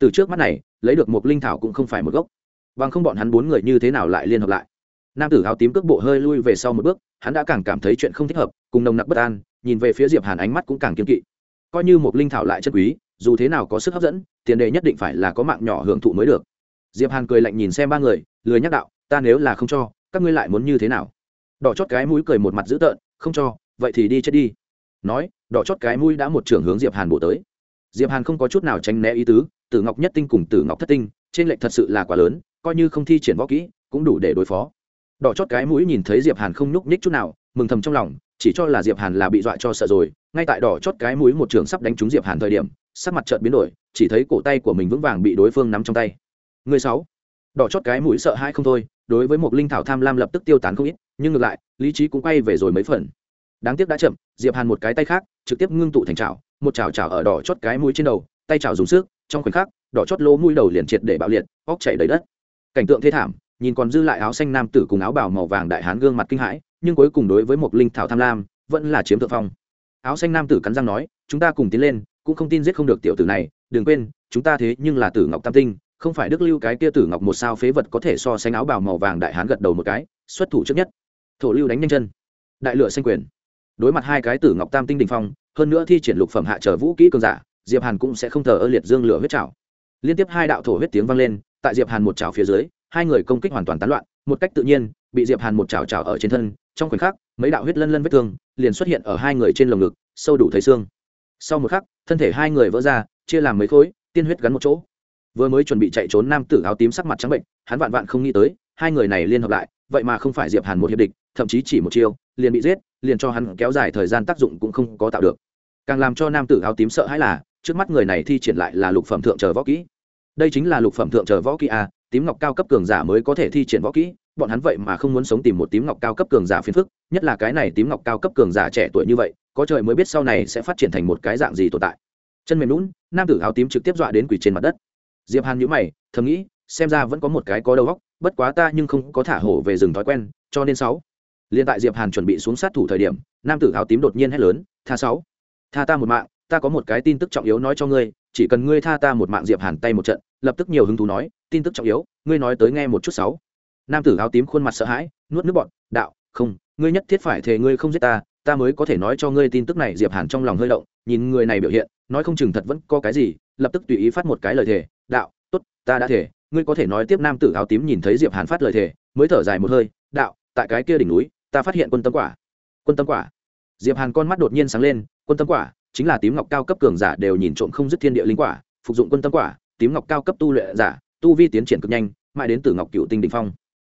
từ trước mắt này, lấy được một linh thảo cũng không phải một gốc. Bằng không bọn hắn bốn người như thế nào lại liên hợp lại? Nam tử áo tím cước bộ hơi lui về sau một bước, hắn đã càng cảm thấy chuyện không thích hợp, cùng nồng nặc bất an, nhìn về phía diệp hàn ánh mắt cũng càng kiên kỵ. Coi như một linh thảo lại chất quý, dù thế nào có sức hấp dẫn, tiền đề nhất định phải là có mạng nhỏ hưởng thụ mới được. Diệp hàn cười lạnh nhìn xem ba người, lười nhắc đạo, ta nếu là không cho, các ngươi lại muốn như thế nào? Đỏ chót cái mũi cười một mặt dữ tợn, không cho, vậy thì đi chết đi. Nói, đỏ chót cái mũi đã một trưởng hướng diệp hàn bổ tới. Diệp hàn không có chút nào tránh né ý tứ tử ngọc nhất tinh cùng tử ngọc thất tinh, trên lệnh thật sự là quá lớn, coi như không thi triển võ kỹ, cũng đủ để đối phó. Đỏ chót cái mũi nhìn thấy diệp hàn không nhúc nhích chút nào, mừng thầm trong lòng, chỉ cho là diệp hàn là bị dọa cho sợ rồi, ngay tại đỏ chót cái mũi một trường sắp đánh trúng diệp hàn thời điểm, sắc mặt chợt biến đổi, chỉ thấy cổ tay của mình vững vàng bị đối phương nắm trong tay. Người sáu. Đỏ chót cái mũi sợ hãi không thôi, đối với một linh thảo tham lam lập tức tiêu tán không ít, nhưng ngược lại, lý trí cũng quay về rồi mấy phần. Đáng tiếc đã chậm, diệp hàn một cái tay khác, trực tiếp ngưng tụ thành chảo, một chảo chảo ở đỏ chót cái mũi trên đầu, tay chảo dùng sức trong khoảnh khắc, đỏ chót lỗ mũi đầu liền triệt để bạo liệt óc chảy đầy đất. Cảnh tượng thê thảm, nhìn còn dư lại áo xanh nam tử cùng áo bào màu vàng đại hán gương mặt kinh hãi, nhưng cuối cùng đối với một linh thảo tham lam, vẫn là chiếm thượng phong. Áo xanh nam tử cắn răng nói, chúng ta cùng tiến lên, cũng không tin giết không được tiểu tử này, đừng quên, chúng ta thế nhưng là tử ngọc tam tinh, không phải đức lưu cái kia tử ngọc một sao phế vật có thể so sánh áo bào màu vàng đại hán gật đầu một cái, xuất thủ trước nhất. Thổ lưu đánh nhanh chân. Đại lửa xanh quyền. Đối mặt hai cái tử ngọc tam tinh đình phong, hơn nữa thi triển lục phẩm hạ trở vũ kỹ cường giả diệp hàn cũng sẽ không thờ ơ liệt dương lửa huyết chảo. liên tiếp hai đạo thổ huyết tiếng vang lên, tại diệp hàn một chảo phía dưới, hai người công kích hoàn toàn tán loạn, một cách tự nhiên, bị diệp hàn một chảo chảo ở trên thân, trong khoảnh khắc, mấy đạo huyết lân lân vết thương liền xuất hiện ở hai người trên lồng ngực, sâu đủ thấy xương. Sau một khắc, thân thể hai người vỡ ra, chia làm mấy khối, tiên huyết gắn một chỗ. Vừa mới chuẩn bị chạy trốn nam tử áo tím sắc mặt trắng bệnh, hắn vạn vạn không nghĩ tới, hai người này liên hợp lại, vậy mà không phải diệp hàn một hiệp địch, thậm chí chỉ một chiêu, liền bị giết, liền cho hắn kéo dài thời gian tác dụng cũng không có tạo được. Càng làm cho nam tử áo tím sợ hãi là trước mắt người này thi triển lại là lục phẩm thượng chờ võ kỹ. Đây chính là lục phẩm thượng chờ võ kỹ a, tím ngọc cao cấp cường giả mới có thể thi triển võ kỹ, bọn hắn vậy mà không muốn sống tìm một tím ngọc cao cấp cường giả phiền phức, nhất là cái này tím ngọc cao cấp cường giả trẻ tuổi như vậy, có trời mới biết sau này sẽ phát triển thành một cái dạng gì tồn tại. Chân mềm lún nam tử áo tím trực tiếp dọa đến quỷ trên mặt đất. Diệp hàn nhíu mày, thầm nghĩ, xem ra vẫn có một cái có đầu óc, bất quá ta nhưng không có thả hổ về rừng thói quen, cho nên sáu. Liên tại diệp hàn chuẩn bị xuống sát thủ thời điểm, nam tử áo tím đột nhiên hét lớn, tha sáu, tha ta một mạng ta có một cái tin tức trọng yếu nói cho ngươi, chỉ cần ngươi tha ta một mạng diệp hàn tay một trận, lập tức nhiều hứng thú nói, tin tức trọng yếu, ngươi nói tới nghe một chút sáu. Nam tử áo tím khuôn mặt sợ hãi, nuốt nước bọn đạo, không, ngươi nhất thiết phải thề ngươi không giết ta ta mới có thể nói cho ngươi tin tức này diệp hàn trong lòng hơi động, nhìn người này biểu hiện, nói không chừng thật vẫn có cái gì, lập tức tùy ý phát một cái lời thề, đạo, tốt, ta đã thể ngươi có thể nói tiếp nam tử áo tím nhìn thấy diệp hàn phát lời thề, mới thở dài một hơi, đạo, tại cái kia đỉnh núi, ta phát hiện quân tâm quả. Quân tâm quả. Diệp hàn con mắt đột nhiên sáng lên, quân tâm quả chính là tím ngọc cao cấp cường giả đều nhìn trộm không dứt thiên địa linh quả, phục dụng quân tâm quả, tím ngọc cao cấp tu luyện giả, tu vi tiến triển cực nhanh, mãi đến từ ngọc cựu tinh đỉnh phong.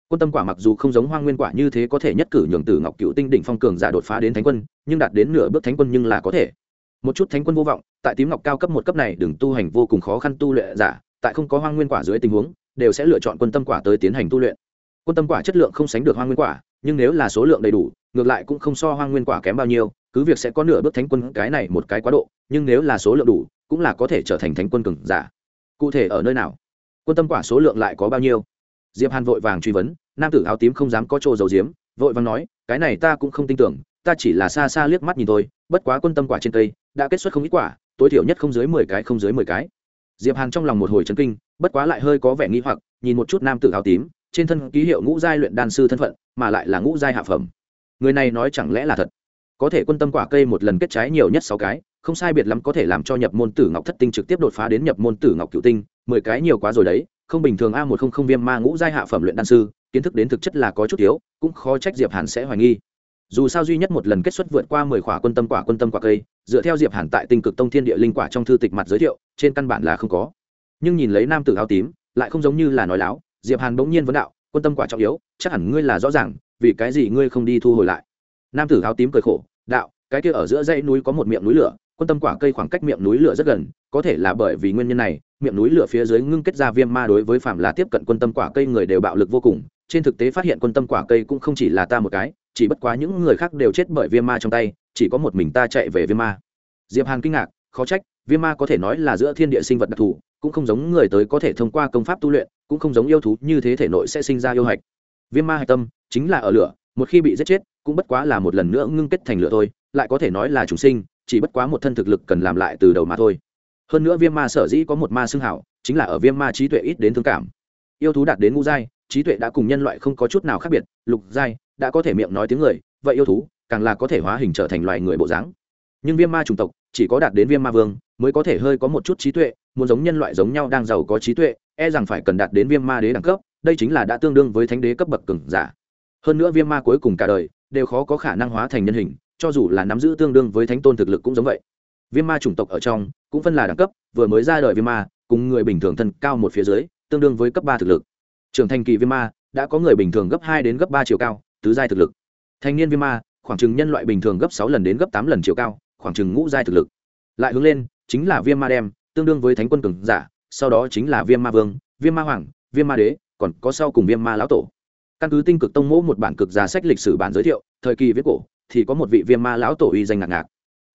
Quân tâm quả mặc dù không giống hoang nguyên quả như thế có thể nhất cử nhường từ ngọc cựu tinh đỉnh phong cường giả đột phá đến thánh quân, nhưng đạt đến nửa bước thánh quân nhưng là có thể. Một chút thánh quân vô vọng, tại tím ngọc cao cấp một cấp này đừng tu hành vô cùng khó khăn tu luyện giả, tại không có hoang nguyên quả dưới tình huống, đều sẽ lựa chọn quân tâm quả tới tiến hành tu luyện. Quân tâm quả chất lượng không sánh được hoang nguyên quả nhưng nếu là số lượng đầy đủ, ngược lại cũng không so hoang nguyên quả kém bao nhiêu, cứ việc sẽ có nửa bước thánh quân cái này một cái quá độ, nhưng nếu là số lượng đủ, cũng là có thể trở thành thánh quân cường giả. Cụ thể ở nơi nào? Quân tâm quả số lượng lại có bao nhiêu? Diệp hàn vội vàng truy vấn, nam tử áo tím không dám có trô dầu diếm vội vàng nói, cái này ta cũng không tin tưởng, ta chỉ là xa xa liếc mắt nhìn thôi, bất quá quân tâm quả trên cây, đã kết xuất không ít quả, tối thiểu nhất không dưới mười cái, không dưới mười cái. Diệp hàn trong lòng một hồi chấn kinh, bất quá lại hơi có vẻ nghi hoặc, nhìn một chút nam tử áo tím trên thân ký hiệu ngũ giai luyện đan sư thân phận, mà lại là ngũ giai hạ phẩm. Người này nói chẳng lẽ là thật? Có thể quân tâm quả cây một lần kết trái nhiều nhất sáu cái, không sai biệt lắm có thể làm cho nhập môn tử ngọc thất tinh trực tiếp đột phá đến nhập môn tử ngọc cựu tinh, mười cái nhiều quá rồi đấy, không bình thường a một không không viêm ma ngũ giai hạ phẩm luyện đan sư, kiến thức đến thực chất là có chút thiếu cũng khó trách diệp hàn sẽ hoài nghi. Dù sao duy nhất một lần kết xuất vượt qua mười khỏa quân tâm quả quân tâm quả cây, dựa theo diệp hàn tại tinh cực tông thiên địa linh quả trong thư tịch mặt giới thiệu, trên căn bản là không có. Nhưng nhìn lấy nam tử áo tím, lại không giống như là nói láo diệp hàn bỗng nhiên vấn đạo, quân tâm quả trọng yếu, chắc hẳn ngươi là rõ ràng, vì cái gì ngươi không đi thu hồi lại? Nam tử áo tím cười khổ, đạo, cái kia ở giữa dãy núi có một miệng núi lửa, quân tâm quả cây khoảng cách miệng núi lửa rất gần, có thể là bởi vì nguyên nhân này, miệng núi lửa phía dưới ngưng kết ra viêm ma đối với phạm là tiếp cận quân tâm quả cây người đều bạo lực vô cùng, trên thực tế phát hiện quân tâm quả cây cũng không chỉ là ta một cái, chỉ bất quá những người khác đều chết bởi viêm ma trong tay, chỉ có một mình ta chạy về viêm ma. Diệp hàn kinh ngạc, khó trách, viêm ma có thể nói là giữa thiên địa sinh vật đặc thù cũng không giống người tới có thể thông qua công pháp tu luyện, cũng không giống yêu thú như thế thể nội sẽ sinh ra yêu hạch. Viêm ma hạch tâm chính là ở lửa, một khi bị giết chết, cũng bất quá là một lần nữa ngưng kết thành lửa thôi, lại có thể nói là chủ sinh, chỉ bất quá một thân thực lực cần làm lại từ đầu mà thôi. Hơn nữa viêm ma sở dĩ có một ma xương hảo, chính là ở viêm ma trí tuệ ít đến thương cảm. Yêu thú đạt đến ngũ giai, trí tuệ đã cùng nhân loại không có chút nào khác biệt, lục giai đã có thể miệng nói tiếng người, vậy yêu thú càng là có thể hóa hình trở thành loài người bộ dáng. Nhưng viêm ma chủng tộc chỉ có đạt đến viêm ma vương mới có thể hơi có một chút trí tuệ muốn giống nhân loại giống nhau đang giàu có trí tuệ e rằng phải cần đạt đến viêm ma đế đẳng cấp, đây chính là đã tương đương với thánh đế cấp bậc cường giả. Hơn nữa viêm ma cuối cùng cả đời đều khó có khả năng hóa thành nhân hình, cho dù là nắm giữ tương đương với thánh tôn thực lực cũng giống vậy. Viêm ma chủng tộc ở trong cũng phân là đẳng cấp, vừa mới ra đời viêm ma, cùng người bình thường thân cao một phía dưới, tương đương với cấp ba thực lực. Trưởng thành kỳ viêm ma, đã có người bình thường gấp hai đến gấp ba chiều cao, tứ giai thực lực. Thanh niên viêm ma, khoảng chừng nhân loại bình thường gấp sáu lần đến gấp tám lần chiều cao, khoảng chừng ngũ giai thực lực. Lại hướng lên, chính là viêm ma đem tương đương với thánh quân cường giả, sau đó chính là viêm ma vương, viêm ma hoàng, viêm ma đế, còn có sau cùng viêm ma lão tổ. Căn cứ tinh cực tông mẫu một bản cực giá sách lịch sử bản giới thiệu, thời kỳ viết cổ, thì có một vị viêm ma lão tổ uy danh ngạc ngạc.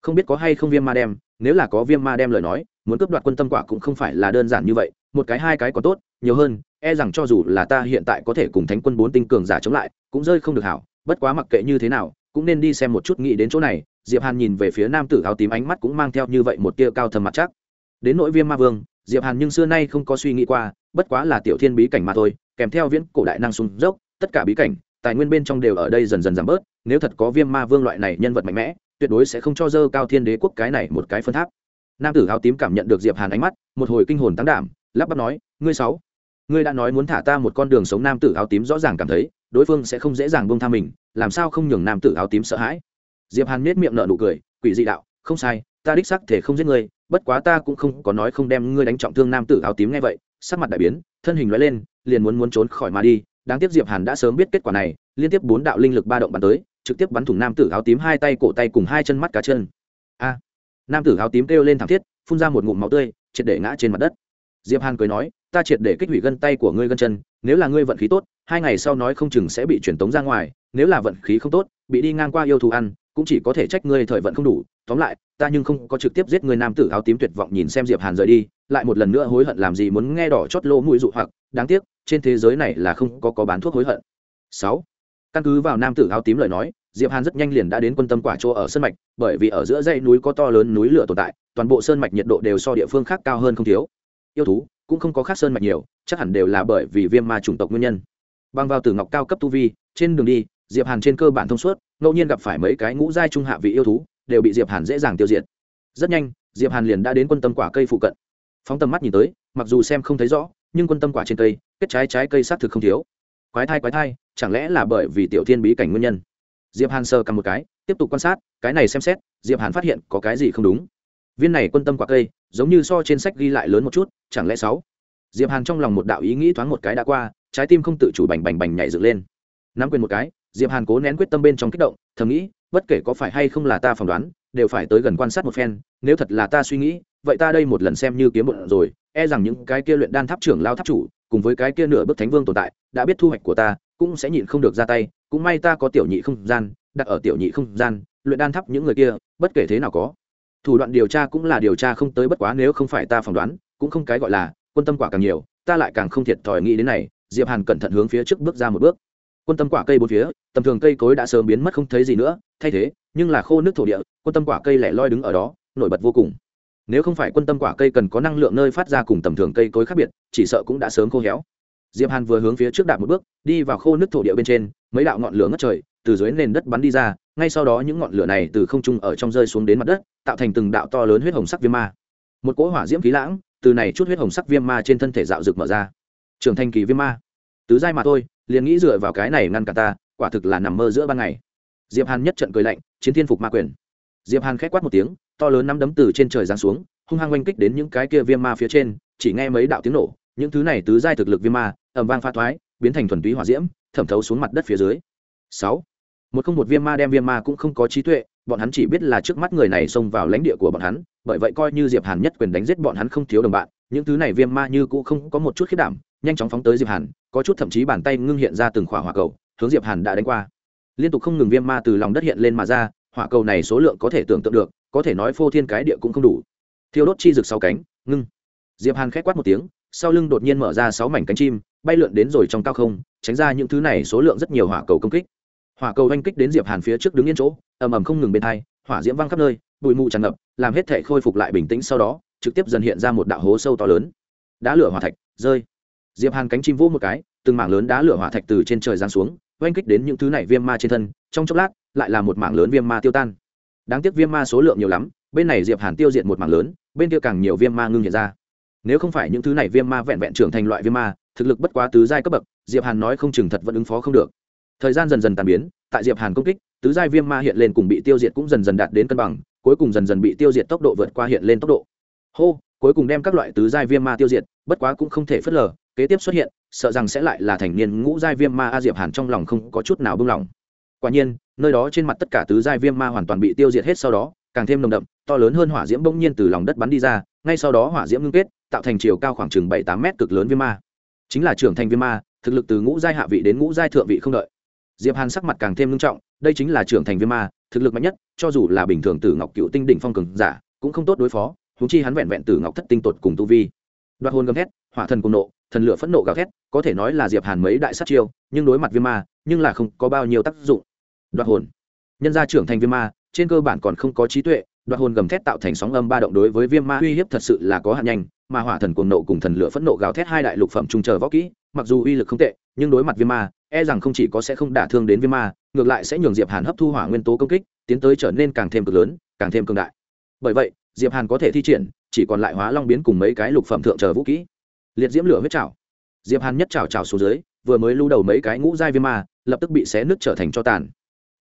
Không biết có hay không viêm ma đem, nếu là có viêm ma đem lời nói, muốn cướp đoạt quân tâm quả cũng không phải là đơn giản như vậy, một cái hai cái có tốt, nhiều hơn e rằng cho dù là ta hiện tại có thể cùng thánh quân bốn tinh cường giả chống lại, cũng rơi không được hảo, bất quá mặc kệ như thế nào, cũng nên đi xem một chút nghĩ đến chỗ này. Diệp hàn nhìn về phía nam tử áo tím ánh mắt cũng mang theo như vậy một tia cao thầm mặt chắc đến nội viêm ma vương, diệp hàn nhưng xưa nay không có suy nghĩ qua, bất quá là tiểu thiên bí cảnh mà thôi, kèm theo viễn cổ đại năng sung dốc, tất cả bí cảnh, tài nguyên bên trong đều ở đây dần dần giảm bớt, nếu thật có viêm ma vương loại này nhân vật mạnh mẽ, tuyệt đối sẽ không cho dơ cao thiên đế quốc cái này một cái phân tháp. Nam tử áo tím cảm nhận được diệp hàn ánh mắt, một hồi kinh hồn tăng đảm, lắp bắp nói, ngươi sáu, ngươi đã nói muốn thả ta một con đường sống nam tử áo tím rõ ràng cảm thấy, đối phương sẽ không dễ dàng buông tha mình, làm sao không nhường nam tử áo tím sợ hãi? Diệp hàn miết miệng nở nụ cười, quỷ dị đạo, không sai ta đích xác thể không giết ngươi, bất quá ta cũng không có nói không đem ngươi đánh trọng thương nam tử áo tím nghe vậy, sắc mặt đại biến, thân hình lóe lên, liền muốn muốn trốn khỏi mà đi. Đáng tiếc diệp hàn đã sớm biết kết quả này, liên tiếp bốn đạo linh lực ba động bắn tới, trực tiếp bắn thủng nam tử áo tím hai tay cổ tay cùng hai chân mắt cá chân. A! Nam tử áo tím kêu lên thảm thiết, phun ra một ngụm máu tươi, triệt để ngã trên mặt đất. Diệp hàn cười nói, ta triệt để kích hủy gân tay của ngươi gân chân, nếu là ngươi vận khí tốt, hai ngày sau nói không chừng sẽ bị chuyển tống ra ngoài, nếu là vận khí không tốt, bị đi ngang qua yêu thù ăn, cũng chỉ có thể trách ngươi thời vận không đủ tóm lại, ta nhưng không có trực tiếp giết người nam tử áo tím tuyệt vọng nhìn xem diệp hàn rời đi, lại một lần nữa hối hận làm gì muốn nghe đỏ chót lỗ mũi dụ hoặc, đáng tiếc, trên thế giới này là không có có bán thuốc hối hận. Sáu. Căn cứ vào nam tử áo tím lời nói, diệp hàn rất nhanh liền đã đến quân tâm quả chỗ ở sơn mạch, bởi vì ở giữa dãy núi có to lớn núi lửa tồn tại, toàn bộ sơn mạch nhiệt độ đều so địa phương khác cao hơn không thiếu. Yêu thú cũng không có khác sơn mạch nhiều, chắc hẳn đều là bởi vì viêm ma chủng tộc nguyên nhân. Băng vào tử ngọc cao cấp tu vi, trên đường đi, diệp hàn trên cơ bản thông suốt, ngẫu nhiên gặp phải mấy cái ngũ giai trung hạ vị yêu thú đều bị diệp hàn dễ dàng tiêu diệt. Rất nhanh, diệp hàn liền đã đến quân tâm quả cây phụ cận. Phóng tầm mắt nhìn tới, mặc dù xem không thấy rõ, nhưng quân tâm quả trên cây, kết trái trái cây xác thực không thiếu. Quái thai quái thai, chẳng lẽ là bởi vì tiểu thiên bí cảnh nguyên nhân? Diệp hàn sơ cầm một cái, tiếp tục quan sát, cái này xem xét, diệp hàn phát hiện có cái gì không đúng. Viên này quân tâm quả cây, giống như so trên sách ghi lại lớn một chút, chẳng lẽ sáu? Diệp hàn trong lòng một đạo ý nghĩ thoáng một cái đã qua, trái tim không tự chủ bành bành bành nhảy dựng lên. Nắm quyền một cái, diệp hàn cố nén quyết tâm bên trong kích động, thầm nghĩ bất kể có phải hay không là ta phỏng đoán, đều phải tới gần quan sát một phen, nếu thật là ta suy nghĩ, vậy ta đây một lần xem như kiếm một rồi e rằng những cái kia luyện đan tháp trưởng lao tháp chủ, cùng với cái kia nửa bức thánh vương tồn tại, đã biết thu hoạch của ta, cũng sẽ nhịn không được ra tay, cũng may ta có tiểu nhị không gian, đặt ở tiểu nhị không gian, luyện đan tháp những người kia, bất kể thế nào có. Thủ đoạn điều tra cũng là điều tra không tới bất quá nếu không phải ta phỏng đoán, cũng không cái gọi là, quân tâm quả càng nhiều, ta lại càng không thiệt thòi nghĩ đến này, diệp hàn cẩn thận hướng phía trước bước ra một bước quân tâm quả cây bốn phía, tầm thường cây cối đã sớm biến mất không thấy gì nữa, thay thế, nhưng là khô nước thổ địa, quân tâm quả cây lẻ loi đứng ở đó, nổi bật vô cùng. Nếu không phải quân tâm quả cây cần có năng lượng nơi phát ra cùng tầm thường cây cối khác biệt, chỉ sợ cũng đã sớm khô héo. Diệp hàn vừa hướng phía trước đạp một bước, đi vào khô nước thổ địa bên trên, mấy đạo ngọn lửa ngất trời, từ dưới nền đất bắn đi ra, ngay sau đó những ngọn lửa này từ không trung ở trong rơi xuống đến mặt đất, tạo thành từng đạo to lớn huyết hồng sắc viêm ma. Một cỗ hỏa diễm khí lãng, từ này chút huyết hồng sắc viêm ma trên thân thể dạo rực mở ra. Trưởng thành kỳ viêm ma tứ giai mà thôi, liền nghĩ dựa vào cái này ngăn cả ta, quả thực là nằm mơ giữa ban ngày. Diệp hàn nhất trận cười lạnh, chiến thiên phục ma quyền. Diệp hàn khét quát một tiếng, to lớn nắm đấm từ trên trời giáng xuống, hung hăng oanh kích đến những cái kia viêm ma phía trên, chỉ nghe mấy đạo tiếng nổ, những thứ này tứ giai thực lực viêm ma, ầm vang pha thoái, biến thành thuần túy hỏa diễm, thẩm thấu xuống mặt đất phía dưới. Sáu. Một không một viêm ma đem viêm ma cũng không có trí tuệ, bọn hắn chỉ biết là trước mắt người này xông vào lãnh địa của bọn hắn, bởi vậy coi như diệp hàn nhất quyền đánh giết bọn hắn không thiếu đồng bạn những thứ này viêm ma như cũng không có một chút khiết đảm, nhanh chóng phóng tới diệp hàn, có chút thậm chí bàn tay ngưng hiện ra từng khỏa hỏa cầu, hướng diệp hàn đã đánh qua. Liên tục không ngừng viêm ma từ lòng đất hiện lên mà ra, hỏa cầu này số lượng có thể tưởng tượng được, có thể nói phô thiên cái địa cũng không đủ. Thiêu đốt chi rực sau cánh, ngưng. Diệp hàn khép quát một tiếng, sau lưng đột nhiên mở ra sáu mảnh cánh chim, bay lượn đến rồi trong cao không, tránh ra những thứ này số lượng rất nhiều hỏa cầu công kích. Hỏa cầu oanh kích đến diệp hàn phía trước đứng yên chỗ, ầm ầm không ngừng bên thay hỏa diễm văng khắp nơi, bụi mù tràn ngập, làm hết thể khôi phục lại bình tĩnh sau đó trực tiếp dần hiện ra một đạo hố sâu to lớn. Đá lửa hỏa thạch, rơi. Diệp hàn cánh chim vỗ một cái, từng mảng lớn đá lửa hỏa thạch từ trên trời giáng xuống, oanh kích đến những thứ này viêm ma trên thân, trong chốc lát, lại là một mảng lớn viêm ma tiêu tan. Đáng tiếc viêm ma số lượng nhiều lắm, bên này diệp hàn tiêu diệt một mảng lớn, bên kia càng nhiều viêm ma ngưng hiện ra. Nếu không phải những thứ này viêm ma vẹn vẹn trưởng thành loại viêm ma, thực lực bất quá tứ giai cấp bậc, diệp hàn nói không chừng thật vẫn ứng phó không được. Thời gian dần dần tàn biến, tại diệp hàn công kích, tứ giai viêm ma hiện lên cùng bị tiêu diệt cũng dần dần đạt đến cân bằng, cuối cùng dần dần bị tiêu diệt tốc độ vượt qua hiện lên tốc độ hô, cuối cùng đem các loại tứ giai viêm ma tiêu diệt, bất quá cũng không thể phớt lờ, kế tiếp xuất hiện, sợ rằng sẽ lại là thành niên ngũ giai viêm ma a diệp hàn trong lòng không có chút nào buông lỏng quả nhiên, nơi đó trên mặt tất cả tứ giai viêm ma hoàn toàn bị tiêu diệt hết sau đó, càng thêm nồng đậm, to lớn hơn hỏa diễm bỗng nhiên từ lòng đất bắn đi ra, ngay sau đó hỏa diễm ngưng kết, tạo thành chiều cao khoảng chừng bảy tám mét cực lớn viêm ma. Chính là trưởng thành viêm ma, thực lực từ ngũ giai hạ vị đến ngũ giai thượng vị không đợi. Diệp hàn sắc mặt càng thêm nghiêm trọng, đây chính là trưởng thành viêm ma, thực lực mạnh nhất, cho dù là bình thường tử ngọc cựu tinh đỉnh phong cường giả, cũng không tốt đối phó húng chi hắn vẹn vẹn tử ngọc thất tinh tột cùng tu vi. Đoạt hồn gầm thét, hỏa thần cùng nộ, thần lửa phẫn nộ gào thét, có thể nói là diệp hàn mấy đại sát chiêu, nhưng đối mặt viêm ma, nhưng là không có bao nhiêu tác dụng. Đoạt hồn. Nhân gia trưởng thành viêm ma, trên cơ bản còn không có trí tuệ, đoạt hồn gầm thét tạo thành sóng âm ba động đối với viêm ma uy hiếp thật sự là có hạn nhanh, mà hỏa thần cuồng nộ cùng thần lửa phẫn nộ gào thét hai đại lục phẩm trung chờ võ kỹ, mặc dù uy lực không tệ, nhưng đối mặt viêm ma e rằng không chỉ có sẽ không đả thương đến viêm ma, ngược lại sẽ nhường diệp hàn hấp thu hỏa nguyên tố công kích, tiến tới trở nên càng thêm cực lớn, càng thêm cường đại. Bởi vậy diệp hàn có thể thi triển, chỉ còn lại hóa long biến cùng mấy cái lục phẩm thượng chờ vũ kỹ. Liệt diễm lửa huyết chảo diệp hàn nhất chảo chảo xuống dưới, vừa mới lưu đầu mấy cái ngũ giai viêm ma, lập tức bị xé nứt trở thành cho tàn.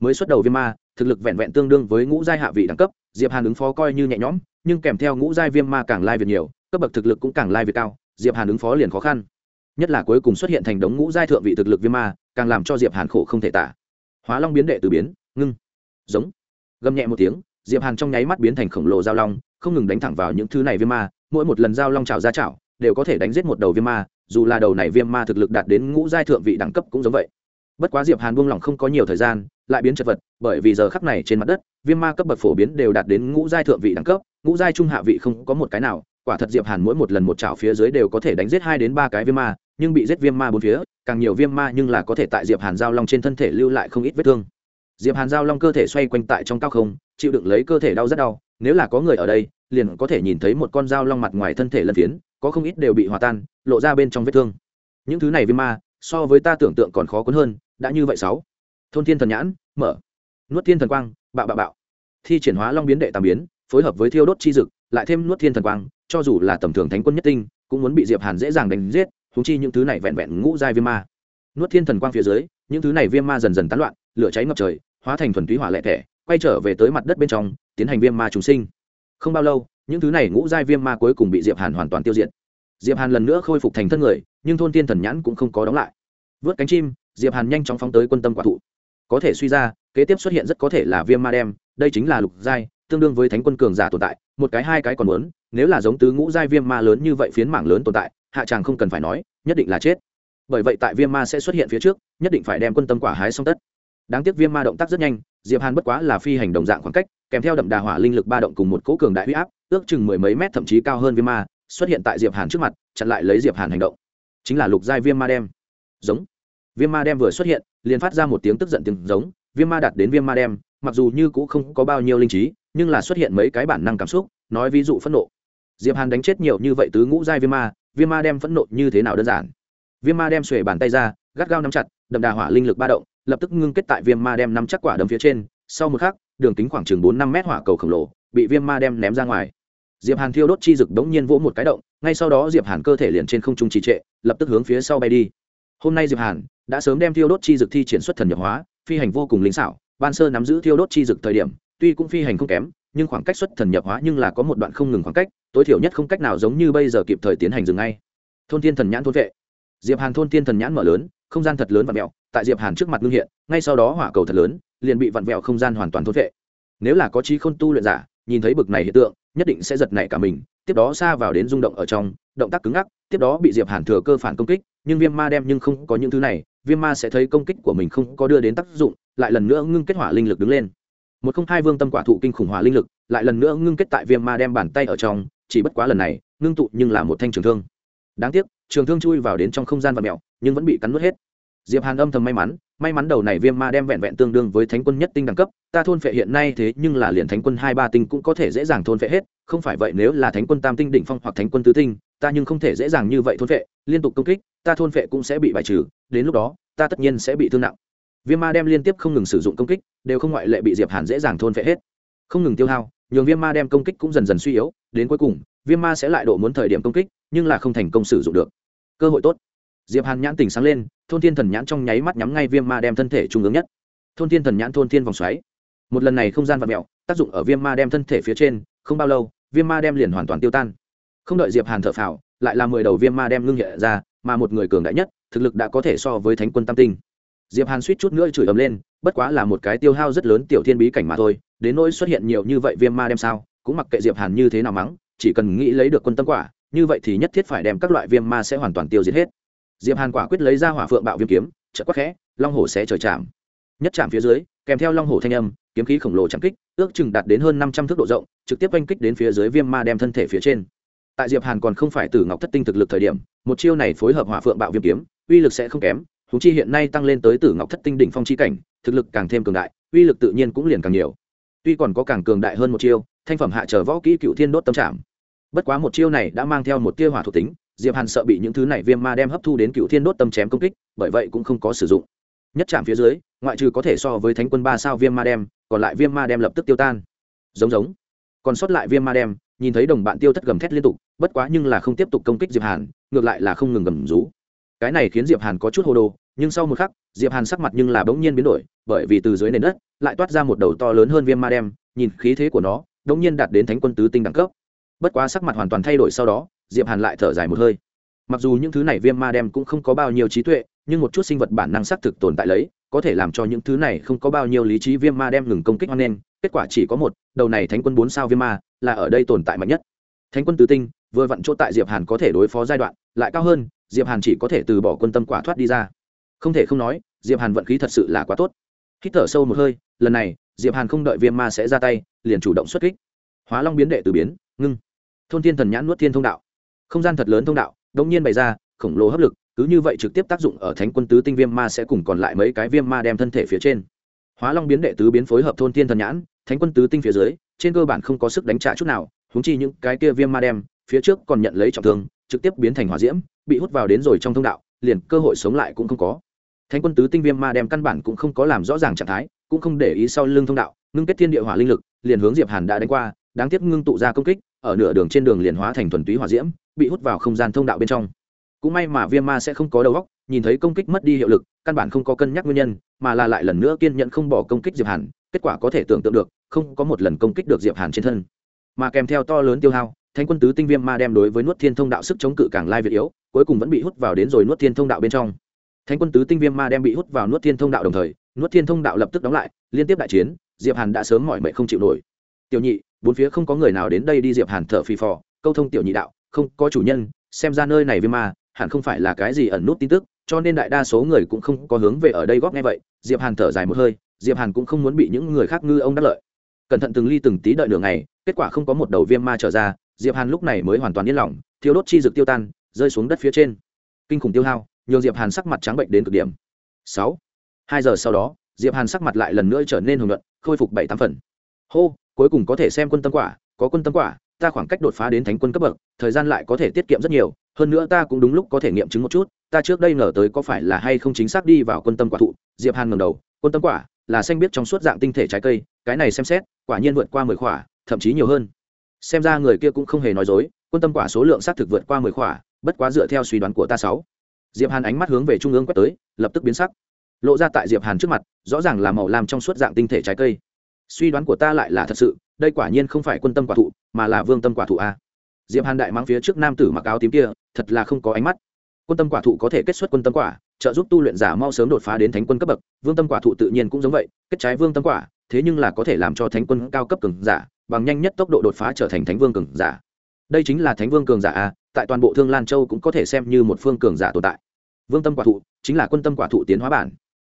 Mới xuất đầu viêm ma, thực lực vẹn vẹn tương đương với ngũ giai hạ vị đẳng cấp, diệp hàn ứng phó coi như nhẹ nhõm, nhưng kèm theo ngũ giai viêm ma càng lai việt nhiều, cấp bậc thực lực cũng càng lai việt cao, diệp hàn ứng phó liền khó khăn. Nhất là cuối cùng xuất hiện thành đống ngũ giai thượng vị thực lực viêm ma, càng làm cho diệp hàn khổ không thể tả. Hóa long biến đệ từ biến, ngưng. Giống. Gầm nhẹ một tiếng diệp hàn trong nháy mắt biến thành khổng lồ giao long, không ngừng đánh thẳng vào những thứ này viêm ma, mỗi một lần giao long trào ra chảo, đều có thể đánh giết một đầu viêm ma, dù là đầu này viêm ma thực lực đạt đến ngũ giai thượng vị đẳng cấp cũng giống vậy. Bất quá diệp hàn buông lỏng không có nhiều thời gian, lại biến chật vật, bởi vì giờ khắc này trên mặt đất, viêm ma cấp bậc phổ biến đều đạt đến ngũ giai thượng vị đẳng cấp, ngũ giai trung hạ vị không có một cái nào, quả thật diệp hàn mỗi một lần một chảo phía dưới đều có thể đánh giết hai đến ba cái viêm ma, nhưng bị giết viêm ma bốn phía, càng nhiều viêm ma nhưng là có thể tại diệp hàn giao long trên thân thể lưu lại không ít vết thương. Diệp hàn giao long cơ thể xoay quanh tại trong cao không chịu đựng lấy cơ thể đau rất đau, nếu là có người ở đây, liền có thể nhìn thấy một con dao long mặt ngoài thân thể lân phiến, có không ít đều bị hòa tan, lộ ra bên trong vết thương. Những thứ này viêm ma, so với ta tưởng tượng còn khó cuốn hơn, đã như vậy sáu. Thôn thiên thần nhãn, mở. Nuốt thiên thần quang, bạo bạo bạo. Thi triển hóa long biến đệ tam biến, phối hợp với thiêu đốt chi dực, lại thêm nuốt thiên thần quang, cho dù là tầm thường thánh quân nhất tinh, cũng muốn bị diệp hàn dễ dàng đánh giết thúng chi những thứ này vẹn vẹn ngũ giai viêm ma. Nuốt thiên thần quang phía dưới, những thứ này viêm ma dần dần tán loạn, lửa cháy ngập trời, hóa thành thuần túy hỏa lệ thẻ quay trở về tới mặt đất bên trong, tiến hành viêm ma trùng sinh. Không bao lâu, những thứ này ngũ giai viêm ma cuối cùng bị diệp hàn hoàn toàn tiêu diệt. Diệp hàn lần nữa khôi phục thành thân người, nhưng thôn tiên thần nhãn cũng không có đóng lại. Vớt cánh chim, diệp hàn nhanh chóng phóng tới quân tâm quả thụ. Có thể suy ra, kế tiếp xuất hiện rất có thể là viêm ma đem, đây chính là lục giai, tương đương với thánh quân cường giả tồn tại, một cái hai cái còn muốn, nếu là giống tứ ngũ giai viêm ma lớn như vậy phiến mảng lớn tồn tại, hạ tràng không cần phải nói, nhất định là chết. Bởi vậy tại viêm ma sẽ xuất hiện phía trước, nhất định phải đem quân tâm quả hái xong tất đáng tiếc viêm ma động tác rất nhanh, diệp hàn bất quá là phi hành đồng dạng khoảng cách, kèm theo đậm đà hỏa linh lực ba động cùng một cỗ cường đại huy áp, ước chừng mười mấy mét thậm chí cao hơn viêm ma, xuất hiện tại diệp hàn trước mặt, chặn lại lấy diệp hàn hành động. Chính là lục giai viêm ma đem. Giống. Viêm ma đem vừa xuất hiện, liền phát ra một tiếng tức giận tiếng giống, viêm ma đạt đến viêm ma đem, mặc dù như cũng không có bao nhiêu linh trí, nhưng là xuất hiện mấy cái bản năng cảm xúc, nói ví dụ phẫn nộ. Diệp hàn đánh chết nhiều như vậy tứ ngũ giai viêm ma viêm ma đem phẫn nộ như thế nào đơn giản? Viêm ma đem xuề bàn tay ra, gắt gao nắm chặt, đậm đà hỏa linh lực ba động lập tức ngưng kết tại viêm ma đem năm chắc quả đấm phía trên, sau một khắc, đường kính khoảng chừng bốn năm mét hỏa cầu khổng lồ bị viêm ma đem ném ra ngoài. Diệp hàn thiêu đốt chi rực đống nhiên vỗ một cái động, ngay sau đó diệp hàn cơ thể liền trên không trung trì trệ, lập tức hướng phía sau bay đi. Hôm nay diệp hàn đã sớm đem thiêu đốt chi dực thi triển xuất thần nhập hóa, phi hành vô cùng linh xảo, ban sơ nắm giữ thiêu đốt chi dực thời điểm, tuy cũng phi hành không kém, nhưng khoảng cách xuất thần nhập hóa nhưng là có một đoạn không ngừng khoảng cách, tối thiểu nhất không cách nào giống như bây giờ kịp thời tiến hành dừng ngay. Thôn thiên thần nhãn thôn vệ. Diệp hàn thôn thiên thần nhãn mở lớn không gian thật lớn vặn vẹo, tại diệp hàn trước mặt ngưng hiện, ngay sau đó hỏa cầu thật lớn, liền bị vặn vẹo không gian hoàn toàn thôn vệ nếu là có trí khôn tu luyện giả, nhìn thấy bực này hiện tượng, nhất định sẽ giật nảy cả mình, tiếp đó xa vào đến rung động ở trong, động tác cứng ngắc, tiếp đó bị diệp hàn thừa cơ phản công kích, nhưng viêm ma đem nhưng không có những thứ này, viêm ma sẽ thấy công kích của mình không có đưa đến tác dụng, lại lần nữa ngưng kết hỏa linh lực đứng lên. Một không hai vương tâm quả thụ kinh khủng hỏa linh lực, lại lần nữa ngưng kết tại viêm ma đem bàn tay ở trong, chỉ bất quá lần này, ngưng tụ nhưng là một thanh trường thương. Đáng tiếc, trường thương chui vào đến trong không gian và mèo nhưng vẫn bị cắn nuốt hết. Diệp hàn âm thầm may mắn may mắn đầu này viêm ma đem vẹn vẹn tương đương với thánh quân nhất tinh đẳng cấp, ta thôn phệ hiện nay thế nhưng là liền thánh quân hai ba tinh cũng có thể dễ dàng thôn phệ hết, không phải vậy nếu là thánh quân tam tinh đỉnh phong hoặc thánh quân tứ tinh, ta nhưng không thể dễ dàng như vậy thôn phệ, liên tục công kích, ta thôn phệ cũng sẽ bị bài trừ, đến lúc đó, ta tất nhiên sẽ bị thương nặng. Viêm ma đem liên tiếp không ngừng sử dụng công kích, đều không ngoại lệ bị diệp hàn dễ dàng thôn phệ hết. Không ngừng tiêu hao, nhường viêm ma đem công kích cũng dần dần suy yếu, đến cuối cùng, viêm ma sẽ lại độ muốn thời điểm công kích, nhưng là không thành công sử dụng được. Cơ hội tốt diệp hàn nhãn tỉnh sáng lên, thôn thiên thần nhãn trong nháy mắt nhắm ngay viêm ma đem thân thể trung ương nhất. Thôn thiên thần nhãn thôn thiên vòng xoáy. Một lần này không gian vật mẹo tác dụng ở viêm ma đem thân thể phía trên, không bao lâu, viêm ma đem liền hoàn toàn tiêu tan. Không đợi diệp hàn thở phào, lại là mười đầu viêm ma đem ngưng nhẹ ra, mà một người cường đại nhất, thực lực đã có thể so với thánh quân tam tinh. Diệp hàn suýt chút nữa chửi ầm lên, bất quá là một cái tiêu hao rất lớn tiểu thiên bí cảnh mà thôi, đến nỗi xuất hiện nhiều như vậy viêm ma đem sao, cũng mặc kệ diệp hàn như thế nào mắng, chỉ cần nghĩ lấy được quân tâm quả, như vậy thì nhất thiết phải đem các loại viêm ma sẽ hoàn toàn tiêu diệt hết diệp hàn quả quyết lấy ra hỏa phượng bạo viêm kiếm, chợt quắc khẽ, long hổ sẽ trời chạm. Nhất chạm phía dưới, kèm theo long hổ thanh âm, kiếm khí khổng lồ chạm kích, ước chừng đạt đến hơn năm trăm thước độ rộng, trực tiếp oanh kích đến phía dưới viêm ma đem thân thể phía trên. Tại diệp hàn còn không phải tử ngọc thất tinh thực lực thời điểm, một chiêu này phối hợp hỏa phượng bạo viêm kiếm, uy lực sẽ không kém húng chi hiện nay tăng lên tới tử ngọc thất tinh đỉnh phong chi cảnh, thực lực càng thêm cường đại, uy lực tự nhiên cũng liền càng nhiều. Tuy còn có càng cường đại hơn một chiêu, thanh phẩm hạ trở võ kỹ cựu thiên đốt tâm trảm bất quá một chiêu này đã mang theo một tia hỏa thuộc tính diệp hàn sợ bị những thứ này viêm ma đem hấp thu đến cựu thiên đốt tâm chém công kích, bởi vậy cũng không có sử dụng. Nhất chạm phía dưới, ngoại trừ có thể so với thánh quân ba sao viêm ma đem, còn lại viêm ma đem lập tức tiêu tan. Giống giống. Còn sót lại viêm ma đem, nhìn thấy đồng bạn tiêu thất gầm thét liên tục, bất quá nhưng là không tiếp tục công kích diệp hàn, ngược lại là không ngừng gầm rú. Cái này khiến diệp hàn có chút hồ đồ, nhưng sau một khắc, diệp hàn sắc mặt nhưng là bỗng nhiên biến đổi, bởi vì từ dưới nền đất, lại toát ra một đầu to lớn hơn viêm ma đem, nhìn khí thế của nó, bỗng nhiên đạt đến thánh quân tứ tinh đẳng cấp. Bất quá sắc mặt hoàn toàn thay đổi sau đó diệp hàn lại thở dài một hơi. Mặc dù những thứ này viêm ma đem cũng không có bao nhiêu trí tuệ, nhưng một chút sinh vật bản năng xác thực tồn tại lấy, có thể làm cho những thứ này không có bao nhiêu lý trí viêm ma đem ngừng công kích hoan nên kết quả chỉ có một, đầu này thánh quân bốn sao viêm ma là ở đây tồn tại mạnh nhất. Thánh quân tứ tinh, vừa vặn chỗ tại diệp hàn có thể đối phó giai đoạn, lại cao hơn, diệp hàn chỉ có thể từ bỏ quân tâm quả thoát đi ra. Không thể không nói, diệp hàn vận khí thật sự là quá tốt. Hít thở sâu một hơi, lần này, diệp hàn không đợi viêm ma sẽ ra tay, liền chủ động xuất kích. Hóa long biến đệ từ biến, ngưng. Thôn thiên thần nhãn nuốt thiên thông đạo không gian thật lớn thông đạo đống nhiên bày ra, khổng lồ hấp lực, cứ như vậy trực tiếp tác dụng ở thánh quân tứ tinh viêm ma sẽ cùng còn lại mấy cái viêm ma đem thân thể phía trên. Hóa long biến đệ tứ biến phối hợp thôn thiên thần nhãn, thánh quân tứ tinh phía dưới, trên cơ bản không có sức đánh trả chút nào húng chi những cái kia viêm ma đem, phía trước còn nhận lấy trọng thương, trực tiếp biến thành hỏa diễm, bị hút vào đến rồi trong thông đạo, liền cơ hội sống lại cũng không có. Thánh quân tứ tinh viêm ma đem căn bản cũng không có làm rõ ràng trạng thái, cũng không để ý sau lưng thông đạo, ngưng kết thiên địa hỏa linh lực, liền hướng diệp hàn đã đánh qua, đáng tiếc ngưng tụ ra công kích, ở nửa đường trên đường liền hóa thành thuần túy hỏa diễm bị hút vào không gian thông đạo bên trong. Cũng may mà viêm ma sẽ không có đầu óc, nhìn thấy công kích mất đi hiệu lực, căn bản không có cân nhắc nguyên nhân, mà là lại lần nữa kiên nhẫn không bỏ công kích diệp hàn, kết quả có thể tưởng tượng được, không có một lần công kích được diệp hàn trên thân. Mà kèm theo to lớn tiêu hao, thánh quân tứ tinh viêm ma đem đối với nuốt thiên thông đạo sức chống cự càng lai việt yếu, cuối cùng vẫn bị hút vào đến rồi nuốt thiên thông đạo bên trong. Thánh quân tứ tinh viêm ma đem bị hút vào nuốt thiên thông đạo đồng thời, nuốt thiên thông đạo lập tức đóng lại, liên tiếp đại chiến, diệp hàn đã sớm mỏi mệt không chịu nổi. Tiểu nhị, bốn phía không có người nào đến đây đi diệp hàn thở phì phò, câu thông tiểu nhị đạo không có chủ nhân, xem ra nơi này viêm ma, hẳn không phải là cái gì ẩn nút tin tức, cho nên đại đa số người cũng không có hướng về ở đây góp nghe vậy. Diệp hàn thở dài một hơi, diệp hàn cũng không muốn bị những người khác ngư ông đắc lợi. Cẩn thận từng ly từng tí đợi nửa ngày, kết quả không có một đầu viêm ma trở ra, diệp hàn lúc này mới hoàn toàn yên lòng thiếu đốt chi dược tiêu tan, rơi xuống đất phía trên. Kinh khủng tiêu hao, nhường diệp hàn sắc mặt trắng bệnh đến cực điểm. Sáu, hai giờ sau đó, diệp hàn sắc mặt lại lần nữa trở nên hồng nhuận, khôi phục bảy tám phần. Hô, cuối cùng có thể xem quân tâm quả, có quân tâm quả ta khoảng cách đột phá đến thánh quân cấp bậc, thời gian lại có thể tiết kiệm rất nhiều, hơn nữa ta cũng đúng lúc có thể nghiệm chứng một chút, ta trước đây ngờ tới có phải là hay không chính xác đi vào quân tâm quả thụ, diệp hàn ngẩng đầu, quân tâm quả là xanh biết trong suốt dạng tinh thể trái cây, cái này xem xét, quả nhiên vượt qua mười khỏa, thậm chí nhiều hơn. Xem ra người kia cũng không hề nói dối, quân tâm quả số lượng xác thực vượt qua mười khỏa, bất quá dựa theo suy đoán của ta sáu. Diệp hàn ánh mắt hướng về trung ương quét tới, lập tức biến sắc. Lộ ra tại diệp hàn trước mặt, rõ ràng là màu làm trong suốt dạng tinh thể trái cây. Suy đoán của ta lại là thật sự đây quả nhiên không phải quân tâm quả thụ, mà là vương tâm quả thụ a. Diệp hàn đại mang phía trước nam tử mặc áo tím kia, thật là không có ánh mắt. Quân tâm quả thụ có thể kết xuất quân tâm quả, trợ giúp tu luyện giả mau sớm đột phá đến thánh quân cấp bậc, vương tâm quả thụ tự nhiên cũng giống vậy, kết trái vương tâm quả, thế nhưng là có thể làm cho thánh quân cao cấp cường giả, bằng nhanh nhất tốc độ đột phá trở thành thánh vương cường giả. Đây chính là thánh vương cường giả a, tại toàn bộ thương lan châu cũng có thể xem như một phương cường giả tồn tại. Vương tâm quả thụ chính là quân tâm quả thụ tiến hóa bản.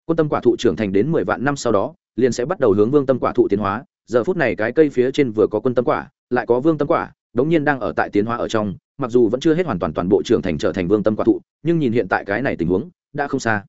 Quân tâm quả thụ trưởng thành đến mười vạn năm sau đó, liền sẽ bắt đầu hướng vương tâm quả thụ tiến hóa giờ phút này cái cây phía trên vừa có quân tâm quả, lại có vương tâm quả, đống nhiên đang ở tại tiến hóa ở trong, mặc dù vẫn chưa hết hoàn toàn toàn bộ trưởng thành trở thành vương tâm quả thụ, nhưng nhìn hiện tại cái này tình huống, đã không xa.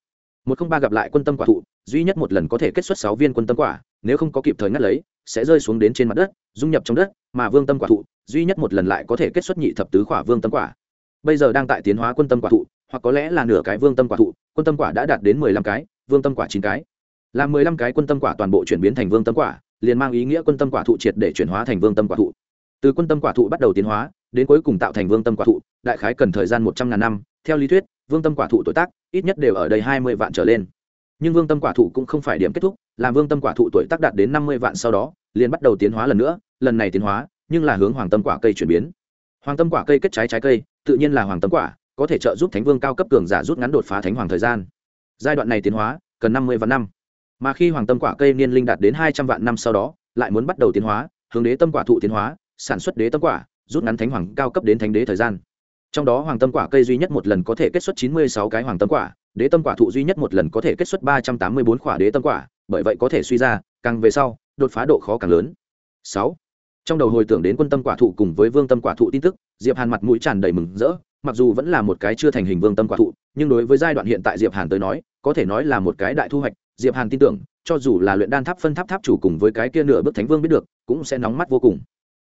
Một không ba gặp lại quân tâm quả thụ, duy nhất một lần có thể kết xuất sáu viên quân tâm quả, nếu không có kịp thời ngắt lấy, sẽ rơi xuống đến trên mặt đất, dung nhập trong đất, mà vương tâm quả thụ, duy nhất một lần lại có thể kết xuất nhị thập tứ quả vương tâm quả. Bây giờ đang tại tiến hóa quân tâm quả thụ, hoặc có lẽ là nửa cái vương tâm quả thụ, quân tâm quả đã đạt đến mười lăm cái, vương tâm quả chín cái. Là mười lăm cái quân tâm quả toàn bộ chuyển biến thành vương tâm quả liền mang ý nghĩa quân tâm quả thụ triệt để chuyển hóa thành vương tâm quả thụ. Từ quân tâm quả thụ bắt đầu tiến hóa, đến cuối cùng tạo thành vương tâm quả thụ, đại khái cần thời gian một trăm ngàn năm. Theo lý thuyết, vương tâm quả thụ tuổi tác ít nhất đều ở đây hai mươi vạn trở lên. Nhưng vương tâm quả thụ cũng không phải điểm kết thúc, làm vương tâm quả thụ tuổi tác đạt đến năm mươi vạn sau đó, liền bắt đầu tiến hóa lần nữa, lần này tiến hóa, nhưng là hướng hoàng tâm quả cây chuyển biến. Hoàng tâm quả cây kết trái trái cây, tự nhiên là hoàng tâm quả, có thể trợ giúp thánh vương cao cấp cường giả rút ngắn đột phá thánh hoàng thời gian. Giai đoạn này tiến hóa, cần năm mươi vạn năm mà khi hoàng tâm quả cây niên linh đạt đến hai trăm vạn năm sau đó, lại muốn bắt đầu tiến hóa, hướng đế tâm quả thụ tiến hóa, sản xuất đế tâm quả, rút ngắn thánh hoàng cao cấp đến thánh đế thời gian. Trong đó hoàng tâm quả cây duy nhất một lần có thể kết xuất chín mươi sáu cái hoàng tâm quả, đế tâm quả thụ duy nhất một lần có thể kết xuất ba trăm tám mươi bốn quả đế tâm quả, bởi vậy có thể suy ra, càng về sau, đột phá độ khó càng lớn. Sáu. Trong đầu hồi tưởng đến quân tâm quả thụ cùng với vương tâm quả thụ tin tức, diệp hàn mặt mũi tràn đầy mừng rỡ, mặc dù vẫn là một cái chưa thành hình vương tâm quả thụ, nhưng đối với giai đoạn hiện tại diệp hàn tới nói, có thể nói là một cái đại thu hoạch diệp hàn tin tưởng, cho dù là luyện đan tháp phân tháp tháp chủ cùng với cái kia nửa bước thánh vương biết được, cũng sẽ nóng mắt vô cùng.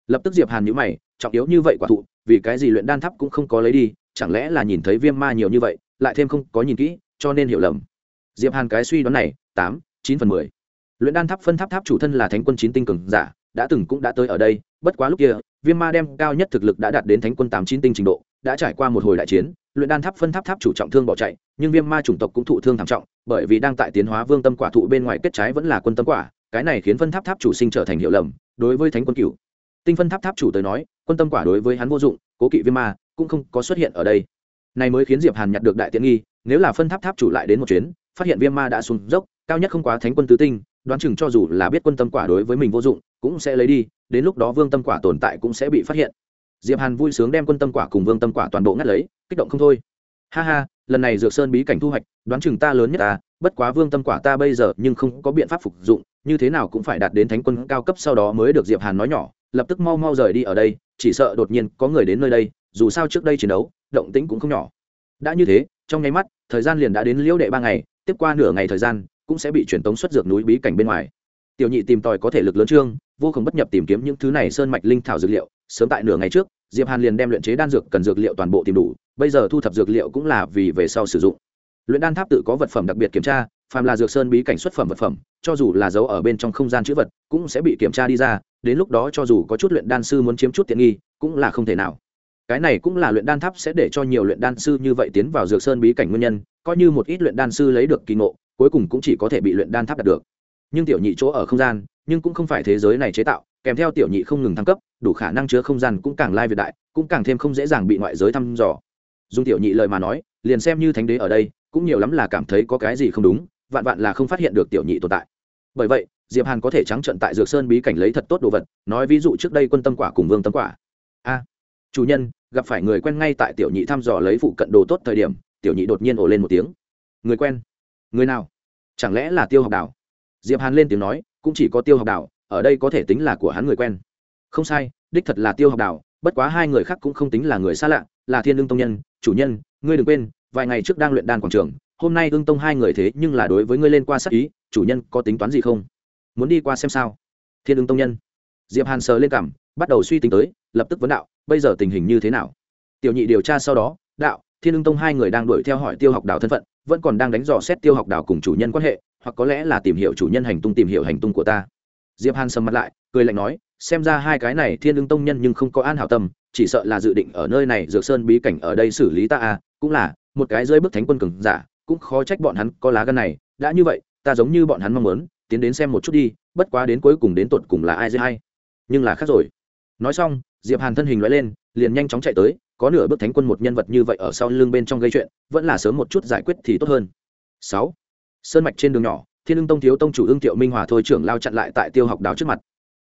Lập tức diệp hàn nhíu mày, trọng yếu như vậy quả thụ, vì cái gì luyện đan tháp cũng không có lấy đi, chẳng lẽ là nhìn thấy viêm ma nhiều như vậy, lại thêm không có nhìn kỹ, cho nên hiểu lầm. Diệp hàn cái suy đoán này, tám, chín phần mười. Luyện đan tháp phân tháp tháp chủ thân là thánh quân chín tinh cường giả, đã từng cũng đã tới ở đây, bất quá lúc kia, viêm ma đem cao nhất thực lực đã đạt đến thánh quân tám chín tinh trình độ đã trải qua một hồi đại chiến, luyện đan tháp phân tháp tháp chủ trọng thương bỏ chạy, nhưng viêm ma chủng tộc cũng thụ thương thảm trọng, bởi vì đang tại tiến hóa vương tâm quả thụ bên ngoài kết trái vẫn là quân tâm quả, cái này khiến phân tháp tháp chủ sinh trở thành hiệu lầm, đối với thánh quân cựu tinh phân tháp tháp chủ tới nói, quân tâm quả đối với hắn vô dụng, cố kỵ viêm ma cũng không có xuất hiện ở đây. Này mới khiến diệp hàn nhặt được đại tiện nghi, nếu là phân tháp tháp chủ lại đến một chuyến, phát hiện viêm ma đã xuống dốc, cao nhất không quá thánh quân tứ tinh, đoán chừng cho dù là biết quân tâm quả đối với mình vô dụng, cũng sẽ lấy đi, đến lúc đó vương tâm quả tồn tại cũng sẽ bị phát hiện diệp hàn vui sướng đem quân tâm quả cùng vương tâm quả toàn bộ ngắt lấy, kích động không thôi. Ha ha, lần này dược sơn bí cảnh thu hoạch, đoán chừng ta lớn nhất ta, bất quá vương tâm quả ta bây giờ nhưng không có biện pháp phục dụng, như thế nào cũng phải đạt đến thánh quân cao cấp sau đó mới được diệp hàn nói nhỏ, lập tức mau mau rời đi ở đây, chỉ sợ đột nhiên có người đến nơi đây, dù sao trước đây chiến đấu, động tĩnh cũng không nhỏ. Đã như thế, trong nháy mắt, thời gian liền đã đến liễu đệ ba ngày, tiếp qua nửa ngày thời gian, cũng sẽ bị truyền tống xuất dược núi bí cảnh bên ngoài. Tiểu nhị tìm tòi có thể lực lớn trương, vô cùng bất nhập tìm kiếm những thứ này sơn mạch linh thảo dược liệu, sớm tại nửa ngày trước diệp hàn liền đem luyện chế đan dược cần dược liệu toàn bộ tìm đủ, bây giờ thu thập dược liệu cũng là vì về sau sử dụng. Luyện đan tháp tự có vật phẩm đặc biệt kiểm tra, phàm là dược sơn bí cảnh xuất phẩm vật phẩm, cho dù là giấu ở bên trong không gian chữ vật, cũng sẽ bị kiểm tra đi ra, đến lúc đó cho dù có chút luyện đan sư muốn chiếm chút tiện nghi, cũng là không thể nào. Cái này cũng là luyện đan tháp sẽ để cho nhiều luyện đan sư như vậy tiến vào dược sơn bí cảnh nguyên nhân, coi như một ít luyện đan sư lấy được kỳ ngộ, cuối cùng cũng chỉ có thể bị luyện đan tháp đạt được. Nhưng tiểu nhị chỗ ở không gian, nhưng cũng không phải thế giới này chế tạo kèm theo tiểu nhị không ngừng thăng cấp, đủ khả năng chứa không gian cũng càng lai việt đại, cũng càng thêm không dễ dàng bị ngoại giới thăm dò. Dùng tiểu nhị lời mà nói, liền xem như thánh đế ở đây, cũng nhiều lắm là cảm thấy có cái gì không đúng, vạn vạn là không phát hiện được tiểu nhị tồn tại. Bởi vậy, diệp hàn có thể trắng trận tại dược sơn bí cảnh lấy thật tốt đồ vật, nói ví dụ trước đây quân tâm quả cùng vương tâm quả. A, chủ nhân, gặp phải người quen ngay tại tiểu nhị thăm dò lấy phụ cận đồ tốt thời điểm, tiểu nhị đột nhiên ồ lên một tiếng. Người quen? Người nào? Chẳng lẽ là tiêu học đảo? Diệp hàn lên tiếng nói, cũng chỉ có tiêu học đảo ở đây có thể tính là của hắn người quen. Không sai, đích thật là tiêu học đào, bất quá hai người khác cũng không tính là người xa lạ, là thiên lương tông nhân. Chủ nhân, ngươi đừng quên, vài ngày trước đang luyện đan quảng trường, hôm nay ương tông hai người thế nhưng là đối với ngươi lên qua sắc ý, chủ nhân có tính toán gì không? Muốn đi qua xem sao? Thiên ương tông nhân. Diệp hàn sờ lên cảm, bắt đầu suy tính tới, lập tức vấn đạo, bây giờ tình hình như thế nào? Tiểu nhị điều tra sau đó, đạo, thiên ương tông hai người đang đuổi theo hỏi tiêu học đào thân phận, vẫn còn đang đánh dò xét tiêu học đào cùng chủ nhân quan hệ, hoặc có lẽ là tìm hiểu chủ nhân hành tung tìm hiểu hành tung của ta diệp hàn sầm mặt lại, cười lạnh nói, xem ra hai cái này thiên Lương tông nhân nhưng không có an hảo tâm, chỉ sợ là dự định ở nơi này dược sơn bí cảnh ở đây xử lý ta à cũng là, một cái dưới bức thánh quân cường giả, cũng khó trách bọn hắn có lá gan này, đã như vậy, ta giống như bọn hắn mong muốn, tiến đến xem một chút đi, bất quá đến cuối cùng đến tột cùng là ai dễ hay. Nhưng là khác rồi. Nói xong, diệp hàn thân hình loại lên, liền nhanh chóng chạy tới, có nửa bước thánh quân một nhân vật như vậy ở sau lưng bên trong gây chuyện, vẫn là sớm một chút giải quyết thì tốt hơn. Sáu. Sơn mạch trên đường nhỏ thiên ưng tông thiếu tông chủ Ưng thiệu minh hòa thôi trưởng lao chặn lại tại tiêu học đào trước mặt.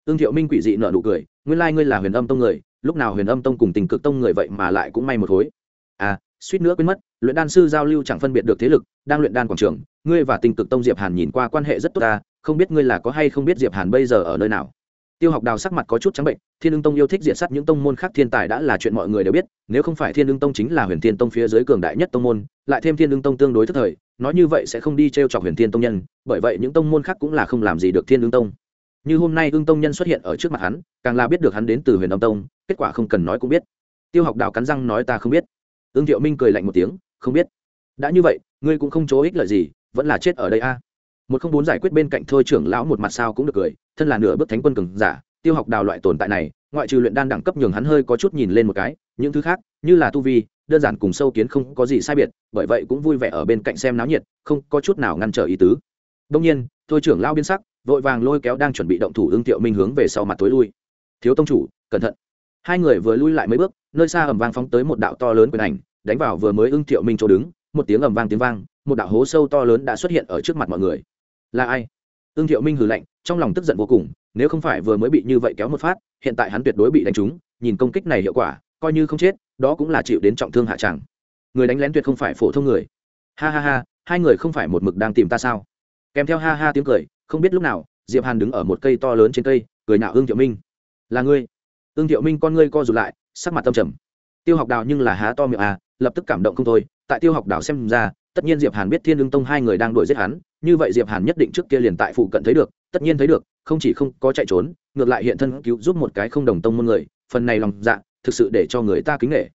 Ưng thiệu minh quỷ dị nợ nụ cười, nguyên lai ngươi là huyền âm tông người, lúc nào huyền âm tông cùng tình cực tông người vậy mà lại cũng may một khối à suýt nữa quên mất, luyện đan sư giao lưu chẳng phân biệt được thế lực, đang luyện đan quảng trường, ngươi và tình cực tông diệp hàn nhìn qua quan hệ rất tốt ta, không biết ngươi là có hay không biết diệp hàn bây giờ ở nơi nào? Tiêu học đào sắc mặt có chút trắng bệnh, thiên ưng tông yêu thích diện sát những tông môn khác thiên tài đã là chuyện mọi người đều biết, nếu không phải thiên ưng tông chính là huyền thiên tông phía dưới cường đại nhất tông môn, lại thêm thiên ưng tông tương đối thất thời, nói như vậy sẽ không đi t r e o chọc huyền thiên tông nhân, bởi vậy những tông môn khác cũng là không làm gì được thiên ưng tông. Như hôm nay ưng tông nhân xuất hiện ở trước mặt hắn, càng là biết được hắn đến từ huyền âm tông, kết quả không cần nói cũng biết. Tiêu học đào cắn răng nói ta không biết. Ưng thiệu minh cười lạnh một tiếng, không biết. Đã như vậy, ngươi cũng không chỗ ích lợi gì, vẫn là chết ở đây a một không bốn giải quyết bên cạnh thôi trưởng lão một mặt sao cũng được cười, thân là nửa bước thánh quân cường giả, tiêu học đào loại tồn tại này, ngoại trừ luyện đan đẳng cấp nhường hắn hơi có chút nhìn lên một cái, những thứ khác, như là tu vi, đơn giản cùng sâu kiến không có gì sai biệt, bởi vậy cũng vui vẻ ở bên cạnh xem náo nhiệt, không có chút nào ngăn trở ý tứ. Đông nhiên, thôi trưởng lao biên sắc, vội vàng lôi kéo đang chuẩn bị động thủ ương tiệu minh hướng về sau mặt tối lui. Thiếu tông chủ, cẩn thận. Hai người vừa lui lại mấy bước, nơi xa ẩm vang phóng tới một đạo to lớn quyền ảnh, đánh vào vừa mới ưng tiệu minh chỗ đứng, một tiếng ẩm vang tiếng vang, một đạo hố sâu to lớn đã xuất hiện ở trước mặt mọi người là ai? Ương thiệu minh hừ lạnh, trong lòng tức giận vô cùng, nếu không phải vừa mới bị như vậy kéo một phát, hiện tại hắn tuyệt đối bị đánh trúng, nhìn công kích này hiệu quả, coi như không chết, đó cũng là chịu đến trọng thương hạ tràng người đánh lén tuyệt không phải phổ thông người. Ha ha ha, hai người không phải một mực đang tìm ta sao? Kèm theo ha ha tiếng cười, không biết lúc nào, diệp hàn đứng ở một cây to lớn trên cây, cười nạo ương thiệu minh. Là ngươi? Ương thiệu minh con ngươi co rụt lại, sắc mặt tâm trầm. Tiêu học đào nhưng là há to miệng à lập tức cảm động không thôi, tại tiêu học đào xem ra tất nhiên diệp hàn biết thiên lương tông hai người đang đuổi giết hắn, như vậy diệp hàn nhất định trước kia liền tại phụ cận thấy được, tất nhiên thấy được, không chỉ không có chạy trốn, ngược lại hiện thân cứu giúp một cái không đồng tông môn người, phần này lòng dạ thực sự để cho người ta kính nghệ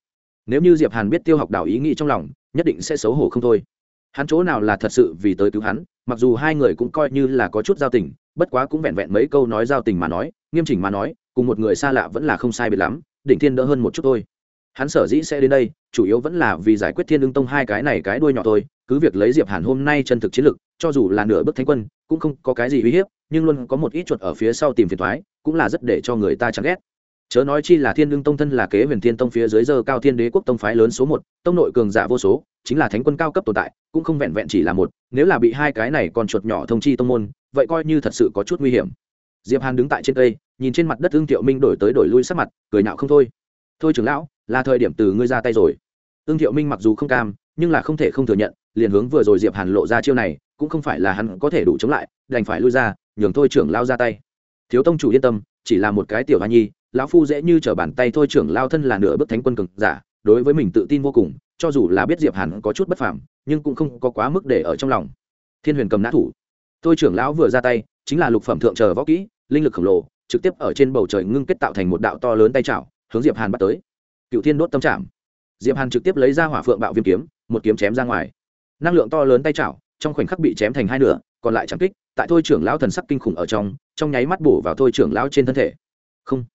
nếu như diệp hàn biết tiêu học đảo ý nghĩ trong lòng, nhất định sẽ xấu hổ không thôi. Hắn chỗ nào là thật sự vì tới cứu hắn, mặc dù hai người cũng coi như là có chút giao tình, bất quá cũng vẹn vẹn mấy câu nói giao tình mà nói, nghiêm chỉnh mà nói, cùng một người xa lạ vẫn là không sai biệt lắm, đỉnh thiên đỡ hơn một chút thôi hắn sở dĩ sẽ đến đây, chủ yếu vẫn là vì giải quyết thiên lương tông hai cái này cái đuôi nhỏ thôi, cứ việc lấy diệp hàn hôm nay chân thực chiến lực, cho dù là nửa bước thánh quân, cũng không có cái gì uy hiếp, nhưng luôn có một ít chuột ở phía sau tìm phiền thoái cũng là rất để cho người ta chán ghét. Chớ nói chi là thiên lương tông thân là kế huyền thiên tông phía dưới giờ cao thiên đế quốc tông phái lớn số một, tông nội cường giả vô số, chính là thánh quân cao cấp tồn tại, cũng không vẹn vẹn chỉ là một, nếu là bị hai cái này còn chuột nhỏ thông chi tông môn, vậy coi như thật sự có chút nguy hiểm. Diệp hàn đứng tại trên cây, nhìn trên mặt đất ương Tiểu minh đổi tới đổi lui sát mặt, cười nhạo không thôi. Thôi trưởng lão là thời điểm từ ngươi ra tay rồi. Ương thiệu minh mặc dù không cam, nhưng là không thể không thừa nhận, liền hướng vừa rồi diệp hàn lộ ra chiêu này, cũng không phải là hắn có thể đủ chống lại, đành phải lui ra, nhường thôi trưởng lao ra tay. Thiếu tông chủ yên tâm, chỉ là một cái tiểu hoa nhi, lão phu dễ như trở bàn tay thôi trưởng lao thân là nửa bước thánh quân cực giả, đối với mình tự tin vô cùng, cho dù là biết diệp hàn có chút bất phàm, nhưng cũng không có quá mức để ở trong lòng. Thiên huyền cầm nã thủ. Thôi trưởng lão vừa ra tay, chính là lục phẩm thượng chờ võ kỹ, linh lực khổng lồ, trực tiếp ở trên bầu trời ngưng kết tạo thành một đạo to lớn tay chảo, hướng diệp hàn bắt tới cựu thiên đốt tâm trảm. Diệp hàn trực tiếp lấy ra hỏa phượng bạo viêm kiếm, một kiếm chém ra ngoài. Năng lượng to lớn tay chảo, trong khoảnh khắc bị chém thành hai nửa, còn lại chẳng kích, tại thôi trưởng lão thần sắc kinh khủng ở trong trong nháy mắt bổ vào thôi trưởng lão trên thân thể. Không.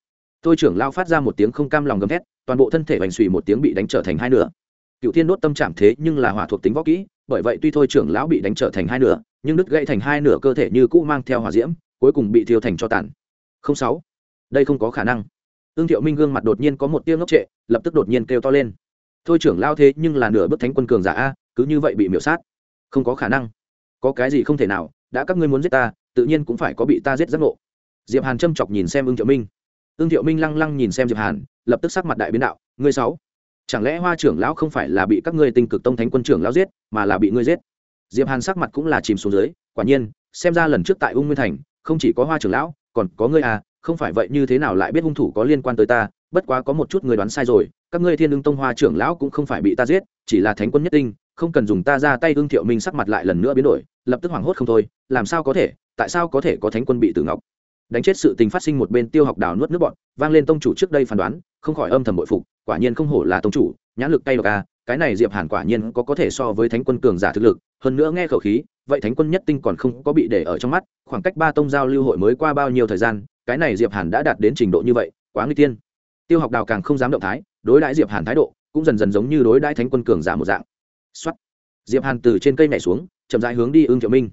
Thôi trưởng lão phát ra một tiếng không cam lòng gầm thét, toàn bộ thân thể bành xùy một tiếng bị đánh trở thành hai nửa. Cựu thiên đốt tâm chạm thế nhưng là hỏa thuộc tính võ kỹ, bởi vậy tuy thôi trưởng lão bị đánh trở thành hai nửa, nhưng đứt gãy thành hai nửa cơ thể như cũ mang theo hỏa diễm, cuối cùng bị thiêu thành cho tàn. Không sáu. Đây không có khả năng ương thiệu minh gương mặt đột nhiên có một tiếng ngốc trệ, lập tức đột nhiên kêu to lên. Thôi trưởng lao thế nhưng là nửa bước thánh quân cường giả a, cứ như vậy bị miểu sát. Không có khả năng. Có cái gì không thể nào, đã các ngươi muốn giết ta, tự nhiên cũng phải có bị ta giết giác ngộ. Diệp hàn châm chọc nhìn xem ưng thiệu minh. Ưng thiệu minh lăng lăng nhìn xem diệp hàn, lập tức sắc mặt đại biến đạo, ngươi sáu, chẳng lẽ hoa trưởng lão không phải là bị các ngươi tinh cực tông thánh quân trưởng lão giết, mà là bị ngươi giết? Diệp hàn sắc mặt cũng là chìm xuống dưới, quả nhiên, xem ra lần trước tại ung nguyên thành, không chỉ có hoa trưởng lão, còn có ngươi à không phải vậy như thế nào lại biết hung thủ có liên quan tới ta, bất quá có một chút người đoán sai rồi, các ngươi thiên ưng tông hoa trưởng lão cũng không phải bị ta giết, chỉ là thánh quân nhất tinh, không cần dùng ta ra tay hương thiệu minh sắc mặt lại lần nữa biến đổi, lập tức hoảng hốt không thôi, làm sao có thể, tại sao có thể có thánh quân bị tử ngọc? Đánh chết sự tình phát sinh một bên tiêu học đào nuốt nước bọn vang lên tông chủ trước đây phán đoán, không khỏi âm thầm bội phục, quả nhiên không hổ là tông chủ, nhãn lực tay độc a cái này diệp hàn quả nhiên có có thể so với thánh quân cường giả thực lực, hơn nữa nghe khẩu khí, vậy thánh quân nhất tinh còn không có bị để ở trong mắt, khoảng cách ba tông giao lưu hội mới qua bao nhiêu thời gian cái này diệp hàn đã đạt đến trình độ như vậy, quá nguy tiên. Tiêu học đào càng không dám động thái, đối đãi diệp hàn thái độ cũng dần dần giống như đối đãi thánh quân cường giả một dạng. Xuất diệp hàn từ trên cây nhảy xuống, chậm rãi hướng đi ương thiệu minh.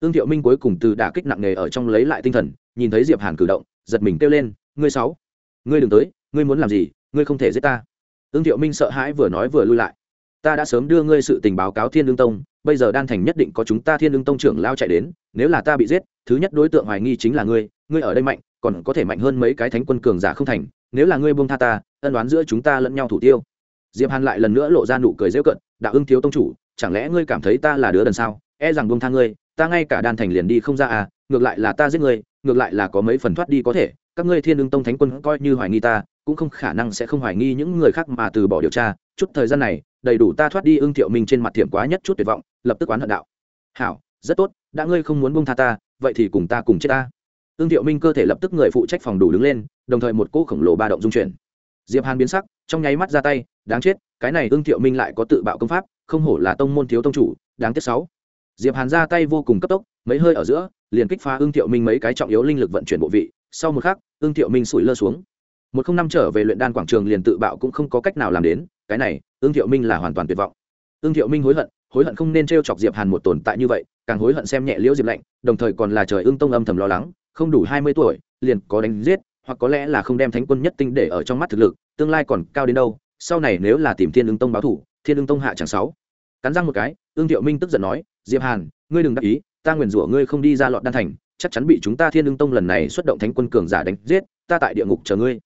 Ương thiệu minh cuối cùng từ đả kích nặng nề ở trong lấy lại tinh thần, nhìn thấy diệp hàn cử động, giật mình kêu lên, ngươi sáu, ngươi đừng tới, ngươi muốn làm gì, ngươi không thể giết ta. Ương thiệu minh sợ hãi vừa nói vừa lui lại ta đã sớm đưa ngươi sự tình báo cáo thiên lương tông, bây giờ đan thành nhất định có chúng ta thiên lương tông trưởng lao chạy đến, nếu là ta bị giết, thứ nhất đối tượng hoài nghi chính là ngươi ngươi ở đây mạnh, còn có thể mạnh hơn mấy cái thánh quân cường giả không thành, nếu là ngươi buông tha ta, ân đoán giữa chúng ta lẫn nhau thủ tiêu. Diệp hàn lại lần nữa lộ ra nụ cười dễ cận đạo ưng thiếu tông chủ, chẳng lẽ ngươi cảm thấy ta là đứa đần sao? E rằng buông tha ngươi, ta ngay cả đan thành liền đi không ra à ngược lại là ta giết ngươi, ngược lại là có mấy phần thoát đi có thể, các ngươi thiên lương tông thánh quân coi như hoài nghi ta cũng không khả năng sẽ không hoài nghi những người khác mà từ bỏ điều tra. Chút thời gian này, đầy đủ ta thoát đi ưng thiệu minh trên mặt thiểm quá nhất chút tuyệt vọng, lập tức oán hận đạo. Hảo, rất tốt, đã ngươi không muốn bông tha ta, vậy thì cùng ta cùng chết ta. Ưng thiệu minh cơ thể lập tức người phụ trách phòng đủ đứng lên, đồng thời một cỗ khổng lồ ba động dung chuyển. Diệp hàn biến sắc, trong nháy mắt ra tay, đáng chết, cái này ưng thiệu minh lại có tự bạo công pháp, không hổ là tông môn thiếu tông chủ, đáng tiếc sáu. Diệp hàn ra tay vô cùng cấp tốc, mấy hơi ở giữa, liền kích phá ưng thiệu minh mấy cái trọng yếu linh lực vận chuyển bộ vị, sau một khắc ưng thiệu minh sủi lơ xuống một không năm trở về luyện đan quảng trường liền tự bạo cũng không có cách nào làm đến, cái này, ương thiệu minh là hoàn toàn tuyệt vọng. Ương thiệu minh hối hận hối hận không nên t chọc diệp hàn một tồn tại như vậy, càng hối hận xem nhẹ liễu diệp lạnh, đồng thời còn là trời ương tông âm thầm lo lắng, không đủ hai mươi tuổi, liền có đánh giết, hoặc có lẽ là không đem thánh quân nhất tinh để ở trong mắt thực lực, tương lai còn cao đến đâu, sau này nếu là tìm thiên ương tông báo thủ, thiên ương tông hạ chẳng sáu. Cắn răng một cái, ương thiệu minh tức giận nói, diệp hàn, ngươi đừng đắc ý, ta nguyền rủa ngươi không đi ra lọt đan thành, chắc chắn bị chúng ta thiên ương tông lần này xuất động thánh quân cường giả đánh giết, ta tại địa ngục chờ ngươi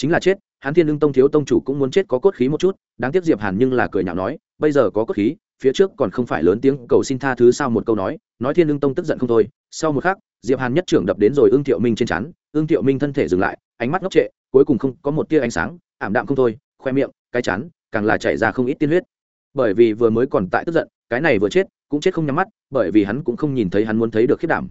chính là chết, hắn thiên lương tông thiếu tông chủ cũng muốn chết có cốt khí một chút, đáng tiếc diệp hàn nhưng là cười nhạo nói, bây giờ có cốt khí, phía trước còn không phải lớn tiếng cầu xin tha thứ sao một câu nói nói thiên lương tông tức giận không thôi. Sau một khắc, diệp hàn nhất trưởng đập đến rồi ương thiệu minh trên chắn ương thiệu minh thân thể dừng lại, ánh mắt ngốc trệ, cuối cùng không, có một tia ánh sáng, ảm đạm không thôi, khoe miệng, cái chắn càng là chảy ra không ít tiên huyết. Bởi vì vừa mới còn tại tức giận, cái này vừa chết, cũng chết không nhắm mắt, bởi vì hắn cũng không nhìn thấy hắn muốn thấy được khiết đảm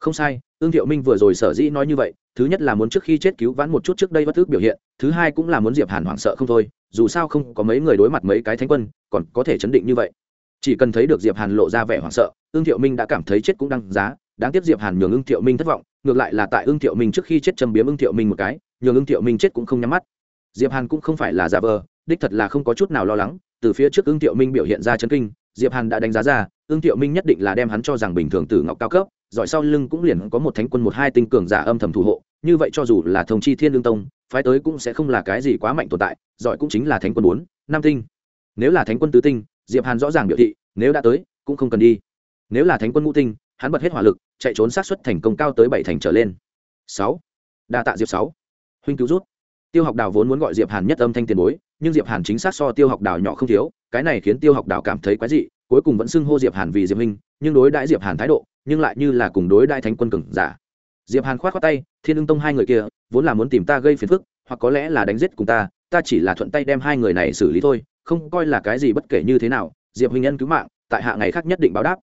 không sai, ương thiệu minh vừa rồi sở dĩ nói như vậy, thứ nhất là muốn trước khi chết cứu vãn một chút trước đây bất thức biểu hiện, thứ hai cũng là muốn diệp hàn hoảng sợ không thôi, dù sao không có mấy người đối mặt mấy cái thánh quân, còn có thể chấn định như vậy. Chỉ cần thấy được diệp hàn lộ ra vẻ hoảng sợ, ương thiệu minh đã cảm thấy chết cũng đăng giá, đáng tiếc diệp hàn nhường ương thiệu minh thất vọng, ngược lại là tại ương thiệu minh trước khi chết châm biếm ương thiệu minh một cái, nhường ương thiệu minh chết cũng không nhắm mắt. Diệp hàn cũng không phải là giả vờ, đích thật là không có chút nào lo lắng, từ phía trước ương thiệu minh biểu hiện ra chấn kinh, diệp hàn đã đánh giá ra, ương thiệu minh nhất định là đem hắn cho rằng bình thường tử ngọc cao cấp giỏi sau lưng cũng liền có một thánh quân một hai tinh cường giả âm thầm thủ hộ, như vậy cho dù là thông chi thiên lương tông, phái tới cũng sẽ không là cái gì quá mạnh tồn tại, giỏi cũng chính là thánh quân bốn, năm tinh. Nếu là thánh quân tứ tinh, diệp hàn rõ ràng biểu thị, nếu đã tới, cũng không cần đi. Nếu là thánh quân ngũ tinh, hắn bật hết hỏa lực, chạy trốn sát xuất thành công cao tới bảy thành trở lên. Sáu. Đa tạ diệp sáu. Huynh cứu rút tiêu học đào vốn muốn gọi diệp hàn nhất âm thanh tiền bối, nhưng diệp hàn chính xác so tiêu học đào nhỏ không thiếu, cái này khiến tiêu học đào cảm thấy quái dị, cuối cùng vẫn xưng hô diệp hàn vì diệp huynh, nhưng đối đãi diệp hàn thái độ nhưng lại như là cùng đối Đại thánh quân cường giả. Diệp hàn khoát khoát tay, thiên ưng tông hai người kia, vốn là muốn tìm ta gây phiền phức, hoặc có lẽ là đánh giết cùng ta ta chỉ là thuận tay đem hai người này xử lý thôi, không coi là cái gì bất kể như thế nào, diệp huynh nhân cứu mạng, tại hạ ngày khác nhất định báo đáp.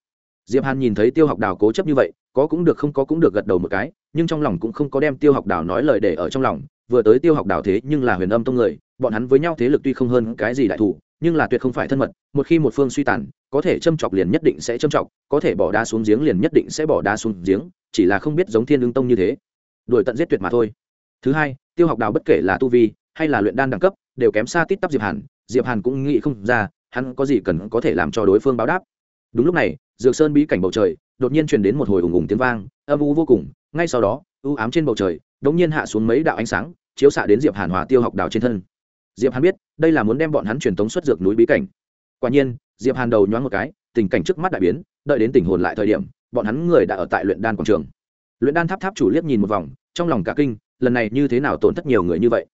Diệp hàn nhìn thấy tiêu học đào cố chấp như vậy, có cũng được không có cũng được gật đầu một cái, nhưng trong lòng cũng không có đem tiêu học đào nói lời để ở trong lòng, vừa tới tiêu học đào thế nhưng là huyền âm tông người, bọn hắn với nhau thế lực tuy không hơn cái gì đại thủ nhưng là tuyệt không phải thân mật, một khi một phương suy tàn, có thể châm chọc liền nhất định sẽ châm chọc, có thể bỏ đá xuống giếng liền nhất định sẽ bỏ đá xuống giếng, chỉ là không biết giống thiên lương tông như thế. Đuổi tận giết tuyệt mà thôi. Thứ hai, tiêu học đào bất kể là tu vi hay là luyện đan đẳng cấp, đều kém xa tít tắp diệp hàn. Diệp hàn cũng nghĩ không ra, hắn có gì cần có thể làm cho đối phương báo đáp. Đúng lúc này, dược sơn bí cảnh bầu trời, đột nhiên truyền đến một hồi ùng ùng tiếng vang, âm u vô cùng. Ngay sau đó, u ám trên bầu trời, đột nhiên hạ xuống mấy đạo ánh sáng, chiếu xạ đến diệp hàn hòa tiêu học đào trên thân diệp hàn biết, đây là muốn đem bọn hắn truyền tống xuất dược núi bí cảnh. Quả nhiên, diệp hàn đầu nhoáng một cái, tình cảnh trước mắt đại biến, đợi đến tình hồn lại thời điểm, bọn hắn người đã ở tại luyện đan quảng trường. Luyện đan tháp tháp chủ liếc nhìn một vòng, trong lòng cả kinh, lần này như thế nào tổn thất nhiều người như vậy.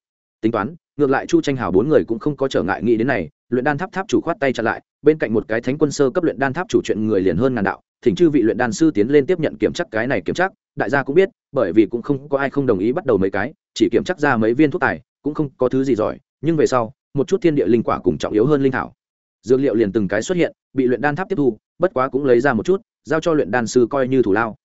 Tính toán, ngược lại chu tranh hào bốn người cũng không có trở ngại nghĩ đến này, luyện đan tháp tháp chủ khoát tay chặn lại, bên cạnh một cái thánh quân sơ cấp luyện đan tháp chủ chuyện người liền hơn ngàn đạo, thỉnh chư vị luyện đan sư tiến lên tiếp nhận kiểm chắc cái này kiểm chắc đại gia cũng biết, bởi vì cũng không có ai không đồng ý bắt đầu mấy cái, chỉ kiểm chắc ra mấy viên thuốc tài, cũng không có thứ gì giỏi nhưng về sau, một chút thiên địa linh quả cùng trọng yếu hơn linh thảo. Dược liệu liền từng cái xuất hiện, bị luyện đan tháp tiếp thu, bất quá cũng lấy ra một chút, giao cho luyện đan sư coi như thủ lao.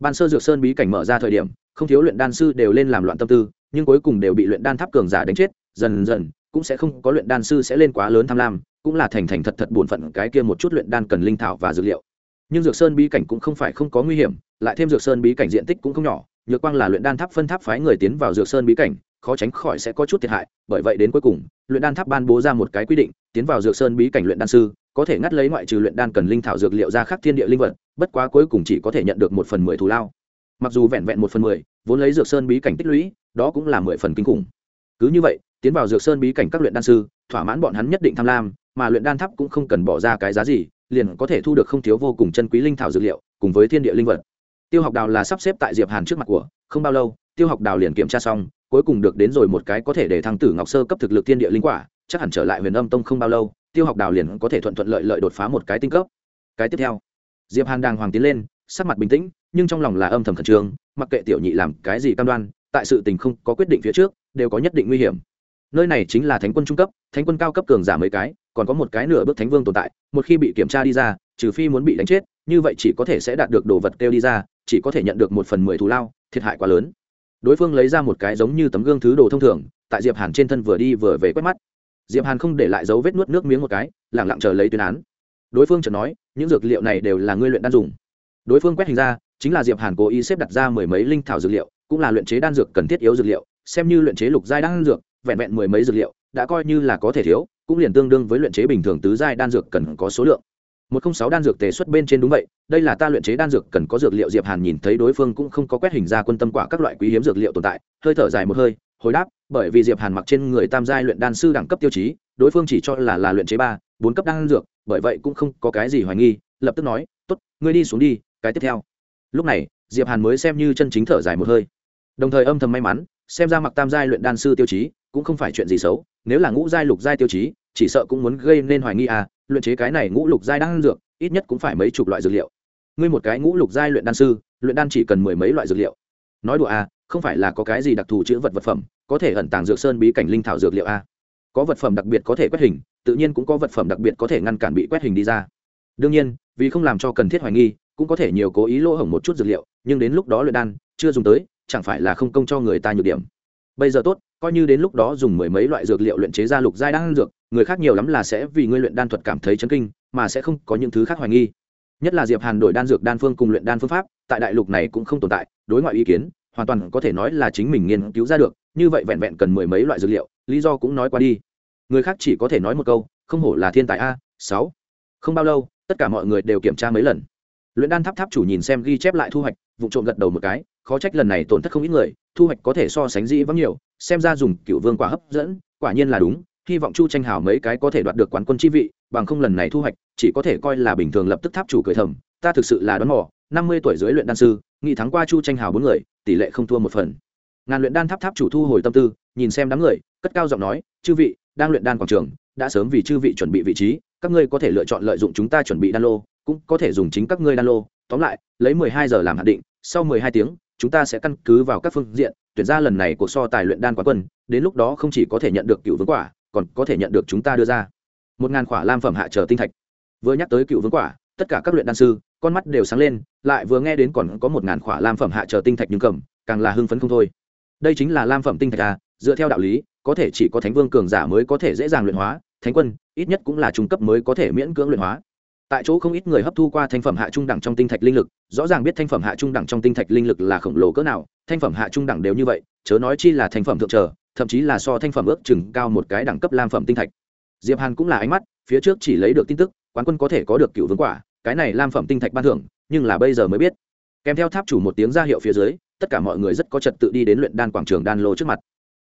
Ban sơ dược sơn bí cảnh mở ra thời điểm, không thiếu luyện đan sư đều lên làm loạn tâm tư, nhưng cuối cùng đều bị luyện đan tháp cường giả đánh chết, dần dần, cũng sẽ không có luyện đan sư sẽ lên quá lớn tham lam, cũng là thành thành thật thật bổn phận cái kia một chút luyện đan cần linh thảo và dược liệu. Nhưng dược sơn bí cảnh cũng không phải không có nguy hiểm, lại thêm dược sơn bí cảnh diện tích cũng không nhỏ, nhược quang là luyện đan tháp phân tháp phái người tiến vào dược sơn bí cảnh khó tránh khỏi sẽ có chút thiệt hại, bởi vậy đến cuối cùng, luyện đan tháp ban bố ra một cái quy định, tiến vào dược sơn bí cảnh luyện đan sư, có thể ngắt lấy ngoại trừ luyện đan cần linh thảo dược liệu ra khắc thiên địa linh vật, bất quá cuối cùng chỉ có thể nhận được một phần mười thù lao. Mặc dù vẹn vẹn một phần mười, vốn lấy dược sơn bí cảnh tích lũy, đó cũng là mười phần kinh khủng. Cứ như vậy, tiến vào dược sơn bí cảnh các luyện đan sư, thỏa mãn bọn hắn nhất định tham lam, mà luyện đan tháp cũng không cần bỏ ra cái giá gì, liền có thể thu được không thiếu vô cùng chân quý linh thảo dược liệu, cùng với thiên địa linh vật. Tiêu học đào là sắp xếp tại diệp hàn trước mặt của, không bao lâu, tiêu học đào liền kiểm tra xong cuối cùng được đến rồi một cái có thể để thăng tử ngọc sơ cấp thực lực thiên địa linh quả, chắc hẳn trở lại huyền âm tông không bao lâu, tiêu học đào liền có thể thuận thuận lợi lợi đột phá một cái tinh cấp. Cái tiếp theo, diệp hàn đang hoàng tiến lên, sắc mặt bình tĩnh, nhưng trong lòng là âm thầm khẩn trương, mặc kệ tiểu nhị làm cái gì cam đoan, tại sự tình không có quyết định phía trước, đều có nhất định nguy hiểm. Nơi này chính là thánh quân trung cấp, thánh quân cao cấp cường giả mấy cái, còn có một cái nửa bước thánh vương tồn tại, một khi bị kiểm tra đi ra, trừ phi muốn bị đánh chết, như vậy chỉ có thể sẽ đạt được đồ vật kêu đi ra, chỉ có thể nhận được một phần mười thù lao, thiệt hại quá lớn đối phương lấy ra một cái giống như tấm gương thứ đồ thông thường, tại diệp hàn trên thân vừa đi vừa về quét mắt. Diệp hàn không để lại dấu vết nuốt nước miếng một cái, lẳng lặng chờ lấy tuyên án. Đối phương chợt nói, những dược liệu này đều là ngươi luyện đan dùng. Đối phương quét hình ra, chính là diệp hàn cố ý xếp đặt ra mười mấy linh thảo dược liệu, cũng là luyện chế đan dược cần thiết yếu dược liệu, xem như luyện chế lục giai đan dược, vẹn vẹn mười mấy dược liệu, đã coi như là có thể thiếu, cũng liền tương đương với luyện chế bình thường tứ giai đan dược cần có số lượng một không sáu đan dược tề xuất bên trên đúng vậy, đây là ta luyện chế đan dược, cần có dược liệu diệp hàn nhìn thấy đối phương cũng không có quét hình ra quân tâm quả các loại quý hiếm dược liệu tồn tại, hơi thở dài một hơi, hồi đáp, bởi vì diệp hàn mặc trên người tam giai luyện đan sư đẳng cấp tiêu chí, đối phương chỉ cho là là luyện chế ba, bốn cấp đan dược, bởi vậy cũng không có cái gì hoài nghi, lập tức nói, tốt, ngươi đi xuống đi, cái tiếp theo. Lúc này, diệp hàn mới xem như chân chính thở dài một hơi. Đồng thời âm thầm may mắn, xem ra mặc tam giai luyện đan sư tiêu chí cũng không phải chuyện gì xấu, nếu là ngũ giai lục giai tiêu chí chỉ sợ cũng muốn gây nên hoài nghi à luyện chế cái này ngũ lục giai đan dược, ít nhất cũng phải mấy chục loại dược liệu. Ngươi một cái ngũ lục giai luyện đan sư, luyện đan chỉ cần mười mấy loại dược liệu. Nói đùa à không phải là có cái gì đặc thù chữ vật vật phẩm, có thể ẩn tàng dược sơn bí cảnh linh thảo dược liệu a có vật phẩm đặc biệt có thể quét hình, tự nhiên cũng có vật phẩm đặc biệt có thể ngăn cản bị quét hình đi ra. Đương nhiên, vì không làm cho cần thiết hoài nghi, cũng có thể nhiều cố ý lỗ hổng một chút dược liệu, nhưng đến lúc đó luyện đan, chưa dùng tới, chẳng phải là không công cho người ta nhược điểm. Bây giờ tốt, coi như đến lúc đó dùng mười mấy loại dược liệu luyện chế ra lục giai đan dược người khác nhiều lắm là sẽ vì ngươi luyện đan thuật cảm thấy chấn kinh, mà sẽ không có những thứ khác hoài nghi. Nhất là diệp hàn đổi đan dược đan phương cùng luyện đan phương pháp, tại đại lục này cũng không tồn tại, đối ngoại ý kiến, hoàn toàn có thể nói là chính mình nghiên cứu ra được, như vậy vẹn vẹn cần mười mấy loại dược liệu, lý do cũng nói qua đi. Người khác chỉ có thể nói một câu, không hổ là thiên tài a, sáu. Không bao lâu, tất cả mọi người đều kiểm tra mấy lần. Luyện đan tháp tháp chủ nhìn xem ghi chép lại thu hoạch, vụ trộm gật đầu một cái, khó trách lần này tổn thất không ít người, thu hoạch có thể so sánh dĩ vắng nhiều, xem ra dùng cựu vương quả hấp dẫn, quả nhiên là đúng hy vọng chu tranh hào mấy cái có thể đoạt được quán quân chi vị, bằng không lần này thu hoạch, chỉ có thể coi là bình thường lập tức tháp chủ cười thầm, ta thực sự là đón mỏ năm mươi tuổi dưới luyện đan sư, nghị thắng qua chu tranh hào bốn người, tỷ lệ không thua một phần. Ngàn luyện đan tháp tháp chủ thu hồi tâm tư, nhìn xem đám người, cất cao giọng nói, chư vị, đang luyện đan quảng trường, đã sớm vì chư vị chuẩn bị vị trí, các ngươi có thể lựa chọn lợi dụng chúng ta chuẩn bị đan lô, cũng có thể dùng chính các ngươi đan lô. Tóm lại, lấy mười hai giờ làm hạn định, sau mười hai tiếng, chúng ta sẽ căn cứ vào các phương diện, tuyển ra lần này của so tài luyện đan quán quân, đến lúc đó không chỉ có thể nhận được cựu vương quả còn có thể nhận được chúng ta đưa ra. Một ngàn khỏa lam phẩm hạ chờ tinh thạch. Vừa nhắc tới cựu vương quả, tất cả các luyện đan sư, con mắt đều sáng lên, lại vừa nghe đến còn có một ngàn khỏa lam phẩm hạ chờ tinh thạch nhưng cầm, càng là hưng phấn không thôi. Đây chính là lam phẩm tinh thạch à dựa theo đạo lý, có thể chỉ có thánh vương cường giả mới có thể dễ dàng luyện hóa, thánh quân, ít nhất cũng là trung cấp mới có thể miễn cưỡng luyện hóa. Tại chỗ không ít người hấp thu qua thanh phẩm hạ trung đẳng trong tinh thạch linh lực, rõ ràng biết thanh phẩm hạ trung đẳng trong tinh thạch linh lực là khổng lồ cỡ nào, thanh phẩm hạ trung đẳng đều như vậy, chớ nói chi là thanh phẩm thượng trở thậm chí là so thanh phẩm ước chừng cao một cái đẳng cấp lam phẩm tinh thạch. Diệp hàn cũng là ánh mắt, phía trước chỉ lấy được tin tức, quán quân có thể có được cựu vương quả, cái này lam phẩm tinh thạch ban thưởng, nhưng là bây giờ mới biết. Kèm theo tháp chủ một tiếng ra hiệu phía dưới, tất cả mọi người rất có trật tự đi đến luyện đan quảng trường đan lô trước mặt.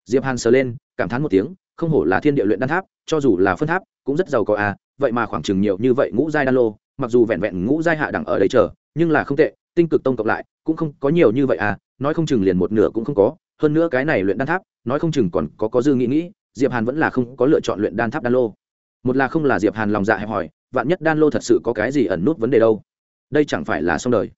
Diệp hàn sờ lên, cảm thán một tiếng, không hổ là thiên địa luyện đan tháp, cho dù là phân tháp, cũng rất giàu có à vậy mà khoảng chừng nhiều như vậy ngũ giai đan lô, mặc dù vẹn vẹn ngũ giai hạ đẳng ở đây chờ, nhưng là không tệ, tinh cực tông cộng lại, cũng không có nhiều như vậy à nói không chừng liền một nửa cũng không có hơn nữa cái này luyện đan tháp, nói không chừng còn có có dư nghĩ nghĩ, diệp hàn vẫn là không có lựa chọn luyện đan tháp đan lô. Một là không là diệp hàn lòng dạ hẹp hỏi vạn nhất đan lô thật sự có cái gì ẩn nút vấn đề đâu. Đây chẳng phải là xong đời.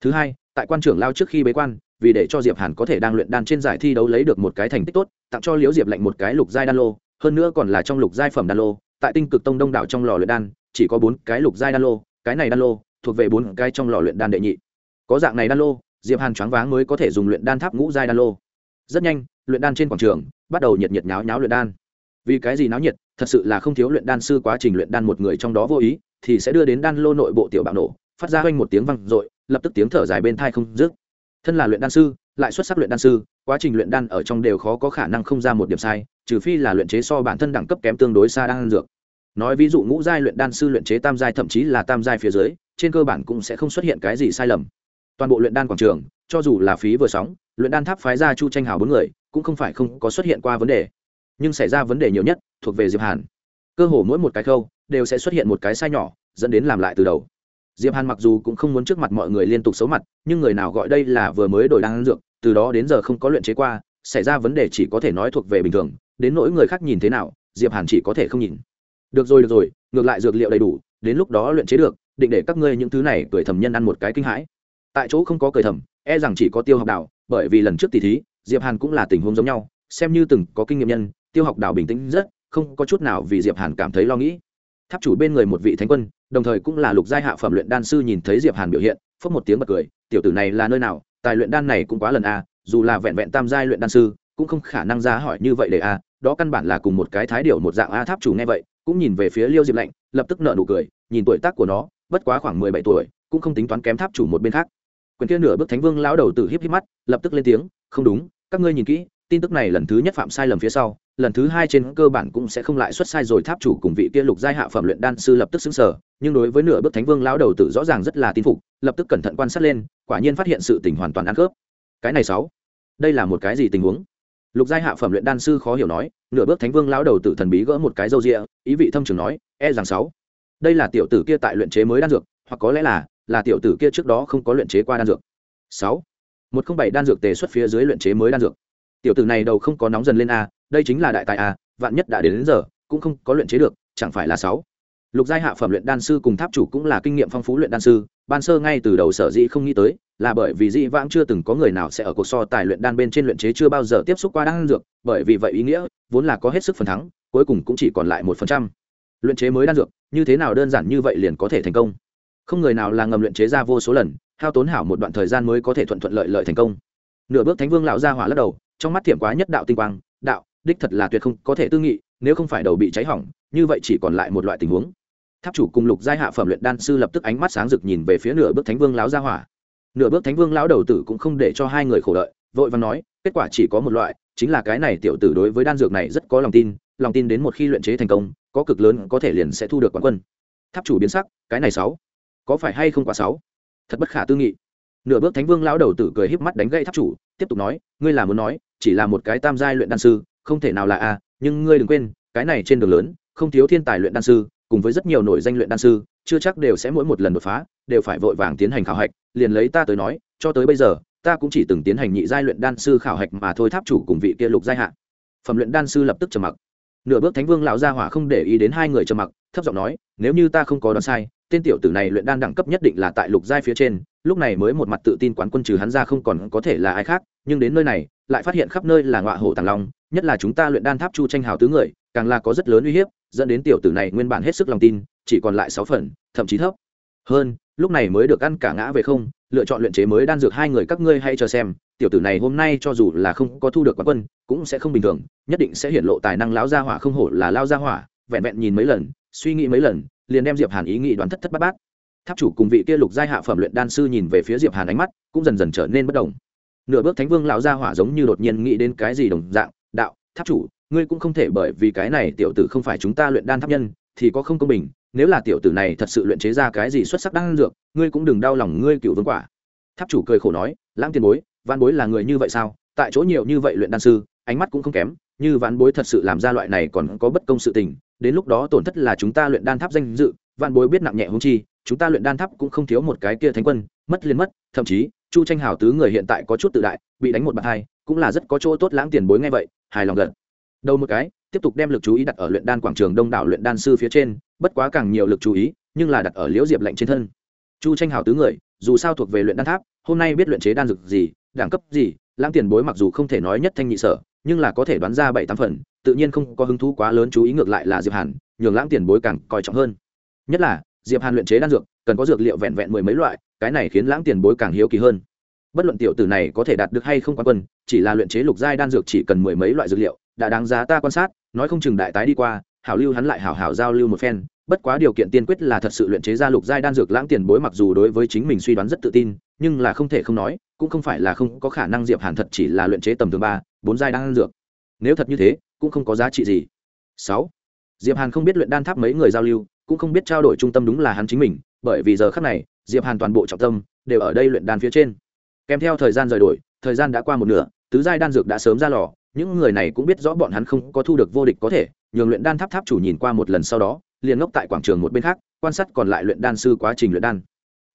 Thứ hai, tại quan trưởng lao trước khi bế quan, vì để cho diệp hàn có thể đang luyện đan trên giải thi đấu lấy được một cái thành tích tốt, tặng cho liễu diệp lệnh một cái lục giai đan lô, hơn nữa còn là trong lục giai phẩm đan lô, tại tinh cực tông đông đảo trong lò luyện đan, chỉ có bốn cái lục giai đan lô, cái này đan lô thuộc về bốn cái trong lò luyện đan đệ nhị. Có dạng này đan lô, diệp hàn choáng váng mới có thể dùng luyện đan tháp ngũ giai đan lô rất nhanh, luyện đan trên quảng trường, bắt đầu nhiệt nhiệt nháo nháo luyện đan. Vì cái gì náo nhiệt? Thật sự là không thiếu luyện đan sư quá trình luyện đan một người trong đó vô ý, thì sẽ đưa đến đan lô nội bộ tiểu bạo nổ, phát ra quanh một tiếng vang i lập tức tiếng thở dài bên thai không dứt. Thân là luyện đan sư, lại xuất sắc luyện đan sư, quá trình luyện đan ở trong đều khó có khả năng không ra một điểm sai, trừ phi là luyện chế so bản thân đẳng cấp kém tương đối xa đan dược. Nói ví dụ ngũ giai luyện đan sư luyện chế tam giai thậm chí là tam giai phía dưới, trên cơ bản cũng sẽ không xuất hiện cái gì sai lầm. Toàn bộ luyện đan quảng trường, cho dù là phí vừa sóng luyện đan tháp phái ra chu tranh hào bốn người, cũng không phải không có xuất hiện qua vấn đề. Nhưng xảy ra vấn đề nhiều nhất thuộc về diệp hàn. Cơ hồ mỗi một cái khâu đều sẽ xuất hiện một cái sai nhỏ, dẫn đến làm lại từ đầu. Diệp hàn mặc dù cũng không muốn trước mặt mọi người liên tục xấu mặt, nhưng người nào gọi đây là vừa mới đổi đan dược, từ đó đến giờ không có luyện chế qua, xảy ra vấn đề chỉ có thể nói thuộc về bình thường, đến nỗi người khác nhìn thế nào, diệp hàn chỉ có thể không nhìn. Được rồi được rồi, ngược lại dược liệu đầy đủ, đến lúc đó luyện chế được, định để các ngươi những thứ này cười thầm nhân ăn một cái kinh hãi. Tại chỗ không có cười thầm e rằng chỉ có tiêu học đạo bởi vì lần trước tỷ thí, diệp hàn cũng là tình huống giống nhau, xem như từng có kinh nghiệm nhân, tiêu học đảo bình tĩnh rất, không có chút nào vì diệp hàn cảm thấy lo nghĩ. Tháp chủ bên người một vị thánh quân, đồng thời cũng là lục giai hạ phẩm luyện đan sư nhìn thấy diệp hàn biểu hiện phất một tiếng bật cười, tiểu tử này là nơi nào, tài luyện đan này cũng quá lần a, dù là vẹn vẹn tam giai luyện đan sư, cũng không khả năng ra hỏi như vậy để a, đó căn bản là cùng một cái thái điều một dạng a, tháp chủ nghe vậy, cũng nhìn về phía liêu diệp lạnh, lập tức nở nụ cười, nhìn tuổi tác của nó, bất quá khoảng mười bảy tuổi, cũng không tính toán kém tháp chủ một bên khác quyền kia nửa bước thánh vương lão đầu tử híp híp mắt, lập tức lên tiếng, không đúng, các ngươi nhìn kỹ, tin tức này lần thứ nhất phạm sai lầm phía sau, lần thứ hai trên cơ bản cũng sẽ không lại xuất sai rồi, tháp chủ cùng vị kia lục giai hạ phẩm luyện đan sư lập tức xứng sở, nhưng đối với nửa bước thánh vương lão đầu tử rõ ràng rất là tin phục, lập tức cẩn thận quan sát lên, quả nhiên phát hiện sự tình hoàn toàn ăn khớp. Cái này sáu, đây là một cái gì tình huống? Lục giai hạ phẩm luyện đan sư khó hiểu nói, nửa bước thánh vương lão đầu tử thần bí gỡ một cái râu rịa ý vị thâm trường nói e rằng sáu, đây là tiểu tử kia tại luyện chế mới đan dược, hoặc có lẽ là là tiểu tử kia trước đó không có luyện chế qua đan dược. Sáu. Một không bảy đan dược tề xuất phía dưới luyện chế mới đan dược. Tiểu tử này đầu không có nóng dần lên a đây chính là đại tài a vạn nhất đã đến, đến giờ cũng không có luyện chế được chẳng phải là sáu. Lục giai hạ phẩm luyện đan sư cùng tháp chủ cũng là kinh nghiệm phong phú luyện đan sư ban sơ ngay từ đầu sở dĩ không nghĩ tới là bởi vì dĩ vãng chưa từng có người nào sẽ ở cuộc so tài luyện đan bên trên luyện chế chưa bao giờ tiếp xúc qua đan dược bởi vì vậy ý nghĩa vốn là có hết sức phần thắng cuối cùng cũng chỉ còn lại một phần trăm. Luyện chế mới đan dược như thế nào đơn giản như vậy liền có thể thành công không người nào là ngầm luyện chế ra vô số lần, hao tốn hảo một đoạn thời gian mới có thể thuận thuận lợi lợi thành công. Nửa bước thánh vương lão ra hỏa lắc đầu, trong mắt thiểm quá nhất đạo tinh quang, đạo, đích thật là tuyệt không có thể tư nghị, nếu không phải đầu bị cháy hỏng, như vậy chỉ còn lại một loại tình huống. Tháp chủ cùng lục giai hạ phẩm luyện đan sư lập tức ánh mắt sáng rực nhìn về phía nửa bước thánh vương lão gia hỏa. Nửa bước thánh vương lão đầu tử cũng không để cho hai người khổ đợi, vội và nói, kết quả chỉ có một loại, chính là cái này tiểu tử đối với đan dược này rất có lòng tin lòng tin đến một khi luyện chế thành công, có cực lớn có thể liền sẽ thu được quán quân. Tháp chủ biến sắc, cái này sáu có phải hay không quá sáu thật bất khả tư nghị. Nửa bước thánh vương lão đầu tử cười híp mắt đánh gậy tháp chủ, tiếp tục nói, ngươi là muốn nói, chỉ là một cái tam giai luyện đan sư, không thể nào là a, nhưng ngươi đừng quên, cái này trên đường lớn, không thiếu thiên tài luyện đan sư, cùng với rất nhiều nổi danh luyện đan sư, chưa chắc đều sẽ mỗi một lần đột phá, đều phải vội vàng tiến hành khảo hạch, liền lấy ta tới nói, cho tới bây giờ, ta cũng chỉ từng tiến hành nhị giai luyện đan sư khảo hạch mà thôi tháp chủ cùng vị kia lục giai hạ. Phẩm luyện đan sư lập tức trầm mặc. Nửa bước thánh vương lão gia hỏa không để ý đến hai người trầm mặc, thấp giọng nói, nếu như ta không có đoán sai tên tiểu tử này luyện đan đẳng cấp nhất định là tại lục giai phía trên, lúc này mới một mặt tự tin quán quân trừ hắn ra không còn có thể là ai khác, nhưng đến nơi này, lại phát hiện khắp nơi là ngọa hổ tàng long, nhất là chúng ta luyện đan tháp chu tranh hào tứ người, càng là có rất lớn uy hiếp, dẫn đến tiểu tử này nguyên bản hết sức lòng tin, chỉ còn lại sáu phần, thậm chí thấp. Hơn, lúc này mới được ăn cả ngã về không, lựa chọn luyện chế mới đan dược hai người các ngươi hay chờ xem, tiểu tử này hôm nay cho dù là không có thu được quán quân, cũng sẽ không bình thường, nhất định sẽ hiện lộ tài năng lão gia hỏa không hổ là lao gia hỏa, vẹn vẹn nhìn mấy lần, suy nghĩ mấy lần liền đem diệp hàn ý nghĩ đoán thất thất bát bát. Tháp chủ cùng vị kia lục giai hạ phẩm luyện đan sư nhìn về phía diệp hàn ánh mắt cũng dần dần trở nên bất động nửa bước thánh vương lão gia hỏa giống như đột nhiên nghĩ đến cái gì đồng dạng, đạo, tháp chủ, ngươi cũng không thể bởi vì cái này tiểu tử không phải chúng ta luyện đan tháp nhân, thì có không công bình, nếu là tiểu tử này thật sự luyện chế ra cái gì xuất sắc đan dược, ngươi cũng đừng đau lòng ngươi cựu vương quả. Tháp chủ cười khổ nói, lãng tiền bối văn bối là người như vậy sao? Tại chỗ nhiều như vậy luyện đan sư, ánh mắt cũng không kém, như ván bối thật sự làm ra loại này còn có bất công sự tình đến lúc đó tổn thất là chúng ta luyện đan tháp danh dự, vạn bối biết nặng nhẹ hung chi, chúng ta luyện đan tháp cũng không thiếu một cái kia thánh quân, mất liền mất, thậm chí, chu tranh hào tứ người hiện tại có chút tự đại, bị đánh một bàn hai cũng là rất có chỗ tốt lãng tiền bối ngay vậy, hài lòng gật. Đầu một cái, tiếp tục đem lực chú ý đặt ở luyện đan quảng trường đông đảo luyện đan sư phía trên, bất quá càng nhiều lực chú ý, nhưng là đặt ở liễu diệp lạnh trên thân. Chu tranh hào tứ người, dù sao thuộc về luyện đan tháp, hôm nay biết luyện chế đan dược gì, đẳng cấp gì, lãng tiền bối mặc dù không thể nói nhất thanh nhị sở, nhưng là có thể đoán ra bảy tám phần tự nhiên không có hứng thú quá lớn chú ý ngược lại là diệp hàn, nhường lãng tiền bối càng coi trọng hơn. Nhất là, diệp hàn luyện chế đan dược, cần có dược liệu vẹn vẹn mười mấy loại, cái này khiến lãng tiền bối càng hiếu kỳ hơn. Bất luận tiểu tử này có thể đạt được hay không quan quân, chỉ là luyện chế lục giai đan dược chỉ cần mười mấy loại dược liệu, đã đáng giá ta quan sát, nói không chừng đại tái đi qua, hảo lưu hắn lại hảo hảo giao lưu một phen. Bất quá điều kiện tiên quyết là thật sự luyện chế ra lục giai đan dược lãng tiền bối mặc dù đối với chính mình suy đoán rất tự tin, nhưng là không thể không nói, cũng không phải là không có khả năng diệp hàn thật chỉ là luyện chế tầm thứ ba, bốn giai đan dược. Nếu thật như thế cũng không có giá trị gì. Sáu, diệp hàn không biết luyện đan tháp mấy người giao lưu, cũng không biết trao đổi trung tâm đúng là hắn chính mình, bởi vì giờ khắc này, diệp hàn toàn bộ trọng tâm đều ở đây luyện đan phía trên. Kèm theo thời gian rời đổi, thời gian đã qua một nửa, tứ giai đan dược đã sớm ra lò, những người này cũng biết rõ bọn hắn không có thu được vô địch có thể, nhường luyện đan tháp tháp chủ nhìn qua một lần sau đó, liền ngốc tại quảng trường một bên khác, quan sát còn lại luyện đan sư quá trình luyện đan.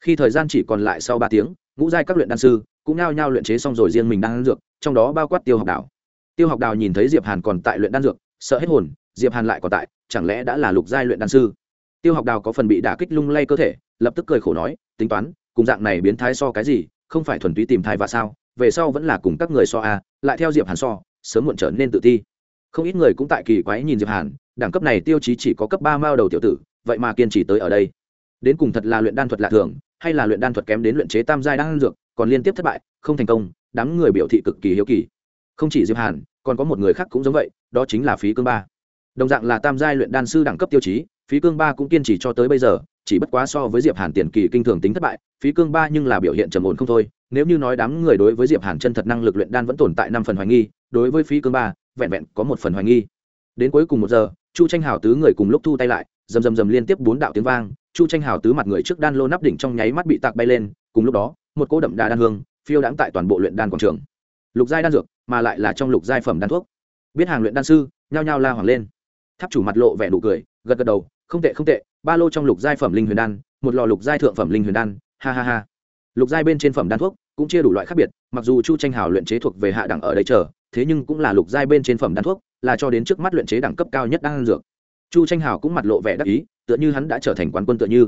Khi thời gian chỉ còn lại sau ba tiếng, ngũ giai các luyện đan sư cũng nao nhao luyện chế xong rồi riêng mình đan dược, trong đó bao quát tiêu học đảo tiêu học đào nhìn thấy diệp hàn còn tại luyện đan dược, sợ hết hồn, diệp hàn lại còn tại, chẳng lẽ đã là lục giai luyện đan sư? Tiêu học đào có phần bị đả kích lung lay cơ thể, lập tức cười khổ nói, tính toán, cùng dạng này biến thái so cái gì, không phải thuần túy tìm thai và sao, về sau vẫn là cùng các người so a lại theo diệp hàn so, sớm muộn trở nên tự ti. Không ít người cũng tại kỳ quái nhìn diệp hàn, đẳng cấp này tiêu chí chỉ có cấp ba mao đầu tiểu tử, vậy mà kiên trì tới ở đây. Đến cùng thật là luyện đan thuật lạ thường, hay là luyện đan thuật kém đến luyện chế tam giai đan dược, còn liên tiếp thất bại, không thành công, đám người biểu thị cực kỳ hiếu kỳ không chỉ diệp hàn, còn có một người khác cũng giống vậy, đó chính là phí cương ba. Đồng dạng là tam giai luyện đan sư đẳng cấp tiêu chí, phí cương ba cũng kiên trì cho tới bây giờ, chỉ bất quá so với diệp hàn tiền kỳ kinh thường tính thất bại, phí cương ba nhưng là biểu hiện trầm ổn không thôi. Nếu như nói đám người đối với diệp hàn chân thật năng lực luyện đan vẫn tồn tại năm phần hoài nghi, đối với phí cương ba, vẹn vẹn có một phần hoài nghi. Đến cuối cùng một giờ, chu tranh hào tứ người cùng lúc thu tay lại, rầm rầm rầm liên tiếp bốn đạo tiếng vang, chu tranh hào tứ mặt người trước đan lô nắp đỉnh trong nháy mắt bị tạc bay lên, cùng lúc đó, một cỗ đậm đà đan hương, phiêu đãng tại toàn bộ luyện đan quảng trường. Lục giai đan dược mà lại là trong lục giai phẩm đan thuốc. Biết hàng luyện đan sư, nhao nhao la hoàng lên. Tháp chủ mặt lộ vẻ nụ cười, gật gật đầu, không tệ không tệ, ba lô trong lục giai phẩm linh huyền đan, một lò lục giai thượng phẩm linh huyền đan, ha ha ha. Lục giai bên trên phẩm đan thuốc cũng chia đủ loại khác biệt, mặc dù chu tranh hào luyện chế thuộc về hạ đẳng ở đây chờ, thế nhưng cũng là lục giai bên trên phẩm đan thuốc, là cho đến trước mắt luyện chế đẳng cấp cao nhất đan dược. Chu tranh hào cũng mặt lộ vẻ đắc ý, tựa như hắn đã trở thành quán quân tựa như.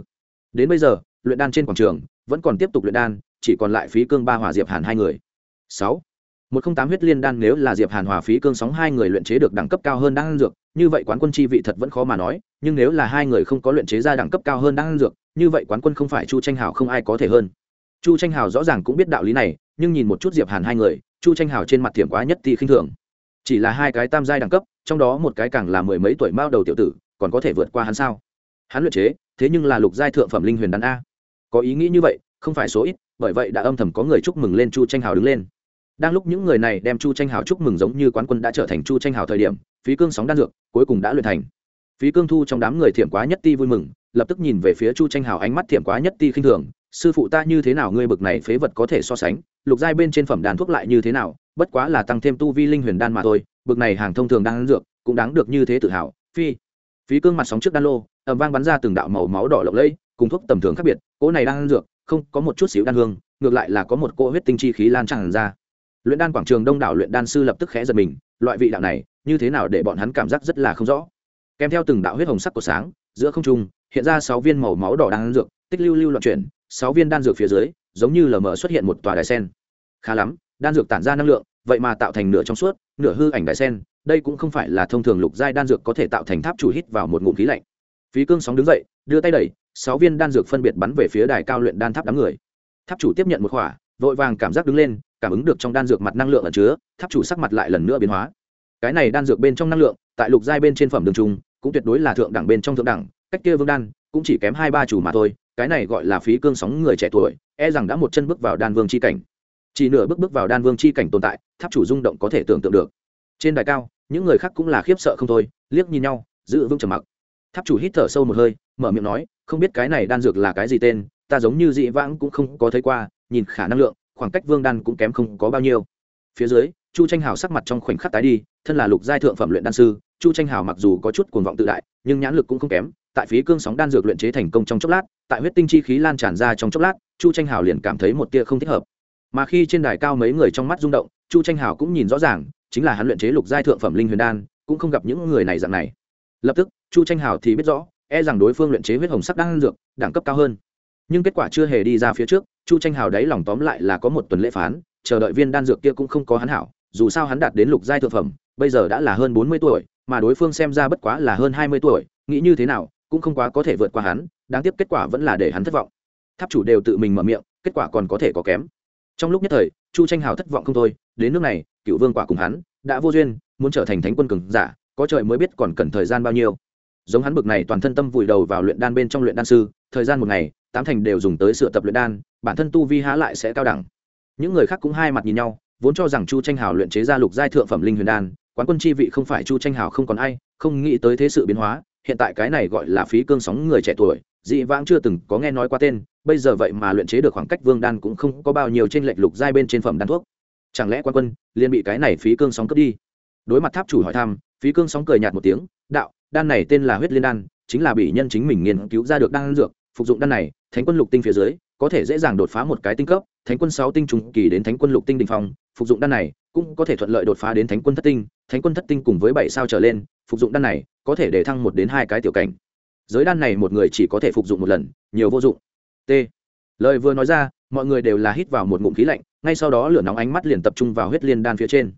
Đến bây giờ, luyện đan trên quảng trường vẫn còn tiếp tục luyện đan, chỉ còn lại phí cương ba hòa diệp hàn hai người. Sáu một không tám huyết liên đan nếu là diệp hàn hòa phí cương sóng hai người luyện chế được đẳng cấp cao hơn đan dược, như vậy quán quân chi vị thật vẫn khó mà nói, nhưng nếu là hai người không có luyện chế ra đẳng cấp cao hơn đan dược, như vậy quán quân không phải chu tranh hào không ai có thể hơn. Chu tranh hào rõ ràng cũng biết đạo lý này, nhưng nhìn một chút diệp hàn hai người, chu tranh hào trên mặt thiểm quá nhất thì khinh thường. Chỉ là hai cái tam giai đẳng cấp, trong đó một cái càng là mười mấy tuổi mao đầu tiểu tử, còn có thể vượt qua hắn sao? Hắn luyện chế, thế nhưng là lục giai thượng phẩm linh huyền đan a. Có ý nghĩ như vậy, không phải số ít, bởi vậy đã âm thầm có người chúc mừng lên chu tranh hào đứng lên đang lúc những người này đem chu tranh hào chúc mừng giống như quán quân đã trở thành chu tranh hào thời điểm, phí cương sóng đan dược cuối cùng đã luyện thành. Phí cương thu trong đám người thiểm quá nhất ti vui mừng, lập tức nhìn về phía chu tranh hào ánh mắt thiểm quá nhất ti khinh thường, sư phụ ta như thế nào ngươi bực này phế vật có thể so sánh, lục giai bên trên phẩm đàn thuốc lại như thế nào, bất quá là tăng thêm tu vi linh huyền đan mà thôi, bực này hàng thông thường đang dược, cũng đáng được như thế tự hào. Phi. Phí cương mặt sóng trước đan lô ẩm vang bắn ra từng đạo màu máu đỏ lộng lẫy, cùng thuốc tầm thường khác biệt, cỗ này đang dược, không có một chút xíu đan hương, ngược lại là có một cỗ huyết tinh chi khí lan tràn ra luyện đan quảng trường đông đảo luyện đan sư lập tức khẽ giật mình, loại vị đạo này, như thế nào để bọn hắn cảm giác rất là không rõ. Kèm theo từng đạo huyết hồng sắc của sáng, giữa không trung, hiện ra sáu viên màu máu đỏ đan dược, tích lưu lưu loạn chuyển, sáu viên đan dược phía dưới, giống như lờ mờ xuất hiện một tòa đài sen. Khá lắm, đan dược tản ra năng lượng, vậy mà tạo thành nửa trong suốt, nửa hư ảnh đài sen, đây cũng không phải là thông thường lục giai đan dược có thể tạo thành tháp chủ hít vào một ngụm khí lạnh. Phí cương sóng đứng dậy, đưa tay đẩy, sáu viên đan dược phân biệt bắn về phía đài cao luyện đan tháp đám người. Tháp chủ tiếp nhận một khỏa, vội vàng cảm giác đứng lên cảm ứng được trong đan dược mặt năng lượng ẩn chứa, tháp chủ sắc mặt lại lần nữa biến hóa. Cái này đan dược bên trong năng lượng, tại lục giai bên trên phẩm đường trung, cũng tuyệt đối là thượng đẳng bên trong thượng đẳng, cách kia vương đan, cũng chỉ kém hai ba chủ mà thôi, cái này gọi là phí cương sóng người trẻ tuổi e rằng đã một chân bước vào đan vương c h i cảnh. Chỉ nửa bước bước vào đan vương c h i cảnh tồn tại, tháp chủ rung động có thể tưởng tượng được. Trên đài cao, những người khác cũng là khiếp sợ không thôi, liếc nhìn nhau, giữ vững trầm mặc. Tháp chủ hít thở sâu một hơi, mở miệng nói, không biết cái này đan dược là cái gì tên, ta giống như dị vãng cũng không có thấy qua, nhìn khả năng lượng khoảng cách vương đan cũng kém không có bao nhiêu. Phía dưới, chu tranh hào sắc mặt trong khoảnh khắc tái đi, thân là lục giai thượng phẩm luyện đan sư, chu tranh hào mặc dù có chút cuồng vọng tự đại, nhưng nhãn lực cũng không kém, tại phí cương sóng đan dược luyện chế thành công trong chốc lát, tại huyết tinh chi khí lan tràn ra trong chốc lát, chu tranh hào liền cảm thấy một tia không thích hợp. Mà khi trên đài cao mấy người trong mắt rung động, chu tranh hào cũng nhìn rõ ràng, chính là hắn luyện chế lục giai thượng phẩm linh huyền đan, cũng không gặp những người này dạng này. Lập tức, chu tranh hào thì biết rõ e rằng đối phương luyện chế huyết hồng sắc đan dược, đẳng cấp cao hơn nhưng kết quả chưa hề đi ra phía trước, chu tranh hào đấy lòng tóm lại là có một tuần lễ phán, chờ đợi viên đan dược kia cũng không có hắn hảo, dù sao hắn đạt đến lục giai thượng phẩm, bây giờ đã là hơn bốn mươi tuổi, mà đối phương xem ra bất quá là hơn hai mươi tuổi, nghĩ như thế nào, cũng không quá có thể vượt qua hắn, đáng tiếc kết quả vẫn là để hắn thất vọng. Tháp chủ đều tự mình mở miệng, kết quả còn có thể có kém. Trong lúc nhất thời, chu tranh hào thất vọng không thôi, đến nước này, cựu vương quả cùng hắn, đã vô duyên, muốn trở thành thánh quân cường giả, có trời mới biết còn cần thời gian bao nhiêu giống hắn bực này toàn thân tâm vùi đầu vào luyện đan bên trong luyện đan sư, thời gian một ngày, tám thành đều dùng tới sửa tập luyện đan, bản thân tu vi há lại sẽ cao đẳng. Những người khác cũng hai mặt nhìn nhau, vốn cho rằng chu tranh hào luyện chế ra lục giai thượng phẩm linh huyền đan, quán quân chi vị không phải chu tranh hào không còn ai, không nghĩ tới thế sự biến hóa, hiện tại cái này gọi là phí cương sóng người trẻ tuổi, dị vãng chưa từng có nghe nói qua tên, bây giờ vậy mà luyện chế được khoảng cách vương đan cũng không có bao nhiêu trên lệch lục giai bên trên phẩm đan thuốc. Chẳng lẽ quan quân liền bị cái này phí cương sóng cướp đi? Đối mặt tháp chủ hỏi thăm, phí cương sóng cười nhạt một tiếng, đạo đan này tên là huyết liên đan, chính là bị nhân chính mình nghiên cứu ra được đan dược, phục dụng đan này, thánh quân lục tinh phía dưới, có thể dễ dàng đột phá một cái tinh cấp, thánh quân sáu tinh trùng kỳ đến thánh quân lục tinh đình phong, phục dụng đan này cũng có thể thuận lợi đột phá đến thánh quân thất tinh, thánh quân thất tinh cùng với bảy sao trở lên, phục dụng đan này có thể để thăng một đến hai cái tiểu cảnh. Giới đan này một người chỉ có thể phục dụng một lần, nhiều vô dụng. T. Lời vừa nói ra, mọi người đều là hít vào một ngụm khí lạnh, ngay sau đó lửa nóng ánh mắt liền tập trung vào huyết liên đan phía trên.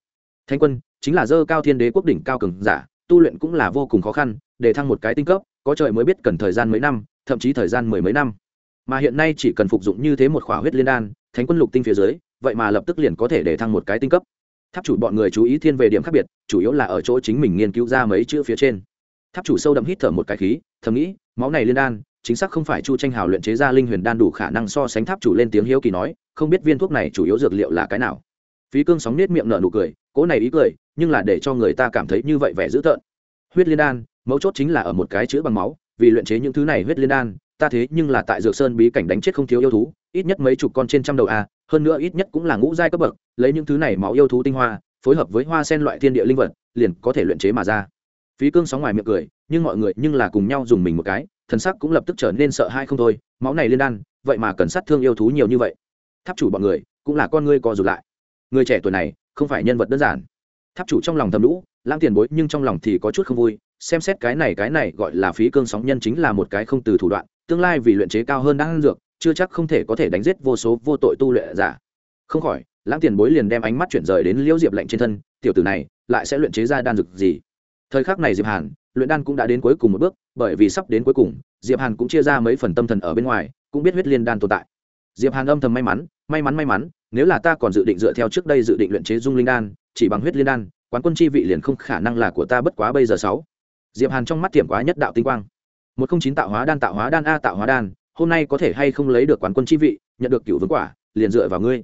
Thánh quân, chính là dơ cao thiên đế quốc đỉnh cao cường giả tu luyện cũng là vô cùng khó khăn, để thăng một cái tinh cấp, có trời mới biết cần thời gian mấy năm, thậm chí thời gian mười mấy năm. Mà hiện nay chỉ cần phục dụng như thế một khỏa huyết liên đan, thánh quân lục tinh phía dưới, vậy mà lập tức liền có thể để thăng một cái tinh cấp. Tháp chủ bọn người chú ý thiên về điểm khác biệt, chủ yếu là ở chỗ chính mình nghiên cứu ra mấy chữ phía trên. Tháp chủ sâu đậm hít thở một cái khí, thầm nghĩ, máu này liên đan, chính xác không phải chu tranh hào luyện chế ra linh huyền đan đủ khả năng so sánh tháp chủ lên tiếng hiếu kỳ nói, không biết viên thuốc này chủ yếu dược liệu là cái nào. Phí cương sóng nết miệng nở nụ cười cỗ này ý cười nhưng là để cho người ta cảm thấy như vậy vẻ dữ tợn. Huyết liên đan, mấu chốt chính là ở một cái chữ bằng máu, vì luyện chế những thứ này huyết liên đan, ta thế nhưng là tại dược sơn bí cảnh đánh chết không thiếu yêu thú, ít nhất mấy chục con trên trăm đầu a hơn nữa ít nhất cũng là ngũ giai cấp bậc, lấy những thứ này máu yêu thú tinh hoa, phối hợp với hoa sen loại thiên địa linh vật, liền có thể luyện chế mà ra. Phí cương sóng ngoài miệng cười, nhưng mọi người nhưng là cùng nhau dùng mình một cái, thần sắc cũng lập tức trở nên sợ hai không thôi, máu này liên đan, vậy mà cần sát thương yêu thú nhiều như vậy. Tháp chủ bọn người, cũng là con ngươi co rụt lại. Người trẻ tuổi này, không phải nhân vật đơn giản tháp chủ trong lòng thầm lũ, lãng tiền bối nhưng trong lòng thì có chút không vui, xem xét cái này cái này gọi là phí cương sóng nhân chính là một cái không từ thủ đoạn, tương lai vì luyện chế cao hơn đang dược, chưa chắc không thể có thể đánh giết vô số vô tội tu luyện giả. Không khỏi, lãng tiền bối liền đem ánh mắt chuyển rời đến liễu diệp lạnh trên thân, tiểu tử này lại sẽ luyện chế ra đan dược gì? Thời khắc này diệp hàn, luyện đan cũng đã đến cuối cùng một bước, bởi vì sắp đến cuối cùng, diệp hàn cũng chia ra mấy phần tâm thần ở bên ngoài, cũng biết huyết liên đan tồn tại. Diệp hàn âm thầm may mắn may mắn may mắn, nếu là ta còn dự định dựa theo trước đây dự định luyện chế dung linh đan chỉ bằng huyết liên đan, quán quân chi vị liền không khả năng là của ta bất quá bây giờ sáu. Diệp hàn trong mắt tiệm quá nhất đạo tinh quang. Một không chín tạo hóa đan tạo hóa đan a tạo hóa đan, hôm nay có thể hay không lấy được quán quân chi vị, nhận được cựu vương quả, liền dựa vào ngươi.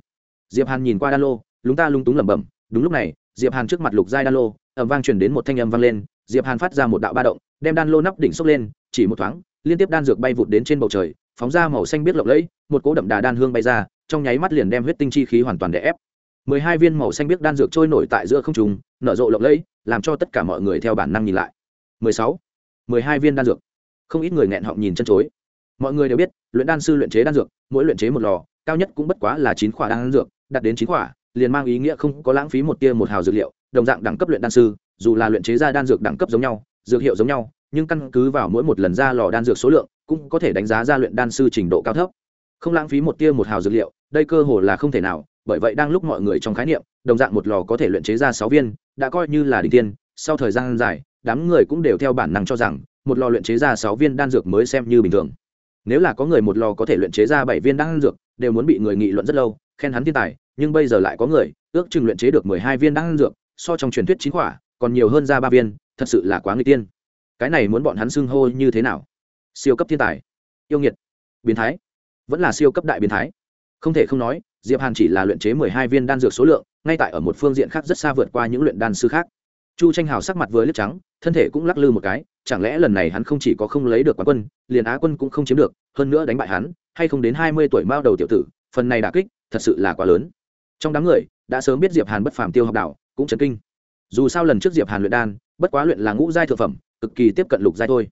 Diệp hàn nhìn qua đan lô, lúng ta lung túng lẩm bẩm, đúng lúc này, diệp hàn trước mặt lục giai đan lô ẩm vang truyền đến một thanh âm vang lên, diệp hàn phát ra một đạo ba động, đem đan lô nắp đỉnh xốc lên, chỉ một thoáng, liên tiếp đan dược bay vụt đến trên bầu trời, phóng ra màu xanh biết lộng lẫy, một cỗ đậm đà đan hương bay ra, trong nháy mắt liền đem huyết tinh chi khí hoàn toàn đè ép mười hai viên màu xanh biết đan dược trôi nổi tại giữa không trung, nở rộ lộng lẫy, làm cho tất cả mọi người theo bản năng nhìn lại. mười sáu, mười hai viên đan dược. Không ít người nghẹn họng nhìn chân chối. Mọi người đều biết, luyện đan sư luyện chế đan dược, mỗi luyện chế một lò, cao nhất cũng bất quá là chín khỏa đan dược, đạt đến chín khỏa, liền mang ý nghĩa không có lãng phí một tia một hào dược liệu, đồng dạng đẳng cấp luyện đan sư, dù là luyện chế ra đan dược đẳng cấp giống nhau, dược hiệu giống nhau, nhưng căn cứ vào mỗi một lần ra lò đan dược số lượng, cũng có thể đánh giá ra luyện đan sư trình độ cao thấp. Không lãng phí một tia một hào dược liệu, đây cơ hồ là không thể nào bởi vậy đang lúc mọi người trong khái niệm, đồng dạng một lò có thể luyện chế ra sáu viên, đã coi như là đỉnh tiên sau thời gian dài, đám người cũng đều theo bản năng cho rằng, một lò luyện chế ra sáu viên đan dược mới xem như bình thường. Nếu là có người một lò có thể luyện chế ra bảy viên đan dược, đều muốn bị người nghị luận rất lâu, khen hắn thiên tài, nhưng bây giờ lại có người, ước chừng luyện chế được mười hai viên đan dược, so trong truyền thuyết chính quả, còn nhiều hơn ra ba viên, thật sự là quá người tiên. Cái này muốn bọn hắn xưng hô như thế nào? Siêu cấp thiên tài. Yêu nghiệt. Biến thái. Vẫn là siêu cấp đại biến thái. Không thể không nói diệp hàn chỉ là luyện chế mười hai viên đan dược số lượng, ngay tại ở một phương diện khác rất xa vượt qua những luyện đan sư khác. Chu tranh hào sắc mặt với liếc trắng, thân thể cũng lắc lư một cái, chẳng lẽ lần này hắn không chỉ có không lấy được quán quân, liền á quân cũng không chiếm được, hơn nữa đánh bại hắn, hay không đến hai mươi tuổi mao đầu tiểu tử, phần này đả kích, thật sự là quá lớn. Trong đám người, đã sớm biết diệp hàn bất phàm tiêu học đạo, cũng chấn kinh. Dù sao lần trước diệp hàn luyện đan, bất quá luyện là ngũ giai thượng phẩm, cực kỳ tiếp cận lục giai thôi.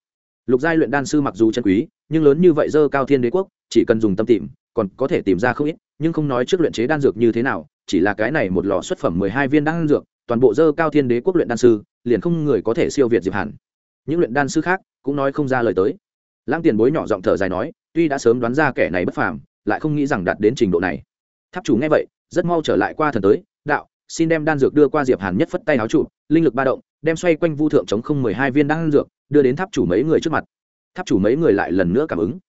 Lục giai luyện đan sư mặc dù chân quý, nhưng lớn như vậy dơ cao thiên đế quốc, chỉ cần dùng tâm tìm, còn có thể tìm ra không ít nhưng không nói trước luyện chế đan dược như thế nào, chỉ là cái này một lò xuất phẩm mười hai viên đan dược, toàn bộ dơ cao thiên đế quốc luyện đan sư, liền không người có thể siêu việt diệp hàn. Những luyện đan sư khác cũng nói không ra lời tới. Lãng tiền bối nhỏ giọng thở dài nói, tuy đã sớm đoán ra kẻ này bất phàm, lại không nghĩ rằng đạt đến trình độ này. Tháp chủ nghe vậy, rất mau trở lại qua thần tới, đạo, xin đem đan dược đưa qua diệp hàn nhất phất tay áo chủ linh lực ba động, đem xoay quanh vu thượng chống không mười hai viên đan dược, đưa đến tháp chủ mấy người trước mặt. Tháp chủ mấy người lại lần nữa cảm ứng.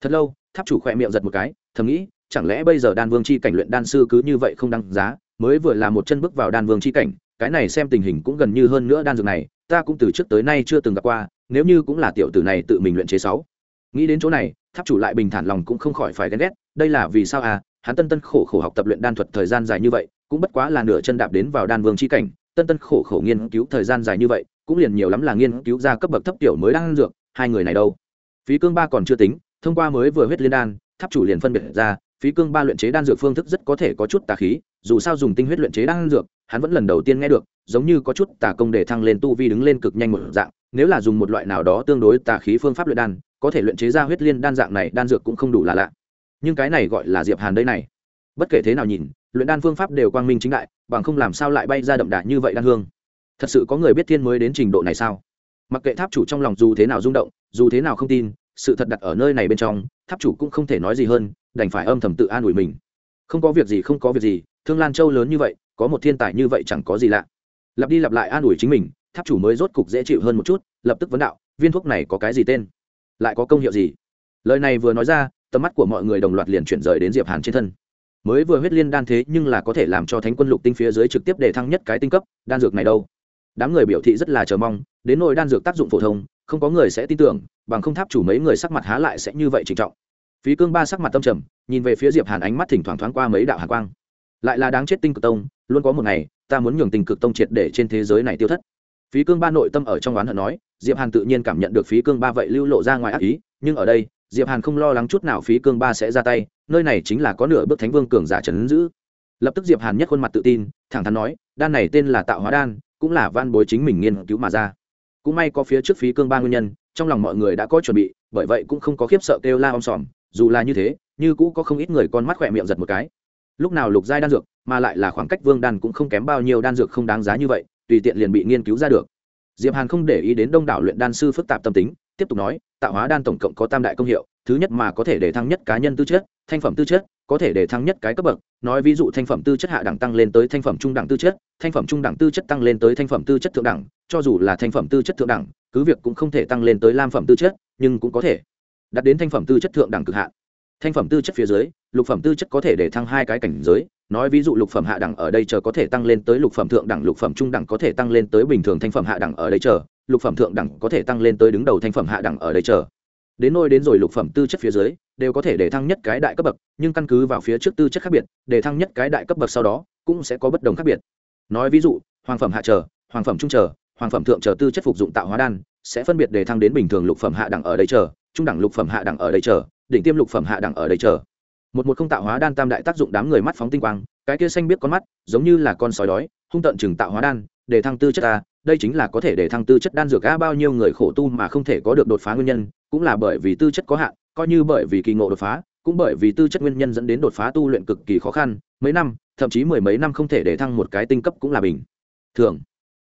Thật lâu, tháp chủ khỏe miệng giật một cái, thầm nghĩ chẳng lẽ bây giờ đan vương chi cảnh luyện đan sư cứ như vậy không đăng giá, mới vừa là một chân bước vào đan vương chi cảnh, cái này xem tình hình cũng gần như hơn nữa đan dược này, ta cũng từ trước tới nay chưa từng gặp qua, nếu như cũng là tiểu tử này tự mình luyện chế sáu. Nghĩ đến chỗ này, tháp chủ lại bình thản lòng cũng không khỏi phải ghen ghét, đây là vì sao à hắn tân tân khổ khổ học tập luyện đan thuật thời gian dài như vậy, cũng bất quá là nửa chân đạp đến vào đan vương chi cảnh, tân tân khổ khổ nghiên cứu thời gian dài như vậy, cũng liền nhiều lắm là nghiên cứu ra cấp bậc thấp tiểu mới đang dược, hai người này đâu. Phí cương ba còn chưa tính, thông qua mới vừa huyết liên đan, tháp chủ liền phân biệt ra phí cương ba luyện chế đan dược phương thức rất có thể có chút tà khí, dù sao dùng tinh huyết luyện chế đan dược, hắn vẫn lần đầu tiên nghe được, giống như có chút tà công để thăng lên tu vi đứng lên cực nhanh một dạng, nếu là dùng một loại nào đó tương đối tà khí phương pháp luyện đan, có thể luyện chế ra huyết liên đan dạng này, đan dược cũng không đủ là lạ. Nhưng cái này gọi là diệp hàn đây này. Bất kể thế nào nhìn, luyện đan phương pháp đều quang minh chính đại, bằng không làm sao lại bay ra đậm đà như vậy đan hương. Thật sự có người biết thiên mới đến trình độ này sao? Mặc kệ tháp chủ trong lòng dù thế nào rung động, dù thế nào không tin, sự thật đặt ở nơi này bên trong, tháp chủ cũng không thể nói gì hơn đành phải âm thầm tự an ủi mình. Không có việc gì, không có việc gì, thương lan châu lớn như vậy, có một thiên tài như vậy chẳng có gì lạ. Lặp đi lặp lại an ủi chính mình, tháp chủ mới rốt cục dễ chịu hơn một chút, lập tức vấn đạo, viên thuốc này có cái gì tên? Lại có công hiệu gì? Lời này vừa nói ra, tầm mắt của mọi người đồng loạt liền chuyển rời đến diệp hàn trên thân. Mới vừa huyết liên đan thế nhưng là có thể làm cho thánh quân lục tinh phía dưới trực tiếp để thăng nhất cái tinh cấp, đan dược này đâu? Đám người biểu thị rất là chờ mong, đến nỗi đan dược tác dụng phổ thông, không có người sẽ tin tưởng, bằng không tháp chủ mấy người sắc mặt há lại sẽ như vậy trịnh trọng phí cương ba sắc mặt tâm trầm, nhìn về phía diệp hàn ánh mắt thỉnh thoảng thoáng qua mấy đạo hàn quang. Lại là đáng chết tinh cực tông, luôn có một ngày, ta muốn nhường tinh cực tông triệt để trên thế giới này tiêu thất. Phí cương ba nội tâm ở trong oán hận nói, diệp hàn tự nhiên cảm nhận được phí cương ba vậy lưu lộ ra ngoài ác ý, nhưng ở đây, diệp hàn không lo lắng chút nào phí cương ba sẽ ra tay, nơi này chính là có nửa bước thánh vương cường giả trấn giữ. Lập tức diệp hàn nhất khuôn mặt tự tin, thẳng thắn nói, đan này tên là tạo hóa đan, cũng là van bối chính mình nghiên cứu mà ra. Cũng may có phía trước phí cương ba nguyên nhân, trong lòng mọi người đã có chuẩn bị, bởi vậy cũng không có khiếp sợ kêu la om sòm dù là như thế, như cũ có không ít người con mắt khỏe miệng giật một cái. Lúc nào lục giai đan dược, mà lại là khoảng cách vương đan cũng không kém bao nhiêu đan dược không đáng giá như vậy, tùy tiện liền bị nghiên cứu ra được. Diệp hàn không để ý đến đông đảo luyện đan sư phức tạp tâm tính, tiếp tục nói, tạo hóa đan tổng cộng có tam đại công hiệu, thứ nhất mà có thể để thăng nhất cá nhân tư chất, thanh phẩm tư chất, có thể để thăng nhất cái cấp bậc. Nói ví dụ thanh phẩm tư chất hạ đẳng tăng lên tới thanh phẩm trung đẳng tư chất, thanh phẩm trung đẳng tư chất tăng lên tới thanh phẩm tư chất thượng đẳng, cho dù là thanh phẩm tư chất thượng đẳng, cứ việc cũng không thể tăng lên tới lam phẩm tư chất, nhưng cũng có thể đạt đến thanh phẩm tư chất thượng đẳng cực hạn. Thanh phẩm tư chất phía dưới, lục phẩm tư chất có thể để thăng hai cái cảnh giới. Nói ví dụ lục phẩm hạ đẳng ở đây chờ có thể tăng lên tới lục phẩm thượng đẳng, lục phẩm trung đẳng có thể tăng lên tới bình thường thanh phẩm hạ đẳng ở đây chờ. Lục phẩm thượng đẳng có thể tăng lên tới đứng đầu thanh phẩm hạ đẳng ở đây chờ. Đến nôi đến rồi lục phẩm tư chất phía dưới, đều có thể để thăng nhất cái đại cấp bậc, nhưng căn cứ vào phía trước tư chất khác biệt, để thăng nhất cái đại cấp bậc sau đó, cũng sẽ có bất đồng khác biệt. Nói ví dụ, hoàng phẩm hạ chờ, hoàng phẩm trung chờ, hoàng phẩm thượng chờ tư chất phục dụng tạo hóa đan, sẽ phân biệt để thăng đến bình thường lục phẩm hạ đẳng ở đây chờ trung đẳng lục phẩm hạ đẳng ở đây chờ, đỉnh tiêm lục phẩm hạ đẳng ở đây chờ. Một một không tạo hóa đan tam đại tác dụng đám người mắt phóng tinh quang, cái kia xanh biết con mắt, giống như là con sói đói, hung tận chừng tạo hóa đan, để thăng tư chất ta, đây chính là có thể để thăng tư chất đan dược a bao nhiêu người khổ tu mà không thể có được đột phá nguyên nhân, cũng là bởi vì tư chất có hạn, coi như bởi vì kỳ ngộ đột phá, cũng bởi vì tư chất nguyên nhân dẫn đến đột phá tu luyện cực kỳ khó khăn, mấy năm, thậm chí mười mấy năm không thể để thăng một cái tinh cấp cũng là bình thường.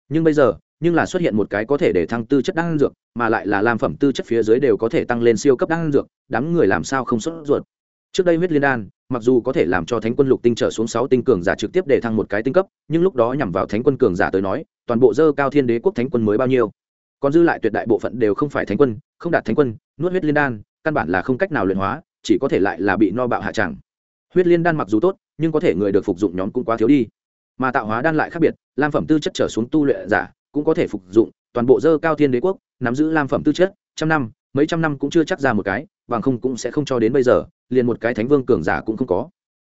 Nhưng bây giờ nhưng là xuất hiện một cái có thể để thăng tư chất đan dược, mà lại là làm phẩm tư chất phía dưới đều có thể tăng lên siêu cấp đan dược, đám người làm sao không sốt ruột. Trước đây huyết liên đan, mặc dù có thể làm cho thánh quân lục tinh trở xuống sáu tinh cường giả trực tiếp để thăng một cái tinh cấp, nhưng lúc đó nhằm vào thánh quân cường giả tới nói, toàn bộ dơ cao thiên đế quốc thánh quân mới bao nhiêu. Còn dư lại tuyệt đại bộ phận đều không phải thánh quân, không đạt thánh quân, nuốt huyết liên đan, căn bản là không cách nào luyện hóa, chỉ có thể lại là bị no bạo hạ tràng huyết liên đan mặc dù tốt, nhưng có thể người được phục dụng nhóm cũng quá thiếu đi. Mà tạo hóa đan lại khác biệt lam phẩm tư chất trở xuống tu luyện giả cũng có thể phục dụng, toàn bộ dơ cao thiên đế quốc, nắm giữ lam phẩm tư chất, trăm năm, mấy trăm năm cũng chưa chắc ra một cái, bằng không cũng sẽ không cho đến bây giờ, liền một cái thánh vương cường giả cũng không có.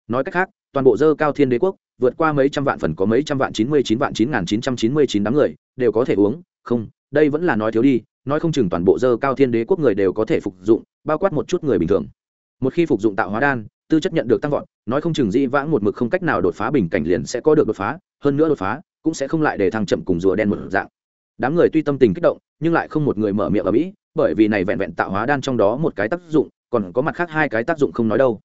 Nói cách khác, toàn bộ dơ cao thiên đế quốc, vượt qua mấy trăm vạn phần có mấy trăm vạn chín mươi chín vạn chín nghìn chín trăm chín mươi chín đám người, đều có thể uống, không, đây vẫn là nói thiếu đi, nói không chừng toàn bộ dơ cao thiên đế quốc người đều có thể phục dụng, bao quát một chút người bình thường. Một khi phục dụng tạo hóa đan, tư chất nhận được tăng vọt, nói không chừng di vãng một mực không cách nào đột phá bình cảnh liền sẽ có được đột phá, hơn nữa đột phá cũng sẽ không lại để thăng chậm cùng rùa đen một dạng. Đám người tuy tâm tình kích động, nhưng lại không một người mở miệng ở mỹ, bởi vì này vẹn vẹn tạo hóa đan trong đó một cái tác dụng, còn có mặt khác hai cái tác dụng không nói đâu.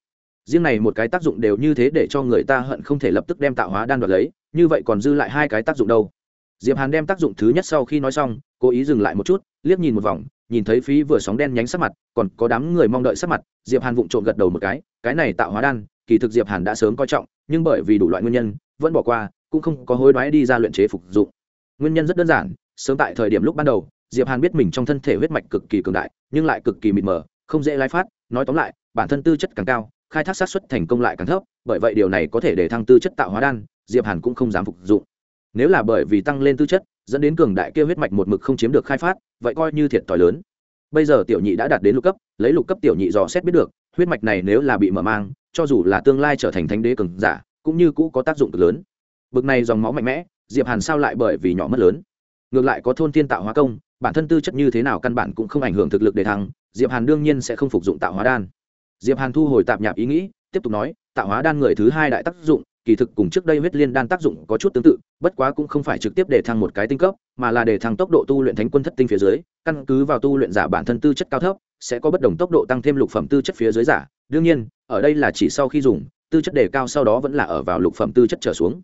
Riêng này một cái tác dụng đều như thế để cho người ta hận không thể lập tức đem tạo hóa đan đoạt lấy, như vậy còn dư lại hai cái tác dụng đâu. Diệp hàn đem tác dụng thứ nhất sau khi nói xong, cố ý dừng lại một chút, liếc nhìn một vòng, nhìn thấy phí vừa sóng đen nhánh sắc mặt, còn có đám người mong đợi sắc mặt, diệp hàn vụng trộn gật đầu một cái cái này tạo hóa đan, kỳ thực diệp hàn đã sớm coi trọng, nhưng bởi vì đủ loại nguyên nhân, vẫn bỏ qua cũng không có hối đoái đi ra luyện chế phục dụng. Nguyên nhân rất đơn giản, sớm tại thời điểm lúc ban đầu, diệp hàn biết mình trong thân thể huyết mạch cực kỳ cường đại, nhưng lại cực kỳ mịt mờ, không dễ lai phát, nói tóm lại, bản thân tư chất càng cao, khai thác sát xuất thành công lại càng thấp, bởi vậy điều này có thể để thăng tư chất tạo hóa đan, diệp hàn cũng không dám phục dụng. Nếu là bởi vì tăng lên tư chất, dẫn đến cường đại kia huyết mạch một mực không chiếm được khai phát, vậy coi như thiệt thòi lớn. Bây giờ tiểu nhị đã đạt đến lục cấp, lấy lục cấp tiểu nhị dò xét biết được, huyết mạch này nếu là bị mở mang, cho dù là tương lai trở thành thánh đế cường giả, cũng như cũ có tác dụng cực lớn bực này dòng máu mạnh mẽ, diệp hàn sao lại bởi vì nhỏ mất lớn? Ngược lại có thôn thiên tạo hóa công, bản thân tư chất như thế nào căn bản cũng không ảnh hưởng thực lực để thăng, diệp hàn đương nhiên sẽ không phục dụng tạo hóa đan. Diệp hàn thu hồi tạp nhạp ý nghĩ, tiếp tục nói, tạo hóa đan người thứ hai đại tác dụng, kỳ thực cùng trước đây huyết liên đan tác dụng có chút tương tự, bất quá cũng không phải trực tiếp để thăng một cái tinh cấp, mà là để thăng tốc độ tu luyện thánh quân thất tinh phía dưới, căn cứ vào tu luyện giả bản thân tư chất cao thấp, sẽ có bất đồng tốc độ tăng thêm lục phẩm tư chất phía dưới giả. Đương nhiên, ở đây là chỉ sau khi dùng, tư chất đề cao sau đó vẫn là ở vào lục phẩm tư chất trở xuống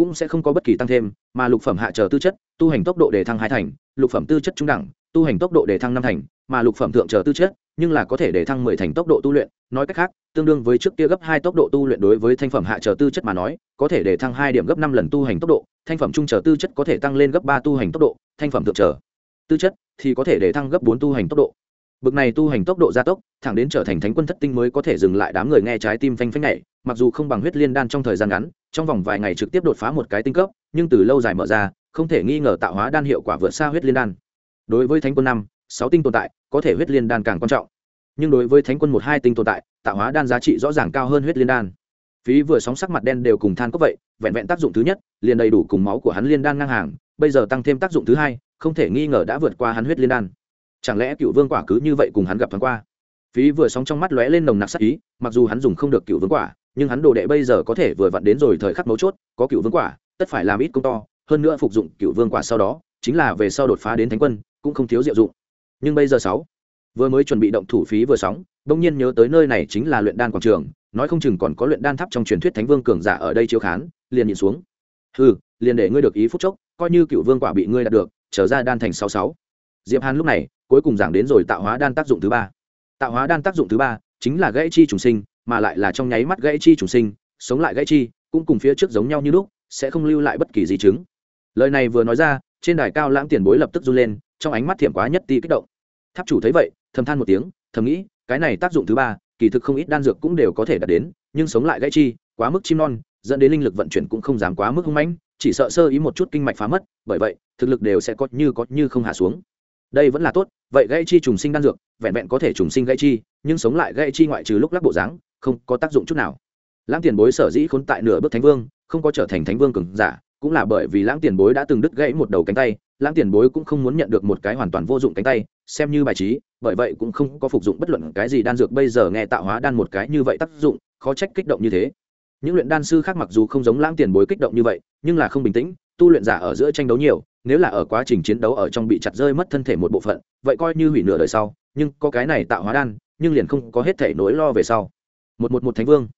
cũng sẽ không có bất kỳ tăng thêm, mà lục phẩm hạ trở tư chất, tu hành tốc độ đề thăng hai thành, lục phẩm tư chất trung đẳng, tu hành tốc độ đề thăng năm thành, mà lục phẩm thượng trở tư chất, nhưng là có thể để thăng mười thành tốc độ tu luyện. Nói cách khác, tương đương với trước kia gấp hai tốc độ tu luyện đối với thanh phẩm hạ trở tư chất mà nói, có thể để thăng hai điểm gấp năm lần tu hành tốc độ, thanh phẩm trung trở tư chất có thể tăng lên gấp ba tu hành tốc độ, thanh phẩm thượng trở tư chất thì có thể để thăng gấp bốn tu hành tốc độ. Bực này tu hành tốc độ gia tốc, thẳng đến trở thành thánh quân thất tinh mới có thể dừng lại đám người nghe trái tim phanh phanh nhảy, mặc dù không bằng huyết liên đan trong thời gian ngắn trong vòng vài ngày trực tiếp đột phá một cái tinh cấp, nhưng từ lâu dài mở ra, không thể nghi ngờ tạo hóa đan hiệu quả vượt xa huyết liên đan. Đối với thánh quân năm, sáu tinh tồn tại, có thể huyết liên đan càng quan trọng. Nhưng đối với thánh quân một, hai tinh tồn tại, tạo hóa đan giá trị rõ ràng cao hơn huyết liên đan. Phí vừa sóng sắc mặt đen đều cùng than có vậy, vẹn vẹn tác dụng thứ nhất, liền đầy đủ cùng máu của hắn liên đan ngang hàng, bây giờ tăng thêm tác dụng thứ hai, không thể nghi ngờ đã vượt qua hắn huyết liên đan. Chẳng lẽ cựu vương quả cứ như vậy cùng hắn gặp thoáng qua? Phí vừa sóng trong mắt lóe lên nồng nặc sắc ý, mặc dù hắn dùng không được cựu vương quả, nhưng hắn đồ đệ bây giờ có thể vừa vặn đến rồi thời khắc mấu chốt, có cựu vương quả, tất phải làm ít công to, hơn nữa phục dụng cựu vương quả sau đó, chính là về sau đột phá đến thánh quân, cũng không thiếu diệu dụng. Nhưng bây giờ sáu, vừa mới chuẩn bị động thủ phí vừa sóng, đông nhiên nhớ tới nơi này chính là luyện đan quảng trường, nói không chừng còn có luyện đan tháp trong truyền thuyết thánh vương cường giả ở đây chiếu khán, liền nhìn xuống. Ừ liền để ngươi được ý phút chốc, coi như cựu vương quả bị ngươi đạt được, trở ra đan thành sáu sáu. Diệp hàn lúc này, cuối cùng giảng đến rồi tạo hóa đan tác dụng thứ ba tạo hóa đan tác dụng thứ ba chính là gãy chi trùng sinh, mà lại là trong nháy mắt gãy chi trùng sinh, sống lại gãy chi, cũng cùng phía trước giống nhau như lúc, sẽ không lưu lại bất kỳ di chứng. Lời này vừa nói ra, trên đài cao lãng tiền bối lập tức run lên, trong ánh mắt thiểm quá nhất ti kích động. Tháp chủ thấy vậy, thầm than một tiếng, thầm nghĩ, cái này tác dụng thứ ba, kỳ thực không ít đan dược cũng đều có thể đạt đến, nhưng sống lại gãy chi, quá mức chim non, dẫn đến linh lực vận chuyển cũng không dám quá mức hung mãnh, chỉ sợ sơ ý một chút kinh mạch phá mất, bởi vậy, thực lực đều sẽ có như có như không hạ xuống. Đây vẫn là tốt vậy gãy chi trùng sinh đan dược, vẹn vẹn có thể trùng sinh gãy chi, nhưng sống lại gãy chi ngoại trừ lúc lắc bộ dáng, không có tác dụng chút nào. Lãng tiền bối sở dĩ khốn tại nửa bước thánh vương, không có trở thành thánh vương cường giả, cũng là bởi vì lãng tiền bối đã từng đứt gãy một đầu cánh tay, lãng tiền bối cũng không muốn nhận được một cái hoàn toàn vô dụng cánh tay, xem như bài trí, bởi vậy cũng không có phục dụng bất luận cái gì đan dược bây giờ nghe tạo hóa đan một cái như vậy tác dụng, khó trách kích động như thế. Những luyện đan sư khác mặc dù không giống lãng tiền bối kích động như vậy, nhưng là không bình tĩnh, tu luyện giả ở giữa tranh đấu nhiều nếu là ở quá trình chiến đấu ở trong bị chặt rơi mất thân thể một bộ phận, vậy coi như hủy nửa đời sau, nhưng có cái này tạo hóa đan, nhưng liền không có hết thể nỗi lo về sau. Một một một thánh vương.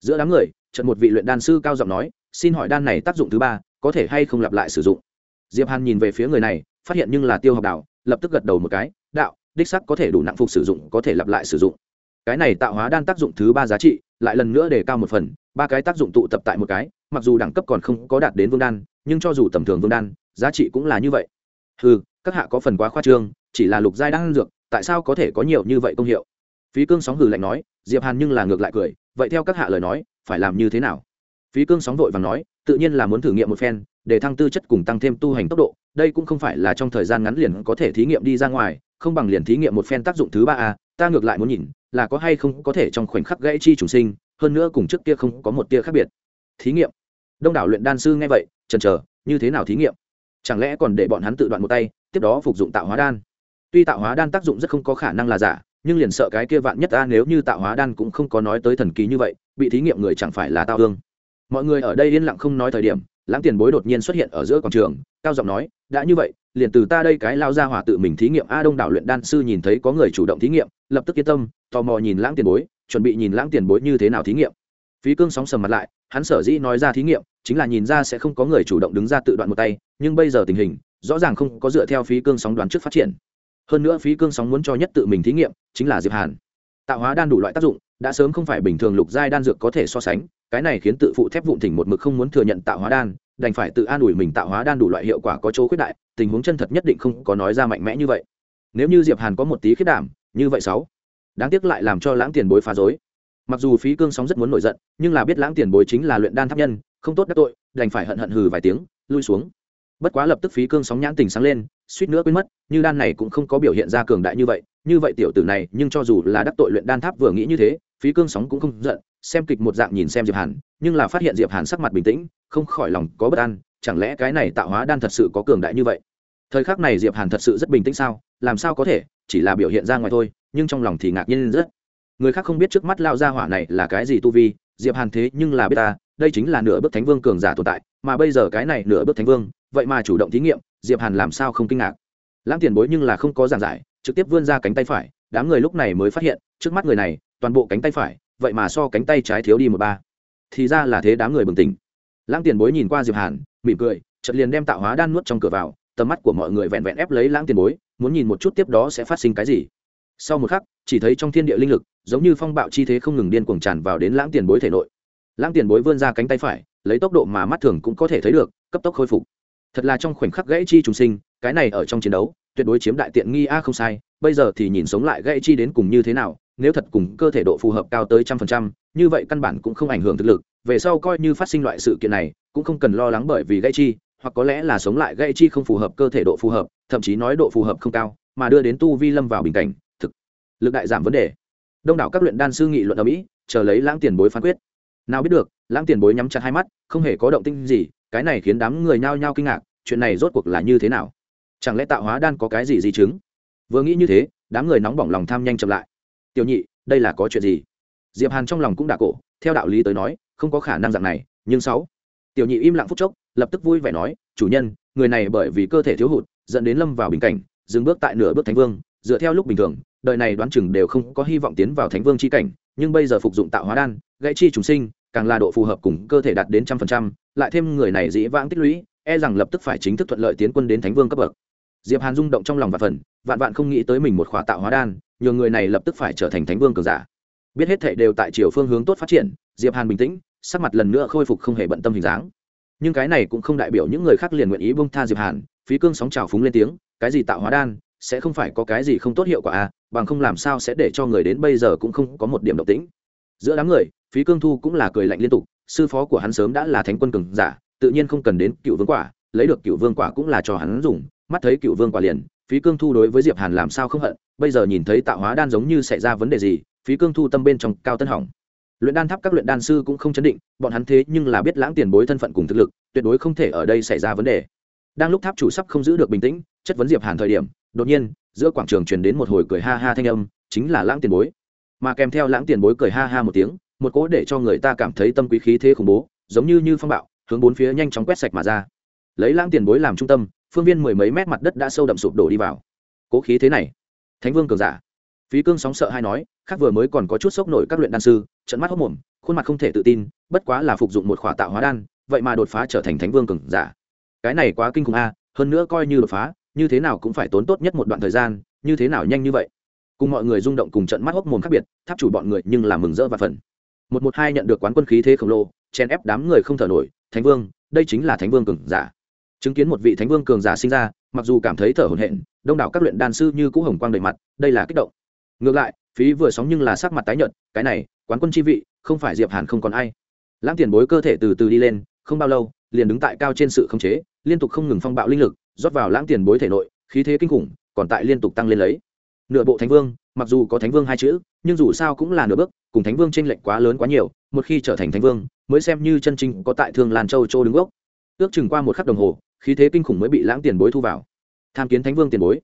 Giữa đám người trận một vị luyện đan sư cao giọng nói, xin hỏi đan này tác dụng thứ ba, có thể hay không lặp lại sử dụng? Diệp hàn nhìn về phía người này, phát hiện nhưng là tiêu học đạo, lập tức gật đầu một cái, đạo, đích sắc có thể đủ nặng phục sử dụng, có thể lặp lại sử dụng. Cái này tạo hóa đan tác dụng thứ ba giá trị, lại lần nữa đề cao một phần, ba cái tác dụng tụ tập tại một cái, mặc dù đẳng cấp còn không có đạt đến vương đan, nhưng cho dù tầm thường vương đan giá trị cũng là như vậy. Ừ các hạ có phần quá khoa trương, chỉ là lục giai đang dược, tại sao có thể có nhiều như vậy công hiệu? Phí cương sóng hừ lạnh nói, diệp hàn nhưng là ngược lại cười, vậy theo các hạ lời nói, phải làm như thế nào? Phí cương sóng vội vàng nói, tự nhiên là muốn thử nghiệm một phen, để thăng tư chất cùng tăng thêm tu hành tốc độ, đây cũng không phải là trong thời gian ngắn liền có thể thí nghiệm đi ra ngoài, không bằng liền thí nghiệm một phen tác dụng thứ ba a, ta ngược lại muốn nhìn, là có hay không có thể trong khoảnh khắc gãy chi trùng sinh, hơn nữa cùng trước kia không có một tia khác biệt. Thí nghiệm. Đông đảo luyện đan sư nghe vậy, chần chờ, như thế nào thí nghiệm? Chẳng lẽ còn để bọn hắn tự đoạn một tay, tiếp đó phục dụng tạo hóa đan? Tuy tạo hóa đan tác dụng rất không có khả năng là giả, nhưng liền sợ cái kia vạn nhất ta nếu như tạo hóa đan cũng không có nói tới thần kỳ như vậy, bị thí nghiệm người chẳng phải là tao hương mọi người ở đây yên lặng không nói thời điểm, lãng tiền bối đột nhiên xuất hiện ở giữa quảng trường, cao giọng nói, đã như vậy, liền từ ta đây cái lao ra hỏa tự mình thí nghiệm a đông đảo luyện đan sư nhìn thấy có người chủ động thí nghiệm, lập tức yên tâm, tò mò nhìn lãng tiền bối, chuẩn bị nhìn lãng tiền bối như thế nào thí nghiệm. Phí cương sóng sầm mặt lại hắn sở dĩ nói ra thí nghiệm, chính là nhìn ra sẽ không có người chủ động đứng ra tự đoạn một tay, nhưng bây giờ tình hình, rõ ràng không có dựa theo phí cương sóng đoán trước phát triển. Hơn nữa phí cương sóng muốn cho nhất tự mình thí nghiệm, chính là diệp hàn. Tạo hóa đan đủ loại tác dụng, đã sớm không phải bình thường lục giai đan dược có thể so sánh, cái này khiến tự phụ thép vụn thỉnh một mực không muốn thừa nhận tạo hóa đan, đành phải tự an ủi mình tạo hóa đan đủ loại hiệu quả có chỗ khuyết đại, tình huống chân thật nhất định không có nói ra mạnh mẽ như vậy. Nếu như diệp hàn có một tí khiết đảm, như vậy sáu. Đáng tiếc lại làm cho lãng tiền bối phá rối mặc dù phí cương sóng rất muốn nổi giận, nhưng là biết lãng tiền bối chính là luyện đan tháp nhân, không tốt đắc tội, đành phải hận hận hừ vài tiếng, lui xuống. Bất quá lập tức phí cương sóng nhãn tình sáng lên, suýt nữa quên mất, như đan này cũng không có biểu hiện ra cường đại như vậy như vậy tiểu tử này, nhưng cho dù là đắc tội luyện đan tháp vừa nghĩ như thế, phí cương sóng cũng không giận, xem kịch một dạng nhìn xem diệp hàn, nhưng là phát hiện diệp hàn sắc mặt bình tĩnh, không khỏi lòng có bất an, chẳng lẽ cái này tạo hóa đan thật sự có cường đại như vậy? Thời khắc này diệp hàn thật sự rất bình tĩnh sao, làm sao có thể, chỉ là biểu hiện ra ngoài thôi, nhưng trong lòng thì ngạc nhiên rất người khác không biết trước mắt lao gia hỏa này là cái gì tu vi, diệp hàn thế nhưng là biết ta, đây chính là nửa bước thánh vương cường giả tồn tại, mà bây giờ cái này nửa bước thánh vương, vậy mà chủ động thí nghiệm, diệp hàn làm sao không kinh ngạc. Lãng tiền bối nhưng là không có giảng giải, trực tiếp vươn ra cánh tay phải, đám người lúc này mới phát hiện, trước mắt người này, toàn bộ cánh tay phải, vậy mà so cánh tay trái thiếu đi một ba. Thì ra là thế đám người bừng tỉnh. Lãng tiền bối nhìn qua diệp hàn, mỉm cười, chợt liền đem tạo hóa đan nuốt trong cửa vào, tầm mắt của mọi người vẹn vẹn ép lấy lãng tiền bối, muốn nhìn một chút tiếp đó sẽ phát sinh cái gì sau một khắc, chỉ thấy trong thiên địa linh lực, giống như phong bạo chi thế không ngừng điên cuồng tràn vào đến lãng tiền bối thể nội. Lãng tiền bối vươn ra cánh tay phải, lấy tốc độ mà mắt thường cũng có thể thấy được, cấp tốc khôi phục. Thật là trong khoảnh khắc gãy chi trùng sinh, cái này ở trong chiến đấu, tuyệt đối chiếm đại tiện nghi a không sai, bây giờ thì nhìn sống lại gãy chi đến cùng như thế nào, nếu thật cùng cơ thể độ phù hợp cao tới trăm phần trăm, như vậy căn bản cũng không ảnh hưởng thực lực, về sau coi như phát sinh loại sự kiện này, cũng không cần lo lắng bởi vì gãy chi, hoặc có lẽ là sống lại gãy chi không phù hợp cơ thể độ phù hợp, thậm chí nói độ phù hợp không cao, mà đưa đến tu vi lâm vào bình cảnh lực đại giảm vấn đề. Đông đảo các luyện đan sư nghị luận ở mỹ, chờ lấy lãng tiền bối phán quyết. Nào biết được, lãng tiền bối nhắm chặt hai mắt, không hề có động tinh gì, cái này khiến đám người nhao nhao kinh ngạc, chuyện này rốt cuộc là như thế nào? Chẳng lẽ tạo hóa đan có cái gì di chứng? Vừa nghĩ như thế, đám người nóng bỏng lòng tham nhanh chậm lại. Tiểu nhị, đây là có chuyện gì? Diệp hàn trong lòng cũng đà cổ, theo đạo lý tới nói, không có khả năng dạng này, nhưng sáu. Tiểu nhị im lặng phút chốc, lập tức vui vẻ nói, chủ nhân, người này bởi vì cơ thể thiếu hụt, dẫn đến lâm vào bình cảnh, dừng bước tại nửa bước thánh vương dựa theo lúc bình thường, đời này đoán chừng đều không có hy vọng tiến vào thánh vương chi cảnh, nhưng bây giờ phục dụng tạo hóa đan, gãy chi trùng sinh, càng là độ phù hợp cùng cơ thể đạt đến trăm phần trăm, lại thêm người này dĩ vãng tích lũy e rằng lập tức phải chính thức thuận lợi tiến quân đến thánh vương cấp bậc. Diệp hàn rung động trong lòng và phần, vạn vạn không nghĩ tới mình một khóa tạo hóa đan, nhờ người này lập tức phải trở thành thánh vương cường giả. Biết hết thảy đều tại chiều phương hướng tốt phát triển, diệp hàn bình tĩnh, sắc mặt lần nữa khôi phục không hề bận tâm hình dáng. Nhưng cái này cũng không đại biểu những người khác liền nguyện ý buông tha diệp hàn, phí cương sóng trào phúng lên tiếng, cái gì tạo hóa đan sẽ không phải có cái gì không tốt hiệu quả à bằng không làm sao sẽ để cho người đến bây giờ cũng không có một điểm động tĩnh. Giữa đám người, phí cương thu cũng là cười lạnh liên tục, sư phó của hắn sớm đã là thánh quân cường giả, tự nhiên không cần đến cựu vương quả, lấy được cựu vương quả cũng là cho hắn dùng, mắt thấy cựu vương quả liền, phí cương thu đối với diệp hàn làm sao không hận, bây giờ nhìn thấy tạo hóa đan giống như xảy ra vấn đề gì, phí cương thu tâm bên trong cao tân hỏng. Luyện đan tháp các luyện đan sư cũng không chấn định, bọn hắn thế nhưng là biết lãng tiền bối thân phận cùng thực lực, tuyệt đối không thể ở đây xảy ra vấn đề. Đang lúc tháp chủ sắp không giữ được bình tĩnh chất vấn diệp hàn thời điểm, đột nhiên, giữa quảng trường truyền đến một hồi cười ha ha thanh âm, chính là lãng tiền bối. Mà kèm theo lãng tiền bối cười ha ha một tiếng, một cỗ để cho người ta cảm thấy tâm quý khí thế khủng bố, giống như như phong bạo, hướng bốn phía nhanh chóng quét sạch mà ra. Lấy lãng tiền bối làm trung tâm, phương viên mười mấy mét mặt đất đã sâu đậm sụp đổ đi vào. Cố khí thế này, thánh vương cường giả. Phí cương sóng sợ hay nói, khác vừa mới còn có chút sốc nổi các luyện đan sư trận mắt hốc mồm, khuôn mặt không thể tự tin, bất quá là phục dụng một khỏa tạo hóa đan, vậy mà đột phá trở thành thánh vương cường giả. Cái này quá kinh khủng a, hơn nữa coi như đột phá như thế nào cũng phải tốn tốt nhất một đoạn thời gian, như thế nào nhanh như vậy. Cùng mọi người rung động cùng trận mắt hốc mồm khác biệt, tháp chủ bọn người nhưng là mừng rỡ và phần một một hai nhận được quán quân khí thế khổng lồ chen ép đám người không thở nổi, thánh vương, đây chính là thánh vương cường giả. Chứng kiến một vị thánh vương cường giả sinh ra, mặc dù cảm thấy thở hổn hển, đông đảo các luyện đan sư như cũ hồng quang đầy mặt, đây là kích động. Ngược lại, phí vừa sóng nhưng là sắc mặt tái nhợt, cái này, quán quân chi vị, không phải diệp hàn không còn ai. Lãng tiền bối cơ thể từ từ đi lên, không bao lâu, liền đứng tại cao trên sự khống chế, liên tục không ngừng phong bạo linh lực rót vào lãng tiền bối thể nội, khí thế kinh khủng còn tại liên tục tăng lên lấy. Nửa bộ thánh vương, mặc dù có thánh vương hai chữ, nhưng dù sao cũng là nửa bước, cùng thánh vương tranh lệch quá lớn quá nhiều, một khi trở thành thánh vương, mới xem như chân chính có tại thương lan châu châu đứng gốc. Ước chừng qua một khắc đồng hồ, khí thế kinh khủng mới bị lãng tiền bối thu vào. Tham kiến thánh vương tiền bối.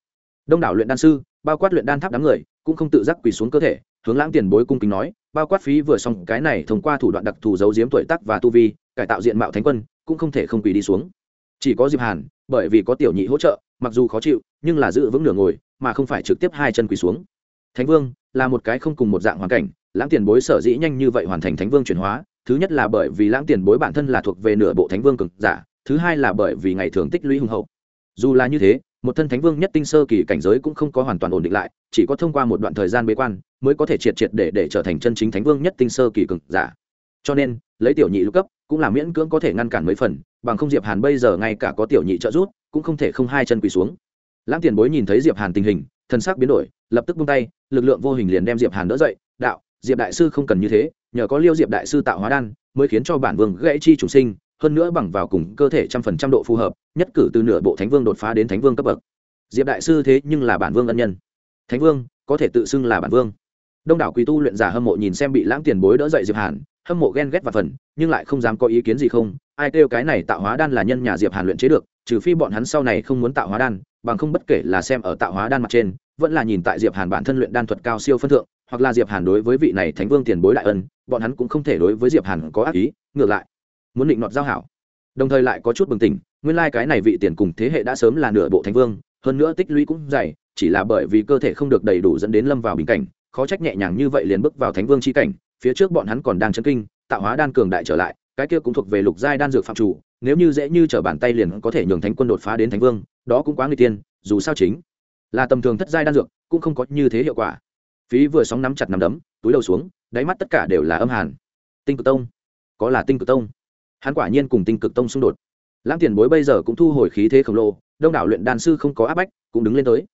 Đông đảo luyện đan sư, bao quát luyện đan tháp đám người, cũng không tự giác quỳ xuống cơ thể, hướng lãng tiền bối cung kính nói, bao quát phí vừa xong cái này thông qua thủ đoạn đặc thù giấu giếm tuổi tác và tu vi, cải tạo diện mạo thánh quân, cũng không thể không quỳ đi xuống chỉ có diệp hàn, bởi vì có tiểu nhị hỗ trợ, mặc dù khó chịu, nhưng là giữ vững nửa ngồi, mà không phải trực tiếp hai chân quỳ xuống. Thánh vương, là một cái không cùng một dạng hoàn cảnh, lãng tiền bối sở dĩ nhanh như vậy hoàn thành thánh vương chuyển hóa, thứ nhất là bởi vì lãng tiền bối bản thân là thuộc về nửa bộ thánh vương cực giả, thứ hai là bởi vì ngày thường tích lũy hùng hậu. Dù là như thế, một thân thánh vương nhất tinh sơ kỳ cảnh giới cũng không có hoàn toàn ổn định lại, chỉ có thông qua một đoạn thời gian bế quan, mới có thể triệt triệt để để trở thành chân chính thánh vương nhất tinh sơ kỳ cực giả cho nên, lấy tiểu nhị lục cấp, cũng là miễn cưỡng có thể ngăn cản mấy phần, bằng không diệp hàn bây giờ ngay cả có tiểu nhị trợ giúp, cũng không thể không hai chân quỳ xuống. Lãng tiền bối nhìn thấy diệp hàn tình hình thân xác biến đổi, lập tức buông tay, lực lượng vô hình liền đem diệp hàn đỡ dậy, đạo, diệp đại sư không cần như thế, nhờ có liêu diệp đại sư tạo hóa đan, mới khiến cho bản vương gãy chi chủ sinh, hơn nữa bằng vào cùng cơ thể trăm phần trăm độ phù hợp, nhất cử từ nửa bộ thánh vương đột phá đến thánh vương cấp bậc. Diệp đại sư thế nhưng là bản vương ân nhân. Thánh vương, có thể tự xưng là bản vương. Đông đảo quý tu luyện giả hâm mộ nhìn xem bị lãng tiền bối đỡ dậy diệp hàn hâm mộ ghen ghét và phần, nhưng lại không dám có ý kiến gì không, ai kêu cái này tạo hóa đan là nhân nhà diệp hàn luyện chế được, trừ phi bọn hắn sau này không muốn tạo hóa đan, bằng không bất kể là xem ở tạo hóa đan mặt trên, vẫn là nhìn tại diệp hàn bản thân luyện đan thuật cao siêu phân thượng, hoặc là diệp hàn đối với vị này thánh vương tiền bối đại ân, bọn hắn cũng không thể đối với diệp hàn có ác ý, ngược lại, muốn định nọt giao hảo. Đồng thời lại có chút bừng tỉnh, nguyên lai cái này vị tiền cùng thế hệ đã sớm là nửa bộ thánh vương, hơn nữa tích lũy cũng dày, chỉ là bởi vì cơ thể không được đầy đủ dẫn đến lâm vào bình cảnh, khó trách nhẹ nhàng như vậy liền bước vào thánh vương chi cảnh phía trước bọn hắn còn đang chấn kinh, tạo hóa đan cường đại trở lại, cái kia cũng thuộc về lục giai đan dược phạm chủ, nếu như dễ như trở bàn tay liền có thể nhường thánh quân đột phá đến thánh vương, đó cũng quá người tiên, dù sao chính là tầm thường thất giai đan dược, cũng không có như thế hiệu quả. Phí vừa sóng nắm chặt nắm đấm, túi đầu xuống, đáy mắt tất cả đều là âm hàn. Tinh cực tông, có là tinh cực tông? Hắn quả nhiên cùng tinh cực tông xung đột. Lãng tiền bối bây giờ cũng thu hồi khí thế khổng lồ, đông đảo luyện đan sư không có áp bách, cũng đứng lên tới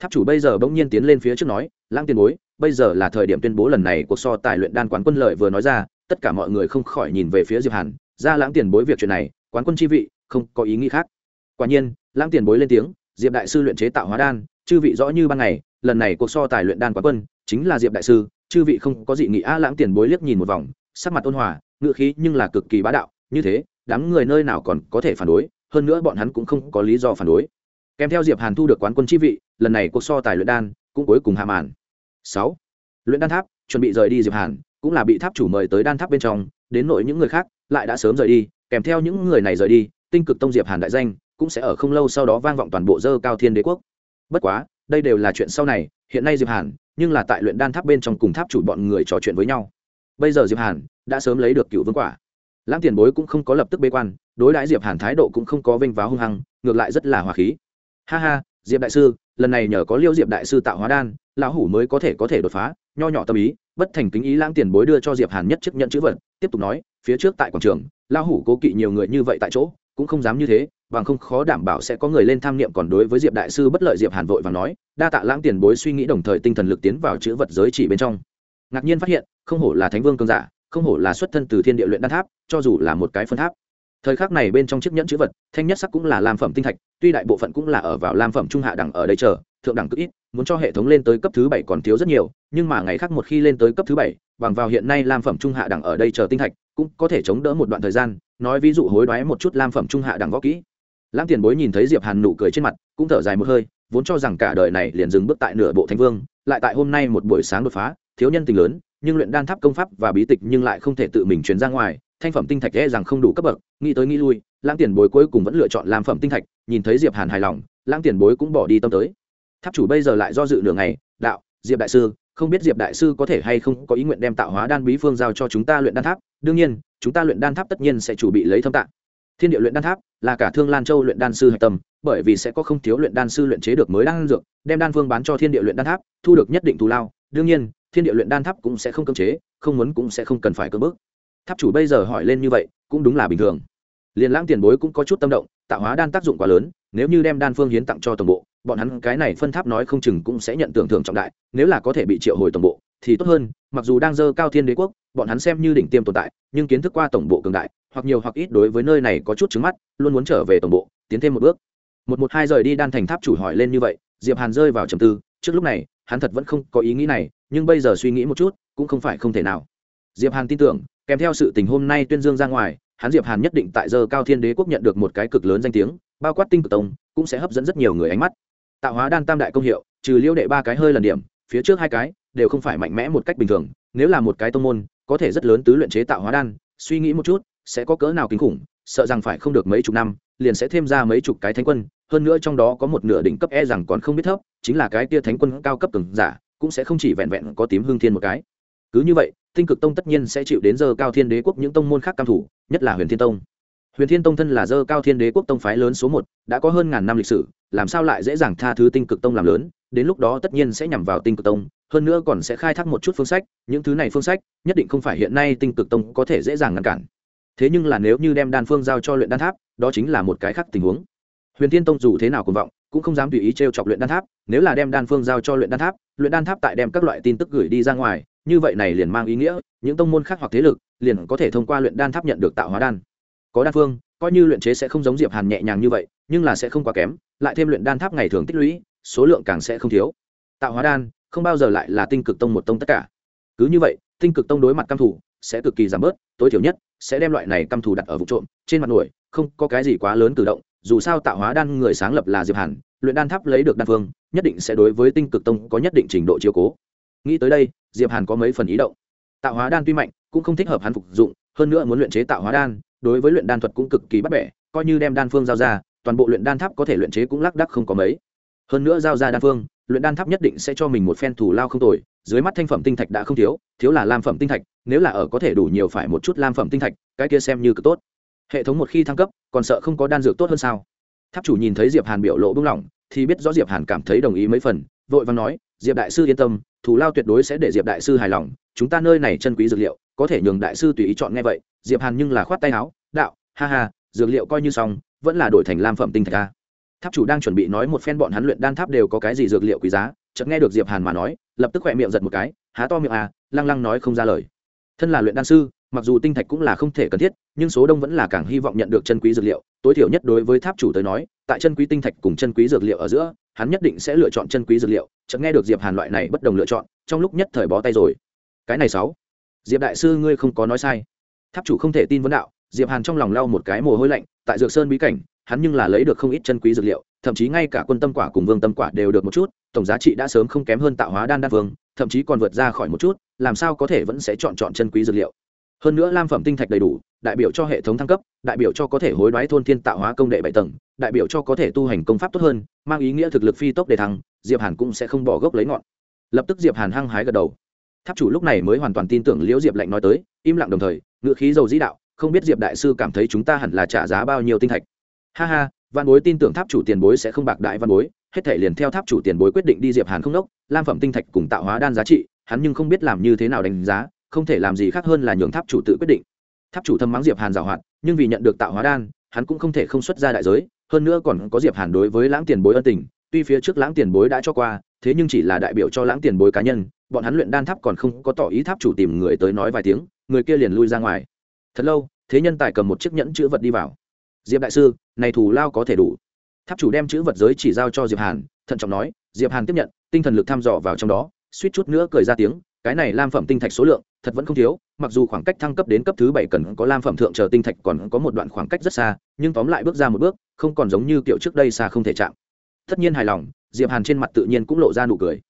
tháp chủ bây giờ bỗng nhiên tiến lên phía trước nói, lãng tiền bối, bây giờ là thời điểm tuyên bố lần này cuộc so tài luyện đan quán quân lợi vừa nói ra, tất cả mọi người không khỏi nhìn về phía diệp hàn, ra lãng tiền bối việc chuyện này, quán quân chi vị, không có ý nghĩ khác. Quả nhiên, lãng tiền bối lên tiếng, diệp đại sư luyện chế tạo hóa đan, chư vị rõ như ban ngày, lần này cuộc so tài luyện đan quán quân chính là diệp đại sư, chư vị không có gì nghĩ a lãng tiền bối liếc nhìn một vòng, sắc mặt ôn hòa ngựa khí nhưng là cực kỳ bá đạo, như thế, đám người nơi nào còn có thể phản đối, hơn nữa bọn hắn cũng không có lý do phản đối kèm theo diệp hàn thu được quán quân chi vị, lần này cuộc so tài luyện đan cũng cuối cùng hạ màn. Sáu, luyện đan tháp, chuẩn bị rời đi diệp hàn, cũng là bị tháp chủ mời tới đan tháp bên trong, đến nội những người khác lại đã sớm rời đi, kèm theo những người này rời đi, tinh cực tông diệp hàn đại danh cũng sẽ ở không lâu sau đó vang vọng toàn bộ dơ cao thiên đế quốc. Bất quá, đây đều là chuyện sau này, hiện nay diệp hàn, nhưng là tại luyện đan tháp bên trong cùng tháp chủ bọn người trò chuyện với nhau. Bây giờ diệp hàn đã sớm lấy được cựu vương quả. Lãng tiền bối cũng không có lập tức bế quan, đối đãi diệp hàn thái độ cũng không có vênh váo hung hăng, ngược lại rất là hòa khí ha ha, diệp đại sư, lần này nhờ có liêu diệp đại sư tạo hóa đan, lão hủ mới có thể có thể đột phá, nho nhỏ tâm ý, bất thành kính ý lãng tiền bối đưa cho diệp hàn nhất chức nhận chữ vật, tiếp tục nói, phía trước tại quảng trường, lão hủ cố kỵ nhiều người như vậy tại chỗ, cũng không dám như thế, bằng không khó đảm bảo sẽ có người lên tham niệm còn đối với diệp đại sư bất lợi diệp hàn vội và nói, đa tạ lãng tiền bối suy nghĩ đồng thời tinh thần lực tiến vào chữ vật giới chỉ bên trong. Ngạc nhiên phát hiện, không hổ là thánh vương cương giả, không hổ là xuất thân từ thiên địa luyện đan tháp, cho dù là một cái phân tháp thời khắc này bên trong chiếc nhẫn chữ vật, thanh nhất sắc cũng là lam phẩm tinh thạch, tuy đại bộ phận cũng là ở vào lam phẩm trung hạ đẳng ở đây chờ, thượng đẳng cực ít, muốn cho hệ thống lên tới cấp thứ bảy còn thiếu rất nhiều, nhưng mà ngày khác một khi lên tới cấp thứ bảy, bằng vào hiện nay lam phẩm trung hạ đẳng ở đây chờ tinh thạch, cũng có thể chống đỡ một đoạn thời gian, nói ví dụ hối đoái một chút lam phẩm trung hạ đẳng võ kỹ. Lãng tiền bối nhìn thấy diệp hàn nụ cười trên mặt, cũng thở dài một hơi, vốn cho rằng cả đời này liền dừng bước tại nửa bộ thánh vương, lại tại hôm nay một buổi sáng đột phá, thiếu nhân tình lớn, nhưng luyện đan tháp công pháp và bí tịch nhưng lại không thể tự mình truyền ra ngoài thanh phẩm tinh thạch e rằng không đủ cấp bậc, nghĩ tới nghĩ lui, lãng tiền bối cuối cùng vẫn lựa chọn làm phẩm tinh thạch, nhìn thấy diệp hàn hài lòng, lãng tiền bối cũng bỏ đi tâm tới. Tháp chủ bây giờ lại do dự nửa ngày, đạo, diệp đại sư, không biết diệp đại sư có thể hay không có ý nguyện đem tạo hóa đan bí phương giao cho chúng ta luyện đan tháp? Đương nhiên, chúng ta luyện đan tháp tất nhiên sẽ chủ bị lấy thâm tạng. Thiên địa luyện đan tháp là cả thương lan châu luyện đan sư hạch tâm, bởi vì sẽ có không thiếu luyện đan sư luyện chế được mới đan dược, đem đan phương bán cho thiên địa luyện đan tháp, thu được nhất định thù lao. Đương nhiên, thiên địa luyện đan tháp cũng sẽ không cấm chế, không muốn cũng sẽ không cần phải cưỡng bức tháp chủ bây giờ hỏi lên như vậy, cũng đúng là bình thường. Liền lãng tiền bối cũng có chút tâm động, tạo hóa đan tác dụng quá lớn, nếu như đem đan phương hiến tặng cho tổng bộ, bọn hắn cái này phân tháp nói không chừng cũng sẽ nhận tưởng thưởng trọng đại, nếu là có thể bị triệu hồi tổng bộ, thì tốt hơn, mặc dù đang dơ cao thiên đế quốc, bọn hắn xem như đỉnh tiêm tồn tại, nhưng kiến thức qua tổng bộ cường đại, hoặc nhiều hoặc ít đối với nơi này có chút trứng mắt, luôn muốn trở về tổng bộ, tiến thêm một bước. Một một hai rời đi đan thành tháp chủ hỏi lên như vậy, diệp hàn rơi vào trầm tư, trước lúc này, hắn thật vẫn không có ý nghĩ này, nhưng bây giờ suy nghĩ một chút, cũng không phải không thể nào. Diệp hàn tin tưởng kèm theo sự tình hôm nay tuyên dương ra ngoài, hắn diệp hàn nhất định tại giờ cao thiên đế quốc nhận được một cái cực lớn danh tiếng, bao quát tinh cực tông, cũng sẽ hấp dẫn rất nhiều người ánh mắt. Tạo hóa đan tam đại công hiệu, trừ liêu đệ ba cái hơi lần điểm, phía trước hai cái đều không phải mạnh mẽ một cách bình thường, nếu là một cái tông môn, có thể rất lớn tứ luyện chế tạo hóa đan, suy nghĩ một chút, sẽ có cỡ nào kinh khủng, sợ rằng phải không được mấy chục năm, liền sẽ thêm ra mấy chục cái thánh quân, hơn nữa trong đó có một nửa đỉnh cấp e rằng còn không biết thấp, chính là cái tia thánh quân cao cấp từng giả, cũng sẽ không chỉ vẹn vẹn có tím hương thiên một cái. Cứ như vậy tinh cực tông tất nhiên sẽ chịu đến giờ cao thiên đế quốc những tông môn khác cam thủ, nhất là huyền thiên tông. Huyền thiên tông thân là dơ cao thiên đế quốc tông phái lớn số một, đã có hơn ngàn năm lịch sử, làm sao lại dễ dàng tha thứ tinh cực tông làm lớn, đến lúc đó tất nhiên sẽ nhằm vào tinh cực tông, hơn nữa còn sẽ khai thác một chút phương sách, những thứ này phương sách, nhất định không phải hiện nay tinh cực tông có thể dễ dàng ngăn cản. Thế nhưng là nếu như đem đan phương giao cho luyện đan tháp, đó chính là một cái khác tình huống. Huyền thiên tông dù thế nào cũng vọng, cũng không dám tùy ý t r e o chọc luyện đan tháp, nếu là đem đan phương giao cho luyện đan tháp, luyện đan tháp tại đem các loại tin tức gửi đi ra ngoài như vậy này liền mang ý nghĩa, những tông môn khác hoặc thế lực liền có thể thông qua luyện đan tháp nhận được tạo hóa đan. Có đan phương, coi như luyện chế sẽ không giống diệp hàn nhẹ nhàng như vậy, nhưng là sẽ không quá kém, lại thêm luyện đan tháp ngày thường tích lũy, số lượng càng sẽ không thiếu. Tạo hóa đan, không bao giờ lại là tinh cực tông một tông tất cả. Cứ như vậy, tinh cực tông đối mặt căm thủ sẽ cực kỳ giảm bớt, tối thiểu nhất sẽ đem loại này căm thủ đặt ở vụ trộm, trên mặt nổi, không có cái gì quá lớn cử động, dù sao tạo hóa đan người sáng lập là diệp hàn, luyện đan tháp lấy được đan phương, nhất định sẽ đối với tinh cực tông có nhất định trình độ chiếu cố. Nghĩ tới đây diệp hàn có mấy phần ý động. Tạo hóa đan tuy mạnh, cũng không thích hợp hắn phục dụng, hơn nữa muốn luyện chế tạo hóa đan, đối với luyện đan thuật cũng cực kỳ bắt bẻ, coi như đem đan phương giao ra, toàn bộ luyện đan tháp có thể luyện chế cũng lác đắc không có mấy. Hơn nữa giao ra đan phương, luyện đan tháp nhất định sẽ cho mình một phen thủ lao không tồi, dưới mắt thanh phẩm tinh thạch đã không thiếu thiếu là lam phẩm tinh thạch, nếu là ở có thể đủ nhiều phải một chút lam phẩm tinh thạch, cái kia xem như cực tốt. Hệ thống một khi thăng cấp, còn sợ không có đan dược tốt hơn sao? Tháp chủ nhìn thấy diệp hàn biểu lộ bưng lỏng thì biết rõ diệp hàn cảm thấy đồng ý mấy phần, vội vàng nói diệp đại sư yên tâm, thù lao tuyệt đối sẽ để diệp đại sư hài lòng. Chúng ta nơi này chân quý dược liệu, có thể nhường đại sư tùy ý chọn nghe vậy. Diệp hàn nhưng là khoát tay áo, đạo, ha ha, dược liệu coi như xong, vẫn là đổi thành lam phẩm tinh thạch a. Tháp chủ đang chuẩn bị nói một phen bọn hắn luyện đan tháp đều có cái gì dược liệu quý giá, chợt nghe được diệp hàn mà nói, lập tức khỏe miệng giật một cái, há to miệng à lăng lăng nói không ra lời. Thân là luyện đan sư, mặc dù tinh thạch cũng là không thể cần thiết, nhưng số đông vẫn là càng hy vọng nhận được chân quý dược liệu. Tối thiểu nhất đối với tháp chủ tới nói, tại chân quý tinh thạch cùng chân quý dược liệu ở giữa hắn nhất định sẽ lựa chọn chân quý dược liệu, chợt nghe được diệp hàn loại này bất đồng lựa chọn, trong lúc nhất thời bó tay rồi. Cái này sáu. Diệp đại sư ngươi không có nói sai. Tháp chủ không thể tin vấn đạo, diệp hàn trong lòng lau một cái mồ hôi lạnh, tại dược sơn bí cảnh, hắn nhưng là lấy được không ít chân quý dược liệu, thậm chí ngay cả quân tâm quả cùng vương tâm quả đều được một chút, tổng giá trị đã sớm không kém hơn tạo hóa đan đan vương, thậm chí còn vượt ra khỏi một chút, làm sao có thể vẫn sẽ chọn chọn chân quý dược liệu. Hơn nữa lam phẩm tinh thạch đầy đủ đại biểu cho hệ thống thăng cấp, đại biểu cho có thể hối đoái thôn thiên tạo hóa công đệ bảy tầng, đại biểu cho có thể tu hành công pháp tốt hơn, mang ý nghĩa thực lực phi tốc để thăng, diệp hàn cũng sẽ không bỏ gốc lấy ngọn. Lập tức diệp hàn hăng hái gật đầu. Tháp chủ lúc này mới hoàn toàn tin tưởng liễu diệp lạnh nói tới, im lặng đồng thời, ngựa khí dầu dĩ đạo, không biết diệp đại sư cảm thấy chúng ta hẳn là trả giá bao nhiêu tinh thạch. Ha ha, văn bối tin tưởng tháp chủ tiền bối sẽ không bạc đại văn bối, hết thể liền theo tháp chủ tiền bối quyết định đi diệp hàn không đốc, lam phẩm tinh thạch cùng tạo hóa đan giá trị, hắn nhưng không biết làm như thế nào đánh giá, không thể làm gì khác hơn là nhường tháp chủ tự quyết định tháp chủ thâm mắng diệp hàn giảo hoạt, nhưng vì nhận được tạo hóa đan, hắn cũng không thể không xuất ra đại giới, hơn nữa còn có diệp hàn đối với lãng tiền bối ân tình, tuy phía trước lãng tiền bối đã cho qua, thế nhưng chỉ là đại biểu cho lãng tiền bối cá nhân, bọn hắn luyện đan tháp còn không có tỏ ý tháp chủ tìm người tới nói vài tiếng, người kia liền lui ra ngoài. Thật lâu, thế nhân tài cầm một chiếc nhẫn chữ vật đi vào. Diệp đại sư, này thù lao có thể đủ. Tháp chủ đem chữ vật giới chỉ giao cho diệp hàn, thận trọng nói, diệp hàn tiếp nhận, tinh thần lực thăm dò vào trong đó, suýt chút nữa cười ra tiếng, cái này lam phẩm tinh thạch số lượng, thật vẫn không thiếu mặc dù khoảng cách thăng cấp đến cấp thứ bảy cần có lam phẩm thượng chờ tinh thạch còn có một đoạn khoảng cách rất xa, nhưng tóm lại bước ra một bước, không còn giống như kiểu trước đây xa không thể chạm. Tất nhiên hài lòng, diệp hàn trên mặt tự nhiên cũng lộ ra nụ cười.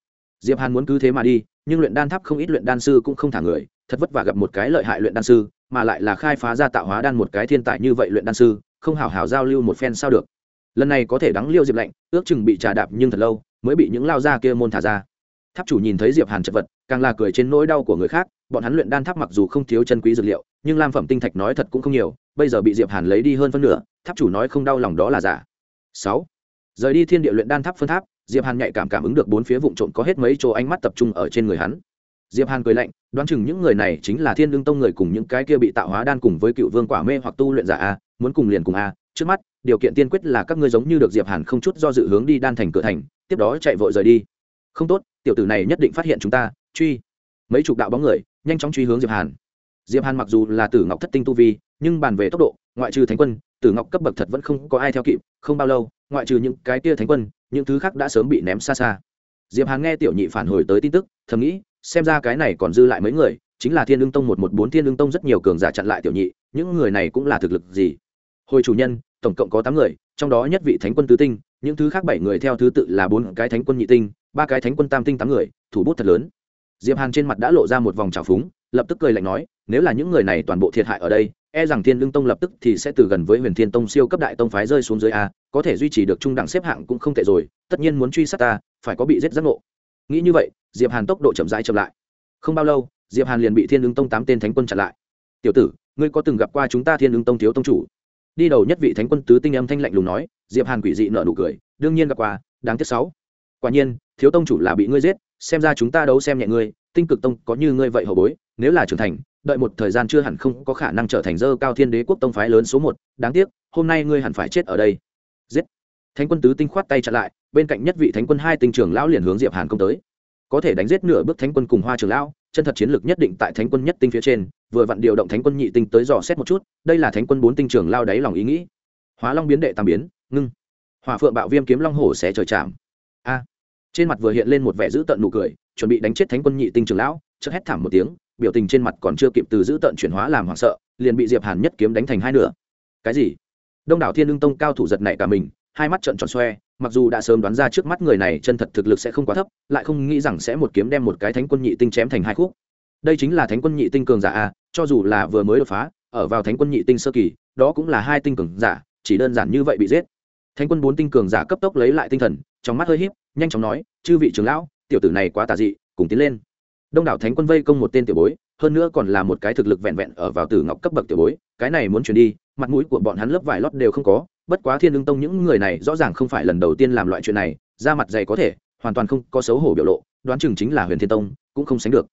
Diệp hàn muốn cứ thế mà đi, nhưng luyện đan tháp không ít luyện đan sư cũng không thả người, thật vất vả gặp một cái lợi hại luyện đan sư, mà lại là khai phá ra tạo hóa đan một cái thiên tài như vậy luyện đan sư, không hào hào giao lưu một phen sao được. Lần này có thể đắng liêu diệp lạnh, ước chừng bị trà đạp nhưng thật lâu, mới bị những lao ra kia môn thả ra. Tháp chủ nhìn thấy diệp hàn chật vật, càng là cười trên nỗi đau của người khác bọn hắn luyện đan tháp mặc dù không thiếu chân quý dược liệu, nhưng lam phẩm tinh thạch nói thật cũng không nhiều, bây giờ bị diệp hàn lấy đi hơn phân nửa, tháp chủ nói không đau lòng đó là giả. Sáu, rời đi thiên địa luyện đan tháp phân tháp, diệp hàn nhạy cảm cảm ứng được bốn phía vụn trộn có hết mấy chỗ ánh mắt tập trung ở trên người hắn. Diệp hàn cười lạnh, đoán chừng những người này chính là thiên lương tông người cùng những cái kia bị tạo hóa đan cùng với cựu vương quả mê hoặc tu luyện giả a, muốn cùng liền cùng a. Trước mắt, điều kiện tiên quyết là các ngươi giống như được diệp hàn không chút do dự hướng đi đan thành cửa thành, tiếp đó chạy vội rời đi. Không tốt, tiểu tử này nhất định phát hiện chúng ta, truy. Mấy chục đạo bóng người nhanh chóng truy hướng diệp hàn. Diệp hàn mặc dù là tử ngọc thất tinh tu vi, nhưng bàn về tốc độ, ngoại trừ thánh quân, tử ngọc cấp bậc thật vẫn không có ai theo kịp, không bao lâu, ngoại trừ những cái kia thánh quân, những thứ khác đã sớm bị ném xa xa. Diệp hàn nghe tiểu nhị phản hồi tới tin tức, thầm nghĩ, xem ra cái này còn dư lại mấy người, chính là thiên lương tông một một bốn thiên lương tông rất nhiều cường giả chặn lại tiểu nhị, những người này cũng là thực lực gì? Hồi chủ nhân, tổng cộng có tám người, trong đó nhất vị thánh quân tứ tinh, những thứ khác bảy người theo thứ tự là bốn cái thánh quân nhị tinh, ba cái thánh quân tam tinh tám người, thủ bút thật lớn diệp hàn trên mặt đã lộ ra một vòng trào phúng, lập tức cười lạnh nói, nếu là những người này toàn bộ thiệt hại ở đây e rằng thiên lương tông lập tức thì sẽ từ gần với huyền thiên tông siêu cấp đại tông phái rơi xuống dưới a, có thể duy trì được trung đẳng xếp hạng cũng không tệ rồi, tất nhiên muốn truy sát ta, phải có bị giết giác ngộ. Nghĩ như vậy, diệp hàn tốc độ chậm rãi chậm lại. Không bao lâu, diệp hàn liền bị thiên lương tông tám tên thánh quân chặn lại. Tiểu tử, ngươi có từng gặp qua chúng ta thiên lương tông thiếu tông chủ? Đi đầu nhất vị thánh quân tứ tinh âm thanh lạnh lùng nói, diệp hàn quỷ dị nở nụ cười, đương nhiên gặp qua, đáng tiếc sáu quả nhiên, thiếu tông chủ là bị ngươi giết, xem ra chúng ta đấu xem nhẹ ngươi, tinh cực tông có như ngươi vậy hậu bối, nếu là trưởng thành, đợi một thời gian chưa hẳn không có khả năng trở thành dơ cao thiên đế quốc tông phái lớn số một, đáng tiếc, hôm nay ngươi hẳn phải chết ở đây. Giết. Thánh quân tứ tinh khoát tay chặn lại, bên cạnh nhất vị thánh quân hai tinh trưởng lão liền hướng diệp hàn công tới. Có thể đánh giết nửa bước thánh quân cùng hoa trưởng lão, chân thật chiến lược nhất định tại thánh quân nhất tinh phía trên, vừa vặn điều động thánh quân nhị tinh tới dò xét một chút, đây là thánh quân bốn tinh trưởng lao đáy lòng ý nghĩ. Hóa long biến đệ tam biến, ngưng. Hỏa phượng bạo viêm kiếm long hổ sẽ trời chạm trên mặt vừa hiện lên một vẻ dữ tợn nụ cười, chuẩn bị đánh chết thánh quân nhị tinh trưởng lão, chợt hét thảm một tiếng, biểu tình trên mặt còn chưa kịp từ dữ tợn chuyển hóa làm hoảng sợ, liền bị diệp hàn nhất kiếm đánh thành hai nửa. Cái gì? Đông đảo thiên lương tông cao thủ giật nảy cả mình, hai mắt trợn tròn xoe, mặc dù đã sớm đoán ra trước mắt người này chân thật thực lực sẽ không quá thấp, lại không nghĩ rằng sẽ một kiếm đem một cái thánh quân nhị tinh chém thành hai khúc. Đây chính là thánh quân nhị tinh cường giả a, cho dù là vừa mới đột phá, ở vào thánh quân nhị tinh sơ kỳ, đó cũng là hai tinh cường giả, chỉ đơn giản như vậy bị giết. Thánh quân bốn tinh cường giả cấp tốc lấy lại tinh thần, trong mắt hơi híp, nhanh chóng nói chư vị trưởng lão, tiểu tử này quá tà dị, cùng tiến lên. Đông đảo thánh quân vây công một tên tiểu bối, hơn nữa còn là một cái thực lực vẹn vẹn ở vào tử ngọc cấp bậc tiểu bối, cái này muốn chuyển đi, mặt mũi của bọn hắn lớp vải lót đều không có, bất quá thiên lương tông những người này rõ ràng không phải lần đầu tiên làm loại chuyện này, ra mặt dày có thể, hoàn toàn không có xấu hổ biểu lộ, đoán chừng chính là huyền thiên tông, cũng không sánh được.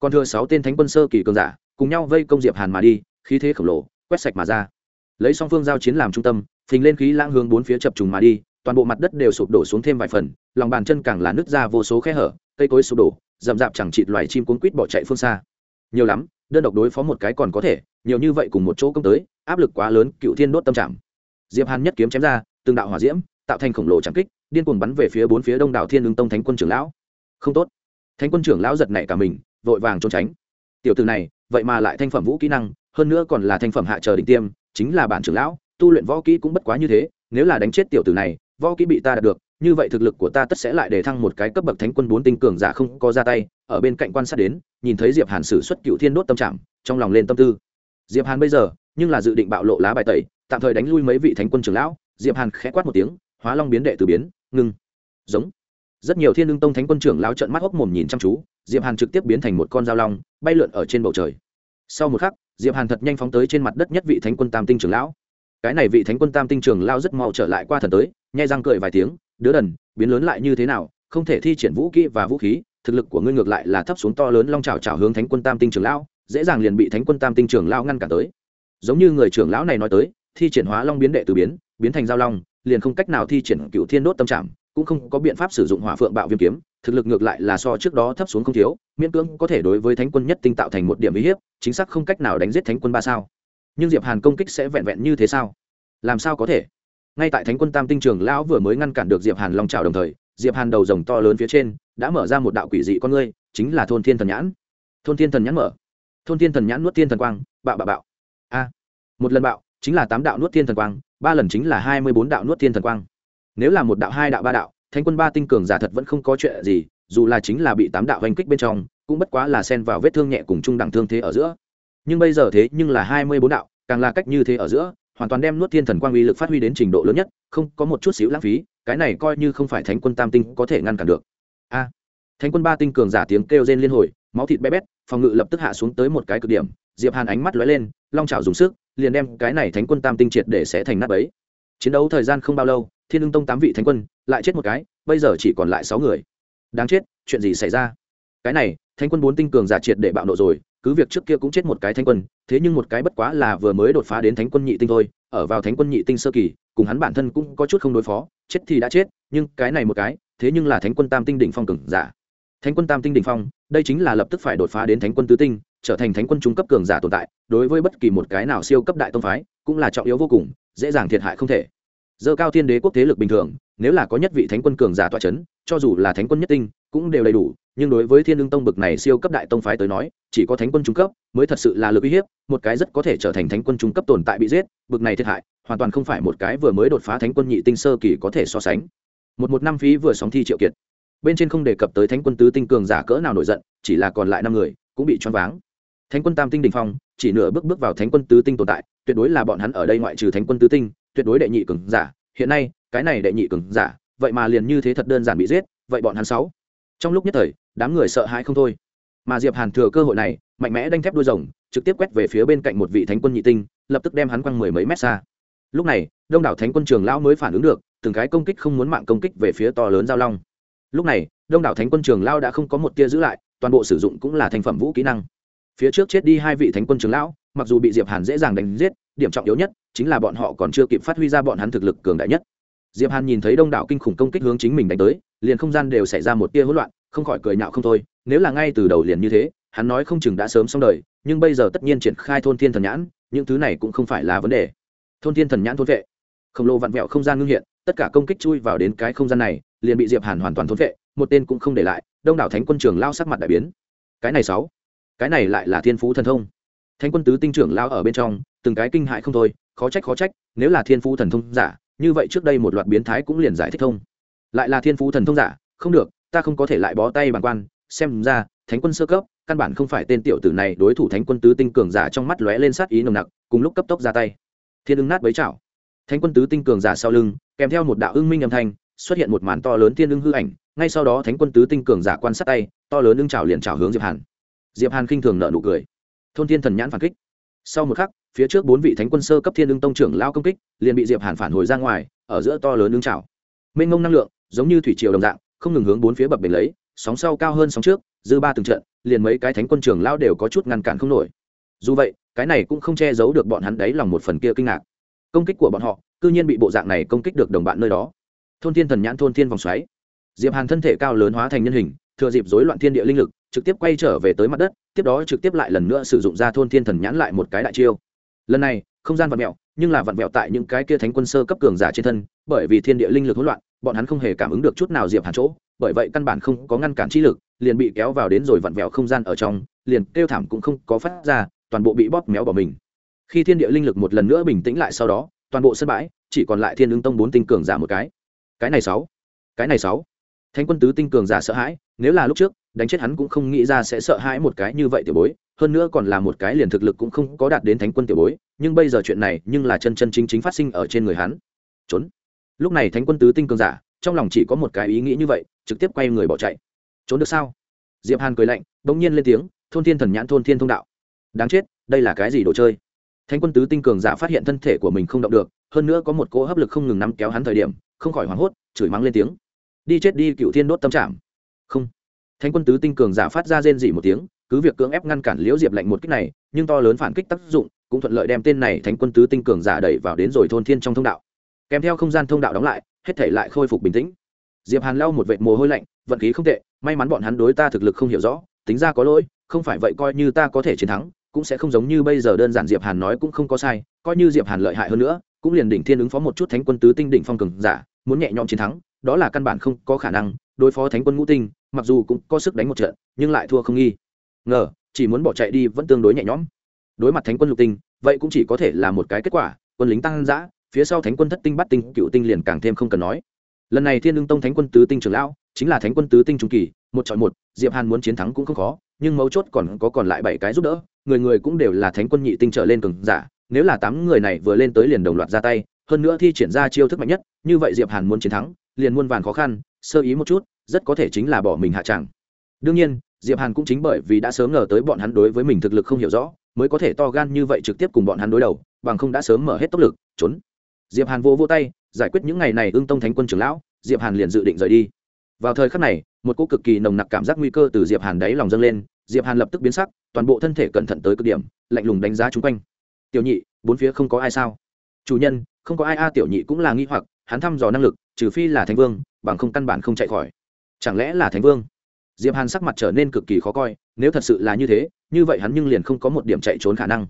Còn thừa sáu tên thánh quân sơ kỳ cường giả, cùng nhau vây công diệp hàn mà đi, khí thế khổng lồ, quét sạch mà ra. Lấy song phương giao chiến làm trung tâm, phình lên khí lãng hướng bốn phía chập trùng mà đi toàn bộ mặt đất đều sụp đổ xuống thêm vài phần, lòng bàn chân càng là nứt ra vô số khe hở, cây cối sụp đổ, rậm rạp chẳng chịt loài chim cuốn quýt bỏ chạy phương xa. Nhiều lắm, đơn độc đối phó một cái còn có thể, nhiều như vậy cùng một chỗ công tới, áp lực quá lớn, cựu thiên đốt tâm trạng. Diệp hàn nhất kiếm chém ra, từng đạo hỏa diễm, tạo thành khổng lồ trắng kích, điên cuồng bắn về phía bốn phía đông đảo thiên lương tông thánh quân trưởng lão. Không tốt. Thánh quân trưởng lão giật nảy cả mình, vội vàng trốn tránh. Tiểu từ này, vậy mà lại thanh phẩm vũ kỹ năng, hơn nữa còn là thanh phẩm hạ chờ đỉnh tiêm, chính là bản trưởng lão, tu luyện võ kỹ cũng bất quá như thế, nếu là đánh chết tiểu tử này võ kỹ bị ta đạt được, như vậy thực lực của ta tất sẽ lại để thăng một cái cấp bậc thánh quân bốn tinh cường giả không có ra tay, ở bên cạnh quan sát đến, nhìn thấy diệp hàn sử xuất cựu thiên đốt tâm trạng, trong lòng lên tâm tư. Diệp hàn bây giờ, nhưng là dự định bạo lộ lá bài tẩy, tạm thời đánh lui mấy vị thánh quân trưởng lão, diệp hàn khẽ quát một tiếng, hóa long biến đệ từ biến, ngưng. Giống. Rất nhiều thiên lương tông thánh quân trưởng lão trợn mắt hốc mồm nhìn chăm chú, diệp hàn trực tiếp biến thành một con dao long, bay lượn ở trên bầu trời. Sau một khắc, diệp hàn thật nhanh phóng tới trên mặt đất nhất vị thánh quân tam tinh trưởng lão. Cái này vị thánh quân tam tinh trưởng lão rất mau trở lại qua thần tới nhai răng cười vài tiếng, đứa đần, biến lớn lại như thế nào? Không thể thi triển vũ kỹ và vũ khí, thực lực của ngươi ngược lại là thấp xuống to lớn, long trào trào hướng thánh quân tam tinh trưởng lão, dễ dàng liền bị thánh quân tam tinh trưởng lão ngăn cản tới. Giống như người trưởng lão này nói tới, thi triển hóa long biến đệ từ biến biến thành giao long, liền không cách nào thi triển cựu thiên đốt tâm trạng cũng không có biện pháp sử dụng hỏa phượng bạo viêm kiếm, thực lực ngược lại là so trước đó thấp xuống không thiếu, miễn cưỡng có thể đối với thánh quân nhất tinh tạo thành một điểm uy hiếp, chính xác không cách nào đánh giết thánh quân ba sao. Nhưng diệp hàn công kích sẽ vẹn vẹn như thế sao? Làm sao có thể? Ngay tại thánh quân tam tinh trường lão vừa mới ngăn cản được diệp hàn long trào đồng thời, diệp hàn đầu rồng to lớn phía trên đã mở ra một đạo quỷ dị con ngươi, chính là thôn thiên thần nhãn. Thôn thiên thần nhãn mở. Thôn thiên thần nhãn nuốt thiên thần quang, bạo bạo bạo. A. Một lần bạo, chính là tám đạo nuốt thiên thần quang, ba lần chính là hai mươi bốn đạo nuốt thiên thần quang. Nếu là một đạo, hai đạo, ba đạo, thánh quân ba tinh cường giả thật vẫn không có chuyện gì, dù là chính là bị tám đạo hành kích bên trong, cũng bất quá là xen vào vết thương nhẹ cùng trung đẳng thương thế ở giữa. Nhưng bây giờ thế nhưng là hai mươi bốn đạo, càng là cách như thế ở giữa hoàn toàn đem nuốt thiên thần quang uy lực phát huy đến trình độ lớn nhất, không có một chút xíu lãng phí, cái này coi như không phải thánh quân tam tinh có thể ngăn cản được. A. Thánh quân ba tinh cường giả tiếng kêu rên liên hồi, máu thịt bé bét, phòng ngự lập tức hạ xuống tới một cái cực điểm, diệp hàn ánh mắt lóe lên, long trào dùng sức, liền đem cái này thánh quân tam tinh triệt để sẽ thành nát ấy. chiến đấu thời gian không bao lâu, thiên lương tông tám vị thánh quân lại chết một cái, bây giờ chỉ còn lại sáu người. Đáng chết, chuyện gì xảy ra? Cái này, thánh quân bốn tinh cường giả triệt để bạo nộ rồi cứ việc trước kia cũng chết một cái thánh quân, thế nhưng một cái bất quá là vừa mới đột phá đến thánh quân nhị tinh thôi, ở vào thánh quân nhị tinh sơ kỳ, cùng hắn bản thân cũng có chút không đối phó, chết thì đã chết, nhưng cái này một cái, thế nhưng là thánh quân tam tinh đỉnh phong cường giả. Thánh quân tam tinh đỉnh phong, đây chính là lập tức phải đột phá đến thánh quân tứ tinh, trở thành thánh quân trung cấp cường giả tồn tại, đối với bất kỳ một cái nào siêu cấp đại tông phái, cũng là trọng yếu vô cùng, dễ dàng thiệt hại không thể dơ cao thiên đế quốc thế lực bình thường, nếu là có nhất vị thánh quân cường giả toa c h ấ n cho dù là thánh quân nhất tinh, cũng đều đầy đủ, nhưng đối với thiên lương tông bực này siêu cấp đại tông phái tới nói, chỉ có thánh quân trung cấp mới thật sự là lực uy hiếp, một cái rất có thể trở thành thánh quân trung cấp tồn tại bị giết, bực này thiệt hại, hoàn toàn không phải một cái vừa mới đột phá thánh quân nhị tinh sơ kỳ có thể so sánh. Một một năm phí vừa sóng thi triệu kiệt. Bên trên không đề cập tới thánh quân tứ tinh cường giả cỡ nào nổi giận, chỉ là còn lại năm người, cũng bị choáng váng. Thánh quân tam tinh đình phong, chỉ nửa bước bước vào thánh quân tứ tinh tồn tại, tuyệt đối là bọn hắn ở đây ngoại trừ thánh quân tứ tinh tuyệt đối đệ nhị cường giả, hiện nay, cái này đệ nhị cường giả, vậy mà liền như thế thật đơn giản bị giết, vậy bọn hắn sáu. Trong lúc nhất thời, đám người sợ hãi không thôi. Mà diệp hàn thừa cơ hội này, mạnh mẽ đanh thép đuôi rồng, trực tiếp quét về phía bên cạnh một vị thánh quân nhị tinh, lập tức đem hắn quăng mười mấy mét xa. Lúc này, đông đảo thánh quân trường lão mới phản ứng được, từng cái công kích không muốn mạng công kích về phía to lớn giao long. Lúc này, đông đảo thánh quân trường lão đã không có một tia giữ lại, toàn bộ sử dụng cũng là thành phẩm vũ kỹ năng. Phía trước chết đi hai vị thánh quân trường lão, mặc dù bị diệp hàn dễ dàng đánh giết điểm trọng yếu nhất chính là bọn họ còn chưa kịp phát huy ra bọn hắn thực lực cường đại nhất. Diệp hàn nhìn thấy đông đảo kinh khủng công kích hướng chính mình đánh tới, liền không gian đều xảy ra một tia hỗn loạn, không khỏi cười nhạo không thôi, nếu là ngay từ đầu liền như thế, hắn nói không chừng đã sớm xong đời, nhưng bây giờ tất nhiên triển khai thôn thiên thần nhãn, những thứ này cũng không phải là vấn đề. Thôn thiên thần nhãn thôn vệ. Khổng lồ vặn vẹo không gian ngưng hiện, tất cả công kích chui vào đến cái không gian này, liền bị diệp hàn hoàn toàn thôn vệ, một tên cũng không để lại, đông đảo thánh quân trưởng lao sắc mặt đại biến. Cái này sáu. Cái này lại là thiên phú thần thông. Thánh quân tứ tinh trưởng lao ở bên trong từng cái kinh hại không thôi, khó trách khó trách, nếu là thiên phú thần thông giả, như vậy trước đây một loạt biến thái cũng liền giải thích thông lại là thiên phú thần thông giả, không được, ta không có thể lại bó tay bàn quan, xem ra, thánh quân sơ cấp, căn bản không phải tên tiểu tử này, đối thủ thánh quân tứ tinh cường giả trong mắt lóe lên sát ý nồng nặc, cùng lúc cấp tốc ra tay. Thiên ưng nát bấy chảo. Thánh quân tứ tinh cường giả sau lưng, kèm theo một đạo ưng minh âm thanh, xuất hiện một màn to lớn thiên ưng hư ảnh, ngay sau đó thánh quân tứ tinh cường giả quan sát tay, to lớn ưng chảo liền chảo hướng diệp hàn. Diệp hàn khinh thường nợ nụ cười. Thôn thiên thần nhãn phản kích sau một khắc, phía trước bốn vị thánh quân sơ cấp thiên ưng tông trưởng lao công kích, liền bị diệp hàn phản hồi ra ngoài, ở giữa to lớn ưng trào mênh mông năng lượng, giống như thủy triều đồng dạng, không ngừng hướng bốn phía bập bềnh lấy, sóng sau cao hơn sóng trước, dư ba từng trận, liền mấy cái thánh quân trưởng lao đều có chút ngăn cản không nổi. Dù vậy, cái này cũng không che giấu được bọn hắn đấy lòng một phần kia kinh ngạc. Công kích của bọn họ, cư nhiên bị bộ dạng này công kích được đồng bạn nơi đó. Thôn thiên thần nhãn thôn thiên vòng xoáy. Diệp hàn thân thể cao lớn hóa thành nhân hình, thừa dịp rối loạn thiên địa linh lực trực tiếp quay trở về tới mặt đất, tiếp đó trực tiếp lại lần nữa sử dụng ra thôn thiên thần nhãn lại một cái đại chiêu. Lần này, không gian vặn vẹo, nhưng là vặn vẹo tại những cái kia thánh quân sơ cấp cường giả trên thân, bởi vì thiên địa linh lực hỗn loạn, bọn hắn không hề cảm ứng được chút nào diệp hàn chỗ, bởi vậy căn bản không có ngăn cản chi lực, liền bị kéo vào đến rồi vặn vẹo không gian ở trong, liền kêu thảm cũng không có phát ra, toàn bộ bị bóp méo bỏ mình. Khi thiên địa linh lực một lần nữa bình tĩnh lại sau đó, toàn bộ sân bãi, chỉ còn lại thiên ứng tông bốn tinh cường giả một cái. Cái này sáu. Cái này sáu. Thánh quân tứ tinh cường giả sợ hãi, nếu là lúc trước đánh chết hắn cũng không nghĩ ra sẽ sợ hãi một cái như vậy tiểu bối, hơn nữa còn là một cái liền thực lực cũng không có đạt đến thánh quân tiểu bối, nhưng bây giờ chuyện này nhưng là chân chân chính chính phát sinh ở trên người hắn. Trốn. Lúc này thánh quân tứ tinh cường giả, trong lòng chỉ có một cái ý nghĩ như vậy, trực tiếp quay người bỏ chạy. Trốn được sao? Diệp hàn cười lạnh, bỗng nhiên lên tiếng, thôn thiên thần nhãn thôn thiên thông đạo. Đáng chết, đây là cái gì đồ chơi? Thánh quân tứ tinh cường giả phát hiện thân thể của mình không động được, hơn nữa có một cỗ hấp lực không ngừng nắm kéo hắn thời điểm, không khỏi hoảng hốt, chửi mắng lên tiếng. Đi chết đi, cựu thiên đốt tâm trạng không thánh quân tứ tinh cường giả phát ra rên dỉ một tiếng, cứ việc cưỡng ép ngăn cản liễu diệp lạnh một kích này, nhưng to lớn phản kích tác dụng cũng thuận lợi đem tên này thánh quân tứ tinh cường giả đẩy vào đến rồi thôn thiên trong thông đạo. Kèm theo không gian thông đạo đóng lại, hết thể lại khôi phục bình tĩnh. Diệp hàn lau một vệt mồ hôi lạnh, vận khí không tệ, may mắn bọn hắn đối ta thực lực không hiểu rõ, tính ra có lỗi, không phải vậy coi như ta có thể chiến thắng, cũng sẽ không giống như bây giờ đơn giản diệp hàn nói cũng không có sai, coi như diệp hàn lợi hại hơn nữa, cũng liền đỉnh thiên ứng phó một chút thánh quân tứ tinh đỉnh phong cường giả, muốn nhẹ nhõm chiến thắng đó là căn bản không có khả năng đối phó thánh quân ngũ tinh, mặc dù cũng có sức đánh một trận, nhưng lại thua không nghi. Ngờ, chỉ muốn bỏ chạy đi vẫn tương đối nhẹ nhõm. Đối mặt thánh quân lục tinh, vậy cũng chỉ có thể là một cái kết quả, quân lính tăng giã, phía sau thánh quân thất tinh bắt tinh, cựu tinh liền càng thêm không cần nói. Lần này thiên lương tông thánh quân tứ tinh trưởng lão, chính là thánh quân tứ tinh trung kỳ, một chọn một, diệp hàn muốn chiến thắng cũng không khó, nhưng mấu chốt còn có còn lại bảy cái giúp đỡ, người người cũng đều là thánh quân nhị tinh trở lên cường giả, nếu là tám người này vừa lên tới liền đồng loạt ra tay, hơn nữa thi triển ra chiêu thức mạnh nhất, như vậy diệp hàn muốn chiến thắng liền muôn vàn khó khăn, sơ ý một chút, rất có thể chính là bỏ mình hạ tràng đương nhiên, diệp hàn cũng chính bởi vì đã sớm ngờ tới bọn hắn đối với mình thực lực không hiểu rõ, mới có thể to gan như vậy trực tiếp cùng bọn hắn đối đầu, bằng không đã sớm mở hết tốc lực, trốn. Diệp hàn vô vô tay, giải quyết những ngày này ương tông thánh quân trưởng lão, diệp hàn liền dự định rời đi. Vào thời khắc này, một cô cực kỳ nồng nặc cảm giác nguy cơ từ diệp hàn đáy lòng dâng lên, diệp hàn lập tức biến sắc, toàn bộ thân thể cẩn thận tới cực điểm, lạnh lùng đánh giá chung quanh. Tiểu nhị, bốn phía không có ai sao? Chủ nhân, không có ai a, tiểu nhị cũng là nghi hoặc hắn thăm dò năng lực, trừ phi là thánh vương, bằng không căn bản không chạy khỏi. Chẳng lẽ là thánh vương? Diệp hàn sắc mặt trở nên cực kỳ khó coi, nếu thật sự là như thế, như vậy hắn nhưng liền không có một điểm chạy trốn khả năng.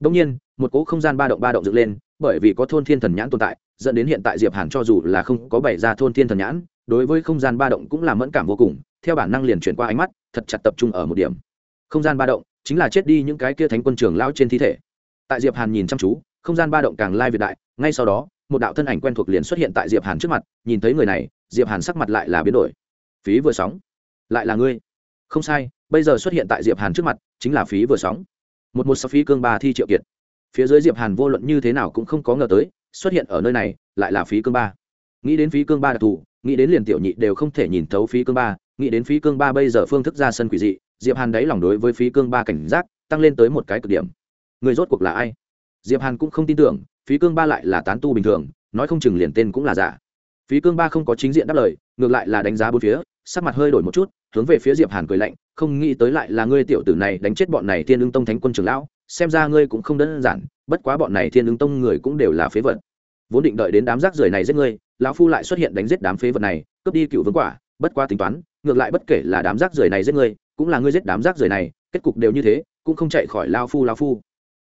Đông nhiên, một cỗ không gian ba động ba động dựng lên, bởi vì có thôn thiên thần nhãn tồn tại, dẫn đến hiện tại diệp hàn cho dù là không có bày ra thôn thiên thần nhãn, đối với không gian ba động cũng là mẫn cảm vô cùng, theo bản năng liền chuyển qua ánh mắt, thật chặt tập trung ở một điểm. Không gian ba động chính là chết đi những cái kia thánh quân trường lao trên thi thể. Tại diệp hàn nhìn chăm chú, không gian ba động càng lai việt đại, ngay sau đó một đạo thân ảnh quen thuộc liền xuất hiện tại diệp hàn trước mặt, nhìn thấy người này, diệp hàn sắc mặt lại là biến đổi. Phí vừa sóng. Lại là ngươi. Không sai, bây giờ xuất hiện tại diệp hàn trước mặt, chính là phí vừa sóng. Một một sáu phí cương ba thi triệu kiệt. Phía dưới diệp hàn vô luận như thế nào cũng không có ngờ tới, xuất hiện ở nơi này, lại là phí cương ba. Nghĩ đến phí cương ba đặc thù, nghĩ đến liền tiểu nhị đều không thể nhìn thấu phí cương ba, nghĩ đến phí cương ba bây giờ phương thức ra sân quỷ dị, diệp hàn đáy lòng đối với phí cương ba cảnh giác, tăng lên tới một cái cực điểm. Người rốt cuộc là ai? Diệp hàn cũng không tin tưởng phí cương ba lại là tán tu bình thường, nói không chừng liền tên cũng là giả. Phí cương ba không có chính diện đáp lời, ngược lại là đánh giá bốn phía, sắc mặt hơi đổi một chút, hướng về phía diệp hàn cười lạnh, không nghĩ tới lại là ngươi tiểu tử này đánh chết bọn này thiên ưng tông thánh quân trưởng lão, xem ra ngươi cũng không đơn giản, bất quá bọn này thiên ưng tông người cũng đều là phế vật. Vốn định đợi đến đám rác rưởi này giết ngươi, lão phu lại xuất hiện đánh giết đám phế vật này, cướp đi cựu vương quả, bất quá tính toán, ngược lại bất kể là đám rác rưởi này giết ngươi, cũng là ngươi giết đám rác rưởi này, kết cục đều như thế, cũng không chạy khỏi lao phu lao phu.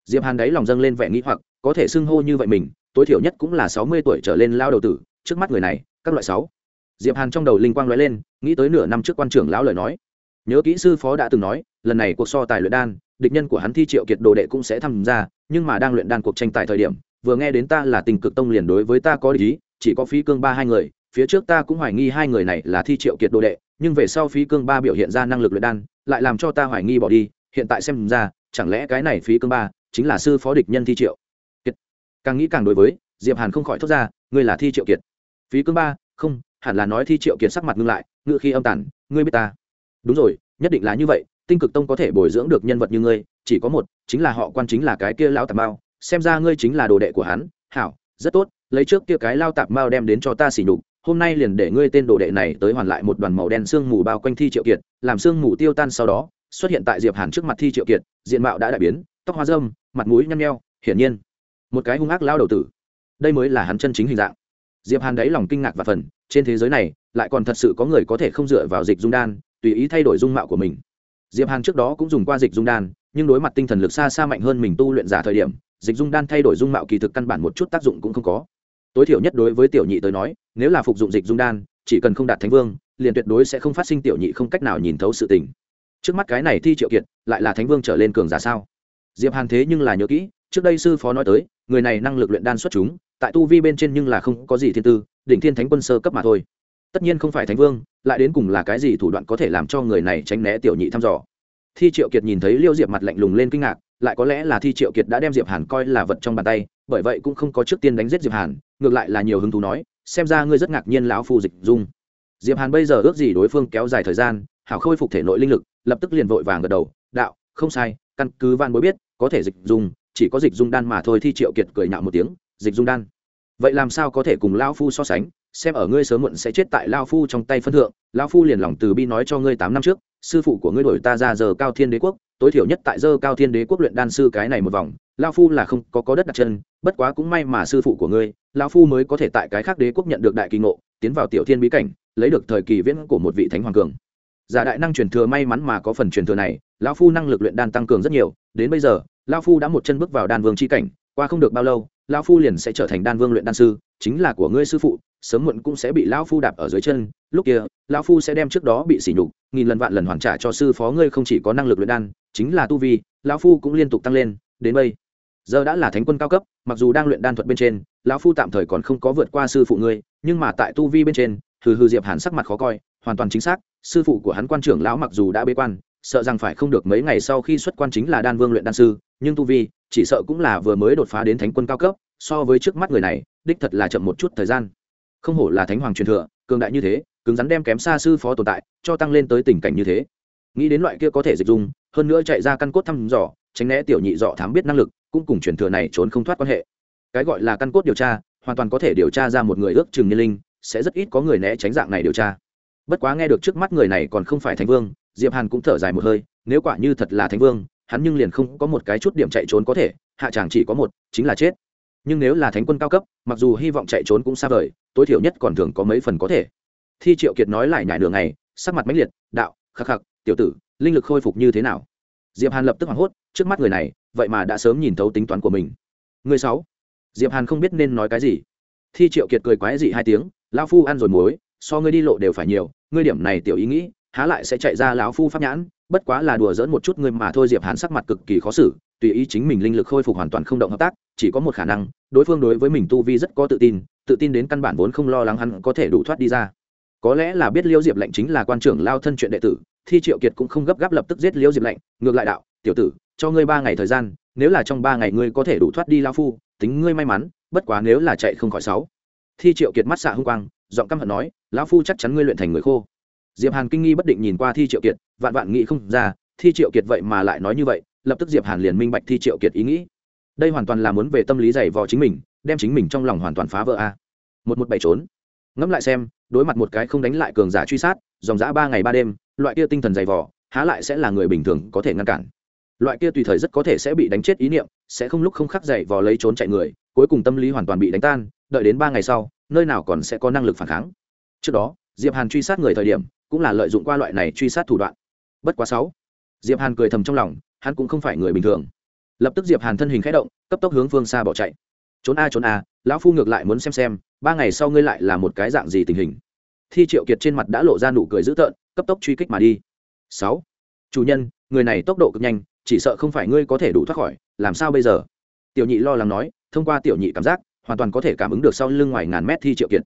Diệp hàn đấy lòng dâng lên vẻ nghĩ hoặc có thể xưng hô như vậy mình, tối thiểu nhất cũng là sáu mươi tuổi trở lên lao đầu tử, trước mắt người này, các loại sáu. Diệp hàn trong đầu linh quang lóe lên, nghĩ tới nửa năm trước quan trưởng lão lời nói. Nhớ kỹ sư phó đã từng nói, lần này cuộc so tài luyện đan, địch nhân của hắn thi triệu kiệt đồ đệ cũng sẽ tham gia, nhưng mà đang luyện đan cuộc tranh tài thời điểm, vừa nghe đến ta là tình cực tông liền đối với ta có lý, chỉ có phí cương ba hai người, phía trước ta cũng hoài nghi hai người này là thi triệu kiệt đồ đệ, nhưng về sau phí cương ba biểu hiện ra năng lực luyện đan, lại làm cho ta hoài nghi bỏ đi, hiện tại xem ra, chẳng lẽ cái này phí cương ba chính là sư phó địch nhân thi triệu? Càng nghĩ càng đối với, diệp hàn không khỏi thốt ra, ngươi là thi triệu kiệt. Phí cương ba, không, hẳn là nói thi triệu kiệt sắc mặt ngưng lại, ngự khi âm tản ngươi biết ta. Đúng rồi, nhất định là như vậy, tinh cực tông có thể bồi dưỡng được nhân vật như ngươi, chỉ có một, chính là họ quan chính là cái kia lão tạp mao, xem ra ngươi chính là đồ đệ của hắn, hảo, rất tốt, lấy trước kia cái lao tạp mao đem đến cho ta xỉ nhục, hôm nay liền để ngươi tên đồ đệ này tới hoàn lại một đoàn màu đen sương mù bao quanh thi triệu kiệt, làm sương mù tiêu tan sau đó, xuất hiện tại diệp hàn trước mặt thi triệu kiệt, diện mạo đã đại biến, tóc hoa râm, mặt mũi nhăn nheo, hiển nhiên một cái hung ác lao đầu tử. Đây mới là hắn chân chính hình dạng. Diệp hàn đáy lòng kinh ngạc và phần, trên thế giới này, lại còn thật sự có người có thể không dựa vào dịch dung đan, tùy ý thay đổi dung mạo của mình. Diệp hàn trước đó cũng dùng qua dịch dung đan, nhưng đối mặt tinh thần lực xa xa mạnh hơn mình tu luyện giả thời điểm, dịch dung đan thay đổi dung mạo kỳ thực căn bản một chút tác dụng cũng không có. Tối thiểu nhất đối với tiểu nhị tới nói, nếu là phục dụng dịch dung đan, chỉ cần không đạt thánh vương, liền tuyệt đối sẽ không phát sinh tiểu nhị không cách nào nhìn thấu sự tình. Trước mắt cái này thi triệu kiệt, lại là thánh vương trở lên cường giả sao? Diệp hàn thế nhưng là nhớ kỹ, trước đây sư phó nói tới người này năng lực luyện đan xuất chúng, tại tu vi bên trên nhưng là không có gì thiên tư, đỉnh thiên thánh quân sơ cấp mà thôi. Tất nhiên không phải thánh vương, lại đến cùng là cái gì thủ đoạn có thể làm cho người này tránh né tiểu nhị thăm dò. Thi triệu kiệt nhìn thấy liêu diệp mặt lạnh lùng lên kinh ngạc, lại có lẽ là thi triệu kiệt đã đem diệp hàn coi là vật trong bàn tay, bởi vậy cũng không có trước tiên đánh giết diệp hàn, ngược lại là nhiều hứng thú nói, xem ra ngươi rất ngạc nhiên lão phu dịch dung. Diệp hàn bây giờ ước gì đối phương kéo dài thời gian, hảo khôi phục thể nội linh lực, lập tức liền vội vàng gật đầu, đạo, không sai, căn cứ van bối biết, có thể dịch dung chỉ có dịch dung đan mà thôi, thi triệu kiệt cười nhạo một tiếng, dịch dung đan, vậy làm sao có thể cùng lão phu so sánh? Xem ở ngươi sớm muộn sẽ chết tại lao phu trong tay phân thượng, lao phu liền lòng từ bi nói cho ngươi tám năm trước, sư phụ của ngươi đổi ta ra giờ cao thiên đế quốc, tối thiểu nhất tại giờ cao thiên đế quốc luyện đan sư cái này một vòng, lao phu là không có có đất đặt chân, bất quá cũng may mà sư phụ của ngươi, lao phu mới có thể tại cái khác đế quốc nhận được đại kỳ ngộ, tiến vào tiểu thiên bí cảnh, lấy được thời kỳ viễn của một vị thánh hoàng cường. Giả đại năng truyền thừa may mắn mà có phần truyền thừa này, lao phu năng lực luyện đan tăng cường rất nhiều, đến bây giờ lao phu đã một chân bước vào đan vương c h i cảnh, qua không được bao lâu lao phu liền sẽ trở thành đan vương luyện đan sư, chính là của ngươi sư phụ, sớm muộn cũng sẽ bị lão phu đạp ở dưới chân. Lúc kia, lão phu sẽ đem trước đó bị sỉ nhục, nghìn lần vạn lần hoàn trả cho sư phó ngươi không chỉ có năng lực luyện đan, chính là tu vi, lão phu cũng liên tục tăng lên, đến bây giờ đã là thánh quân cao cấp, mặc dù đang luyện đan thuật bên trên, lão phu tạm thời còn không có vượt qua sư phụ ngươi, nhưng mà tại tu vi bên trên, hừ hừ diệp hàn sắc mặt khó coi, hoàn toàn chính xác, sư phụ của hắn quan trưởng lão mặc dù đã bế quan, sợ rằng phải không được mấy ngày sau khi xuất quan chính là đan vương luyện đan sư nhưng tu vi, chỉ sợ cũng là vừa mới đột phá đến thánh quân cao cấp, so với trước mắt người này, đích thật là chậm một chút thời gian. Không hổ là thánh hoàng truyền thừa, cường đại như thế, cứng rắn đem kém xa sư phó tồn tại, cho tăng lên tới tình cảnh như thế. Nghĩ đến loại kia có thể dịch dung, hơn nữa chạy ra căn cốt thăm dò, tránh né tiểu nhị dọ thám biết năng lực, cũng cùng truyền thừa này trốn không thoát quan hệ. Cái gọi là căn cốt điều tra, hoàn toàn có thể điều tra ra một người ước chừng niên linh, sẽ rất ít có người né tránh dạng này điều tra. Bất quá nghe được trước mắt người này còn không phải thánh vương, diệp hàn cũng thở dài một hơi, nếu quả như thật là thánh vương hắn nhưng liền không có một cái chút điểm chạy trốn có thể, hạ chàng chỉ có một, chính là chết. Nhưng nếu là thánh quân cao cấp, mặc dù hy vọng chạy trốn cũng xa vời, tối thiểu nhất còn thường có mấy phần có thể. Thi triệu kiệt nói lại nhải đường này sắc mặt mãnh liệt, đạo, khắc khắc, tiểu tử, linh lực khôi phục như thế nào? Diệp hàn lập tức hoảng hốt, trước mắt người này, vậy mà đã sớm nhìn thấu tính toán của mình. Người sáu. Diệp hàn không biết nên nói cái gì. Thi triệu kiệt cười quái dị hai tiếng, lão phu ăn rồi muối, so ngươi đi lộ đều phải nhiều, ngươi điểm này tiểu ý nghĩ há lại sẽ chạy ra lão phu pháp nhãn, bất quá là đùa dỡn một chút người mà thôi, diệp hàn sắc mặt cực kỳ khó xử, tùy ý chính mình linh lực khôi phục hoàn toàn không động hợp tác, chỉ có một khả năng, đối phương đối với mình tu vi rất có tự tin tự tin đến căn bản vốn không lo lắng hắn có thể đủ thoát đi ra. Có lẽ là biết liêu diệp lệnh chính là quan trưởng lao thân chuyện đệ tử, thi triệu kiệt cũng không gấp gáp lập tức giết liêu diệp lệnh, ngược lại đạo, tiểu tử, cho ngươi ba ngày thời gian, nếu là trong ba ngày ngươi có thể đủ thoát đi lao phu, tính ngươi may mắn, bất quá nếu là chạy không khỏi sáu. Thi triệu kiệt mắt xạ hung quang, giọng căm hận nói, lão phu chắc chắn ngươi luyện thành người khô diệp hàn kinh nghi bất định nhìn qua thi triệu kiệt, vạn vạn nghĩ không ra, thi triệu kiệt vậy mà lại nói như vậy, lập tức diệp hàn liền minh bạch thi triệu kiệt ý nghĩ. Đây hoàn toàn là muốn về tâm lý dày vò chính mình, đem chính mình trong lòng hoàn toàn phá vỡ a. Một một bảy trốn. Ngẫm lại xem, đối mặt một cái không đánh lại cường giả truy sát, dòng dã ba ngày ba đêm, loại kia tinh thần dày vò, há lại sẽ là người bình thường có thể ngăn cản. Loại kia tùy thời rất có thể sẽ bị đánh chết ý niệm, sẽ không lúc không khắc dày vò lấy trốn chạy người, cuối cùng tâm lý hoàn toàn bị đánh tan, đợi đến ba ngày sau, nơi nào còn sẽ có năng lực phản kháng. Trước đó, diệp hàn truy sát người thời điểm cũng là lợi dụng qua loại này truy sát thủ đoạn. Bất quá sáu, diệp hàn cười thầm trong lòng, hắn cũng không phải người bình thường. Lập tức diệp hàn thân hình khẽ động, cấp tốc hướng phương xa bỏ chạy. Trốn a trốn a, lão phu ngược lại muốn xem xem, ba ngày sau ngươi lại là một cái dạng gì tình hình. Thi triệu kiệt trên mặt đã lộ ra nụ cười dữ tợn, cấp tốc truy kích mà đi. Sáu, chủ nhân, người này tốc độ cực nhanh, chỉ sợ không phải ngươi có thể đủ thoát khỏi, làm sao bây giờ? Tiểu nhị lo lắng nói, thông qua tiểu nhị cảm giác, hoàn toàn có thể cảm ứng được sau lưng ngoài ngàn mét thi triệu kiệt.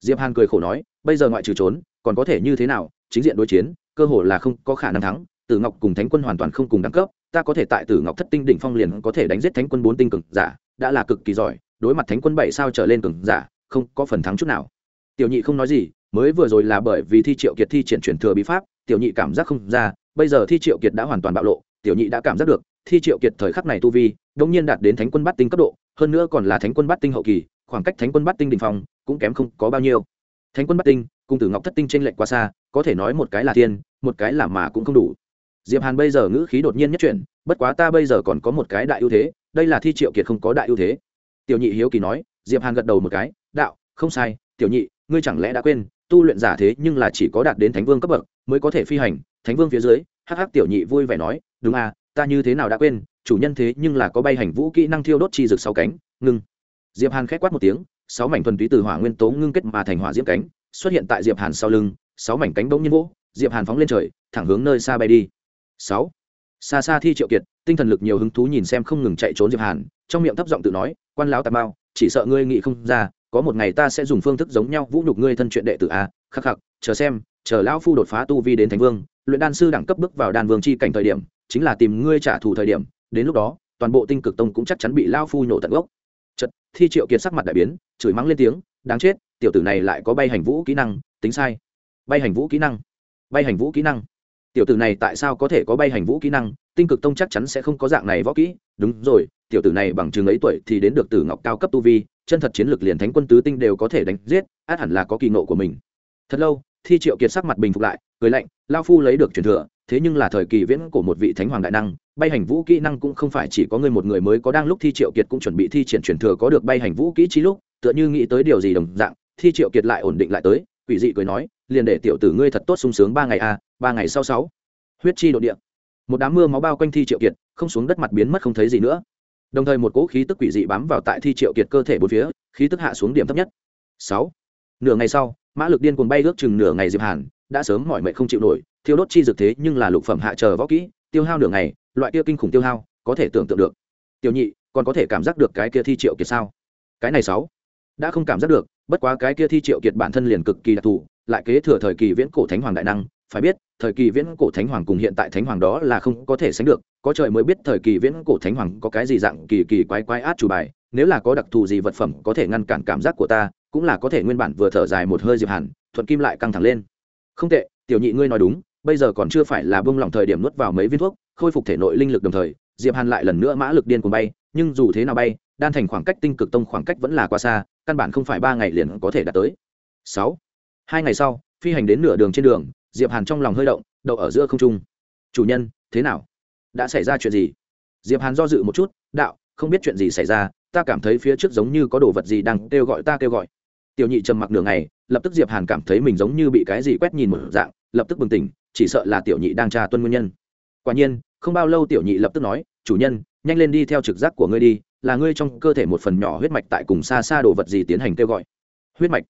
Diệp hàn cười khổ nói, bây giờ ngoại trừ trốn còn có thể như thế nào, chính diện đối chiến, cơ hội là không có khả năng thắng, tử ngọc cùng thánh quân hoàn toàn không cùng đẳng cấp, ta có thể tại tử ngọc thất tinh đỉnh phong liền có thể đánh giết thánh quân bốn tinh cực giả, đã là cực kỳ giỏi, đối mặt thánh quân bảy sao trở lên cường giả, không có phần thắng chút nào. Tiểu nhị không nói gì, mới vừa rồi là bởi vì thi triệu kiệt thi triển chuyển thừa bí pháp, tiểu nhị cảm giác không ra, bây giờ thi triệu kiệt đã hoàn toàn bạo lộ, tiểu nhị đã cảm giác được, thi triệu kiệt thời khắc này tu vi đông nhiên đạt đến thánh quân bát tinh cấp độ, hơn nữa còn là thánh quân bát tinh hậu kỳ, khoảng cách thánh quân bát tinh đỉnh phong cũng kém không có bao nhiêu. Thánh quân bắt tinh cùng tử ngọc thất tinh t r ê n lệch quá xa, có thể nói một cái là tiên một cái là mà cũng không đủ. Diệp hàn bây giờ ngữ khí đột nhiên nhất chuyển, bất quá ta bây giờ còn có một cái đại ưu thế, đây là thi triệu kiệt không có đại ưu thế. Tiểu nhị hiếu kỳ nói, diệp hàn gật đầu một cái, đạo, không sai, tiểu nhị, ngươi chẳng lẽ đã quên, tu luyện giả thế nhưng là chỉ có đạt đến thánh vương cấp bậc, mới có thể phi hành, thánh vương phía dưới, hắc hắc tiểu nhị vui vẻ nói, đúng à ta như thế nào đã quên, chủ nhân thế nhưng là có bay hành vũ kỹ năng thiêu đốt chi rực sáu cánh, ngưng. Diệp hàn khép quát một tiếng, sáu mảnh thuần túy từ hỏa nguyên tố ngưng kết mà thành hỏa diễm cánh xuất hiện tại diệp hàn sau lưng, sáu mảnh cánh bỗng nhiên vỗ, diệp hàn phóng lên trời, thẳng hướng nơi xa bay đi. Sáu. Xa xa thi triệu kiệt, tinh thần lực nhiều hứng thú nhìn xem không ngừng chạy trốn diệp hàn, trong miệng thấp giọng tự nói, quan lão tà mao, chỉ sợ ngươi nghĩ không ra, có một ngày ta sẽ dùng phương thức giống nhau vũ nhục ngươi thân chuyện đệ tử a, khắc khắc, chờ xem, chờ lão phu đột phá tu vi đến thánh vương, luyện đan sư đẳng cấp bước vào đan vương chi cảnh thời điểm, chính là tìm ngươi trả thù thời điểm, đến lúc đó, toàn bộ tinh cực tông cũng chắc chắn bị Lão phu nhổ tận gốc. Chật thi triệu kiệt sắc mặt đại biến, chửi mắng lên tiếng, đáng chết tiểu tử này lại có bay hành vũ kỹ năng, tính sai. Bay hành vũ kỹ năng. Bay hành vũ kỹ năng. Tiểu tử này tại sao có thể có bay hành vũ kỹ năng? Tinh cực tông chắc chắn sẽ không có dạng này võ kỹ. Đúng rồi, tiểu tử này bằng chừng ấy tuổi thì đến được tử ngọc cao cấp tu vi, chân thật chiến lược liền thánh quân tứ tinh đều có thể đánh giết, át hẳn là có kỳ nộ của mình. Thật lâu, thi triệu kiệt sắc mặt bình phục lại, cười lạnh lao phu lấy được truyền thừa, thế nhưng là thời kỳ viễn của một vị thánh hoàng đại năng, bay hành vũ kỹ năng cũng không phải chỉ có người một người mới có đang lúc thi triệu kiệt cũng chuẩn bị thi triển truyền thừa có được bay hành vũ kỹ trí lúc, tựa như nghĩ tới điều gì đồng dạng thi triệu kiệt lại ổn định lại tới quỷ dị cười nói liền để tiểu tử ngươi thật tốt sung sướng ba ngày a à, ba ngày sau sáu. Huyết chi độ địa. Một đám mưa máu bao quanh thi triệu kiệt không xuống đất mặt biến mất không thấy gì nữa. Đồng thời một cỗ khí tức quỷ dị bám vào tại thi triệu kiệt cơ thể bốn phía khí tức hạ xuống điểm thấp nhất. Sáu. Nửa ngày sau mã lực điên cuồng bay ước chừng nửa ngày diệp hàn đã sớm mỏi mệt không chịu nổi thiêu đốt chi dược thế nhưng là lục phẩm hạ chờ võ kỹ tiêu hao nửa ngày loại kia kinh khủng tiêu hao có thể tưởng tượng được. Tiểu nhị còn có thể cảm giác được cái kia thi triệu kiệt sao? Cái này sáu đã không cảm giác được, bất quá cái kia thi triệu kiệt bản thân liền cực kỳ đặc thù, lại kế thừa thời kỳ viễn cổ thánh hoàng đại năng, phải biết, thời kỳ viễn cổ thánh hoàng cùng hiện tại thánh hoàng đó là không có thể sánh được, có trời mới biết thời kỳ viễn cổ thánh hoàng có cái gì dạng kỳ kỳ quái quái át chủ bài, nếu là có đặc thù gì vật phẩm có thể ngăn cản cảm giác của ta, cũng là có thể nguyên bản vừa thở dài một hơi diệp hàn thuận kim lại căng thẳng lên. Không tệ, tiểu nhị ngươi nói đúng, bây giờ còn chưa phải là bông lỏng thời điểm nuốt vào mấy viên thuốc, khôi phục thể nội linh lực đồng thời diệp hàn lại lần nữa mã lực điên cuồng bay, nhưng dù thế nào bay đan thành khoảng cách tinh cực tông khoảng cách vẫn là quá xa, căn bản không phải ba ngày liền có thể đạt tới. Sáu, hai ngày sau, phi hành đến nửa đường trên đường, diệp hàn trong lòng hơi động, đậu ở giữa không trung. Chủ nhân, thế nào? Đã xảy ra chuyện gì? Diệp hàn do dự một chút, đạo, không biết chuyện gì xảy ra, ta cảm thấy phía trước giống như có đồ vật gì đang kêu gọi ta kêu gọi. Tiểu nhị trầm mặc nửa ngày, lập tức diệp hàn cảm thấy mình giống như bị cái gì quét nhìn một dạng, lập tức bừng tỉnh, chỉ sợ là tiểu nhị đang tra tuân nguyên nhân. Quả nhiên, không bao lâu tiểu nhị lập tức nói, chủ nhân, nhanh lên đi theo trực giác của ngươi đi là ngươi trong cơ thể một phần nhỏ huyết mạch tại cùng xa xa đồ vật gì tiến hành kêu gọi. Huyết mạch.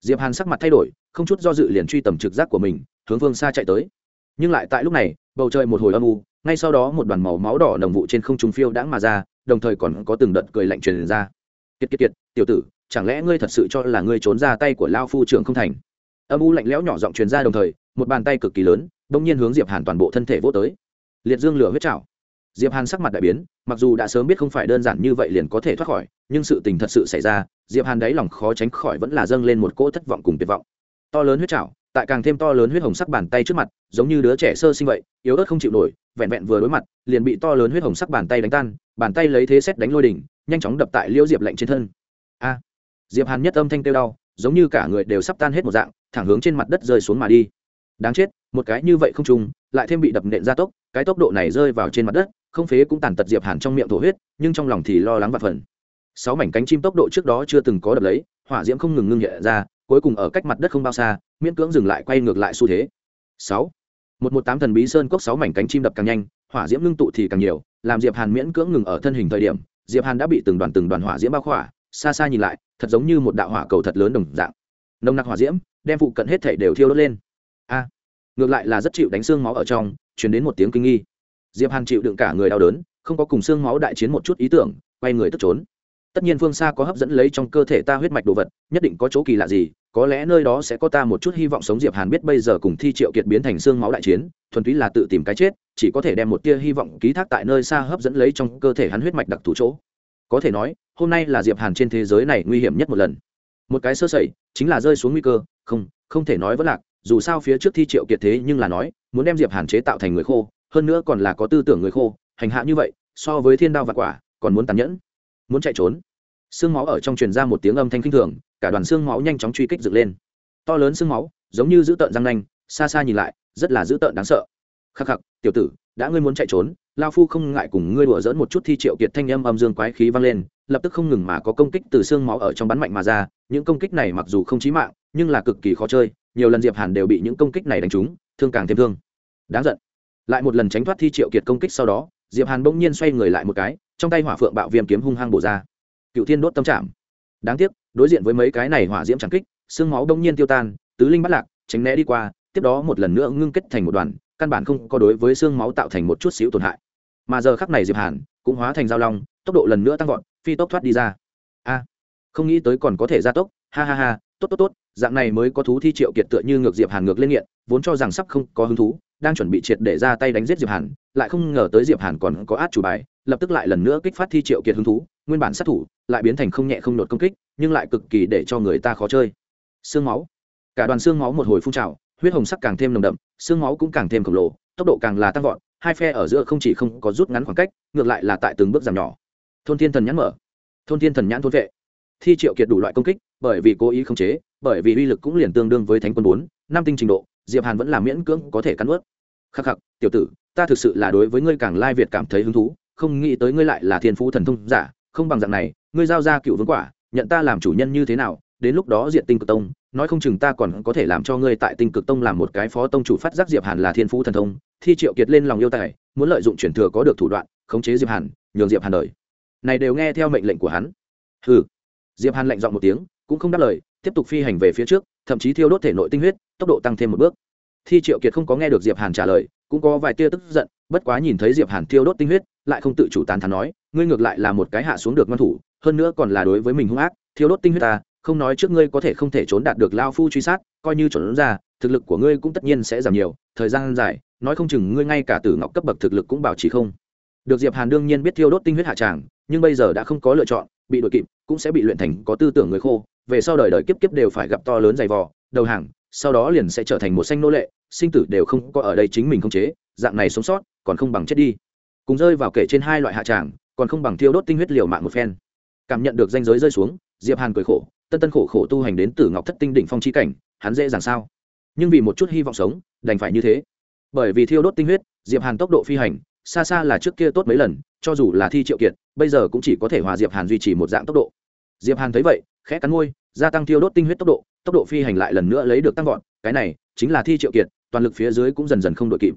Diệp hàn sắc mặt thay đổi, không chút do dự liền truy tầm trực giác của mình, hướng phương xa chạy tới. Nhưng lại tại lúc này, bầu trời một hồi âm u, ngay sau đó một đoàn màu máu đỏ đồng vụ trên không trung phiêu đãng mà ra, đồng thời còn có từng đợt cười lạnh truyền ra. Kiệt kiệt kiệt, tiểu tử, chẳng lẽ ngươi thật sự cho là ngươi trốn ra tay của lao phu trưởng không thành? Âm u lạnh lẽo nhỏ giọng truyền ra đồng thời, một bàn tay cực kỳ lớn đông nhiên hướng diệp hàn toàn bộ thân thể vô tới. Liệt dương lửa huyết trảo diệp hàn sắc mặt đại biến, mặc dù đã sớm biết không phải đơn giản như vậy liền có thể thoát khỏi, nhưng sự tình thật sự xảy ra, diệp hàn đáy lòng khó tránh khỏi vẫn là dâng lên một cỗ thất vọng cùng tuyệt vọng. To lớn huyết trảo, tại càng thêm to lớn huyết hồng sắc bàn tay trước mặt, giống như đứa trẻ sơ sinh vậy, yếu ớt không chịu nổi, vẹn vẹn vừa đối mặt, liền bị to lớn huyết hồng sắc bàn tay đánh tan, bàn tay lấy thế xét đánh lôi đỉnh, nhanh chóng đập tại liêu diệp lạnh trên thân. A! Diệp hàn nhất âm thanh kêu đau, giống như cả người đều sắp tan hết một dạng, thẳng hướng trên mặt đất rơi xuống mà đi. Đáng chết, một cái như vậy không trùng, lại thêm bị đập nện ra tốc, cái tốc độ này rơi vào trên mặt đất không phế cũng tàn tật diệp hàn trong miệng thổ huyết, nhưng trong lòng thì lo lắng và phần. Sáu mảnh cánh chim tốc độ trước đó chưa từng có đập lấy, hỏa diễm không ngừng ngưng nhẹ ra, cuối cùng ở cách mặt đất không bao xa, miễn cưỡng dừng lại quay ngược lại xu thế. Sáu, một một tám thần bí sơn cốc sáu mảnh cánh chim đập càng nhanh, hỏa diễm ngưng tụ thì càng nhiều, làm diệp hàn miễn cưỡng ngừng ở thân hình thời điểm, diệp hàn đã bị từng đoàn từng đoàn hỏa diễm bao khỏa, xa xa nhìn lại, thật giống như một đạo hỏa cầu thật lớn đồng dạng. Nồng nặc hỏa diễm, đem phụ cận hết thể đều thiêu đốt lên. A, ngược lại là rất chịu đánh xương máu ở trong chuyển đến một tiếng kinh nghi diệp hàn chịu đựng cả người đau đớn, không có cùng xương máu đại chiến một chút ý tưởng, quay người tức trốn. Tất nhiên phương xa có hấp dẫn lấy trong cơ thể ta huyết mạch đồ vật, nhất định có chỗ kỳ lạ gì, có lẽ nơi đó sẽ có ta một chút hy vọng sống. Diệp hàn biết bây giờ cùng thi triệu kiệt biến thành xương máu đại chiến, thuần túy là tự tìm cái chết, chỉ có thể đem một tia hy vọng ký thác tại nơi xa hấp dẫn lấy trong cơ thể hắn huyết mạch đặc thù chỗ. Có thể nói, hôm nay là diệp hàn trên thế giới này nguy hiểm nhất một lần. Một cái sơ sẩy, chính là rơi xuống nguy cơ, không không thể nói vẫn lạc, dù sao phía trước thi triệu kiệt thế nhưng là nói, muốn đem diệp hàn chế tạo thành người khô hơn nữa còn là có tư tưởng người khô, hành hạ như vậy, so với thiên đao và quả, còn muốn tàn nhẫn, muốn chạy trốn. Xương máu ở trong truyền ra một tiếng âm thanh kinh thường, cả đoàn xương máu nhanh chóng truy kích dựng lên. To lớn xương máu, giống như dữ tợn răng nanh, xa xa nhìn lại, rất là dữ tợn đáng sợ. Khắc khắc, tiểu tử, đã ngươi muốn chạy trốn, lao phu không ngại cùng ngươi đùa dỡn một chút thi triệu kiệt thanh âm âm dương quái khí vang lên, lập tức không ngừng mà có công kích từ xương máu ở trong bắn mạnh mà ra, những công kích này mặc dù không chí mạng, nhưng là cực kỳ khó chơi, nhiều lần diệp hàn đều bị những công kích này đánh trúng, thương càng thêm thương. Đáng giận lại một lần tránh thoát thi triệu kiệt công kích sau đó, diệp hàn bỗng nhiên xoay người lại một cái, trong tay hỏa phượng bạo viêm kiếm hung hăng bổ ra. Cựu thiên đốt tâm trạng đáng tiếc, đối diện với mấy cái này hỏa diễm chẳng kích, xương máu bỗng nhiên tiêu tan, tứ linh bắt lạc, tránh né đi qua, tiếp đó một lần nữa ngưng kết thành một đoàn, căn bản không có đối với xương máu tạo thành một chút xíu tổn hại. Mà giờ khắc này diệp hàn cũng hóa thành dao long, tốc độ lần nữa tăng vọt, phi tốc thoát đi ra. A, không nghĩ tới còn có thể gia tốc. Ha ha ha, tốt tốt tốt, dạng này mới có thú thi triệu kiệt tựa như ngược diệp hàn ngược lên nghiện, vốn cho rằng sắp không có hứng thú đang chuẩn bị triệt để ra tay đánh giết diệp hàn, lại không ngờ tới diệp hàn còn có át chủ bài, lập tức lại lần nữa kích phát thi triệu kiệt hứng thú, nguyên bản sát thủ, lại biến thành không nhẹ không nột công kích, nhưng lại cực kỳ để cho người ta khó chơi. Xương máu. Cả đoàn xương máu một hồi phun trào, huyết hồng sắc càng thêm nồng đậm xương máu cũng càng thêm khổng lồ, tốc độ càng là tăng vọt, hai phe ở giữa không chỉ không có rút ngắn khoảng cách, ngược lại là tại từng bước giảm nhỏ. Thôn thiên thần nhãn mở. Thôn thiên thần nhãn thôn vệ. Thi triệu kiệt đủ loại công kích, bởi vì cố ý không chế, bởi vì uy lực cũng liền tương đương với thánh quân bốn, năm tinh trình độ, diệp hàn vẫn là miễn cưỡng có thể cắn ướt khắc khắc, tiểu tử, ta thực sự là đối với ngươi càng lai việt cảm thấy hứng thú, không nghĩ tới ngươi lại là thiên phú thần thông giả, không bằng dạng này, ngươi giao ra cựu vương quả, nhận ta làm chủ nhân như thế nào, đến lúc đó diện tinh cực tông, nói không chừng ta còn có thể làm cho ngươi tại tinh cực tông làm một cái phó tông chủ phát giác diệp hàn là thiên phú thần thông, thi triệu kiệt lên lòng yêu tài, muốn lợi dụng chuyển thừa có được thủ đoạn, khống chế diệp hàn, nhường diệp hàn đời. Này đều nghe theo mệnh lệnh của hắn. Hừ. Diệp hàn lạnh giọng một tiếng, cũng không đáp lời, tiếp tục phi hành về phía trước, thậm chí thiêu đốt thể nội tinh huyết, tốc độ tăng thêm một bước thi triệu kiệt không có nghe được diệp hàn trả lời, cũng có vài tia tức giận, bất quá nhìn thấy diệp hàn thiêu đốt tinh huyết, lại không tự chủ tán thán nói, ngươi ngược lại là một cái hạ xuống được ngoan thủ, hơn nữa còn là đối với mình hung ác, thiêu đốt tinh huyết ta, không nói trước ngươi có thể không thể trốn đạt được lao phu truy sát, coi như trốn ra, thực lực của ngươi cũng tất nhiên sẽ giảm nhiều, thời gian dài, nói không chừng ngươi ngay cả tử ngọc cấp bậc thực lực cũng bảo trì không. Được diệp hàn đương nhiên biết thiêu đốt tinh huyết hạ tràng, nhưng bây giờ đã không có lựa chọn, bị đội kịp, cũng sẽ bị luyện thành có tư tưởng người khô, về sau đời đời kiếp kiếp đều phải gặp to lớn dày vò, đầu hàng sau đó liền sẽ trở thành một xanh nô lệ, sinh tử đều không có ở đây chính mình không chế, dạng này sống sót, còn không bằng chết đi. Cùng rơi vào kể trên hai loại hạ tràng, còn không bằng thiêu đốt tinh huyết liều mạng một phen. Cảm nhận được danh giới rơi xuống, diệp hàn cười khổ, tân tân khổ khổ tu hành đến từ ngọc thất tinh đỉnh phong chi cảnh, hắn dễ dàng sao? Nhưng vì một chút hy vọng sống, đành phải như thế. Bởi vì thiêu đốt tinh huyết, diệp hàn tốc độ phi hành, xa xa là trước kia tốt mấy lần, cho dù là thi triệu kiệt, bây giờ cũng chỉ có thể hòa diệp hàn duy trì một dạng tốc độ. Diệp hàn thấy vậy, khẽ cắn môi gia tăng thiêu đốt tinh huyết tốc độ tốc độ phi hành lại lần nữa lấy được tăng vọt, cái này chính là thi triệu kiệt, toàn lực phía dưới cũng dần dần không đội kịp.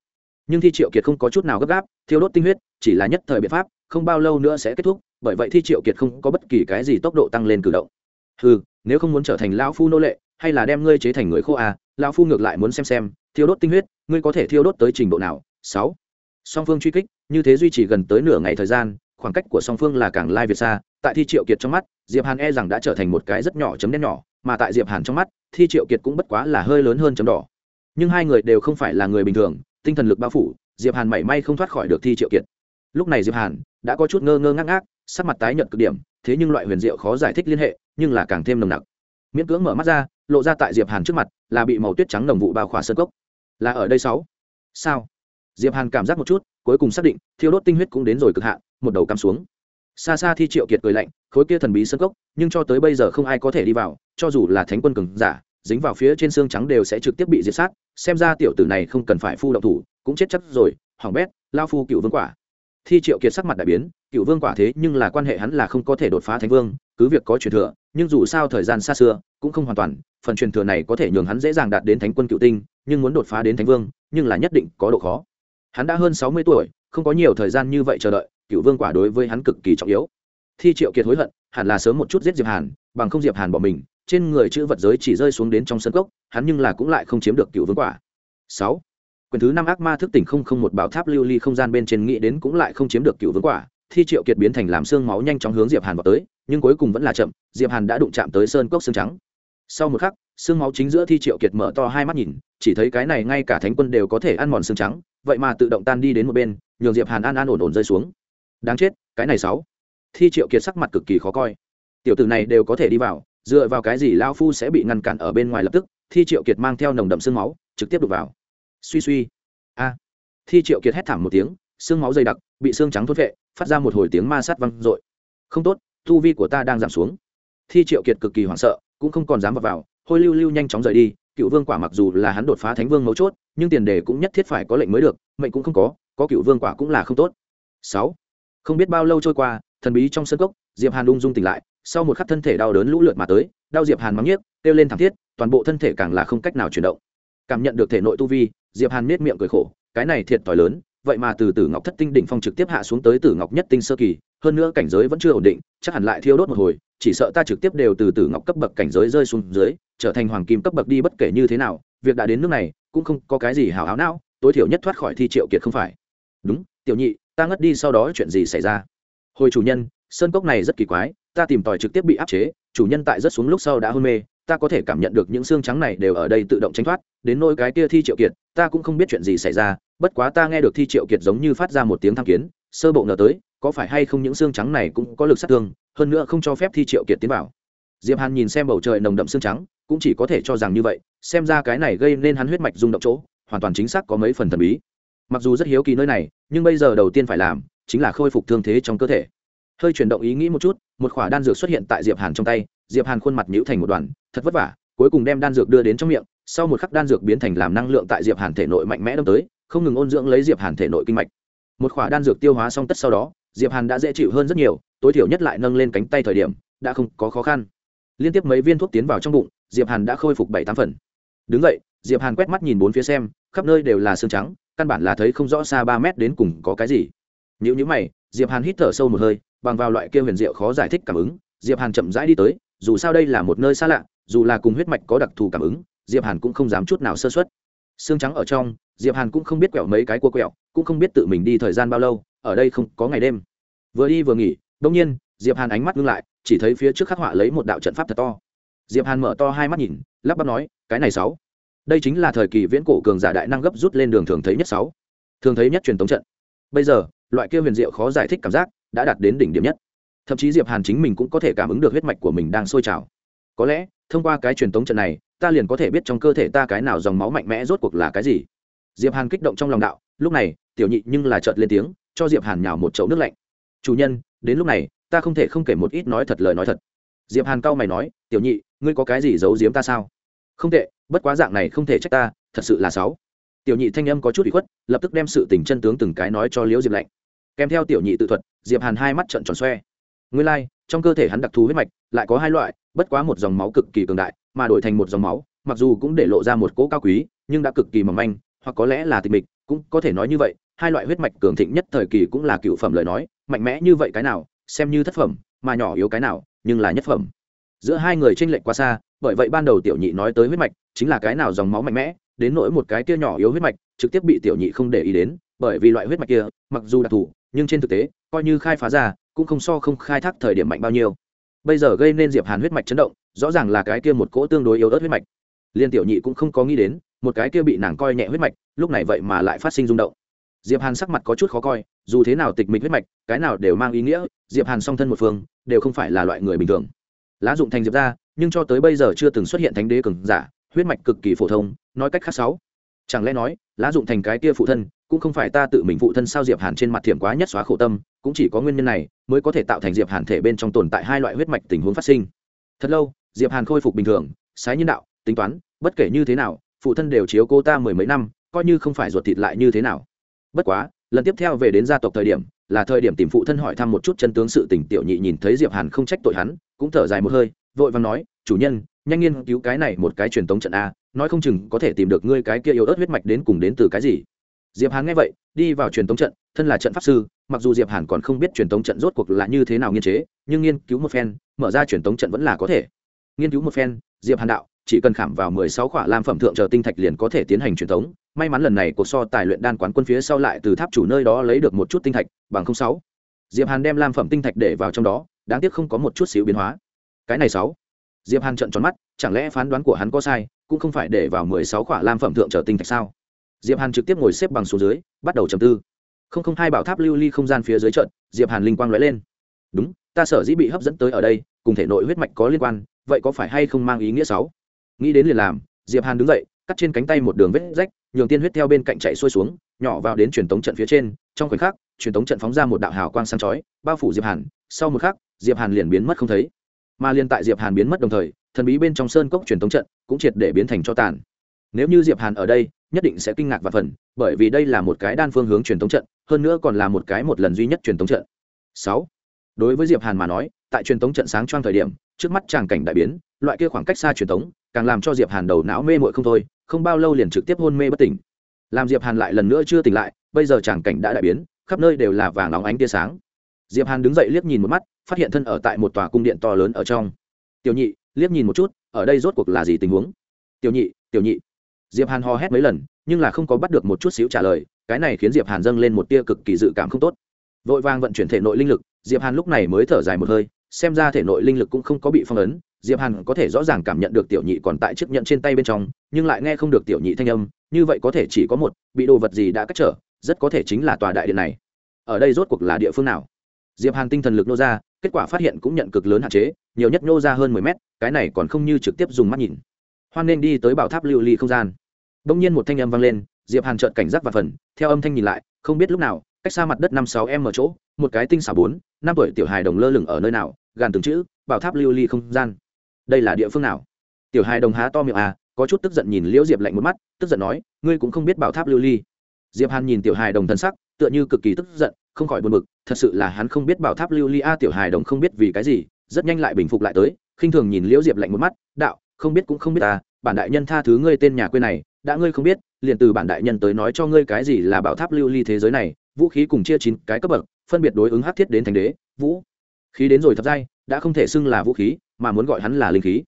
Nhưng thi triệu kiệt không có chút nào gấp gáp, thiêu đốt tinh huyết chỉ là nhất thời biện pháp, không bao lâu nữa sẽ kết thúc, bởi vậy thi triệu kiệt không có bất kỳ cái gì tốc độ tăng lên cử động. Ừ nếu không muốn trở thành lão phu nô lệ, hay là đem ngươi chế thành người khô à lão phu ngược lại muốn xem xem, thiêu đốt tinh huyết, ngươi có thể thiêu đốt tới trình độ nào? Sáu. Song phương truy kích, như thế duy trì gần tới nửa ngày thời gian khoảng cách của song phương là càng lai việt xa. Tại thi triệu kiệt trong mắt, diệp hàn e rằng đã trở thành một cái rất nhỏ chấm đen nhỏ, mà tại diệp hàn trong mắt, thi triệu kiệt cũng bất quá là hơi lớn hơn chấm đỏ. Nhưng hai người đều không phải là người bình thường, tinh thần lực bao phủ, diệp hàn mảy may không thoát khỏi được thi triệu kiệt. Lúc này diệp hàn đã có chút ngơ ngơ ngác ngác, sắc mặt tái nhợt cực điểm, thế nhưng loại huyền diệu khó giải thích liên hệ, nhưng là càng thêm nồng nặc. Miễn cưỡng mở mắt ra, lộ ra tại diệp hàn trước mặt, là bị màu tuyết trắng đồng vụ bao khỏa sơn cốc. Là ở đây sáu? Sao? Diệp hàn cảm giác một chút, cuối cùng xác định, thiêu đốt tinh huyết cũng đến rồi cực hạn, một đầu cắm xuống. Xa xa thi triệu kiệt cười lạnh, khối kia thần bí sân cốc, nhưng cho tới bây giờ không ai có thể đi vào, cho dù là thánh quân cường giả, dính vào phía trên xương trắng đều sẽ trực tiếp bị diệt sát, xem ra tiểu tử này không cần phải phu động thủ, cũng chết chắc rồi, hỏng bét, lao phu cựu vương quả. Thi triệu kiệt sắc mặt đại biến, cựu vương quả thế nhưng là quan hệ hắn là không có thể đột phá thánh vương, cứ việc có truyền thừa, nhưng dù sao thời gian xa xưa, cũng không hoàn toàn, phần truyền thừa này có thể nhường hắn dễ dàng đạt đến thánh quân cựu tinh, nhưng muốn đột phá đến thánh vương, nhưng là nhất định có độ khó hắn đã hơn sáu mươi tuổi, không có nhiều thời gian như vậy chờ đợi, cựu vương quả đối với hắn cực kỳ trọng yếu. Thi triệu kiệt hối hận, hẳn là sớm một chút giết diệp hàn, bằng không diệp hàn bỏ mình, trên người chữ vật giới chỉ rơi xuống đến trong sân cốc, hắn nhưng là cũng lại không chiếm được cựu vương quả. Sáu, quyển thứ năm ác ma thức tỉnh không không một bảo tháp lưu ly không gian bên trên nghĩ đến cũng lại không chiếm được cựu vương quả, thi triệu kiệt biến thành làm xương máu nhanh chóng hướng diệp hàn vào tới, nhưng cuối cùng vẫn là chậm, diệp hàn đã đụng chạm tới sơn cốc xương trắng. Sau một khắc xương máu chính giữa thi triệu kiệt mở to hai mắt nhìn chỉ thấy cái này ngay cả thánh quân đều có thể ăn mòn xương trắng vậy mà tự động tan đi đến một bên nhường diệp hàn an an ổn ổn rơi xuống. Đáng chết cái này sáu. Thi triệu kiệt sắc mặt cực kỳ khó coi. Tiểu tử này đều có thể đi vào dựa vào cái gì lao phu sẽ bị ngăn cản ở bên ngoài lập tức thi triệu kiệt mang theo nồng đậm xương máu trực tiếp đục vào. Suy suy. A. Thi triệu kiệt hét thảm một tiếng xương máu dày đặc bị xương trắng thốt vệ phát ra một hồi tiếng ma sát văng r không tốt tu vi của ta đang giảm xuống. Thi triệu kiệt cực kỳ hoảng sợ cũng không còn dám vào, vào hôi lưu lưu nhanh chóng rời đi, cựu vương quả mặc dù là hắn đột phá thánh vương mấu chốt, nhưng tiền đề cũng nhất thiết phải có lệnh mới được, mệnh cũng không có có cựu vương quả cũng là không tốt. Sáu, không biết bao lâu trôi qua, thần bí trong sân cốc, diệp hàn ung dung tỉnh lại, sau một khắc thân thể đau đớn lũ lượt mà tới, đau diệp hàn mắng nhiếc, kêu lên thảm thiết, toàn bộ thân thể càng là không cách nào chuyển động. Cảm nhận được thể nội tu vi, diệp hàn nết miệng cười khổ, cái này thiệt thòi lớn, vậy mà từ tử ngọc thất tinh đỉnh phong trực tiếp hạ xuống tới tử ngọc nhất tinh sơ kỳ hơn nữa cảnh giới vẫn chưa ổn định, chắc hẳn lại thiêu đốt một hồi, chỉ sợ ta trực tiếp đều từ tử ngọc cấp bậc cảnh giới rơi xuống dưới, trở thành hoàng kim cấp bậc đi bất kể như thế nào, việc đã đến nước này, cũng không có cái gì hào háo não, tối thiểu nhất thoát khỏi thi triệu kiệt không phải. Đúng, tiểu nhị, ta ngất đi sau đó chuyện gì xảy ra? Hồi chủ nhân, sơn cốc này rất kỳ quái, ta tìm tòi trực tiếp bị áp chế, chủ nhân tại rất xuống lúc sau đã hôn mê, ta có thể cảm nhận được những xương trắng này đều ở đây tự động tránh thoát, đến nỗi cái kia thi triệu kiệt, ta cũng không biết chuyện gì xảy ra, bất quá ta nghe được thi triệu kiệt giống như phát ra một tiếng tham kiến sơ bộ ngờ tới, có phải hay không những xương trắng này cũng có lực sát thương, hơn nữa không cho phép thi triệu kiệt tiến vào. Diệp hàn nhìn xem bầu trời nồng đậm xương trắng, cũng chỉ có thể cho rằng như vậy, xem ra cái này gây nên hắn huyết mạch rung động chỗ, hoàn toàn chính xác có mấy phần thần bí. Mặc dù rất hiếu kỳ nơi này, nhưng bây giờ đầu tiên phải làm, chính là khôi phục thương thế trong cơ thể. Hơi chuyển động ý nghĩ một chút, một khỏa đan dược xuất hiện tại diệp hàn trong tay, diệp hàn khuôn mặt nhíu thành một đoàn, thật vất vả, cuối cùng đem đan dược đưa đến trong miệng, sau một khắc đan dược biến thành làm năng lượng tại diệp hàn thể nội mạnh mẽ đâm tới, không ngừng ôn dưỡng lấy diệp hàn thể nội kinh mạch một khỏa đan dược tiêu hóa xong tất sau đó, diệp hàn đã dễ chịu hơn rất nhiều, tối thiểu nhất lại nâng lên cánh tay thời điểm, đã không có khó khăn. Liên tiếp mấy viên thuốc tiến vào trong bụng, diệp hàn đã khôi phục bảy tám phần. Đứng vậy diệp hàn quét mắt nhìn bốn phía xem, khắp nơi đều là xương trắng, căn bản là thấy không rõ xa ba mét đến cùng có cái gì. Nếu như mày, diệp hàn hít thở sâu một hơi, bằng vào loại kia huyền diệu khó giải thích cảm ứng, diệp hàn chậm rãi đi tới, dù sao đây là một nơi xa lạ, dù là cùng huyết mạch có đặc thù cảm ứng, diệp hàn cũng không dám chút nào sơ suất. Xương trắng ở trong diệp hàn cũng không biết quẹo mấy cái cua quẹo, cũng không biết tự mình đi thời gian bao lâu, ở đây không có ngày đêm. Vừa đi vừa nghỉ đông nhiên, diệp hàn ánh mắt ngưng lại, chỉ thấy phía trước khắc họa lấy một đạo trận pháp thật to. Diệp hàn mở to hai mắt nhìn, lắp bắp nói, cái này sáu. Đây chính là thời kỳ viễn cổ cường giả đại năng gấp rút lên đường thường thấy nhất sáu. Thường thấy nhất truyền tống trận. Bây giờ, loại kia huyền diệu khó giải thích cảm giác đã đạt đến đỉnh điểm nhất. Thậm chí diệp hàn chính mình cũng có thể cảm ứng được huyết mạch của mình đang sôi trào. Có lẽ, thông qua cái truyền tống trận này, ta liền có thể biết trong cơ thể ta cái nào dòng máu mạnh mẽ rốt cuộc là cái gì diệp hàn kích động trong lòng đạo lúc này tiểu nhị nhưng là chợt lên tiếng cho diệp hàn nhào một chậu nước lạnh. Chủ nhân đến lúc này ta không thể không kể một ít nói thật lời nói thật. Diệp hàn cao mày nói tiểu nhị ngươi có cái gì giấu giếm ta sao? Không tệ bất quá dạng này không thể trách ta thật sự là sáu tiểu nhị thanh âm có chút bị khuất lập tức đem sự tình chân tướng từng cái nói cho liễu diệp lạnh. Kèm theo tiểu nhị tự thuật diệp hàn hai mắt trận tròn xoe. Nguyên lai like, trong cơ thể hắn đặc thù huyết mạch lại có hai loại bất quá một dòng máu cực kỳ cường đại mà đổi thành một dòng máu mặc dù cũng để lộ ra một cỗ cao quý nhưng đã cực kỳ mỏng manh hoặc có lẽ là tịch mịch, cũng có thể nói như vậy, hai loại huyết mạch cường thịnh nhất thời kỳ cũng là cựu phẩm lời nói, mạnh mẽ như vậy cái nào, xem như thất phẩm, mà nhỏ yếu cái nào, nhưng là nhất phẩm. Giữa hai người tranh lệch quá xa, bởi vậy ban đầu tiểu nhị nói tới huyết mạch, chính là cái nào dòng máu mạnh mẽ, đến nỗi một cái kia nhỏ yếu huyết mạch, trực tiếp bị tiểu nhị không để ý đến, bởi vì loại huyết mạch kia, mặc dù đặc thù, nhưng trên thực tế, coi như khai phá ra, cũng không so không khai thác thời điểm mạnh bao nhiêu. Bây giờ gây nên diệp hàn huyết mạch chấn động, rõ ràng là cái kia một cỗ tương đối yếu ớt huyết mạch. Liên tiểu nhị cũng không có nghĩ đến một cái kia bị nàng coi nhẹ huyết mạch, lúc này vậy mà lại phát sinh rung động. Diệp hàn sắc mặt có chút khó coi, dù thế nào tịch mịch huyết mạch, cái nào đều mang ý nghĩa, diệp hàn song thân một phương, đều không phải là loại người bình thường. Lá dụng thành diệp ra, nhưng cho tới bây giờ chưa từng xuất hiện thánh đế cường giả, huyết mạch cực kỳ phổ thông, nói cách khác sáu. Chẳng lẽ nói, lá dụng thành cái kia phụ thân, cũng không phải ta tự mình phụ thân sao diệp hàn trên mặt thiểm quá nhất xóa khổ tâm, cũng chỉ có nguyên nhân này, mới có thể tạo thành diệp hàn thể bên trong tồn tại hai loại huyết mạch tình huống phát sinh. Thật lâu, diệp hàn khôi phục bình thường, sái nhân đạo, tính toán, bất kể như thế nào phụ thân đều chiếu cô ta mười mấy năm, coi như không phải ruột thịt lại như thế nào. Bất quá, lần tiếp theo về đến gia tộc thời điểm, là thời điểm tìm phụ thân hỏi thăm một chút chân tướng sự tình, tiểu nhị nhìn thấy diệp hàn không trách tội hắn, cũng thở dài một hơi, vội vàng nói, chủ nhân, nhanh nghiên cứu cái này một cái truyền tống trận a, nói không chừng có thể tìm được ngươi cái kia yếu ớt huyết mạch đến cùng đến từ cái gì. Diệp hàn nghe vậy, đi vào truyền tống trận, thân là trận pháp sư, mặc dù diệp hàn còn không biết truyền tống trận rốt cuộc là như thế nào nghiên chế, nhưng nghiên cứu một phen, mở ra truyền tống trận vẫn là có thể. Nghiên cứu một phen, diệp hàn đạo chỉ cần khảm vào mười sáu khỏa lam phẩm thượng chờ tinh thạch liền có thể tiến hành truyền tống may mắn lần này cuộc so tài luyện đan quán quân phía sau lại từ tháp chủ nơi đó lấy được một chút tinh thạch, bằng không sáu. Diệp hàn đem lam phẩm tinh thạch để vào trong đó, đáng tiếc không có một chút xíu biến hóa. Cái này sáu. Diệp hàn trợn tròn mắt, chẳng lẽ phán đoán của hắn có sai, cũng không phải để vào mười sáu khỏa lam phẩm thượng trở tinh thạch sao? Diệp hàn trực tiếp ngồi xếp bằng xuống dưới, bắt đầu trầm tư. Không không hai bảo tháp lưu ly không gian phía dưới trận, diệp hàn linh quang lóe lên. Đúng, ta sở dĩ bị hấp dẫn tới ở đây, cùng thể nội huyết mạch có liên quan, vậy có phải hay không mang ý nghĩa sáu? Nghĩ đến liền làm, diệp hàn đứng dậy, cắt trên cánh tay một đường vết rách, nhường tiên huyết theo bên cạnh chạy xuôi xuống, nhỏ vào đến truyền tống trận phía trên. Trong khoảnh khắc, truyền tống trận phóng ra một đạo hào quang sáng chói, bao phủ diệp hàn. Sau một khắc, diệp hàn liền biến mất không thấy. Mà liên tại diệp hàn biến mất đồng thời, thần bí bên trong sơn cốc truyền thống trận cũng triệt để biến thành cho tàn. Nếu như diệp hàn ở đây, nhất định sẽ kinh ngạc và phần bởi vì đây là một cái đan phương hướng truyền thống trận, hơn nữa còn là một cái một lần duy nhất truyền thống trận. Sáu. Đối với diệp hàn mà nói, tại truyền thống trận sáng choang thời điểm, trước mắt tràng cảnh đại biến, loại kia khoảng cách xa truyền thống càng làm cho diệp hàn đầu não mê mội không thôi, không bao lâu liền trực tiếp hôn mê bất tỉnh. Làm diệp hàn lại lần nữa chưa tỉnh lại, bây giờ tràng cảnh đã đại biến, khắp nơi đều là vàng óng ánh tia sáng. Diệp hàn đứng dậy liếc nhìn một mắt, phát hiện thân ở tại một tòa cung điện to lớn ở trong. Tiểu nhị, liếc nhìn một chút, ở đây rốt cuộc là gì tình huống? Tiểu nhị tiểu nhị. Diệp hàn ho hét mấy lần, nhưng là không có bắt được một chút xíu trả lời, cái này khiến diệp hàn dâng lên một tia cực kỳ dự cảm không tốt. Vội vàng vận chuyển thể nội linh lực, diệp hàn lúc này mới thở dài một hơi, xem ra thể nội linh lực cũng không có bị phong ấn diệp hàn có thể rõ ràng cảm nhận được tiểu nhị còn tại chiếc nhận trên tay bên trong, nhưng lại nghe không được tiểu nhị thanh âm, như vậy có thể chỉ có một, bị đồ vật gì đã cách trở, rất có thể chính là tòa đại điện này. Ở đây rốt cuộc là địa phương nào? Diệp hàn tinh thần lực nô ra, kết quả phát hiện cũng nhận cực lớn hạn chế, nhiều nhất nô ra hơn mười mét, cái này còn không như trực tiếp dùng mắt nhìn. Hoan nên đi tới bảo tháp lưu ly không gian. Đông nhiên một thanh âm vang lên, diệp hàn trợn cảnh giác và phần, theo âm thanh nhìn lại, không biết lúc nào, cách xa mặt đất năm sáu em ở chỗ, một cái tinh xảo bốn, năm tuổi tiểu hài đồng lơ lửng ở nơi nào, gàn từng chữ, bảo tháp lưu ly không gian đây là địa phương nào? Tiểu hài đồng há to miệng à có chút tức giận nhìn liễu diệp lạnh một mắt, tức giận nói, ngươi cũng không biết bảo tháp lưu ly. Diệp hàn nhìn tiểu hài đồng thân sắc, tựa như cực kỳ tức giận, không khỏi buồn bực, thật sự là hắn không biết bảo tháp lưu ly a, tiểu hài đồng không biết vì cái gì, rất nhanh lại bình phục lại tới, khinh thường nhìn liễu diệp lạnh một mắt, đạo, không biết cũng không biết ta bản đại nhân tha thứ ngươi tên nhà quê này, đã ngươi không biết, liền từ bản đại nhân tới nói cho ngươi cái gì là bảo tháp lưu ly thế giới này, vũ khí cùng chia chín cái cấp bậc, phân biệt đối ứng hắc thiết đến thành đế, vũ, khí đến rồi thập giai đã không thể xưng là vũ khí, mà muốn gọi hắn là linh khí.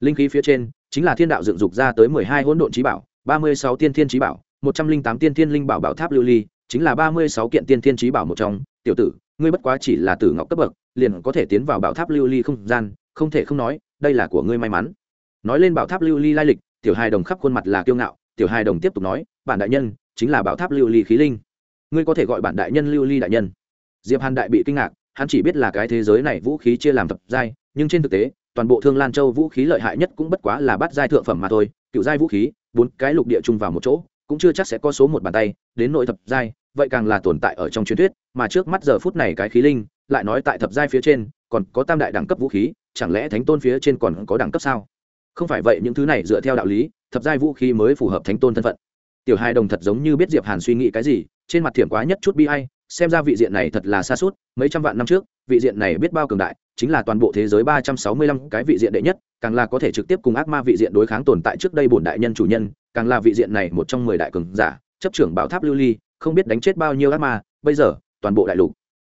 Linh khí phía trên, chính là thiên đạo dựng dục ra tới mười hai hỗn độn trí bảo, ba mươi sáu tiên thiên trí bảo, một trăm linh tám tiên thiên linh bảo bảo tháp lưu ly, chính là ba mươi sáu kiện tiên thiên trí bảo một trong. Tiểu tử, ngươi bất quá chỉ là tử ngọc cấp bậc, liền có thể tiến vào bảo tháp lưu ly không gian, không thể không nói, đây là của ngươi may mắn. Nói lên bảo tháp lưu ly lai lịch, tiểu hài đồng khắp khuôn mặt là kiêu ngạo, tiểu hài đồng tiếp tục nói, bản đại nhân, chính là bảo tháp lưu ly khí linh. Ngươi có thể gọi bản đại nhân lưu ly đại nhân. Diệp hàn đại bị kinh ngạc hắn chỉ biết là cái thế giới này vũ khí chia làm thập giai, nhưng trên thực tế, toàn bộ thương lan châu vũ khí lợi hại nhất cũng bất quá là bắt giai thượng phẩm mà thôi, cựu giai vũ khí, bốn cái lục địa chung vào một chỗ, cũng chưa chắc sẽ có số một bàn tay, đến nội thập giai, vậy càng là tồn tại ở trong truyền thuyết, mà trước mắt giờ phút này cái khí linh, lại nói tại thập giai phía trên, còn có tam đại đẳng cấp vũ khí, chẳng lẽ thánh tôn phía trên còn có đẳng cấp sao? Không phải vậy những thứ này dựa theo đạo lý, thập giai vũ khí mới phù hợp thánh tôn thân phận. Tiểu hai đồng thật giống như biết diệp hàn suy nghĩ cái gì, trên mặt thiểm quá nhất chút bi hay xem ra vị diện này thật là xa suốt, mấy trăm vạn năm trước, vị diện này biết bao cường đại, chính là toàn bộ thế giới ba trăm sáu mươi lăm cái vị diện đệ nhất, càng là có thể trực tiếp cùng ác ma vị diện đối kháng tồn tại trước đây bổn đại nhân chủ nhân, càng là vị diện này một trong mười đại cường giả, chấp trưởng bảo tháp lưu ly, không biết đánh chết bao nhiêu ác ma, bây giờ, toàn bộ đại lục.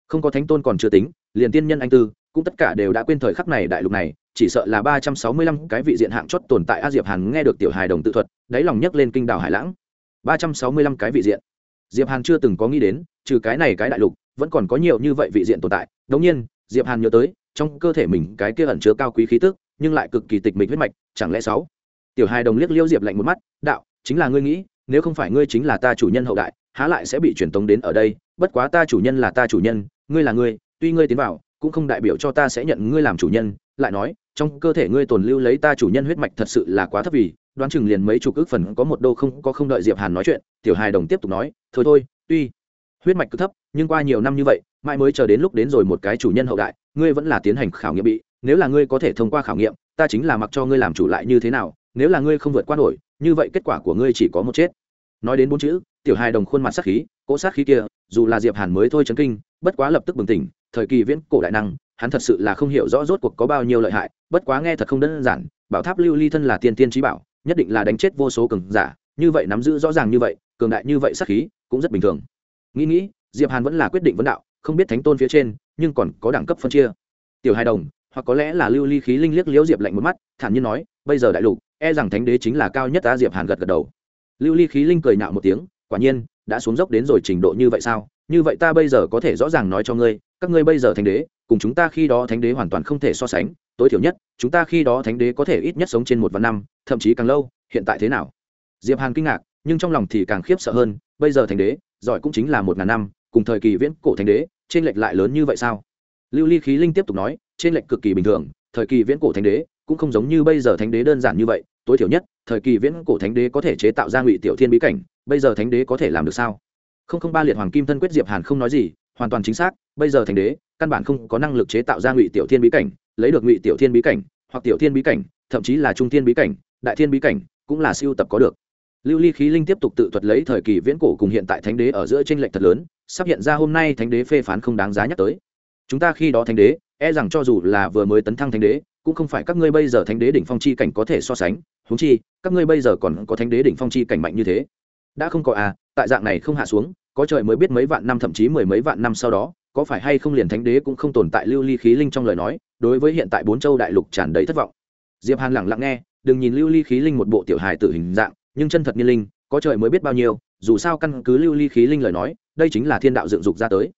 Không có thánh tôn còn chưa tính, liền tiên nhân anh tư, cũng tất cả đều đã quên thời khắc này đại lục này, chỉ sợ là ba trăm sáu mươi lăm cái vị diện hạng chót tồn tại a diệp hàn nghe được tiểu hài đồng tự thuật, đáy lòng nhấc lên kinh đảo hải lãng. Ba trăm sáu mươi lăm cái vị diện diệp hàn chưa từng có nghĩ đến, trừ cái này cái đại lục, vẫn còn có nhiều như vậy vị diện tồn tại. Đống nhiên, diệp hàn nhớ tới, trong cơ thể mình cái kia ẩn chứa cao quý khí tức, nhưng lại cực kỳ tịch mịch huyết mạch, chẳng lẽ sáu? Tiểu hai đồng liếc liêu diệp lạnh một mắt, đạo, chính là ngươi nghĩ, nếu không phải ngươi chính là ta chủ nhân hậu đại, há lại sẽ bị truyền tống đến ở đây? Bất quá ta chủ nhân là ta chủ nhân, ngươi là ngươi, tuy ngươi tiến vào, cũng không đại biểu cho ta sẽ nhận ngươi làm chủ nhân. Lại nói, trong cơ thể ngươi tồn lưu lấy ta chủ nhân huyết mạch thật sự là quá thấp vì đoán chừng liền mấy chục ước phần có một đô không, có không đợi diệp hàn nói chuyện, tiểu hài đồng tiếp tục nói, thôi thôi, tuy huyết mạch cứ thấp, nhưng qua nhiều năm như vậy, mãi mới chờ đến lúc đến rồi một cái chủ nhân hậu đại, ngươi vẫn là tiến hành khảo nghiệm bị, nếu là ngươi có thể thông qua khảo nghiệm, ta chính là mặc cho ngươi làm chủ lại như thế nào, nếu là ngươi không vượt qua nổi, như vậy kết quả của ngươi chỉ có một chết. Nói đến bốn chữ, tiểu hài đồng khuôn mặt sát khí, cỗ sát khí kia, dù là diệp hàn mới thôi chấn kinh, bất quá lập tức bừng tỉnh, thời kỳ viễn cổ đại năng, hắn thật sự là không hiểu rõ rốt cuộc có bao nhiêu lợi hại, bất quá nghe thật không đơn giản, bảo tháp lưu ly thân là tiên tiên trí bảo nhất định là đánh chết vô số cường giả, như vậy nắm giữ rõ ràng như vậy, cường đại như vậy sát khí cũng rất bình thường. Nghĩ nghĩ, diệp hàn vẫn là quyết định vấn đạo, không biết thánh tôn phía trên, nhưng còn có đẳng cấp phân chia. Tiểu hài đồng, hoặc có lẽ là lưu ly khí linh liếc liễu diệp lạnh một mắt, thản nhiên nói, bây giờ đại lục e rằng thánh đế chính là cao nhất ta diệp hàn gật gật đầu. Lưu ly khí linh cười nhạo một tiếng, quả nhiên, đã xuống dốc đến rồi trình độ như vậy sao? Như vậy ta bây giờ có thể rõ ràng nói cho ngươi, các ngươi bây giờ thánh đế cùng chúng ta khi đó thánh đế hoàn toàn không thể so sánh, tối thiểu nhất, chúng ta khi đó thánh đế có thể ít nhất sống trên một vạn năm, thậm chí càng lâu, hiện tại thế nào? Diệp hàn kinh ngạc, nhưng trong lòng thì càng khiếp sợ hơn, bây giờ thánh đế, giỏi cũng chính là một ngàn năm, cùng thời kỳ viễn cổ thánh đế, trên lệch lại lớn như vậy sao? Lưu ly khí linh tiếp tục nói, trên lệch cực kỳ bình thường, thời kỳ viễn cổ thánh đế cũng không giống như bây giờ thánh đế đơn giản như vậy, tối thiểu nhất, thời kỳ viễn cổ thánh đế có thể chế tạo ra ngụy tiểu thiên bí cảnh, bây giờ thánh đế có thể làm được sao? Không không ba liệt hoàng kim thân quyết diệp hàn không nói gì hoàn toàn chính xác, bây giờ thánh đế, căn bản không có năng lực chế tạo ra ngụy tiểu thiên bí cảnh, lấy được ngụy tiểu thiên bí cảnh, hoặc tiểu thiên bí cảnh, thậm chí là trung thiên bí cảnh, đại thiên bí cảnh, cũng là siêu tập có được. Lưu ly khí linh tiếp tục tự thuật lấy thời kỳ viễn cổ cùng hiện tại thánh đế ở giữa tranh lệch thật lớn, sắp hiện ra hôm nay thánh đế phê phán không đáng giá nhắc tới. Chúng ta khi đó thánh đế e rằng cho dù là vừa mới tấn thăng thánh đế, cũng không phải các ngươi bây giờ thánh đế đỉnh phong chi cảnh có thể so sánh. Húng chi, các ngươi bây giờ còn có thánh đế đỉnh phong chi cảnh mạnh như thế. Đã không có à tại dạng này không hạ xuống có trời mới biết mấy vạn năm, thậm chí mười mấy vạn năm sau đó, có phải hay không liền thánh đế cũng không tồn tại lưu ly khí linh trong lời nói, đối với hiện tại bốn châu đại lục tràn đầy thất vọng. Diệp hàn lẳng lặng nghe, đừng nhìn lưu ly khí linh một bộ tiểu hài tử hình dạng, nhưng chân thật niên linh, có trời mới biết bao nhiêu, dù sao căn cứ lưu ly khí linh lời nói, đây chính là thiên đạo dựng dục ra tới.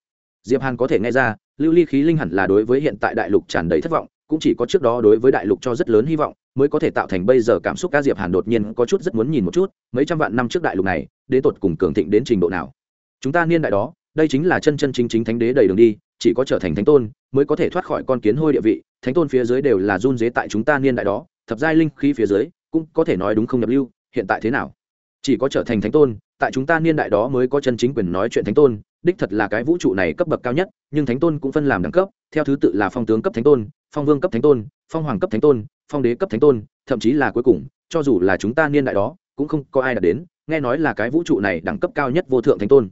Diệp hàn có thể nghe ra, lưu ly khí linh hẳn là đối với hiện tại đại lục tràn đầy thất vọng, cũng chỉ có trước đó đối với đại lục cho rất lớn hy vọng, mới có thể tạo thành bây giờ cảm xúc. Ca diệp hàn đột nhiên có chút rất muốn nhìn một chút, mấy trăm vạn năm trước đại lục này đến tột cùng cường thịnh đến trình độ nào? Chúng ta niên đại đó, đây chính là chân chân chính chính thánh đế đầy đường đi, chỉ có trở thành thánh tôn mới có thể thoát khỏi con kiến hôi địa vị. Thánh tôn phía dưới đều là run dế tại chúng ta niên đại đó, thập giai linh khí phía dưới, cũng có thể nói đúng không nhập lưu, hiện tại thế nào? Chỉ có trở thành thánh tôn, tại chúng ta niên đại đó mới có chân chính quyền nói chuyện thánh tôn, đích thật là cái vũ trụ này cấp bậc cao nhất, nhưng thánh tôn cũng phân làm đẳng cấp, theo thứ tự là phong tướng cấp thánh tôn, phong vương cấp thánh tôn, phong hoàng cấp thánh tôn, phong đế cấp thánh tôn, thậm chí là cuối cùng, cho dù là chúng ta niên đại đó, cũng không có ai đạt đến, nghe nói là cái vũ trụ này đẳng cấp cao nhất vô thượng thánh tôn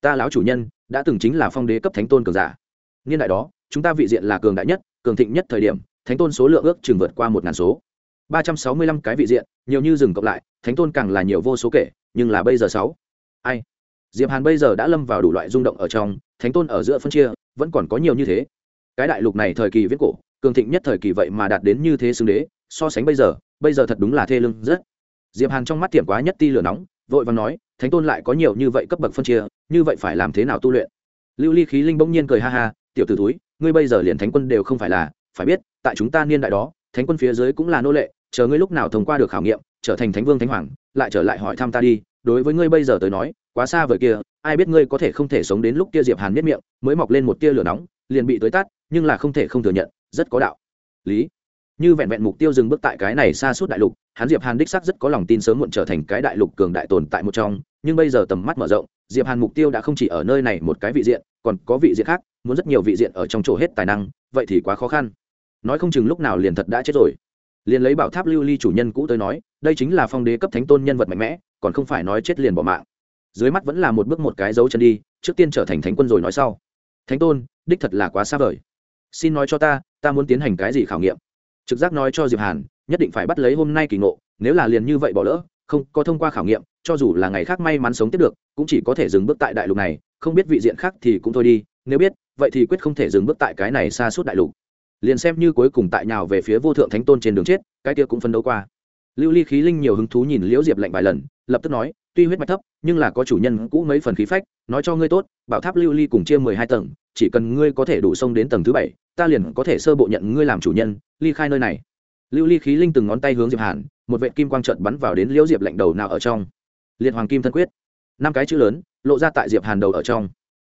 ta lão chủ nhân đã từng chính là phong đế cấp thánh tôn cường giả. Niên đại đó, chúng ta vị diện là cường đại nhất, cường thịnh nhất thời điểm, thánh tôn số lượng ước chừng vượt qua một ngàn số. ba trăm sáu mươi lăm cái vị diện, nhiều như rừng cộng lại, thánh tôn càng là nhiều vô số kể, nhưng là bây giờ sáu. Ai? Diệp hàn bây giờ đã lâm vào đủ loại rung động ở trong, thánh tôn ở giữa phân chia, vẫn còn có nhiều như thế. Cái đại lục này thời kỳ viết cổ, cường thịnh nhất thời kỳ vậy mà đạt đến như thế xưng đế, so sánh bây giờ bây giờ thật đúng là thê lương rất. Diệp hàn trong mắt tiệm quá nhất ti lửa nóng, vội vàng nói thánh tôn lại có nhiều như vậy cấp bậc phân chia, như vậy phải làm thế nào tu luyện? Lưu ly khí linh bỗng nhiên cười ha ha, tiểu tử túi ngươi bây giờ liền thánh quân đều không phải là, phải biết, tại chúng ta niên đại đó, thánh quân phía dưới cũng là nô lệ, chờ ngươi lúc nào thông qua được khảo nghiệm, trở thành thánh vương thánh hoàng, lại trở lại hỏi thăm ta đi, đối với ngươi bây giờ tới nói, quá xa vời kia, ai biết ngươi có thể không thể sống đến lúc kia diệp hàn biết miệng, mới mọc lên một tia lửa nóng, liền bị tới tắt nhưng là không thể không thừa nhận, rất có đạo. Lý, như vẹn vẹn mục tiêu dừng bước tại cái này xa suốt đại lục, hắn diệp hàn đích sắc rất có lòng tin sớm muộn trở thành cái đại lục cường đại tồn tại một trong nhưng bây giờ tầm mắt mở rộng, diệp hàn mục tiêu đã không chỉ ở nơi này một cái vị diện, còn có vị diện khác, muốn rất nhiều vị diện ở trong chỗ hết tài năng, vậy thì quá khó khăn. Nói không chừng lúc nào liền thật đã chết rồi. Liền lấy bảo tháp lưu ly chủ nhân cũ tới nói, đây chính là phong đế cấp thánh tôn nhân vật mạnh mẽ, còn không phải nói chết liền bỏ mạng. Dưới mắt vẫn là một bước một cái dấu chân đi, trước tiên trở thành thánh quân rồi nói sau. Thánh tôn, đích thật là quá xa vời. Xin nói cho ta ta muốn tiến hành cái gì khảo nghiệm? Trực giác nói cho diệp hàn, nhất định phải bắt lấy hôm nay kỳ ngộ, nếu là liền như vậy bỏ lỡ không có thông qua khảo nghiệm, cho dù là ngày khác may mắn sống tiếp được, cũng chỉ có thể dừng bước tại đại lục này, không biết vị diện khác thì cũng thôi đi, nếu biết, vậy thì quyết không thể dừng bước tại cái này xa suốt đại lục. Liền xem như cuối cùng tại nhào về phía vô thượng thánh tôn trên đường chết, cái kia cũng phân đấu qua. Lưu ly khí linh nhiều hứng thú nhìn liễu diệp lạnh vài lần, lập tức nói, tuy huyết mạch thấp, nhưng là có chủ nhân cũ mấy phần khí phách, nói cho ngươi tốt, bảo tháp lưu ly cùng chia mười hai tầng, chỉ cần ngươi có thể đủ sông đến tầng thứ bảy, ta liền có thể sơ bộ nhận ngươi làm chủ nhân, ly khai nơi này lưu ly khí linh từng ngón tay hướng diệp hàn, một vệ kim quang trận bắn vào đến liễu diệp lạnh đầu nào ở trong. Liệt hoàng kim thân quyết. Năm cái chữ lớn, lộ ra tại diệp hàn đầu ở trong.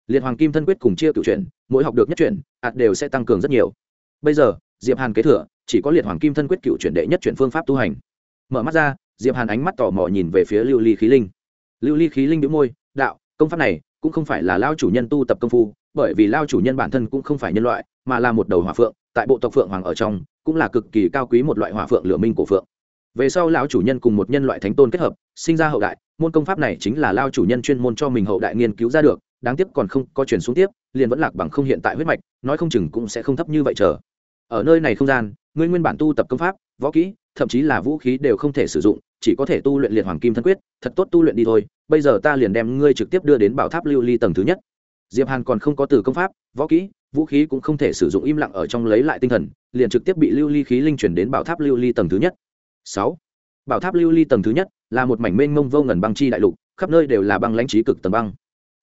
Liệt hoàng kim thân quyết cùng chia cựu chuyển, mỗi học được nhất chuyển, ạt đều sẽ tăng cường rất nhiều. Bây giờ, diệp hàn kế thừa, chỉ có liệt hoàng kim thân quyết cựu chuyển đệ nhất chuyển phương pháp tu hành. Mở mắt ra, diệp hàn ánh mắt tò mò nhìn về phía lưu ly khí linh. Lưu ly khí linh đĩu môi, đạo, công pháp này cũng không phải là lao chủ nhân tu tập công phu, bởi vì lao chủ nhân bản thân cũng không phải nhân loại, mà là một đầu hỏa phượng, tại bộ tộc phượng hoàng ở trong cũng là cực kỳ cao quý một loại hỏa phượng lửa minh cổ phượng. Về sau lão chủ nhân cùng một nhân loại thánh tôn kết hợp, sinh ra hậu đại, môn công pháp này chính là lao chủ nhân chuyên môn cho mình hậu đại nghiên cứu ra được, đáng tiếc còn không có truyền xuống tiếp, liền vẫn lạc bằng không hiện tại huyết mạch, nói không chừng cũng sẽ không thấp như vậy chờ. Ở nơi này không gian, ngươi nguyên bản tu tập công pháp, võ kỹ, thậm chí là vũ khí đều không thể sử dụng, chỉ có thể tu luyện liệt hoàng kim thân quyết, thật tốt tu luyện đi thôi, bây giờ ta liền đem ngươi trực tiếp đưa đến bảo tháp lưu ly tầng thứ nhất. Diệp hàn còn không có từ công pháp, võ kỹ vũ khí cũng không thể sử dụng im lặng ở trong lấy lại tinh thần, liền trực tiếp bị lưu ly khí linh chuyển đến bảo tháp lưu ly tầng thứ nhất. Sáu, bảo tháp lưu ly tầng thứ nhất là một mảnh mênh mông vô ngần băng chi đại lục, khắp nơi đều là băng lãnh trí cực tầng băng.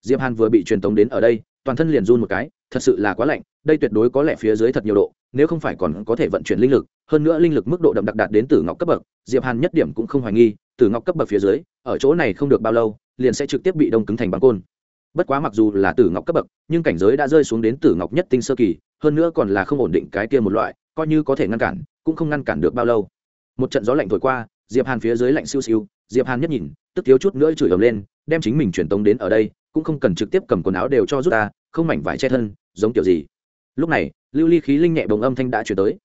Diệp hàn vừa bị truyền tống đến ở đây, toàn thân liền run một cái, thật sự là quá lạnh, đây tuyệt đối có lẽ phía dưới thật nhiều độ, nếu không phải còn có thể vận chuyển linh lực, hơn nữa linh lực mức độ đậm đặc đạt đến tử ngọc cấp bậc, diệp hàn nhất điểm cũng không hoài nghi, tử ngọc cấp bậc phía dưới, ở chỗ này không được bao lâu, liền sẽ trực tiếp bị đông cứng thành băng côn bất quá mặc dù là tử ngọc cấp bậc, nhưng cảnh giới đã rơi xuống đến tử ngọc nhất tinh sơ kỳ, hơn nữa còn là không ổn định cái kia một loại, coi như có thể ngăn cản, cũng không ngăn cản được bao lâu. Một trận gió lạnh thổi qua, diệp hàn phía dưới lạnh siêu siêu, diệp hàn nhất nhìn, tức thiếu chút nữa chửi ầm lên, đem chính mình truyền tống đến ở đây, cũng không cần trực tiếp cầm quần áo đều cho rút ta, không mảnh vải che thân, giống kiểu gì. Lúc này, lưu ly khí linh nhẹ bồng âm thanh đã chuyển tới.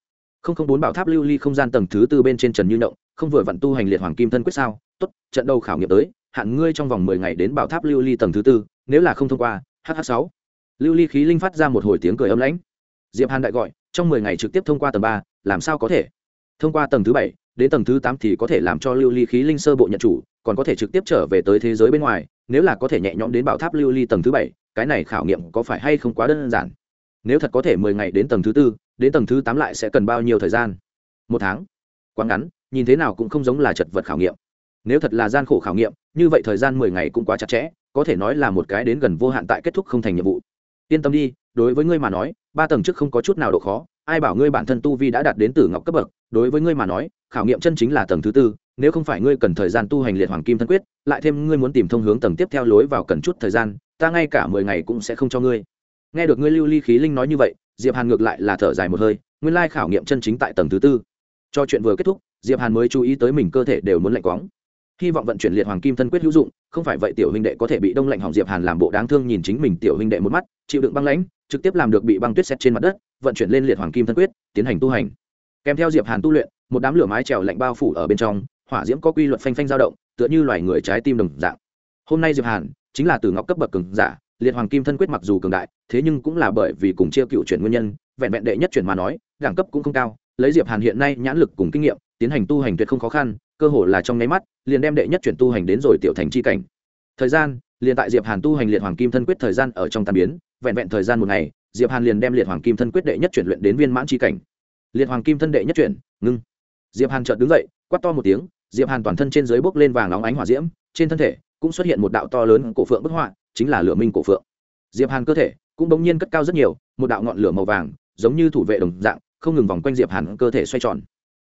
Không không bốn bảo tháp lưu ly không gian tầng thứ tư bên trên trần như động không vừa vặn tu hành liệt hoàng kim thân quyết sao? Tốt, trận đầu khảo nghiệm tới, hạn ngươi trong vòng mười ngày đến bảo tháp lưu ly tầng thứ tư nếu là không thông qua hh sáu. Lưu ly khí linh phát ra một hồi tiếng cười âm lãnh. Diệp hàn đại gọi, trong mười ngày trực tiếp thông qua tầng ba, làm sao có thể? Thông qua tầng thứ bảy, đến tầng thứ tám thì có thể làm cho lưu ly khí linh sơ bộ nhận chủ, còn có thể trực tiếp trở về tới thế giới bên ngoài, nếu là có thể nhẹ nhõm đến bảo tháp lưu ly tầng thứ bảy, cái này khảo nghiệm có phải hay không quá đơn giản? Nếu thật có thể mười ngày đến tầng thứ tư, đến tầng thứ tám lại sẽ cần bao nhiêu thời gian? Một tháng. Quá ngắn, nhìn thế nào cũng không giống là chật vật khảo nghiệm. Nếu thật là gian khổ khảo nghiệm, như vậy thời gian mười ngày cũng quá chặt chẽ có thể nói là một cái đến gần vô hạn tại kết thúc không thành nhiệm vụ. Yên tâm đi, đối với ngươi mà nói, ba tầng trước không có chút nào độ khó, ai bảo ngươi bản thân tu vi đã đạt đến tử ngọc cấp bậc, đối với ngươi mà nói, khảo nghiệm chân chính là tầng thứ tư, nếu không phải ngươi cần thời gian tu hành liệt hoàng kim thân quyết, lại thêm ngươi muốn tìm thông hướng tầng tiếp theo lối vào cần chút thời gian, ta ngay cả mười ngày cũng sẽ không cho ngươi. Nghe được ngươi lưu ly khí linh nói như vậy, diệp hàn ngược lại là thở dài một hơi, nguyên lai khảo nghiệm chân chính tại tầng thứ tư. Cho chuyện vừa kết thúc, diệp hàn mới chú ý tới mình cơ thể đều muốn lạnh quóng hy vọng vận chuyển liệt hoàng kim thân quyết hữu dụng không phải vậy tiểu huynh đệ có thể bị đông lạnh hỏng diệp hàn làm bộ đáng thương nhìn chính mình tiểu huynh đệ một mắt, chịu đựng băng lãnh, trực tiếp làm được bị băng tuyết xét trên mặt đất, vận chuyển lên liệt hoàng kim thân quyết, tiến hành tu hành. Kèm theo diệp hàn tu luyện, một đám lửa mái trèo lạnh bao phủ ở bên trong, hỏa diễm có quy luật phanh phanh dao động, tựa như loài người trái tim đồng dạng. Hôm nay diệp hàn chính là từ ngọc cấp bậc cường giả, liệt hoàng kim thân quyết mặc dù cường đại, thế nhưng cũng là bởi vì cùng chia cựu chuyển nguyên nhân, vẹn vẹn đệ nhất chuyển mà nói, đẳng cấp cũng không cao, lấy diệp hàn hiện nay nhãn lực cùng kinh nghiệm, tiến hành tu hành tuyệt không khó khăn cơ hội là trong nháy mắt, liền đem đệ nhất chuyển tu hành đến rồi tiểu thành chi cảnh. Thời gian, liền tại diệp hàn tu hành liệt hoàng kim thân quyết thời gian ở trong tàn biến, vẹn vẹn thời gian một ngày, diệp hàn liền đem liệt hoàng kim thân quyết đệ nhất chuyển luyện đến viên mãn chi cảnh. Liệt hoàng kim thân đệ nhất chuyển, ngưng. Diệp hàn chợt đứng dậy, quát to một tiếng, diệp hàn toàn thân trên dưới bốc lên vàng óng ánh hỏa diễm, trên thân thể cũng xuất hiện một đạo to lớn cổ phượng bức họa, chính là lửa minh cổ phượng. Diệp hàn cơ thể cũng bỗng nhiên cất cao rất nhiều, một đạo ngọn lửa màu vàng, giống như thủ vệ đồng dạng, không ngừng vòng quanh diệp hàn cơ thể xoay tròn.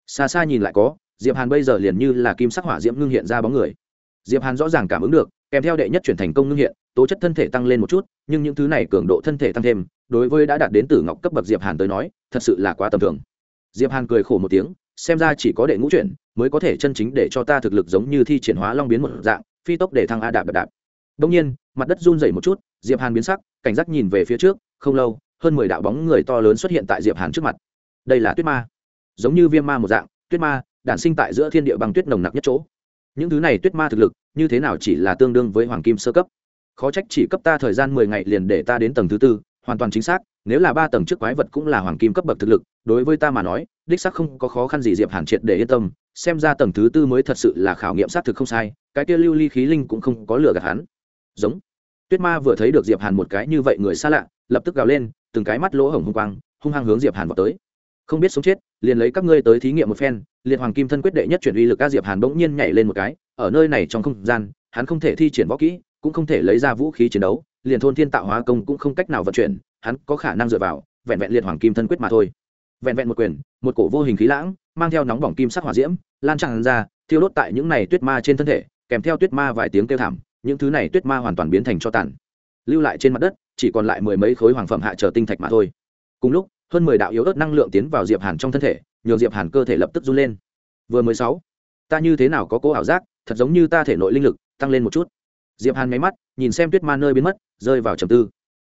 Xa xa nhìn lại có diệp hàn bây giờ liền như là kim sắc hỏa diễm ngưng hiện ra bóng người. Diệp hàn rõ ràng cảm ứng được, kèm theo đệ nhất chuyển thành công ngưng hiện, tố chất thân thể tăng lên một chút, nhưng những thứ này cường độ thân thể tăng thêm, đối với đã đạt đến tử ngọc cấp bậc diệp hàn tới nói, thật sự là quá tầm thường. Diệp hàn cười khổ một tiếng, xem ra chỉ có đệ ngũ chuyển mới có thể chân chính để cho ta thực lực giống như thi triển hóa long biến một dạng, phi tốc để thăng a đạp đạp đạp. Đông nhiên, mặt đất run rẩy một chút, diệp hàn biến sắc, cảnh giác nhìn về phía trước, không lâu, hơn mười đạo bóng người to lớn xuất hiện tại diệp hàn trước mặt. Đây là tuyết ma. Giống như viêm ma một dạng, tuyết ma đản sinh tại giữa thiên địa băng tuyết nồng nặc nhất chỗ. Những thứ này tuyết ma thực lực, như thế nào chỉ là tương đương với hoàng kim sơ cấp? Khó trách chỉ cấp ta thời gian mười ngày liền để ta đến tầng thứ tư, hoàn toàn chính xác, nếu là ba tầng trước quái vật cũng là hoàng kim cấp bậc thực lực, đối với ta mà nói, đích xác không có khó khăn gì diệp hàn triệt để yên tâm, xem ra tầng thứ tư mới thật sự là khảo nghiệm xác thực không sai, cái kia lưu ly khí linh cũng không có lừa gạt hắn. Giống. Tuyết ma vừa thấy được diệp hàn một cái như vậy người xa lạ, lập tức gào lên, từng cái mắt lỗ hổng hung quang, hung hăng hướng diệp hàn vào tới không biết sống chết, liền lấy các ngươi tới thí nghiệm một phen, liệt hoàng kim thân quyết đệ nhất chuyển uy lực ca diệp hàn bỗng nhiên nhảy lên một cái, ở nơi này trong không gian, hắn không thể thi triển võ kỹ, cũng không thể lấy ra vũ khí chiến đấu, liền thôn thiên tạo hóa công cũng không cách nào vận chuyển, hắn có khả năng dựa vào, vẹn vẹn liệt hoàng kim thân quyết mà thôi. Vẹn vẹn một quyền, một cổ vô hình khí lãng, mang theo nóng bỏng kim sắc hỏa diễm, lan tràn ra, thiêu đốt tại những này tuyết ma trên thân thể, kèm theo tuyết ma vài tiếng kêu thảm, những thứ này tuyết ma hoàn toàn biến thành cho tàn. Lưu lại trên mặt đất, chỉ còn lại mười mấy khối hoàng phẩm hạ trở tinh thạch mà thôi. Cùng lúc hơn mười đạo yếu ớt năng lượng tiến vào diệp hàn trong thân thể, nhường diệp hàn cơ thể lập tức run lên. Vừa mười sáu, ta như thế nào có cố ảo giác, thật giống như ta thể nội linh lực tăng lên một chút. Diệp hàn máy mắt, nhìn xem tuyết ma nơi biến mất, rơi vào trầm tư.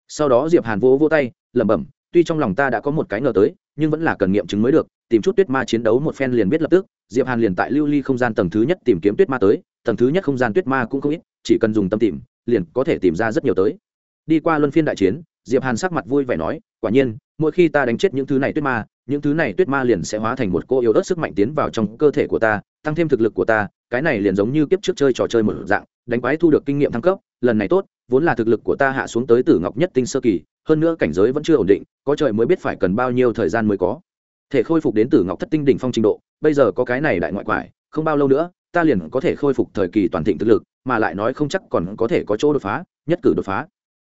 Sau đó diệp hàn vỗ vỗ tay, lẩm bẩm, tuy trong lòng ta đã có một cái ngờ tới, nhưng vẫn là cần nghiệm chứng mới được, tìm chút tuyết ma chiến đấu một phen liền biết lập tức. Diệp hàn liền tại lưu ly không gian tầng thứ nhất tìm kiếm tuyết ma tới, tầng thứ nhất không gian tuyết ma cũng không ít, chỉ cần dùng tâm tìm, liền có thể tìm ra rất nhiều tới. Đi qua luân phiên đại chiến, diệp hàn sắc mặt vui vẻ nói, quả nhiên mỗi khi ta đánh chết những thứ này tuyết ma, những thứ này tuyết ma liền sẽ hóa thành một cô yếu ớt sức mạnh tiến vào trong cơ thể của ta, tăng thêm thực lực của ta, cái này liền giống như kiếp trước chơi trò chơi một dạng, đánh quái thu được kinh nghiệm thăng cấp, lần này tốt, vốn là thực lực của ta hạ xuống tới tử ngọc nhất tinh sơ kỳ, hơn nữa cảnh giới vẫn chưa ổn định, có trời mới biết phải cần bao nhiêu thời gian mới có. Thể khôi phục đến tử ngọc thất tinh đỉnh phong trình độ, bây giờ có cái này đại ngoại quải, không bao lâu nữa, ta liền có thể khôi phục thời kỳ toàn thịnh thực lực, mà lại nói không chắc còn có thể có chỗ đột phá, nhất cử đột phá.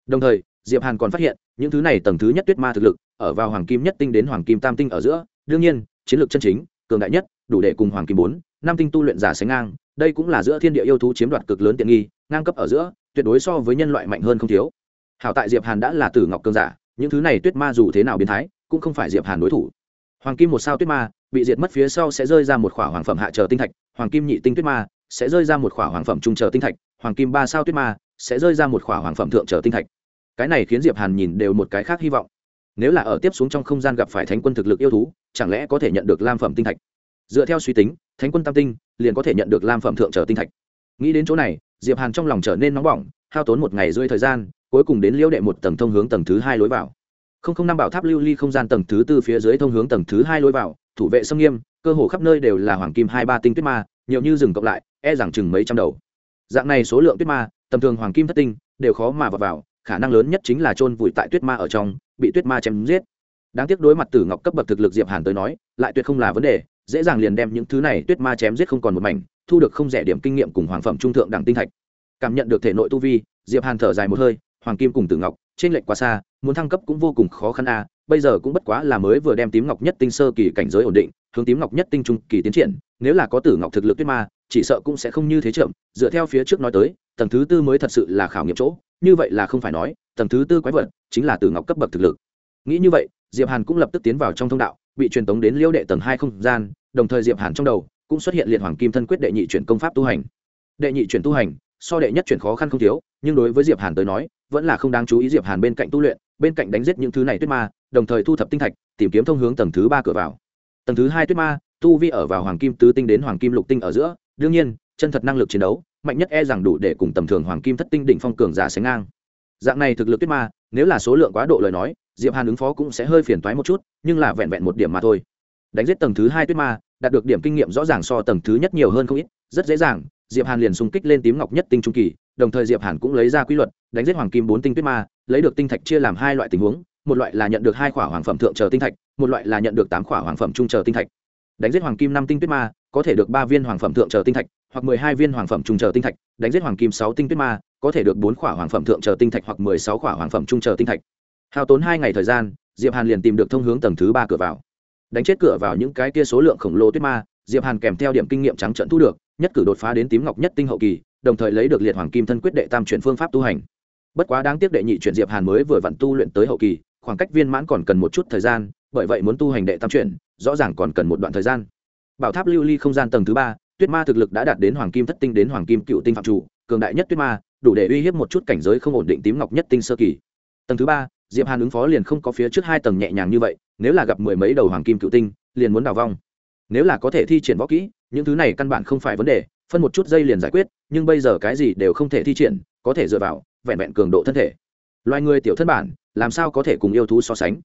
Đồng thời, diệp hàn còn phát hiện những thứ này tầng thứ nhất tuyết ma thực lực, ở vào hoàng kim nhất tinh đến hoàng kim tam tinh ở giữa, đương nhiên, chiến lược chân chính, cường đại nhất, đủ để cùng hoàng kim bốn, năm tinh tu luyện giả sánh ngang, đây cũng là giữa thiên địa yêu thú chiếm đoạt cực lớn tiện nghi, ngang cấp ở giữa, tuyệt đối so với nhân loại mạnh hơn không thiếu. Hảo tại diệp hàn đã là tử ngọc cường giả, những thứ này tuyết ma dù thế nào biến thái, cũng không phải diệp hàn đối thủ. Hoàng kim một sao tuyết ma, bị diệt mất phía sau sẽ rơi ra một khỏa hoàng phẩm hạ chờ tinh thạch, hoàng kim nhị tinh tuyết ma, sẽ rơi ra một khỏa hoàng phẩm trung chờ tinh thạch, hoàng kim ba sao tuyết ma, sẽ rơi ra một khỏa hoàng phẩm thượng chờ tinh thạch cái này khiến diệp hàn nhìn đều một cái khác hy vọng. Nếu là ở tiếp xuống trong không gian gặp phải thánh quân thực lực yêu thú chẳng lẽ có thể nhận được lam phẩm tinh thạch? Dựa theo suy tính thánh quân tam tinh liền có thể nhận được lam phẩm thượng trở tinh thạch. Nghĩ đến chỗ này diệp hàn trong lòng trở nên nóng bỏng hao tốn một ngày rưỡi thời gian cuối cùng đến liễu đệ một tầng thông hướng tầng thứ hai lối vào. Không không năm bảo tháp lưu ly không gian tầng thứ tư phía dưới thông hướng tầng thứ hai lối vào thủ vệ sông nghiêm cơ hồ khắp nơi đều là hoàng kim hai ba tinh tuyết ma nhiều như rừng cộng lại e rằng chừng mấy trăm đầu. Dạng này số lượng tuyết ma tầm thường hoàng kim thất tinh đều khó mà vào, vào khả năng lớn nhất chính là chôn vùi tại tuyết ma ở trong, bị tuyết ma chém giết. Đáng tiếc đối mặt tử ngọc cấp bậc thực lực diệp hàn tới nói, lại tuyệt không là vấn đề, dễ dàng liền đem những thứ này tuyết ma chém giết không còn một mảnh, thu được không rẻ điểm kinh nghiệm cùng hoàng phẩm trung thượng đẳng tinh thạch. Cảm nhận được thể nội tu vi, diệp hàn thở dài một hơi, hoàng kim cùng tử ngọc, trên lệnh quá xa, muốn thăng cấp cũng vô cùng khó khăn a, bây giờ cũng bất quá là mới vừa đem tím ngọc nhất tinh sơ kỳ cảnh giới ổn định, hướng tím ngọc nhất tinh trung kỳ tiến triển, nếu là có tử ngọc thực lực tuyết ma, chỉ sợ cũng sẽ không như thế chậm. Dựa theo phía trước nói tới, tầng thứ tư mới thật sự là khảo nghiệm chỗ như vậy là không phải nói, tầng thứ tư quái vật chính là tử ngọc cấp bậc thực lực. Nghĩ như vậy, diệp hàn cũng lập tức tiến vào trong thông đạo, bị truyền tống đến liêu đệ tầng hai không gian, đồng thời diệp hàn trong đầu cũng xuất hiện liệt hoàng kim thân quyết đệ nhị chuyển công pháp tu hành. Đệ nhị chuyển tu hành, so đệ nhất chuyển khó khăn không thiếu, nhưng đối với diệp hàn tới nói, vẫn là không đáng chú ý diệp hàn bên cạnh tu luyện, bên cạnh đánh giết những thứ này tuyết ma, đồng thời thu thập tinh thạch, tìm kiếm thông hướng tầng thứ ba cửa vào. Tầng thứ hai tuyết ma, tu vi ở vào hoàng kim tứ tinh đến hoàng kim lục tinh ở giữa, đương nhiên, chân thật năng lực chiến đấu mạnh nhất e rằng đủ để cùng tầm thường hoàng kim thất tinh đỉnh phong cường giả sánh ngang. Dạng này thực lực tuyết ma, nếu là số lượng quá độ lời nói, diệp hàn ứng phó cũng sẽ hơi phiền toái một chút, nhưng là vẹn vẹn một điểm mà thôi. Đánh giết tầng thứ hai tuyết ma, đạt được điểm kinh nghiệm rõ ràng so tầng thứ nhất nhiều hơn không ít, rất dễ dàng, diệp hàn liền xung kích lên tím ngọc nhất tinh trung kỳ, đồng thời diệp hàn cũng lấy ra quy luật, đánh giết hoàng kim bốn tinh tuyết ma, lấy được tinh thạch chia làm hai loại tình huống, một loại là nhận được hai khỏa hoàng phẩm thượng chờ tinh thạch, một loại là nhận được tám khỏa hoàng phẩm trung chờ tinh thạch. Đánh giết hoàng kim năm tinh tuyết ma, có thể được ba viên hoàng phẩm thượng chờ tinh thạch hoặc mười hai viên hoàng phẩm trung chờ tinh thạch, đánh giết hoàng kim sáu tinh tuyết ma, có thể được bốn khỏa hoàng phẩm thượng chờ tinh thạch hoặc mười sáu khỏa hoàng phẩm trung chờ tinh thạch. Hao tốn hai ngày thời gian, diệp hàn liền tìm được thông hướng tầng thứ ba cửa vào. Đánh chết cửa vào những cái kia số lượng khổng lồ tuyết ma, diệp hàn kèm theo điểm kinh nghiệm trắng trận thu được, nhất cử đột phá đến tím ngọc nhất tinh hậu kỳ, đồng thời lấy được liệt hoàng kim thân quyết đệ tam chuyển phương pháp tu hành. Bất quá đáng tiếc đệ nhị chuyển diệp hàn mới vừa vận tu luyện tới hậu kỳ, khoảng cách viên mãn còn cần một chút thời gian, bởi vậy muốn tu hành đệ tam chuyển, rõ ràng còn cần một đoạn thời gian. Bảo tháp lưu ly không gian tầng thứ ba tuyết ma thực lực đã đạt đến hoàng kim thất tinh đến hoàng kim cựu tinh phạm chủ, cường đại nhất tuyết ma, đủ để uy hiếp một chút cảnh giới không ổn định tím ngọc nhất tinh sơ kỳ. Tầng thứ ba, diệp hàn ứng phó liền không có phía trước hai tầng nhẹ nhàng như vậy, nếu là gặp mười mấy đầu hoàng kim cựu tinh, liền muốn đào vong. Nếu là có thể thi triển võ kỹ, những thứ này căn bản không phải vấn đề, phân một chút dây liền giải quyết, nhưng bây giờ cái gì đều không thể thi triển, có thể dựa vào, vẹn vẹn cường độ thân thể. Loài người tiểu thân bản, làm sao có thể cùng yêu thú so sánh?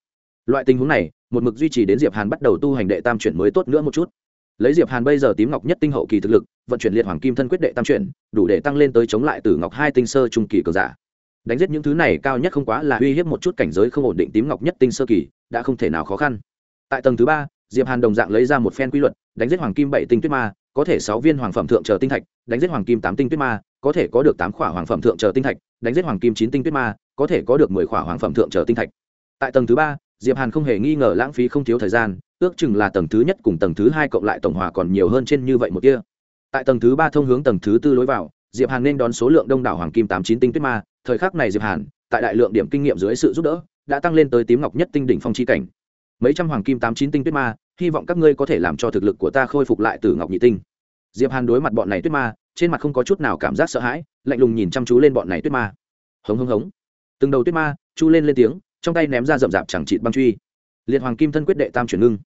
Loại tình huống này, một mực duy trì đến diệp hàn bắt đầu tu hành đệ tam chuyển mới tốt nữa một chút lấy diệp hàn bây giờ tím ngọc nhất tinh hậu kỳ thực lực, vận chuyển liệt hoàng kim thân quyết đệ tam chuyển, đủ để tăng lên tới chống lại tử ngọc hai tinh sơ trung kỳ cường giả. Đánh giết những thứ này cao nhất không quá là uy hiếp một chút cảnh giới không ổn định tím ngọc nhất tinh sơ kỳ, đã không thể nào khó khăn. Tại tầng thứ ba, diệp hàn đồng dạng lấy ra một phen quy luật, đánh giết hoàng kim bảy tinh tuyết ma, có thể sáu viên hoàng phẩm thượng chờ tinh thạch, đánh giết hoàng kim tám tinh tuyết ma, có thể có được tám khỏa hoàng phẩm thượng chờ tinh thạch, đánh giết hoàng kim chín tinh tuyết ma, có thể có được mười khỏa hoàng phẩm thượng chờ tinh thạch. Tại tầng thứ ba, diệp hàn không hề nghi ngờ lãng phí không thiếu thời gian ước chừng là tầng thứ nhất cùng tầng thứ hai cộng lại tổng hòa còn nhiều hơn trên như vậy một kia. Tại tầng thứ ba thông hướng tầng thứ tư lối vào, diệp hàn nên đón số lượng đông đảo hoàng kim tám chín tinh tuyết ma. Thời khắc này diệp hàn, tại đại lượng điểm kinh nghiệm dưới sự giúp đỡ, đã tăng lên tới tím ngọc nhất tinh đỉnh phong chi cảnh. Mấy trăm hoàng kim tám chín tinh tuyết ma, hy vọng các ngươi có thể làm cho thực lực của ta khôi phục lại từ ngọc nhị tinh. Diệp hàn đối mặt bọn này tuyết ma, trên mặt không có chút nào cảm giác sợ hãi, lạnh lùng nhìn chăm chú lên bọn này tuyết ma. Hống hống hống. Từng đầu tuyết ma, chu lên lên tiếng, trong tay ném ra rậm rạp chẳng chịt băng truy. Liệt hoàng kim thân quyết đệ tam chuyển ngưng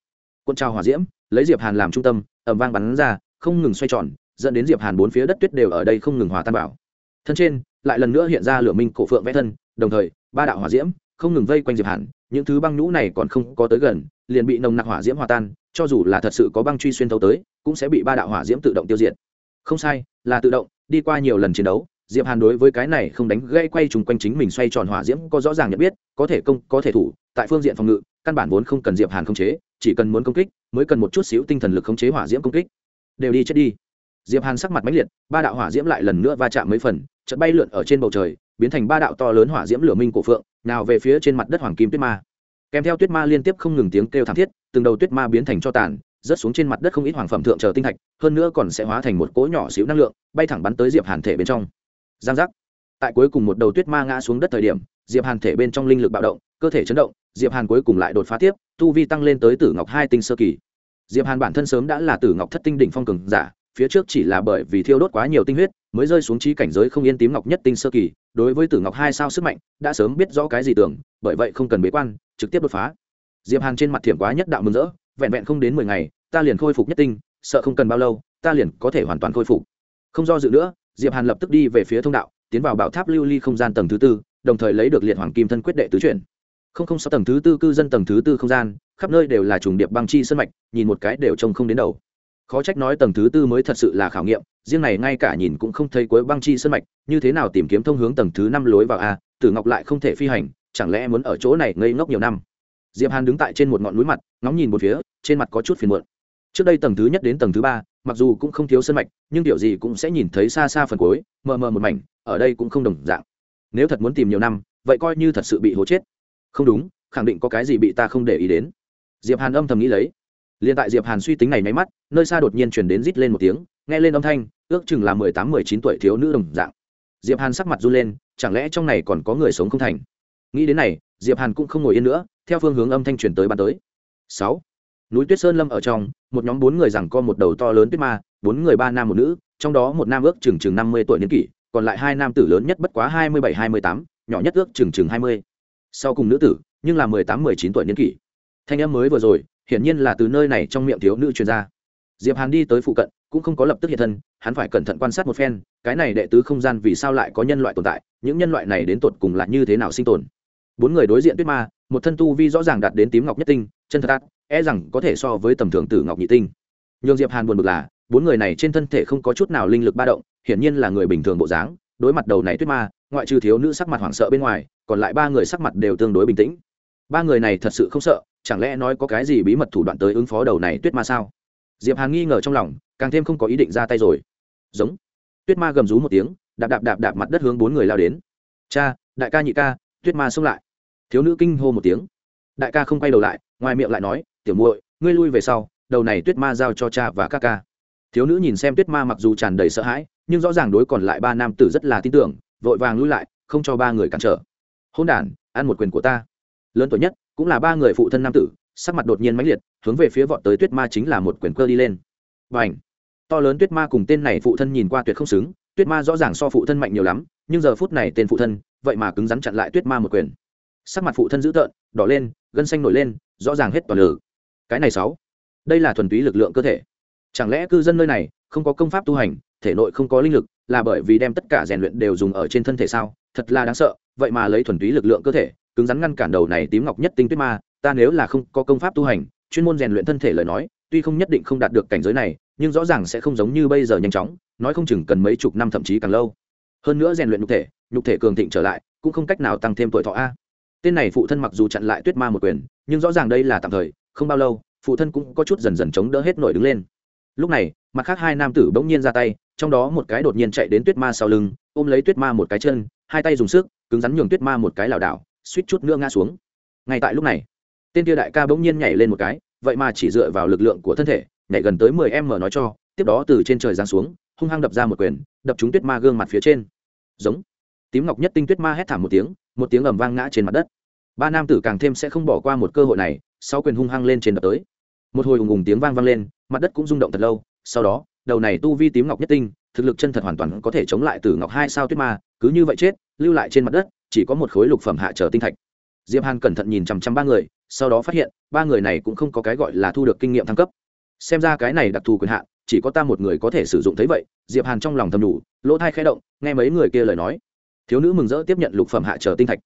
quân trào hỏa diễm, lấy diệp hàn làm trung tâm ẩm vang bắn ra, không ngừng xoay tròn, dẫn đến diệp hàn bốn phía đất tuyết đều ở đây không ngừng hòa tan bảo thân trên, lại lần nữa hiện ra lửa minh cổ phượng vẽ thân, đồng thời, ba đạo hỏa diễm, không ngừng vây quanh diệp hàn, những thứ băng nhũ này còn không có tới gần, liền bị nồng nặc hỏa diễm hòa tan, cho dù là thật sự có băng truy xuyên thấu tới, cũng sẽ bị ba đạo hỏa diễm tự động tiêu diệt. Không sai, là tự động, đi qua nhiều lần chiến đấu, diệp hàn đối với cái này không đánh gây quay trùng quanh chính mình xoay tròn hỏa diễm có rõ ràng nhận biết, có thể công, có thể thủ, tại phương diện phòng ngự căn bản vốn không cần diệp hàn khống chế, chỉ cần muốn công kích, mới cần một chút xíu tinh thần lực khống chế hỏa diễm công kích. Đều đi chết đi. Diệp hàn sắc mặt mãnh liệt, ba đạo hỏa diễm lại lần nữa va chạm mấy phần, chợt bay lượn ở trên bầu trời, biến thành ba đạo to lớn hỏa diễm lửa minh cổ phượng, nào về phía trên mặt đất hoàng kim tuyết ma. Kèm theo tuyết ma liên tiếp không ngừng tiếng kêu thảm thiết, từng đầu tuyết ma biến thành cho tàn, rớt xuống trên mặt đất không ít hoàng phẩm thượng chờ tinh thạch, hơn nữa còn sẽ hóa thành một cỗ nhỏ xíu năng lượng, bay thẳng bắn tới diệp hàn thể bên trong. Giang giác. Tại cuối cùng một đầu tuyết ma ngã xuống đất thời điểm, diệp hàn thể bên trong linh lực bạo động, cơ thể chấn động diệp hàn cuối cùng lại đột phá tiếp, tu vi tăng lên tới tử ngọc hai tinh sơ kỳ. Diệp hàn bản thân sớm đã là tử ngọc thất tinh đỉnh phong cường giả, phía trước chỉ là bởi vì thiêu đốt quá nhiều tinh huyết, mới rơi xuống trí cảnh giới không yên tím ngọc nhất tinh sơ kỳ. Đối với tử ngọc hai sao sức mạnh, đã sớm biết rõ cái gì tưởng, bởi vậy không cần bế quan, trực tiếp đột phá. Diệp hàn trên mặt thiểm quá nhất đạo mừng rỡ, vẹn vẹn không đến mười ngày, ta liền khôi phục nhất tinh, sợ không cần bao lâu, ta liền có thể hoàn toàn khôi phục. Không do dự nữa, diệp hàn lập tức đi về phía thông đạo, tiến vào bảo tháp lưu ly không gian tầng thứ tư, đồng thời lấy được liệt hoàng kim thân quyết đệ tứ chuyển không không sáu tầng thứ tư cư dân tầng thứ tư không gian, khắp nơi đều là trùng điệp băng chi sân mạch, nhìn một cái đều trông không đến đầu. Khó trách nói tầng thứ tư mới thật sự là khảo nghiệm, riêng này ngay cả nhìn cũng không thấy cuối băng chi sân mạch, như thế nào tìm kiếm thông hướng tầng thứ năm lối vào a, tử ngọc lại không thể phi hành, chẳng lẽ muốn ở chỗ này ngây ngốc nhiều năm? Diệp hàn đứng tại trên một ngọn núi mặt, ngóng nhìn một phía, trên mặt có chút phiền muộn. Trước đây tầng thứ nhất đến tầng thứ ba, mặc dù cũng không thiếu sân mạch, nhưng điều gì cũng sẽ nhìn thấy xa xa phần cuối, mờ mờ một mảnh, ở đây cũng không đồng dạng. Nếu thật muốn tìm nhiều năm, vậy coi như thật sự bị hố chết không đúng, khẳng định có cái gì bị ta không để ý đến. Diệp hàn âm thầm nghĩ lấy. Liền tại diệp hàn suy tính này nháy mắt, nơi xa đột nhiên chuyển đến rít lên một tiếng, nghe lên âm thanh, ước chừng là mười tám, mười chín tuổi thiếu nữ đồng dạng. Diệp hàn sắc mặt run lên, chẳng lẽ trong này còn có người sống không thành? Nghĩ đến này, diệp hàn cũng không ngồi yên nữa, theo phương hướng âm thanh truyền tới ban tới. Sáu. Núi tuyết sơn lâm ở trong, một nhóm bốn người rằng co một đầu to lớn tuyết ma, bốn người ba nam một nữ, trong đó một nam ước chừng chừng năm mươi tuổi niên kỷ, còn lại hai nam tử lớn nhất bất quá hai mươi bảy, hai mươi tám, nhỏ nhất ước chừng chừng hai mươi sau cùng nữ tử, nhưng là mười tám, mười chín tuổi niên kỷ. Thanh em mới vừa rồi, hiển nhiên là từ nơi này trong miệng thiếu nữ truyền ra. Diệp hàn đi tới phụ cận, cũng không có lập tức hiện thân, hắn phải cẩn thận quan sát một phen, cái này đệ tứ không gian vì sao lại có nhân loại tồn tại, những nhân loại này đến tột cùng là như thế nào sinh tồn. Bốn người đối diện tuyết ma, một thân tu vi rõ ràng đạt đến tím ngọc nhất tinh, chân thật ác e rằng có thể so với tầm thường tử ngọc nhị tinh. Nhường diệp hàn buồn bực là, bốn người này trên thân thể không có chút nào linh lực ba động, hiển nhiên là người bình thường bộ dáng, đối mặt đầu này tuyết ma, ngoại trừ thiếu nữ sắc mặt hoảng sợ bên ngoài còn lại ba người sắc mặt đều tương đối bình tĩnh. Ba người này thật sự không sợ, chẳng lẽ nói có cái gì bí mật thủ đoạn tới ứng phó đầu này tuyết ma sao? Diệp hàn nghi ngờ trong lòng, càng thêm không có ý định ra tay rồi. Giống. Tuyết ma gầm rú một tiếng, đạp đạp đạp đạp mặt đất hướng bốn người lao đến. Cha, đại ca nhị ca, tuyết ma xông lại. Thiếu nữ kinh hô một tiếng. Đại ca không quay đầu lại, ngoài miệng lại nói, tiểu muội, ngươi lui về sau, đầu này tuyết ma giao cho cha và ca ca. Thiếu nữ nhìn xem tuyết ma mặc dù tràn đầy sợ hãi, nhưng rõ ràng đối còn lại ba nam tử rất là tin tưởng, vội vàng lui lại, không cho ba người cản trở hôn đản, ăn một quyền của ta. Lớn tuổi nhất, cũng là ba người phụ thân nam tử, sắc mặt đột nhiên mãnh liệt, hướng về phía vọt tới tuyết ma chính là một quyền cơ đi lên. Và ảnh to lớn tuyết ma cùng tên này phụ thân nhìn qua tuyệt không xứng, tuyết ma rõ ràng so phụ thân mạnh nhiều lắm, nhưng giờ phút này tên phụ thân, vậy mà cứng rắn chặn lại tuyết ma một quyền. Sắc mặt phụ thân dữ tợn, đỏ lên, gân xanh nổi lên, rõ ràng hết toàn lử cái này sáu, đây là thuần túy lực lượng cơ thể. Chẳng lẽ cư dân nơi này không có công pháp tu hành, thể nội không có linh lực, là bởi vì đem tất cả rèn luyện đều dùng ở trên thân thể sao? Thật là đáng sợ vậy mà lấy thuần túy lực lượng cơ thể, cứng rắn ngăn cản đầu này tím ngọc nhất tinh tuyết ma, ta nếu là không có công pháp tu hành, chuyên môn rèn luyện thân thể lời nói, tuy không nhất định không đạt được cảnh giới này, nhưng rõ ràng sẽ không giống như bây giờ nhanh chóng, nói không chừng cần mấy chục năm thậm chí càng lâu. Hơn nữa rèn luyện nhục thể nhục thể cường thịnh trở lại, cũng không cách nào tăng thêm tuổi thọ a. Tên này phụ thân mặc dù chặn lại tuyết ma một quyền, nhưng rõ ràng đây là tạm thời, không bao lâu, phụ thân cũng có chút dần dần chống đỡ hết nổi đứng lên. Lúc này, mặt khác hai nam tử bỗng nhiên ra tay, trong đó một cái đột nhiên chạy đến tuyết ma sau lưng, ôm lấy tuyết ma một cái chân hai tay dùng sức, cứng rắn nhường tuyết ma một cái lảo đảo, suýt chút nữa ngã xuống. Ngay tại lúc này, tên kia đại ca bỗng nhiên nhảy lên một cái, vậy mà chỉ dựa vào lực lượng của thân thể, nhảy gần tới mười em mở nói cho, tiếp đó từ trên trời giáng xuống, hung hăng đập ra một quyền, đập trúng tuyết ma gương mặt phía trên. Giống. Tím ngọc nhất tinh tuyết ma hét thảm một tiếng một tiếng ầm vang ngã trên mặt đất. Ba nam tử càng thêm sẽ không bỏ qua một cơ hội này sau quyền hung hăng lên trên đập tới. Một hồi ùng ùng tiếng vang vang lên, mặt đất cũng rung động thật lâu, sau đó, đầu này tu vi tím ngọc nhất tinh, thực lực chân thật hoàn toàn có thể chống lại từ ngọc hai sao tuyết ma cứ như vậy chết, lưu lại trên mặt đất, chỉ có một khối lục phẩm hạ trở tinh thạch. Diệp hàn cẩn thận nhìn chằm chằm ba người, sau đó phát hiện, ba người này cũng không có cái gọi là thu được kinh nghiệm thăng cấp. Xem ra cái này đặc thù quyền hạn, chỉ có ta một người có thể sử dụng thấy vậy, diệp hàn trong lòng thầm đủ, lỗ thai khẽ động, nghe mấy người kia lời nói. Thiếu nữ mừng rỡ tiếp nhận lục phẩm hạ trở tinh thạch.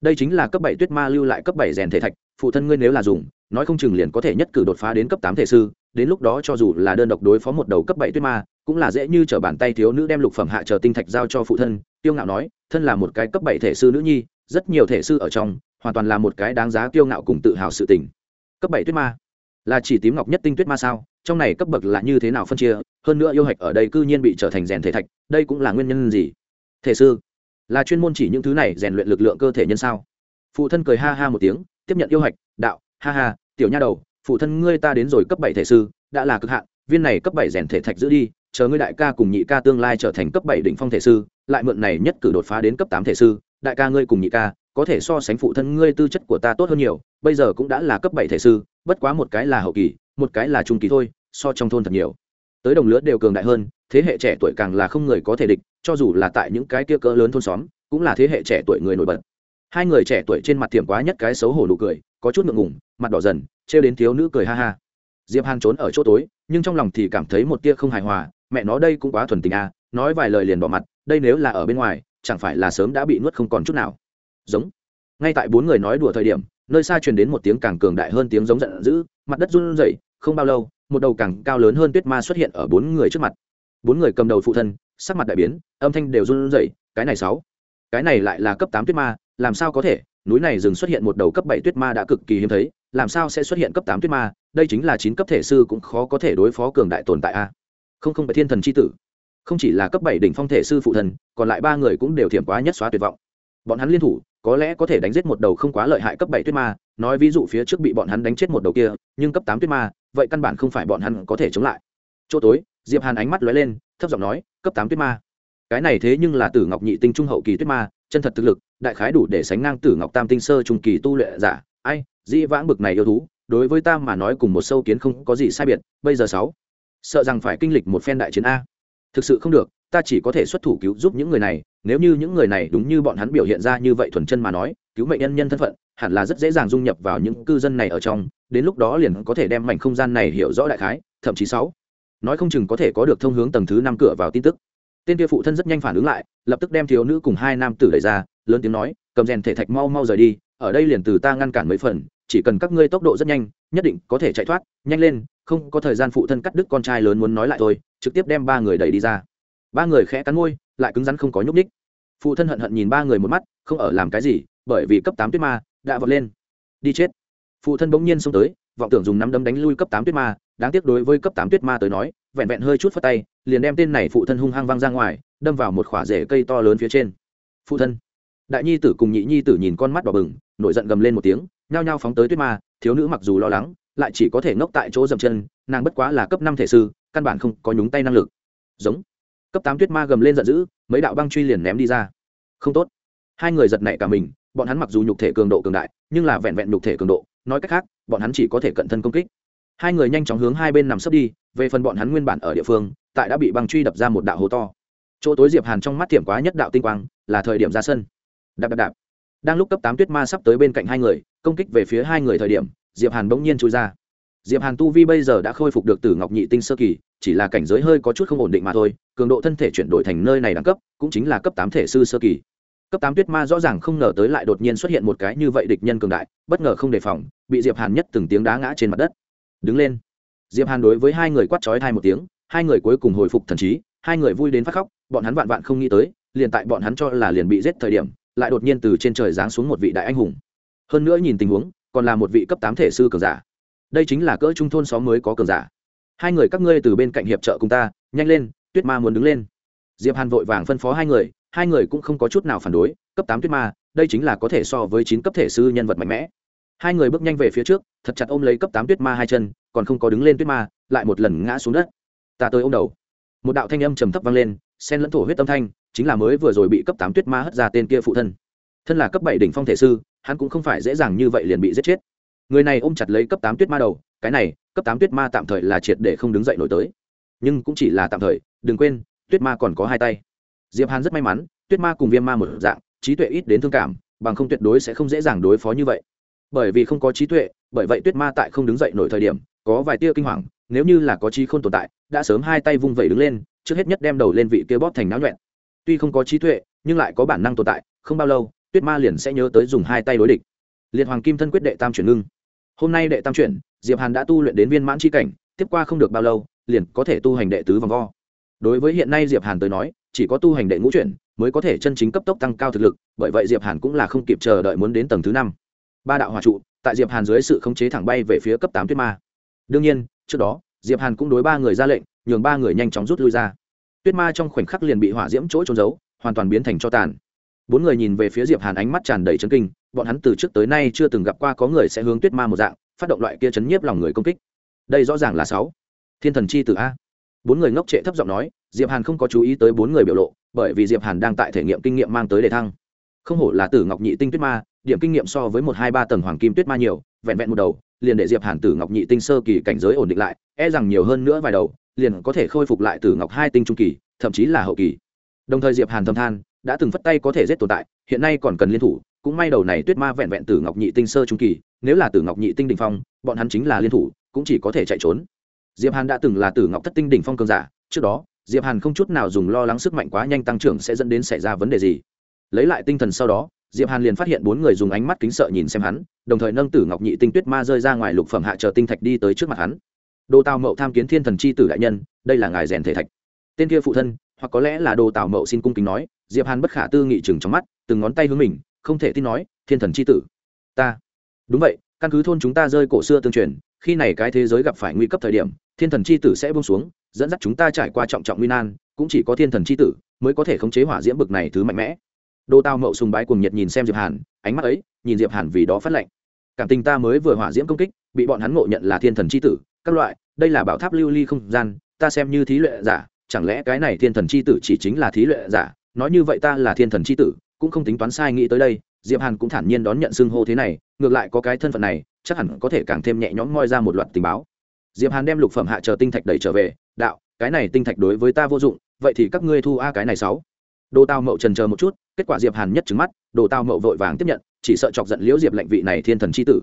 Đây chính là cấp bảy tuyết ma lưu lại cấp bảy rèn thể thạch, phụ thân ngươi nếu là dùng, nói không chừng liền có thể nhất cử đột phá đến cấp tám thể sư, đến lúc đó cho dù là đơn độc đối phó một đầu cấp bảy tuyết ma cũng là dễ như t r ở bàn tay thiếu nữ đem lục phẩm hạ trở tinh thạch giao cho phụ thân, tiêu ngạo nói, thân là một cái cấp bảy thể sư nữ nhi, rất nhiều thể sư ở trong, hoàn toàn là một cái đáng giá tiêu ngạo cùng tự hào sự tình. Cấp bảy tuyết ma. Là chỉ tím ngọc nhất tinh tuyết ma sao? Trong này cấp bậc là như thế nào phân chia? Hơn nữa yêu hạch ở đây cư nhiên bị trở thành rèn thể thạch, đây cũng là nguyên nhân gì? Thể sư. Là chuyên môn chỉ những thứ này rèn luyện lực lượng cơ thể nhân sao? Phụ thân cười ha ha một tiếng, tiếp nhận yêu hạch, đạo, ha ha, tiểu nha đầu, phụ thân ngươi ta đến rồi cấp bảy thể sư, đã là cực hạn, viên này cấp bảy rèn thể thạch giữ đi chờ ngươi đại ca cùng nhị ca tương lai trở thành cấp bảy đỉnh phong thể sư, lại mượn này nhất cử đột phá đến cấp tám thể sư, đại ca ngươi cùng nhị ca, có thể so sánh phụ thân ngươi tư chất của ta tốt hơn nhiều, bây giờ cũng đã là cấp bảy thể sư, bất quá một cái là hậu kỳ, một cái là trung kỳ thôi, so trong thôn thật nhiều. Tới đồng lứa đều cường đại hơn, thế hệ trẻ tuổi càng là không người có thể địch, cho dù là tại những cái kia cỡ lớn thôn xóm, cũng là thế hệ trẻ tuổi người nổi bật. Hai người trẻ tuổi trên mặt tiệm quá nhất cái xấu hổ nụ cười, có chút ngượng ngùng, mặt đỏ dần, trêu đến thiếu nữ cười ha ha. Diệp hàn trốn ở chỗ tối, nhưng trong lòng thì cảm thấy một tia không hài hòa mẹ nó đây cũng quá thuần tình à nói vài lời liền bỏ mặt, đây nếu là ở bên ngoài, chẳng phải là sớm đã bị nuốt không còn chút nào. Giống. Ngay tại bốn người nói đùa thời điểm, nơi xa truyền đến một tiếng càng cường đại hơn tiếng giống giận dữ, mặt đất run rẩy, không bao lâu, một đầu càng cao lớn hơn tuyết ma xuất hiện ở bốn người trước mặt. Bốn người cầm đầu phụ thân, sắc mặt đại biến, âm thanh đều run rẩy, cái này sáu. Cái này lại là cấp tám tuyết ma, làm sao có thể? Núi này dừng xuất hiện một đầu cấp bảy tuyết ma đã cực kỳ hiếm thấy, làm sao sẽ xuất hiện cấp tám tuyết ma? Đây chính là chín cấp thể sư cũng khó có thể đối phó cường đại tồn tại a không không phải thiên thần c h i tử. Không chỉ là cấp bảy đỉnh phong thể sư phụ thần, còn lại ba người cũng đều thiểm quá nhất xóa tuyệt vọng. Bọn hắn liên thủ, có lẽ có thể đánh giết một đầu không quá lợi hại cấp bảy tuyết ma, nói ví dụ phía trước bị bọn hắn đánh chết một đầu kia, nhưng cấp tám tuyết ma, vậy căn bản không phải bọn hắn có thể chống lại. Chỗ tối, diệp hàn ánh mắt lóe lên, thấp giọng nói, cấp tám tuyết ma. Cái này thế nhưng là tử ngọc nhị tinh trung hậu kỳ tuyết ma, chân thật thực lực, đại khái đủ để sánh ngang tử ngọc tam tinh sơ trung kỳ tu luyện giả. Ai, dĩ vãng bực này yêu thú, đối với ta mà nói cùng một sâu kiến không có gì sai biệt, bây giờ sáu sợ rằng phải kinh lịch một phen đại chiến a. Thực sự không được, ta chỉ có thể xuất thủ cứu giúp những người này, nếu như những người này đúng như bọn hắn biểu hiện ra như vậy thuần chân mà nói, cứu mệnh nhân nhân thân phận, hẳn là rất dễ dàng dung nhập vào những cư dân này ở trong, đến lúc đó liền có thể đem mảnh không gian này hiểu rõ đại khái, thậm chí sáu. Nói không chừng có thể có được thông hướng tầng thứ năm cửa vào tin tức. Tên kia phụ thân rất nhanh phản ứng lại, lập tức đem thiếu nữ cùng hai nam tử đẩy ra, lớn tiếng nói, cầm rèn thể thạch mau mau rời đi, ở đây liền từ ta ngăn cản mấy phần, chỉ cần các ngươi tốc độ rất nhanh, nhất định có thể chạy thoát, nhanh lên không có thời gian phụ thân cắt đứt con trai lớn muốn nói lại thôi, trực tiếp đem ba người đẩy đi ra. Ba người khẽ cắn môi, lại cứng rắn không có nhúc ních phụ thân hận hận nhìn ba người một mắt, không ở làm cái gì, bởi vì cấp tám tuyết ma đã vọt lên. Đi chết. Phụ thân bỗng nhiên xông tới, vọng tưởng dùng nắm đấm đánh lui cấp tám tuyết ma, đáng tiếc đối với cấp tám tuyết ma tới nói, vẹn vẹn hơi chút phất tay, liền đem tên này phụ thân hung hăng văng ra ngoài, đâm vào một khỏa rễ cây to lớn phía trên. Phụ thân. Đại nhi tử cùng nhị nhi tử nhìn con mắt đỏ bừng, nổi giận gầm lên một tiếng, nhao nhao phóng tới tuyết ma, thiếu nữ mặc dù lo lắng lại chỉ có thể ngốc tại chỗ dậm chân, nàng bất quá là cấp năm thể sư, căn bản không có nhúng tay năng lực. Giống. Cấp tám tuyết ma gầm lên giận dữ, mấy đạo băng truy liền ném đi ra. Không tốt. Hai người giật nảy cả mình, bọn hắn mặc dù nhục thể cường độ cường đại, nhưng là vẹn vẹn nhục thể cường độ, nói cách khác, bọn hắn chỉ có thể cận thân công kích. Hai người nhanh chóng hướng hai bên nằm sấp đi, về phần bọn hắn nguyên bản ở địa phương, tại đã bị băng truy đập ra một đạo hố to. Chỗ tối diệp hàn trong mắt tiệm quá nhất đạo tinh quang, là thời điểm ra sân. Đạp đạp đạp. Đang lúc cấp tám tuyết ma sắp tới bên cạnh hai người, công kích về phía hai người thời điểm diệp hàn bỗng nhiên chui ra. Diệp hàn tu vi bây giờ đã khôi phục được từ ngọc nhị tinh sơ kỳ, chỉ là cảnh giới hơi có chút không ổn định mà thôi, cường độ thân thể chuyển đổi thành nơi này đẳng cấp, cũng chính là cấp tám thể sư sơ kỳ. Cấp tám tuyết ma rõ ràng không ngờ tới lại đột nhiên xuất hiện một cái như vậy địch nhân cường đại, bất ngờ không đề phòng, bị diệp hàn nhất từng tiếng đá ngã trên mặt đất. Đứng lên. Diệp hàn đối với hai người quát chói thai một tiếng, hai người cuối cùng hồi phục thần trí, hai người vui đến phát khóc, bọn hắn vạn vạn không nghĩ tới, liền tại bọn hắn cho là liền bị giết thời điểm, lại đột nhiên từ trên trời giáng xuống một vị đại anh hùng. Hơn nữa nhìn tình huống còn là một vị cấp tám thể sư cường giả. Đây chính là cỡ trung thôn xóm mới có cường giả. Hai người các ngươi từ bên cạnh hiệp trợ cùng ta, nhanh lên, tuyết ma muốn đứng lên. Diệp hàn vội vàng phân phó hai người hai người cũng không có chút nào phản đối, cấp tám tuyết ma, đây chính là có thể so với chín cấp thể sư nhân vật mạnh mẽ. Hai người bước nhanh về phía trước, thật chặt ôm lấy cấp tám tuyết ma hai chân, còn không có đứng lên tuyết ma, lại một lần ngã xuống đất. Ta tới ô m đầu. Một đạo thanh âm trầm thấp vang lên sen lẫn thổ huyết âm thanh, chính là mới vừa rồi bị cấp tám tuyết ma hất ra tên kia phụ thân. Thân là cấp bảy đỉnh phong thể sư hắn cũng không phải dễ dàng như vậy liền bị giết chết. Người này ôm chặt lấy cấp tám tuyết ma đầu, cái này, cấp tám tuyết ma tạm thời là triệt để không đứng dậy nổi tới. Nhưng cũng chỉ là tạm thời, đừng quên, tuyết ma còn có hai tay. Diệp hàn rất may mắn, tuyết ma cùng viêm ma một dạng, trí tuệ ít đến thương cảm, bằng không tuyệt đối sẽ không dễ dàng đối phó như vậy. Bởi vì không có trí tuệ, bởi vậy tuyết ma tại không đứng dậy nổi thời điểm, có vài tia kinh hoàng, nếu như là có trí không tồn tại, đã sớm hai tay vung vẩy đứng lên, trước hết nhất đem đầu lên vị kia bóp thành náo nhuẹn. Tuy không có trí tuệ, nhưng lại có bản năng tồn tại, không bao lâu tuyết ma liền sẽ nhớ tới dùng hai tay đối địch. Liệt hoàng kim thân quyết đệ tam chuyển ngưng. Hôm nay đệ tam chuyển, diệp hàn đã tu luyện đến viên mãn chi cảnh, tiếp qua không được bao lâu, liền có thể tu hành đệ tứ vòng vo. Đối với hiện nay diệp hàn tới nói, chỉ có tu hành đệ ngũ chuyển mới có thể chân chính cấp tốc tăng cao thực lực, bởi vậy diệp hàn cũng là không kịp chờ đợi muốn đến tầng thứ năm. Ba đạo hòa trụ, tại diệp hàn dưới sự khống chế thẳng bay về phía cấp tám tuyết ma. Đương nhiên, trước đó, diệp hàn cũng đối ba người ra lệnh, nhường ba người nhanh chóng rút lui ra. Tuyết ma trong khoảnh khắc liền bị hỏa diễm chỗ trốn giấu, hoàn toàn biến thành cho tàn bốn người nhìn về phía diệp hàn ánh mắt tràn đầy chấn kinh, bọn hắn từ trước tới nay chưa từng gặp qua có người sẽ hướng tuyết ma một dạng, phát động loại kia chấn nhiếp lòng người công kích. Đây rõ ràng là sáu. Thiên thần chi tử a. Bốn người ngốc trệ thấp giọng nói, diệp hàn không có chú ý tới bốn người biểu lộ, bởi vì diệp hàn đang tại thể nghiệm kinh nghiệm mang tới đề thăng. Không hổ là tử ngọc nhị tinh tuyết ma, điểm kinh nghiệm so với một, hai, ba tầng hoàng kim tuyết ma nhiều, vẹn vẹn một đầu, liền để diệp hàn tử ngọc nhị tinh sơ kỳ cảnh giới ổn định lại e rằng nhiều hơn nữa vài đầu, liền có thể khôi phục lại tử ngọc hai tinh trung kỳ, thậm chí là hậu kỳ. Đồng thời diệp hàn thâm than đã từng phất tay có thể giết tồn tại, hiện nay còn cần liên thủ, cũng may đầu này tuyết ma vẹn vẹn tử ngọc nhị tinh sơ trung kỳ, nếu là tử ngọc nhị tinh đình phong, bọn hắn chính là liên thủ, cũng chỉ có thể chạy trốn. Diệp hàn đã từng là tử ngọc thất tinh đỉnh phong cường giả, trước đó, diệp hàn không chút nào dùng lo lắng sức mạnh quá nhanh tăng trưởng sẽ dẫn đến xảy ra vấn đề gì. Lấy lại tinh thần sau đó, diệp hàn liền phát hiện bốn người dùng ánh mắt kính sợ nhìn xem hắn, đồng thời nâng tử ngọc nhị tinh tuyết ma rơi ra ngoài lục phẩm hạ chờ tinh thạch đi tới trước mặt hắn. Đồ tào mậu tham kiến thiên thần chi tử đại nhân, đây là ngài rèn thể thạch tên kia phụ thân, hoặc có lẽ là đồ tào mậu xin cung kính nói, diệp hàn bất khả tư nghị chừng trong mắt, từng ngón tay hướng mình, không thể tin nói, thiên thần chi tử. Ta. Đúng vậy, căn cứ thôn chúng ta rơi cổ xưa tương truyền, khi này cái thế giới gặp phải nguy cấp thời điểm, thiên thần chi tử sẽ buông xuống, dẫn dắt chúng ta trải qua trọng trọng nguy nan, cũng chỉ có thiên thần chi tử mới có thể khống chế hỏa diễm bực này thứ mạnh mẽ. Đô tao mậu sùng bái cùng nhiệt nhìn xem diệp hàn, ánh mắt ấy, nhìn diệp hàn vì đó phát lệnh. Cảm tình ta mới vừa hỏa diễm công kích, bị bọn hắn ngộ nhận là thiên thần chi tử, các loại, đây là bảo tháp lưu ly không gian, ta xem như thí luyện giả chẳng lẽ cái này thiên thần chi tử chỉ chính là thí luyện giả? Nói như vậy ta là thiên thần chi tử, cũng không tính toán sai nghĩ tới đây. Diệp hàn cũng thản nhiên đón nhận xưng hô thế này, ngược lại có cái thân phận này, chắc hẳn có thể càng thêm nhẹ nhõm moi ra một loạt tình báo. Diệp hàn đem lục phẩm hạ chờ tinh thạch đẩy trở về, đạo, cái này tinh thạch đối với ta vô dụng, vậy thì các ngươi thu a cái này sáu. Đồ tao mậu trần chờ một chút, kết quả diệp hàn nhất trứng mắt, đồ tao mậu vội vàng tiếp nhận, chỉ sợ chọc giận liễu diệp lệnh vị này thiên thần c h i tử.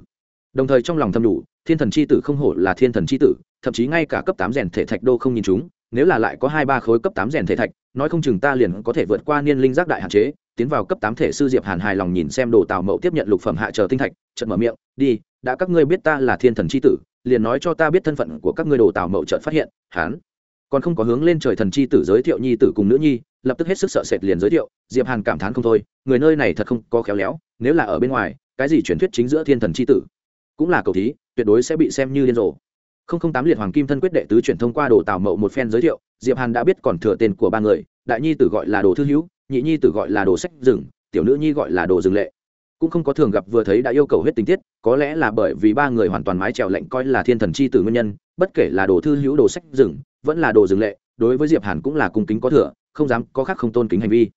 Đồng thời trong lòng thâm đủ, thiên thần c h i tử không hổ là thiên thần c h i tử, thậm chí ngay cả cấp tám rèn thể thạch đô không nhìn chúng nếu là lại có hai ba khối cấp tám rèn thể thạch, nói không chừng ta liền có thể vượt qua niên linh giác đại hạn chế, tiến vào cấp tám thể sư diệp hàn hài lòng nhìn xem đồ tào mậu tiếp nhận lục phẩm hạ chờ tinh thạch, chợt mở miệng, đi, đã các ngươi biết ta là thiên thần c h i tử, liền nói cho ta biết thân phận của các ngươi đồ tào mậu chợt phát hiện hán còn không có hướng lên trời thần chi tử giới thiệu nhi tử cùng nữ nhi, lập tức hết sức sợ sệt liền giới thiệu, diệp hàn cảm thán không thôi, người nơi này thật không có khéo léo, nếu là ở bên ngoài, cái gì truyền thuyết chính giữa thiên thần c h i tử cũng là cầu thí, tuyệt đối sẽ bị xem như điên rồ tám liệt hoàng kim thân quyết đệ tứ truyền thông qua đồ tào mậu một phen giới thiệu, diệp hàn đã biết còn thừa tên của ba người, đại nhi tử gọi là đồ thư hữu, nhị nhi tử gọi là đồ sách rừng, tiểu nữ nhi gọi là đồ rừng lệ. Cũng không có thường gặp vừa thấy đã yêu cầu hết tình tiết, có lẽ là bởi vì ba người hoàn toàn mái trèo lệnh coi là thiên thần chi tử nguyên nhân, bất kể là đồ thư hữu, đồ sách rừng, vẫn là đồ rừng lệ, đối với diệp hàn cũng là cung kính có thừa, không dám có khác không tôn kính hành vi.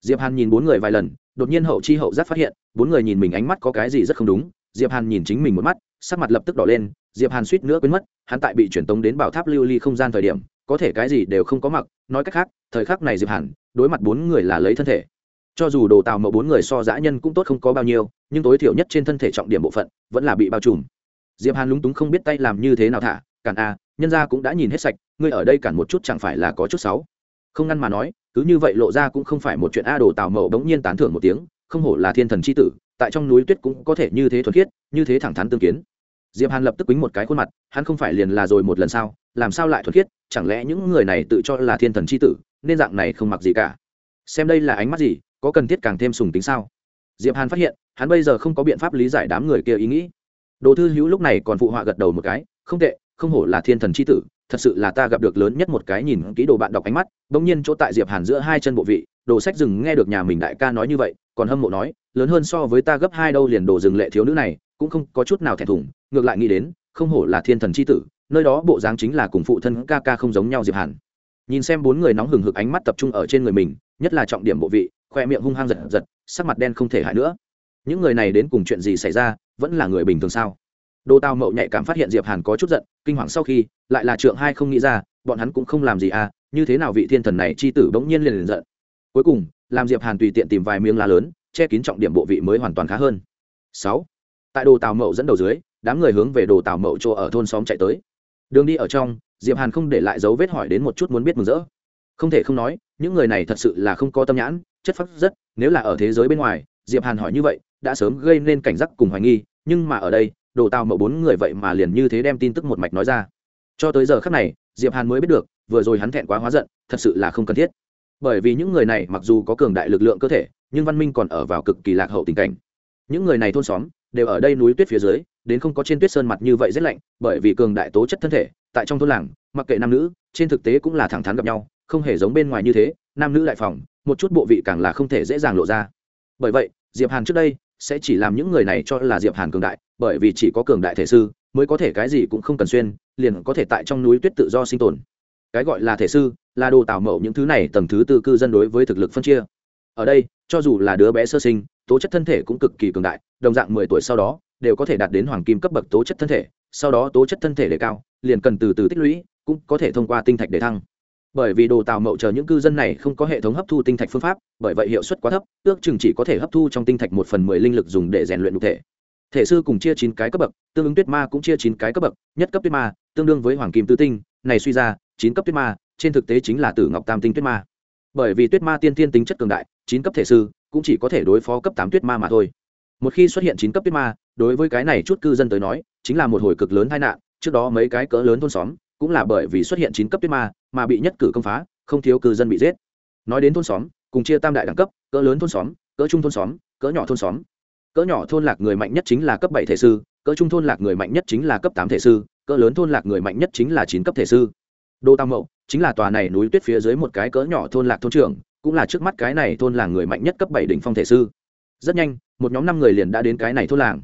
Diệp hàn nhìn bốn người vài lần, đột nhiên hậu chi hậu giác phát hiện, bốn người nhìn mình ánh mắt có cái gì rất không đúng, diệp hàn nhìn chính mình một mắt sắc mặt lập tức đỏ lên, diệp hàn suýt nữa quên mất, hắn tại bị chuyển tống đến bảo tháp lưu ly không gian thời điểm, có thể cái gì đều không có mặc, nói cách khác, thời khắc này diệp hàn, đối mặt bốn người là lấy thân thể. Cho dù đồ tào mậu bốn người so dã nhân cũng tốt không có bao nhiêu, nhưng tối thiểu nhất trên thân thể trọng điểm bộ phận, vẫn là bị bao trùm. Diệp hàn lúng túng không biết tay làm như thế nào thả, cản a, nhân gia cũng đã nhìn hết sạch, ngươi ở đây cản một chút chẳng phải là có chút xấu? Không ngăn mà nói, cứ như vậy lộ ra cũng không phải một chuyện a đồ tào mậu đống nhiên tán thưởng một tiếng, không hổ là thiên thần chi tử, tại trong núi tuyết cũng có thể như thế thuần khiết, như thế thẳng thắn tương kiến diệp hàn lập tức quýnh một cái khuôn mặt, hắn không phải liền là rồi một lần sao, làm sao lại thuần khiết, chẳng lẽ những người này tự cho là thiên thần c h i tử, nên dạng này không mặc gì cả. Xem đây là ánh mắt gì, có cần thiết càng thêm sùng tính sao? Diệp hàn phát hiện, hắn bây giờ không có biện pháp lý giải đám người kia ý nghĩ. Đồ thư hữu lúc này còn phụ họa gật đầu một cái, không tệ, không hổ là thiên thần c h i tử, thật sự là ta gặp được lớn nhất một cái nhìn kỹ đồ bạn đọc ánh mắt. Bỗng nhiên chỗ tại diệp hàn giữa hai chân bộ vị, đồ sách rừng nghe được nhà mình đại ca nói như vậy, còn hâm mộ nói, lớn hơn so với ta gấp hai đâu liền đồ rừng lệ thiếu nữ này cũng không có chút nào thẹn thùng, ngược lại nghĩ đến, không hổ là thiên thần c h i tử, nơi đó bộ dáng chính là cùng phụ thân ca ca không giống nhau diệp hàn. Nhìn xem bốn người nóng hừng hực ánh mắt tập trung ở trên người mình, nhất là trọng điểm bộ vị, khoe miệng hung hăng giật giật, sắc mặt đen không thể hại nữa. Những người này đến cùng chuyện gì xảy ra, vẫn là người bình thường sao? Đô tào mậu nhạy cảm phát hiện diệp hàn có chút giận, kinh hoàng sau khi, lại là trượng hai không nghĩ ra, bọn hắn cũng không làm gì à như thế nào vị thiên thần này chi tử bỗng nhiên liền liền giận. Cuối cùng, làm diệp hàn tùy tiện tìm vài miếng lá lớn, che kín trọng điểm bộ vị mới hoàn toàn khá hơn. Sáu tại đồ tào mậu dẫn đầu dưới, đám người hướng về đồ tào mậu chỗ ở thôn xóm chạy tới. Đường đi ở trong, diệp hàn không để lại dấu vết hỏi đến một chút muốn biết mừng rỡ. Không thể không nói, những người này thật sự là không có tâm nhãn, chất phác rất, nếu là ở thế giới bên ngoài, diệp hàn hỏi như vậy, đã sớm gây nên cảnh giác cùng hoài nghi, nhưng mà ở đây, đồ tào mậu bốn người vậy mà liền như thế đem tin tức một mạch nói ra. Cho tới giờ khắc này, diệp hàn mới biết được, vừa rồi hắn thẹn quá hóa giận, thật sự là không cần thiết. Bởi vì những người này mặc dù có cường đại lực lượng cơ thể, nhưng văn minh còn ở vào cực kỳ lạc hậu tình cảnh. Những người này thôn xóm đều ở đây núi tuyết phía dưới, đến không có trên tuyết sơn mặt như vậy rất lạnh, bởi vì cường đại tố chất thân thể, tại trong thôn làng, mặc kệ nam nữ, trên thực tế cũng là thẳng thắn gặp nhau, không hề giống bên ngoài như thế, nam nữ đại phòng, một chút bộ vị càng là không thể dễ dàng lộ ra. Bởi vậy, diệp hàn trước đây sẽ chỉ làm những người này cho là diệp hàn cường đại, bởi vì chỉ có cường đại thể sư mới có thể cái gì cũng không cần xuyên, liền có thể tại trong núi tuyết tự do sinh tồn. Cái gọi là thể sư là đồ tạo mậu những thứ này tầng thứ tư cư dân đối với thực lực phân chia. Ở đây, cho dù là đứa bé sơ sinh tố chất thân thể cũng cực kỳ cường đại, đồng dạng mười tuổi sau đó, đều có thể đạt đến hoàng kim cấp bậc tố chất thân thể, sau đó tố chất thân thể đề cao, liền cần từ từ tích lũy, cũng có thể thông qua tinh thạch để thăng. Bởi vì đồ tàu mậu chờ những cư dân này không có hệ thống hấp thu tinh thạch phương pháp, bởi vậy hiệu suất quá thấp, ước chừng chỉ có thể hấp thu trong tinh thạch một phần mười linh lực dùng để rèn luyện cụ thể. Thể sư cùng chia chín cái cấp bậc, tương ứng tuyết ma cũng chia chín cái cấp bậc, nhất cấp tuyết ma, tương đương với hoàng kim tứ tinh, này suy ra, chín cấp tuyết ma, trên thực tế chính là tử ngọc tam tinh tuyết ma. Bởi vì tuyết ma tiên tiên tính chất cường đại, chín cấp thể sư cũng chỉ có thể đối phó cấp tám tuyết ma mà thôi. Một khi xuất hiện chín cấp tuyết ma, đối với cái này chút cư dân tới nói, chính là một hồi cực lớn tai nạn. Trước đó mấy cái cỡ lớn thôn xóm cũng là bởi vì xuất hiện chín cấp tuyết ma mà bị nhất cử công phá, không thiếu cư dân bị giết. Nói đến thôn xóm, cùng chia tam đại đẳng cấp, cỡ lớn thôn xóm, cỡ trung thôn xóm, cỡ nhỏ thôn xóm. Cỡ nhỏ thôn lạc người mạnh nhất chính là cấp bảy thể sư, cỡ trung thôn lạc người mạnh nhất chính là cấp tám thể sư, cỡ lớn thôn lạc người mạnh nhất chính là chín cấp thể sư. Đô tam mậu chính là tòa này núi tuyết phía dưới một cái cỡ nhỏ thôn lạc thôn trưởng cũng là trước mắt cái này thôn làng người mạnh nhất cấp bảy đỉnh phong thể sư. Rất nhanh, một nhóm năm người liền đã đến cái này thôn làng.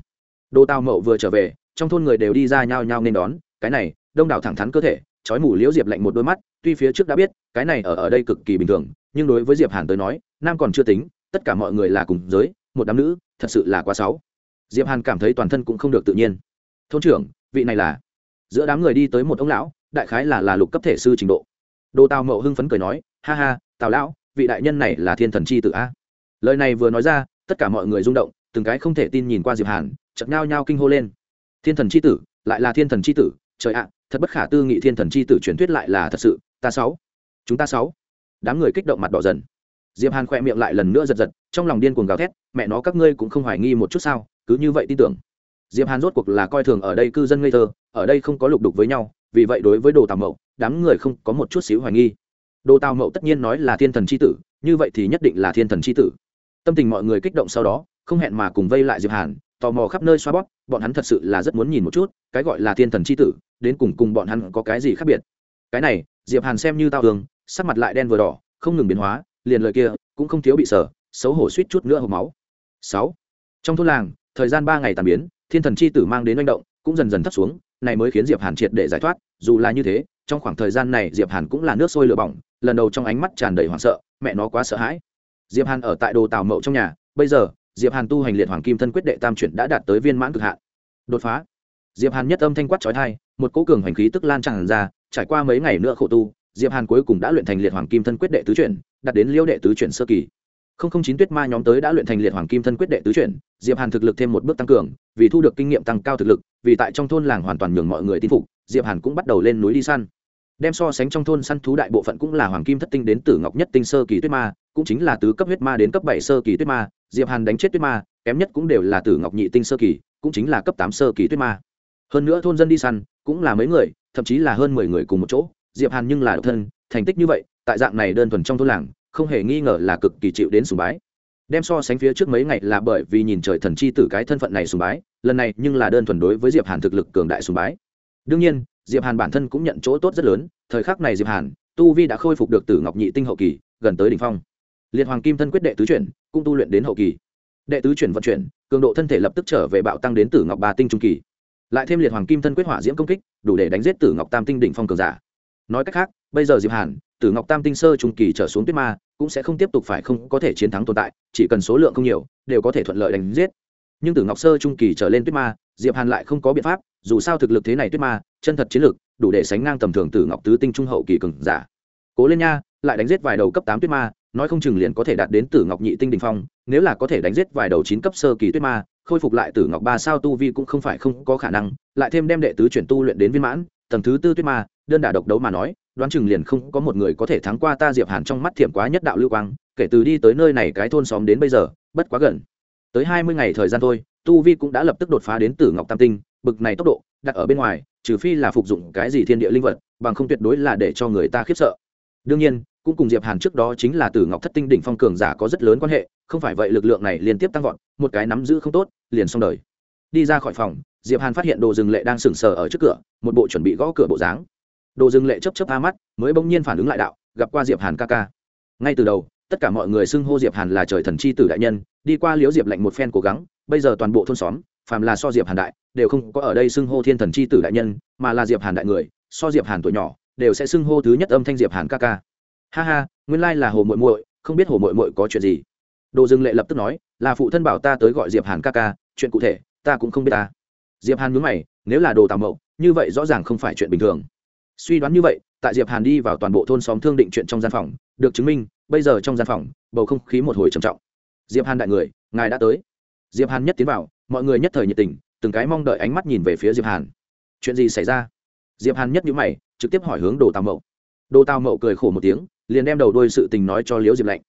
Đồ tào mậu vừa trở về, trong thôn người đều đi ra nhao nhao nên đón, cái này, đông đảo thẳng thắn cơ thể trói mù liễu diệp lạnh một đôi mắt, tuy phía trước đã biết, cái này ở ở đây cực kỳ bình thường, nhưng đối với diệp hàn tới nói, nam còn chưa tính, tất cả mọi người là cùng giới, một đám nữ, thật sự là quá sáu diệp hàn cảm thấy toàn thân cũng không được tự nhiên. Thôn trưởng, vị này là? Giữa đám người đi tới một ông lão, đại khái là là lục cấp thể sư trình độ. Đồ tào mậu hưng phấn cười nói, ha ha, tào lão vị đại nhân này là thiên thần chi tử a. Lời này vừa nói ra, tất cả mọi người rung động, từng cái không thể tin nhìn qua diệp hàn, chợt nhao nhao kinh hô lên. Thiên thần chi tử, lại là thiên thần chi tử, trời ạ, thật bất khả tư nghị thiên thần chi tử truyền thuyết lại là thật sự, ta sáu, chúng ta sáu. Đám người kích động mặt đỏ dần. Diệp hàn khoe miệng lại lần nữa giật giật, trong lòng điên cuồng gào thét, mẹ nó các ngươi cũng không hoài nghi một chút sao, cứ như vậy tin tưởng. Diệp hàn rốt cuộc là coi thường ở đây cư dân ngây thơ, ở đây không có lục đục với nhau, vì vậy đối với đồ tàm mậu, đám người không có một chút xíu hoài nghi đồ tào mậu tất nhiên nói là thiên thần c h i tử, như vậy thì nhất định là thiên thần c h i tử. Tâm tình mọi người kích động sau đó, không hẹn mà cùng vây lại diệp hàn, tò mò khắp nơi xoa bóp, bọn hắn thật sự là rất muốn nhìn một chút, cái gọi là thiên thần c h i tử, đến cùng cùng bọn hắn có cái gì khác biệt. Cái này, diệp hàn xem như tao tường sắc mặt lại đen vừa đỏ, không ngừng biến hóa, liền lời kia cũng không thiếu bị sở xấu hổ suýt chút nữa hộp máu. Sáu. Trong thôn làng, thời gian ba ngày tàn biến, thiên thần c h i tử mang đến manh động, cũng dần dần thấp xuống, này mới khiến diệp hàn triệt để giải thoát, dù là như thế, trong khoảng thời gian này diệp hàn cũng là nước sôi lửa bỏng lần đầu trong ánh mắt tràn đầy hoảng sợ, mẹ nó quá sợ hãi. Diệp hàn ở tại đồ tào mậu trong nhà, bây giờ, diệp hàn tu hành liệt hoàng kim thân quyết đệ tam chuyển đã đạt tới viên mãn cực hạn. Đột phá. Diệp hàn nhất âm thanh quát trói thai một cỗ cường hành khí tức lan tràn ra, trải qua mấy ngày nữa khổ tu, diệp hàn cuối cùng đã luyện thành liệt hoàng kim thân quyết đệ tứ chuyển, đạt đến liêu đệ tứ chuyển sơ kỳ. Không không chín tuyết ma nhóm tới đã luyện thành liệt hoàng kim thân quyết đệ tứ chuyển, diệp hàn thực lực thêm một bước tăng cường, vì thu được kinh nghiệm tăng cao thực lực, vì tại trong thôn làng hoàn toàn nhường mọi người tin phục, diệp hàn cũng bắt đầu lên núi đi săn đem so sánh trong thôn săn thú đại bộ phận cũng là hoàng kim thất tinh đến tử ngọc nhất tinh sơ kỳ tuyết ma, cũng chính là tứ cấp huyết ma đến cấp bảy sơ kỳ tuyết ma, diệp hàn đánh chết tuyết ma, kém nhất cũng đều là tử ngọc nhị tinh sơ kỳ, cũng chính là cấp tám sơ kỳ tuyết ma. Hơn nữa thôn dân đi săn, cũng là mấy người, thậm chí là hơn mười người cùng một chỗ, diệp hàn nhưng là độc thân, thành tích như vậy, tại dạng này đơn thuần trong thôn làng, không hề nghi ngờ là cực kỳ chịu đến sùng bái. Đem so sánh phía trước mấy ngày là bởi vì nhìn trời thần chi tử cái thân phận này sùng bái, lần này nhưng là đơn thuần đối với diệp hàn thực lực cường đại sùng bái. Đương nhiên diệp hàn bản thân cũng nhận chỗ tốt rất lớn, thời khắc này diệp hàn, tu vi đã khôi phục được từ ngọc nhị tinh hậu kỳ, gần tới đỉnh phong. Liệt hoàng kim thân quyết đệ tứ chuyển, cũng tu luyện đến hậu kỳ. Đệ tứ chuyển vận chuyển, cường độ thân thể lập tức trở về bạo tăng đến tử ngọc ba tinh trung kỳ. Lại thêm liệt hoàng kim thân quyết hỏa diễm công kích, đủ để đánh giết tử ngọc tam tinh đỉnh phong cường giả. Nói cách khác, bây giờ diệp hàn tử ngọc tam tinh sơ trung kỳ trở xuống tuyết ma, cũng sẽ không tiếp tục phải không có thể chiến thắng tồn tại, chỉ cần số lượng không nhiều, đều có thể thuận lợi đánh giết nhưng từ ngọc sơ trung kỳ trở lên tuyết ma, diệp hàn lại không có biện pháp, dù sao thực lực thế này tuyết ma, chân thật chiến lực, đủ để sánh ngang tầm thường từ ngọc tứ tinh trung hậu kỳ cường giả. Cố lên nha lại đánh giết vài đầu cấp tám tuyết ma, nói không chừng liền có thể đạt đến tử ngọc nhị tinh đình phong, nếu là có thể đánh giết vài đầu chín cấp sơ kỳ tuyết ma, khôi phục lại tử ngọc ba sao tu vi cũng không phải không có khả năng, lại thêm đem đệ tứ chuyển tu luyện đến viên mãn, tầng thứ tư tuyết ma, đơn đả độc đấu mà nói, đoán chừng liền không có một người có thể thắng qua ta diệp hàn trong mắt thiểm quá nhất đạo lưu quang, kể từ đi tới nơi này cái thôn xóm đến bây giờ, bất quá gần tới hai mươi ngày thời gian thôi, tu vi cũng đã lập tức đột phá đến tử ngọc tam tinh, bực này tốc độ, đặt ở bên ngoài, trừ phi là phục dụng cái gì thiên địa linh vật, bằng không tuyệt đối là để cho người ta khiếp sợ. Đương nhiên, cũng cùng diệp hàn trước đó chính là tử ngọc thất tinh đỉnh phong cường giả có rất lớn quan hệ, không phải vậy lực lượng này liên tiếp tăng vọt, một cái nắm giữ không tốt, liền xong đời. Đi ra khỏi phòng, diệp hàn phát hiện đồ Dừng lệ đang sừng sờ ở trước cửa, một bộ chuẩn bị gõ cửa bộ dáng. Đồ Dừng lệ chấp chấp a mắt, mới bỗng nhiên phản ứng lại đạo, gặp qua diệp hàn ca ca. Ngay từ đầu, tất cả mọi người xưng hô diệp hàn là trời thần chi tử đại nhân đi qua Liễu diệp lệnh một phen cố gắng, bây giờ toàn bộ thôn xóm, phàm là so diệp hàn đại, đều không có ở đây xưng hô thiên thần chi tử đại nhân, mà là diệp hàn đại người, so diệp hàn tuổi nhỏ, đều sẽ xưng hô thứ nhất âm thanh diệp hàn ca ca. Ha ha, nguyên lai là hồ muội muội, không biết hồ muội muội có chuyện gì? Đồ dương lệ lập tức nói, là phụ thân bảo ta tới gọi diệp hàn ca ca, chuyện cụ thể, ta cũng không biết ta. Diệp hàn nhướng mày, nếu là đồ tào mậu, như vậy rõ ràng không phải chuyện bình thường. Suy đoán như vậy, tại diệp hàn đi vào toàn bộ thôn xóm thương định chuyện trong gian phòng, được chứng minh, bây giờ trong gian phòng, bầu không khí một hồi trầm trọng diệp hàn đại người ngài đã tới. Diệp hàn nhất tiến vào mọi người nhất thời nhiệt tình từng cái mong đợi ánh mắt nhìn về phía diệp hàn. Chuyện gì xảy ra? Diệp hàn nhất nhíu mày trực tiếp hỏi hướng đồ tào mậu. Đồ tào mậu cười khổ một tiếng liền đem đầu đuôi sự tình nói cho liễu diệp lạnh.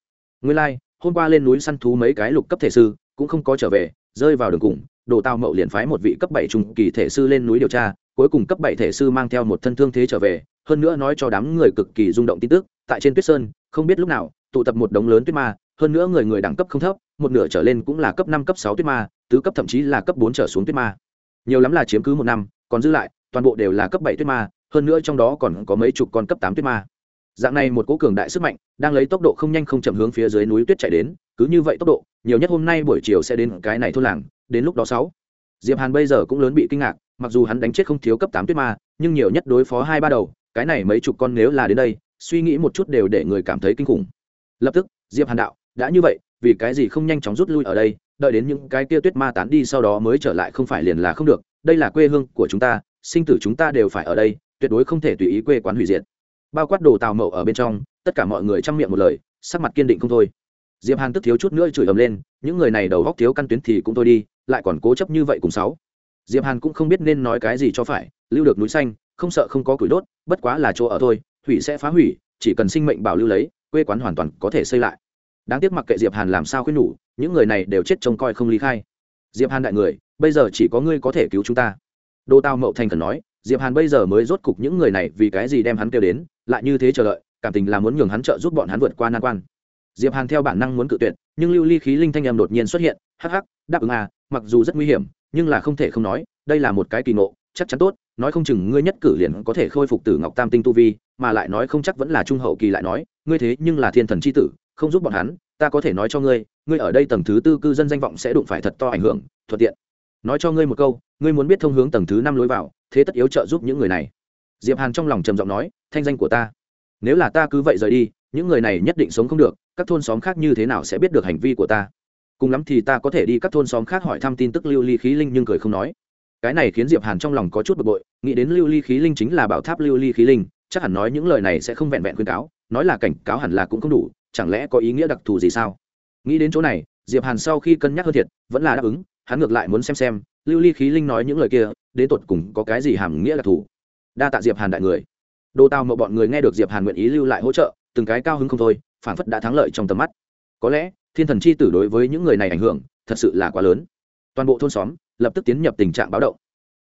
Nguyên lai like, hôm qua lên núi săn thú mấy cái lục cấp thể sư cũng không có trở về rơi vào đường cùng đồ tào mậu liền phái một vị cấp bảy trung kỳ thể sư lên núi điều tra cuối cùng cấp bảy thể sư mang theo một thân thương thế trở về hơn nữa nói cho đám người cực kỳ rung động tin tức tại trên tuyết sơn không biết lúc nào tụ tập một đống lớn tuyết ma hơn nữa người người đẳng cấp không thấp, một nửa trở lên cũng là cấp năm, cấp sáu tuyết ma, tứ cấp thậm chí là cấp bốn trở xuống tuyết ma. Nhiều lắm là chiếm cứ một năm, còn dư lại, toàn bộ đều là cấp bảy tuyết ma, hơn nữa trong đó còn có mấy chục con cấp tám tuyết ma. Dạng này một cố cường đại sức mạnh, đang lấy tốc độ không nhanh không chậm hướng phía dưới núi tuyết chạy đến, cứ như vậy tốc độ, nhiều nhất hôm nay buổi chiều sẽ đến cái này thôn làng, đến lúc đó sáu. Diệp hàn bây giờ cũng lớn bị kinh ngạc, mặc dù hắn đánh chết không thiếu cấp tám tuyết ma, nhưng nhiều nhất đối phó hai, ba đầu, cái này mấy chục con nếu là đến đây, suy nghĩ một chút đều để người cảm thấy kinh khủng. Lập tức, diệp hàn đạo đã như vậy, vì cái gì không nhanh chóng rút lui ở đây, đợi đến những cái kia tuyết ma tán đi sau đó mới trở lại không phải liền là không được, đây là quê hương của chúng ta, sinh tử chúng ta đều phải ở đây, tuyệt đối không thể tùy ý quê quán hủy diệt. Bao quát đồ tào mậu ở bên trong, tất cả mọi người chăm miệng một lời, sắc mặt kiên định không thôi. Diệp hàn tức thiếu chút nữa chửi ầm lên, những người này đầu góc thiếu căn tuyến thì cũng thôi đi, lại còn cố chấp như vậy cùng sáu. Diệp hàn cũng không biết nên nói cái gì cho phải, lưu được núi xanh, không sợ không có củi đốt, bất quá là chỗ ở thôi, hủy sẽ phá hủy, chỉ cần sinh mệnh bảo lưu lấy, quê quán hoàn toàn có thể xây lại đáng tiếc mặc kệ diệp hàn làm sao khuyên nhủ, những người này đều chết trông coi không lý khai. Diệp hàn đại người, bây giờ chỉ có ngươi có thể cứu chúng ta. Đô tao mậu thành thần nói, diệp hàn bây giờ mới rốt cục những người này vì cái gì đem hắn kêu đến, lại như thế chờ đợi, cảm tình là muốn nhường hắn trợ giúp bọn hắn vượt qua nan quan. Diệp hàn theo bản năng muốn cự tuyệt, nhưng lưu ly khí linh thanh em đột nhiên xuất hiện, hắc hắc, đáp ứng à mặc dù rất nguy hiểm, nhưng là không thể không nói, đây là một cái kỳ ngộ, chắc chắn tốt, nói không chừng ngươi nhất cử liền có thể khôi phục tử ngọc tam tinh tu vi mà lại nói không chắc vẫn là trung hậu kỳ lại nói, ngươi thế nhưng là thiên thần c h i tử, không giúp bọn hắn, ta có thể nói cho ngươi ngươi ở đây tầng thứ tư cư dân danh vọng sẽ đụng phải thật to ảnh hưởng, thuận tiện. Nói cho ngươi một câu, ngươi muốn biết thông hướng tầng thứ năm lối vào, thế tất yếu trợ giúp những người này. Diệp hàn trong lòng trầm giọng nói, thanh danh của ta. Nếu là ta cứ vậy rời đi, những người này nhất định sống không được, các thôn xóm khác như thế nào sẽ biết được hành vi của ta? Cùng lắm thì ta có thể đi các thôn xóm khác hỏi thăm tin tức lưu ly khí linh nhưng cười không nói. Cái này khiến diệp hàn trong lòng có chút bực bội, nghĩ đến lưu ly khí linh chính là bảo tháp lưu ly khí linh chắc hẳn nói những lời này sẽ không vẹn vẹn khuyên cáo, nói là cảnh cáo hẳn là cũng không đủ, chẳng lẽ có ý nghĩa đặc thù gì sao? Nghĩ đến chỗ này, diệp hàn sau khi cân nhắc hơn thiệt, vẫn là đáp ứng, hắn ngược lại muốn xem xem, lưu ly khí linh nói những lời kia, đến tột cùng có cái gì hàm nghĩa đặc thù? Đa tạ diệp hàn đại người. Đồ tao mậu bọn người nghe được diệp hàn nguyện ý lưu lại hỗ trợ, từng cái cao hứng không thôi phản phất đã thắng lợi trong tầm mắt. Có lẽ, thiên thần chi tử đối với những người này ảnh hưởng, thật sự là quá lớn. Toàn bộ thôn xóm lập tức tiến nhập tình trạng báo động.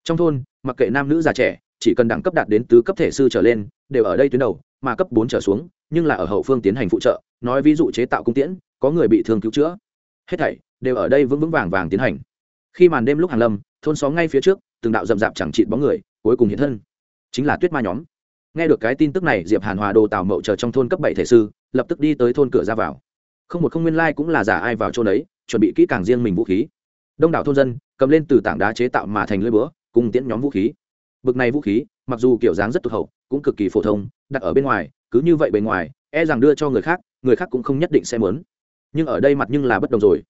Trong thôn, mặc kệ nam nữ già trẻ chỉ cần đẳng cấp đạt đến tứ cấp thể sư trở lên, đều ở đây tuyến đầu, mà cấp bốn trở xuống, nhưng là ở hậu phương tiến hành phụ trợ, nói ví dụ chế tạo cung tiễn, có người bị thương cứu chữa. Hết thảy đều ở đây vững vững vàng vàng tiến hành. Khi màn đêm lúc hàng lâm, thôn xóm ngay phía trước, từng đạo rậm rạp chẳng chịt bóng người, cuối cùng hiện thân. Chính là tuyết ma nhóm. Nghe được cái tin tức này, diệp hàn hòa đồ tào mậu chờ trong thôn cấp bảy thể sư, lập tức đi tới thôn cửa ra vào. Không một không nguyên lai cũng là giả ai vào chỗ đấy, chuẩn bị kỹ càng riêng mình vũ khí. Đông đảo thôn dân cầm lên từ tảng đá chế tạo mà thành lưỡi búa, cùng tiễn nhóm vũ khí bực này vũ khí, mặc dù kiểu dáng rất tụt hậu, cũng cực kỳ phổ thông, đặt ở bên ngoài, cứ như vậy bề ngoài e rằng đưa cho người khác người khác cũng không nhất định sẽ muốn. nhưng ở đây mặt nhưng là bất đồng rồi.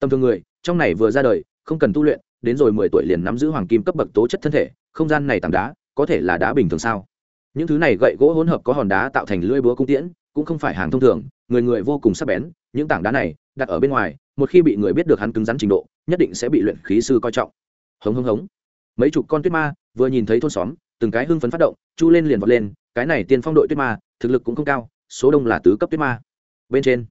Tầm thường người, trong này vừa ra đời, không cần tu luyện, đến rồi mười tuổi liền nắm giữ hoàng kim cấp bậc tố chất thân thể, không gian này tảng đá, có thể là đá bình thường sao? Những thứ này gậy gỗ hỗn hợp có hòn đá tạo thành lưỡi búa cung tiễn, cũng không phải hàng thông thường, người người vô cùng sắc bén, những tảng đá này, đặt ở bên ngoài, một khi bị người biết được hắn cứng rắn trình độ, nhất định sẽ bị luyện khí sư coi trọng. Hống hống hống mấy chục con tuyết ma, vừa nhìn thấy thôn xóm, từng cái hưng phấn phát động, chu lên liền vọt lên, cái này tiên phong đội tuyết ma, thực lực cũng không cao, số đông là tứ cấp tuyết ma. Bên trên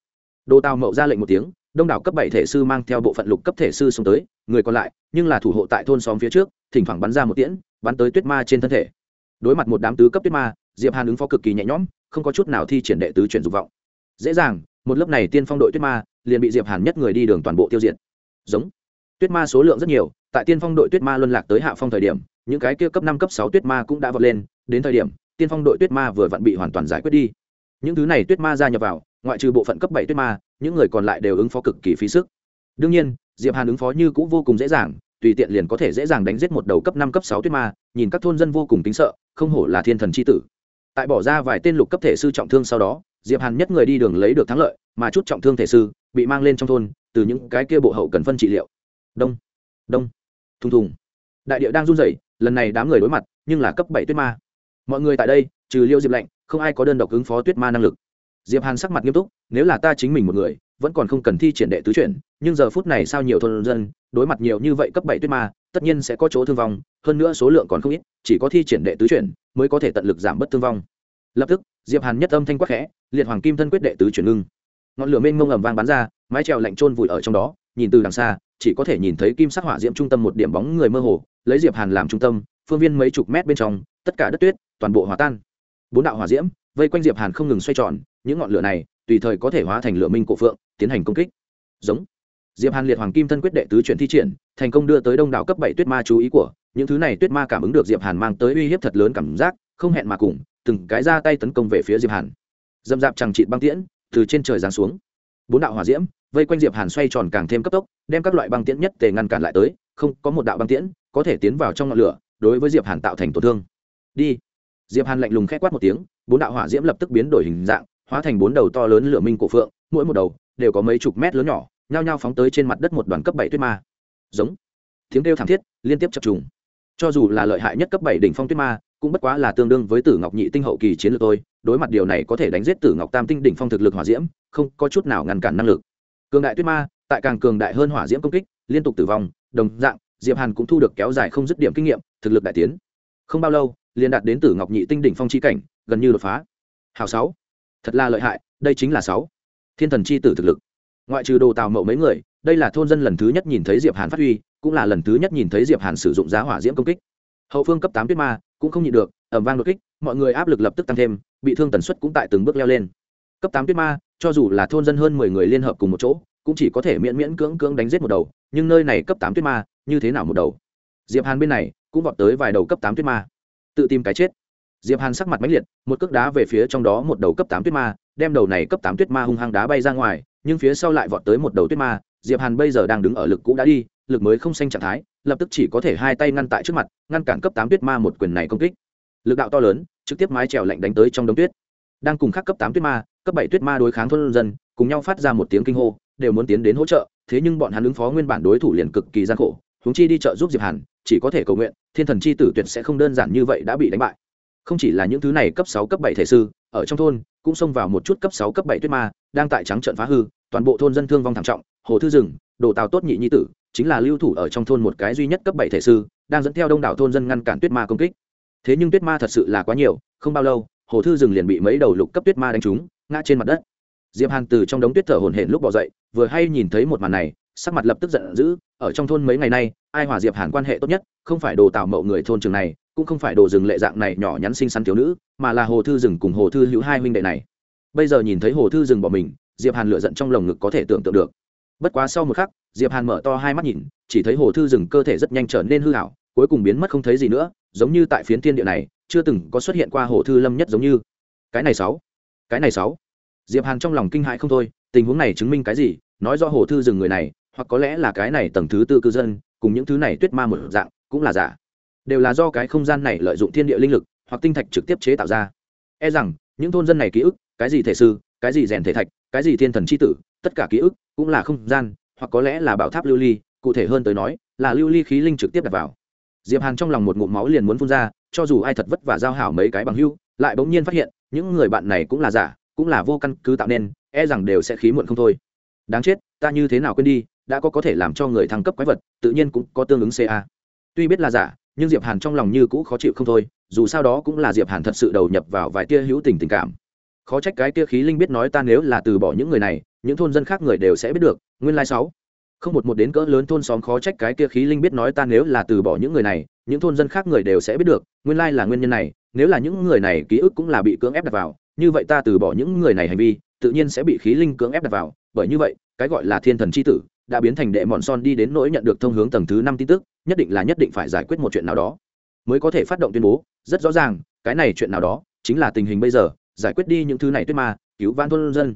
đồ tàu mậu ra lệnh một tiếng, đông đảo cấp bảy thể sư mang theo bộ phận lục cấp thể sư xuống tới, người còn lại, nhưng là thủ hộ tại thôn xóm phía trước, thỉnh thoảng bắn ra một tiễn, bắn tới tuyết ma trên thân thể. Đối mặt một đám tứ cấp tuyết ma, diệp hàn ứng phó cực kỳ nhẹ nhõm, không có chút nào thi triển đệ tứ chuyển dục vọng. Dễ dàng, một lớp này tiên phong đội tuyết ma, liền bị diệp hàn nhất người đi đường toàn bộ tiêu diệt. Giống tuyết ma số lượng rất nhiều, tại tiên phong đội tuyết ma luân lạc tới hạ phong thời điểm, những cái kia cấp năm, cấp sáu tuyết ma cũng đã vọt lên, đến thời điểm, tiên phong đội tuyết ma vừa vặn bị hoàn toàn giải quyết đi. Những thứ này tuyết ma gia nhập vào, ngoại trừ bộ phận cấp bảy tuyết ma, những người còn lại đều ứng phó cực kỳ phí sức. Đương nhiên, diệp hàn ứng phó như cũng vô cùng dễ dàng, tùy tiện liền có thể dễ dàng đánh giết một đầu cấp năm, cấp sáu tuyết ma, nhìn các thôn dân vô cùng tính sợ, không hổ là thiên thần chi tử. Tại bỏ ra vài tên lục cấp thể sư trọng thương sau đó, diệp hàn nhất người đi đường lấy được thắng lợi, mà chút trọng thương thể sư bị mang lên trong thôn, từ những cái kia bộ hậu cần phân trị liệu đông. Đông. Thùng thùng. Đại địa đang run rẩy, lần này đám người đối mặt, nhưng là cấp bảy tuyết ma. Mọi người tại đây, trừ liêu diệp lạnh, không ai có đơn độc ứng phó tuyết ma năng lực. Diệp hàn sắc mặt nghiêm túc, nếu là ta chính mình một người, vẫn còn không cần thi triển đệ tứ chuyển, nhưng giờ phút này sao nhiều thôn dân, đối mặt nhiều như vậy cấp bảy tuyết ma, tất nhiên sẽ có chỗ thương vong, hơn nữa số lượng còn không ít, chỉ có thi triển đệ tứ chuyển mới có thể tận lực giảm bớt thương vong. Lập tức, diệp hàn nhất âm thanh quắc khẽ, liệt hoàng kim thân quyết đệ tứ chuyển ngưng. Ngọn lửa mênh mông ầm vang bắn ra, mái trèo lạnh trôn vùi ở trong đó, nhìn từ đằng xa chỉ có thể nhìn thấy kim sắc hỏa diễm trung tâm một điểm bóng người mơ hồ, lấy diệp hàn làm trung tâm, phương viên mấy chục mét bên trong, tất cả đất tuyết, toàn bộ hòa tan. Bốn đạo hỏa diễm vây quanh diệp hàn không ngừng xoay tròn, những ngọn lửa này tùy thời có thể hóa thành lửa minh cổ phượng, tiến hành công kích. Giống. Diệp hàn liệt hoàng kim thân quyết đệ tứ chuyển thi triển, thành công đưa tới đông đảo cấp bảy tuyết ma chú ý của, những thứ này tuyết ma cảm ứng được diệp hàn mang tới uy hiếp thật lớn cảm giác, không hẹn mà cùng, từng cái ra tay tấn công về phía diệp hàn. Dâm dạp chẳng trị băng tiễn từ trên trời giáng xuống. Bốn đạo hỏa diễm vây quanh diệp hàn xoay tròn càng thêm cấp tốc, đem các loại băng tiễn nhất tề ngăn cản lại tới, không, có một đạo băng tiễn có thể tiến vào trong ngọn lửa, đối với diệp hàn tạo thành tổn thương. Đi. Diệp hàn lạnh lùng khẽ quát một tiếng, bốn đạo hỏa diễm lập tức biến đổi hình dạng, hóa thành bốn đầu to lớn lửa minh cổ phượng, mỗi một đầu đều có mấy chục mét lớn nhỏ, nhao nhao phóng tới trên mặt đất một đoàn cấp bảy tuyết ma. Giống. Tiếng kêu thảm thiết liên tiếp chập trùng. Cho dù là lợi hại nhất cấp bảy đỉnh phong tuyết ma, cũng bất quá là tương đương với tử ngọc nhị tinh hậu kỳ chiến lược tôi đối mặt điều này có thể đánh giết tử ngọc tam tinh đỉnh phong thực lực hỏa diễm, không có chút nào ngăn cản năng lực cường đại tuyết ma, tại càng cường đại hơn hỏa diễm công kích, liên tục tử vong, đồng dạng, diệp hàn cũng thu được kéo dài không dứt điểm kinh nghiệm, thực lực đại tiến. Không bao lâu, liền đạt đến tử ngọc nhị tinh đỉnh phong chi cảnh, gần như đột phá. Hào sáu. Thật là lợi hại, đây chính là sáu. Thiên thần chi tử thực lực. Ngoại trừ đồ tào mậu mấy người, đây là thôn dân lần thứ nhất nhìn thấy diệp hàn phát huy, cũng là lần thứ nhất nhìn thấy diệp hàn sử dụng giá hỏa diễm công kích. Hậu phương cấp tám tuyết ma, cũng không nhịn được ẩm vang đột kích, mọi người áp lực lập tức tăng thêm, bị thương tần suất cũng tại từng bước leo lên cấp tám tuyết ma, cho dù là thôn dân hơn mười người liên hợp cùng một chỗ, cũng chỉ có thể miễn miễn cưỡng cưỡng đánh giết một đầu, nhưng nơi này cấp tám tuyết ma, như thế nào một đầu? Diệp hàn bên này cũng vọt tới vài đầu cấp tám tuyết ma. Tự tìm cái chết. Diệp hàn sắc mặt mãnh liệt, một cước đá về phía trong đó một đầu cấp tám tuyết ma, đem đầu này cấp tám tuyết ma hung hăng đá bay ra ngoài, nhưng phía sau lại vọt tới một đầu tuyết ma. Diệp hàn bây giờ đang đứng ở lực cũ đã đi, lực mới không xanh trạng thái, lập tức chỉ có thể hai tay ngăn tại trước mặt, ngăn cản cấp tám tuyết ma một quyền này công kích. Lực đạo to lớn, trực tiếp mái trèo lạnh đánh tới trong đống tuyết. Đang cùng khắc cấp tám tuyết ma cấp bảy tuyết ma đối kháng thôn dân, cùng nhau phát ra một tiếng kinh hô, đều muốn tiến đến hỗ trợ, thế nhưng bọn hắn ứng phó nguyên bản đối thủ liền cực kỳ gian khổ, huống chi đi trợ giúp diệp hàn, chỉ có thể cầu nguyện, thiên thần chi tử tuyệt sẽ không đơn giản như vậy đã bị đánh bại. Không chỉ là những thứ này cấp sáu, cấp bảy thể sư, ở trong thôn, cũng xông vào một chút cấp sáu, cấp bảy tuyết ma, đang tại trắng trận phá hư, toàn bộ thôn dân thương vong thảm trọng, hồ thư rừng đồ tào tốt nhị nhi tử, chính là lưu thủ ở trong thôn một cái duy nhất cấp bảy thể sư, đang dẫn theo đông đảo thôn dân ngăn cản tuyết ma công kích. Thế nhưng tuyết ma thật sự là quá nhiều, không bao lâu, hồ thư rừng liền bị mấy đầu lục cấp tuyết ma đánh trúng ngã trên mặt đất. Diệp hàn từ trong đống tuyết thở hổn hển lúc bỏ dậy, vừa hay nhìn thấy một màn này, sắc mặt lập tức giận dữ, ở trong thôn mấy ngày nay, ai hòa diệp hàn quan hệ tốt nhất, không phải đồ tào mậu người thôn trường này, cũng không phải đồ rừng lệ dạng này nhỏ nhắn xinh xắn thiếu nữ, mà là hồ thư rừng cùng hồ thư hữu hai huynh đệ này. Bây giờ nhìn thấy hồ thư rừng bỏ mình, diệp hàn lựa giận trong lồng ngực có thể tưởng tượng được. Bất quá sau một khắc, diệp hàn mở to hai mắt nhìn, chỉ thấy hồ thư rừng cơ thể rất nhanh trở nên hư hảo cuối cùng biến mất không thấy gì nữa, giống như tại phiến thiên địa này, chưa từng có xuất hiện qua hồ thư lâm nhất giống như. Cái này sáu cái này sáu. Diệp hàn trong lòng kinh hãi không thôi, tình huống này chứng minh cái gì? Nói do hồ thư rừng người này, hoặc có lẽ là cái này tầng thứ tư cư dân, cùng những thứ này tuyết ma một dạng, cũng là giả. Đều là do cái không gian này lợi dụng thiên địa linh lực, hoặc tinh thạch trực tiếp chế tạo ra. E rằng, những thôn dân này ký ức, cái gì thể sư, cái gì rèn thể thạch, cái gì thiên thần c h i tử, tất cả ký ức cũng là không gian, hoặc có lẽ là bảo tháp lưu ly, cụ thể hơn tới nói, là lưu ly khí linh trực tiếp đặt vào. Diệp hàn trong lòng một ngụm máu liền muốn phun ra, cho dù ai thật vất vả giao hảo mấy cái bằng hưu, lại bỗng nhiên phát hiện những người bạn này cũng là giả, cũng là vô căn cứ tạo nên e rằng đều sẽ khí muộn không thôi. Đáng chết, ta như thế nào quên đi, đã có có thể làm cho người thăng cấp quái vật, tự nhiên cũng có tương ứng ca tuy biết là giả, nhưng diệp hàn trong lòng như cũ khó chịu không thôi, dù sao đó cũng là diệp hàn thật sự đầu nhập vào vài tia hữu tình tình cảm. Khó trách cái tia khí linh biết nói ta nếu là từ bỏ những người này, những thôn dân khác người đều sẽ biết được, nguyên lai sáu. Không một một đến cỡ lớn thôn xóm khó trách cái tia khí linh biết nói ta nếu là từ bỏ những người này, những thôn dân khác người đều sẽ biết được, nguyên lai là nguyên nhân này nếu là những người này ký ức cũng là bị cưỡng ép đặt vào, như vậy ta từ bỏ những người này hành vi, tự nhiên sẽ bị khí linh cưỡng ép đặt vào. Bởi như vậy, cái gọi là thiên thần c h i tử đã biến thành đệ mòn son đi đến nỗi nhận được thông hướng tầng thứ năm tin tức, nhất định là nhất định phải giải quyết một chuyện nào đó. Mới có thể phát động tuyên bố, rất rõ ràng, cái này chuyện nào đó chính là tình hình bây giờ, giải quyết đi những thứ này tuyết ma, cứu vãn thôn dân.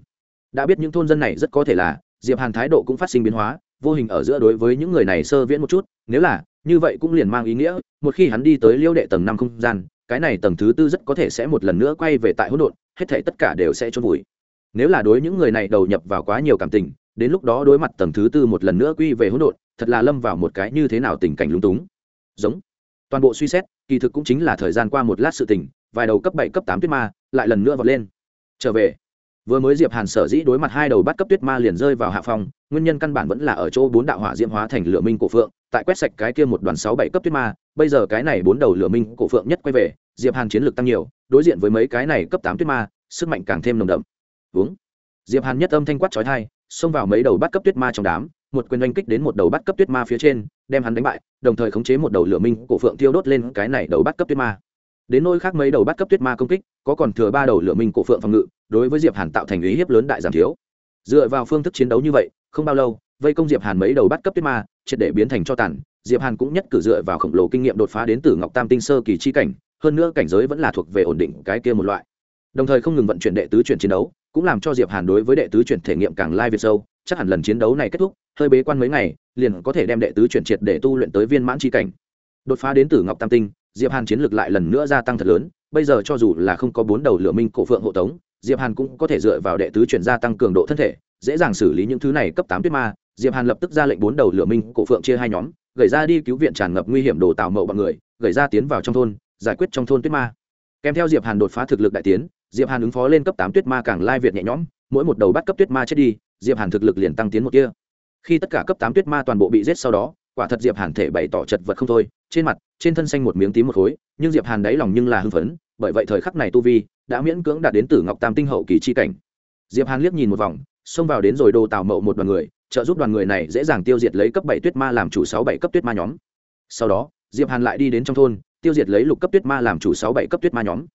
Đã biết những thôn dân này rất có thể là, diệp hàn thái độ cũng phát sinh biến hóa, vô hình ở giữa đối với những người này sơ viễn một chút, nếu là, như vậy cũng liền mang ý nghĩa, một khi hắn đi tới liêu đệ tầng năm không gian cái này tầng thứ tư rất có thể sẽ một lần nữa quay về tại hỗn độn, hết thể tất cả đều sẽ chôn vùi. Nếu là đối những người này đầu nhập vào quá nhiều cảm tình, đến lúc đó đối mặt tầng thứ tư một lần nữa quy về hỗn độn, thật là lâm vào một cái như thế nào tình cảnh lúng túng. Giống. Toàn bộ suy xét, kỳ thực cũng chính là thời gian qua một lát sự tình, vài đầu cấp bảy, cấp tám tuyết ma lại lần nữa vọt lên. Trở về. Vừa mới diệp hàn sở dĩ đối mặt hai đầu bắt cấp tuyết ma liền rơi vào hạ phong, nguyên nhân căn bản vẫn là ở chỗ bốn đạo hỏa diễm hóa thành lửa minh cổ phượng, tại quét sạch cái kia một đoàn sáu, bảy cấp tuyết ma, bây giờ cái này bốn đầu lửa minh cổ phượng nhất quay về diệp hàn chiến lược tăng nhiều, đối diện với mấy cái này cấp tám tuyết ma, sức mạnh càng thêm nồng đậm. Uống. Diệp hàn nhất âm thanh quát chói tai, xông vào mấy đầu bắt cấp tuyết ma trong đám, một quyền oanh kích đến một đầu bắt cấp tuyết ma phía trên, đem hắn đánh bại, đồng thời khống chế một đầu lửa minh cổ phượng tiêu đốt lên cái này đầu bắt cấp tuyết ma. Đến nỗi khác mấy đầu bắt cấp tuyết ma công kích, có còn thừa ba đầu lửa minh cổ phượng phòng ngự, đối với diệp hàn tạo thành ý hiếp lớn đại giảm thiếu. Dựa vào phương thức chiến đấu như vậy, không bao lâu, vây công diệp hàn mấy đầu bắt cấp tuyết ma, triệt để biến thành cho tàn, diệp hàn cũng nhất cử dựa vào khổng lồ kinh nghiệm đột phá đến từ ngọc tam tinh sơ kỳ chi cảnh hơn nữa cảnh giới vẫn là thuộc về ổn định cái kia một loại. Đồng thời không ngừng vận chuyển đệ tứ chuyển chiến đấu, cũng làm cho diệp hàn đối với đệ tứ chuyển thể nghiệm càng lai việt sâu, chắc hẳn lần chiến đấu này kết thúc, hơi bế quan mấy ngày, liền có thể đem đệ tứ chuyển triệt để tu luyện tới viên mãn chi cảnh. Đột phá đến từ ngọc tam tinh, diệp hàn chiến lược lại lần nữa gia tăng thật lớn, bây giờ cho dù là không có bốn đầu lửa minh cổ phượng hộ tống, diệp hàn cũng có thể dựa vào đệ tứ chuyển gia tăng cường độ thân thể, dễ dàng xử lý những thứ này cấp tám tuyết ma. Diệp hàn lập tức ra lệnh bốn đầu lửa minh cổ phượng chia hai nhóm gửi ra đi cứu viện tràn ngập nguy hiểm đồ tạo mậu bọn người gửi ra tiến vào trong thôn giải quyết trong thôn tuyết ma. Kèm theo diệp hàn đột phá thực lực đại tiến, diệp hàn ứng phó lên cấp tám tuyết ma càng lai việt nhẹ nhõm, mỗi một đầu bắt cấp tuyết ma chết đi, diệp hàn thực lực liền tăng tiến một kia khi tất cả cấp tám tuyết ma toàn bộ bị giết sau đó, quả thật diệp hàn thể bày tỏ chật vật không thôi, trên mặt, trên thân xanh một miếng tím một khối, nhưng diệp hàn đáy lòng nhưng là hưng phấn, bởi vậy thời khắc này tu vi đã miễn cưỡng đạt đến tử ngọc tam tinh hậu kỳ chi cảnh. Diệp hàn liếc nhìn một vòng, xông vào đến rồi đồ tào mậu một đoàn người, trợ giúp đoàn người này dễ dàng tiêu diệt lấy cấp bảy tuyết ma làm chủ sáu bảy cấp tuyết ma nhóm. Sau đó, diệp hàn lại đi đến trong thôn tiêu diệt lấy lục cấp tuyết ma làm chủ sáu bảy cấp tuyết ma nhóm.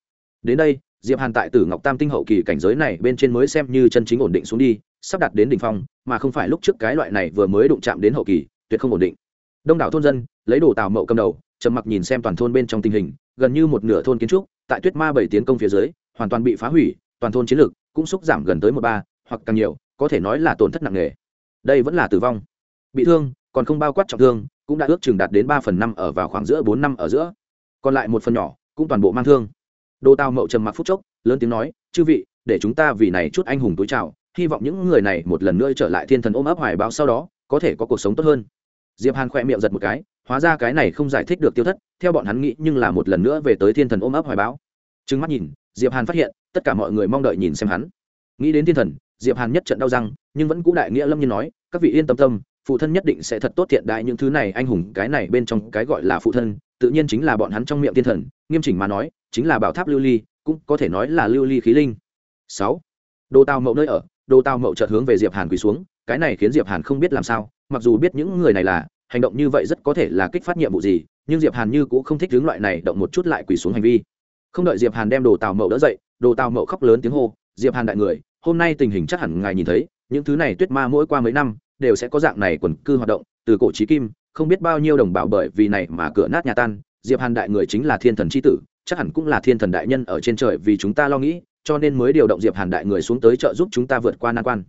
Đến đây, diệp hàn tại tử ngọc tam tinh hậu kỳ cảnh giới này bên trên mới xem như chân chính ổn định xuống đi, sắp đặt đến đỉnh phong, mà không phải lúc trước cái loại này vừa mới đụng chạm đến hậu kỳ, tuyệt không ổn định. Đông đảo thôn dân, lấy đồ tào mậu cầm đầu, trầm mặc nhìn xem toàn thôn bên trong tình hình, gần như một nửa thôn kiến trúc, tại tuyết ma bảy tiến công phía dưới, hoàn toàn bị phá hủy, toàn thôn chiến lược cũng xúc giảm gần tới một ba, hoặc càng nhiều, có thể nói là tổn thất nặng nề. Đây vẫn là tử vong. Bị thương, còn không bao quát trọng thương, cũng đã ước chừng đạt đến ba phần năm ở vào khoảng giữa bốn năm ở giữa còn lại một phần nhỏ, cũng toàn bộ mang thương. Đồ tào mậu trầm mặc phút chốc, lớn tiếng nói, chư vị, để chúng ta vì này chút anh hùng túi trào hy vọng những người này một lần nữa trở lại thiên thần ôm ấp hoài báo sau đó, có thể có cuộc sống tốt hơn. Diệp hàn khỏe miệng giật một cái, hóa ra cái này không giải thích được tiêu thất, theo bọn hắn nghĩ nhưng là một lần nữa về tới thiên thần ôm ấp hoài báo trừng mắt nhìn, diệp hàn phát hiện, tất cả mọi người mong đợi nhìn xem hắn. Nghĩ đến thiên thần, diệp hàn nhất trận đau răng, nhưng vẫn cũ đại nghĩa lâm nhiên nói, các vị yên tâm tâm, phụ thân nhất định sẽ thật tốt thiện đại những thứ này, anh hùng cái này bên trong cái gọi là phụ thân tự nhiên chính là bọn hắn trong miệng tiên thần, nghiêm chỉnh mà nói, chính là bảo tháp lưu ly, cũng có thể nói là lưu ly khí linh. Sáu, đồ tàu mậu nơi ở, đồ tàu mậu chợt hướng về diệp hàn quỳ xuống, cái này khiến diệp hàn không biết làm sao, mặc dù biết những người này là, hành động như vậy rất có thể là kích phát nhiệm vụ gì, nhưng diệp hàn như cũng không thích hướng loại này động một chút lại quỳ xuống hành vi. Không đợi diệp hàn đem đồ tàu mậu đỡ dậy, đồ tàu mậu khóc lớn tiếng hô, diệp hàn đại người, hôm nay tình hình chắc hẳn ngài nhìn thấy, những thứ này tuyết ma mỗi qua mấy năm, đều sẽ có dạng này quần cư hoạt động, từ cổ chí kim không biết bao nhiêu đồng bào bởi vì này mà cửa nát nhà tan, diệp hàn đại người chính là thiên thần chi tử, chắc hẳn cũng là thiên thần đại nhân ở trên trời vì chúng ta lo nghĩ, cho nên mới điều động diệp hàn đại người xuống tới trợ giúp chúng ta vượt qua nan quan.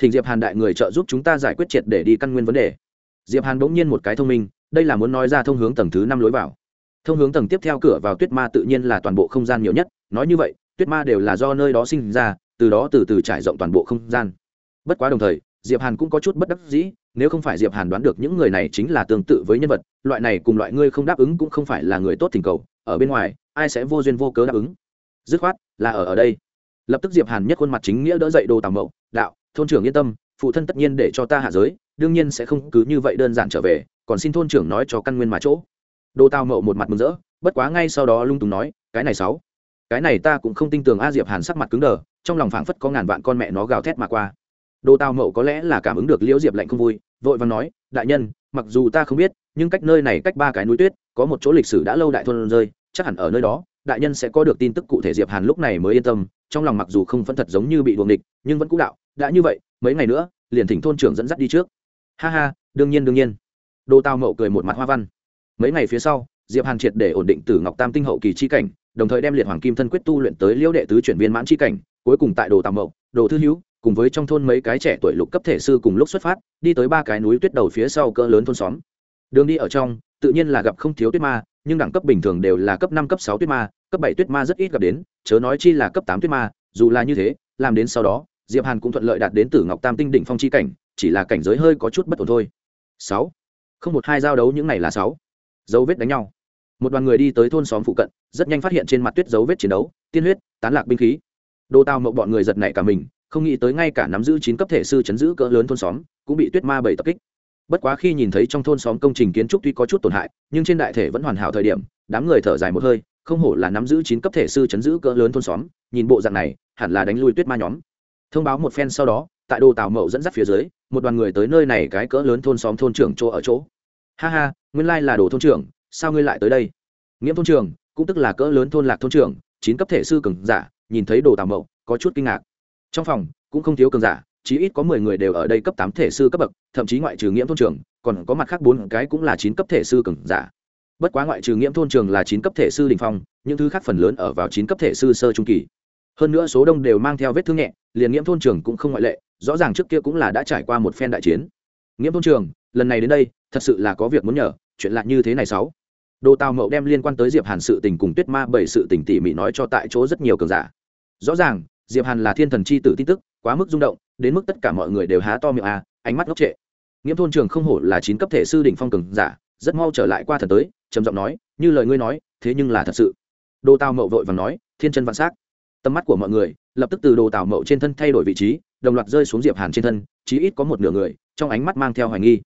Thỉnh diệp hàn đại người trợ giúp chúng ta giải quyết triệt để đi căn nguyên vấn đề. Diệp hàn bỗng nhiên một cái thông minh, đây là muốn nói ra thông hướng tầng thứ năm lối vào. Thông hướng tầng tiếp theo cửa vào tuyết ma tự nhiên là toàn bộ không gian nhiều nhất, nói như vậy, tuyết ma đều là do nơi đó sinh ra, từ đó từ từ trải rộng toàn bộ không gian. Bất quá đồng thời diệp hàn cũng có chút bất đắc dĩ, nếu không phải diệp hàn đoán được những người này chính là tương tự với nhân vật, loại này cùng loại ngươi không đáp ứng cũng không phải là người tốt tình cầu, ở bên ngoài, ai sẽ vô duyên vô cớ đáp ứng? Dứt khoát, là ở ở đây. Lập tức diệp hàn nhất khuôn mặt chính nghĩa đỡ dậy đồ tào mậu, đạo, thôn trưởng yên tâm, phụ thân tất nhiên để cho ta hạ giới, đương nhiên sẽ không cứ như vậy đơn giản trở về, còn xin thôn trưởng nói cho căn nguyên mà chỗ. Đồ tào mậu một mặt mừng rỡ, bất quá ngay sau đó lung tùng nói, cái này sáu, cái này ta cũng không tin tưởng a diệp hàn sắc mặt cứng đờ, trong lòng phảng phất có ngàn vạn con mẹ nó gào thét mà qua đồ tào mậu có lẽ là cảm ứng được liễu diệp lạnh không vui, vội và nói, đại nhân, mặc dù ta không biết, nhưng cách nơi này cách ba cái núi tuyết, có một chỗ lịch sử đã lâu đại thôn rơi, chắc hẳn ở nơi đó, đại nhân sẽ có được tin tức cụ thể diệp hàn lúc này mới yên tâm, trong lòng mặc dù không phân thật giống như bị đuồng địch, nhưng vẫn cũ đạo, đã như vậy, mấy ngày nữa, liền thỉnh thôn trưởng dẫn dắt đi trước. Ha ha, đương nhiên đương nhiên. Đồ tào mậu cười một mặt hoa văn. Mấy ngày phía sau, diệp hàn triệt để ổn định tử ngọc tam tinh hậu kỳ chi cảnh, đồng thời đem liệt hoàng kim thân quyết tu luyện tới liễu đệ tứ chuyển viên mãn chi cảnh, cuối cùng tại đồ tào mậu đồ thư hữu cùng với trong thôn mấy cái trẻ tuổi lục cấp thể sư cùng lúc xuất phát, đi tới ba cái núi tuyết đầu phía sau cỡ lớn thôn xóm. Đường đi ở trong, tự nhiên là gặp không thiếu tuyết ma, nhưng đẳng cấp bình thường đều là cấp năm, cấp sáu tuyết ma, cấp bảy tuyết ma rất ít gặp đến, chớ nói chi là cấp tám tuyết ma, dù là như thế, làm đến sau đó, diệp hàn cũng thuận lợi đạt đến tử ngọc tam tinh đỉnh phong chi cảnh, chỉ là cảnh giới hơi có chút bất ổn thôi. Sáu. Không một hai giao đấu những này là sáu. Dấu vết đánh nhau. Một đoàn người đi tới thôn xóm phụ cận, rất nhanh phát hiện trên mặt tuyết dấu vết chiến đấu, tiên huyết, tán lạc binh khí. Đồ tao mậu bọn người giật nảy cả mình không nghĩ tới ngay cả nắm giữ chín cấp thể sư chấn giữ cỡ lớn thôn xóm cũng bị tuyết ma bảy tập kích. Bất quá khi nhìn thấy trong thôn xóm công trình kiến trúc tuy có chút tổn hại, nhưng trên đại thể vẫn hoàn hảo thời điểm, đám người thở dài một hơi, không hổ là nắm giữ chín cấp thể sư chấn giữ cỡ lớn thôn xóm, nhìn bộ dạng này, hẳn là đánh lui tuyết ma nhóm. Thông báo một phen sau đó, tại đồ tào mậu dẫn dắt phía dưới, một đoàn người tới nơi này cái cỡ lớn thôn xóm thôn trưởng chỗ ở chỗ. Ha ha, nguyên lai là đồ thôn trưởng, sao ngươi lại tới đây? Nghiễm thôn trưởng, cũng tức là cỡ lớn thôn lạc thôn trưởng, chín cấp thể sư cường giả, nhìn thấy đồ tào mậu, có chút kinh ngạc trong phòng, cũng không thiếu cường giả, chí ít có mười người đều ở đây cấp tám thể sư cấp bậc, thậm chí ngoại trừ nghiễm thôn trường, còn có mặt khác bốn cái cũng là chín cấp thể sư cường giả. Bất quá ngoại trừ nghiễm thôn trường là chín cấp thể sư đình phong, những thứ khác phần lớn ở vào chín cấp thể sư sơ trung kỳ. Hơn nữa số đông đều mang theo vết thương nhẹ, liền nghiễm thôn trường cũng không ngoại lệ, rõ ràng trước kia cũng là đã trải qua một phen đại chiến. Nghiễm thôn trường, lần này đến đây, thật sự là có việc muốn nhờ, chuyện lạ như thế này sáu. Đồ tào mậu đem liên quan tới diệp hàn sự tình cùng tuyết ma bảy sự tình tỉ mỉ nói cho tại chỗ rất nhiều cường giả. Rõ ràng diệp hàn là thiên thần chi tử tin tức, quá mức rung động, đến mức tất cả mọi người đều há to miệng à ánh mắt ngốc trệ. Nghiễm thôn trường không hổ là chín cấp thể sư đỉnh phong cường giả, rất mau trở lại qua thần tới, trầm giọng nói, như lời ngươi nói, thế nhưng là thật sự. Đồ tào mậu vội và nói, thiên chân vạn s á c tầm mắt của mọi người, lập tức từ đồ tào mậu trên thân thay đổi vị trí, đồng loạt rơi xuống diệp hàn trên thân, chí ít có một nửa người, trong ánh mắt mang theo hoài nghi.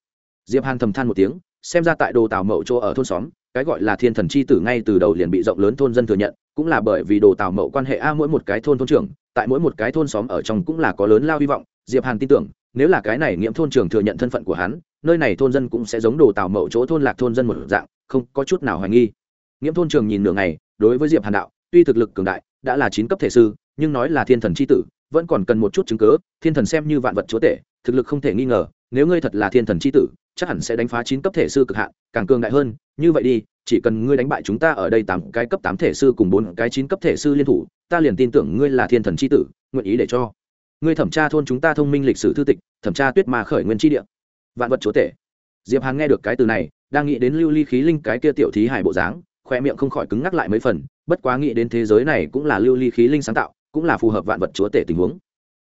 Diệp hàn thầm than một tiếng xem ra tại đồ tào mậu chỗ ở thôn xóm, cái gọi là thiên thần chi tử ngay từ đầu liền bị rộng lớn thôn dân thừa nhận, cũng là bởi vì đồ tào mậu quan hệ a mỗi một cái thôn thôn trưởng, tại mỗi một cái thôn xóm ở trong cũng là có lớn lao hy vọng, diệp hàn tin tưởng, nếu là cái này nghiễm thôn trưởng thừa nhận thân phận của hắn, nơi này thôn dân cũng sẽ giống đồ tào mậu chỗ thôn lạc thôn dân một dạng, không có chút nào hoài nghi. Nghiễm thôn trường nhìn nửa ngày, đối với diệp hàn đạo, tuy thực lực cường đại, đã là chín cấp thể sư, nhưng nói là thiên thần c h i tử, vẫn còn cần một chút chứng cớ thiên thần xem như vạn vật chúa tể, thực lực không thể nghi ngờ nếu ngươi thật là thiên thần c h i tử, chắc hẳn sẽ đánh phá chín cấp thể sư cực hạn, càng cường đại hơn, như vậy đi, chỉ cần ngươi đánh bại chúng ta ở đây tám cái cấp tám thể sư cùng bốn cái chín cấp thể sư liên thủ, ta liền tin tưởng ngươi là thiên thần c h i tử, nguyện ý để cho. Ngươi thẩm tra thôn chúng ta thông minh lịch sử thư tịch, thẩm tra tuyết mà khởi nguyên tri địa. Vạn vật chúa tể. Diệp hàn nghe được cái từ này, đang nghĩ đến lưu ly khí linh cái kia tiểu thí hải bộ dáng, khoe miệng không khỏi cứng ngắc lại mấy phần, bất quá nghĩ đến thế giới này cũng là lưu ly khí linh sáng tạo, cũng là phù hợp vạn vật chúa tể tình huống.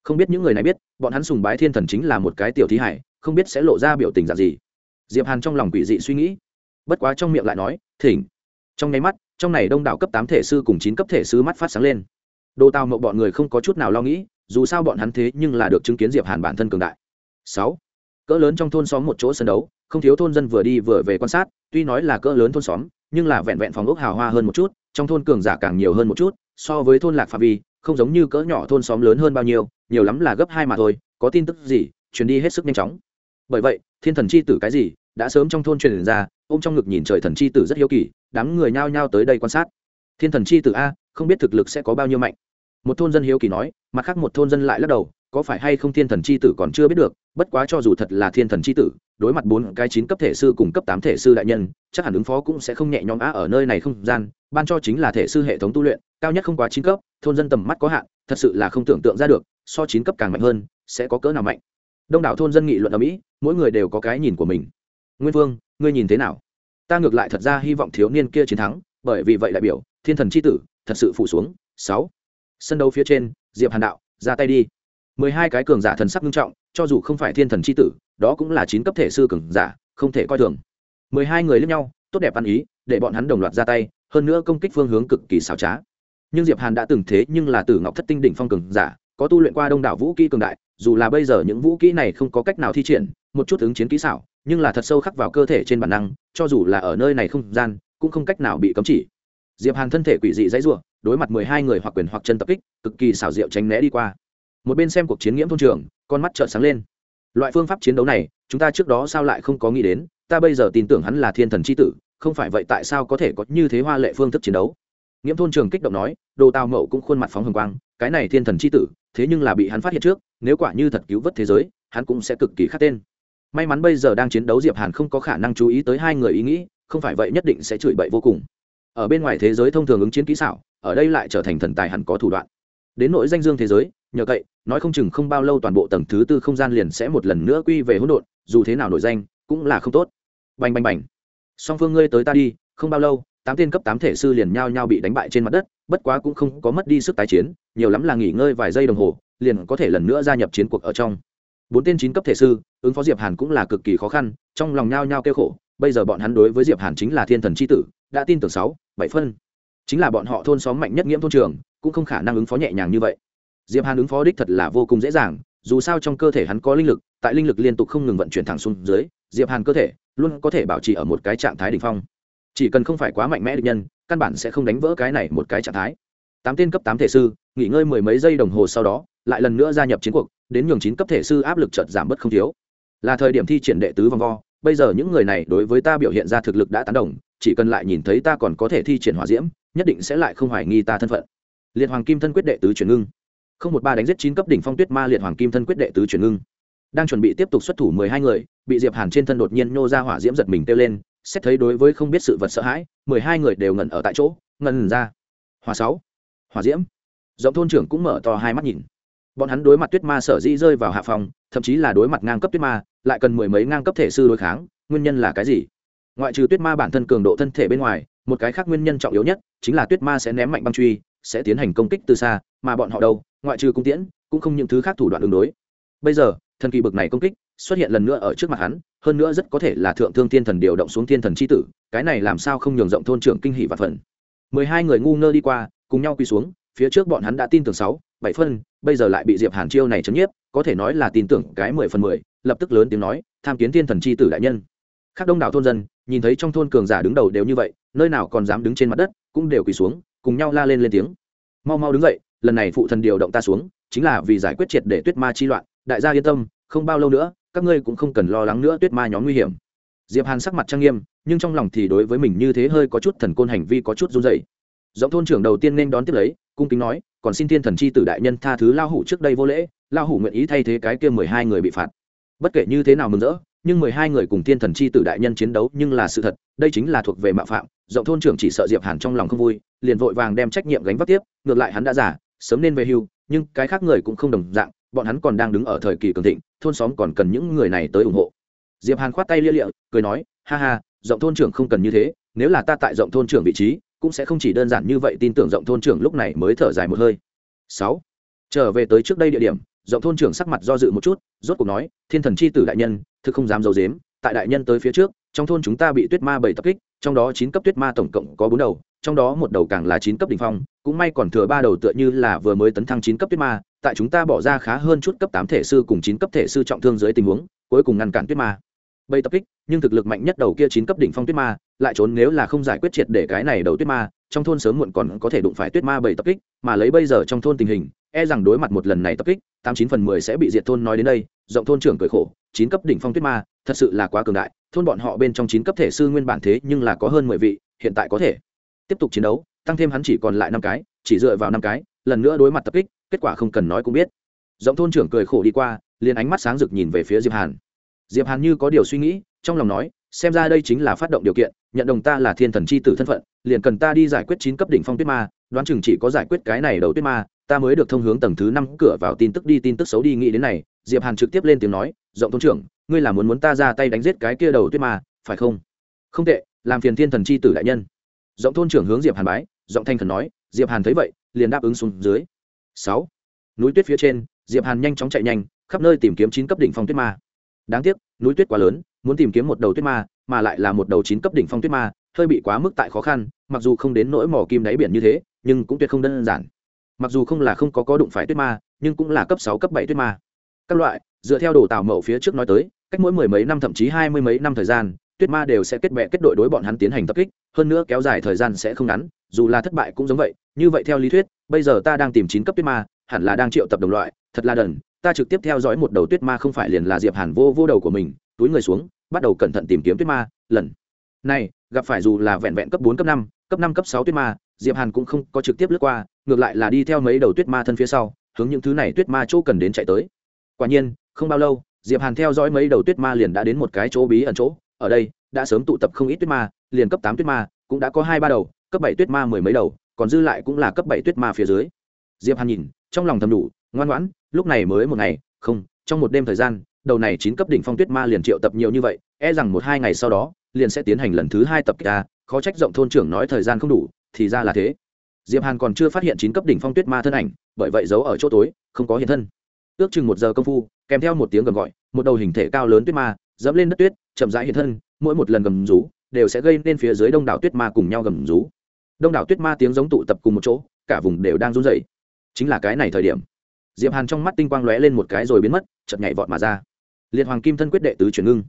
Không biết những người này biết, bọn hắn sùng bái thiên thần chính là một cái tiểu thí hải không biết sẽ lộ ra biểu tình dạng gì. Diệp hàn trong lòng quỷ dị suy nghĩ. Bất quá trong miệng lại nói, thỉnh. Trong nháy mắt, trong này đông đảo cấp tám thể sư cùng chín cấp thể sư mắt phát sáng lên. Đồ tàu mậu bọn người không có chút nào lo nghĩ, dù sao bọn hắn thế nhưng là được chứng kiến diệp hàn bản thân cường đại. Sáu, cỡ lớn trong thôn xóm một chỗ sân đấu, không thiếu thôn dân vừa đi vừa về quan sát, tuy nói là cỡ lớn thôn xóm, nhưng là vẹn vẹn phòng ốc hào hoa hơn một chút, trong thôn cường giả càng nhiều hơn một chút, so với thôn lạc phạm vi, không giống như cỡ nhỏ thôn xóm lớn hơn bao nhiêu, nhiều lắm là gấp hai mà thôi, có tin tức gì, truyền đi hết sức nhanh chóng bởi vậy, thiên thần c h i tử cái gì đã sớm trong thôn truyền ra ô m trong ngực nhìn trời thần c h i tử rất hiếu kỳ, đám người nhao nhao tới đây quan sát. Thiên thần c h i tử a, không biết thực lực sẽ có bao nhiêu mạnh. Một thôn dân hiếu kỳ nói, mặt khác một thôn dân lại lắc đầu, có phải hay không thiên thần c h i tử còn chưa biết được, bất quá cho dù thật là thiên thần c h i tử, đối mặt bốn cái chín cấp thể sư cùng cấp tám thể sư đại nhân, chắc hẳn ứng phó cũng sẽ không nhẹ nhõm á ở nơi này không gian, ban cho chính là thể sư hệ thống tu luyện, cao nhất không quá chín cấp, thôn dân tầm mắt có hạn, thật sự là không tưởng tượng ra được, so chín cấp càng mạnh hơn, sẽ có cỡ nào mạnh đông đảo thôn dân nghị luận ở mỹ, mỗi người đều có cái nhìn của mình. Nguyên vương, ngươi nhìn thế nào? Ta ngược lại thật ra hy vọng thiếu niên kia chiến thắng, bởi vì vậy đại biểu, thiên thần c h i tử, thật sự phủ xuống. Sáu. Sân đấu phía trên, diệp hàn đạo, ra tay đi. Mười hai cái cường giả thần sắc nghiêm trọng, cho dù không phải thiên thần c h i tử, đó cũng là chín cấp thể sư cường giả, không thể coi thường. Mười hai người lẫn nhau, tốt đẹp ăn ý, để bọn hắn đồng loạt ra tay, hơn nữa công kích phương hướng cực kỳ xảo trá. Nhưng diệp hàn đã từng thế nhưng là tử ngọc thất tinh đỉnh phong cường giả có tu luyện qua đông đảo vũ kỹ cường đại, dù là bây giờ những vũ kỹ này không có cách nào thi triển, một chút ứng chiến kỹ xảo, nhưng là thật sâu khắc vào cơ thể trên bản năng, cho dù là ở nơi này không gian, cũng không cách nào bị cấm chỉ. Diệp hàn thân thể quỷ dị dãy ruộng đối mặt mười hai người hoặc quyền hoặc chân tập kích, cực kỳ xảo diệu tránh né đi qua. Một bên xem cuộc chiến nghiễm thôn trường con mắt trợn sáng lên. Loại phương pháp chiến đấu này, chúng ta trước đó sao lại không có nghĩ đến, ta bây giờ tin tưởng hắn là thiên thần c h i tử, không phải vậy tại sao có thể có như thế hoa lệ phương thức chiến đấu? Nghiễm thôn trường kích động nói, đồ tào mậu cũng khuôn mặt phóng hồng quang cái này thiên thần c h i tử, thế nhưng là bị hắn phát hiện trước, nếu quả như thật cứu vớt thế giới, hắn cũng sẽ cực kỳ khắc tên. May mắn bây giờ đang chiến đấu diệp hàn không có khả năng chú ý tới hai người ý nghĩ, không phải vậy nhất định sẽ chửi bậy vô cùng. Ở bên ngoài thế giới thông thường ứng chiến kỹ xảo, ở đây lại trở thành thần tài hẳn có thủ đoạn. Đến nỗi danh dương thế giới, nhờ cậy, nói không chừng không bao lâu toàn bộ tầng thứ tư không gian liền sẽ một lần nữa quy về hỗn độn, dù thế nào nổi danh, cũng là không tốt. Bành bành bành. Song phương ngươi tới ta đi, không bao lâu tám tiên cấp tám thể sư liền nhao nhao bị đánh bại trên mặt đất, bất quá cũng không có mất đi sức tái chiến, nhiều lắm là nghỉ ngơi vài giây đồng hồ, liền có thể lần nữa gia nhập chiến cuộc ở trong. Bốn tên chín cấp thể sư, ứng phó diệp hàn cũng là cực kỳ khó khăn, trong lòng nhao nhao kêu khổ, bây giờ bọn hắn đối với diệp hàn chính là thiên thần c h i tử, đã tin tưởng sáu, bảy phân. Chính là bọn họ thôn xóm mạnh nhất nghiễm thôn trường, cũng không khả năng ứng phó nhẹ nhàng như vậy. Diệp hàn ứng phó đích thật là vô cùng dễ dàng, dù sao trong cơ thể hắn có linh lực, tại linh lực liên tục không ngừng vận chuyển thẳng xuống dưới, diệp hàn cơ thể luôn có thể bảo trì ở một cái trạng thái đỉnh phong chỉ cần không phải quá mạnh mẽ địch nhân, căn bản sẽ không đánh vỡ cái này một cái trạng thái. Tám tên cấp tám thể sư, nghỉ ngơi mười mấy giây đồng hồ sau đó, lại lần nữa gia nhập chiến cuộc, đến nhường chín cấp thể sư áp lực chợt giảm bớt không thiếu. Là thời điểm thi triển đệ tứ vòng vo, bây giờ những người này đối với ta biểu hiện ra thực lực đã tán đồng, chỉ cần lại nhìn thấy ta còn có thể thi triển hỏa diễm, nhất định sẽ lại không hoài nghi ta thân phận. Liệt hoàng kim thân quyết đệ tứ chuyển ngưng. Không một ba đánh giết chín cấp đỉnh phong tuyết ma liệt hoàng kim thân quyết đệ tứ chuyển ngưng. Đang chuẩn bị tiếp tục xuất thủ mười hai người, bị diệp hàn trên thân đột nhiên nhô ra hỏa diễm giật mình kêu lên xét thấy đối với không biết sự vật sợ hãi, mười hai người đều ngẩn ở tại chỗ, ngẩn ra. Hỏa sáu, hỏa diễm. Giọng thôn trưởng cũng mở to hai mắt nhìn. Bọn hắn đối mặt tuyết ma sở dĩ rơi vào hạ phòng, thậm chí là đối mặt ngang cấp tuyết ma, lại cần mười mấy ngang cấp thể sư đối kháng, nguyên nhân là cái gì? Ngoại trừ tuyết ma bản thân cường độ thân thể bên ngoài, một cái khác nguyên nhân trọng yếu nhất chính là tuyết ma sẽ ném mạnh băng truy, sẽ tiến hành công kích từ xa, mà bọn họ đâu? Ngoại trừ cung tiễn, cũng không những thứ khác thủ đoạn ứng đối. Bây giờ, thần kỳ bực này công kích xuất hiện lần nữa ở trước mặt hắn, hơn nữa rất có thể là thượng thương thiên thần điều động xuống thiên thần c h i tử, cái này làm sao không nhường rộng thôn trưởng kinh hỷ và phần. Mười hai người ngu ngơ đi qua, cùng nhau quỳ xuống, phía trước bọn hắn đã tin tưởng sáu, bảy phân, bây giờ lại bị diệp hàn chiêu này chấn nhiếp, có thể nói là tin tưởng cái mười phần mười, lập tức lớn tiếng nói, tham kiến thiên thần c h i tử đại nhân. Khác đông đảo thôn dân, nhìn thấy trong thôn cường giả đứng đầu đều như vậy, nơi nào còn dám đứng trên mặt đất, cũng đều quỳ xuống, cùng nhau la lên lên tiếng. Mau mau đứng dậy, lần này phụ thần điều động ta xuống, chính là vì giải quyết triệt để tuyết ma chi loạn, đại gia yên tâm, không bao lâu nữa các ngươi cũng không cần lo lắng nữa, tuyết ma nhóm nguy hiểm. Diệp hàn sắc mặt trang nghiêm, nhưng trong lòng thì đối với mình như thế hơi có chút thần côn hành vi có chút run dày giọng thôn trưởng đầu tiên nên đón tiếp lấy, cung kính nói, còn xin thiên thần chi tử đại nhân tha thứ lao hủ trước đây vô lễ, lao hủ nguyện ý thay thế cái kia mười hai người bị phạt. Bất kể như thế nào mừng rỡ, nhưng mười hai người cùng thiên thần chi tử đại nhân chiến đấu nhưng là sự thật, đây chính là thuộc về mạo phạm. Giọng thôn trưởng chỉ sợ diệp hàn trong lòng không vui, liền vội vàng đem trách nhiệm gánh vác tiếp, ngược lại hắn đã giả sớm nên về hưu, nhưng cái khác người cũng không đồng dạng bọn hắn còn đang đứng ở thời kỳ cường thịnh, thôn xóm còn cần những người này tới ủng hộ. Diệp hàn khoát tay lia lịa, cười nói, ha ha, rộng thôn trưởng không cần như thế, nếu là ta tại rộng thôn trưởng vị trí, cũng sẽ không chỉ đơn giản như vậy tin tưởng rộng thôn trưởng lúc này mới thở dài một hơi. Sáu, trở về tới trước đây địa điểm, rộng thôn trưởng sắc mặt do dự một chút, rốt cuộc nói, thiên thần chi tử đại nhân, thực không dám giấu i dếm tại đại nhân tới phía trước, trong thôn chúng ta bị tuyết ma bảy tập kích, trong đó chín cấp tuyết ma tổng cộng có bốn đầu trong đó một đầu càng là chín cấp đỉnh phong, cũng may còn thừa ba đầu tựa như là vừa mới tấn thăng chín cấp tuyết ma, tại chúng ta bỏ ra khá hơn chút cấp tám thể sư cùng chín cấp thể sư trọng thương dưới tình huống, cuối cùng ngăn cản tuyết ma. Bây tập kích, nhưng thực lực mạnh nhất đầu kia chín cấp đỉnh phong tuyết ma, lại trốn nếu là không giải quyết triệt để cái này đầu tuyết ma, trong thôn sớm muộn còn có thể đụng phải tuyết ma bảy tập kích, mà lấy bây giờ trong thôn tình hình e rằng đối mặt một lần này tập kích, tám chín phần mười sẽ bị diệt thôn nói đến đây, rộng thôn trưởng cười khổ, chín cấp đỉnh phong tuyết ma, thật sự là quá cường đại, thôn bọn họ bên trong chín cấp thể sư nguyên bản thế nhưng là có hơn mười vị, hiện tại có thể tiếp tục chiến đấu, tăng thêm hắn chỉ còn lại năm cái, chỉ dựa vào năm cái, lần nữa đối mặt tập kích, kết quả không cần nói cũng biết. Rộng thôn trưởng cười khổ đi qua, liền ánh mắt sáng rực nhìn về phía diệp hàn. Diệp hàn như có điều suy nghĩ, trong lòng nói, xem ra đây chính là phát động điều kiện, nhận đồng ta là thiên thần c h i tử thân phận, liền cần ta đi giải quyết chín cấp đỉnh phong tuyết ma, đoán chừng chỉ có giải quyết cái này đầu tuyết ma, ta mới được thông hướng tầng thứ năm cửa vào tin tức đi, tin tức xấu đi nghĩ đến này, diệp hàn trực tiếp lên tiếng nói rộng thôn trưởng, ngươi là muốn muốn ta ra tay đánh giết cái kia đầu tuyết ma, phải không? Không tệ, làm phiền thiên thần c h i tử đại nhân giọng thôn trưởng hướng diệp hàn bái, giọng thanh thần nói, diệp hàn thấy vậy, liền đáp ứng xuống dưới. Sáu. Núi tuyết phía trên, diệp hàn nhanh chóng chạy nhanh, khắp nơi tìm kiếm chín cấp đỉnh phong tuyết ma. Đáng tiếc, núi tuyết quá lớn, muốn tìm kiếm một đầu tuyết ma, mà lại là một đầu chín cấp đỉnh phong tuyết ma, hơi bị quá mức tại khó khăn, mặc dù không đến nỗi mỏ kim đáy biển như thế, nhưng cũng tuyệt không đơn giản. Mặc dù không là không có có đụng phải tuyết ma, nhưng cũng là cấp sáu, cấp bảy tuyết ma. Các loại, dựa theo đồ tàu mẫu phía trước nói tới, cách mỗi mười mấy năm, thậm chí hai mươi mấy năm thời gian tuyết ma đều sẽ kết bệ kết đội đối bọn hắn tiến hành tập kích, hơn nữa kéo dài thời gian sẽ không ngắn, dù là thất bại cũng giống vậy, như vậy theo lý thuyết, bây giờ ta đang tìm chín cấp tuyết ma, hẳn là đang triệu tập đồng loại, thật là đần, ta trực tiếp theo dõi một đầu tuyết ma không phải liền là diệp hàn vô vô đầu của mình, túi người xuống, bắt đầu cẩn thận tìm kiếm tuyết ma, lần này, gặp phải dù là vẹn vẹn cấp bốn, cấp năm cấp năm, cấp sáu tuyết ma, diệp hàn cũng không có trực tiếp lướt qua, ngược lại là đi theo mấy đầu tuyết ma thân phía sau, hướng những thứ này tuyết ma chỗ cần đến chạy tới. Quả nhiên, không bao lâu, diệp hàn theo dõi mấy đầu tuyết ma liền đã đến một cái chỗ bí ẩn chỗ ở đây, đã sớm tụ tập không ít tuyết ma, liền cấp tám tuyết ma, cũng đã có hai ba đầu, cấp bảy tuyết ma mười mấy đầu, còn dư lại cũng là cấp bảy tuyết ma phía dưới. Diệp hàn nhìn, trong lòng thầm đủ, ngoan ngoãn, lúc này mới một ngày, không, trong một đêm thời gian, đầu này chín cấp đỉnh phong tuyết ma liền triệu tập nhiều như vậy e rằng một hai ngày sau đó, liền sẽ tiến hành lần thứ hai tập kích ta khó trách rộng thôn trưởng nói thời gian không đủ, thì ra là thế. Diệp hàn còn chưa phát hiện chín cấp đỉnh phong tuyết ma thân ảnh, bởi vậy giấu ở chỗ tối, không có hiện thân. Ước chừng một giờ công phu, kèm theo một tiếng gầm gọi, một đầu hình thể cao lớn tuyết ma, dẫm lên đất tuyết chậm rãi hiện thân, mỗi một lần gầm rú đều sẽ gây nên phía dưới đông đảo tuyết ma cùng nhau gầm rú. Đông đảo tuyết ma tiếng giống tụ tập cùng một chỗ, cả vùng đều đang run rẩy. Chính là cái này thời điểm, diệp hàn trong mắt tinh quang lóe lên một cái rồi biến mất, chợt nhảy vọt mà ra. Liệt hoàng kim thân quyết đệ tứ chuyển ngưng.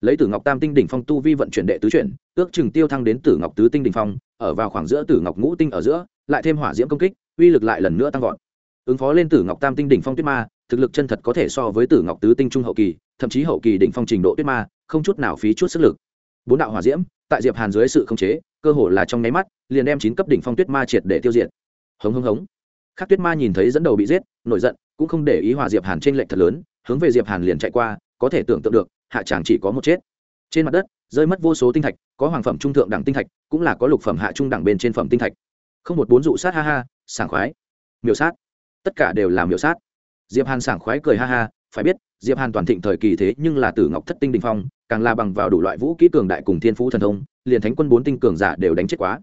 Lấy tử ngọc tam tinh đỉnh phong tu vi vận chuyển đệ tứ chuyển, ước chừng tiêu thăng đến tử ngọc tứ tinh đỉnh phong, ở vào khoảng giữa tử ngọc ngũ tinh ở giữa, lại thêm hỏa diễm công kích, uy lực lại lần nữa tăng vọt. Ứng phó lên tử ngọc tam tinh đỉnh phong tuyết ma thực lực chân thật có thể so với tử ngọc tứ tinh trung hậu kỳ, thậm chí hậu kỳ đỉnh phong trình độ tuyết ma, không chút nào phí chút sức lực. Bốn đạo hỏa diễm, tại diệp hàn dưới sự khống chế, cơ hồ là trong nháy mắt, liền đem chín cấp đỉnh phong tuyết ma triệt để tiêu diệt. Hống hống hống. Khắc tuyết ma nhìn thấy dẫn đầu bị giết, nổi giận, cũng không để ý hòa diệp hàn trên lệnh thật lớn, hướng về diệp hàn liền chạy qua, có thể tưởng tượng được, hạ chàng chỉ có một chết. Trên mặt đất, rơi mất vô số tinh thạch, có hoàng phẩm trung thượng đẳng tinh thạch, cũng là có lục phẩm hạ trung đẳng bên trên phẩm tinh thạch. Không một bốn dụ sát, ha ha, sảng khoái. Miểu sát. Tất cả đều là miểu sát diệp hàn sảng khoái cười ha ha, phải biết, diệp hàn toàn thịnh thời kỳ thế nhưng là tử ngọc thất tinh đình phong, càng là bằng vào đủ loại vũ kỹ cường đại cùng thiên phú thần thông, liền thánh quân bốn tinh cường giả đều đánh chết quá.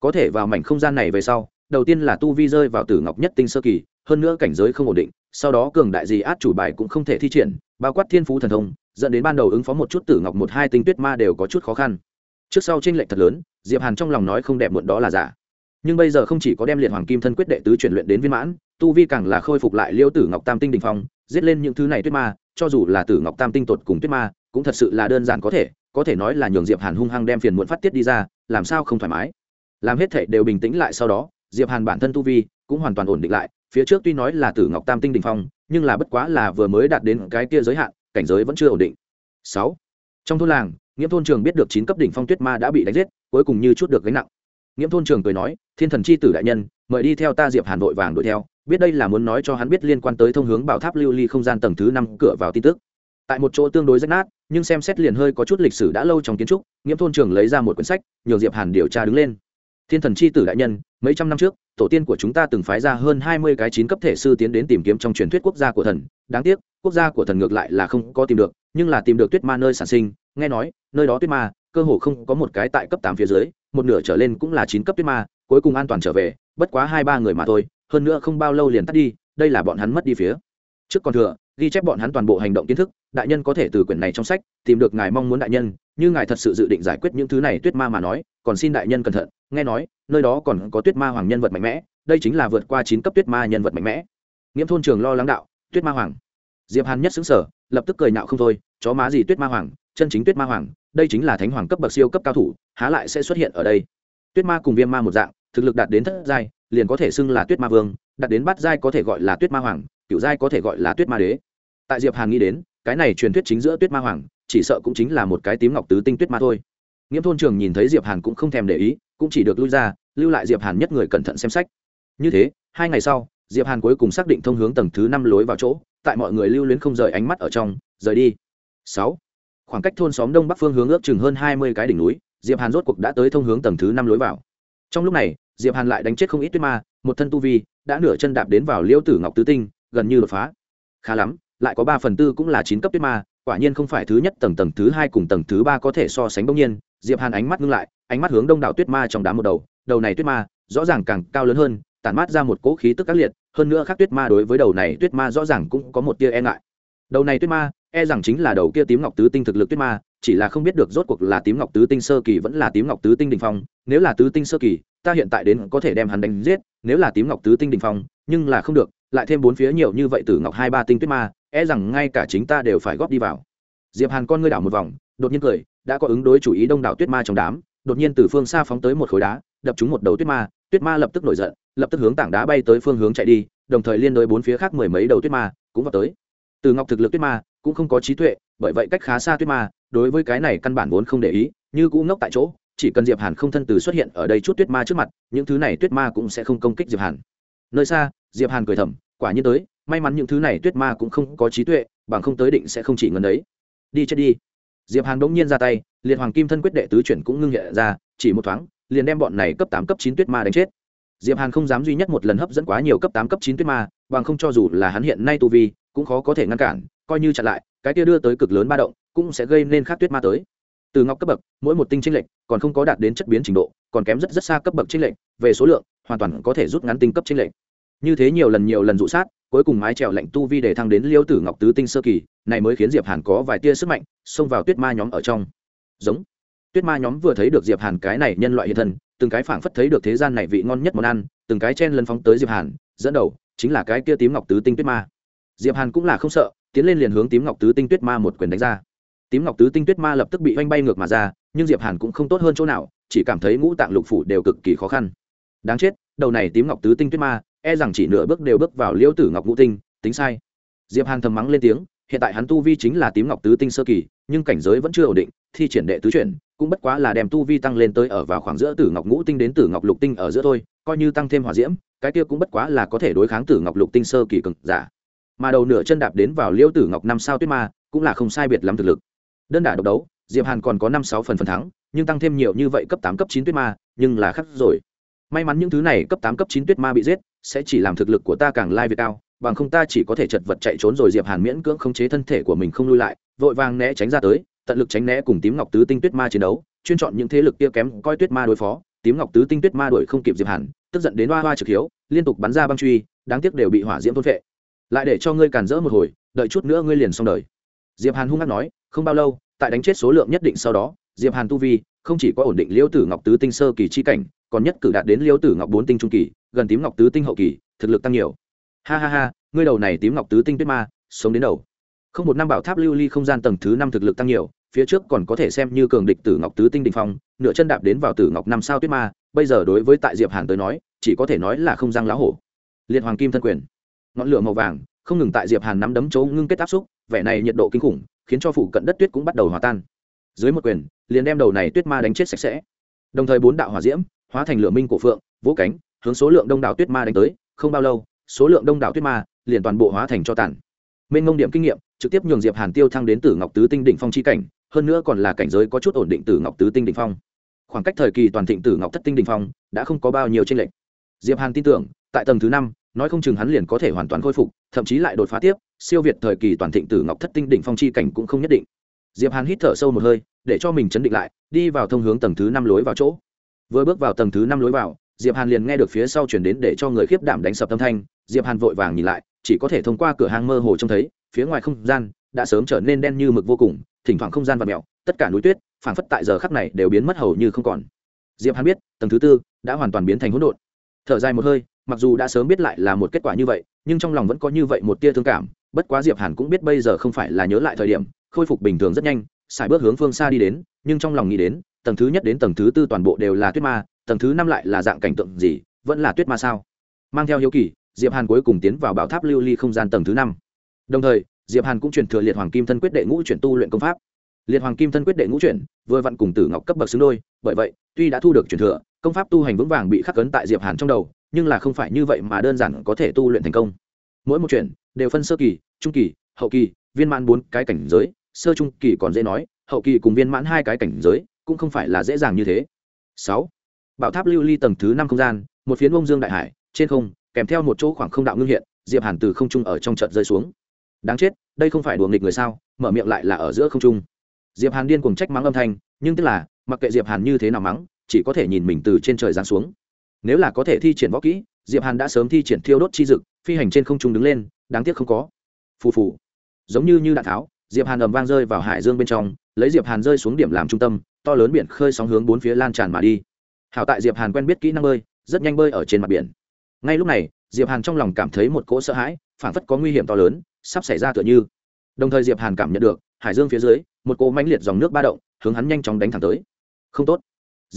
Có thể vào mảnh không gian này về sau, đầu tiên là tu vi rơi vào tử ngọc nhất tinh sơ kỳ, hơn nữa cảnh giới không ổn định, sau đó cường đại gì át chủ bài cũng không thể thi triển, bao quát thiên phú thần thông, dẫn đến ban đầu ứng phó một chút tử ngọc một hai tinh tuyết ma đều có chút khó khăn. Trước sau tranh lệch thật lớn, diệp hàn trong lòng nói không đẹp muộn đó là giả nhưng bây giờ không chỉ có đem liệt hoàng kim thân quyết đệ tứ chuyển luyện đến viên mãn, tu vi càng là khôi phục lại liêu tử ngọc tam tinh đình phong, giết lên những thứ này tuyết ma, cho dù là tử ngọc tam tinh tột cùng tuyết ma, cũng thật sự là đơn giản có thể có thể nói là nhường diệp hàn hung hăng đem phiền muộn phát tiết đi ra, làm sao không thoải mái. Làm hết thể đều bình tĩnh lại sau đó, diệp hàn bản thân tu vi cũng hoàn toàn ổn định lại, phía trước tuy nói là tử ngọc tam tinh đình phong, nhưng là bất quá là vừa mới đạt đến cái kia giới hạn, cảnh giới vẫn chưa ổn định. Sáu. Trong thôn làng, nghiễm thôn trường biết được chín cấp đỉnh phong tuyết ma đã bị đánh giết, cuối cùng như chút được gánh nặng nghiễm thôn trường cười nói, thiên thần chi tử đại nhân, mời đi theo ta diệp hàn vội vàng đuổi theo, biết đây là muốn nói cho hắn biết liên quan tới thông hướng bảo tháp lưu ly không gian tầng thứ năm cửa vào tin tức. Tại một chỗ tương đối rách nát, nhưng xem xét liền hơi có chút lịch sử đã lâu trong kiến trúc, nghiễm thôn trường lấy ra một quyển sách nhường diệp hàn điều tra đứng lên. Thiên thần chi tử đại nhân, mấy trăm năm trước, tổ tiên của chúng ta từng phái ra hơn hai mươi cái chín cấp thể sư tiến đến tìm kiếm trong truyền thuyết quốc gia của thần. Đáng tiếc, quốc gia của thần ngược lại là không có tìm được, nhưng là tìm được tuyết ma nơi sản sinh. Nghe nói, nơi đó tuyết ma cơ hồ không có một cái tại cấp tám phía dưới, một nửa trở lên cũng là chín cấp tuyết ma, cuối cùng an toàn trở về, bất quá hai ba người mà thôi, hơn nữa không bao lâu liền tắt đi, đây là bọn hắn mất đi phía. Trước còn thừa, ghi chép bọn hắn toàn bộ hành động kiến thức, đại nhân có thể từ quyển này trong sách tìm được ngài mong muốn đại nhân, như ngài thật sự dự định giải quyết những thứ này tuyết ma mà nói, còn xin đại nhân cẩn thận, nghe nói, nơi đó còn có tuyết ma hoàng nhân vật mạnh mẽ, đây chính là vượt qua chín cấp tuyết ma nhân vật mạnh mẽ. Nghiễm thôn trường lo lắng đạo, tuyết ma hoàng. Diệp hàn nhất xứng sở lập tức cười nạo không thôi, chó má gì tuyết ma hoàng chân chính tuyết ma hoàng, đây chính là thánh hoàng cấp bậc siêu cấp cao thủ, há lại sẽ xuất hiện ở đây. Tuyết ma cùng viêm ma một dạng, thực lực đạt đến thất giai, liền có thể xưng là tuyết ma vương, đạt đến bát giai có thể gọi là tuyết ma hoàng cựu giai có thể gọi là tuyết ma đế. Tại diệp hàn nghĩ đến, cái này truyền thuyết chính giữa tuyết ma hoàng, chỉ sợ cũng chính là một cái tím ngọc tứ tinh tuyết ma thôi. Nghiễm thôn trường nhìn thấy diệp hàn cũng không thèm để ý, cũng chỉ được lui ra, lưu lại diệp hàn nhất người cẩn thận xem sách. Như thế, hai ngày sau, diệp hàn cuối cùng xác định thông hướng tầng thứ năm lối vào chỗ, tại mọi người lưu luyến không rời ánh mắt ở trong, rời đi. Sáu khoảng cách thôn xóm đông bắc phương hướng ước chừng hơn hai mươi cái đỉnh núi, diệp hàn rốt cuộc đã tới thông hướng tầng thứ năm lối vào. Trong lúc này, diệp hàn lại đánh chết không ít tuyết ma, một thân tu vi đã nửa chân đạp đến vào liễu tử ngọc tứ tinh, gần như đột phá. Khá lắm, lại có ba phần tư cũng là chín cấp tuyết ma, quả nhiên không phải thứ nhất tầng tầng thứ hai cùng tầng thứ ba có thể so sánh bỗng nhiên, diệp hàn ánh mắt ngưng lại, ánh mắt hướng đông đảo tuyết ma trong đám một đầu đầu này tuyết ma rõ ràng càng cao lớn hơn, tản mát ra một cỗ khí tức các liệt, hơn nữa khác tuyết ma đối với đầu này tuyết ma rõ ràng cũng có một tia e ngại. Đầu này tuyết ma e rằng chính là đầu kia tím ngọc tứ tinh thực lực tuyết ma, chỉ là không biết được rốt cuộc là tím ngọc tứ tinh sơ kỳ vẫn là tím ngọc tứ tinh đình phong. Nếu là tứ tinh sơ kỳ, ta hiện tại đến có thể đem hắn đánh giết. Nếu là tím ngọc tứ tinh đình phong, nhưng là không được, lại thêm bốn phía nhiều như vậy từ ngọc hai ba tinh tuyết ma e rằng ngay cả chính ta đều phải góp đi vào. Diệp hàn con ngươi đảo một vòng, đột nhiên cười, đã có ứng đối chủ ý đông đảo tuyết ma trong đám, đột nhiên từ phương xa phóng tới một khối đá, đập trúng một đầu tuyết ma tuyết ma lập tức nổi giận, lập tức hướng tảng đá bay tới phương hướng chạy đi, đồng thời liên đối bốn phía khác mười mấy đầu tuyết ma cũng vào tới. Từ ngọc thực lực tuyết ma cũng không có trí tuệ, bởi vậy cách khá xa tuyết ma, đối với cái này căn bản vốn không để ý, như cũng ngốc tại chỗ, chỉ cần diệp hàn không thân từ xuất hiện ở đây chút tuyết ma trước mặt, những thứ này tuyết ma cũng sẽ không công kích diệp hàn. Nơi xa, diệp hàn cười thầm, quả nhiên tới, may mắn những thứ này tuyết ma cũng không có trí tuệ, bằng không tới định sẽ không chỉ ngần đấy đi chết đi. Diệp hàn bỗng nhiên ra tay, liệt hoàng kim thân quyết đệ tứ chuyển cũng ngưng nhẹ ra, chỉ một thoáng, liền đem bọn này cấp tám, cấp chín tuyết ma đánh chết. Diệp hàn không dám duy nhất một lần hấp dẫn quá nhiều cấp tám, cấp chín tuyết ma, bằng không cho dù là hắn hiện nay tu vi, cũng khó có thể ngăn cản coi như chặn lại, cái kia đưa tới cực lớn ba động, cũng sẽ gây nên khát tuyết ma tới. Từ ngọc cấp bậc, mỗi một tinh trinh lệnh còn không có đạt đến chất biến trình độ, còn kém rất rất xa cấp bậc trinh lệnh về số lượng, hoàn toàn có thể rút ngắn tinh cấp trinh lệnh như thế nhiều lần nhiều lần dụ sát, cuối cùng mái trèo lệnh tu vi để thăng đến liêu tử ngọc tứ tinh sơ kỳ, này mới khiến diệp hàn có vài tia sức mạnh, xông vào tuyết ma nhóm ở trong. Giống. Tuyết ma nhóm vừa thấy được diệp hàn cái này nhân loại hiện thân, từng cái phảng phất thấy được thế gian này vị ngon nhất món ăn, từng cái chen lấn phóng tới diệp hàn, dẫn đầu chính là cái kia tím ngọc tứ tinh tuyết ma. Diệp hàn cũng là không sợ tiến lên liền hướng tím ngọc tứ tinh tuyết ma một quyền đánh ra. Tím ngọc tứ tinh tuyết ma lập tức bị oanh bay ngược mà ra, nhưng diệp hàn cũng không tốt hơn chỗ nào, chỉ cảm thấy ngũ tạng lục phủ đều cực kỳ khó khăn. Đáng chết, đầu này tím ngọc tứ tinh tuyết ma e rằng chỉ nửa bước đều bước vào liễu tử ngọc ngũ tinh, tính sai. Diệp hàn thầm mắng lên tiếng, hiện tại hắn tu vi chính là tím ngọc tứ tinh sơ kỳ, nhưng cảnh giới vẫn chưa ổn định, thi triển đệ tứ chuyển, cũng bất quá là đem tu vi tăng lên tới ở vào khoảng giữa tử ngọc ngũ tinh đến tử ngọc lục tinh ở giữa thôi, coi như tăng thêm hỏa diễm, cái kia cũng bất quá là có thể đối kháng tử ngọc lục tinh sơ kỳ cực giả mà đầu nửa chân đạp đến vào liễu tử ngọc năm sao tuyết ma, cũng là không sai biệt lắm thực lực. Đơn đả độc đấu, diệp hàn còn có năm sáu phần phần thắng, nhưng tăng thêm nhiều như vậy cấp tám cấp chín tuyết ma, nhưng là khắc rồi. May mắn những thứ này cấp tám cấp chín tuyết ma bị giết, sẽ chỉ làm thực lực của ta càng lai việt cao, bằng không ta chỉ có thể chật vật chạy trốn rồi diệp hàn miễn cưỡng khống chế thân thể của mình không lui lại, vội vàng né tránh ra tới, tận lực tránh né cùng tím ngọc tứ tinh tuyết ma chiến đấu, chuyên chọn những thế lực kia kém coi tuyết ma đối phó. Tím ngọc tứ tinh tuyết ma đuổi không kịp diệp hàn, tức giận đến hoa hoa trực hiếu, liên tục bắn ra băng truy, đáng tiếc đều bị hỏa diễm thôn phệ lại để cho ngươi càn rỡ một hồi, đợi chút nữa ngươi liền xong đời. Diệp hàn hung hăng nói, không bao lâu, tại đánh chết số lượng nhất định sau đó, diệp hàn tu vi không chỉ có ổn định liêu tử ngọc tứ tinh sơ kỳ chi cảnh, còn nhất cử đạt đến liêu tử ngọc bốn tinh trung kỳ, gần tím ngọc tứ tinh hậu kỳ, thực lực tăng nhiều. Ha ha ha, ngươi đầu này tím ngọc tứ tinh tuyết ma, sống đến đầu. Không một năm bảo tháp lưu ly không gian tầng thứ năm thực lực tăng nhiều, phía trước còn có thể xem như cường địch tử ngọc tứ tinh đình phong, nửa chân đạp đến vào tử ngọc năm sao tuyết ma, bây giờ đối với tại diệp hàn tới nói, chỉ có thể nói là không răng lá hổ. Liệt hoàng kim thân quyền ngọn lửa màu vàng không ngừng tại diệp hàn nắm đấm chỗ ngưng kết áp xúc vẻ này nhiệt độ kinh khủng khiến cho phủ cận đất tuyết cũng bắt đầu hòa tan dưới một quyền liền đem đầu này tuyết ma đánh chết sạch sẽ đồng thời bốn đạo hỏa diễm hóa thành lửa minh cổ phượng vỗ cánh hướng số lượng đông đảo tuyết ma đánh tới không bao lâu số lượng đông đảo tuyết ma liền toàn bộ hóa thành cho tàn minh ngông điểm kinh nghiệm trực tiếp nhường diệp hàn tiêu thăng đến tử ngọc tứ tinh đỉnh phong chi cảnh hơn nữa còn là cảnh giới có chút ổn định tử ngọc tứ tinh đỉnh phong khoảng cách thời kỳ toàn thịnh tử ngọc thất tinh đỉnh phong đã không có bao nhiêu trên lệnh. diệp hàn tin tưởng tại tầng thứ năm nói không chừng hắn liền có thể hoàn toàn khôi phục, thậm chí lại đột phá tiếp, siêu việt thời kỳ toàn thịnh tử ngọc thất tinh đỉnh phong chi cảnh cũng không nhất định. Diệp hàn hít thở sâu một hơi, để cho mình chấn định lại, đi vào thông hướng tầng thứ năm lối vào chỗ. Vừa bước vào tầng thứ năm lối vào, diệp hàn liền nghe được phía sau chuyển đến để cho người khiếp đảm đánh sập tâm thanh, diệp hàn vội vàng nhìn lại, chỉ có thể thông qua cửa hang mơ hồ trông thấy, phía ngoài không gian đã sớm trở nên đen như mực vô cùng, thỉnh thoảng không gian và mèo, tất cả núi tuyết, phảng phất tại giờ khắc này đều biến mất hầu như không còn. Diệp hàn biết, tầng thứ tư đã hoàn toàn biến thành hỗn độn. Thở dài một hơi mặc dù đã sớm biết lại là một kết quả như vậy, nhưng trong lòng vẫn có như vậy một tia thương cảm, bất quá diệp hàn cũng biết bây giờ không phải là nhớ lại thời điểm, khôi phục bình thường rất nhanh xài bước hướng phương xa đi đến, nhưng trong lòng nghĩ đến, tầng thứ nhất đến tầng thứ tư toàn bộ đều là tuyết ma, tầng thứ năm lại là dạng cảnh tượng gì, vẫn là tuyết ma sao? Mang theo hiếu kỳ, diệp hàn cuối cùng tiến vào bảo tháp lưu ly không gian tầng thứ năm. Đồng thời, diệp hàn cũng truyền thừa liệt hoàng kim thân quyết đệ ngũ chuyển tu luyện công pháp. Liệt hoàng kim thân quyết đệ ngũ chuyển, vừa vặn cùng tử ngọc cấp bậc xứng đôi, bởi vậy, tuy đã thu được truyền thừa công pháp tu hành vững vàng bị khắc cấn tại diệp hàn trong đầu, nhưng là không phải như vậy mà đơn giản có thể tu luyện thành công. Mỗi một chuyện đều phân sơ kỳ, trung kỳ, hậu kỳ, viên mãn bốn cái cảnh giới. Sơ trung kỳ còn dễ nói, hậu kỳ cùng viên mãn hai cái cảnh giới cũng không phải là dễ dàng như thế. Sáu, bảo tháp lưu ly tầng thứ năm không gian, một phiến bông dương đại hải, trên không, kèm theo một chỗ khoảng không đạo ngưng hiện, diệp hàn từ không trung ở trong trận rơi xuống. Đáng chết, đây không phải đùa nghịch người sao, mở miệng lại là ở giữa không trung. Diệp hàn điên cuồng trách mắng âm thanh, nhưng tức là, mặc kệ diệp hàn như thế nào mắng chỉ có thể nhìn mình từ trên trời giáng xuống. Nếu là có thể thi triển võ kỹ, diệp hàn đã sớm thi triển thiêu đốt chi dực, phi hành trên không trung đứng lên, đáng tiếc không có. Phù phù. Giống như như đạn tháo, diệp hàn ầm vang rơi vào hải dương bên trong, lấy diệp hàn rơi xuống điểm làm trung tâm, to lớn biển khơi sóng hướng bốn phía lan tràn mà đi. Hảo tại diệp hàn quen biết kỹ năng bơi, rất nhanh bơi ở trên mặt biển. Ngay lúc này, diệp hàn trong lòng cảm thấy một cỗ sợ hãi phản phất có nguy hiểm to lớn, sắp xảy ra tựa như. Đồng thời diệp hàn cảm nhận được, hải dương phía dưới, một cỗ mãnh liệt dòng nước ba động, hướng hắn nhanh chóng đánh thẳng tới. Không tốt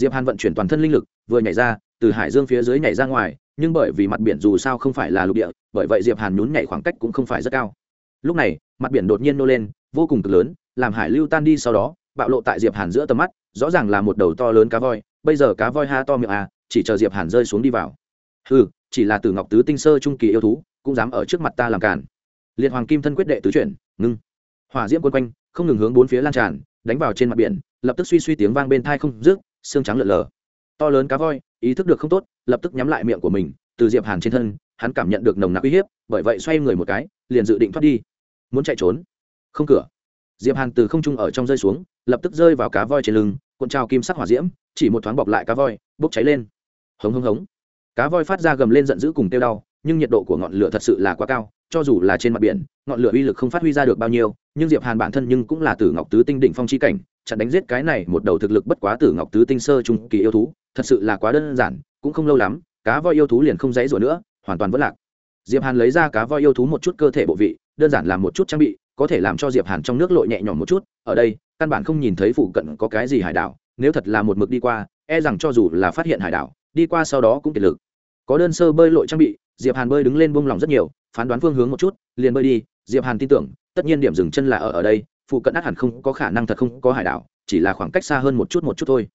diệp hàn vận chuyển toàn thân linh lực vừa nhảy ra từ hải dương phía dưới nhảy ra ngoài nhưng bởi vì mặt biển dù sao không phải là lục địa bởi vậy diệp hàn nhún nhảy khoảng cách cũng không phải rất cao. Lúc này mặt biển đột nhiên nô lên vô cùng cực lớn làm hải lưu tan đi sau đó bạo lộ tại diệp hàn giữa tầm mắt rõ ràng là một đầu to lớn cá voi bây giờ cá voi ha to miệng à chỉ chờ diệp hàn rơi xuống đi vào. Hừ, chỉ là từ ngọc tứ tinh sơ trung kỳ yêu thú cũng dám ở trước mặt ta làm cản liệt hoàng kim thân quyết đệ tứ chuyển ngưng. Hỏa diễm quân quanh không ngừng hướng bốn phía lan tràn đánh vào trên mặt biển lập tức suy suy tiếng vang bên thai không rước xương trắng lợn lờ. To lớn cá voi, ý thức được không tốt, lập tức nhắm lại miệng của mình, từ diệp hàn trên thân, hắn cảm nhận được nồng nặc uy hiếp, bởi vậy xoay người một cái, liền dự định thoát đi. Muốn chạy trốn? Không cửa. Diệp hàn từ không trung ở trong rơi xuống, lập tức rơi vào cá voi trên lưng, cuộn trào kim sắc hỏa diễm, chỉ một thoáng bọc lại cá voi, bốc cháy lên. Hống hống hống. Cá voi phát ra gầm lên giận dữ cùng tiêu đau, nhưng nhiệt độ của ngọn lửa thật sự là quá cao cho dù là trên mặt biển, ngọn lửa uy lực không phát huy ra được bao nhiêu, nhưng diệp hàn bản thân nhưng cũng là tử ngọc tứ tinh đỉnh phong chi cảnh, chặn đánh giết cái này một đầu thực lực bất quá tử ngọc tứ tinh sơ trung kỳ yêu thú, thật sự là quá đơn giản, cũng không lâu lắm, cá voi yêu thú liền không dãy rủa nữa, hoàn toàn vỡ lạc. Diệp hàn lấy ra cá voi yêu thú một chút cơ thể bộ vị, đơn giản làm một chút trang bị, có thể làm cho diệp hàn trong nước lội nhẹ nhõm một chút, ở đây, căn bản không nhìn thấy phụ cận có cái gì hải đảo, nếu thật là một mực đi qua e rằng cho dù là phát hiện hải đảo, đi qua sau đó cũng kiệt lực. Có đơn sơ bơi lội trang bị, diệp hàn bơi đứng lên buông lòng rất nhiều phán đoán phương hướng một chút, liền bơi đi. Diệp hàn tin tưởng, tất nhiên điểm dừng chân là ở ở đây, phụ cận át hẳn không có khả năng thật không có hải đảo, chỉ là khoảng cách xa hơn một chút một chút thôi.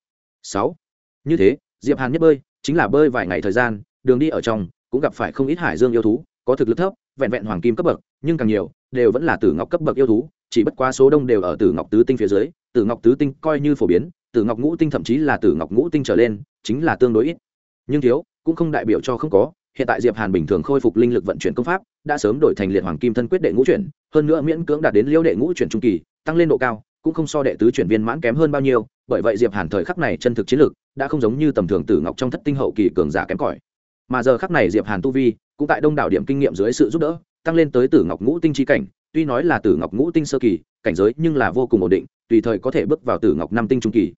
Sáu. Như thế, diệp hàn nhất bơi, chính là bơi vài ngày thời gian, đường đi ở trong, cũng gặp phải không ít hải dương yêu thú, có thực lực thấp, vẹn vẹn hoàng kim cấp bậc, nhưng càng nhiều, đều vẫn là tử ngọc cấp bậc yêu thú, chỉ bất quá số đông đều ở tử ngọc tứ tinh phía dưới, tử ngọc tứ tinh coi như phổ biến, tử ngọc ngũ tinh thậm chí là tử ngọc ngũ tinh trở lên, chính là tương đối ít. Nhưng thiếu, cũng không đại biểu cho không có hiện tại diệp hàn bình thường khôi phục linh lực vận chuyển công pháp, đã sớm đổi thành liệt hoàng kim thân quyết đệ ngũ chuyển, hơn nữa miễn cưỡng đạt đến liêu đệ ngũ chuyển trung kỳ, tăng lên độ cao, cũng không so đệ tứ chuyển viên mãn kém hơn bao nhiêu, bởi vậy diệp hàn thời khắc này chân thực chiến lực đã không giống như tầm thường tử ngọc trong thất tinh hậu kỳ cường giả kém cỏi. Mà giờ khắc này diệp hàn tu vi cũng tại đông đảo điểm kinh nghiệm dưới sự giúp đỡ, tăng lên tới tử ngọc ngũ tinh chi cảnh, tuy nói là tử ngọc ngũ tinh sơ kỳ, cảnh giới nhưng là vô cùng ổn định, tùy thời có thể bước vào tử ngọc năm tinh trung kỳ.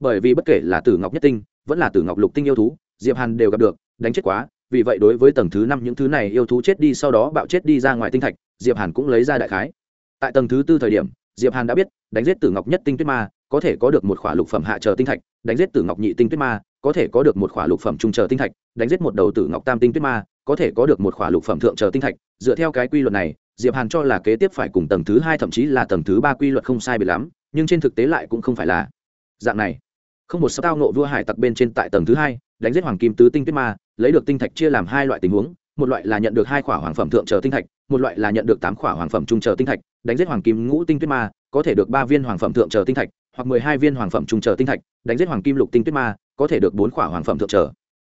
Bởi vì bất kể là tử ngọc nhất tinh, vẫn là tử ngọc lục tinh yêu thú, diệp hàn đều gặp được, đánh chết quá vì vậy đối với tầng thứ năm những thứ này yêu thú chết đi sau đó bạo chết đi ra ngoài tinh thạch, diệp hàn cũng lấy ra đại khái. Tại tầng thứ tư thời điểm, diệp hàn đã biết, đánh giết tử ngọc nhất tinh tuyết ma, có thể có được một khỏa lục phẩm hạ chờ tinh thạch, đánh giết tử ngọc nhị tinh tuyết ma, có thể có được một khỏa lục phẩm trung chờ tinh thạch, đánh giết một đầu tử ngọc tam tinh tuyết ma, có thể có được một khỏa lục phẩm thượng chờ tinh thạch. Dựa theo cái quy luật này, diệp hàn cho là kế tiếp phải cùng tầng thứ hai thậm chí là tầng thứ ba quy luật không sai biệt lắm, nhưng trên thực tế lại cũng không phải là dạng này. Không một sao tao nộ vua hải tặc bên trên tại tầng thứ hai đánh giết hoàng kim tứ tinh tuyết ma, lấy được tinh thạch chia làm hai loại tình huống, một loại là nhận được hai khỏa hoàng phẩm thượng chờ tinh thạch, một loại là nhận được tám khỏa hoàng phẩm trung chờ tinh thạch, đánh giết hoàng kim ngũ tinh tuyết ma, có thể được ba viên hoàng phẩm thượng chờ tinh thạch, hoặc mười hai viên hoàng phẩm trung chờ tinh thạch, đánh giết hoàng kim lục tinh tuyết ma, có thể được bốn khỏa hoàng phẩm thượng chờ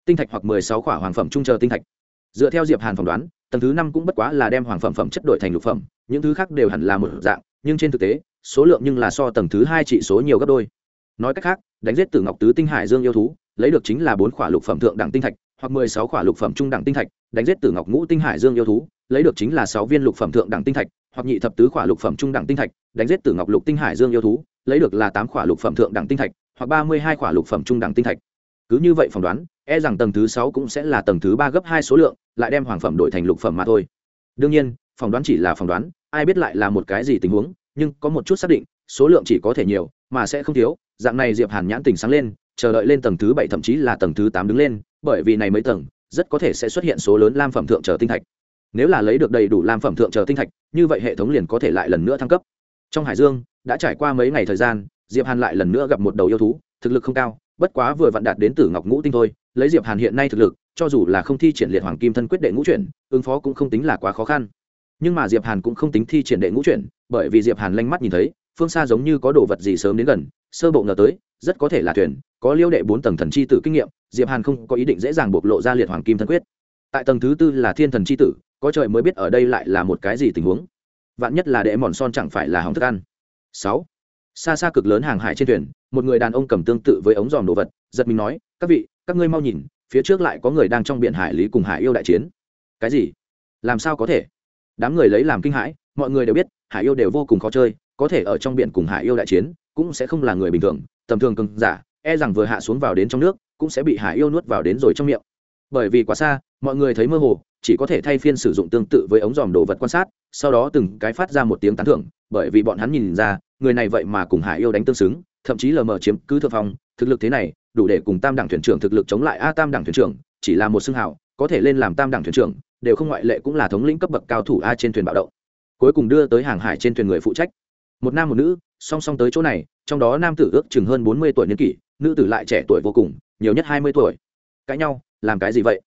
tinh thạch hoặc mười sáu khỏa hoàng phẩm trung chờ tinh thạch. Dựa theo diệp hàn phỏng đoán, tầng thứ năm cũng bất quá là đem hoàng phẩm phẩm chất đổi thành lục phẩm, những thứ khác đều hẳn là một dạng, nhưng trên thực tế, số lượng nhưng là so tầng thứ hai trị số nhiều gấp đôi. Nói cách khác, đánh giết tử ngọc tứ tinh hải dương yêu thú lấy được chính là bốn khỏa lục phẩm thượng đẳng tinh thạch, hoặc mười sáu khỏa lục phẩm trung đẳng tinh thạch, đánh giết tử ngọc ngũ tinh hải dương yêu thú, lấy được chính là sáu viên lục phẩm thượng đẳng tinh thạch, hoặc nhị thập tứ khỏa lục phẩm trung đẳng tinh thạch, đánh giết tử ngọc lục tinh hải dương yêu thú, lấy được là tám khỏa lục phẩm thượng đẳng tinh thạch, hoặc ba mươi hai khỏa lục phẩm trung đẳng tinh thạch. Cứ như vậy phỏng đoán e rằng tầng thứ sáu cũng sẽ là tầng thứ ba gấp hai số lượng, lại đem hoàng phẩm đổi thành lục phẩm mà thôi. Đương nhiên, phỏng đoán chỉ là phỏng đoán, ai biết lại là một cái gì tình huống, nhưng có một chút xác định, số lượng chỉ có thể nhiều, mà sẽ không thiếu. Dạng này diệp hàn nhãn tình sáng lên chờ đợi lên tầng thứ bảy, thậm chí là tầng thứ tám đứng lên, bởi vì này mấy tầng rất có thể sẽ xuất hiện số lớn lam phẩm thượng chờ tinh thạch. Nếu là lấy được đầy đủ lam phẩm thượng chờ tinh thạch, như vậy hệ thống liền có thể lại lần nữa thăng cấp. Trong hải dương, đã trải qua mấy ngày thời gian, diệp hàn lại lần nữa gặp một đầu yêu thú, thực lực không cao, bất quá vừa vặn đạt đến tử ngọc ngũ tinh thôi, lấy diệp hàn hiện nay thực lực, cho dù là không thi triển liệt hoàng kim thân quyết đệ ngũ chuyển, ứng phó cũng không tính là quá khó khăn. Nhưng mà diệp hàn cũng không tính thi triển đệ ngũ chuyển, bởi vì diệp hàn lanh mắt nhìn thấy, phương xa giống như có đồ vật gì sớm đến gần sơ bộ ngờ tới, rất có thể là thuyền, có liêu đệ bốn tầng thần chi tử kinh nghiệm, diệp hàn không có ý định dễ dàng bộc lộ ra liệt hoàng kim thân quyết. Tại tầng thứ tư là thiên thần chi tử, có trời mới biết ở đây lại là một cái gì tình huống. Vạn nhất là đệ mòn son chẳng phải là hỏng thức ăn. Sáu. Xa xa cực lớn hàng hải trên thuyền, một người đàn ông cầm tương tự với ống dòm đồ vật, giật mình nói, các vị, các ngươi mau nhìn, phía trước lại có người đang trong biển hải lý cùng hải yêu đại chiến. Cái gì? Làm sao có thể? Đám người lấy làm kinh hãi, mọi người đều biết, hải yêu đều vô cùng khó chơi, có thể ở trong biển cùng hải yêu đại chiến cũng sẽ không là người bình thường, tầm thường cưng giả e rằng vừa hạ xuống vào đến trong nước, cũng sẽ bị hải yêu nuốt vào đến rồi trong miệng. Bởi vì quá xa, mọi người thấy mơ hồ, chỉ có thể thay phiên sử dụng tương tự với ống dòm đồ vật quan sát, sau đó từng cái phát ra một tiếng tán thưởng, bởi vì bọn hắn nhìn ra, người này vậy mà cùng hải yêu đánh tương xứng, thậm chí lờ mờ chiếm cứ thượng phong, thực lực thế này, đủ để cùng tam đẳng thuyền trưởng thực lực chống lại. A, tam đẳng thuyền trưởng, chỉ là một xưng hào, có thể lên làm tam đẳng thuyền trưởng, đều không ngoại lệ cũng là thống lĩnh cấp bậc cao thủ a trên thuyền bạo động. Cuối cùng đưa tới hàng hải trên thuyền người phụ trách. Một nam một nữ song song tới chỗ này, trong đó nam tử ước chừng hơn bốn mươi tuổi niên kỷ, nữ tử lại trẻ tuổi vô cùng, nhiều nhất hai mươi tuổi. Cãi nhau, làm cái gì vậy?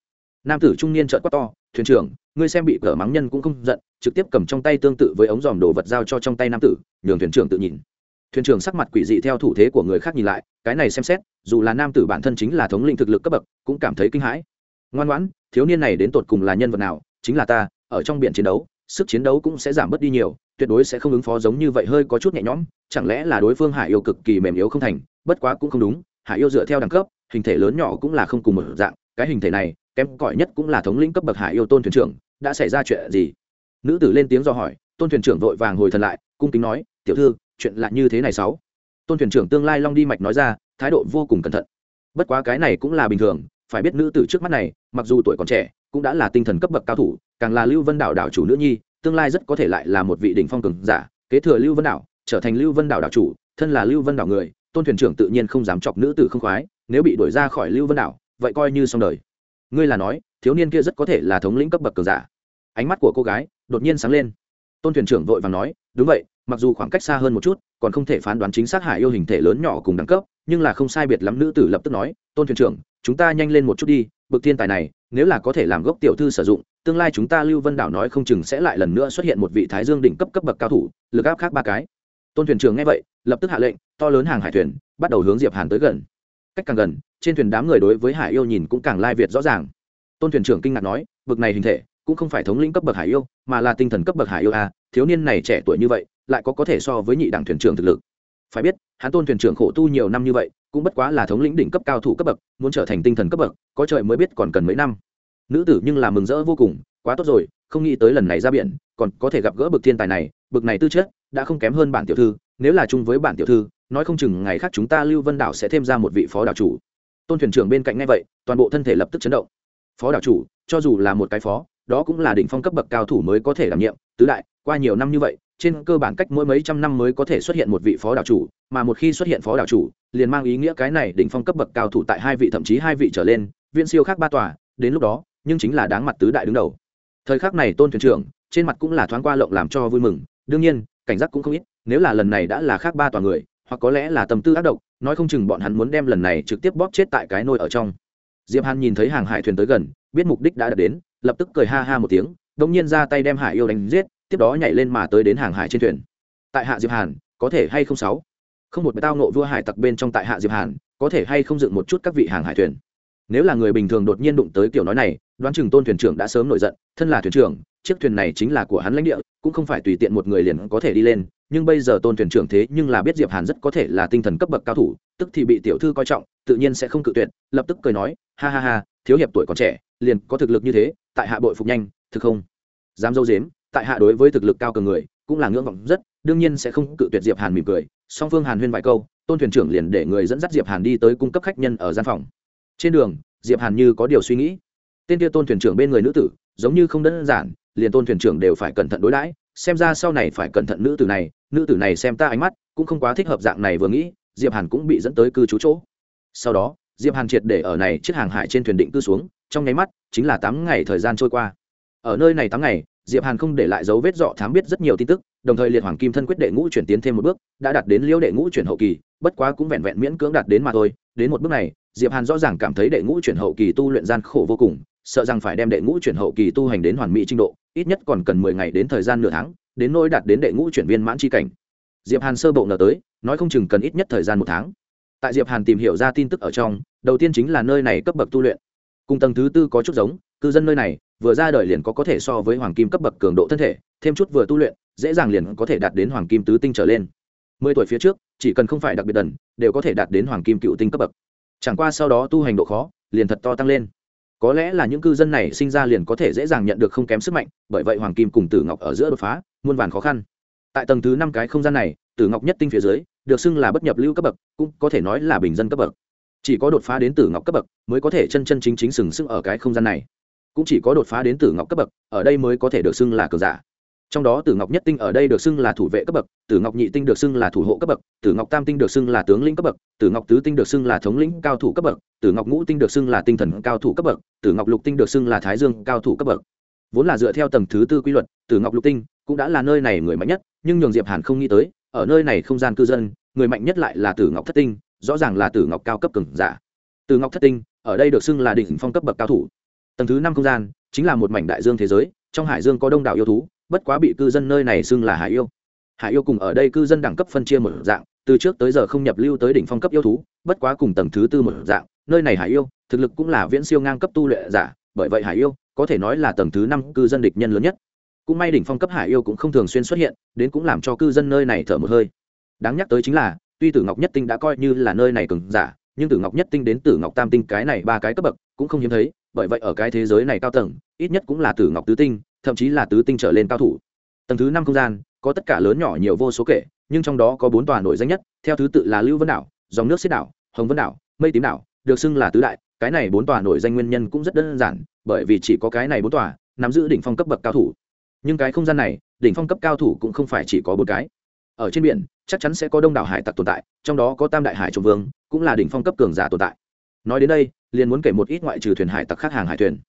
Nam tử trung niên trợn quát to, thuyền trưởng, ngươi xem bị cờ mắng nhân cũng không giận, trực tiếp cầm trong tay tương tự với ống dòm đồ vật giao cho trong tay nam tử, nhường thuyền trưởng tự nhìn. Thuyền trưởng sắc mặt quỷ dị theo thủ thế của người khác nhìn lại, cái này xem xét, dù là nam tử bản thân chính là thống lĩnh thực lực cấp bậc, cũng cảm thấy kinh hãi. Ngoan ngoãn, thiếu niên này đến tột cùng là nhân vật nào? Chính là ta, ở trong biển chiến đấu sức chiến đấu cũng sẽ giảm bớt đi nhiều, tuyệt đối sẽ không ứng phó giống như vậy hơi có chút nhẹ nhõm, chẳng lẽ là đối phương hải yêu cực kỳ mềm yếu không thành, bất quá cũng không đúng, hải yêu dựa theo đẳng cấp, hình thể lớn nhỏ cũng là không cùng một dạng, cái hình thể này, kém cỏi nhất cũng là thống lĩnh cấp bậc hải yêu tôn thuyền trưởng, đã xảy ra chuyện gì? Nữ tử lên tiếng do hỏi, tôn thuyền trưởng vội vàng hồi thần lại, cung kính nói, tiểu thư, chuyện lạ như thế này sáu. Tôn thuyền trưởng tương lai long đi mạch nói ra, thái độ vô cùng cẩn thận. Bất quá cái này cũng là bình thường, phải biết nữ tử trước mắt này, mặc dù tuổi còn trẻ cũng đã là tinh thần cấp bậc cao thủ, càng là lưu vân đảo đảo chủ nữ nhi, tương lai rất có thể lại là một vị đỉnh phong cường giả, kế thừa lưu vân đảo, trở thành lưu vân đảo đảo chủ, thân là lưu vân đảo người, tôn thuyền trưởng tự nhiên không dám chọc nữ tử không khoái, nếu bị đuổi ra khỏi lưu vân đảo, vậy coi như xong đời. Ngươi là nói, thiếu niên kia rất có thể là thống lĩnh cấp bậc cường giả. Ánh mắt của cô gái đột nhiên sáng lên. Tôn thuyền trưởng vội vàng nói, đúng vậy, mặc dù khoảng cách xa hơn một chút, còn không thể phán đoán chính xác hải yêu hình thể lớn nhỏ cùng đẳng cấp, nhưng là không sai biệt lắm nữ tử lập tức nói, tôn thuyền trưởng, chúng ta nhanh lên một chút đi bực thiên tài này, nếu là có thể làm gốc tiểu thư sử dụng, tương lai chúng ta lưu vân đảo nói không chừng sẽ lại lần nữa xuất hiện một vị thái dương đỉnh cấp cấp bậc cao thủ, lực áp khác ba cái. Tôn thuyền trưởng nghe vậy, lập tức hạ lệnh, to lớn hàng hải thuyền, bắt đầu hướng diệp hàn tới gần. Cách càng gần, trên thuyền đám người đối với hải yêu nhìn cũng càng lai việt rõ ràng. Tôn thuyền trưởng kinh ngạc nói, bực này hình thể, cũng không phải thống lĩnh cấp bậc hải yêu, mà là tinh thần cấp bậc hải yêu a thiếu niên này trẻ tuổi như vậy, lại có có thể so với nhị đẳng thuyền trưởng thực lực. Phải biết, hắn tôn thuyền trưởng khổ tu nhiều năm như vậy cũng bất quá là thống lĩnh đỉnh cấp cao thủ cấp bậc, muốn trở thành tinh thần cấp bậc, có trời mới biết còn cần mấy năm. Nữ tử nhưng là mừng rỡ vô cùng, quá tốt rồi, không nghĩ tới lần này ra biển, còn có thể gặp gỡ bậc thiên tài này bậc này tư chất, đã không kém hơn bản tiểu thư, nếu là chung với bản tiểu thư, nói không chừng ngày khác chúng ta lưu vân đảo sẽ thêm ra một vị phó đảo chủ. Tôn thuyền trưởng bên cạnh ngay vậy, toàn bộ thân thể lập tức chấn động. Phó đảo chủ, cho dù là một cái phó đó cũng là đỉnh phong cấp bậc cao thủ mới có thể đảm nhiệm, tứ đại, qua nhiều năm như vậy, trên cơ bản cách mỗi mấy trăm năm mới có thể xuất hiện một vị phó đảo chủ, mà một khi xuất hiện phó đảo chủ, liền mang ý nghĩa cái này đỉnh phong cấp bậc cao thủ tại hai vị, thậm chí hai vị trở lên viên siêu khác ba tòa, đến lúc đó, nhưng chính là đáng mặt tứ đại đứng đầu. Thời khắc này tôn thuyền trưởng, trên mặt cũng là thoáng qua lộng làm cho vui mừng, đương nhiên, cảnh giác cũng không ít, nếu là lần này đã là khác ba tòa người, hoặc có lẽ là tâm tư ác độc, nói không chừng bọn hắn muốn đem lần này trực tiếp bóp chết tại cái nôi ở trong. Diệp hàn nhìn thấy hàng hải thuyền tới gần, biết mục đích đã đạt đến lập tức cười ha ha một tiếng đông nhiên ra tay đem hải yêu đánh giết, tiếp đó nhảy lên mà tới đến hàng hải trên thuyền. Tại hạ diệp hàn, có thể hay không sáu? Không một tao nộ vua hải tặc bên trong tại hạ diệp hàn, có thể hay không dựng một chút các vị hàng hải thuyền? Nếu là người bình thường đột nhiên đụng tới kiểu nói này, đoán chừng tôn thuyền trưởng đã sớm nổi giận, thân là thuyền trưởng, chiếc thuyền này chính là của hắn lãnh địa, cũng không phải tùy tiện một người liền có thể đi lên, nhưng bây giờ tôn thuyền trưởng thế nhưng là biết diệp hàn rất có thể là tinh thần cấp bậc cao thủ, tức thì bị tiểu thư coi trọng, tự nhiên sẽ không cự tuyệt, lập tức cười nói, ha ha ha, thiếu hiệp tuổi còn trẻ, liền có thực lực như thế tại hạ bội phục nhanh, thực không? Dám dâu dếm, tại hạ đối với thực lực cao cường người, cũng là ngưỡng vọng rất, đương nhiên sẽ không cự tuyệt diệp hàn mỉm cười. Song phương hàn huyên vài câu, tôn thuyền trưởng liền để người dẫn dắt diệp hàn đi tới cung cấp khách nhân ở gian phòng. Trên đường, diệp hàn như có điều suy nghĩ. Tên kia tôn thuyền trưởng bên người nữ tử, giống như không đơn giản, liền tôn thuyền trưởng đều phải cẩn thận đối đãi, xem ra sau này phải cẩn thận nữ tử này, nữ tử này xem ta ánh mắt, cũng không quá thích hợp dạng này vừa nghĩ, diệp hàn cũng bị dẫn tới cư trú chỗ. Sau đó, diệp hàn triệt để ở này chiếc hàng hải trên thuyền định cư xuống trong nháy mắt, chính là tám ngày thời gian trôi qua. Ở nơi này tám ngày, diệp hàn không để lại dấu vết dọ thám biết rất nhiều tin tức, đồng thời liệt hoàng kim thân quyết đệ ngũ chuyển tiến thêm một bước, đã đạt đến liễu đệ ngũ chuyển hậu kỳ, bất quá cũng vẹn vẹn miễn cưỡng đạt đến mà thôi. Đến một bước này, diệp hàn rõ ràng cảm thấy đệ ngũ chuyển hậu kỳ tu luyện gian khổ vô cùng, sợ rằng phải đem đệ ngũ chuyển hậu kỳ tu hành đến hoàn mỹ trình độ, ít nhất còn cần mười ngày đến thời gian nửa tháng, đến nỗi đạt đến đệ ngũ chuyển viên mãn chi cảnh. Diệp hàn sơ bộ ngờ tới, nói không chừng cần ít nhất thời gian một tháng. Tại diệp hàn tìm hiểu ra tin tức ở trong, đầu tiên chính là nơi này cấp bậc tu luyện cùng tầng thứ tư có chút giống, cư dân nơi này, vừa ra đời liền có có thể so với hoàng kim cấp bậc cường độ thân thể, thêm chút vừa tu luyện, dễ dàng liền có thể đạt đến hoàng kim tứ tinh trở lên. Mười tuổi phía trước, chỉ cần không phải đặc biệt đần, đều có thể đạt đến hoàng kim cựu tinh cấp bậc. Chẳng qua sau đó tu hành độ khó, liền thật to tăng lên. Có lẽ là những cư dân này sinh ra liền có thể dễ dàng nhận được không kém sức mạnh, bởi vậy hoàng kim cùng tử ngọc ở giữa đột phá, muôn vàn khó khăn. Tại tầng thứ năm cái không gian này, tử ngọc nhất tinh phía dưới, được xưng là bất nhập lưu cấp bậc, cũng có thể nói là bình dân cấp bậc chỉ có đột phá đến tử ngọc cấp bậc mới có thể chân chân chính chính sừng sững ở cái không gian này cũng chỉ có đột phá đến tử ngọc cấp bậc ở đây mới có thể được xưng là cờ giả trong đó tử ngọc nhất tinh ở đây được xưng là thủ vệ cấp bậc tử ngọc nhị tinh được xưng là thủ hộ cấp bậc tử ngọc tam tinh được xưng là tướng lĩnh cấp bậc tử ngọc tứ tinh được xưng là thống lĩnh cao thủ cấp bậc tử ngọc ngũ tinh được xưng là tinh thần cao thủ cấp bậc tử ngọc lục tinh được xưng là thái dương cao thủ cấp bậc vốn là dựa theo tầng thứ tư quy luật tử ngọc lục tinh cũng đã là nơi này người mạnh nhất nhưng nhường diệp hàn không nghĩ tới ở nơi này không gian cư dân người mạnh nhất lại là tử ngọc thất tinh rõ ràng là tử ngọc cao cấp cường giả. Tử ngọc thất tinh, ở đây được xưng là đỉnh phong cấp bậc cao thủ. Tầng thứ năm không gian, chính là một mảnh đại dương thế giới, trong hải dương có đông đảo yêu thú, bất quá bị cư dân nơi này xưng là hải yêu. Hải yêu cùng ở đây cư dân đẳng cấp phân chia một dạng, từ trước tới giờ không nhập lưu tới đỉnh phong cấp yêu thú, bất quá cùng tầng thứ tư một dạng, nơi này hải yêu, thực lực cũng là viễn siêu ngang cấp tu luyện giả, bởi vậy hải yêu, có thể nói là tầng thứ năm cư dân địch nhân lớn nhất. Cũng may đỉnh phong cấp hải yêu cũng không thường xuyên xuất hiện, đến cũng làm cho cư dân nơi này thở một hơi. Đáng nhắc tới chính là tuy tử ngọc nhất tinh đã coi như là nơi này cường giả, nhưng tử ngọc nhất tinh đến tử ngọc tam tinh cái này ba cái cấp bậc cũng không hiếm thấy, bởi vậy ở cái thế giới này cao tầng, ít nhất cũng là tử ngọc tứ tinh, thậm chí là tứ tinh trở lên cao thủ. Tầng thứ năm không gian, có tất cả lớn nhỏ nhiều vô số kể, nhưng trong đó có bốn tòa nổi danh nhất, theo thứ tự là lưu vân đảo, dòng nước Xích đảo, hồng vân đảo, mây tím đảo, được xưng là tứ đại. Cái này bốn tòa nổi danh nguyên nhân cũng rất đơn giản, bởi vì chỉ có cái này bốn tòa nắm giữ đỉnh phong cấp bậc cao thủ. Nhưng cái không gian này, đỉnh phong cấp cao thủ cũng không phải chỉ có bốn cái ở trên biển, chắc chắn sẽ có đông đảo hải tặc tồn tại, trong đó có tam đại hải trung vương, cũng là đỉnh phong cấp cường giả tồn tại. Nói đến đây, liền muốn kể một ít ngoại trừ thuyền hải tặc khác hàng hải thuyền.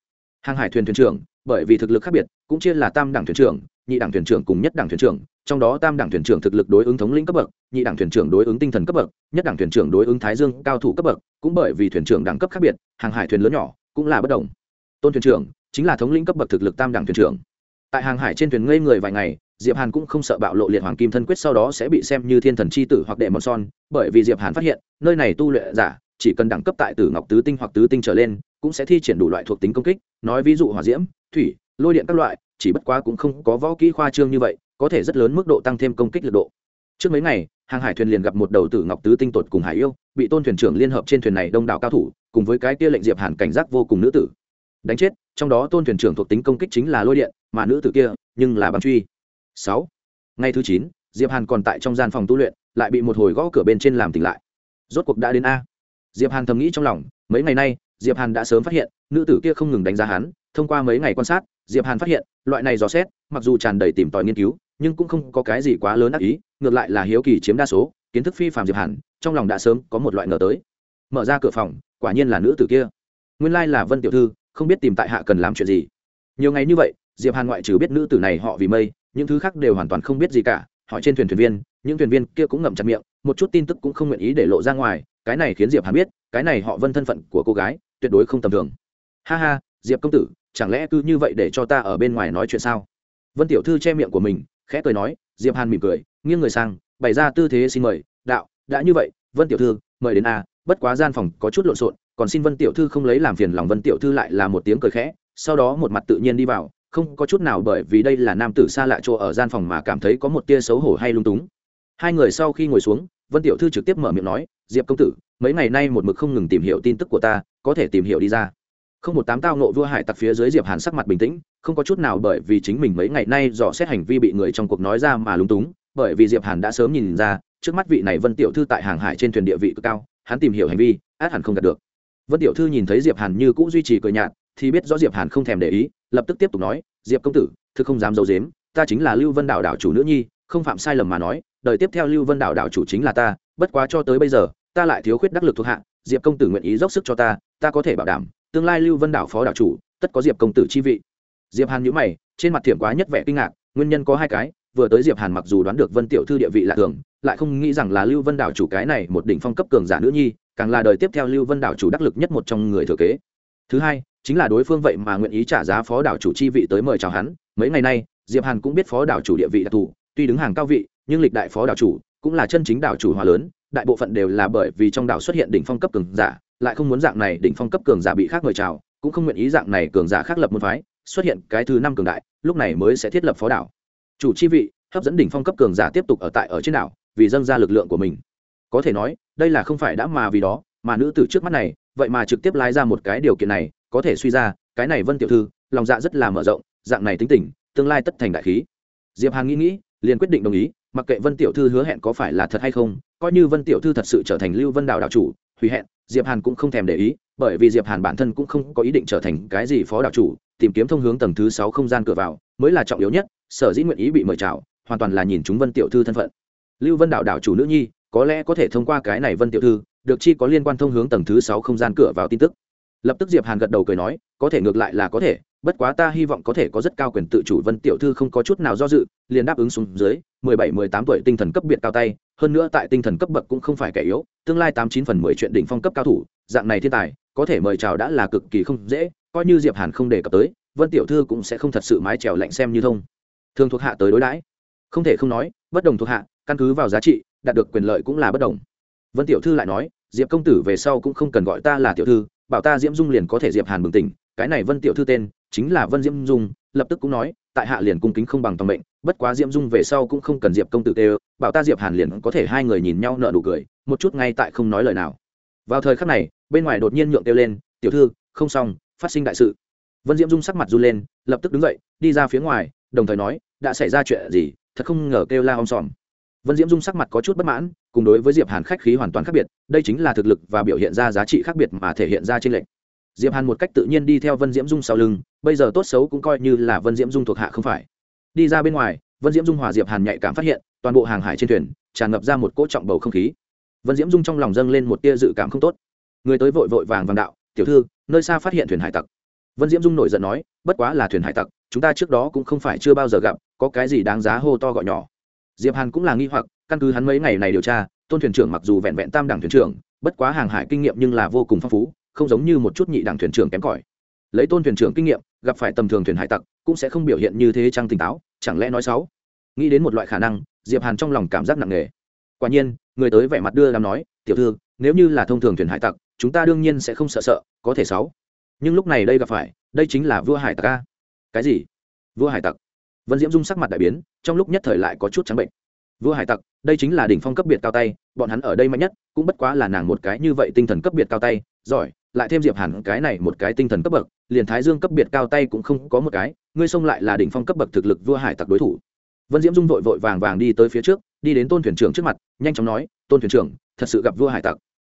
Hàng hải thuyền thuyền trưởng, bởi vì thực lực khác biệt, cũng chia là tam đẳng thuyền trưởng, nhị đẳng thuyền trưởng cùng nhất đẳng thuyền trưởng, trong đó tam đẳng thuyền trưởng thực lực đối ứng thống lĩnh cấp bậc, nhị đẳng thuyền trưởng đối ứng tinh thần cấp bậc, nhất đẳng thuyền trưởng đối ứng thái dương cao thủ cấp bậc, cũng bởi vì thuyền trưởng đẳng cấp khác biệt, hàng hải thuyền lớn nhỏ, cũng là bất đồng. Tôn thuyền trưởng chính là thống lĩnh cấp bậc thực lực tam đẳng thuyền trưởng. Tại hàng hải trên thuyền ngây người vài ngày diệp hàn cũng không sợ bạo lộ liệt hoàng kim thân quyết sau đó sẽ bị xem như thiên thần chi tử hoặc đệ mòn son, bởi vì diệp hàn phát hiện, nơi này tu luyện giả, chỉ cần đẳng cấp tại tử ngọc tứ tinh hoặc tứ tinh trở lên, cũng sẽ thi triển đủ loại thuộc tính công kích, nói ví dụ hỏa diễm, thủy, lôi điện các loại, chỉ bất quá cũng không có võ kỹ khoa trương như vậy, có thể rất lớn mức độ tăng thêm công kích lực độ. Trước mấy ngày, hàng hải thuyền liền gặp một đầu tử ngọc tứ tinh tột cùng hải yêu, bị tôn thuyền trưởng liên hợp trên thuyền này đông đảo cao thủ, cùng với cái kia lệnh diệp hàn cảnh giác vô cùng nữ tử. Đánh chết, trong đó tôn thuyền trưởng thuộc tính công kích chính là lôi điện, mà nữ tử kia nhưng là băng truy sáu. Ngày thứ chín, diệp hàn còn tại trong gian phòng tu luyện, lại bị một hồi gõ cửa bên trên làm tỉnh lại. Rốt cuộc đã đến a. Diệp hàn thầm nghĩ trong lòng, mấy ngày nay, diệp hàn đã sớm phát hiện, nữ tử kia không ngừng đánh giá hắn, thông qua mấy ngày quan sát, diệp hàn phát hiện, loại này dò xét, mặc dù tràn đầy tìm tòi nghiên cứu, nhưng cũng không có cái gì quá lớn ác ý, ngược lại là hiếu kỳ chiếm đa số, kiến thức phi phàm diệp hàn, trong lòng đã sớm có một loại ngờ tới. Mở ra cửa phòng, quả nhiên là nữ tử kia. Nguyên lai là vân tiểu thư, không biết tìm tại hạ cần làm chuyện gì. Nhiều ngày như vậy, diệp hàn ngoại trừ biết nữ tử này họ vì mây những thứ khác đều hoàn toàn không biết gì cả, hỏi trên thuyền thuyền viên, những thuyền viên kia cũng ngậm chặt miệng, một chút tin tức cũng không nguyện ý để lộ ra ngoài, cái này khiến diệp hàn biết, cái này họ vân thân phận của cô gái, tuyệt đối không tầm thường. Ha ha, diệp công tử, chẳng lẽ cứ như vậy để cho ta ở bên ngoài nói chuyện sao? Vân tiểu thư che miệng của mình, khẽ cười nói, diệp hàn mỉm cười, nghiêng người sang, bày ra tư thế xin mời, đạo, đã như vậy, vân tiểu thư, mời đến a, bất quá gian phòng có chút lộn xộn, còn xin vân tiểu thư không lấy làm phiền lòng vân tiểu thư lại là một tiếng cười khẽ, sau đó một mặt tự nhiên đi vào không có chút nào bởi vì đây là nam tử xa lạ chỗ ở gian phòng mà cảm thấy có một tia xấu hổ hay lung túng. Hai người sau khi ngồi xuống, vân tiểu thư trực tiếp mở miệng nói, diệp công tử, mấy ngày nay một mực không ngừng tìm hiểu tin tức của ta, có thể tìm hiểu đi ra. Không một tám tao nộ vua hải tặc phía dưới diệp hàn sắc mặt bình tĩnh, không có chút nào bởi vì chính mình mấy ngày nay dò xét hành vi bị người trong cuộc nói ra mà lung túng, bởi vì diệp hàn đã sớm nhìn ra, trước mắt vị này vân tiểu thư tại hàng hải trên thuyền địa vị cực cao, hắn tìm hiểu hành vi, át hẳn không đạt được. Vân tiểu thư nhìn thấy diệp hàn như cũ duy trì cười nhạt, thì biết rõ diệp hàn không thèm để ý lập tức tiếp tục nói, diệp công tử, thực không dám d i ấ u dếm ta chính là lưu vân đảo đảo chủ nữ nhi, không phạm sai lầm mà nói, đời tiếp theo lưu vân đảo đảo chủ chính là ta, bất quá cho tới bây giờ, ta lại thiếu khuyết đắc lực thuộc hạ, diệp công tử nguyện ý dốc sức cho ta ta có thể bảo đảm, tương lai lưu vân đảo phó đảo chủ, tất có diệp công tử chi vị. Diệp hàn nhữ mày, trên mặt thiểm quá nhất vẻ kinh ngạc, nguyên nhân có hai cái, vừa tới diệp hàn mặc dù đoán được vân tiểu thư địa vị lạ thường, lại không nghĩ rằng là lưu vân đảo chủ cái này một đỉnh phong cấp cường giả nữ nhi, càng là đời tiếp theo lưu vân đảo chủ đắc lực nhất một trong người thừa kế. Thứ hai chính là đối phương vậy mà nguyện ý trả giá phó đảo chủ chi vị tới mời chào hắn. Mấy ngày nay, diệp hàn cũng biết phó đảo chủ địa vị đặc thù, tuy đứng hàng cao vị, nhưng lịch đại phó đảo chủ cũng là chân chính đảo chủ hòa lớn, đại bộ phận đều là bởi vì trong đảo xuất hiện đỉnh phong cấp cường giả, lại không muốn dạng này đỉnh phong cấp cường giả bị khác mời chào, cũng không nguyện ý dạng này cường giả khác lập môn phái, xuất hiện cái thứ năm cường đại, lúc này mới sẽ thiết lập phó đảo. Chủ chi vị, hấp dẫn đỉnh phong cấp cường giả tiếp tục ở tại ở trên đảo, vì dâng ra lực lượng của mình. Có thể nói, đây là không phải đã mà vì đó, mà nữ tử trước mắt này, vậy mà trực tiếp lái ra một cái điều kiện này có thể suy ra, cái này vân tiểu thư, lòng dạ rất là mở rộng, dạng này tính tình, tương lai tất thành đại khí. Diệp hàn nghĩ nghĩ, liền quyết định đồng ý, mặc kệ vân tiểu thư hứa hẹn có phải là thật hay không, coi như vân tiểu thư thật sự trở thành lưu vân đảo đảo chủ, hủy hẹn, diệp hàn cũng không thèm để ý, bởi vì diệp hàn bản thân cũng không có ý định trở thành cái gì phó đảo chủ, tìm kiếm thông hướng tầng thứ sáu không gian cửa vào, mới là trọng yếu nhất, sở dĩ nguyện ý bị mời chào, hoàn toàn là nhìn chúng vân tiểu thư thân phận. Lưu vân đảo đảo chủ nữ nhi, có lẽ có thể thông qua cái này vân tiểu thư, được chi có liên quan thông hướng tầng thứ sáu không gian cửa vào tin tức lập tức diệp hàn gật đầu cười nói, có thể ngược lại là có thể, bất quá ta hy vọng có thể có rất cao quyền tự chủ. Vân tiểu thư không có chút nào do dự, liền đáp ứng xuống dưới, mười bảy, mười tám tuổi tinh thần cấp biệt cao tay, hơn nữa tại tinh thần cấp bậc cũng không phải kẻ yếu, tương lai tám chín phần mười chuyện đỉnh phong cấp cao thủ, dạng này thiên tài, có thể mời chào đã là cực kỳ không dễ, coi như diệp hàn không đề cập tới, vân tiểu thư cũng sẽ không thật sự mái trèo lạnh xem như thông. Thường thuộc hạ tới đối đãi. Không thể không nói, bất đồng thuộc hạ, căn cứ vào giá trị, đạt được quyền lợi cũng là bất đồng. Vân tiểu thư lại nói, diệp công tử về sau cũng không cần gọi ta là tiểu thư bảo ta diễm dung liền có thể diệp hàn bừng tỉnh, cái này vân tiểu thư tên chính là vân diễm dung, lập tức cũng nói, tại hạ liền cung kính không bằng toàn mệnh, bất quá diễm dung về sau cũng không cần diệp công tử tê bảo ta diệp hàn liền có thể hai người nhìn nhau nợ nụ cười, một chút ngay tại không nói lời nào. Vào thời khắc này, bên ngoài đột nhiên nhượng kêu lên, tiểu thư, không xong, phát sinh đại sự. Vân diễm dung sắc mặt run lên, lập tức đứng dậy, đi ra phía ngoài, đồng thời nói, đã xảy ra chuyện gì? Thật không ngờ kêu la om sòm. Vân diễm dung sắc mặt có chút bất mãn cùng đối với diệp hàn khách khí hoàn toàn khác biệt, đây chính là thực lực và biểu hiện ra giá trị khác biệt mà thể hiện ra trên lệnh. Diệp hàn một cách tự nhiên đi theo vân diễm dung sau lưng, bây giờ tốt xấu cũng coi như là vân diễm dung thuộc hạ không phải. Đi ra bên ngoài, vân diễm dung hòa diệp hàn nhạy cảm phát hiện, toàn bộ hàng hải trên thuyền, tràn ngập ra một cỗ trọng bầu không khí. Vân diễm dung trong lòng dâng lên một tia dự cảm không tốt. Người tới vội vội vàng vàng đạo, tiểu thư, nơi xa phát hiện thuyền hải tặc. Vân diễm dung nổi giận nói, bất quá là thuyền hải tặc, chúng ta trước đó cũng không phải chưa bao giờ gặp, có cái gì đáng giá hô to gọi nhỏ diệp hàn cũng là nghi hoặc, căn cứ hắn mấy ngày này điều tra, tôn thuyền trưởng mặc dù vẹn vẹn tam đẳng thuyền trưởng, bất quá hàng hải kinh nghiệm nhưng là vô cùng phong phú, không giống như một chút nhị đẳng thuyền trưởng kém cỏi. Lấy tôn thuyền trưởng kinh nghiệm, gặp phải tầm thường thuyền hải tặc, cũng sẽ không biểu hiện như thế trang tỉnh táo, chẳng lẽ nói xấu? Nghĩ đến một loại khả năng, diệp hàn trong lòng cảm giác nặng nề. Quả nhiên, người tới vẻ mặt đưa làm nói, tiểu thư, nếu như là thông thường thuyền hải tặc, chúng ta đương nhiên sẽ không sợ sợ, có thể xấu. Nhưng lúc này đây gặp phải, đây chính là vua hải tặc a. Cái gì? Vua hải tặc? Vân diễm dung sắc mặt đại biến, trong lúc nhất thời lại có chút trắng bệnh. Vua hải tặc, đây chính là đỉnh phong cấp biệt cao tay, bọn hắn ở đây mạnh nhất, cũng bất quá là nàng một cái như vậy tinh thần cấp biệt cao tay, giỏi, lại thêm diệp hẳn cái này một cái tinh thần cấp bậc, liền thái dương cấp biệt cao tay cũng không có một cái, ngươi xông lại là đỉnh phong cấp bậc thực lực vua hải tặc đối thủ. Vân diễm dung vội vội vàng vàng đi tới phía trước, đi đến tôn thuyền trưởng trước mặt, nhanh chóng nói, tôn thuyền trưởng, thật sự gặp vua hải tặc.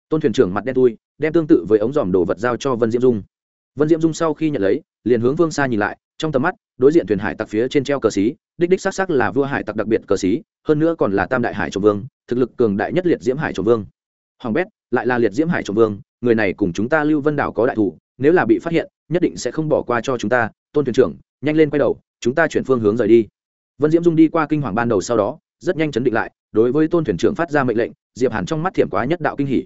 Tôn thuyền trưởng mặt đen tui đem tương tự với ống dòm đồ vật giao cho vân diễm dung. Vân diễm dung sau khi nhận lấy, liền hướng vương xa nhìn lại trong tầm mắt, đối diện thuyền hải tặc phía trên treo cờ xí, đích đích xác xác là vua hải tặc đặc biệt cờ xí, hơn nữa còn là tam đại hải trộm vương, thực lực cường đại nhất liệt diễm hải trộm vương. Hoàng bét, lại là liệt diễm hải trộm vương, người này cùng chúng ta lưu vân đảo có đại thủ, nếu là bị phát hiện, nhất định sẽ không bỏ qua cho chúng ta. Tôn thuyền trưởng, nhanh lên quay đầu, chúng ta chuyển phương hướng rời đi. Vân diễm dung đi qua kinh hoàng ban đầu sau đó, rất nhanh chấn định lại, đối với tôn thuyền trưởng phát ra mệnh lệnh, diệp hàn trong mắt thiểm quá nhất đạo kinh hỉ.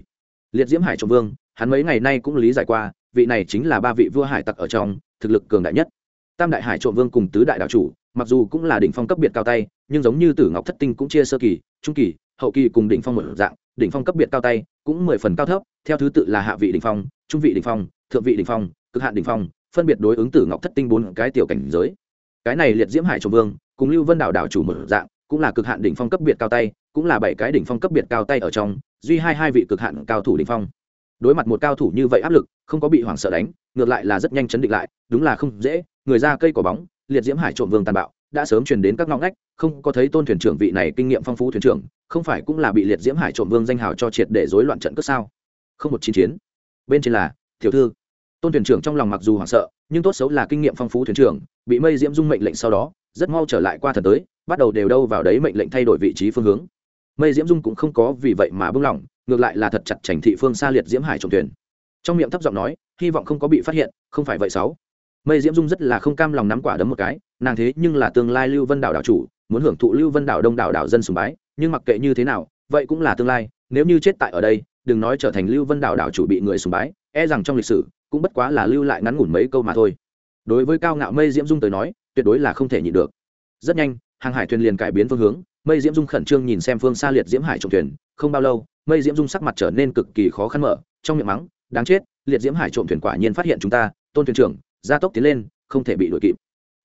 Liệt diễm hải trộm vương, hắn mấy ngày nay cũng lý giải qua, vị này chính là ba vị vua hải tặc ở trong, thực lực cường đại nhất tam đại hải trộm vương cùng tứ đại đạo chủ, mặc dù cũng là đỉnh phong cấp biệt cao tay, nhưng giống như tử ngọc thất tinh cũng chia sơ kỳ, trung kỳ, hậu kỳ cùng đỉnh phong một dạng, đỉnh phong cấp biệt cao tay cũng mười phần cao thấp, theo thứ tự là hạ vị đỉnh phong, trung vị đỉnh phong, thượng vị đỉnh phong, cực hạn đỉnh phong, phân biệt đối ứng tử ngọc thất tinh bốn cái tiểu cảnh giới. Cái này liệt diễm hải trộm vương, cùng lưu vân đảo đảo chủ một dạng, cũng là cực hạn đỉnh phong cấp biệt cao tay, cũng là bảy cái đỉnh phong cấp biệt cao tay ở trong, duy hai hai vị cực hạn cao thủ đỉnh phong. Đối mặt một cao thủ như vậy áp lực, không có bị hoảng sợ đánh, ngược lại là rất nhanh chấn định lại, đúng là không dễ người ra cây cỏ bóng, liệt diễm hải trộm vương tàn bạo, đã sớm truyền đến các ngõ ngách, không có thấy tôn thuyền trưởng vị này kinh nghiệm phong phú thuyền trưởng, không phải cũng là bị liệt diễm hải trộm vương danh hào cho triệt để rối loạn trận cất sao? Không một chiến chiến. Bên trên là, tiểu thư. Tôn thuyền trưởng trong lòng mặc dù hoảng sợ, nhưng tốt xấu là kinh nghiệm phong phú thuyền trưởng, bị mây diễm dung mệnh lệnh sau đó, rất mau trở lại qua thần tới, bắt đầu đều đâu vào đấy mệnh lệnh thay đổi vị trí phương hướng. Mây diễm dung cũng không có vì vậy mà bưng lỏng ngược lại là thật chặt chảnh thị phương xa liệt diễm hải trộm thuyền. Trong miệng thấp giọng nói, hy vọng không có bị phát hiện, không phải vậy sáu mây diễm dung rất là không cam lòng nắm quả đấm một cái, nàng thế nhưng là tương lai lưu vân đảo đảo chủ, muốn hưởng thụ lưu vân đảo đông đảo đảo dân sùng bái, nhưng mặc kệ như thế nào, vậy cũng là tương lai, nếu như chết tại ở đây, đừng nói trở thành lưu vân đảo đảo chủ bị người sùng bái e rằng trong lịch sử, cũng bất quá là lưu lại ngắn ngủn mấy câu mà thôi. Đối với cao ngạo mây diễm dung tới nói, tuyệt đối là không thể nhịn được. Rất nhanh, hàng hải thuyền liền cải biến phương hướng, mây diễm dung khẩn trương nhìn xem phương xa liệt diễm hải trộm thuyền, không bao lâu, mây diễm dung sắc mặt trở nên cực kỳ khó khăn mở, trong miệng mắng, đáng chết, liệt diễm hải trộm thuyền quả nhiên phát hiện chúng ta, tôn thuyền trưởng gia tốc tiến lên, không thể bị đuổi kịp.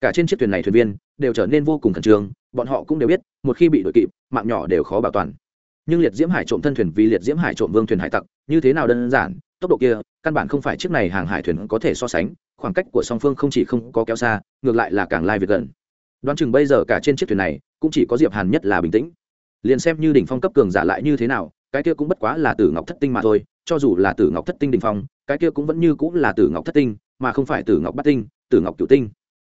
Cả trên chiếc thuyền này thuyền viên đều trở nên vô cùng khẩn trương, bọn họ cũng đều biết, một khi bị đuổi kịp, mạng nhỏ đều khó bảo toàn. Nhưng liệt diễm hải trộm thân thuyền vì liệt diễm hải trộm vương thuyền hải tặc, như thế nào đơn giản, tốc độ kia, căn bản không phải chiếc này hàng hải thuyền có thể so sánh, khoảng cách của song phương không chỉ không có kéo xa, ngược lại là càng lai việc gần. Đoán chừng bây giờ cả trên chiếc thuyền này cũng chỉ có diệp hàn nhất là bình tĩnh. Liền xem như đỉnh phong cấp cường giả lại như thế nào, cái kia cũng bất quá là tử ngọc thất tinh mà thôi, cho dù là tử ngọc thất tinh đỉnh phong, cái kia cũng vẫn như cũng là tử ngọc thất tinh mà không phải tử ngọc bát tinh, tử ngọc cửu tinh.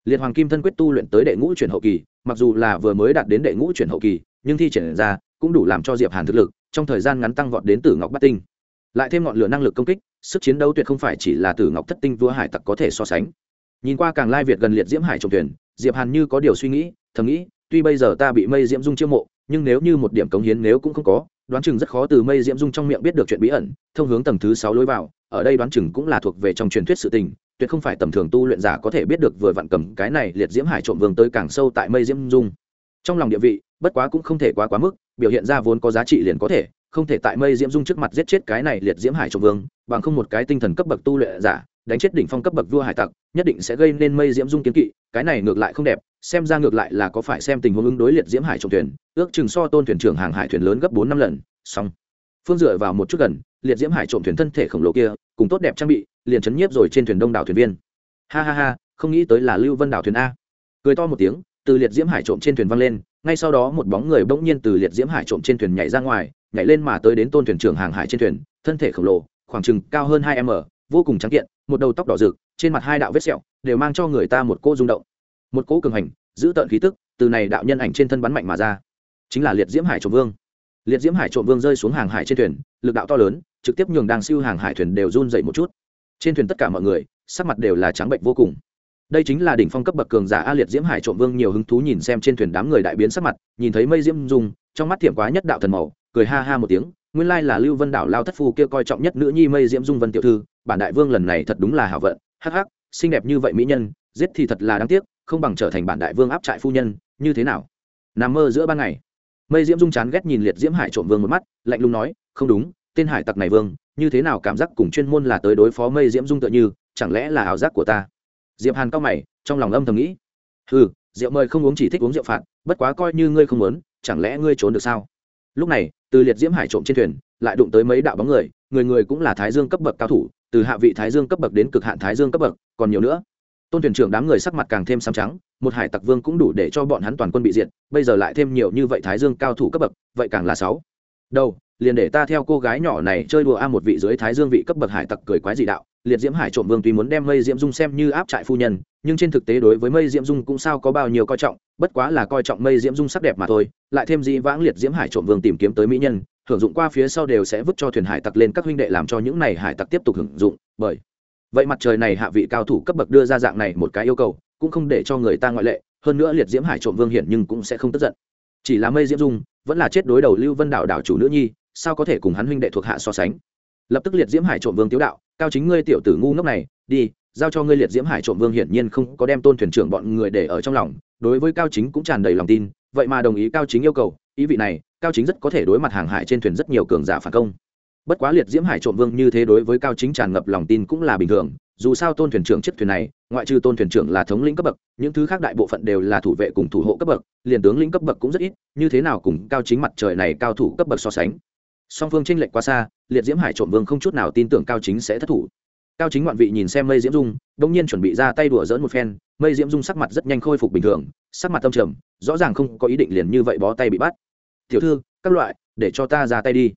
Liệt hoàng kim thân quyết tu luyện tới đệ ngũ chuyển hậu kỳ, mặc dù là vừa mới đạt đến đệ ngũ chuyển hậu kỳ, nhưng thi triển ra cũng đủ làm cho diệp hàn thực lực trong thời gian ngắn tăng vọt đến tử ngọc bát tinh. Lại thêm ngọn lửa năng lực công kích, sức chiến đấu tuyệt không phải chỉ là tử ngọc thất tinh vua hải tặc có thể so sánh. Nhìn qua càng lai việt gần liệt diễm hải trồng thuyền, diệp hàn như có điều suy nghĩ, thầm nghĩ, tuy bây giờ ta bị mây diễm dung chiêu mộ, nhưng nếu như một điểm cống hiến nếu cũng không có, đoán chừng rất khó từ mây diễm dung trong miệng biết được chuyện bí ẩn, thông hướng tầng thứ sáu lối vào, ở đây đoán chừng cũng là thuộc về trong truyền thuyết sự tình tuyệt không phải tầm thường tu luyện giả có thể biết được vừa vặn cầm cái này liệt diễm hải trộm vương tới càng sâu tại mây diễm dung. Trong lòng địa vị, bất quá cũng không thể quá quá mức, biểu hiện ra vốn có giá trị liền có thể, không thể tại mây diễm dung trước mặt giết chết cái này liệt diễm hải trộm vương, bằng không một cái tinh thần cấp bậc tu luyện giả, đánh chết đỉnh phong cấp bậc vua hải tặc, nhất định sẽ gây nên mây diễm dung kiến kỵ, cái này ngược lại không đẹp, xem ra ngược lại là có phải xem tình huống ứng đối liệt diễm hải trộm thuyền, ước chừng so tôn thuyền trưởng hàng hải thuyền lớn gấp bốn năm lần, xong phương dựa vào một chút gần, liệt diễm hải trộm thuyền thân thể khổng lồ kia, cùng tốt đẹp trang bị, liền chấn nhiếp rồi trên thuyền đông đảo thuyền viên. Ha ha ha, không nghĩ tới là lưu vân đảo thuyền a. Cười to một tiếng, từ liệt diễm hải trộm trên thuyền văng lên, ngay sau đó một bóng người bỗng nhiên từ liệt diễm hải trộm trên thuyền nhảy ra ngoài, nhảy lên mà tới đến tôn thuyền trưởng hàng hải trên thuyền, thân thể khổng lồ, khoảng chừng cao hơn hai m, vô cùng trắng kiện, một đầu tóc đỏ rực, trên mặt hai đạo vết sẹo, đều mang cho người ta một cô rung động. Một cỗ cường hành, giữ tợn khí tức, từ này đạo nhân ảnh trên thân bắn mạnh mà ra. Chính là liệt diễm hải trộm vương liệt diễm hải trộm vương rơi xuống hàng hải trên thuyền, lực đạo to lớn, trực tiếp nhường đang siêu hàng hải thuyền đều run dậy một chút. Trên thuyền tất cả mọi người, sắc mặt đều là trắng bệnh vô cùng. Đây chính là đỉnh phong cấp bậc cường giả a liệt diễm hải trộm vương nhiều hứng thú nhìn xem trên thuyền đám người đại biến sắc mặt, nhìn thấy mây diễm Dung trong mắt thiểm quá nhất đạo thần màu, cười ha ha một tiếng, nguyên lai là lưu vân đảo lao thất phu kia coi trọng nhất nữ nhi mây diễm dung vân tiểu thư, bản đại vương lần này thật đúng là hảo vận, hắc hắc, xinh đẹp như vậy mỹ nhân, giết thì thật là đáng tiếc, không bằng trở thành bản đại vương áp trại phu nhân, như thế nào? Nằm mơ giữa ban ngày mây diễm dung chán ghét nhìn liệt diễm hải trộm vương một mắt, lạnh lùng nói, không đúng, tên hải tặc này vương, như thế nào cảm giác cùng chuyên môn là tới đối phó mây diễm dung tựa như, chẳng lẽ là ảo giác của ta? Diệp hàn cao mày, trong lòng âm thầm nghĩ ừ rượu mời không uống chỉ thích uống rượu phạt, bất quá coi như ngươi không muốn, chẳng lẽ ngươi trốn được sao? Lúc này, từ liệt diễm hải trộm trên thuyền, lại đụng tới mấy đạo bóng người người người cũng là thái dương cấp bậc cao thủ, từ hạ vị thái dương cấp bậc đến cực hạn thái dương cấp bậc, còn nhiều nữa tôn thuyền trưởng đám người sắc mặt càng thêm xám trắng, một hải tặc vương cũng đủ để cho bọn hắn toàn quân bị diệt, bây giờ lại thêm nhiều như vậy thái dương cao thủ cấp bậc, vậy càng là sáu. Đâu liền để ta theo cô gái nhỏ này chơi đùa a, một vị dưới thái dương vị cấp bậc hải tặc cười quái dị đạo, liệt diễm hải trộm vương tuy muốn đem mây diễm dung xem như áp trại phu nhân, nhưng trên thực tế đối với mây diễm dung cũng sao có bao nhiêu coi trọng, bất quá là coi trọng mây diễm dung sắc đẹp mà thôi, lại thêm dĩ vãng liệt diễm hải trộm vương tìm kiếm tới mỹ nhân hưởng dụng qua phía sau đều sẽ vứt cho thuyền hải tặc lên các huynh đệ làm cho những này hải tặc tiếp tục hưởng dụng, bởi vậy mặt trời này hạ vị cao thủ cấp bậc đưa ra dạng này một cái yêu cầu, cũng không để cho người ta ngoại lệ, hơn nữa liệt diễm hải trộm vương hiển nhưng cũng sẽ không tức giận. Chỉ là mây diễm dung, vẫn là chết đối đầu lưu vân đạo đảo chủ nữ nhi, sao có thể cùng hắn huynh đệ thuộc hạ so sánh? Lập tức liệt diễm hải trộm vương tiếu đạo, cao chính ngươi tiểu tử ngu ngốc này, đi, giao cho ngươi liệt diễm hải trộm vương hiển nhiên không có đem tôn thuyền trưởng bọn người để ở trong lòng, đối với cao chính cũng tràn đầy lòng tin, vậy mà đồng ý cao chính yêu cầu, ý vị này, cao chính rất có thể đối mặt hàng hải trên thuyền rất nhiều cường giả phản công bất quá liệt diễm hải trộm vương như thế đối với cao chính tràn ngập lòng tin cũng là bình thường, dù sao tôn thuyền trưởng chiếc thuyền này, ngoại trừ tôn thuyền trưởng là thống lĩnh cấp bậc, những thứ khác đại bộ phận đều là thủ vệ cùng thủ hộ cấp bậc, liền tướng lĩnh cấp bậc cũng rất ít, như thế nào cùng cao chính mặt trời này cao thủ cấp bậc so sánh. Song phương tranh lệch quá xa, liệt diễm hải trộm vương không chút nào tin tưởng cao chính sẽ thất thủ. Cao chính ngoạn vị nhìn xem mây diễm dung, đông nhiên chuẩn bị ra tay đùa dỡn một phen, mây diễm dung sắc mặt rất nhanh khôi phục bình thường, sắc mặt tâm trầm, rõ ràng không có ý định liền như vậy bó tay bị bắt. Tiểu thư, các loại, để cho ta ra tay đi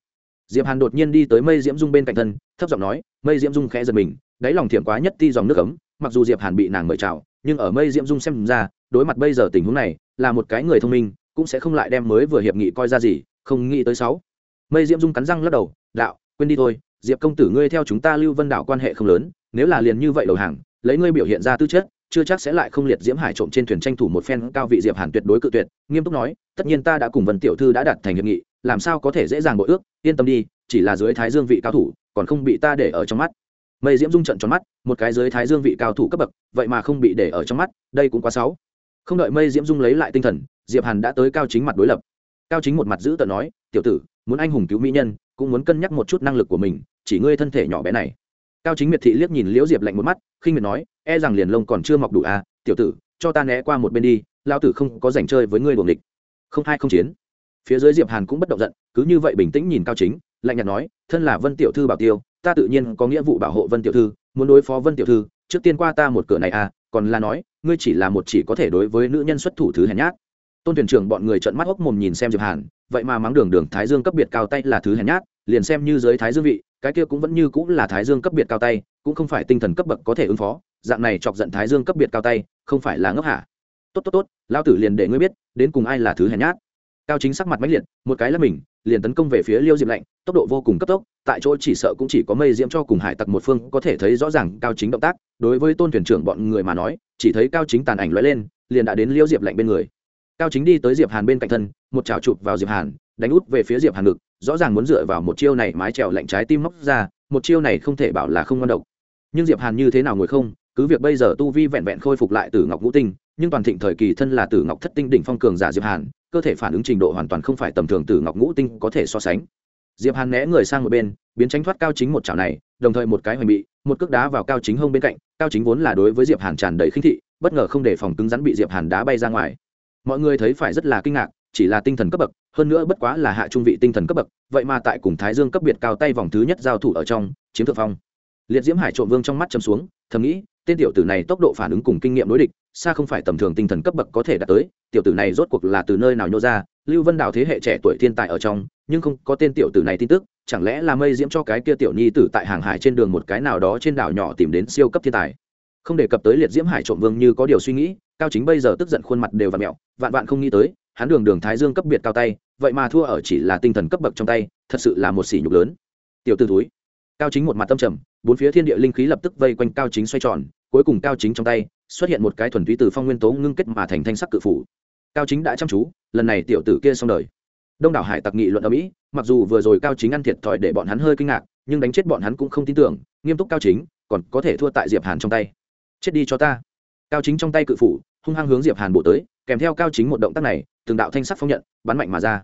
diệp hàn đột nhiên đi tới mây diễm dung bên cạnh thân, thấp giọng nói, mây diễm dung khẽ giật mình, đáy lòng thiểm quá nhất ti dòng nước ấm, mặc dù diệp hàn bị nàng mời chào, nhưng ở mây diễm dung xem ra, đối mặt bây giờ tình huống này, là một cái người thông minh, cũng sẽ không lại đem mới vừa hiệp nghị coi ra gì, không nghĩ tới sáu. Mây diễm dung cắn răng lắc đầu, đạo, quên đi thôi, diệp công tử ngươi theo chúng ta lưu vân đảo quan hệ không lớn, nếu là liền như vậy đầu hàng, lấy ngươi biểu hiện ra tư chất chưa chắc sẽ lại không liệt diễm hải trộm trên thuyền tranh thủ một phen cao vị diệp hàn tuyệt đối cự tuyệt, nghiêm túc nói, tất nhiên ta đã cùng vân tiểu thư đã đặt thành hiệp nghị, làm sao có thể dễ dàng bội ước, yên tâm đi, chỉ là dưới thái dương vị cao thủ, còn không bị ta để ở trong mắt. Mây diễm dung trận tròn mắt, một cái dưới thái dương vị cao thủ cấp bậc, vậy mà không bị để ở trong mắt, đây cũng quá xấu. Không đợi mây diễm dung lấy lại tinh thần, diệp hàn đã tới cao chính mặt đối lập. Cao chính một mặt giữ tợn nói, tiểu tử, muốn anh hùng cứu mỹ nhân, cũng muốn cân nhắc một chút năng lực của mình, chỉ ngươi thân thể nhỏ bé này cao chính miệt thị liếc nhìn liễu diệp lạnh một mắt, khinh miệt nói e rằng liền lông còn chưa mọc đủ à tiểu tử, cho ta né qua một bên đi lao tử không có dành chơi với ngươi buồng địch không hai không chiến. Phía dưới diệp hàn cũng bất động giận, cứ như vậy bình tĩnh nhìn cao chính, lạnh nhạt nói, thân là vân tiểu thư bảo tiêu, ta tự nhiên có nghĩa vụ bảo hộ vân tiểu thư, muốn đối phó vân tiểu thư, trước tiên qua ta một cửa này à còn là nói, ngươi chỉ là một chỉ có thể đối với nữ nhân xuất thủ thứ hèn nhát. Tôn thuyền trưởng bọn người trợn mắt hốc mồm nhìn xem diệp hàn, vậy mà mắng đường đường thái dương cấp biệt cao tay là thứ hèn nhát, liền xem như giới thái dương vị cái kia cũng vẫn như cũng là thái dương cấp biệt cao tay, cũng không phải tinh thần cấp bậc có thể ứng phó, dạng này chọc giận thái dương cấp biệt cao tay, không phải là ngốc hả? Tốt tốt tốt lao tử liền để ngươi biết, đến cùng ai là thứ hèn nhát. Cao chính sắc mặt mãnh liệt, một cái là mình, liền tấn công về phía liêu diệp lạnh, tốc độ vô cùng cấp tốc, tại chỗ chỉ sợ cũng chỉ có mây diễm cho cùng hải tặc một phương có thể thấy rõ ràng cao chính động tác, đối với tôn thuyền trưởng bọn người mà nói, chỉ thấy cao chính tàn ảnh lóe lên, liền đã đến liêu diệp lạnh bên người. Cao chính đi tới diệp hàn bên cạnh thân, một chảo chụp vào diệp hàn đánh út về phía diệp hàn ngực, rõ ràng muốn dựa vào một chiêu này mái trèo lạnh trái tim móc ra, một chiêu này không thể bảo là không ngon độc. Nhưng diệp hàn như thế nào ngồi không, cứ việc bây giờ tu vi vẹn vẹn khôi phục lại từ ngọc ngũ tinh, nhưng toàn thịnh thời kỳ thân là tử ngọc thất tinh đỉnh phong cường giả diệp hàn, cơ thể phản ứng trình độ hoàn toàn không phải tầm thường tử ngọc ngũ tinh có thể so sánh. Diệp hàn né người sang một bên, biến tránh thoát cao chính một chảo này, đồng thời một cái hoành bị, một cước đá vào cao chính hông bên cạnh, cao chính vốn là đối với diệp hàn tràn đầy khinh thị, bất ngờ không để phòng cứng rắn bị diệp hàn đá bay ra ngoài. Mọi người thấy phải rất là kinh ngạc, chỉ là tinh thần cấp bậc hơn nữa bất quá là hạ trung vị tinh thần cấp bậc, vậy mà tại cùng thái dương cấp biệt cao tay vòng thứ nhất giao thủ ở trong, chiếm thượng phong. Liệt diễm hải trộm vương trong mắt chấm xuống, thầm nghĩ, tên tiểu tử này tốc độ phản ứng cùng kinh nghiệm đối địch, xa không phải tầm thường tinh thần cấp bậc có thể đạt tới, tiểu tử này rốt cuộc là từ nơi nào nhô ra, lưu vân đào thế hệ trẻ tuổi thiên tài ở trong, nhưng không có tên tiểu tử này tin tức, chẳng lẽ là mây diễm cho cái kia tiểu nhi tử tại hàng hải trên đường một cái nào đó trên đảo nhỏ tìm đến siêu cấp thiên tài. Không đề cập tới liệt diễm hải trộm vương như có điều suy nghĩ, cao chính bây giờ tức giận khuôn mặt đều và mẹo, vạn vạn không nghĩ tới hắn đường đường thái dương cấp biệt cao tay, vậy mà thua ở chỉ là tinh thần cấp bậc trong tay, thật sự là một sỉ nhục lớn. Tiểu t ử túi cao chính một mặt tâm trầm, bốn phía thiên địa linh khí lập tức vây quanh cao chính xoay tròn, cuối cùng cao chính trong tay xuất hiện một cái thuần túy từ phong nguyên tố ngưng kết mà thành thanh sắc cự phủ. Cao chính đã chăm chú, lần này tiểu tử kia xong đời. Đông đảo hải tặc nghị luận ở mỹ, mặc dù vừa rồi cao chính ăn thiệt thòi để bọn hắn hơi kinh ngạc, nhưng đánh chết bọn hắn cũng không tin tưởng, nghiêm túc cao chính, còn có thể thua tại diệp hàn trong tay. Chết đi cho ta. Cao chính trong tay cự phủ, hung hăng hướng diệp hàn bộ tới, kèm theo cao chính một động tác này từng đạo thanh sắc phong nhận bắn mạnh mà ra.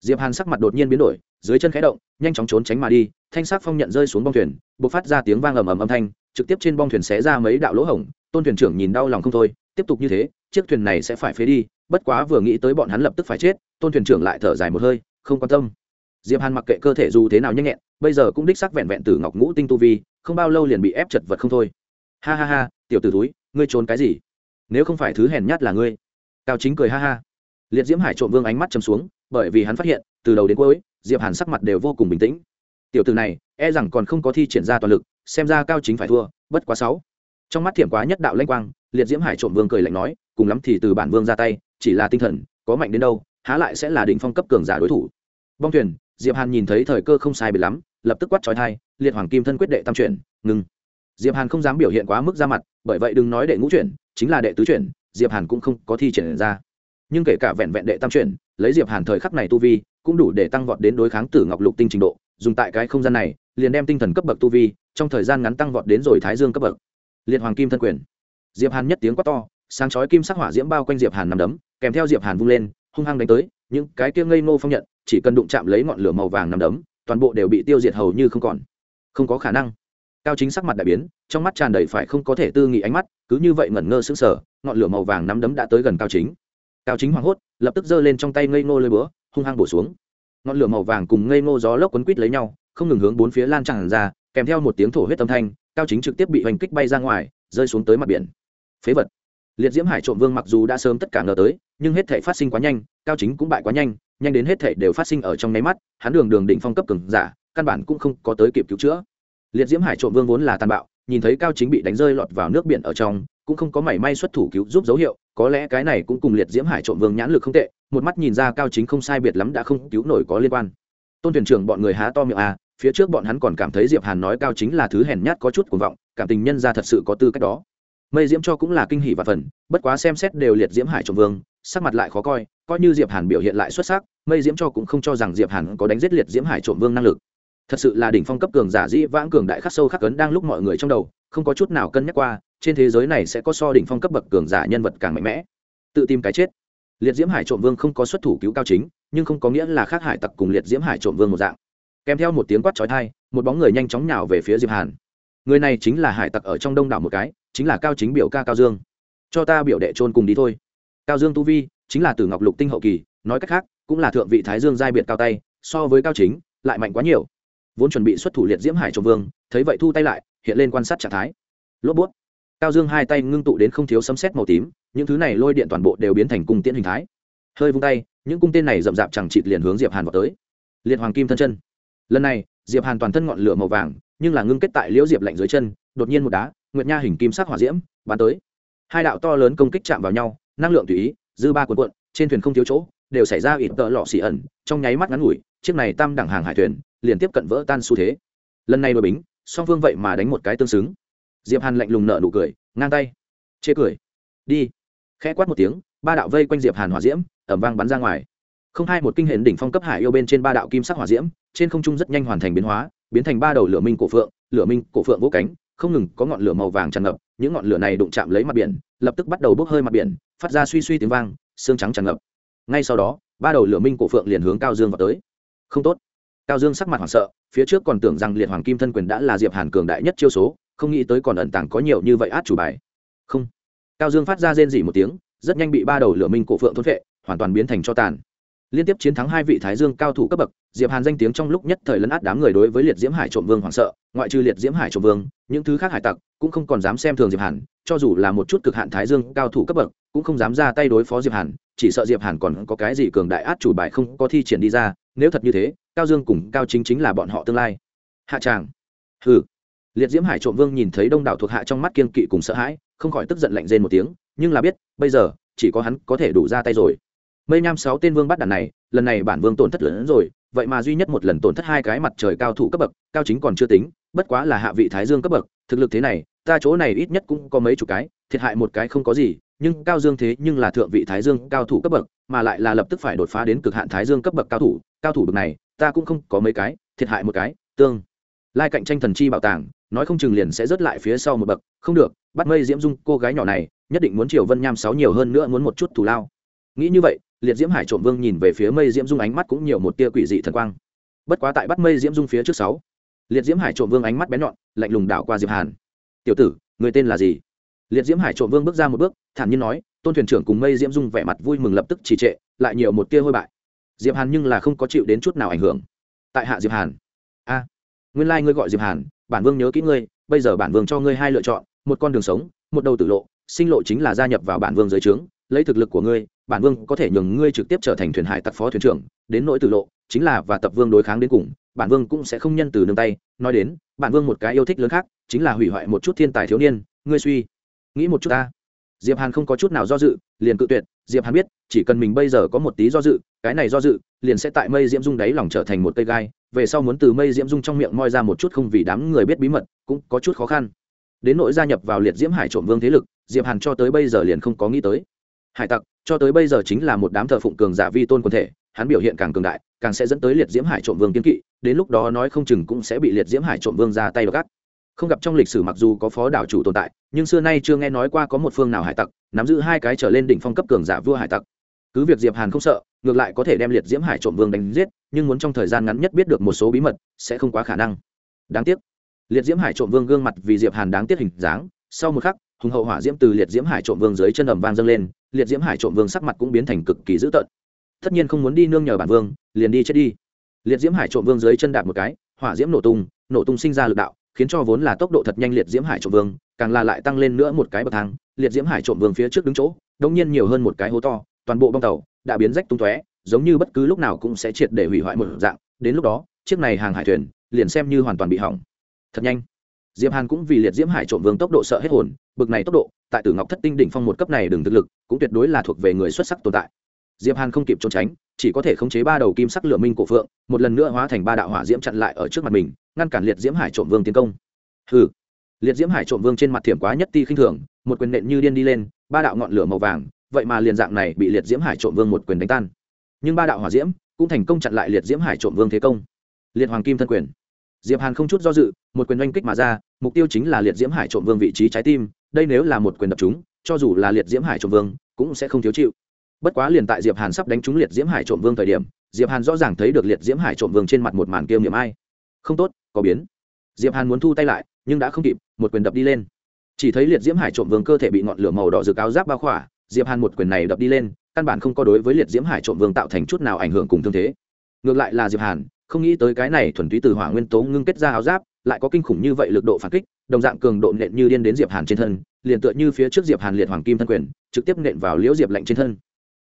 Diệp hàn sắc mặt đột nhiên biến đổi, dưới chân khẽ động, nhanh chóng trốn tránh mà đi, thanh sắc phong nhận rơi xuống bong thuyền, bộc phát ra tiếng vang ầm ầm âm thanh, trực tiếp trên bong thuyền xé ra mấy đạo lỗ hổng, tôn thuyền trưởng nhìn đau lòng không thôi, tiếp tục như thế, chiếc thuyền này sẽ phải phế đi, bất quá vừa nghĩ tới bọn hắn lập tức phải chết, tôn thuyền trưởng lại thở dài một hơi, không quan tâm. Diệp hàn mặc kệ cơ thể dù thế nào nhanh nhẹn, bây giờ cũng đích sắc vẹn vẹn từ ngọc ngũ tinh tu vi, không bao lâu liền bị ép chật vật không thôi. Ha ha ha, tiểu t ử túi ngươi trốn cái gì? Nếu không phải thứ hèn nhát là ngươi. Cao chính cười ha ha liệt diễm hải trộm vương ánh mắt chầm xuống, bởi vì hắn phát hiện, từ đầu đến cuối, diệp hàn sắc mặt đều vô cùng bình tĩnh. Tiểu từ này e rằng còn không có thi triển ra toàn lực, xem ra cao chính phải thua, bất quá sáu. Trong mắt thiểm quá nhất đạo lanh quang, liệt diễm hải trộm vương cười lạnh nói, cùng lắm thì từ bản vương ra tay, chỉ là tinh thần, có mạnh đến đâu, há lại sẽ là đỉnh phong cấp cường giả đối thủ. Bong thuyền, diệp hàn nhìn thấy thời cơ không sai bị lắm, lập tức quát trói thai, liệt hoàng kim thân quyết đệ tam chuyển, ngừng. Diệp hàn không dám biểu hiện quá mức ra mặt, bởi vậy đừng nói đệ ngũ chuyển, chính là đệ tứ chuyển, diệp hàn cũng không có thi triển ra nhưng kể cả vẹn vẹn đệ tam chuyển, lấy diệp hàn thời khắc này tu vi, cũng đủ để tăng vọt đến đối kháng tử ngọc lục tinh trình độ, dùng tại cái không gian này, liền đem tinh thần cấp bậc tu vi, trong thời gian ngắn tăng vọt đến rồi thái dương cấp bậc. Liệt hoàng kim thân quyền. Diệp hàn nhất tiếng quát to, sáng chói kim sắc hỏa diễm bao quanh diệp hàn nằm đấm, kèm theo diệp hàn vung lên, hung hăng đánh tới, những cái kia ngây ngô phong nhận, chỉ cần đụng chạm lấy ngọn lửa màu vàng nằm đấm, toàn bộ đều bị tiêu diệt hầu như không còn. Không có khả năng. Cao chính sắc mặt đại biến, trong mắt tràn đầy phải không có thể tư nghị ánh mắt, cứ như vậy ngẩn ngơ sững sờ, ngọn lửa màu vàng nắm đấm đã tới gần cao chính cao chính hoảng hốt, lập tức giơ lên trong tay ngây ngô lơi búa, hung hăng bổ xuống. Ngọn lửa màu vàng cùng ngây ngô gió lốc quấn quít lấy nhau, không ngừng hướng bốn phía lan tràn ra, kèm theo một tiếng thổ huyết âm thanh, cao chính trực tiếp bị hoành kích bay ra ngoài, rơi xuống tới mặt biển. Phế vật. Liệt diễm hải trộm vương mặc dù đã sớm tất cả ngờ tới, nhưng hết thể phát sinh quá nhanh, cao chính cũng bại quá nhanh nhanh đến hết thể đều phát sinh ở trong nháy mắt, hắn đường đường định phong cấp cường giả, căn bản cũng không có tới kịp cứu chữa. Liệt diễm hải trộm vương vốn là tàn bạo, nhìn thấy cao chính bị đánh rơi lọt vào nước biển ở trong, cũng không có mảy may xuất thủ cứu giúp dấu hiệu có lẽ cái này cũng cùng liệt diễm hải trộm vương nhãn lực không tệ, một mắt nhìn ra cao chính không sai biệt lắm đã không cứu nổi có liên quan. Tôn thuyền trưởng bọn người há to miệng à phía trước bọn hắn còn cảm thấy diệp hàn nói cao chính là thứ hèn nhát có chút cuồng vọng, cảm tình nhân ra thật sự có tư cách đó. Mây diễm cho cũng là kinh hỉ và phần, bất quá xem xét đều liệt diễm hải trộm vương, sắc mặt lại khó coi coi như diệp hàn biểu hiện lại xuất sắc, mây diễm cho cũng không cho rằng diệp hàn có đánh giết liệt diễm hải trộm vương năng lực. Thật sự là đỉnh phong cấp cường giả dĩ vãng cường đại khắc sâu khắc cấn đang lúc mọi người trong đầu, không có chút nào cân nhắc qua trên thế giới này sẽ có so đỉnh phong cấp bậc cường giả nhân vật càng mạnh mẽ. Tự tìm cái chết. Liệt diễm hải trộm vương không có xuất thủ cứu cao chính, nhưng không có nghĩa là khác hải tặc cùng liệt diễm hải trộm vương một dạng. Kèm theo một tiếng quát trói thai một bóng người nhanh chóng nhào về phía diệp hàn. Người này chính là hải tặc ở trong đông đảo một cái, chính là cao chính biểu ca cao dương. Cho ta biểu đệ trôn cùng đi thôi. Cao dương tu vi, chính là từ ngọc lục tinh hậu kỳ, nói cách khác, cũng là thượng vị thái dương giai biệt cao tay, so với cao chính, lại mạnh quá nhiều. Vốn chuẩn bị xuất thủ liệt diễm hải trộm vương, thấy vậy thu tay lại, hiện lên quan sát trạng thái. Lốp bút cao dương hai tay ngưng tụ đến không thiếu sấm sét màu tím, những thứ này lôi điện toàn bộ đều biến thành cung tiễn hình thái. Hơi vung tay, những cung tên này rậm rạp chẳng chịt liền hướng diệp hàn vào tới. Liệt hoàng kim thân chân. Lần này, diệp hàn toàn thân ngọn lửa màu vàng, nhưng là ngưng kết tại liễu diệp lạnh dưới chân, đột nhiên một đá, nguyệt nha hình kim sắc hỏa diễm, bắn tới. Hai đạo to lớn công kích chạm vào nhau, năng lượng tùy ý, dư ba cuộn cuộn, trên thuyền không thiếu chỗ, đều xảy ra ít tợ lọ xì ẩn, trong nháy mắt ngắn ngủi, chiếc này tam đẳng hàng hải thuyền, liền tiếp cận vỡ tan xu thế. Lần này đội bính, song phương vậy mà đánh một cái tương xứng diệp hàn lạnh lùng nở nụ cười, ngang tay, chê cười. Đi. Khẽ quát một tiếng, ba đạo vây quanh diệp hàn hỏa diễm ẩm vang bắn ra ngoài. Không hai một kinh hệ đỉnh phong cấp hải yêu bên trên ba đạo kim sắc hỏa diễm, trên không trung rất nhanh hoàn thành biến hóa, biến thành ba đầu lửa minh cổ phượng, lửa minh cổ phượng vỗ cánh, không ngừng có ngọn lửa màu vàng tràn ngập, những ngọn lửa này đụng chạm lấy mặt biển, lập tức bắt đầu bốc hơi mặt biển, phát ra suy suy tiếng vang, xương trắng tràn ngập. Ngay sau đó, ba đầu lửa minh cổ phượng liền hướng cao dương vào tới. Không tốt. Cao dương sắc mặt hoảng sợ, phía trước còn tưởng rằng liệt hoàng kim thân quyền đã là diệp hàn cường đại nhất chiêu số không nghĩ tới còn ẩn tàng có nhiều như vậy át chủ bài. Không. Cao dương phát ra rên dỉ một tiếng, rất nhanh bị ba đầu lửa minh cổ phượng thôn vệ hoàn toàn biến thành cho tàn. Liên tiếp chiến thắng hai vị thái dương cao thủ cấp bậc, diệp hàn danh tiếng trong lúc nhất thời lấn át đám người đối với liệt diễm hải trộm vương hoảng sợ, ngoại trừ liệt diễm hải trộm vương, những thứ khác hải tặc cũng không còn dám xem thường diệp hàn, cho dù là một chút cực hạn thái dương cao thủ cấp bậc, cũng không dám ra tay đối phó diệp hàn, chỉ sợ diệp hàn còn có cái gì cường đại át chủ bài không có thi triển đi ra, nếu thật như thế, cao dương cùng cao chính chính là bọn họ tương lai. Hạ tràng. Hừ liệt diễm hải trộm vương nhìn thấy đông đảo thuộc hạ trong mắt kiên kỵ cùng sợ hãi, không khỏi tức giận lạnh rên một tiếng, nhưng là biết, bây giờ, chỉ có hắn có thể đủ ra tay rồi. Mây nham sáu tên vương bắt đàn này, lần này bản vương tổn thất lớn rồi, vậy mà duy nhất một lần tổn thất hai cái mặt trời cao thủ cấp bậc, cao chính còn chưa tính, bất quá là hạ vị thái dương cấp bậc, thực lực thế này, ta chỗ này ít nhất cũng có mấy chục cái, thiệt hại một cái không có gì, nhưng cao dương thế nhưng là thượng vị thái dương cao thủ cấp bậc, mà lại là lập tức phải đột phá đến cực hạn thái dương cấp bậc cao thủ cao thủ bậc này, ta cũng không có mấy cái, thiệt hại một cái, tương. Lai cạnh tranh thần chi bảo tàng nói không chừng liền sẽ rớt lại phía sau một bậc. Không được, bắt mây diễm dung, cô gái nhỏ này, nhất định muốn triều vân nham sáu nhiều hơn nữa muốn một chút thù lao. Nghĩ như vậy, liệt diễm hải trộm vương nhìn về phía mây diễm dung ánh mắt cũng nhiều một tia quỷ dị thần quang. Bất quá tại bắt mây diễm dung phía trước sáu, liệt diễm hải trộm vương ánh mắt bén nhọn, lạnh lùng đảo qua diệp hàn. Tiểu tử, người tên là gì? Liệt diễm hải trộm vương bước ra một bước, thản nhiên nói, tôn thuyền trưởng cùng mây diễm dung vẻ mặt vui mừng lập tức trì trệ, lại nhiều một tia hôi bại. Diệp hàn nhưng là không có chịu đến chút nào ảnh hưởng. Tại hạ diệp hàn. A, nguyên lai ngươi gọi diệp hàn bản vương nhớ kỹ ngươi, bây giờ bản vương cho ngươi hai lựa chọn, một con đường sống, một đầu tử lộ, sinh lộ chính là gia nhập vào bản vương dưới trướng, lấy thực lực của ngươi, bản vương có thể nhường ngươi trực tiếp trở thành thuyền hải tặc phó thuyền trưởng, đến nỗi tử lộ, chính là và tập vương đối kháng đến cùng, bản vương cũng sẽ không nhân từ nương tay, nói đến, bản vương một cái yêu thích lớn khác, chính là hủy hoại một chút thiên tài thiếu niên, ngươi suy nghĩ một chút ta diệp hàn không có chút nào do dự, liền cự tuyệt, diệp hàn biết, chỉ cần mình bây giờ có một tí do dự, cái này do dự, liền sẽ tại mây diễm dung đáy lòng trở thành một cây gai, về sau muốn từ mây diễm dung trong miệng moi ra một chút không vì đám người biết bí mật, cũng có chút khó khăn. Đến nỗi gia nhập vào liệt diễm hải trộm vương thế lực, diệp hàn cho tới bây giờ liền không có nghĩ tới. Hải tặc, cho tới bây giờ chính là một đám thờ phụng cường giả vi tôn quân thể, hắn biểu hiện càng cường đại, càng sẽ dẫn tới liệt diễm hải trộm vương kiến kỵ, đến lúc đó nói không chừng cũng sẽ bị liệt diễm hải trộm vương ra tay gắt không gặp trong lịch sử mặc dù có phó đảo chủ tồn tại, nhưng xưa nay chưa nghe nói qua có một phương nào hải tặc, nắm giữ hai cái trở lên đỉnh phong cấp cường giả vua hải tặc. Cứ việc diệp hàn không sợ, ngược lại có thể đem liệt diễm hải trộm vương đánh giết, nhưng muốn trong thời gian ngắn nhất biết được một số bí mật, sẽ không quá khả năng. Đáng tiếc, liệt diễm hải trộm vương gương mặt vì diệp hàn đáng tiếc hình dáng, sau một khắc, hùng hậu hỏa diễm từ liệt diễm hải trộm vương dưới chân ầm vang dâng lên, liệt diễm hải trộm vương sắc mặt cũng biến thành cực kỳ dữ tợn. Tất nhiên không muốn đi nương nhờ bản vương, liền đi chết đi. Liệt diễm hải trộm vương dưới chân đạp một cái, hỏa diễm nổ tung nổ tung sinh ra lực đạo khiến cho vốn là tốc độ thật nhanh liệt diễm hải trộm vương, càng là lại tăng lên nữa một cái bậc thang, liệt diễm hải trộm vương phía trước đứng chỗ, đông nhiên nhiều hơn một cái hố to, toàn bộ bong tàu đã biến rách tung tóe, giống như bất cứ lúc nào cũng sẽ triệt để hủy hoại một dạng. Đến lúc đó, chiếc này hàng hải thuyền liền xem như hoàn toàn bị hỏng. Thật nhanh. Diệp hàn cũng vì liệt diễm hải trộm vương tốc độ sợ hết hồn, bực này tốc độ, tại tử ngọc thất tinh đỉnh phong một cấp này đường thực lực, cũng tuyệt đối là thuộc về người xuất sắc tồn tại. Diệp hàn không kịp trốn tránh, chỉ có thể khống chế ba đầu kim sắc lửa minh cổ phượng, một lần nữa hóa thành ba đạo hỏa diễm chặn lại ở trước mặt mình ngăn cản liệt diễm hải trộm vương tiến công. Hừ. Liệt diễm hải trộm vương trên mặt thiểm quá nhất ti khinh thường, một quyền nện như điên đi lên, ba đạo ngọn lửa màu vàng, vậy mà liền dạng này bị liệt diễm hải trộm vương một quyền đánh tan. Nhưng ba đạo hỏa diễm cũng thành công chặn lại liệt diễm hải trộm vương thế công. Liệt hoàng kim thân quyền. Diệp hàn không chút do dự, một quyền oanh kích mà ra, mục tiêu chính là liệt diễm hải trộm vương vị trí trái tim, đây nếu là một quyền đập chúng cho dù là liệt diễm hải trộm vương, cũng sẽ không thiếu chịu. Bất quá liền tại diệp hàn sắp đánh trúng liệt diễm hải trộm vương thời điểm, diệp hàn rõ ràng thấy được liệt diễm hải trộm vương trên mặt một màn kiêm nghiệm ai. Không tốt có biến. Diệp hàn muốn thu tay lại, nhưng đã không kịp, một quyền đập đi lên. Chỉ thấy liệt diễm hải trộm vương cơ thể bị ngọn lửa màu đỏ rực áo giáp bao khỏa, diệp hàn một quyền này đập đi lên, căn bản không có đối với liệt diễm hải trộm vương tạo thành chút nào ảnh hưởng cùng thương thế. Ngược lại là diệp hàn, không nghĩ tới cái này thuần túy từ hỏa nguyên tố ngưng kết ra áo giáp, lại có kinh khủng như vậy lực độ phản kích, đồng dạng cường độ nện như điên đến diệp hàn trên thân, liền tựa như phía trước diệp hàn liệt hoàng kim thân quyền, trực tiếp nện vào liễu diệp lạnh trên thân.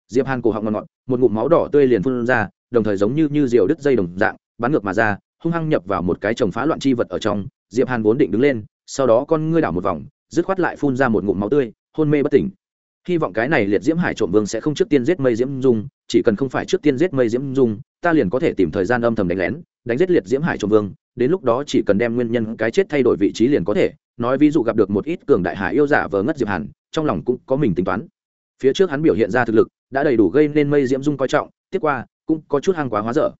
Diệp hàn cổ họng ngọn ngọn một ngụm máu đỏ tươi liền phun ra, đồng thời giống như như diều đứt dây đồng dạng, bắn ngược mà ra hung hăng nhập vào một cái trồng phá loạn chi vật ở trong, diệp hàn vốn định đứng lên, sau đó con ngươi đảo một vòng, dứt khoát lại phun ra một ngụm máu tươi, hôn mê bất tỉnh. Hy vọng cái này liệt diễm hải trộm vương sẽ không trước tiên giết mây diễm dung, chỉ cần không phải trước tiên giết mây diễm dung, ta liền có thể tìm thời gian âm thầm đánh lén, đánh giết liệt diễm hải trộm vương, đến lúc đó chỉ cần đem nguyên nhân cái chết thay đổi vị trí liền có thể, nói ví dụ gặp được một ít cường đại hải yêu giả vờ ngất diệp hàn, trong lòng cũng có mình tính toán. Phía trước hắn biểu hiện ra thực lực, đã đầy đủ gây nên mây diễm dung coi trọng, tiếp qua, cũng có chút hàng quá hóa dở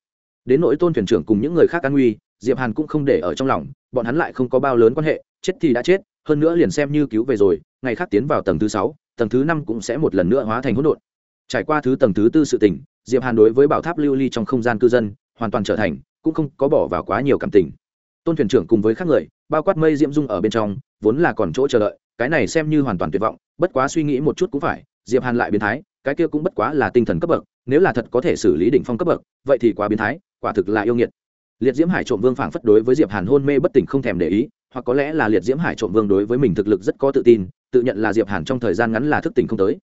đến nỗi tôn thuyền trưởng cùng những người khác an nguy, diệp hàn cũng không để ở trong lòng, bọn hắn lại không có bao lớn quan hệ, chết thì đã chết, hơn nữa liền xem như cứu về rồi, ngày khác tiến vào tầng thứ sáu, tầng thứ năm cũng sẽ một lần nữa hóa thành hỗn độn. Trải qua thứ tầng thứ tư sự tình, diệp hàn đối với bảo tháp lưu ly trong không gian cư dân, hoàn toàn trở thành, cũng không có bỏ vào quá nhiều cảm tình. Tôn thuyền trưởng cùng với các người, bao quát mây diễm dung ở bên trong, vốn là còn chỗ chờ đợi, cái này xem như hoàn toàn tuyệt vọng, bất quá suy nghĩ một chút cũng phải, diệp hàn lại biến thái, cái kia cũng bất quá là tinh thần cấp bậc, nếu là thật có thể xử lý đỉnh phong cấp bậc, vậy thì quá biến thái quả thực là yêu nghiệt. Liệt diễm hải trộm vương phảng phất đối với diệp hàn hôn mê bất tỉnh không thèm để ý, hoặc có lẽ là liệt diễm hải trộm vương đối với mình thực lực rất có tự tin, tự nhận là diệp hàn trong thời gian ngắn là thức tỉnh không tới.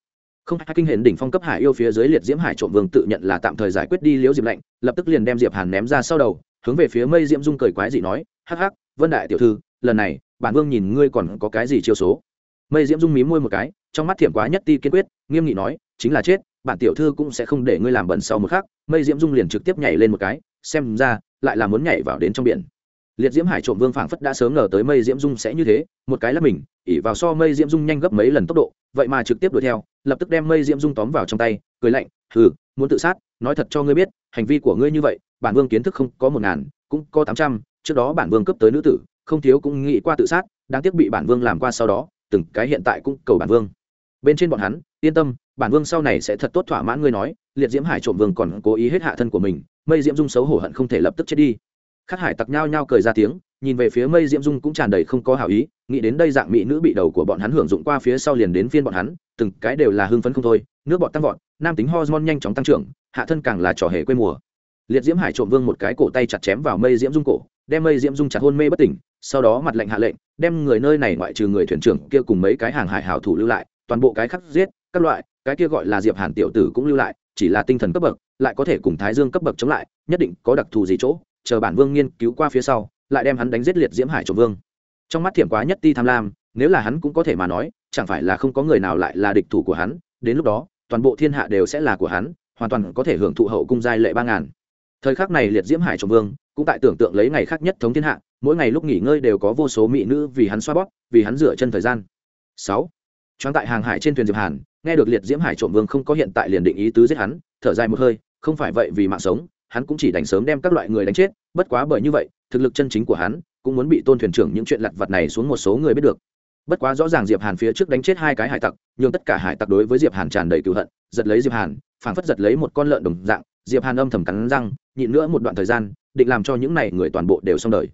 Không, hai kinh hển đỉnh phong cấp hải yêu phía dưới liệt diễm hải trộm vương tự nhận là tạm thời giải quyết đi liễu diệp lạnh, lập tức liền đem diệp hàn ném ra sau đầu, hướng về phía mây diễm dung cười quái dị nói, hắc hắc, vân đại tiểu thư, lần này, bản vương nhìn ngươi còn có cái gì chiêu số? Mây diễm dung mí môi một cái, trong mắt thiểm quá nhất ti kiên quyết, nghiêm nghị nói, chính là chết bản tiểu thư cũng sẽ không để ngươi làm bẩn sau một khắc, mây diễm dung liền trực tiếp nhảy lên một cái, xem ra, lại là muốn nhảy vào đến trong biển. Liệt diễm hải trộm vương phảng phất đã sớm ngờ tới mây diễm dung sẽ như thế, một cái là mình ỉ vào so mây diễm dung nhanh gấp mấy lần tốc độ, vậy mà trực tiếp đuổi theo, lập tức đem mây diễm dung tóm vào trong tay, cười lạnh, hừ, muốn tự sát, nói thật cho ngươi biết, hành vi của ngươi như vậy, bản vương kiến thức không có một ngàn, cũng có tám trăm, trước đó bản vương cấp tới nữ tử, không thiếu cũng nghĩ qua tự sát, đáng tiếc bị bản vương làm qua sau đó, từng cái hiện tại cũng cầu bản vương. Bên trên bọn hắn, yên tâm bản vương sau này sẽ thật tốt thỏa mãn ngươi nói, liệt diễm hải trộm vương còn cố ý hết hạ thân của mình, mây diễm dung xấu hổ hận không thể lập tức chết đi. Khắc hải tặc nhao nhao cười ra tiếng, nhìn về phía mây diễm dung cũng tràn đầy không có hảo ý, nghĩ đến đây dạng mỹ nữ bị đầu của bọn hắn hưởng dụng qua phía sau liền đến phiên bọn hắn, từng cái đều là hưng phấn không thôi, nước bọt tăng vọt, nam tính hormone nhanh chóng tăng trưởng, hạ thân càng là trò hề quê mùa. Liệt diễm hải trộm vương một cái cổ tay chặt chém vào mây diễm dung cổ, đem mây diễm dung chặt hôn mê bất tỉnh, sau đó mặt lệnh hạ lệnh, đem người nơi này ngoại trừ người thuyền trưởng kia cùng mấy cái hàng hải hảo thủ lưu lại, toàn bộ cái khắc giết, các loại cái kia gọi là diệp hàn tiểu tử cũng lưu lại, chỉ là tinh thần cấp bậc, lại có thể cùng thái dương cấp bậc chống lại, nhất định có đặc thù gì chỗ, chờ bản vương nghiên cứu qua phía sau, lại đem hắn đánh giết liệt diễm hải trộm vương. Trong mắt thiểm quá nhất ti tham lam, nếu là hắn cũng có thể mà nói, chẳng phải là không có người nào lại là địch thủ của hắn, đến lúc đó, toàn bộ thiên hạ đều sẽ là của hắn, hoàn toàn có thể hưởng thụ hậu cung giai lệ ba ngàn. Thời khắc này liệt diễm hải trộm vương, cũng tại tưởng tượng lấy ngày khác nhất thống thiên hạ, mỗi ngày lúc nghỉ ngơi đều có vô số mỹ nữ vì hắn xoa bóp, vì hắn rửa chân thời gian. Sáu, choáng tại hàng hải trên thuyền diệp hàn nghe được liệt diễm hải trộm vương không có hiện tại liền định ý tứ giết hắn, thở dài một hơi, không phải vậy vì mạng sống, hắn cũng chỉ đánh sớm đem các loại người đánh chết, bất quá bởi như vậy, thực lực chân chính của hắn cũng muốn bị tôn thuyền trưởng những chuyện lặt vặt này xuống một số người biết được. Bất quá rõ ràng diệp hàn phía trước đánh chết hai cái hải tặc, nhưng tất cả hải tặc đối với diệp hàn tràn đầy cựu hận, giật lấy diệp hàn, phảng phất giật lấy một con lợn đồng dạng, diệp hàn âm thầm cắn răng, nhịn nữa một đoạn thời gian, định làm cho những này người toàn bộ đều xong đời.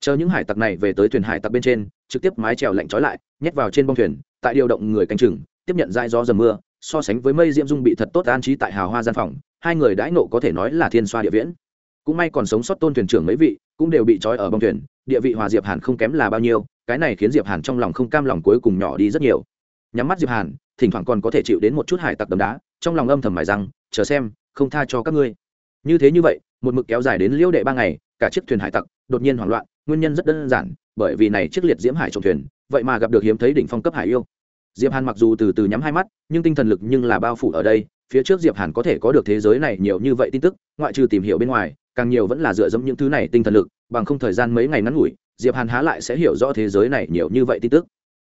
Chờ những hải tặc này về tới thuyền hải tặc bên trên, trực tiếp mái trèo lạnh trói lại, nhét vào trên bông thuyền, tại điều động người canh chừng tiếp nhận dai gió dầm mưa, so sánh với mây diễm dung bị thật tốt an trí tại hào hoa gian phòng, hai người đãi nộ có thể nói là thiên xoa địa viễn. Cũng may còn sống sót tôn thuyền trưởng mấy vị, cũng đều bị trói ở bông thuyền, địa vị hòa diệp hàn không kém là bao nhiêu, cái này khiến diệp hàn trong lòng không cam lòng cuối cùng nhỏ đi rất nhiều. Nhắm mắt diệp hàn, thỉnh thoảng còn có thể chịu đến một chút hải tặc đấm đá, trong lòng âm thầm mải rằng chờ xem, không tha cho các ngươi. Như thế như vậy, một mực kéo dài đến liêu đệ ba ngày, cả chiếc thuyền hải tặc đột nhiên hoảng loạn, nguyên nhân rất đơn giản, bởi vì này chiếc liệt diễm hải trong thuyền, vậy mà gặp được hiếm thấy đỉnh phong cấp hải yêu diệp hàn mặc dù từ từ nhắm hai mắt, nhưng tinh thần lực nhưng là bao phủ ở đây. Phía trước diệp hàn có thể có được thế giới này nhiều như vậy tin tức, ngoại trừ tìm hiểu bên ngoài, càng nhiều vẫn là dựa dẫm những thứ này tinh thần lực, bằng không thời gian mấy ngày ngắn ngủi, diệp hàn há lại sẽ hiểu rõ thế giới này nhiều như vậy tin tức.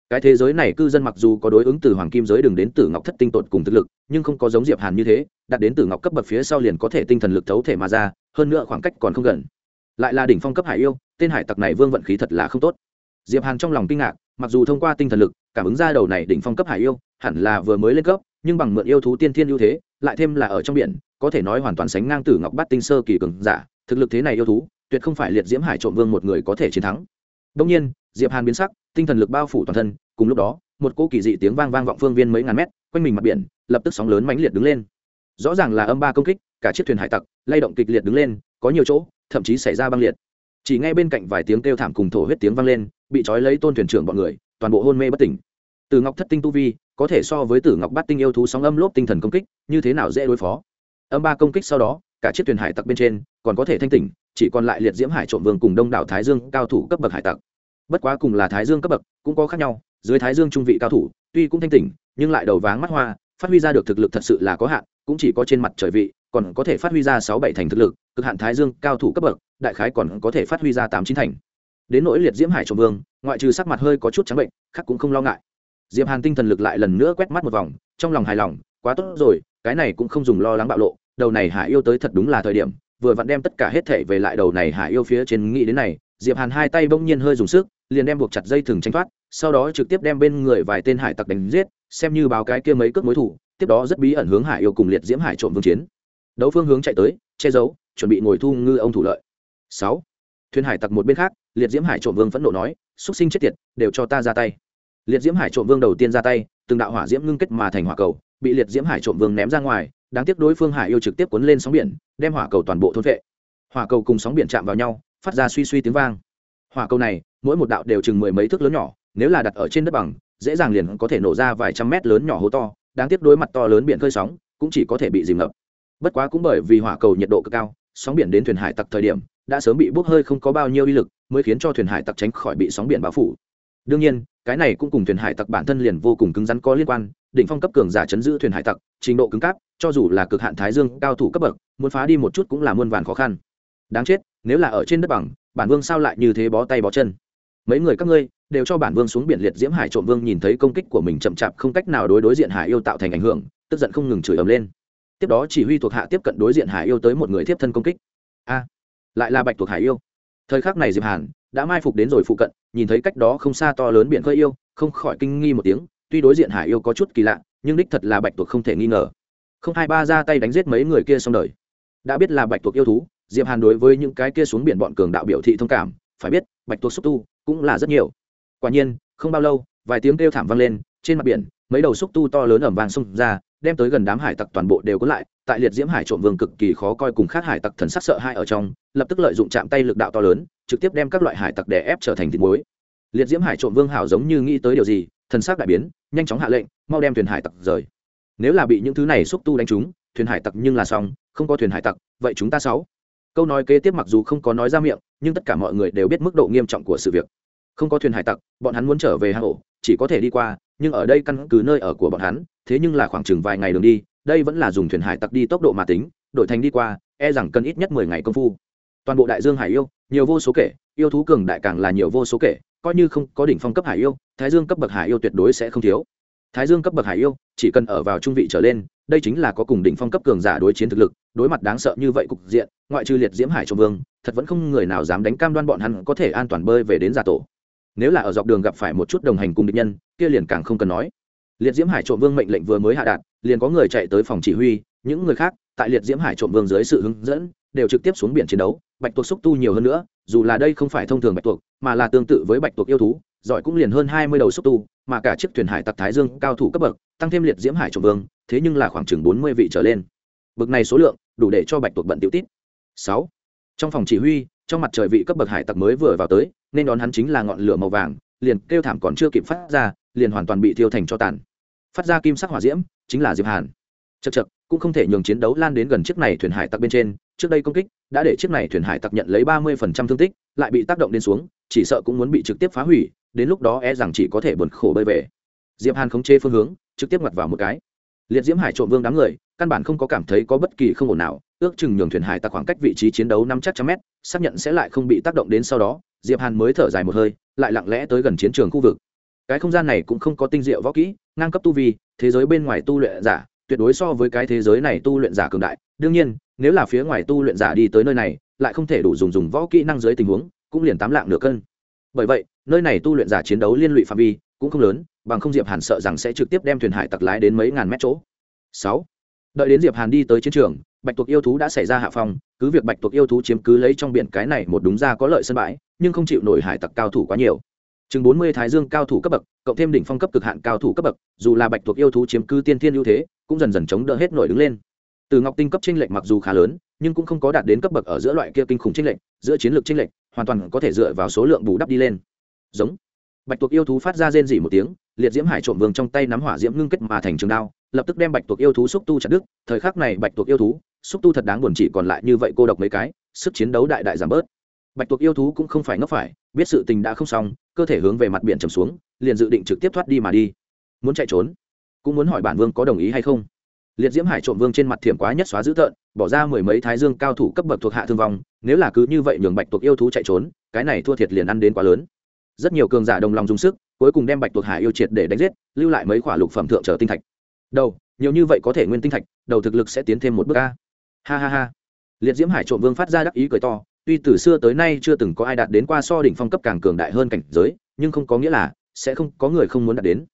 Cái thế giới này cư dân mặc dù có đối ứng từ hoàng kim giới đường đến từ ngọc thất tinh tột cùng thực lực, nhưng không có giống diệp hàn như thế đạt đến từ ngọc cấp bậc phía sau liền có thể tinh thần lực thấu thể mà ra, hơn nữa khoảng cách còn không gần. Lại là đỉnh phong cấp hải yêu, tên hải tặc này vương vận khí thật là không tốt. Diệp hàn trong lòng kinh ngạc mặc dù thông qua tinh thần lực, cảm ứng ra đầu này đỉnh phong cấp hải yêu, hẳn là vừa mới lên cấp, nhưng bằng mượn yêu thú tiên thiên ưu thế, lại thêm là ở trong biển, có thể nói hoàn toàn sánh ngang tử ngọc bát tinh sơ kỳ cường giả, thực lực thế này yêu thú, tuyệt không phải liệt diễm hải trộm vương một người có thể chiến thắng. Đông nhiên, diệp hàn biến sắc, tinh thần lực bao phủ toàn thân, cùng lúc đó, một cỗ kỳ dị tiếng vang vang vọng phương viên mấy ngàn mét, quanh mình mặt biển, lập tức sóng lớn mãnh liệt đứng lên. Rõ ràng là âm ba công kích, cả chiếc thuyền hải tặc lay động kịch liệt đứng lên, có nhiều chỗ, thậm chí xảy ra băng liệt chỉ nghe bên cạnh vài tiếng kêu thảm cùng thổ huyết tiếng vang lên, bị trói lấy tôn thuyền trưởng bọn người, toàn bộ hôn mê bất tỉnh. Từ ngọc thất tinh tu vi, có thể so với tử ngọc bát tinh yêu thú sóng âm lốp tinh thần công kích, như thế nào dễ đối phó? Âm ba công kích sau đó, cả chiếc thuyền hải tặc bên trên còn có thể thanh tỉnh, chỉ còn lại liệt diễm hải trộm vương cùng đông đảo thái dương cao thủ cấp bậc hải tặc. Bất quá cùng là thái dương cấp bậc, cũng có khác nhau, dưới thái dương trung vị cao thủ, tuy cũng thanh tỉnh, nhưng lại đầu váng mắt hoa, phát huy ra được thực lực thật sự là có hạn, cũng chỉ có trên mặt trời vị còn có thể phát huy ra sáu bảy thành thực lực, cực hạn thái dương, cao thủ cấp bậc, đại khái còn có thể phát huy ra tám chín thành. Đến nỗi liệt diễm hải trộm vương, ngoại trừ sắc mặt hơi có chút trắng bệnh, khác cũng không lo ngại. Diệp hàn tinh thần lực lại lần nữa quét mắt một vòng, trong lòng hài lòng, quá tốt rồi, cái này cũng không dùng lo lắng bạo lộ, đầu này hải yêu tới thật đúng là thời điểm, vừa vặn đem tất cả hết thể về lại đầu này hải yêu phía trên nghĩ đến này, diệp hàn hai tay bỗng nhiên hơi dùng sức, liền đem buộc chặt dây thừng tranh thoát, sau đó trực tiếp đem bên người vài tên hải tặc đánh giết, xem như báo cái kia mấy cước mối thủ, tiếp đó rất bí ẩn hướng hải yêu cùng liệt diễm hải trộm vương chiến đấu phương hướng chạy tới, che giấu, chuẩn bị ngồi thu ngư ông thủ lợi. Sáu, thuyền hải tặc một bên khác, liệt diễm hải trộm vương phẫn nộ nói xúc sinh chết tiệt, đều cho ta ra tay. Liệt diễm hải trộm vương đầu tiên ra tay, từng đạo hỏa diễm ngưng kết mà thành hỏa cầu, bị liệt diễm hải trộm vương ném ra ngoài, đáng tiếc đối phương hải yêu trực tiếp cuốn lên sóng biển, đem hỏa cầu toàn bộ thôn vệ. Hỏa cầu cùng sóng biển chạm vào nhau, phát ra suy suy tiếng vang. Hỏa cầu này, mỗi một đạo đều chừng mười mấy thước lớn nhỏ, nếu là đặt ở trên đất bằng, dễ dàng liền có thể nổ ra vài trăm mét lớn nhỏ hố to, đáng tiếc đối mặt to lớn biển khơi sóng, cũng chỉ có thể bị dìm ngập bất quá cũng bởi vì hỏa cầu nhiệt độ cực cao, sóng biển đến thuyền hải tặc thời điểm, đã sớm bị bốc hơi không có bao nhiêu uy lực, mới khiến cho thuyền hải tặc tránh khỏi bị sóng biển bao phủ. Đương nhiên, cái này cũng cùng thuyền hải tặc bản thân liền vô cùng cứng rắn có liên quan, đỉnh phong cấp cường giả chấn giữ thuyền hải tặc, trình độ cứng cáp, cho dù là cực hạn thái dương, cao thủ cấp bậc, muốn phá đi một chút cũng là muôn vàn khó khăn. Đáng chết, nếu là ở trên đất bằng, bản vương sao lại như thế bó tay bó chân? Mấy người các ngươi, đều cho bản vương xuống biển liệt diễm hải trộm vương nhìn thấy công kích của mình chậm chạp không cách nào đối đối diện hải yêu tạo thành ảnh hưởng, tức giận không ngừng chửi ầm lên tiếp đó chỉ huy thuộc hạ tiếp cận đối diện hải yêu tới một người tiếp thân công kích. A, lại là bạch thuộc hải yêu. Thời khắc này diệp hàn đã mai phục đến rồi phụ cận, nhìn thấy cách đó không xa to lớn biển khơi yêu, không khỏi kinh nghi một tiếng, tuy đối diện hải yêu có chút kỳ lạ, nhưng đích thật là bạch tuộc không thể nghi ngờ. Không hai ba ra tay đánh giết mấy người kia xong đời. Đã biết là bạch tuộc yêu thú, diệp hàn đối với những cái kia xuống biển bọn cường đạo biểu thị thông cảm, phải biết, bạch tuộc xúc tu cũng là rất nhiều. Quả nhiên, không bao lâu, vài tiếng kêu thảm vang lên, trên mặt biển, mấy đầu xúc tu to lớn ẩm vàng xông ra đem tới gần đám hải tặc toàn bộ đều có lại, tại liệt diễm hải trộm vương cực kỳ khó coi cùng khác hải tặc thần sắc sợ hai ở trong, lập tức lợi dụng chạm tay lực đạo to lớn, trực tiếp đem các loại hải tặc đè ép trở thành thịt muối. Liệt diễm hải trộm vương hảo giống như nghĩ tới điều gì, thần sắc đại biến, nhanh chóng hạ lệnh, mau đem thuyền hải tặc rời. Nếu là bị những thứ này xúc tu đánh trúng, thuyền hải tặc nhưng là xong, không có thuyền hải tặc, vậy chúng ta sáu. Câu nói kế tiếp mặc dù không có nói ra miệng, nhưng tất cả mọi người đều biết mức độ nghiêm trọng của sự việc không có thuyền hải tặc, bọn hắn muốn trở về hang ổ, chỉ có thể đi qua, nhưng ở đây căn cứ nơi ở của bọn hắn, thế nhưng là khoảng chừng vài ngày đường đi, đây vẫn là dùng thuyền hải tặc đi tốc độ mà tính, đổi thành đi qua e rằng cần ít nhất mười ngày công phu. Toàn bộ đại dương hải yêu, nhiều vô số kể, yêu thú cường đại càng là nhiều vô số kể, coi như không có đỉnh phong cấp hải yêu, thái dương cấp bậc hải yêu tuyệt đối sẽ không thiếu. Thái dương cấp bậc hải yêu, chỉ cần ở vào trung vị trở lên, đây chính là có cùng đỉnh phong cấp cường giả đối chiến thực lực, đối mặt đáng sợ như vậy cục diện, ngoại trừ liệt diễm hải trung vương, thật vẫn không người nào dám đánh cam đoan bọn hắn có thể an toàn bơi về đến giả tổ nếu là ở dọc đường gặp phải một chút đồng hành cùng địch nhân, kia liền càng không cần nói. Liệt diễm hải trộm vương mệnh lệnh vừa mới hạ đạt, liền có người chạy tới phòng chỉ huy, những người khác, tại liệt diễm hải trộm vương dưới sự hướng dẫn, đều trực tiếp xuống biển chiến đấu, bạch tuộc xúc tu nhiều hơn nữa, dù là đây không phải thông thường bạch tuộc, mà là tương tự với bạch tuộc yêu thú, giỏi cũng liền hơn hai mươi đầu xúc tu, mà cả chiếc thuyền hải tặc thái dương cao thủ cấp bậc, tăng thêm liệt diễm hải trộm vương, thế nhưng là khoảng chừng bốn mươi vị trở lên. Bậc này số lượng, đủ để cho bạch tuộc bận tiểu tít sáu. Trong phòng chỉ huy trong mặt trời vị cấp bậc hải tặc mới vừa vào tới, nên đón hắn chính là ngọn lửa màu vàng, liền kêu thảm còn chưa kịp phát ra, liền hoàn toàn bị thiêu thành cho tàn. Phát ra kim sắc hỏa diễm, chính là diệp hàn. Chật chật cũng không thể nhường chiến đấu lan đến gần chiếc này thuyền hải tặc bên trên, trước đây công kích, đã để chiếc này thuyền hải tặc nhận lấy ba mươi phần trăm thương tích, lại bị tác động đến xuống, chỉ sợ cũng muốn bị trực tiếp phá hủy, đến lúc đó e rằng chỉ có thể buồn khổ bơi về. Diệp hàn khống chế phương hướng, trực tiếp ngoặt vào một cái. Liệt diễm hải trộm vương đám người, căn bản không có cảm thấy có bất kỳ không ổn nào, ước chừng nhường thuyền hải tặc khoảng cách vị trí chiến đấu năm chắc trăm mét xác nhận sẽ lại không bị tác động đến sau đó, diệp hàn mới thở dài một hơi, lại lặng lẽ tới gần chiến trường khu vực. Cái không gian này cũng không có tinh diệu võ kỹ, ngang cấp tu vi, thế giới bên ngoài tu luyện giả, tuyệt đối so với cái thế giới này tu luyện giả cường đại. Đương nhiên, nếu là phía ngoài tu luyện giả đi tới nơi này, lại không thể đủ dùng dùng võ kỹ năng dưới tình huống, cũng liền tám lạng nửa cân. Bởi vậy, nơi này tu luyện giả chiến đấu liên lụy phạm vi cũng không lớn, bằng không diệp hàn sợ rằng sẽ trực tiếp đem thuyền hải tặc lái đến mấy ngàn mét chỗ. Sáu. Đợi đến diệp hàn đi tới chiến trường bạch tuộc yêu thú đã xảy ra hạ phong, cứ việc bạch tuộc yêu thú chiếm cứ lấy trong biển cái này một đúng ra có lợi sân bãi, nhưng không chịu nổi hải tặc cao thủ quá nhiều. Chừng bốn mươi thái dương cao thủ cấp bậc, cộng thêm đỉnh phong cấp cực hạn cao thủ cấp bậc, dù là bạch tuộc yêu thú chiếm cứ tiên thiên ưu thế, cũng dần dần chống đỡ hết nổi đứng lên. Từ ngọc tinh cấp tranh lệch mặc dù khá lớn, nhưng cũng không có đạt đến cấp bậc ở giữa loại kia kinh khủng tranh lệch, giữa chiến lược tranh lệch, hoàn toàn có thể dựa vào số lượng bù đắp đi lên. Giống. Bạch tuộc yêu thú phát ra rên dỉ một tiếng, liệt diễm hải trộm vương trong tay nắm hỏa diễm ngưng kết mà thành trường đao, lập tức đem bạch tuộc yêu thú xúc tu chặt đứt, thời khắc này bạch tuộc yêu thú xúc tu thật đáng buồn chỉ còn lại như vậy cô độc mấy cái, sức chiến đấu đại đại giảm bớt. Bạch tuộc yêu thú cũng không phải ngốc phải, biết sự tình đã không xong, cơ thể hướng về mặt biển trầm xuống, liền dự định trực tiếp thoát đi mà đi. Muốn chạy trốn, cũng muốn hỏi bản vương có đồng ý hay không. Liệt diễm hải trộm vương trên mặt thiểm quá nhất xóa dữ tợn, bỏ ra mười mấy thái dương cao thủ cấp bậc thuộc hạ thương vong, nếu là cứ như vậy nhường bạch tuộc yêu thú chạy trốn, cái này thua thiệt liền ăn đến quá lớn. Rất nhiều cường giả đồng lòng dùng sức, cuối cùng đem bạch tuộc hải yêu triệt để đánh giết, lưu lại mấy khỏa lục phẩm thượng trở tinh thạch. Đầu, nhiều như vậy có thể nguyên tinh thạch, đầu thực lực sẽ tiến thêm một bước a ha ha ha. Liệt diễm hải trộm vương phát ra đắc ý cười to, tuy từ xưa tới nay chưa từng có ai đạt đến qua so đỉnh phong cấp càng cường đại hơn cảnh giới, nhưng không có nghĩa là sẽ không có người không muốn đạt đến.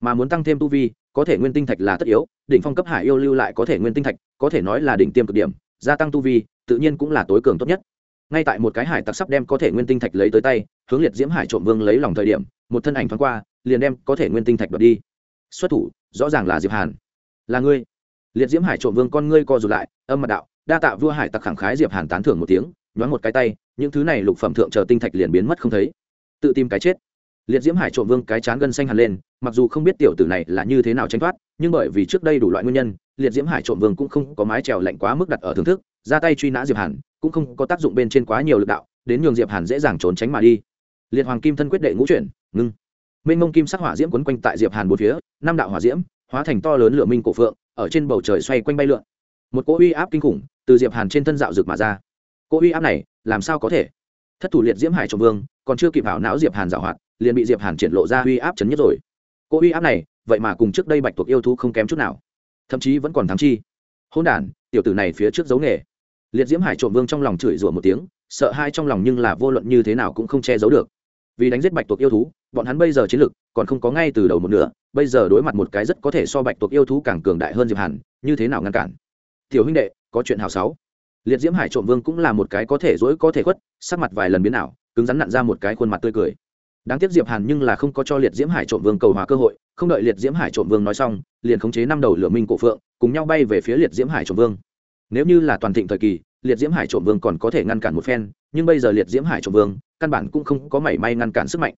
Mà muốn tăng thêm tu vi, có thể nguyên tinh thạch là tất yếu, đỉnh phong cấp hải yêu lưu lại có thể nguyên tinh thạch, có thể nói là đỉnh tiêm cực điểm, gia tăng tu vi, tự nhiên cũng là tối cường tốt nhất. Ngay tại một cái hải tặc sắp đem có thể nguyên tinh thạch lấy tới tay, hướng liệt diễm hải trộm vương lấy lòng thời điểm, một thân ảnh thoáng qua, liền đem có thể nguyên tinh thạch đoạt đi. Xuất thủ, rõ ràng là diệp hàn. Là ngươi liệt diễm hải trộm vương con ngươi co rụt lại, âm mặt đạo, đa tạ vua hải tặc khẳng khái diệp hàn tán thưởng một tiếng, nhoáng một cái tay, những thứ này lục phẩm thượng chờ tinh thạch liền biến mất không thấy. Tự tìm cái chết. Liệt diễm hải trộm vương cái chán gân xanh hẳn lên, mặc dù không biết tiểu tử này là như thế nào tranh thoát, nhưng bởi vì trước đây đủ loại nguyên nhân, liệt diễm hải trộm vương cũng không có mái trèo lạnh quá mức đặt ở thưởng thức, ra tay truy nã diệp hàn, cũng không có tác dụng bên trên quá nhiều lực đạo, đến nhường diệp hàn dễ dàng trốn tránh mà đi. Liệt hoàng kim thân quyết đệ ngũ chuyển, ngưng. Mênh mông kim sắc hỏa diễm quấn quanh tại diệp hàn bốn phía, năm đạo hỏa diễm, hóa thành to lớn lửa minh cổ phượng ở trên bầu trời xoay quanh bay lượn. Một cỗ uy áp kinh khủng từ diệp hàn trên thân dạo rực mà ra. Cỗ uy áp này, làm sao có thể? Thất thủ liệt diễm hải trộm vương, còn chưa kịp bảo não diệp hàn dạo hoạt, liền bị diệp hàn triển lộ ra uy áp chấn nhất rồi. Cỗ uy áp này, vậy mà cùng trước đây bạch tuộc yêu thú không kém chút nào. Thậm chí vẫn còn thắng chi. Hỗn đản, tiểu tử này phía trước giấu nghề. Liệt diễm hải trộm vương trong lòng chửi rủa một tiếng, sợ hai trong lòng nhưng là vô luận như thế nào cũng không che giấu được vì đánh giết bạch tuộc yêu thú, bọn hắn bây giờ chiến lực còn không có ngay từ đầu một nửa, bây giờ đối mặt một cái rất có thể so bạch tuộc yêu thú càng cường đại hơn diệp hàn, như thế nào ngăn cản? Tiểu huynh đệ, có chuyện hào sáu. Liệt diễm hải trộm vương cũng là một cái có thể dối có thể khuất, sắc mặt vài lần biến ảo, cứng rắn nặn ra một cái khuôn mặt tươi cười. Đáng tiếc diệp hàn nhưng là không có cho liệt diễm hải trộm vương cầu hòa cơ hội, không đợi liệt diễm hải trộm vương nói xong, liền khống chế năm đầu lửa minh cổ phượng, cùng nhau bay về phía liệt diễm hải trộm vương. Nếu như là toàn thịnh thời kỳ, liệt diễm hải trộm vương còn có thể ngăn cản một phen nhưng bây giờ liệt diễm hải trộm vương, căn bản cũng không có mảy may ngăn cản sức mạnh.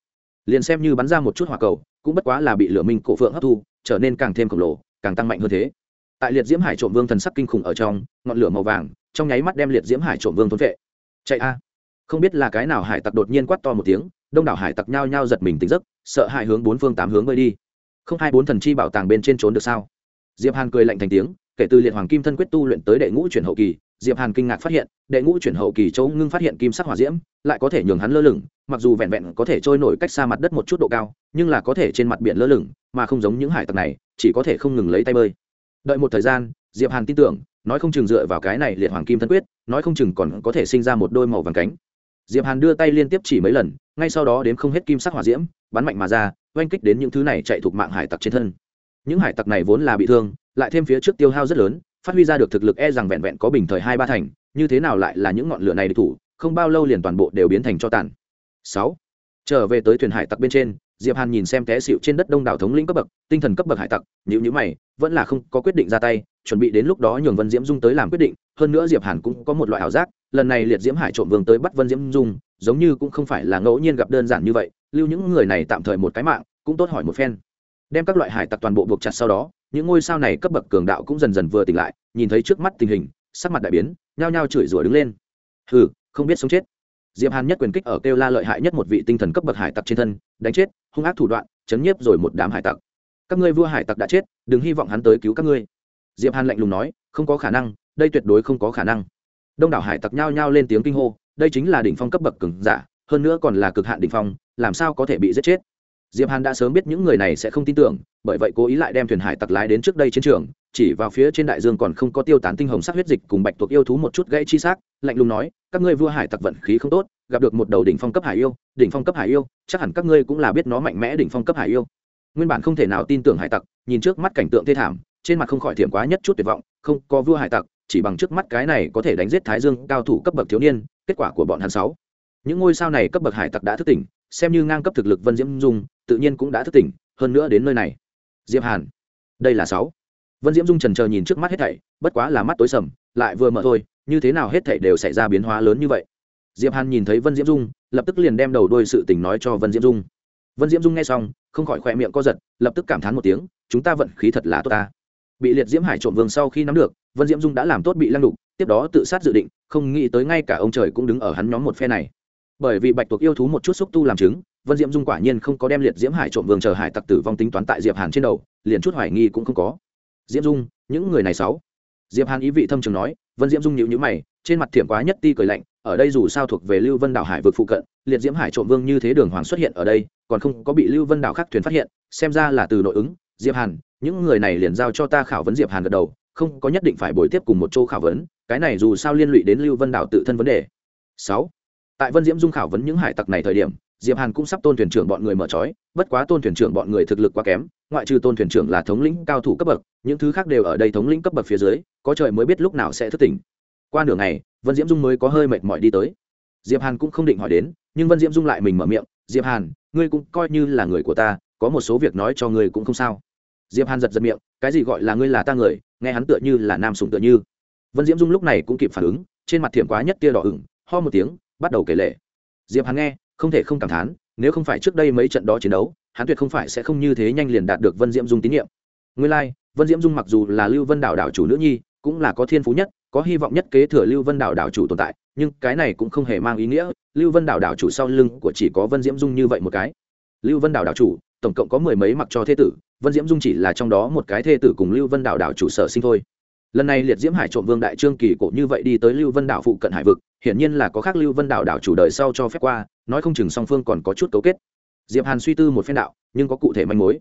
Liền xem như bắn ra một chút hỏa cầu, cũng bất quá là bị lửa minh cổ phượng hấp thu, trở nên càng thêm khổng lồ, càng tăng mạnh hơn thế. Tại liệt diễm hải trộm vương thần sắc kinh khủng ở trong, ngọn lửa màu vàng, trong nháy mắt đem liệt diễm hải trộm vương thốn vệ. Chạy a. Không biết là cái nào hải tặc đột nhiên quát to một tiếng, đông đảo hải tặc nhao nhao giật mình tỉnh giấc, sợ hãi hướng bốn phương tám hướng bơi đi. Không hai bốn thần chi bảo tàng bên trên trốn được sao? Diệp hàn cười lạnh thành tiếng, kể từ liệt hoàng kim thân quyết tu luyện tới đệ ngũ chuyển hậu kỳ diệp hàn kinh ngạc phát hiện, đệ ngũ chuyển hậu kỳ chỗ ngưng phát hiện kim sắc hỏa diễm, lại có thể nhường hắn lơ lửng, mặc dù vẹn vẹn có thể trôi nổi cách xa mặt đất một chút độ cao, nhưng là có thể trên mặt biển lơ lửng, mà không giống những hải tặc này, chỉ có thể không ngừng lấy tay bơi. Đợi một thời gian, diệp hàn tin tưởng, nói không chừng dựa vào cái này liệt hoàng kim thân quyết, nói không chừng còn có thể sinh ra một đôi màu vàng cánh. Diệp hàn đưa tay liên tiếp chỉ mấy lần, ngay sau đó đến không hết kim sắc hỏa diễm, bắn mạnh mà ra, oanh kích đến những thứ này chạy thuộc mạng hải tặc trên thân. Những hải tặc này vốn là bị thương, lại thêm phía trước tiêu hao rất lớn phát huy ra được thực lực e rằng vẹn vẹn có bình thời hai ba thành, như thế nào lại là những ngọn lửa này địch thủ, không bao lâu liền toàn bộ đều biến thành cho tàn. Sáu. Trở về tới thuyền hải tặc bên trên, diệp hàn nhìn xem té xịu trên đất đông đảo thống lĩnh cấp bậc, tinh thần cấp bậc hải tặc nhữ nhữ mày, vẫn là không có quyết định ra tay, chuẩn bị đến lúc đó nhường vân diễm dung tới làm quyết định, hơn nữa diệp hàn cũng có một loại ảo giác, lần này liệt diễm hải trộm vương tới bắt vân diễm dung, giống như cũng không phải là ngẫu nhiên gặp đơn giản như vậy, lưu những người này tạm thời một cái mạng, cũng tốt hỏi một phen. Đem các loại hải tặc toàn bộ buộc chặt sau đó những ngôi sao này cấp bậc cường đạo cũng dần dần vừa tỉnh lại, nhìn thấy trước mắt tình hình, sắc mặt đại biến, nhao nhao chửi rủa đứng lên. Hừ, không biết sống chết. Diệp hàn nhất quyền kích ở kêu la lợi hại nhất một vị tinh thần cấp bậc hải tặc trên thân, đánh chết, hung ác thủ đoạn, chấn nhiếp rồi một đám hải tặc. Các ngươi vua hải tặc đã chết, đừng hy vọng hắn tới cứu các ngươi. Diệp hàn lạnh lùng nói, không có khả năng, đây tuyệt đối không có khả năng. Đông đảo hải tặc nhao nhao lên tiếng kinh hô, đây chính là đỉnh phong cấp bậc cường giả, hơn nữa còn là cực hạn đỉnh phong, làm sao có thể bị giết chết? Diệp hàn đã sớm biết những người này sẽ không tin tưởng, bởi vậy cố ý lại đem thuyền hải tặc lái đến trước đây chiến trường, chỉ vào phía trên đại dương còn không có tiêu tán tinh hồng sắc huyết dịch cùng bạch tuộc yêu thú một chút gãy chi xác, lạnh lùng nói, các ngươi vua hải tặc vận khí không tốt, gặp được một đầu đỉnh phong cấp hải yêu, đỉnh phong cấp hải yêu, chắc hẳn các ngươi cũng là biết nó mạnh mẽ đỉnh phong cấp hải yêu. Nguyên bản không thể nào tin tưởng hải tặc, nhìn trước mắt cảnh tượng thê thảm, trên mặt không khỏi thiểm quá nhất chút tuyệt vọng, không có vua hải tặc, chỉ bằng trước mắt cái này có thể đánh giết thái dương cao thủ cấp bậc thiếu niên, kết quả của bọn hắn sáu. Những ngôi sao này cấp bậc hải tặc đã thức tỉnh xem như ngang cấp thực lực vân diễm dung, tự nhiên cũng đã thức tỉnh, hơn nữa đến nơi này. Diệp hàn, đây là sáu. Vân diễm dung trần chờ nhìn trước mắt hết thảy, bất quá là mắt tối sầm, lại vừa mở thôi, như thế nào hết thảy đều xảy ra biến hóa lớn như vậy. Diệp hàn nhìn thấy vân diễm dung, lập tức liền đem đầu đôi sự tình nói cho vân diễm dung. Vân diễm dung nghe xong, không khỏi khỏe miệng co giật, lập tức cảm thán một tiếng, chúng ta vận khí thật là tốt ta. Bị liệt diễm hải trộm vương sau khi nắm được, vân diễm dung đã làm tốt bị lăng đục, tiếp đó tự sát dự định, không nghĩ tới ngay cả ông trời cũng đứng ở hắn nhóm một phe này bởi vì bạch tuộc yêu thú một chút xúc tu làm chứng, vân diễm dung quả nhiên không có đem liệt diễm hải trộm vương chờ hải tặc tử vong tính toán tại diệp hàn trên đầu, liền chút hoài nghi cũng không có. Diễm dung, những người này sáu. Diệp hàn ý vị thâm trường nói, vân diễm dung nhíu nhíu mày, trên mặt thiểm quá nhất ti cười lạnh, ở đây dù sao thuộc về lưu vân đảo hải vực phụ cận, liệt diễm hải trộm vương như thế đường hoàng xuất hiện ở đây, còn không có bị lưu vân đảo khác thuyền phát hiện, xem ra là từ nội ứng. Diệp hàn, những người này liền giao cho ta khảo vấn diệp hàn gật đầu, không có nhất định phải bồi tiếp cùng một chỗ khảo vấn, cái này dù sao liên lụy đến lưu vân đảo tự thân vấn đề. Sáu tại vân diễm dung khảo vấn những hải tặc này thời điểm, diệp hàn cũng sắp tôn thuyền trưởng bọn người mở trói, bất quá tôn thuyền trưởng bọn người thực lực quá kém, ngoại trừ tôn thuyền trưởng là thống lĩnh cao thủ cấp bậc, những thứ khác đều ở đây thống lĩnh cấp bậc phía dưới, có trời mới biết lúc nào sẽ thức tỉnh. Qua nửa ngày, vân diễm dung mới có hơi mệt mỏi đi tới. Diệp hàn cũng không định hỏi đến, nhưng vân diễm dung lại mình mở miệng, diệp hàn, ngươi cũng coi như là người của ta, có một số việc nói cho ngươi cũng không sao. Diệp hàn giật giật miệng, cái gì gọi là ngươi là ta người, nghe hắn tựa như là nam sùng tựa như. Vân diễm dung lúc này cũng kịp phản ứng, trên mặt thiểm quá nhất tia đỏ ửng, ho một tiếng bắt đầu kể lệ diệp hàn nghe không thể không cảm thán nếu không phải trước đây mấy trận đó chiến đấu hắn tuyệt không phải sẽ không như thế nhanh liền đạt được vân diễm dung tín nhiệm. Nguyên lai、like, vân diễm dung mặc dù là lưu vân đảo đảo chủ nữ nhi cũng là có thiên phú nhất có hy vọng nhất kế thừa lưu vân đảo đảo chủ tồn tại nhưng cái này cũng không hề mang ý nghĩa lưu vân đảo đảo chủ sau lưng của chỉ có vân diễm dung như vậy một cái. Lưu vân đảo đảo chủ tổng cộng có mười mấy mặc cho thế tử vân diễm dung chỉ là trong đó một cái thê tử cùng lưu vân đảo đảo chủ sở sinh thôi lần này liệt diễm hải trộm vương đại trương kỳ cổ như vậy đi tới lưu vân đảo phụ cận hải vực, hiển nhiên là có khác lưu vân đảo đảo chủ đời sau cho phép qua, nói không chừng song phương còn có chút cấu kết. Diệp hàn suy tư một phen đạo, nhưng có cụ thể manh mối.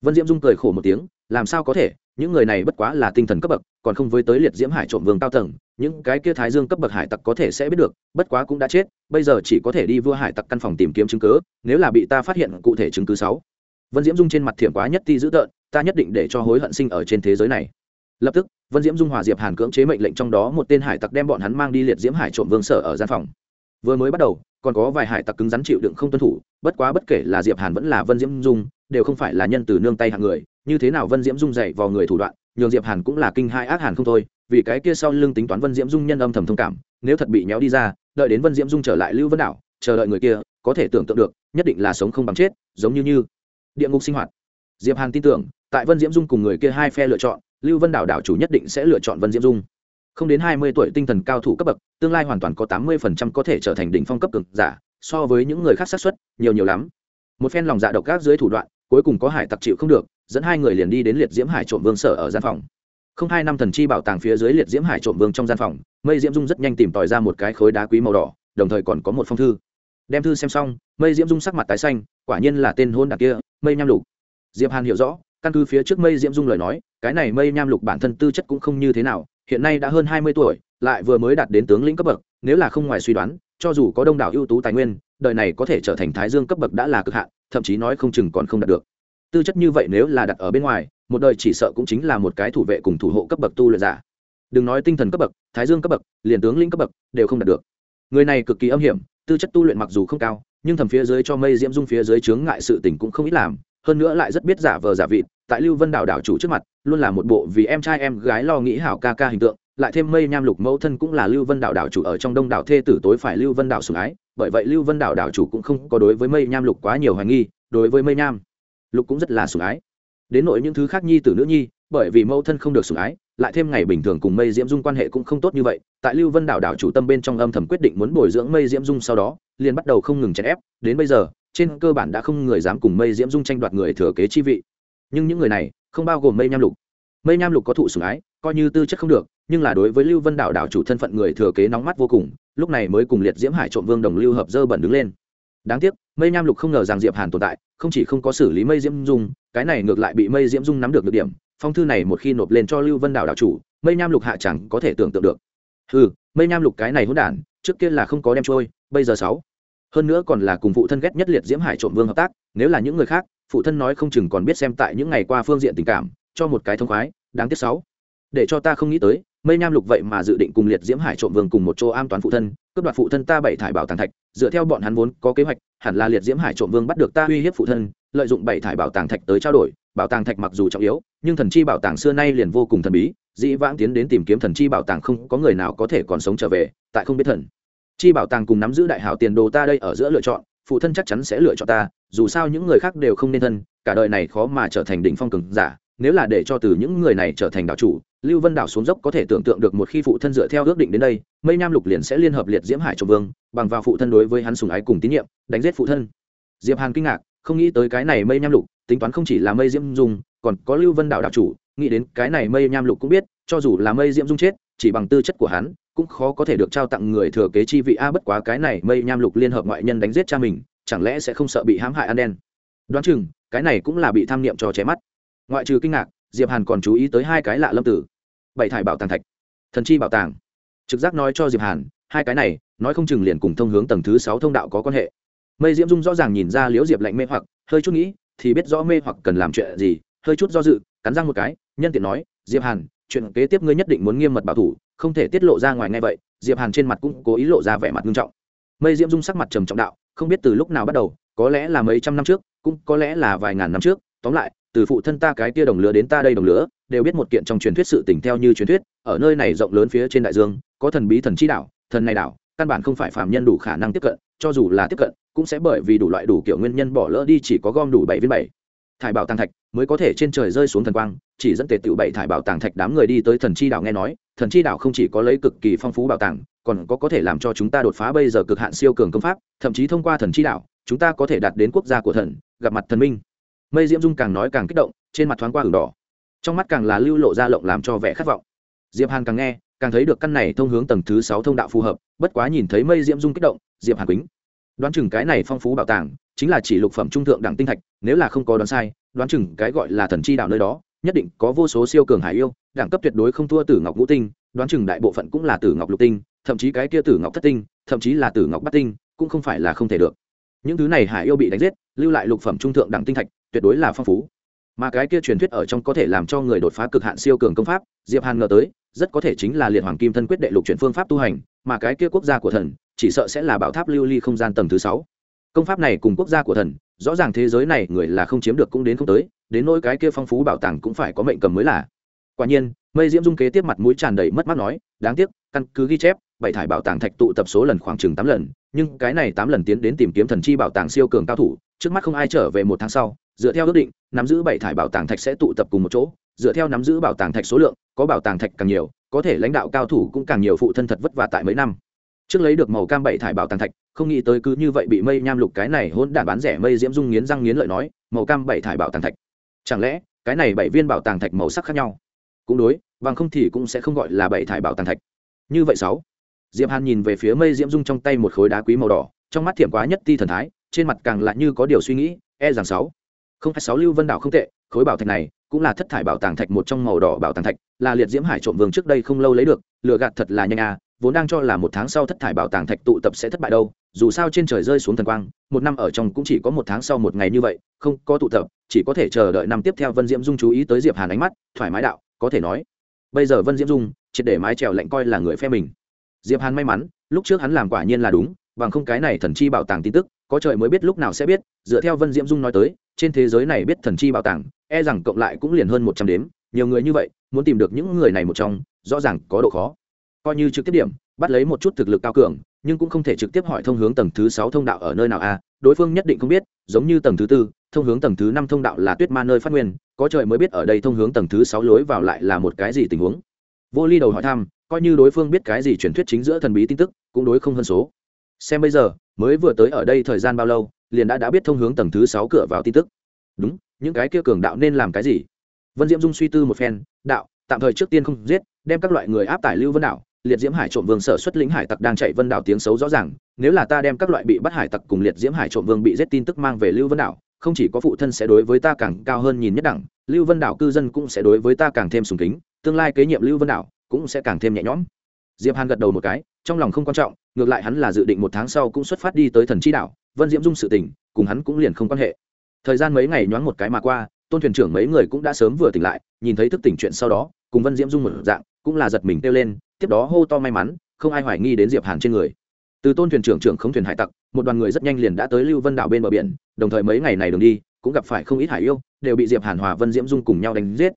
Vân diễm dung cười khổ một tiếng, làm sao có thể, những người này bất quá là tinh thần cấp bậc, còn không với tới liệt diễm hải trộm vương cao tầng, những cái kia thái dương cấp bậc hải tặc có thể sẽ biết được, bất quá cũng đã chết, bây giờ chỉ có thể đi vua hải tặc căn phòng tìm kiếm chứng cứ, nếu là bị ta phát hiện cụ thể chứng cứ sáu. Vân diễm dung trên mặt thiểm quá nhất ti dữ tợn, ta nhất định để cho hối hận sinh ở trên thế giới này. Lập tức vân diễm dung hòa diệp hàn cưỡng chế mệnh lệnh trong đó một tên hải tặc đem bọn hắn mang đi liệt diễm hải trộm vương sở ở gian phòng. Vừa mới bắt đầu, còn có vài hải tặc cứng rắn chịu đựng không tuân thủ, bất quá bất kể là diệp hàn vẫn là vân diễm dung, đều không phải là nhân từ nương tay hạng người, như thế nào vân diễm dung dạy vào người thủ đoạn, nhường diệp hàn cũng là kinh hai ác hàn không thôi, vì cái kia sau lưng tính toán vân diễm dung nhân âm thầm thông cảm, nếu thật bị nhéo đi ra, đợi đến vân diễm dung trở lại lưu vân đảo, chờ đợi người kia, có thể tưởng tượng được, nhất định là sống không bằng chết, giống như như địa ngục sinh hoạt. Diệp hàn tin tưởng, tại vân diễm dung cùng người kia hai phe lựa chọn lưu vân đảo đảo chủ nhất định sẽ lựa chọn vân diễm dung. Không đến hai mươi tuổi tinh thần cao thủ cấp bậc, tương lai hoàn toàn có tám mươi phần trăm có thể trở thành đỉnh phong cấp cực giả, so với những người khác xác suất, nhiều nhiều lắm. Một phen lòng dạ độc ác dưới thủ đoạn, cuối cùng có hải tặc chịu không được, dẫn hai người liền đi đến liệt diễm hải trộm vương sở ở gian phòng. Không hai năm thần chi bảo tàng phía dưới liệt diễm hải trộm vương trong gian phòng, mây diễm dung rất nhanh tìm tòi ra một cái khối đá quý màu đỏ, đồng thời còn có một phong thư. Đem thư xem xong, mây diễm dung sắc mặt tái xanh, quả nhiên là tên hôn đặc kia, mây nham lục. Diệp hàn hiểu rõ căn cứ phía trước mây diễm dung lời nói, cái này mây nham lục bản thân tư chất cũng không như thế nào, hiện nay đã hơn hai mươi tuổi, lại vừa mới đạt đến tướng lĩnh cấp bậc, nếu là không ngoài suy đoán, cho dù có đông đảo ưu tú tài nguyên, đời này có thể trở thành thái dương cấp bậc đã là cực hạn, thậm chí nói không chừng còn không đạt được. Tư chất như vậy nếu là đặt ở bên ngoài, một đời chỉ sợ cũng chính là một cái thủ vệ cùng thủ hộ cấp bậc tu luyện giả. Đừng nói tinh thần cấp bậc, thái dương cấp bậc, liền tướng lĩnh cấp bậc, đều không đạt được. Người này cực kỳ âm hiểm, tư chất tu luyện mặc dù không cao, nhưng thầm phía dưới cho mây diễm dung phía dưới chướng ngại sự tình cũng không ít làm hơn nữa lại rất biết giả vờ giả vịt, tại lưu vân đảo đảo chủ trước mặt, luôn là một bộ vì em trai em gái lo nghĩ hảo ca ca hình tượng, lại thêm mây nham lục mẫu thân cũng là lưu vân đảo đảo chủ ở trong đông đảo thê tử tối phải lưu vân đảo sủng ái, bởi vậy lưu vân đảo đảo chủ cũng không có đối với mây nham lục quá nhiều hoài nghi, đối với mây nham lục cũng rất là sủng ái. Đến nội những thứ khác nhi tử nữ nhi, bởi vì mẫu thân không được sủng ái, lại thêm ngày bình thường cùng mây diễm dung quan hệ cũng không tốt như vậy, tại lưu vân đảo đảo chủ tâm bên trong âm thầm quyết định muốn bồi dưỡng mây diễm dung sau đó, liền bắt đầu không ngừng chèn ép, đến bây giờ trên cơ bản đã không người dám cùng mây diễm dung tranh đoạt người thừa kế chi vị. Nhưng những người này không bao gồm mây nham lục. Mây nham lục có thụ sủng ái, coi như tư chất không được, nhưng là đối với lưu vân đảo đảo chủ thân phận người thừa kế nóng mắt vô cùng, lúc này mới cùng liệt diễm hải trộm vương đồng lưu hợp dơ bẩn đứng lên. Đáng tiếc, mây nham lục không ngờ rằng diệp hàn tồn tại, không chỉ không có xử lý mây diễm dung, cái này ngược lại bị mây diễm dung nắm được được điểm, phong thư này một khi nộp lên cho lưu vân đảo đảo chủ, mây nham lục hạ chẳng có thể tưởng tượng được. Ừ mây nham lục cái này hỗn đản, trước kia là không có đem trôi, bây giờ sáu hơn nữa còn là cùng phụ thân ghét nhất liệt diễm hải trộm vương hợp tác, nếu là những người khác, phụ thân nói không chừng còn biết xem tại những ngày qua phương diện tình cảm, cho một cái thông khoái, đáng tiếc sáu. Để cho ta không nghĩ tới, mây nham lục vậy mà dự định cùng liệt diễm hải trộm vương cùng một chỗ an toàn phụ thân, cướp đoạt phụ thân ta bảy thải bảo tàng thạch, dựa theo bọn hắn vốn có kế hoạch, hẳn là liệt diễm hải trộm vương bắt được ta uy hiếp phụ thân, lợi dụng bảy thải bảo tàng thạch tới trao đổi, bảo tàng thạch mặc dù trọng yếu, nhưng thần chi bảo tàng xưa nay liền vô cùng thần bí, dĩ vãng tiến đến tìm kiếm thần chi bảo tàng không có người nào có thể còn sống trở về, tại không biết thần chi bảo tàng cùng nắm giữ đại hảo tiền đồ ta đây ở giữa lựa chọn, phụ thân chắc chắn sẽ lựa chọn ta, dù sao những người khác đều không nên thân, cả đời này khó mà trở thành đỉnh phong cường giả, nếu là để cho từ những người này trở thành đạo chủ, lưu vân đảo xuống dốc có thể tưởng tượng được một khi phụ thân dựa theo ước định đến đây, mây nham lục liền sẽ liên hợp liệt diễm hải cho vương, bằng vào phụ thân đối với hắn sùng ái cùng tín nhiệm, đánh giết phụ thân. Diệp hàn kinh ngạc, không nghĩ tới cái này mây nham lục, tính toán không chỉ là mây diễm dung, còn có lưu vân đảo đạo chủ, nghĩ đến cái này mây nham lục cũng biết, cho dù là mây diễm dung chết chỉ bằng tư chất của hắn, cũng khó có thể được trao tặng người thừa kế chi vị. A, bất quá cái này mây nham lục liên hợp ngoại nhân đánh giết cha mình, chẳng lẽ sẽ không sợ bị hãm hại ăn đen? Đoán chừng, cái này cũng là bị tham niệm cho chém mắt. Ngoại trừ kinh ngạc, diệp hàn còn chú ý tới hai cái lạ lâm tử. Bảy thải bảo tàng thạch, thần chi bảo tàng. Trực giác nói cho diệp hàn, hai cái này, nói không chừng liền cùng thông hướng tầng thứ sáu thông đạo có quan hệ. Mây diễm dung rõ ràng nhìn ra liễu diệp lạnh mê hoặc, hơi chút nghĩ, thì biết rõ mê hoặc cần làm chuyện gì, hơi chút do dự, cắn răng một cái, nhân tiện nói, diệp hàn chuyện kế tiếp ngươi nhất định muốn nghiêm mật bảo thủ, không thể tiết lộ ra ngoài ngay vậy, diệp hàn trên mặt cũng cố ý lộ ra vẻ mặt nghiêm trọng. Mây diễm dung sắc mặt trầm trọng đạo, không biết từ lúc nào bắt đầu, có lẽ là mấy trăm năm trước, cũng có lẽ là vài ngàn năm trước, tóm lại, từ phụ thân ta cái kia đồng lứa đến ta đây đồng lứa, đều biết một kiện trong truyền thuyết sự tình theo như truyền thuyết, ở nơi này rộng lớn phía trên đại dương, có thần bí thần chi đảo thần này đảo căn bản không phải phạm nhân đủ khả năng tiếp cận, cho dù là tiếp cận, cũng sẽ bởi vì đủ loại đủ kiểu nguyên nhân bỏ lỡ đi chỉ có gom đủ bảy viên bảy thải bảo tàng thạch mới có thể trên trời rơi xuống thần quang, chỉ dẫn tề tự bảy thải bảo tàng thạch đám người đi tới thần chi đảo nghe nói, thần chi đảo không chỉ có lấy cực kỳ phong phú bảo tàng, còn có có thể làm cho chúng ta đột phá bây giờ cực hạn siêu cường công pháp, thậm chí thông qua thần chi đảo, chúng ta có thể đạt đến quốc gia của thần, gặp mặt thần minh. Mây diễm dung càng nói càng kích động, trên mặt thoáng qua hừng đỏ. Trong mắt càng là lưu lộ ra lộng làm cho vẻ khát vọng. Diệp hàn càng nghe, càng thấy được căn này thông hướng tầng thứ sáu thông đạo phù hợp, bất quá nhìn thấy mây diễm dung kích động, diệp hàn quýnh đoán chừng cái này phong phú bảo tàng chính là chỉ lục phẩm trung thượng đẳng tinh thạch, nếu là không có đoán sai, đoán chừng cái gọi là thần chi đạo nơi đó, nhất định có vô số siêu cường hải yêu, đẳng cấp tuyệt đối không thua tử ngọc ngũ tinh, đoán chừng đại bộ phận cũng là tử ngọc lục tinh, thậm chí cái kia tử ngọc thất tinh, thậm chí là tử ngọc bát tinh, cũng không phải là không thể được. Những thứ này hải yêu bị đánh giết, lưu lại lục phẩm trung thượng đẳng tinh thạch, tuyệt đối là phong phú. Mà cái kia truyền thuyết ở trong có thể làm cho người đột phá cực hạn siêu cường công pháp, diệp hàn ngờ tới, rất có thể chính là liệt hoàng kim thân quyết đệ lục chuyển phương pháp tu hành mà cái kia quốc gia của thần, chỉ sợ sẽ là bảo tháp lưu ly không gian tầng thứ sáu. Công pháp này cùng quốc gia của thần, rõ ràng thế giới này người là không chiếm được cũng đến không tới, đến nỗi cái kia phong phú bảo tàng cũng phải có mệnh cầm mới là. Quả nhiên, mây diễm dung kế tiếp mặt mũi tràn đầy mất mát nói, đáng tiếc, căn cứ ghi chép, bảy thải bảo tàng thạch tụ tập số lần khoảng chừng tám lần, nhưng cái này tám lần tiến đến tìm kiếm thần chi bảo tàng siêu cường cao thủ, trước mắt không ai trở về một tháng sau, dựa theo ước định, nắm giữ bảy thải bảo tàng thạch sẽ tụ tập cùng một chỗ dựa theo nắm giữ bảo tàng thạch số lượng, có bảo tàng thạch càng nhiều, có thể lãnh đạo cao thủ cũng càng nhiều phụ thân thật vất vả tại mấy năm. Trước lấy được màu cam bảy thải bảo tàng thạch, không nghĩ tới cứ như vậy bị mây nham lục cái này hôn đản bán rẻ mây diễm dung nghiến răng nghiến lợi nói, màu cam bảy thải bảo tàng thạch. Chẳng lẽ, cái này bảy viên bảo tàng thạch màu sắc khác nhau? Cũng đối, bằng không thì cũng sẽ không gọi là bảy thải bảo tàng thạch. Như vậy sáu. Diệp hàn nhìn về phía mây diễm dung trong tay một khối đá quý màu đỏ, trong mắt thiểm quá nhất ti thần thái, trên mặt càng lại như có điều suy nghĩ e rằng sáu. Không hai sáu lưu vân đảo không tệ, khối bảo thạch này cũng là thất thải bảo tàng thạch một trong màu đỏ bảo tàng thạch, là liệt diễm hải trộm vương trước đây không lâu lấy được lựa gạt thật là nhanh à vốn đang cho là một tháng sau thất thải bảo tàng thạch tụ tập sẽ thất bại đâu, dù sao trên trời rơi xuống thần quang, một năm ở trong cũng chỉ có một tháng sau một ngày như vậy, không có tụ tập, chỉ có thể chờ đợi năm tiếp theo vân diễm dung chú ý tới diệp hàn ánh mắt, thoải mái đạo, có thể nói, bây giờ vân diễm dung, triệt để mái trèo lạnh coi là người phe mình. Diệp hàn may mắn, lúc trước hắn làm quả nhiên là đúng, bằng không cái này thần chi bảo tàng tin tức, có trời mới biết lúc nào sẽ biết, dựa theo vân diễm dung nói tới trên thế giới này biết thần chi bảo tàng e rằng cộng lại cũng liền hơn một trăm đếm, nhiều người như vậy, muốn tìm được những người này một trong, rõ ràng có độ khó. Coi như trực tiếp điểm, bắt lấy một chút thực lực cao cường, nhưng cũng không thể trực tiếp hỏi thông hướng tầng thứ sáu thông đạo ở nơi nào a, đối phương nhất định không biết, giống như tầng thứ tư, thông hướng tầng thứ năm thông đạo là tuyết ma nơi phát nguyên, có trời mới biết ở đây thông hướng tầng thứ sáu lối vào lại là một cái gì tình huống. Vô ly đầu hỏi thăm, coi như đối phương biết cái gì truyền thuyết chính giữa thần bí tin tức, cũng đối không hơn số. Xem bây giờ, mới vừa tới ở đây thời gian bao lâu liền đã đã biết thông hướng tầng thứ sáu cửa vào tin tức. Đúng, những cái kia cường đạo nên làm cái gì? Vân diễm dung suy tư một phen, đạo, tạm thời trước tiên không giết, đem các loại người áp tải lưu vân đảo, liệt diễm hải trộm vương sở xuất lĩnh hải tặc đang chạy vân đảo tiếng xấu rõ ràng, nếu là ta đem các loại bị bắt hải tặc cùng liệt diễm hải trộm vương bị giết tin tức mang về lưu vân đảo, không chỉ có phụ thân sẽ đối với ta càng cao hơn nhìn nhất đẳng, lưu vân đảo cư dân cũng sẽ đối với ta càng thêm sùng kính, tương lai kế nhiệm lưu vân đảo cũng sẽ càng thêm nhẹ nhõm. Diệp hàn gật đầu một cái, trong lòng không quan trọng, ngược lại hắn là dự định một tháng sau cũng xuất phát đi tới thần chi đảo vân diễm dung sự tình, cùng hắn cũng liền không quan hệ. Thời gian mấy ngày nhoáng một cái mà qua, tôn thuyền trưởng mấy người cũng đã sớm vừa tỉnh lại, nhìn thấy thức tỉnh chuyện sau đó, cùng vân diễm dung một dạng, cũng là giật mình kêu lên, tiếp đó hô to may mắn, không ai hoài nghi đến diệp hàn trên người. Từ tôn thuyền trưởng trưởng không thuyền hải tặc, một đoàn người rất nhanh liền đã tới lưu vân đảo bên bờ biển, đồng thời mấy ngày này đường đi, cũng gặp phải không ít hải yêu, đều bị diệp hàn hòa vân diễm dung cùng nhau đánh giết.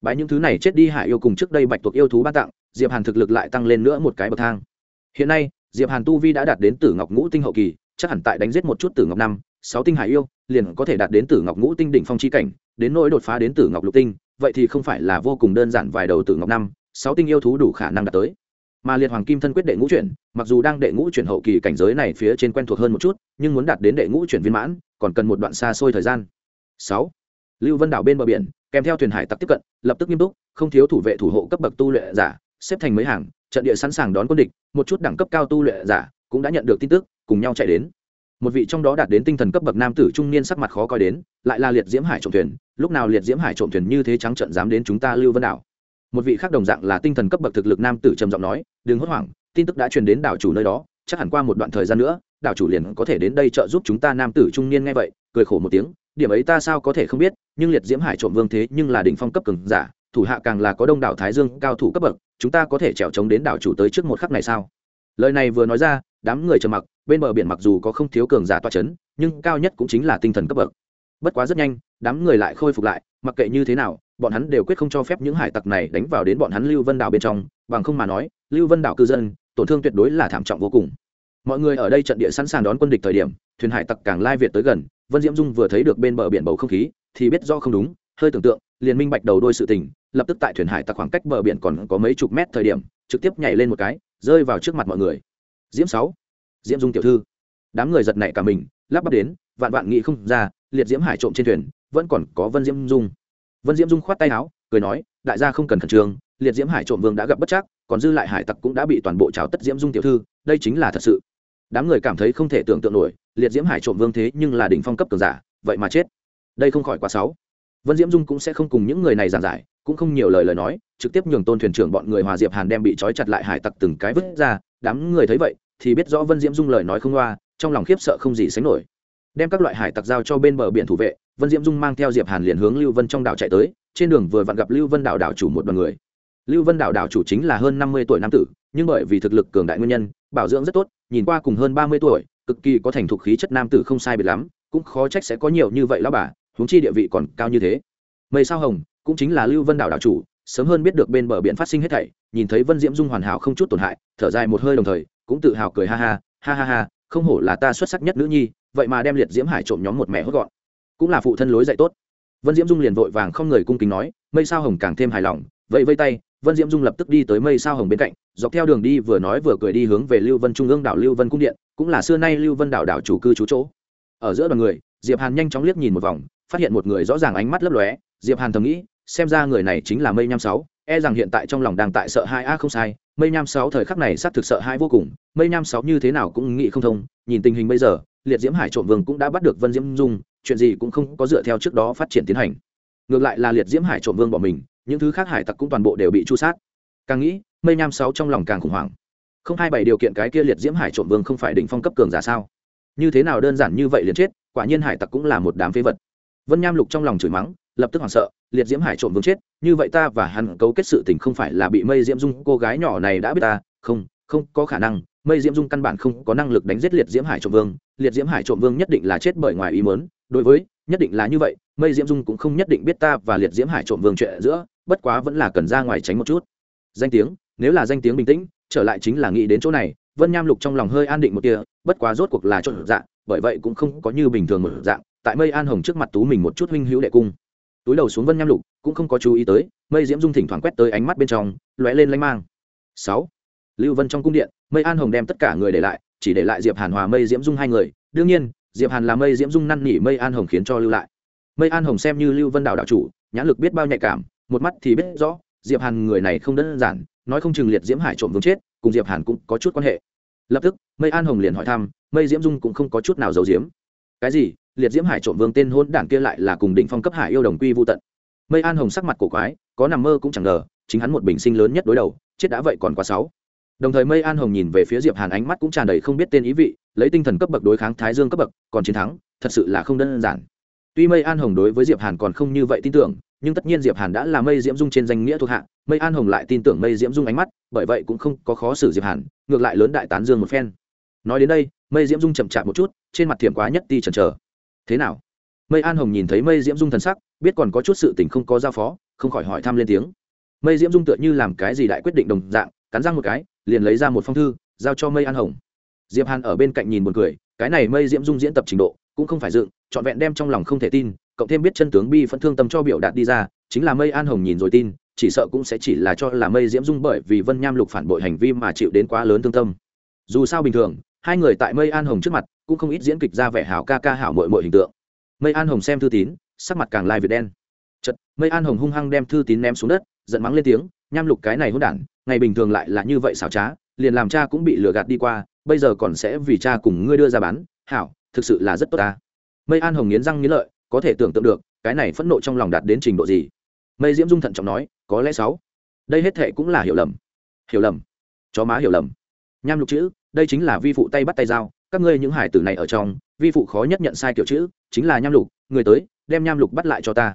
Bãi những thứ này chết đi hải yêu cùng trước đây bạch tuộc yêu thú ban tặng, diệp hàn thực lực lại tăng lên nữa một cái bậc thang. Hiện nay, diệp hàn tu vi đã đạt đến tử ngọc ngũ tinh hậu kỳ chắc hẳn tại đánh giết một chút tử ngọc năm, sáu tinh hải yêu, liền có thể đạt đến tử ngọc ngũ tinh đỉnh phong chi cảnh, đến nỗi đột phá đến tử ngọc lục tinh, vậy thì không phải là vô cùng đơn giản vài đầu tử ngọc năm, sáu tinh yêu thú đủ khả năng đạt tới. Mà liệt hoàng kim thân quyết đệ ngũ chuyển, mặc dù đang đệ ngũ chuyển hậu kỳ cảnh giới này phía trên quen thuộc hơn một chút, nhưng muốn đạt đến đệ ngũ chuyển viên mãn, còn cần một đoạn xa xôi thời gian. Sáu, lưu vân đảo bên bờ biển, kèm theo thuyền hải tặc tiếp cận, lập tức nghiêm túc, không thiếu thủ vệ thủ hộ cấp bậc tu luyện giả, xếp thành mấy hàng, trận địa sẵn sàng đón quân địch, một chút đẳng cấp cao tu luyện giả cũng đã nhận được tin tức cùng nhau chạy đến. Một vị trong đó đạt đến tinh thần cấp bậc nam tử trung niên sắc mặt khó coi đến, lại là liệt diễm hải trộm thuyền, lúc nào liệt diễm hải trộm thuyền như thế trắng trận dám đến chúng ta lưu vân đảo. Một vị khác đồng dạng là tinh thần cấp bậc thực lực nam tử trầm giọng nói, đừng hốt hoảng, tin tức đã truyền đến đảo chủ nơi đó, chắc hẳn qua một đoạn thời gian nữa, đảo chủ liền có thể đến đây trợ giúp chúng ta nam tử trung niên nghe vậy, cười khổ một tiếng, điểm ấy ta sao có thể không biết, nhưng liệt diễm hải trộm vương thế nhưng là đỉnh phong cấp cường giả, thủ hạ càng là có đông đảo thái dương cao thủ cấp bậc, chúng ta có thể trèo trống đến đảo chủ tới trước một khắc này sao? Lời này vừa nói ra, đám người trầm mặc, bên bờ biển mặc dù có không thiếu cường giả toa c h ấ n nhưng cao nhất cũng chính là tinh thần cấp bậc. Bất quá rất nhanh, đám người lại khôi phục lại, mặc kệ như thế nào, bọn hắn đều quyết không cho phép những hải tặc này đánh vào đến bọn hắn lưu vân đảo bên trong, bằng không mà nói, lưu vân đảo cư dân, tổn thương tuyệt đối là thảm trọng vô cùng. Mọi người ở đây trận địa sẵn sàng đón quân địch thời điểm, thuyền hải tặc càng lai việt tới gần, vân diễm dung vừa thấy được bên bờ biển bầu không khí, thì biết do không đúng, hơi tưởng tượng, liền minh bạch đầu đôi sự tình, lập tức tại thuyền hải tặc khoảng cách bờ biển còn có mấy chục mét thời điểm, trực tiếp nhảy lên một cái rơi vào trước mặt mọi người. Diễm sáu, diễm dung tiểu thư. Đám người giật nảy cả mình, lắp bắp đến, vạn vạn nghĩ không ra, liệt diễm hải trộm trên thuyền, vẫn còn có vân diễm dung. Vân diễm dung khoát tay áo, cười nói, đại gia không cần khẩn trương, liệt diễm hải trộm vương đã gặp bất chắc, còn dư lại hải tặc cũng đã bị toàn bộ trào tất diễm dung tiểu thư, đây chính là thật sự. Đám người cảm thấy không thể tưởng tượng nổi, liệt diễm hải trộm vương thế nhưng là đỉnh phong cấp cường giả, vậy mà chết. Đây không khỏi quá sáu vân diễm dung cũng sẽ không cùng những người này giảng giải, cũng không nhiều lời lời nói trực tiếp nhường tôn thuyền trưởng bọn người hòa diệp hàn đem bị trói chặt lại hải tặc từng cái vứt ra. Đám người thấy vậy, thì biết rõ vân diễm dung lời nói không loa, trong lòng khiếp sợ không gì sánh nổi. Đem các loại hải tặc giao cho bên bờ biển thủ vệ, vân diễm dung mang theo diệp hàn liền hướng lưu vân trong đảo chạy tới, trên đường vừa vặn gặp lưu vân đảo đảo chủ một đoàn người. Lưu vân đảo đảo chủ chính là hơn năm mươi tuổi nam tử, nhưng bởi vì thực lực cường đại nguyên nhân, bảo dưỡng rất tốt, nhìn qua cùng hơn ba mươi tuổi, cực kỳ có thành thục khí chất nam tử không sai biệt lắm, cũng khó trách sẽ có nhiều như vậy lão bà, huống chi địa vị còn cao như thế. Mây sao hồng cũng chính là lưu vân đảo đảo chủ sớm hơn biết được bên bờ biển phát sinh hết thảy, nhìn thấy vân diễm dung hoàn hảo không chút tổn hại, thở dài một hơi đồng thời, cũng tự hào cười ha ha ha ha ha, không hổ là ta xuất sắc nhất nữ nhi, vậy mà đem liệt diễm hải trộm nhóm một mẹ hốt gọn. Cũng là phụ thân lối dạy tốt. Vân diễm dung liền vội vàng không người cung kính nói, mây sao hồng càng thêm hài lòng vậy vây tay, vân diễm dung lập tức đi tới mây sao hồng bên cạnh, dọc theo đường đi vừa nói vừa cười đi hướng về lưu vân trung ương đảo lưu vân cung điện, cũng là xưa nay lưu vân đảo đảo chủ cư trú chỗ. Ở giữa đoàn người, diệp hàn nhanh chóng liếc nhìn một vòng, phát hiện một người rõ ràng ánh mắt lấp lóe, diệp hàn thầm nghĩ xem ra người này chính là mây nham sáu e rằng hiện tại trong lòng đang tại sợ hai, a, không sai, mây nham sáu thời khắc này xác thực sợ hai vô cùng, mây nham sáu như thế nào cũng nghĩ không thông, nhìn tình hình bây giờ, liệt diễm hải trộm vương cũng đã bắt được vân diễm dung, chuyện gì cũng không có dựa theo trước đó phát triển tiến hành. Ngược lại là liệt diễm hải trộm vương bỏ mình, những thứ khác hải tặc cũng toàn bộ đều bị chu sát. Càng nghĩ, mây nham sáu trong lòng càng khủng hoảng. Không hai bảy điều kiện cái kia liệt diễm hải trộm vương không phải đỉnh phong cấp cường giả sao? Như thế nào đơn giản như vậy liền chết, quả nhiên hải tặc cũng là một đám phế vật. Vân nham lục trong lòng chửi mắng, lập tức hoảng sợ liệt diễm hải trộm vương chết, như vậy ta và hắn cấu kết sự tình không phải là bị mây diễm dung cô gái nhỏ này đã biết ta, không không có khả năng, mây diễm dung căn bản không có năng lực đánh giết liệt diễm hải trộm vương, liệt diễm hải trộm vương nhất định là chết bởi ngoài ý mớn đối với, nhất định là như vậy, mây diễm dung cũng không nhất định biết ta và liệt diễm hải trộm vương chuyện giữa, bất quá vẫn là cần ra ngoài tránh một chút. Danh tiếng, nếu là danh tiếng bình tĩnh, trở lại chính là nghĩ đến chỗ này, vân nham lục trong lòng hơi an định một tia, bất quá rốt cuộc là chỗ dạng, bởi vậy cũng không có như bình thường một dạng, tại mây an hồng trước mặt tú mình một chút huynh hữu đệ cung túi đầu xuống vân nham lục, cũng không có chú ý tới, mây diễm dung thỉnh thoảng quét tới ánh mắt bên trong, lóe lên lanh mang. Sáu, lưu vân trong cung điện, mây an hồng đem tất cả người để lại, chỉ để lại diệp hàn hòa mây diễm dung hai người. Đương nhiên, diệp hàn là mây diễm dung năn nỉ mây an hồng khiến cho lưu lại. Mây an hồng xem như lưu vân đảo đạo chủ, nhãn lực biết bao nhạy cảm, một mắt thì biết rõ, diệp hàn người này không đơn giản, nói không chừng liệt diễm hải trộm vương chết, cùng diệp hàn cũng có chút quan hệ. Lập tức, mây an hồng liền hỏi thăm, mây diễm dung cũng không có chút nào giấu diếm cái gì? Liệt diễm hải trộm vương tên hôn đảng kia lại là cùng đỉnh phong cấp hải yêu đồng quy vô tận. Mây an hồng sắc mặt cổ quái, có nằm mơ cũng chẳng ngờ, chính hắn một bình sinh lớn nhất đối đầu, chết đã vậy còn quá sáu. Đồng thời mây an hồng nhìn về phía diệp hàn ánh mắt cũng tràn đầy không biết tên ý vị, lấy tinh thần cấp bậc đối kháng thái dương cấp bậc, còn chiến thắng, thật sự là không đơn giản. Tuy mây an hồng đối với diệp hàn còn không như vậy tin tưởng, nhưng tất nhiên diệp hàn đã là mây diễm dung trên danh nghĩa thuộc hạ, mây an hồng lại tin tưởng mây diễm dung ánh mắt, bởi vậy cũng không có khó xử diệp hàn, ngược lại lớn đại tán dương một phen. Nói đến đây, mây diễm dung chậm chạp một chút, trên mặt thiểm quá nhất ti chần chờ thế nào? Mây an hồng nhìn thấy mây diễm dung thần sắc, biết còn có chút sự tình không có giao phó, không khỏi hỏi thăm lên tiếng. Mây diễm dung tựa như làm cái gì đại quyết định đồng dạng, cắn răng một cái, liền lấy ra một phong thư, giao cho mây an hồng. Diệp hàn ở bên cạnh nhìn một cười, cái này mây diễm dung diễn tập trình độ, cũng không phải dựng, trọn vẹn đem trong lòng không thể tin, cộng thêm biết chân tướng bi phẫn thương tâm cho biểu đạt đi ra, chính là mây an hồng nhìn rồi tin, chỉ sợ cũng sẽ chỉ là cho là mây diễm dung bởi vì vân nham lục phản bội hành vi mà chịu đến quá lớn thương tâm. Dù sao bình thường hai người tại mây an hồng trước mặt, cũng không ít diễn kịch ra vẻ hảo ca ca hảo mội mội hình tượng. Mây an hồng xem thư tín, sắc mặt càng lai việt đen. Chật mây an hồng hung hăng đem thư tín ném xuống đất, giận mắng lên tiếng, nham lục cái này hôn đản, ngày bình thường lại là như vậy xảo trá, liền làm cha cũng bị lừa gạt đi qua, bây giờ còn sẽ vì cha cùng ngươi đưa ra bán. Hảo, thực sự là rất tốt ta. Mây an hồng nghiến răng nghiến lợi, có thể tưởng tượng được, cái này phẫn nộ trong lòng đạt đến trình độ gì. Mây diễm dung thận trọng nói, có lẽ sáu. Đây hết thệ cũng là hiểu lầm. Hiểu lầm? Chó má hiểu lầm. Nham lục chữ đây chính là vi phụ tay bắt tay dao các ngươi những hải tử này ở trong, vi phụ khó nhất nhận sai kiểu chữ, chính là nham lục, người tới, đem nham lục bắt lại cho ta.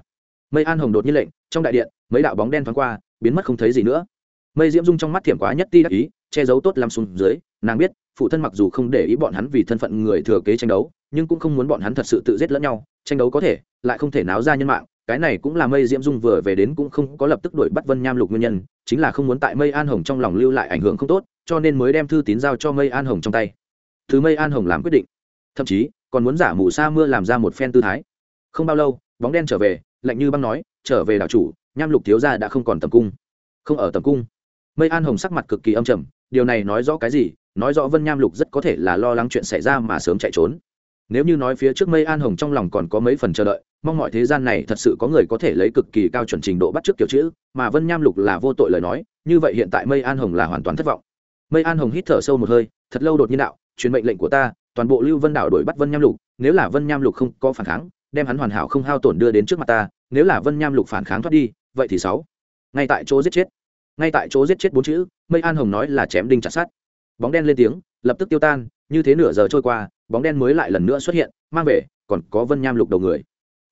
Mây an hồng đột nhiên lệnh, trong đại điện, mấy đạo bóng đen thoáng qua, biến mất không thấy gì nữa. Mây diễm dung trong mắt thiểm quá nhất ti đắc ý, che giấu tốt làm xuống dưới, nàng biết, phụ thân mặc dù không để ý bọn hắn vì thân phận người thừa kế tranh đấu, nhưng cũng không muốn bọn hắn thật sự tự giết lẫn nhau, tranh đấu có thể, lại không thể náo ra nhân mạng cái này cũng là mây diễm dung vừa về đến cũng không có lập tức đuổi bắt vân nham lục nguyên nhân, chính là không muốn tại mây an hồng trong lòng lưu lại ảnh hưởng không tốt, cho nên mới đem thư tín giao cho mây an hồng trong tay. Thứ mây an hồng làm quyết định. Thậm chí, còn muốn giả mù sa mưa làm ra một phen tư thái. Không bao lâu, bóng đen trở về, lạnh như băng nói, trở về đảo chủ, nham lục thiếu gia đã không còn tầm cung. Không ở tầm cung. Mây an hồng sắc mặt cực kỳ âm trầm, điều này nói rõ cái gì? Nói rõ vân nham lục rất có thể là lo lắng chuyện xảy ra mà sớm chạy trốn nếu như nói phía trước mây an hồng trong lòng còn có mấy phần chờ đợi, mong mọi thế gian này thật sự có người có thể lấy cực kỳ cao chuẩn trình độ bắt trước kiểu chữ, mà vân nham lục là vô tội lời nói, như vậy hiện tại mây an hồng là hoàn toàn thất vọng. Mây an hồng hít thở sâu một hơi, thật lâu đột nhiên đạo, truyền mệnh lệnh của ta, toàn bộ lưu vân đảo đổi bắt vân nham lục, nếu là vân nham lục không có phản kháng, đem hắn hoàn hảo không hao tổn đưa đến trước mặt ta, nếu là vân nham lục phản kháng thoát đi, vậy thì sáu. Ngay tại chỗ giết chết. Ngay tại chỗ giết chết bốn chữ, mây an hồng nói là chém đinh chặt sát bóng đen lên tiếng, lập tức tiêu tan như thế nửa giờ trôi qua, bóng đen mới lại lần nữa xuất hiện, mang về, còn có vân nham lục đầu người.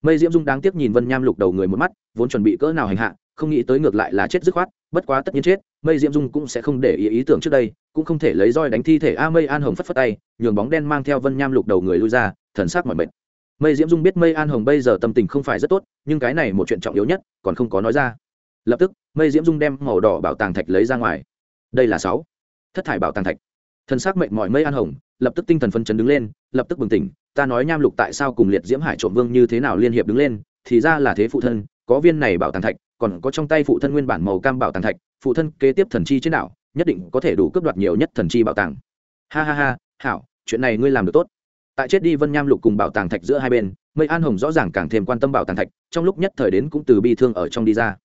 Mây diễm dung đáng tiếc nhìn vân nham lục đầu người một mắt, vốn chuẩn bị cỡ nào hành hạ, không nghĩ tới ngược lại là chết dứt khoát, bất quá tất nhiên chết, mây diễm dung cũng sẽ không để ý ý tưởng trước đây, cũng không thể lấy roi đánh thi thể a mây an hồng phất phất tay, nhường bóng đen mang theo vân nham lục đầu người lui ra, thần sắc mọi mệt. Mây diễm dung biết mây an hồng bây giờ tâm tình không phải rất tốt, nhưng cái này một chuyện trọng yếu nhất, còn không có nói ra. Lập tức, mây diễm dung đem màu đỏ bảo tàng thạch lấy ra ngoài. Đây là sáu. Thất thải bảo tàng thạch. Thân xác mệnh mọi mây an hồng lập tức tinh thần phân chấn đứng lên, lập tức bừng tỉnh, ta nói nham lục tại sao cùng liệt diễm hải trộm vương như thế nào liên hiệp đứng lên, thì ra là thế phụ thân, có viên này bảo tàng thạch, còn có trong tay phụ thân nguyên bản màu cam bảo tàng thạch, phụ thân kế tiếp thần chi trên đảo, nhất định có thể đủ cướp đoạt nhiều nhất thần chi bảo tàng. Ha ha ha, hảo, chuyện này ngươi làm được tốt. Tại chết đi vân nham lục cùng bảo tàng thạch giữa hai bên, mây an hồng rõ ràng càng thêm quan tâm bảo tàng thạch, trong lúc nhất thời đến cũng từ bi thương ở trong đi ra.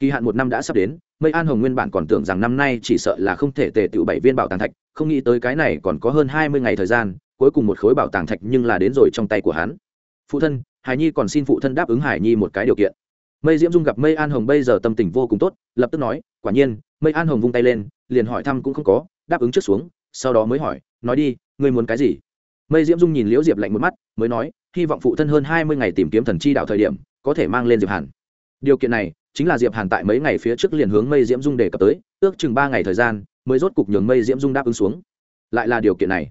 Kỳ hạn một năm đã sắp đến mây an hồng nguyên bản còn tưởng rằng năm nay chỉ sợ là không thể tề tựu bảy viên bảo tàng thạch, không nghĩ tới cái này còn có hơn hai mươi ngày thời gian, cuối cùng một khối bảo tàng thạch nhưng là đến rồi trong tay của hắn. Phụ thân, hải nhi còn xin phụ thân đáp ứng hải nhi một cái điều kiện. Mây diễm dung gặp mây an hồng bây giờ tâm tình vô cùng tốt, lập tức nói, quả nhiên, mây an hồng vung tay lên, liền hỏi thăm cũng không có, đáp ứng trước xuống, sau đó mới hỏi, nói đi, ngươi muốn cái gì? Mây diễm dung nhìn liễu diệp lạnh một mắt, mới nói, hy vọng phụ thân hơn hai mươi ngày tìm kiếm thần chi đạo thời điểm, có thể mang lên diệp hàn. Điều kiện này chính là diệp hàn tại mấy ngày phía trước liền hướng mây diễm dung đề cập tới, ước chừng ba ngày thời gian mới rốt cục nhường mây diễm dung đáp ứng xuống. Lại là điều kiện này.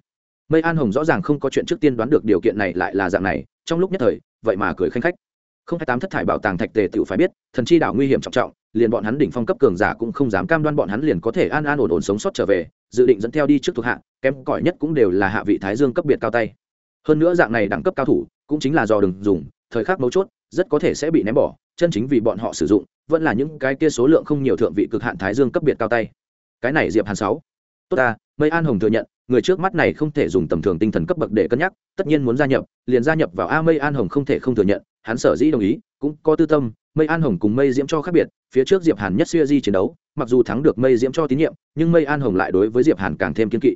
Mây an hồng rõ ràng không có chuyện trước tiên đoán được điều kiện này lại là dạng này, trong lúc nhất thời, vậy mà cười khanh khách. Không hai tám thất thải bảo tàng thạch tề tự phải biết, thần chi đảo nguy hiểm trọng trọng, liền bọn hắn đỉnh phong cấp cường giả cũng không dám cam đoan bọn hắn liền có thể an an ổn ổn sống sót trở về, dự định dẫn theo đi trước thuộc hạ, kém cỏi nhất cũng đều là hạ vị thái dương cấp biệt cao tay. Hơn nữa dạng này đẳng cấp cao thủ, cũng chính là do đừng dùng, thời khắc mấu chốt rất có thể sẽ bị ném bỏ, chân chính vì bọn họ sử dụng, vẫn là những cái kia số lượng không nhiều thượng vị cực hạn thái dương cấp biệt cao tay. Cái này diệp hàn sáu. Tốt ta, mây an hồng thừa nhận, người trước mắt này không thể dùng tầm thường tinh thần cấp bậc để cân nhắc, tất nhiên muốn gia nhập, liền gia nhập vào a mây an hồng không thể không thừa nhận, hắn sở dĩ đồng ý, cũng có tư tâm, mây an hồng cùng mây diễm cho khác biệt, phía trước diệp hàn nhất xuya di chiến đấu, mặc dù thắng được mây diễm cho tín nhiệm, nhưng mây an hồng lại đối với diệp hàn càng thêm kiên kỵ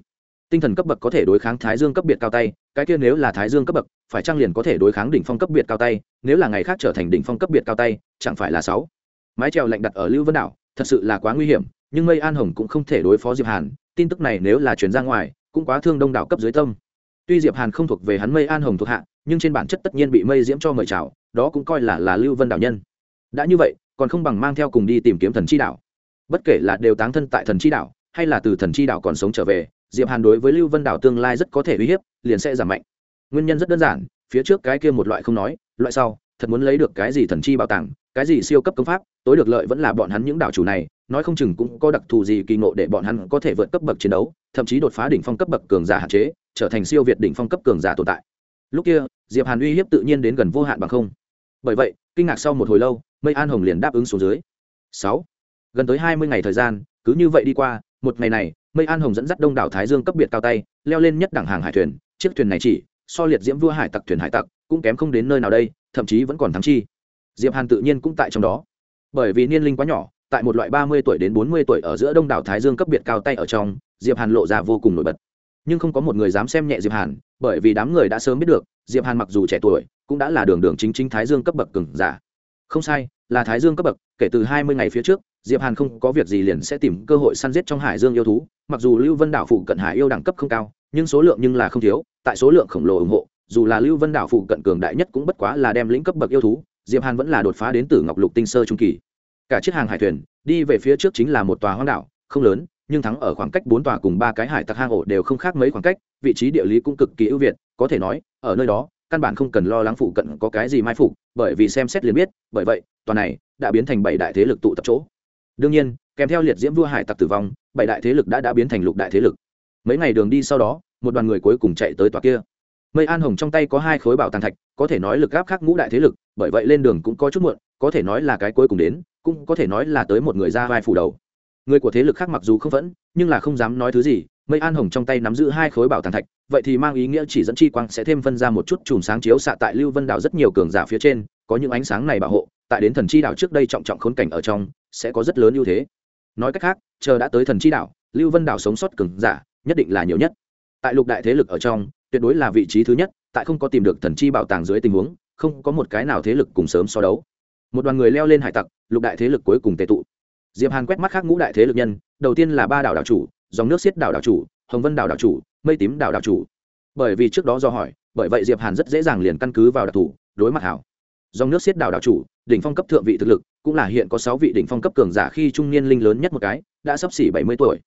tinh thần cấp bậc có thể đối kháng thái dương cấp biệt cao tay cái kia nếu là thái dương cấp bậc phải trang liền có thể đối kháng đỉnh phong cấp biệt cao tay nếu là ngày khác trở thành đỉnh phong cấp biệt cao tay chẳng phải là sáu? Mái trèo lạnh đặt ở lưu vân đảo thật sự là quá nguy hiểm nhưng mây an hồng cũng không thể đối phó diệp hàn tin tức này nếu là chuyển ra ngoài cũng quá thương đông đảo cấp dưới tâm. Tuy diệp hàn không thuộc về hắn mây an hồng thuộc hạ nhưng trên bản chất tất nhiên bị mây diễm cho mời chào đó cũng coi là là lưu vân đạo nhân. Đã như vậy còn không bằng mang theo cùng đi tìm kiếm thần chi Đảo. bất kể là đều táng thân tại thần chi Đảo, hay là từ thần chi Đảo còn sống trở về diệp hàn đối với lưu vân đảo tương lai rất có thể uy hiếp, liền sẽ giảm mạnh. Nguyên nhân rất đơn giản, phía trước cái kia một loại không nói, loại sau, thật muốn lấy được cái gì thần chi bảo tàng, cái gì siêu cấp công pháp, tối được lợi vẫn là bọn hắn những đảo chủ này, nói không chừng cũng có đặc thù gì kỳ ngộ để bọn hắn có thể vượt cấp bậc chiến đấu, thậm chí đột phá đỉnh phong cấp bậc cường giả hạn chế, trở thành siêu việt đỉnh phong cấp cường giả tồn tại. Lúc kia, diệp hàn uy hiếp tự nhiên đến gần vô hạn bằng không. Bởi vậy, kinh ngạc sau một hồi lâu, mây an hồng liền đáp ứng xuống dưới. Sáu. Gần tới hai mươi ngày thời gian, cứ như vậy đi qua, một ngày này mây an hồng dẫn dắt đông đảo thái dương cấp biệt cao tay, leo lên nhất đẳng hàng hải thuyền. Chiếc thuyền này chỉ, so liệt diễm vua hải tặc thuyền hải tặc, cũng kém không đến nơi nào đây, thậm chí vẫn còn thắng chi. Diệp hàn tự nhiên cũng tại trong đó. Bởi vì niên linh quá nhỏ, tại một loại ba mươi tuổi đến bốn mươi tuổi ở giữa đông đảo thái dương cấp biệt cao tay ở trong, diệp hàn lộ ra vô cùng nổi bật. Nhưng không có một người dám xem nhẹ diệp hàn, bởi vì đám người đã sớm biết được, diệp hàn mặc dù trẻ tuổi, cũng đã là đường đường chính chính thái dương cấp bậc cường giả. Không sai, là thái dương cấp bậc, kể từ hai mươi ngày phía trước diệp hàn không có việc gì liền sẽ tìm cơ hội săn giết trong hải dương yêu thú, mặc dù lưu vân đảo phụ cận hải yêu đẳng cấp không cao, nhưng số lượng nhưng là không thiếu, tại số lượng khổng lồ ủng hộ, dù là lưu vân đảo phụ cận cường đại nhất cũng bất quá là đem lĩnh cấp bậc yêu thú, diệp hàn vẫn là đột phá đến từ ngọc lục tinh sơ trung kỳ. Cả chiếc hàng hải thuyền, đi về phía trước chính là một tòa hoang đảo, không lớn, nhưng thắng ở khoảng cách bốn tòa cùng ba cái hải tặc hang ổ đều không khác mấy khoảng cách, vị trí địa lý cũng cực kỳ ưu việt, có thể nói, ở nơi đó, căn bản không cần lo lắng phụ cận có cái gì mai phục, bởi vì xem xét liền biết, bởi vậy, tòa này đã biến thành bảy đại thế lực tụ tập chỗ đương nhiên, kèm theo liệt diễm vua hải tặc tử vong, bảy đại thế lực đã đã biến thành lục đại thế lực. Mấy ngày đường đi sau đó, một đoàn người cuối cùng chạy tới tòa kia. Mây an hồng trong tay có hai khối bảo tàng thạch, có thể nói lực gáp khác ngũ đại thế lực, bởi vậy lên đường cũng có chút muộn, có thể nói là cái cuối cùng đến, cũng có thể nói là tới một người ra vai phủ đầu. Người của thế lực khác mặc dù không vẫn nhưng là không dám nói thứ gì, mây an hồng trong tay nắm giữ hai khối bảo tàng thạch, vậy thì mang ý nghĩa chỉ dẫn chi quang sẽ thêm phân ra một chút chùm sáng chiếu xạ tại lưu vân đảo rất nhiều cường giả phía trên, có những ánh sáng này bảo hộ tại đến thần chi đảo trước đây trọng trọng khốn cảnh ở trong, sẽ có rất lớn ưu thế. Nói cách khác, chờ đã tới thần chi đảo, lưu vân đảo sống sót cường giả, nhất định là nhiều nhất. Tại lục đại thế lực ở trong, tuyệt đối là vị trí thứ nhất, tại không có tìm được thần chi bảo tàng dưới tình huống, không có một cái nào thế lực cùng sớm so đấu. Một đoàn người leo lên hải tặc, lục đại thế lực cuối cùng tệ tụ. Diệp hàn quét mắt khác ngũ đại thế lực nhân, đầu tiên là ba đảo đảo chủ, dòng nước xiết đảo đảo chủ, hồng vân đảo đảo chủ, mây tím đảo đảo chủ. Bởi vì trước đó do hỏi, bởi vậy diệp hàn rất dễ dàng liền căn cứ vào đặc thủ, đối mặt hảo. Dòng nước xiết đảo đảo chủ đỉnh phong cấp thượng vị thực lực, cũng là hiện có sáu vị đỉnh phong cấp cường giả khi trung niên linh lớn nhất một cái, đã sắp xỉ bảy mươi tuổi.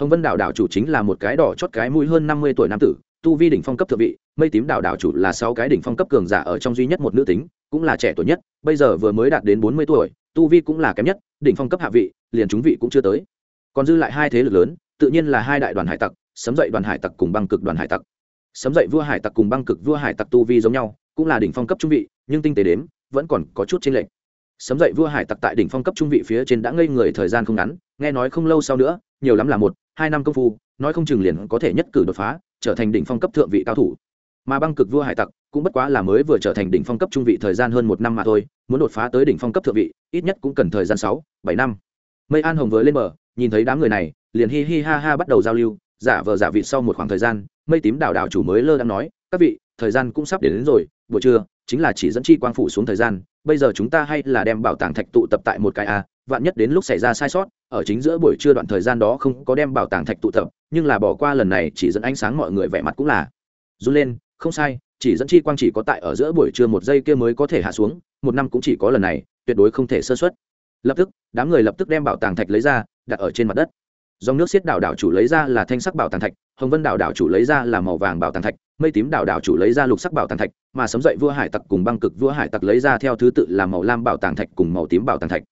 Hồng vân đảo đảo chủ chính là một cái đỏ chót cái mũi hơn năm mươi tuổi nam tử, tu vi đỉnh phong cấp thượng vị, mây tím đảo đảo chủ là sáu cái đỉnh phong cấp cường giả ở trong duy nhất một nữ tính, cũng là trẻ tuổi nhất, bây giờ vừa mới đạt đến bốn mươi tuổi, tu vi cũng là kém nhất, đỉnh phong cấp hạ vị, liền chúng vị cũng chưa tới. Còn dư lại hai thế lực lớn, tự nhiên là hai đại đoàn hải tặc, sấm dậy đoàn hải tặc cùng băng cực đoàn hải tặc. Sấm dậy vua hải tặc cùng băng cực vua hải tặc tu vi giống nhau, cũng là đỉnh phong cấp trung vị, nhưng tinh tế đếm vẫn còn có chút chênh lệch. Sấm dậy vua hải tặc tại đỉnh phong cấp trung vị phía trên đã ngây người thời gian không ngắn nghe nói không lâu sau nữa nhiều lắm là một hai năm công phu nói không chừng liền có thể nhất cử đột phá trở thành đỉnh phong cấp thượng vị cao thủ. Mà băng cực vua hải tặc cũng bất quá là mới vừa trở thành đỉnh phong cấp trung vị thời gian hơn một năm mà thôi muốn đột phá tới đỉnh phong cấp thượng vị ít nhất cũng cần thời gian sáu bảy năm. Mây an hồng vừa lên bờ nhìn thấy đám người này liền hi hi ha ha bắt đầu giao lưu giả vờ giả vị sau một khoảng thời gian mây tím đảo đảo chủ mới lơ đang nói các vị thời gian cũng sắp đến, đến rồi buổi trưa chính là chỉ dẫn chi quang phủ xuống thời gian, bây giờ chúng ta hay là đem bảo tàng thạch tụ tập tại một cái a, vạn nhất đến lúc xảy ra sai sót, ở chính giữa buổi trưa đoạn thời gian đó không có đem bảo tàng thạch tụ tập, nhưng là bỏ qua lần này chỉ dẫn ánh sáng mọi người vẻ mặt cũng là. Run lên, không sai, chỉ dẫn chi quang chỉ có tại ở giữa buổi trưa một giây kia mới có thể hạ xuống, một năm cũng chỉ có lần này, tuyệt đối không thể sơ xuất lập tức, đám người lập tức đem bảo tàng thạch lấy ra, đặt ở trên mặt đất. Dòng nước xiết đảo đảo chủ lấy ra là thanh sắc bảo tàng thạch hồng vân đảo đảo chủ lấy ra là màu vàng bảo tàng thạch, mây tím đảo đảo chủ lấy ra lục sắc bảo tàng thạch, mà sấm dậy vua hải tặc cùng băng cực vua hải tặc lấy ra theo thứ tự là màu lam bảo tàng thạch cùng màu tím bảo tàng thạch.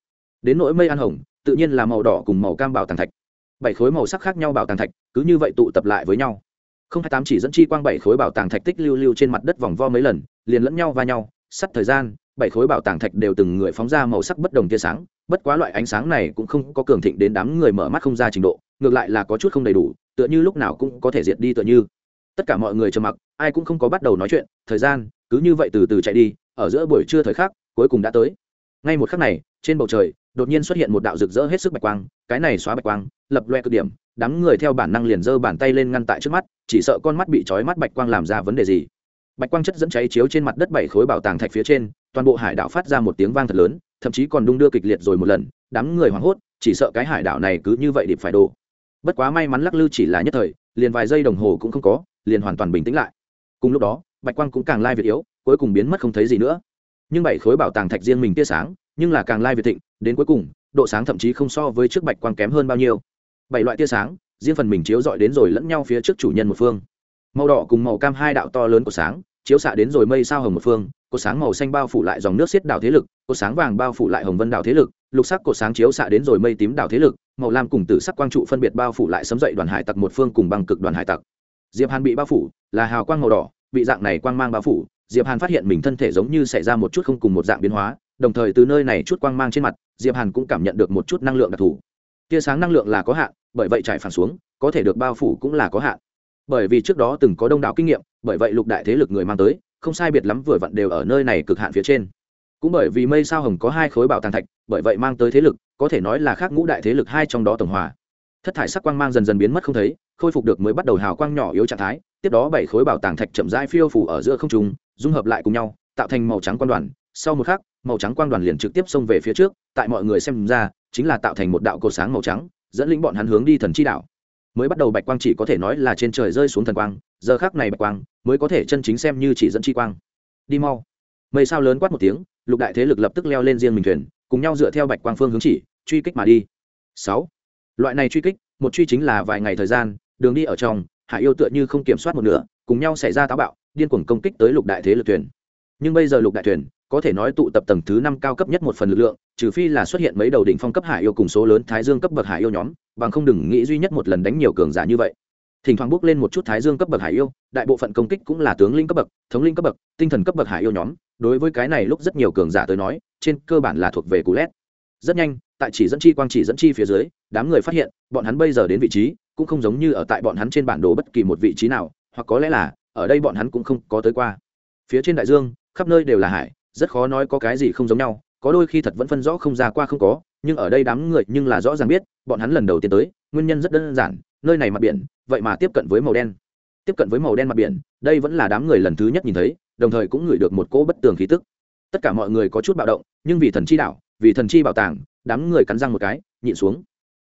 Đến nỗi mây an hồng, tự nhiên là màu đỏ cùng màu cam bảo tàng thạch. Bảy khối màu sắc khác nhau bảo tàng thạch, cứ như vậy tụ tập lại với nhau. Không hai tám chỉ dẫn chi quang bảy khối bảo tàng thạch tích lưu lưu trên mặt đất vòng vo mấy lần, liền lẫn nhau va nhau, sắt thời gian, bảy khối bảo tàng thạch đều từng người phóng ra màu sắc bất đồng tia sáng, bất quá loại ánh sáng này cũng không có cường thịnh đến đám người mở mắt không ra trình độ, ngược lại là có chút không đầy đủ tựa như lúc nào cũng có thể diệt đi tựa như. Tất cả mọi người trầm mặc, ai cũng không có bắt đầu nói chuyện, thời gian cứ như vậy từ từ chạy đi, ở giữa buổi trưa thời khắc, cuối cùng đã tới. Ngay một khắc này, trên bầu trời, đột nhiên xuất hiện một đạo rực rỡ hết sức bạch quang, cái này xóa bạch quang, lập loe cực điểm, đám người theo bản năng liền giơ bàn tay lên ngăn tại trước mắt, chỉ sợ con mắt bị trói mắt bạch quang làm ra vấn đề gì. Bạch quang chất dẫn cháy chiếu trên mặt đất bảy khối bảo tàng thạch phía trên, toàn bộ hải đảo phát ra một tiếng vang thật lớn, thậm chí còn đung đưa kịch liệt rồi một lần, đám người hoảng hốt, chỉ sợ cái hải đảo này cứ như vậy điệp phải đổ bất quá may mắn lắc lư chỉ là nhất thời, liền vài giây đồng hồ cũng không có, liền hoàn toàn bình tĩnh lại. Cùng lúc đó, bạch quang cũng càng lai việt yếu, cuối cùng biến mất không thấy gì nữa. Nhưng bảy khối bảo tàng thạch riêng mình tia sáng, nhưng là càng lai việt thịnh, đến cuối cùng, độ sáng thậm chí không so với trước bạch quang kém hơn bao nhiêu. Bảy loại tia sáng, riêng phần mình chiếu dọi đến rồi lẫn nhau phía trước chủ nhân một phương. Màu đỏ cùng màu cam hai đạo to lớn của sáng, chiếu xạ đến rồi mây sao hồng một phương có sáng màu xanh bao phủ lại dòng nước xiết đảo thế lực có sáng vàng bao phủ lại hồng vân đảo thế lực lục sắc cổ sáng chiếu xạ đến rồi mây tím đảo thế lực, màu lam cùng tử sắc quang trụ phân biệt bao phủ lại sấm dậy đoàn hải tặc một phương cùng băng cực đoàn hải tặc. Diệp hàn bị bao phủ, là hào quang màu đỏ, bị dạng này quang mang bao phủ, diệp hàn phát hiện mình thân thể giống như xảy ra một chút không cùng một dạng biến hóa, đồng thời từ nơi này chút quang mang trên mặt, diệp hàn cũng cảm nhận được một chút năng lượng đặc thù. Tia sáng năng lượng là có hạn, bởi vậy trải phản xuống, có thể được bao phủ cũng là có hạn. Bởi vì trước đó từng có đông đảo kinh nghiệm, bởi vậy lục đại thế lực người mang tới, không sai biệt lắm vừa vặn đều ở nơi này cực hạn phía trên cũng bởi vì mây sao hồng có hai khối bảo tàng thạch, bởi vậy mang tới thế lực, có thể nói là khác ngũ đại thế lực hai trong đó tổng hòa. Thất thải sắc quang mang dần dần biến mất không thấy, khôi phục được mới bắt đầu hào quang nhỏ yếu trạng thái, tiếp đó bảy khối bảo tàng thạch chậm rãi phiêu phủ ở giữa không trung, dung hợp lại cùng nhau, tạo thành màu trắng quan đoàn. Sau một khắc, màu trắng quang đoàn liền trực tiếp xông về phía trước, tại mọi người xem ra, chính là tạo thành một đạo cột sáng màu trắng, dẫn lĩnh bọn hắn hướng đi thần chi đạo. Mới bắt đầu bạch quang chỉ có thể nói là trên trời rơi xuống thần quang, giờ khác này bạch quang mới có thể chân chính xem như chỉ dẫn chi quang. Đi mau mây sao lớn quát một tiếng, lục đại thế lực lập tức leo lên riêng mình thuyền, cùng nhau dựa theo bạch quang phương hướng chỉ, truy kích mà đi. Sáu. Loại này truy kích, một truy chính là vài ngày thời gian, đường đi ở trong, hải yêu tựa như không kiểm soát một nửa, cùng nhau xảy ra táo bạo, điên cuồng công kích tới lục đại thế lực thuyền. Nhưng bây giờ lục đại thuyền, có thể nói tụ tập tầng thứ năm cao cấp nhất một phần lực lượng, trừ phi là xuất hiện mấy đầu đỉnh phong cấp hải yêu cùng số lớn thái dương cấp bậc hải yêu nhóm, bằng không đừng nghĩ duy nhất một lần đánh nhiều cường giả như vậy thỉnh thoảng bước lên một chút thái dương cấp bậc hải yêu, đại bộ phận công kích cũng là tướng linh cấp bậc, thống linh cấp bậc, tinh thần cấp bậc hải yêu nhóm. Đối với cái này lúc rất nhiều cường giả tới nói, trên cơ bản là thuộc về cú lét rất nhanh, tại chỉ dẫn chi quang chỉ dẫn chi phía dưới, đám người phát hiện, bọn hắn bây giờ đến vị trí, cũng không giống như ở tại bọn hắn trên bản đồ bất kỳ một vị trí nào, hoặc có lẽ là, ở đây bọn hắn cũng không có tới qua. Phía trên đại dương, khắp nơi đều là hải, rất khó nói có cái gì không giống nhau, có đôi khi thật vẫn phân rõ không ra qua không có, nhưng ở đây đám người nhưng là rõ ràng biết, bọn hắn lần đầu tiên tới, nguyên nhân rất đơn giản nơi này mặt biển, vậy mà tiếp cận với màu đen. Tiếp cận với màu đen mặt biển, đây vẫn là đám người lần thứ nhất nhìn thấy, đồng thời cũng ngửi được một cỗ bất tường khí tức. Tất cả mọi người có chút bạo động, nhưng vì thần chi đạo, vì thần chi bảo tàng, đám người cắn răng một cái, nhịn xuống.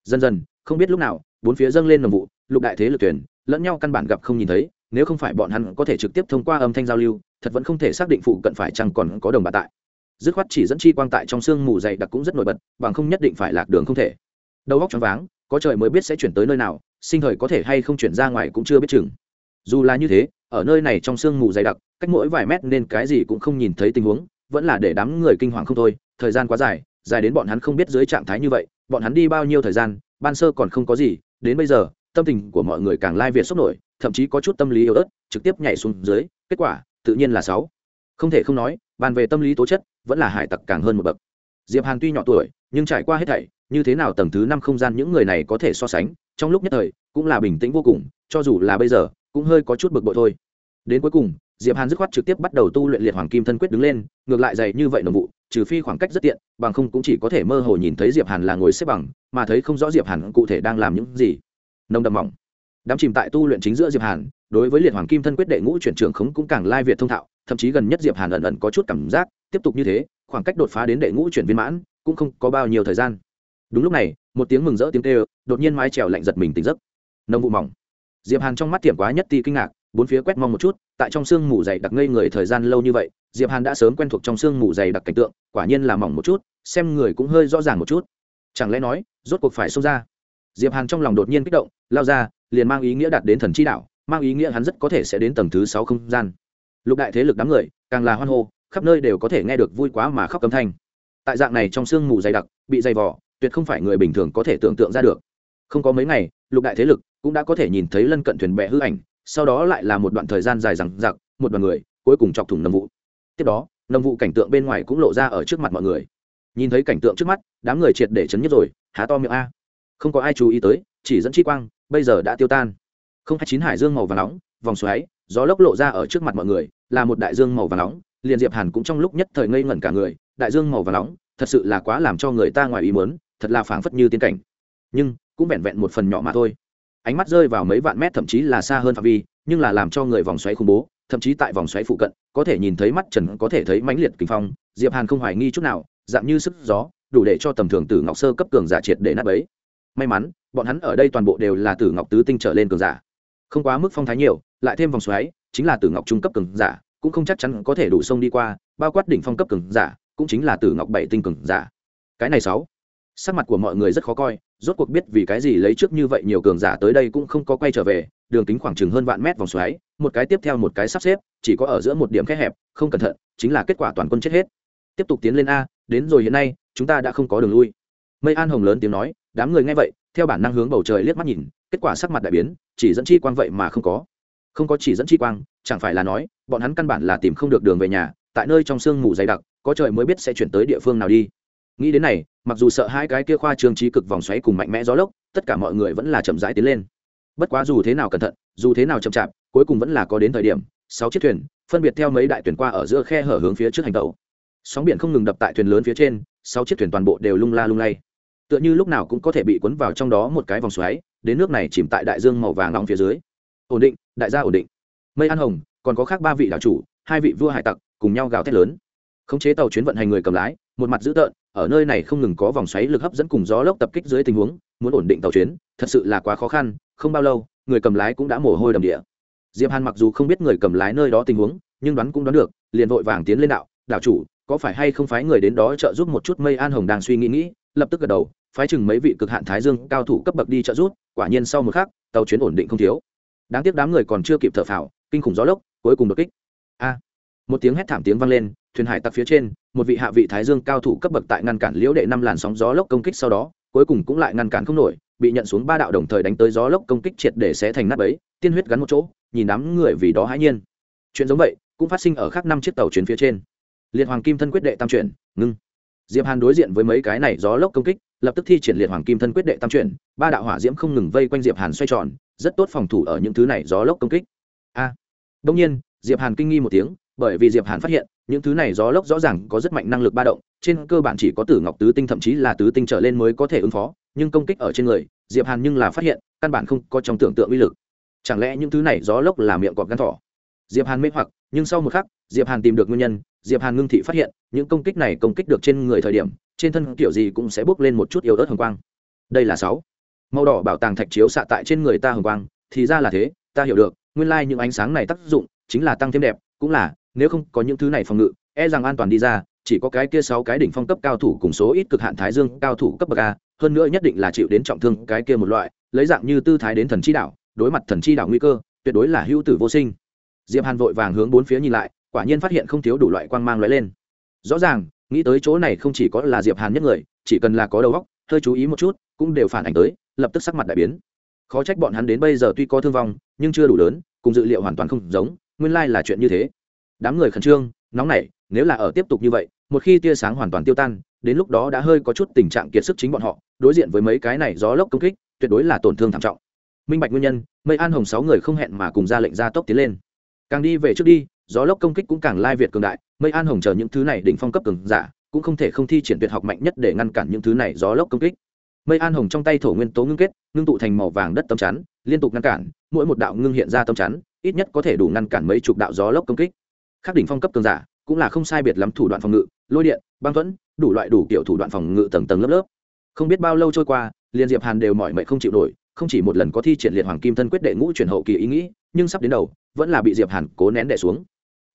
Dần dần, không biết lúc nào, bốn phía dâng lên nồng vụ, lục đại thế lực tuyển lẫn nhau căn bản gặp không nhìn thấy, nếu không phải bọn hắn có thể trực tiếp thông qua âm thanh giao lưu, thật vẫn không thể xác định phụ cận phải chăng còn có đồng bà tại. Dứt khoát chỉ dẫn chi quang tại trong sương mù dày đặc cũng rất nổi bật, bằng không nhất định phải lạc đường không thể. Đầu góc choáng váng, có trời mới biết sẽ chuyển tới nơi nào sinh thời có thể hay không chuyển ra ngoài cũng chưa biết chừng. Dù là như thế, ở nơi này trong sương mù dày đặc, cách mỗi vài mét nên cái gì cũng không nhìn thấy tình huống, vẫn là để đám người kinh hoàng không thôi. Thời gian quá dài dài đến bọn hắn không biết dưới trạng thái như vậy, bọn hắn đi bao nhiêu thời gian, ban sơ còn không có gì. Đến bây giờ, tâm tình của mọi người càng lai việt sốc nổi, thậm chí có chút tâm lý yếu ớt, trực tiếp nhảy xuống dưới, kết quả, tự nhiên là sáu. Không thể không nói, bàn về tâm lý tố chất, vẫn là hải tặc càng hơn một bậc. Diệp hàn tuy nhỏ tuổi, nhưng trải qua hết thảy, như thế nào tầng thứ năm không gian những người này có thể so sánh trong lúc nhất thời, cũng là bình tĩnh vô cùng, cho dù là bây giờ, cũng hơi có chút bực bội thôi. Đến cuối cùng, diệp hàn dứt khoát trực tiếp bắt đầu tu luyện liệt hoàng kim thân quyết đứng lên, ngược lại dày như vậy nồng vụ, trừ phi khoảng cách rất tiện, bằng không cũng chỉ có thể mơ hồ nhìn thấy diệp hàn là ngồi xếp bằng, mà thấy không rõ diệp hàn cụ thể đang làm những gì. Nồng đậm mỏng. Đám chìm tại tu luyện chính giữa diệp hàn, đối với liệt hoàng kim thân quyết đệ ngũ chuyển trưởng khống cũng càng lai việt thông thạo, thậm chí gần nhất diệp hàn ẩn ẩn có chút cảm giác, tiếp tục như thế, khoảng cách đột phá đến đệ ngũ chuyển viên mãn, cũng không có bao nhiêu thời gian đúng lúc này, một tiếng mừng rỡ tiếng kêu, đột nhiên mái trèo lạnh giật mình tỉnh giấc. Nông vụ mỏng. Diệp hàn trong mắt tiệm quá nhất ti kinh ngạc, bốn phía quét mong một chút, tại trong sương mù dày đặc ngây người thời gian lâu như vậy, diệp hàn đã sớm quen thuộc trong sương mù dày đặc cảnh tượng, quả nhiên là mỏng một chút, xem người cũng hơi rõ ràng một chút. Chẳng lẽ nói, rốt cuộc phải xông ra? Diệp hàn trong lòng đột nhiên kích động, lao ra, liền mang ý nghĩa đạt đến thần chi đạo, mang ý nghĩa hắn rất có thể sẽ đến tầng thứ sáu không gian. Lục đại thế lực đám người, càng là hoan hô, khắp nơi đều có thể nghe được vui quá mà khóc cấm thanh. Tại dạng này trong sương mù dày đặc, bị dày vỏ tuyệt không phải người bình thường có thể tưởng tượng ra được. Không có mấy ngày, lục đại thế lực cũng đã có thể nhìn thấy lân cận thuyền bè hư ảnh, sau đó lại là một đoạn thời gian dài rằng giặc một đoàn người cuối cùng chọc thủng nâm vụ tiếp đó, nâm vụ cảnh tượng bên ngoài cũng lộ ra ở trước mặt mọi người. Nhìn thấy cảnh tượng trước mắt, đám người triệt để chấn nhất rồi, há to miệng a. Không có ai chú ý tới, chỉ dẫn chi quang, bây giờ đã tiêu tan. Không hai chín hải dương màu và nóng, vòng xoáy, gió lốc lộ ra ở trước mặt mọi người, là một đại dương màu và nóng, liền diệp hàn cũng trong lúc nhất thời ngây ngẩn cả người, đại dương màu và nóng, thật sự là quá làm cho người ta ngoài ý muốn thật là phảng phất như tiên cảnh. Nhưng, cũng vẹn vẹn một phần nhỏ mà thôi. Ánh mắt rơi vào mấy vạn mét thậm chí là xa hơn phạm vi, nhưng là làm cho người vòng xoáy khủng bố, thậm chí tại vòng xoáy phụ cận, có thể nhìn thấy mắt trần có thể thấy mãnh liệt kinh phong, diệp hàn không hoài nghi chút nào, dạng như sức gió, đủ để cho tầm thường tử ngọc sơ cấp cường giả triệt để nát bấy. May mắn, bọn hắn ở đây toàn bộ đều là tử ngọc tứ tinh trở lên cường giả. Không quá mức phong thái nhiều, lại thêm vòng xoáy, chính là tử ngọc trung cấp cường giả, cũng không chắc chắn có thể đủ sông đi qua, bao quát đỉnh phong cấp cường giả, cũng chính là tử ngọc bảy tinh cường giả. Cái này sáu sắc mặt của mọi người rất khó coi, rốt cuộc biết vì cái gì lấy trước như vậy nhiều cường giả tới đây cũng không có quay trở về, đường kính khoảng chừng hơn vạn mét vòng xoáy, một cái tiếp theo một cái sắp xếp, chỉ có ở giữa một điểm khét hẹp, không cẩn thận, chính là kết quả toàn quân chết hết. Tiếp tục tiến lên a, đến rồi hiện nay, chúng ta đã không có đường lui. Mây an hồng lớn tiếng nói, đám người nghe vậy, theo bản năng hướng bầu trời liếc mắt nhìn, kết quả sắc mặt đại biến, chỉ dẫn chi quang vậy mà không có. Không có chỉ dẫn chi quang, chẳng phải là nói, bọn hắn căn bản là tìm không được đường về nhà, tại nơi trong sương mù dày đặc, có trời mới biết sẽ chuyển tới địa phương nào đi. Nghĩ đến này mặc dù sợ hai cái kia khoa trương trí cực vòng xoáy cùng mạnh mẽ gió lốc, tất cả mọi người vẫn là chậm rãi tiến lên. Bất quá dù thế nào cẩn thận, dù thế nào chậm chạp, cuối cùng vẫn là có đến thời điểm, sáu chiếc thuyền, phân biệt theo mấy đại thuyền qua ở giữa khe hở hướng phía trước hành tàu sóng biển không ngừng đập tại thuyền lớn phía trên, sáu chiếc thuyền toàn bộ đều lung la lung lay. Tựa như lúc nào cũng có thể bị cuốn vào trong đó một cái vòng xoáy, đến nước này chìm tại đại dương màu vàng nóng phía dưới. Ổn định, đại gia ổn định. Mây an hồng, còn có khác ba vị đảo chủ, hai vị vua hải tặc, cùng nhau gào thét lớn. Khống chế tàu chuyến vận hành người cầm lái một mặt dữ tợn, ở nơi này không ngừng có vòng xoáy lực hấp dẫn cùng gió lốc tập kích dưới tình huống, muốn ổn định tàu chuyến, thật sự là quá khó khăn, không bao lâu, người cầm lái cũng đã mồ hôi đầm địa. Diệp hàn mặc dù không biết người cầm lái nơi đó tình huống, nhưng đoán cũng đoán được, liền vội vàng tiến lên đạo đảo chủ, có phải hay không phái người đến đó trợ giúp một chút mây an hồng đang suy nghĩ nghĩ? Lập tức gật đầu, phái chừng mấy vị cực hạn thái dương cao thủ cấp bậc đi trợ giúp, quả nhiên sau một khắc, tàu chuyến ổn định không thiếu. Đáng tiếc đám người còn chưa kịp thở phào, kinh khủng gió lốc, cuối cùng đột kích. A! Một tiếng hét thảm tiếng vang lên thuyền hải tặc phía trên một vị hạ vị thái dương cao thủ cấp bậc tại ngăn cản liễu đệ năm làn sóng gió lốc công kích sau đó cuối cùng cũng lại ngăn cản không nổi bị nhận xuống ba đạo đồng thời đánh tới gió lốc công kích triệt để xé thành nát ấy tiên huyết gắn một chỗ nhìn đám người vì đó hãi nhiên. Chuyện giống vậy cũng phát sinh ở khác năm chiếc tàu chuyến phía trên. Liệt hoàng kim thân quyết đệ tam chuyển ngưng. Diệp hàn đối diện với mấy cái này gió lốc công kích lập tức thi triển liệt hoàng kim thân quyết đệ tam chuyển ba đạo hỏa diễm không ngừng vây quanh diệp hàn xoay tròn rất tốt phòng thủ ở những thứ này gió lốc công kích. A. À, đông nhiên diệp hàn kinh nghi một tiếng bởi vì diệp hàn phát hiện những thứ này gió lốc rõ ràng có rất mạnh năng lực ba động, trên cơ bản chỉ có tử ngọc tứ tinh thậm chí là tứ tinh trở lên mới có thể ứng phó, nhưng công kích ở trên người, diệp hàn nhưng là phát hiện, căn bản không có trong tưởng tượng uy lực. Chẳng lẽ những thứ này gió lốc là miệng cọp gan thỏ? Diệp hàn mê hoặc, nhưng sau một khắc, diệp hàn tìm được nguyên nhân, diệp hàn ngưng thị phát hiện, những công kích này công kích được trên người thời điểm, trên thân kiểu gì cũng sẽ bốc lên một chút yếu ớt hồng quang. Đây là sáu. Màu đỏ bảo tàng thạch chiếu xạ tại trên người ta hồng quang, thì ra là thế, ta hiểu được, nguyên lai like những ánh sáng này tác dụng chính là tăng thêm đẹp, cũng là nếu không có những thứ này phòng ngự e rằng an toàn đi ra, chỉ có cái kia sáu cái đỉnh phong cấp cao thủ cùng số ít cực hạn thái dương cao thủ cấp bậc a, hơn nữa nhất định là chịu đến trọng thương cái kia một loại, lấy dạng như tư thái đến thần chi đảo đối mặt thần chi đảo nguy cơ, tuyệt đối là hữu tử vô sinh. Diệp hàn vội vàng hướng bốn phía nhìn lại, quả nhiên phát hiện không thiếu đủ loại quang mang lóe lên. Rõ ràng, nghĩ tới chỗ này không chỉ có là diệp hàn nhất người, chỉ cần là có đầu óc, hơi chú ý một chút, cũng đều phản ảnh tới, lập tức sắc mặt đại biến. Khó trách bọn hắn đến bây giờ tuy có thương vong, nhưng chưa đủ lớn, cùng dự liệu hoàn toàn không giống, nguyên lai là chuyện như thế đám người khẩn trương, nóng nảy, nếu là ở tiếp tục như vậy, một khi tia sáng hoàn toàn tiêu tan, đến lúc đó đã hơi có chút tình trạng kiệt sức chính bọn họ, đối diện với mấy cái này gió lốc công kích, tuyệt đối là tổn thương thảm trọng. Minh bạch nguyên nhân, mây an hồng sáu người không hẹn mà cùng ra lệnh ra tốc tiến lên. Càng đi về trước đi, gió lốc công kích cũng càng lai việt cường đại, mây an hồng chờ những thứ này đỉnh phong cấp cường giả, cũng không thể không thi triển tuyệt học mạnh nhất để ngăn cản những thứ này gió lốc công kích. Mây an hồng trong tay thổ nguyên tố ngưng kết, ngưng tụ thành màu vàng đất tấm chắn, liên tục ngăn cản, mỗi một đạo ngưng hiện ra tấm chắn, ít nhất có thể đủ ngăn cản mấy chục đạo gió lốc công kích khắc đỉnh phong cấp cường giả, cũng là không sai biệt lắm thủ đoạn phòng ngự, lôi điện, băng thuẫn, đủ loại đủ kiểu thủ đoạn phòng ngự tầng tầng lớp lớp. Không biết bao lâu trôi qua, liên diệp hàn đều mỏi mệt không chịu nổi, không chỉ một lần có thi triển liệt hoàng kim thân quyết đệ ngũ chuyển hậu kỳ ý nghĩ, nhưng sắp đến đầu, vẫn là bị diệp hàn cố nén đệ xuống.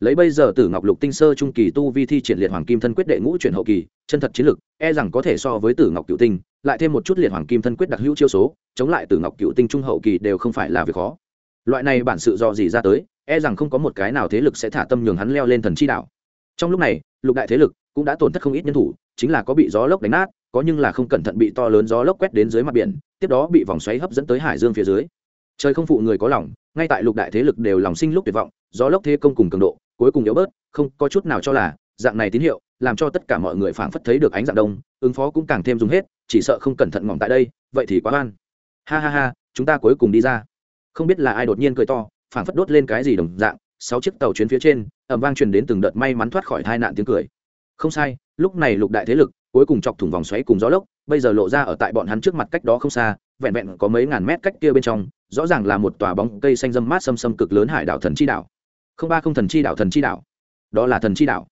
Lấy bây giờ tử ngọc lục tinh sơ trung kỳ tu vi thi triển liệt hoàng kim thân quyết đệ ngũ chuyển hậu kỳ, chân thật chiến lực e rằng có thể so với tử ngọc cựu tinh, lại thêm một chút liệt hoàng kim thân quyết đặc hữu chiêu số, chống lại tử ngọc cựu tinh trung hậu kỳ đều không phải là việc khó. Loại này bản sự do gì ra tới e rằng không có một cái nào thế lực sẽ thả tâm nhường hắn leo lên thần chi đạo. Trong lúc này, lục đại thế lực cũng đã tổn thất không ít nhân thủ, chính là có bị gió lốc đánh nát, có nhưng là không cẩn thận bị to lớn gió lốc quét đến dưới mặt biển, tiếp đó bị vòng xoáy hấp dẫn tới hải dương phía dưới. Trời không phụ người có lòng, ngay tại lục đại thế lực đều lòng sinh lúc tuyệt vọng, gió lốc thế công cùng cường độ, cuối cùng yếu bớt, không có chút nào cho là, dạng này tín hiệu, làm cho tất cả mọi người phảng phất thấy được ánh dạng đông, ứng phó cũng càng thêm dùng hết, chỉ sợ không cẩn thận ngỏm tại đây, vậy thì quá oan. Ha ha ha, chúng ta cuối cùng đi ra. Không biết là ai đột nhiên cười to phảng phất đốt lên cái gì đồng dạng, sáu chiếc tàu chuyến phía trên ẩm vang truyền đến từng đợt may mắn thoát khỏi tai nạn tiếng cười. Không sai, lúc này lục đại thế lực, cuối cùng chọc thủng vòng xoáy cùng gió lốc, bây giờ lộ ra ở tại bọn hắn trước mặt cách đó không xa, vẹn vẹn có mấy ngàn mét cách kia bên trong, rõ ràng là một tòa bóng cây xanh dâm mát xâm xâm cực lớn hải đảo thần chi đảo. Không ba không thần chi đảo thần chi đảo. Đó là thần chi đảo.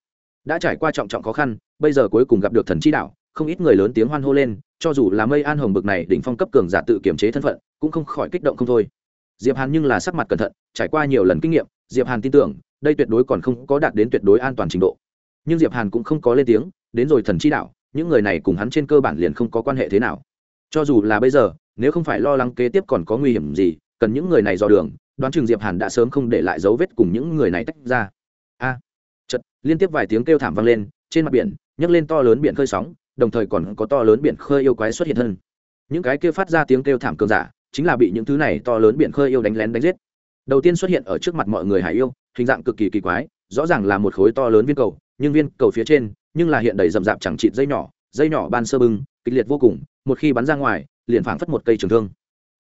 Đã trải qua trọng trọng khó khăn, bây giờ cuối cùng gặp được thần chi đảo, không ít người lớn tiếng hoan hô lên, cho dù là mây an hồng bực này đỉnh phong cấp cường giả tự kiểm chế thân phận, cũng không khỏi kích động không thôi diệp hàn nhưng là sắc mặt cẩn thận, trải qua nhiều lần kinh nghiệm, diệp hàn tin tưởng, đây tuyệt đối còn không có đạt đến tuyệt đối an toàn trình độ. Nhưng diệp hàn cũng không có lên tiếng, đến rồi thần chi đạo, những người này cùng hắn trên cơ bản liền không có quan hệ thế nào. Cho dù là bây giờ, nếu không phải lo lắng kế tiếp còn có nguy hiểm gì, cần những người này dò đường, đoán chừng diệp hàn đã sớm không để lại dấu vết cùng những người này tách ra. A! Chật liên tiếp vài tiếng kêu thảm vang lên, trên mặt biển, nhấc lên to lớn biển khơi sóng, đồng thời còn có to lớn biển khơi yêu quái xuất hiện hơn những cái kia phát ra tiếng kêu thảm cường giả chính là bị những thứ này to lớn biển khơi yêu đánh lén đánh giết. Đầu tiên xuất hiện ở trước mặt mọi người hải yêu, hình dạng cực kỳ kỳ quái, rõ ràng là một khối to lớn viên cầu, nhưng viên cầu phía trên, nhưng là hiện đầy rậm rạp chẳng chịt dây nhỏ dây nhỏ ban sơ bưng kịch liệt vô cùng, một khi bắn ra ngoài, liền phảng phất một cây trường thương.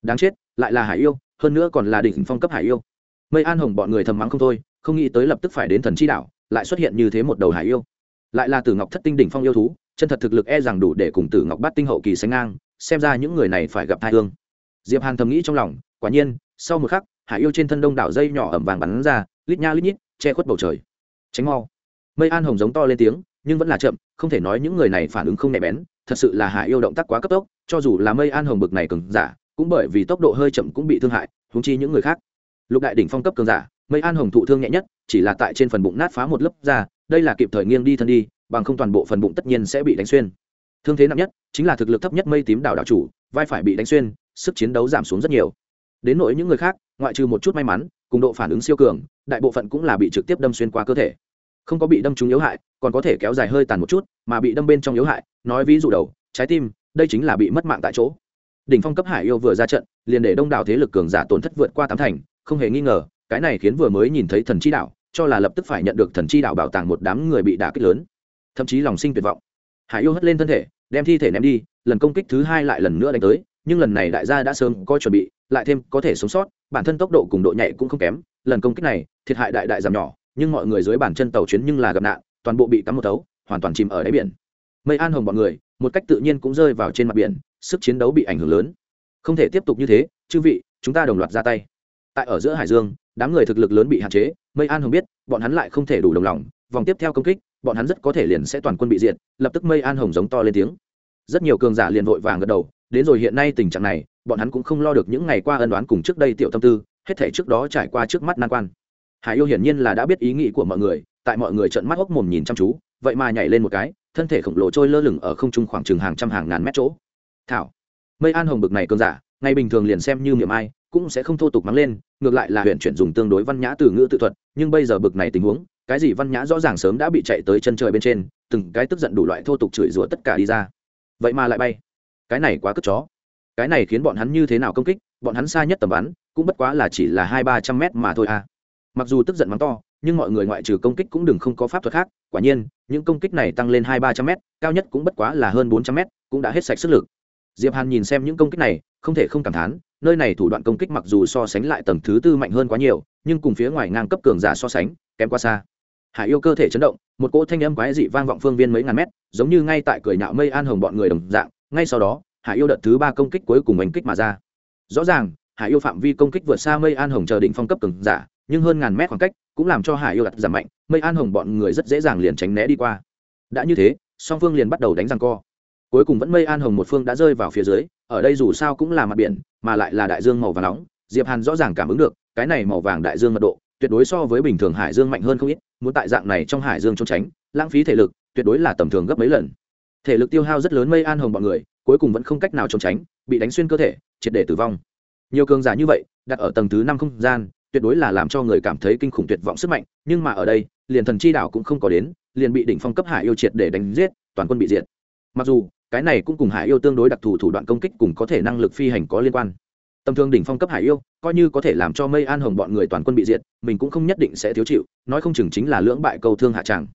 Đáng chết, lại là hải yêu, hơn nữa còn là đỉnh phong cấp hải yêu. Mây an hồng bọn người thầm mắng không thôi, không nghĩ tới lập tức phải đến thần chi đảo, lại xuất hiện như thế một đầu hải yêu. Lại là tử ngọc thất tinh đỉnh phong yêu thú, chân thật thực lực e rằng đủ để cùng tử ngọc bát tinh hậu kỳ sánh ngang, xem ra những người này phải gặp thai hương diệp hàn thầm nghĩ trong lòng, quả nhiên, sau một khắc, hải yêu trên thân đông đảo dây nhỏ ẩm vàng bắn ra, lít nha lít nhít, che khuất bầu trời. Tránh mau. Mây an hồng giống to lên tiếng, nhưng vẫn là chậm, không thể nói những người này phản ứng không nhạy bén, thật sự là hải yêu động tác quá cấp tốc, cho dù là mây an hồng bực này cường giả, cũng bởi vì tốc độ hơi chậm cũng bị thương hại húng chi những người khác. Lục đại đỉnh phong cấp cường giả, mây an hồng thụ thương nhẹ nhất, chỉ là tại trên phần bụng nát phá một lớp da đây là kịp thời nghiêng đi thân đi, bằng không toàn bộ phần bụng tất nhiên sẽ bị đánh xuyên. Thương thế nặng nhất, chính là thực lực thấp nhất mây tím đảo đảo chủ, vai phải bị đánh xuyên sức chiến đấu giảm xuống rất nhiều. Đến nỗi những người khác, ngoại trừ một chút may mắn, cùng độ phản ứng siêu cường, đại bộ phận cũng là bị trực tiếp đâm xuyên qua cơ thể. Không có bị đâm trúng yếu hại, còn có thể kéo dài hơi tàn một chút, mà bị đâm bên trong yếu hại, nói ví dụ đầu, trái tim, đây chính là bị mất mạng tại chỗ. Đỉnh phong cấp hải yêu vừa ra trận, liền để đông đảo thế lực cường giả tổn thất vượt qua tám thành, không hề nghi ngờ, cái này khiến vừa mới nhìn thấy thần chi đạo, cho là lập tức phải nhận được thần chi đạo bảo tàng một đám người bị đả kích lớn. Thậm chí lòng sinh tuyệt vọng. Hải yêu hất lên thân thể, đem thi thể ném đi, lần công kích thứ hai lại lần nữa đánh tới nhưng lần này đại gia đã sớm có chuẩn bị, lại thêm có thể sống sót, bản thân tốc độ cùng độ nhạy cũng không kém. Lần công kích này, thiệt hại đại đại giảm nhỏ, nhưng mọi người dưới bản chân tàu chuyến nhưng là gặp nạn, toàn bộ bị cắm một tấu hoàn toàn chìm ở đáy biển. Mây an hồng bọn người, một cách tự nhiên cũng rơi vào trên mặt biển, sức chiến đấu bị ảnh hưởng lớn. Không thể tiếp tục như thế, chư vị, chúng ta đồng loạt ra tay. Tại ở giữa hải dương, đám người thực lực lớn bị hạn chế, mây an hồng biết, bọn hắn lại không thể đủ đồng lòng, vòng tiếp theo công kích, bọn hắn rất có thể liền sẽ toàn quân bị diệt, lập tức mây an hồng giống to lên tiếng. Rất nhiều cường giả liền vội vàng gật đầu đến rồi hiện nay tình trạng này, bọn hắn cũng không lo được những ngày qua ân đoán cùng trước đây tiểu tâm tư, hết thể trước đó trải qua trước mắt nan quan. Hải yêu hiển nhiên là đã biết ý nghĩ của mọi người, tại mọi người trợn mắt hốc mồm nhìn chăm chú, vậy mà nhảy lên một cái, thân thể khổng lồ trôi lơ lửng ở không trung khoảng chừng hàng trăm hàng ngàn mét chỗ. Thảo, mây an hồng bực này cơn giả, ngày bình thường liền xem như miệng ai, cũng sẽ không thô tục mắng lên, ngược lại là huyện chuyển dùng tương đối văn nhã từ ngữ tự thuật, nhưng bây giờ bực này tình huống, cái gì văn nhã rõ ràng sớm đã bị chạy tới chân trời bên trên, từng cái tức giận đủ loại thô tục chửi rủa tất cả đi ra. Vậy mà lại bay cái này quá cất chó. Cái này khiến bọn hắn như thế nào công kích, bọn hắn xa nhất tầm bắn, cũng bất quá là chỉ là hai ba trăm mét mà thôi à. Mặc dù tức giận mắng to, nhưng mọi người ngoại trừ công kích cũng đừng không có pháp thuật khác, quả nhiên, những công kích này tăng lên hai ba trăm mét, cao nhất cũng bất quá là hơn bốn trăm mét, cũng đã hết sạch sức lực. Diệp hàn nhìn xem những công kích này, không thể không cảm thán, nơi này thủ đoạn công kích mặc dù so sánh lại tầng thứ tư mạnh hơn quá nhiều, nhưng cùng phía ngoài ngang cấp cường giả so sánh, kém quá xa. Hải yêu cơ thể chấn động, một cỗ thanh âm quái dị vang vọng phương viên mấy ngàn mét, giống như ngay tại cười nhạo mây an hồng bọn người đồng dạng ngay sau đó, hải yêu đợt thứ ba công kích cuối cùng đánh kích mà ra. Rõ ràng, hải yêu phạm vi công kích vượt xa mây an hồng chờ định phong cấp cường giả, nhưng hơn ngàn mét khoảng cách cũng làm cho hải yêu đặt giảm mạnh, mây an hồng bọn người rất dễ dàng liền tránh né đi qua. Đã như thế, song phương liền bắt đầu đánh răng co. Cuối cùng vẫn mây an hồng một phương đã rơi vào phía dưới, ở đây dù sao cũng là mặt biển, mà lại là đại dương màu vàng nóng, diệp hàn rõ ràng cảm ứng được, cái này màu vàng đại dương mật độ, tuyệt đối so với bình thường hải dương mạnh hơn không ít, muốn tại dạng này trong hải dương trốn tránh, lãng phí thể lực, tuyệt đối là tầm thường gấp mấy lần thể lực tiêu hao rất lớn mây an hồng bọn người, cuối cùng vẫn không cách nào trốn tránh, bị đánh xuyên cơ thể, triệt để tử vong. Nhiều cường giả như vậy, đặt ở tầng thứ năm không gian, tuyệt đối là làm cho người cảm thấy kinh khủng tuyệt vọng sức mạnh, nhưng mà ở đây, liền thần chi đảo cũng không có đến, liền bị đỉnh phong cấp hải yêu triệt để đánh giết, toàn quân bị diệt. Mặc dù, cái này cũng cùng hải yêu tương đối đặc thù thủ đoạn công kích cùng có thể năng lực phi hành có liên quan. Tầm thường đỉnh phong cấp hải yêu, coi như có thể làm cho mây an hồng bọn người toàn quân bị diệt, mình cũng không nhất định sẽ thiếu chịu, nói không chừng chính là lưỡng bại câu thương hạ tràng.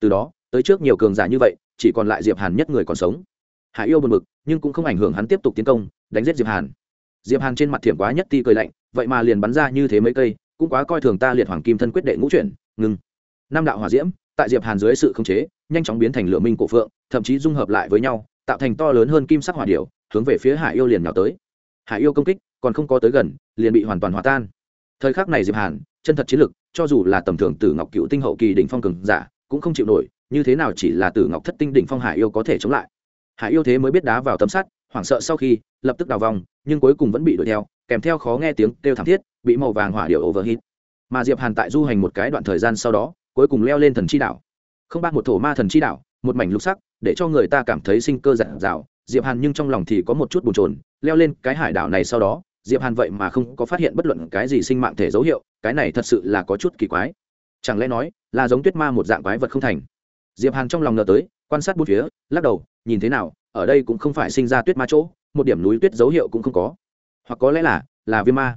Từ đó tới trước nhiều cường giả như vậy, chỉ còn lại diệp hàn nhất người còn sống. Hải yêu buồn bực, nhưng cũng không ảnh hưởng hắn tiếp tục tiến công, đánh giết diệp hàn. Diệp hàn trên mặt thiểm quá nhất ti cười lạnh, vậy mà liền bắn ra như thế mấy cây, cũng quá coi thường ta liệt hoàng kim thân quyết đệ ngũ chuyển, ngừng. Năm đạo hỏa diễm, tại diệp hàn dưới sự khống chế, nhanh chóng biến thành lửa minh cổ phượng, thậm chí dung hợp lại với nhau, tạo thành to lớn hơn kim sắc hỏa điểu, hướng về phía hải yêu liền nhào tới. Hải yêu công kích, còn không có tới gần, liền bị hoàn toàn hòa tan. Thời khắc này diệp hàn, chân thật chiến lực, cho dù là tầm thường tử ngọc cựu tinh hậu kỳ đỉnh phong cường giả, cũng không chịu nổi như thế nào chỉ là tử ngọc thất tinh đỉnh phong hải yêu có thể chống lại? Hải yêu thế mới biết đá vào tấm sắt, hoảng sợ sau khi, lập tức đào vòng, nhưng cuối cùng vẫn bị đuổi theo, kèm theo khó nghe tiếng kêu thảm thiết, bị màu vàng hỏa điệu overheat. Mà diệp hàn tại du hành một cái đoạn thời gian sau đó, cuối cùng leo lên thần chi đảo. Không bắt một thổ ma thần chi đảo, một mảnh lục sắc, để cho người ta cảm thấy sinh cơ giản dào. Diệp hàn nhưng trong lòng thì có một chút bồn chồn, leo lên cái hải đảo này sau đó, diệp hàn vậy mà không có phát hiện bất luận cái gì sinh mạng thể dấu hiệu, cái này thật sự là có chút kỳ quái. Chẳng lẽ nói là giống tuyết ma một dạng quái vật không thành? Diệp hàn trong lòng ngờ tới, quan sát bốn phía, lắc đầu, nhìn thế nào, ở đây cũng không phải sinh ra tuyết ma chỗ, một điểm núi tuyết dấu hiệu cũng không có. Hoặc có lẽ là là viêm ma.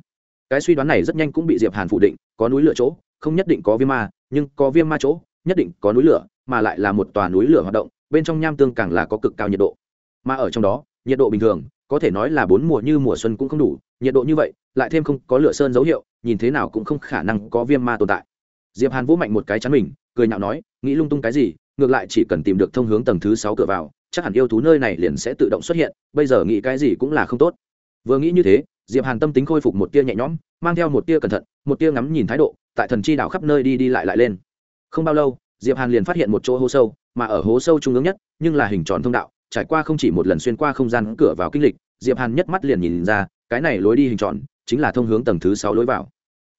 Cái suy đoán này rất nhanh cũng bị diệp hàn phủ định, có núi lửa chỗ, không nhất định có viêm ma, nhưng có viêm ma chỗ, nhất định có núi lửa, mà lại là một tòa núi lửa hoạt động, bên trong nham tương càng là có cực cao nhiệt độ. Mà ở trong đó, nhiệt độ bình thường, có thể nói là bốn mùa như mùa xuân cũng không đủ, nhiệt độ như vậy, lại thêm không có lửa sơn dấu hiệu, nhìn thế nào cũng không khả năng có viêm ma tồn tại. Diệp hàn vỗ mạnh một cái chắn mình, cười nhạo nói, nghĩ lung tung cái gì ngược lại chỉ cần tìm được thông hướng tầng thứ sáu cửa vào, chắc hẳn yêu thú nơi này liền sẽ tự động xuất hiện, bây giờ nghĩ cái gì cũng là không tốt. Vừa nghĩ như thế, diệp hàn tâm tính khôi phục một tia nhẹ nhõm, mang theo một tia cẩn thận, một tia ngắm nhìn thái độ, tại thần chi đảo khắp nơi đi đi lại lại lên. Không bao lâu, diệp hàn liền phát hiện một chỗ hố sâu, mà ở hố sâu trung ương nhất, nhưng là hình tròn thông đạo, trải qua không chỉ một lần xuyên qua không gian cửa vào kinh lịch, diệp hàn nhất mắt liền nhìn ra, cái này lối đi hình tròn, chính là thông hướng tầng thứ sáu lối vào.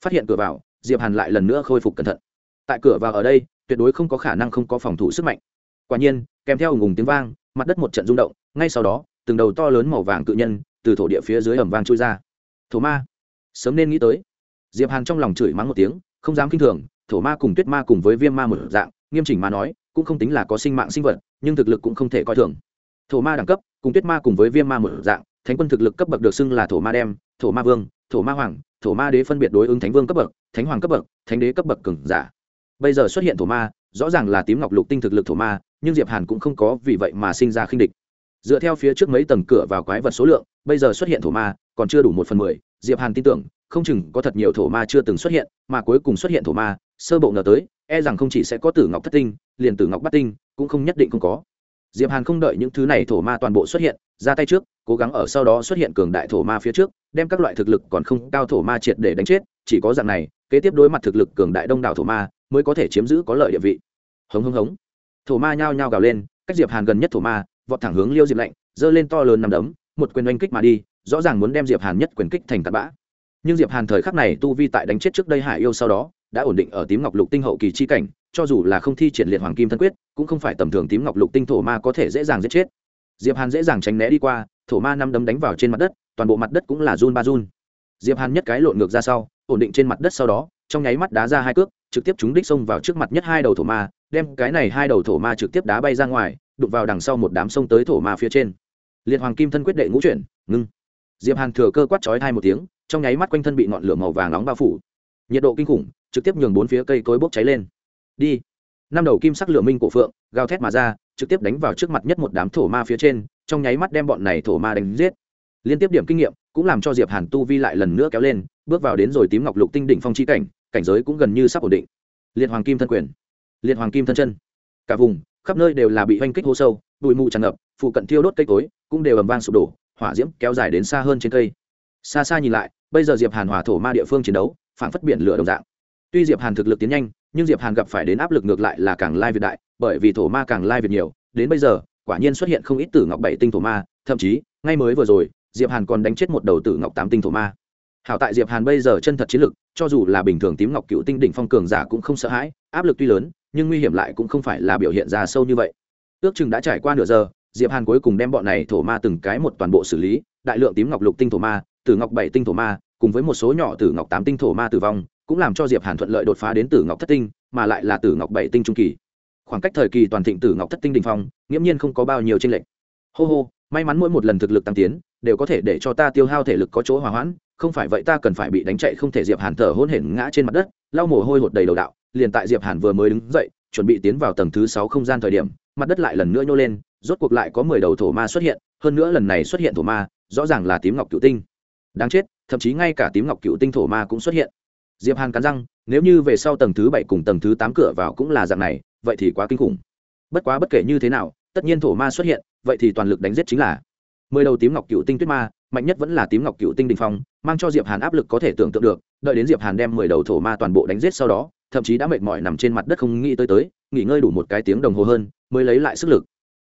Phát hiện cửa vào, diệp hàn lại lần nữa khôi phục cẩn thận. Tại cửa vào ở đây tuyệt đối không có khả năng không có phòng thủ sức mạnh. Quả nhiên, kèm theo ùng ùng tiếng vang, mặt đất một trận rung động, ngay sau đó, từng đầu to lớn màu vàng cự nhân từ thổ địa phía dưới ẩm vang trôi ra. Thổ ma, sớm nên nghĩ tới. Diệp hàn trong lòng chửi mắng một tiếng, không dám kinh thường, thổ ma cùng tuyết ma cùng với viêm ma một dạng, nghiêm chỉnh mà nói, cũng không tính là có sinh mạng sinh vật, nhưng thực lực cũng không thể coi thường. Thổ ma đẳng cấp, cùng tuyết ma cùng với viêm ma một dạng, thánh quân thực lực cấp bậc được xưng là thổ ma đem, thổ ma vương, thổ ma hoàng, thổ ma đế phân biệt đối ứng thánh vương cấp bậc, thánh hoàng cấp bậc, thánh đế cấp bậc cường giả bây giờ xuất hiện thổ ma, rõ ràng là tím ngọc lục tinh thực lực thổ ma, nhưng diệp hàn cũng không có vì vậy mà sinh ra khinh địch. Dựa theo phía trước mấy tầng cửa vào quái vật số lượng, bây giờ xuất hiện thổ ma, còn chưa đủ một phần mười, diệp hàn tin tưởng, không chừng có thật nhiều thổ ma chưa từng xuất hiện, mà cuối cùng xuất hiện thổ ma, sơ bộ ngờ tới e rằng không chỉ sẽ có tử ngọc thất tinh, liền tử ngọc bát tinh, cũng không nhất định không có. Diệp hàn không đợi những thứ này thổ ma toàn bộ xuất hiện, ra tay trước, cố gắng ở sau đó xuất hiện cường đại thổ ma phía trước, đem các loại thực lực còn không cao thổ ma triệt để đánh chết, chỉ có dạng này kế tiếp đối mặt thực lực cường đại đông đảo thổ ma, mới có thể chiếm giữ có lợi địa vị. Hống hống hống. Thổ ma nhao nhao gào lên, cách diệp hàn gần nhất thổ ma, vọt thẳng hướng liêu diệp lạnh, giơ lên to lớn nằm đấm, một quyền oanh kích mà đi, rõ ràng muốn đem diệp hàn nhất quyền kích thành tạt bã. Nhưng diệp hàn thời khắc này tu vi tại đánh chết trước đây hải yêu sau đó, đã ổn định ở tím ngọc lục tinh hậu kỳ chi cảnh, cho dù là không thi triển liệt hoàng kim thân quyết, cũng không phải tầm thường tím ngọc lục tinh thổ ma có thể dễ dàng giết chết. Diệp hàn dễ dàng tránh né đi qua, thổ ma năm đấm đánh vào trên mặt đất, toàn bộ mặt đất cũng là run ba run diệp hàn nhất cái lộn ngược ra sau, ổn định trên mặt đất sau đó, trong nháy mắt đá ra hai cước, trực tiếp chúng đích xông vào trước mặt nhất hai đầu thổ ma, đem cái này hai đầu thổ ma trực tiếp đá bay ra ngoài, đụng vào đằng sau một đám sông tới thổ ma phía trên. Liệt hoàng kim thân quyết đệ ngũ chuyển, ngưng. Diệp hàn thừa cơ quát chói hai một tiếng, trong nháy mắt quanh thân bị ngọn lửa màu vàng nóng bao phủ. Nhiệt độ kinh khủng, trực tiếp nhường bốn phía cây cối bốc cháy lên. Đi. Năm đầu kim sắc lửa minh cổ phượng, gào thét mà ra, trực tiếp đánh vào trước mặt nhất một đám thổ ma phía trên, trong nháy mắt đem bọn này thổ ma đánh giết liên tiếp điểm kinh nghiệm cũng làm cho diệp hàn tu vi lại lần nữa kéo lên, bước vào đến rồi tím ngọc lục tinh đỉnh phong chi cảnh cảnh giới cũng gần như sắp ổn định. Liệt hoàng kim thân quyền, liệt hoàng kim thân chân. Cả vùng, khắp nơi đều là bị hoanh kích hô sâu, bụi mù tràn ngập, phụ cận thiêu đốt cây cối cũng đều ầm vang sụp đổ, hỏa diễm kéo dài đến xa hơn trên cây. Xa xa nhìn lại, bây giờ diệp hàn hỏa thổ ma địa phương chiến đấu phản phất biển lửa đồng dạng. Tuy diệp hàn thực lực tiến nhanh, nhưng diệp hàn gặp phải đến áp lực ngược lại là càng lai việt đại, bởi vì thổ ma càng lai việt nhiều. Đến bây giờ, quả nhiên xuất hiện không ít tử ngọc bảy tinh thổ ma, thậm chí, ngay mới vừa rồi diệp hàn còn đánh chết một đầu tử ngọc tám tinh thổ ma. Hảo tại diệp hàn bây giờ chân thật chiến lực, cho dù là bình thường tím ngọc cựu tinh đỉnh phong cường giả cũng không sợ hãi, áp lực tuy lớn, nhưng nguy hiểm lại cũng không phải là biểu hiện ra sâu như vậy. Ước chừng đã trải qua nửa giờ, diệp hàn cuối cùng đem bọn này thổ ma từng cái một toàn bộ xử lý, đại lượng tím ngọc lục tinh thổ ma, tử ngọc bảy tinh thổ ma, cùng với một số nhỏ tử ngọc tám tinh thổ ma tử vong, cũng làm cho diệp hàn thuận lợi đột phá đến tử ngọc thất tinh, mà lại là tử ngọc bảy tinh trung kỳ. Khoảng cách thời kỳ toàn thịnh tử ngọc thất tinh đình phong, nghiễm nhiên không có bao nhiêu tranh lệch. Hô hô, may mắn mỗi một lần thực lực tăng tiến đều có thể để cho ta tiêu hao thể lực có chỗ hòa hoãn, không phải vậy ta cần phải bị đánh chạy không thể diệp hàn thở hôn hển ngã trên mặt đất, lau mồ hôi hột đầy đầu đạo, liền tại diệp hàn vừa mới đứng dậy, chuẩn bị tiến vào tầng thứ sáu không gian thời điểm, mặt đất lại lần nữa nhô lên, rốt cuộc lại có mười đầu thổ ma xuất hiện, hơn nữa lần này xuất hiện thổ ma, rõ ràng là tím ngọc cựu tinh. Đáng chết, thậm chí ngay cả tím ngọc cựu tinh thổ ma cũng xuất hiện. Diệp hàn cắn răng, nếu như về sau tầng thứ bảy cùng tầng thứ tám cửa vào cũng là dạng này, vậy thì quá kinh khủng. Bất quá bất kể như thế nào, tất nhiên thổ ma xuất hiện, vậy thì toàn lực đánh giết chính là mười đầu tím ngọc cựu tinh tuyết ma, mạnh nhất vẫn là tím ngọc cựu tinh đình phong, mang cho diệp hàn áp lực có thể tưởng tượng được, đợi đến diệp hàn đem mười đầu thổ ma toàn bộ đánh giết sau đó, thậm chí đã mệt mỏi nằm trên mặt đất không nghĩ tới tới, nghỉ ngơi đủ một cái tiếng đồng hồ hơn, mới lấy lại sức lực.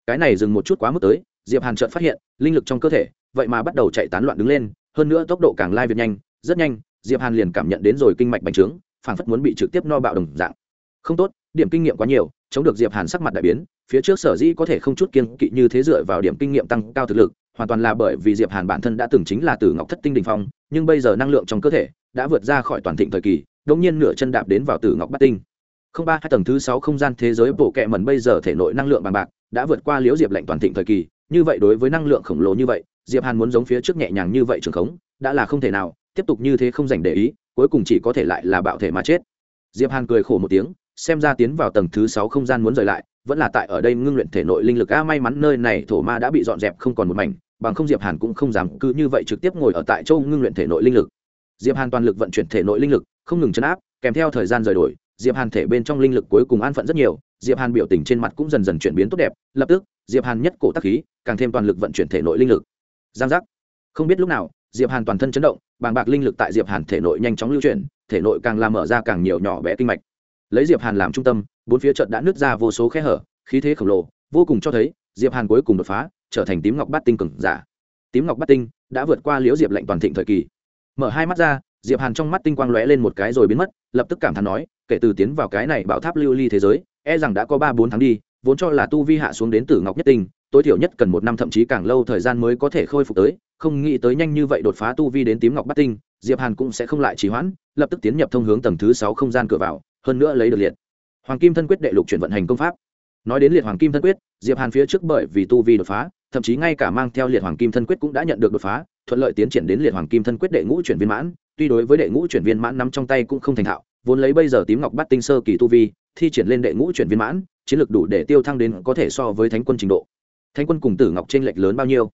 Cái này dừng một chút quá mức tới, diệp hàn chợt phát hiện, linh lực trong cơ thể, vậy mà bắt đầu chạy tán loạn đứng lên, hơn nữa tốc độ càng lai việt nhanh, rất nhanh, diệp hàn liền cảm nhận đến rồi kinh mạch bành trướng, phảng phất muốn bị trực tiếp no bạo đồng dạng. Không tốt, điểm kinh nghiệm quá nhiều, chống được diệp hàn sắc mặt đại biến, phía trước sở dĩ có thể không chút kiên kỵ như thế dựa vào điểm kinh nghiệm tăng cao thực lực hoàn toàn là bởi vì diệp hàn bản thân đã từng chính là tử ngọc thất tinh đình phong, nhưng bây giờ năng lượng trong cơ thể đã vượt ra khỏi toàn thịnh thời kỳ đống nhiên nửa chân đạp đến vào tử ngọc bát tinh. Không ba, hai tầng thứ sáu không gian thế giới bộ kệ mẩn bây giờ thể nội năng lượng bằng bạc đã vượt qua liễu diệp lệnh toàn thịnh thời kỳ, như vậy đối với năng lượng khổng lồ như vậy, diệp hàn muốn giống phía trước nhẹ nhàng như vậy trường khống, đã là không thể nào, tiếp tục như thế không dành để ý, cuối cùng chỉ có thể lại là bạo thể mà chết. Diệp hàn cười khổ một tiếng, xem ra tiến vào tầng thứ sáu không gian muốn rời lại, vẫn là tại ở đây ngưng luyện thể nội linh lực. A, may mắn nơi này thổ ma đã bị dọn dẹp không còn một mảnh bằng không diệp hàn cũng không dám cứ như vậy trực tiếp ngồi ở tại châu ngưng luyện thể nội linh lực. Diệp hàn toàn lực vận chuyển thể nội linh lực, không ngừng chấn áp, kèm theo thời gian rời đổi, diệp hàn thể bên trong linh lực cuối cùng an phận rất nhiều, diệp hàn biểu tình trên mặt cũng dần dần chuyển biến tốt đẹp, lập tức, diệp hàn nhất cổ tác khí, càng thêm toàn lực vận chuyển thể nội linh lực. Giang giác. Không biết lúc nào, diệp hàn toàn thân chấn động, bàng bạc linh lực tại diệp hàn thể nội nhanh chóng lưu chuyển, thể nội càng làm mở ra càng nhiều nhỏ bé kinh mạch. Lấy diệp hàn làm trung tâm, bốn phía trận đã nứt ra vô số khe hở, khí thế khổng lồ, vô cùng cho thấy, diệp hàn cuối cùng đột phá trở thành tím ngọc bát tinh cường giả. Tím ngọc bát tinh đã vượt qua liễu diệp lệnh toàn thịnh thời kỳ. Mở hai mắt ra, diệp hàn trong mắt tinh quang lóe lên một cái rồi biến mất, lập tức cảm thán nói, kể từ tiến vào cái này bảo tháp lưu ly thế giới e rằng đã có ba bốn tháng đi, vốn cho là tu vi hạ xuống đến tử ngọc nhất tinh, tối thiểu nhất cần một năm thậm chí càng lâu thời gian mới có thể khôi phục tới, không nghĩ tới nhanh như vậy đột phá tu vi đến tím ngọc bát tinh, diệp hàn cũng sẽ không lại trì hoãn, lập tức tiến nhập thông hướng tầng thứ sáu không gian cửa vào, hơn nữa lấy được liệt. Hoàng kim thân quyết đệ lục chuyển vận hành công pháp. Nói đến liệt hoàng kim thân quyết, diệp hàn phía trước bởi vì tu vi đột phá thậm chí ngay cả mang theo liệt hoàng kim thân quyết cũng đã nhận được đột phá, thuận lợi tiến triển đến liệt hoàng kim thân quyết đệ ngũ chuyển viên mãn. Tuy đối với đệ ngũ chuyển viên mãn nắm trong tay cũng không thành thạo, vốn lấy bây giờ tím ngọc bắt tinh sơ kỳ tu vi, thi triển lên đệ ngũ chuyển viên mãn, chiến lược đủ để tiêu thăng đến có thể so với thánh quân trình độ. Thánh quân cùng tử ngọc t r ê n lệch lớn bao nhiêu?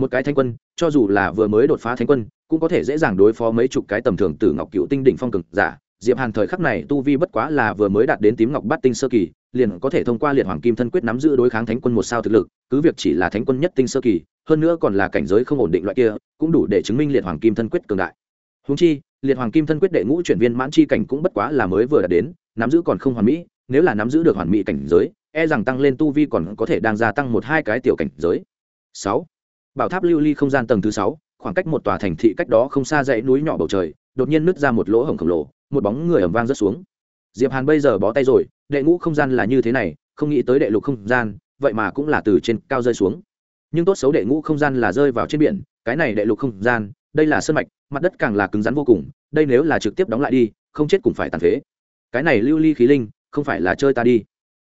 Một cái thánh quân, cho dù là vừa mới đột phá thánh quân, cũng có thể dễ dàng đối phó mấy chục cái tầm thường tử ngọc cựu tinh đỉnh phong cực giả. Diệp hàn thời khắc này tu vi bất quá là vừa mới đạt đến tím ngọc bát tinh sơ kỳ liền có thể thông qua liệt hoàng kim thân quyết nắm giữ đối kháng thánh quân một sao thực lực, cứ việc chỉ là thánh quân nhất tinh sơ kỳ, hơn nữa còn là cảnh giới không ổn định loại kia, cũng đủ để chứng minh liệt hoàng kim thân quyết cường đại. Húng chi, liệt hoàng kim thân quyết đệ ngũ chuyển viên mãn chi cảnh cũng bất quá là mới vừa đạt đến, nắm giữ còn không hoàn mỹ, nếu là nắm giữ được hoàn mỹ cảnh giới e rằng tăng lên tu vi còn có thể đang gia tăng một hai cái tiểu cảnh giới. Sáu, bảo tháp lưu ly không gian tầng thứ sáu, khoảng cách một tòa thành thị cách đó không xa dãy núi nhỏ bầu trời, đột nhiên nứt ra một lỗ hổng khổng lồ, một bóng người ầm vang rớt xuống diệp hàn bây giờ bó tay rồi, đệ ngũ không gian là như thế này, không nghĩ tới đệ lục không gian, vậy mà cũng là từ trên cao rơi xuống. Nhưng tốt xấu đệ ngũ không gian là rơi vào trên biển, cái này đệ lục không gian, đây là sơn mạch, mặt đất càng là cứng rắn vô cùng, đây nếu là trực tiếp đóng lại đi, không chết cũng phải tàn phế. Cái này lưu ly khí linh, không phải là chơi ta đi.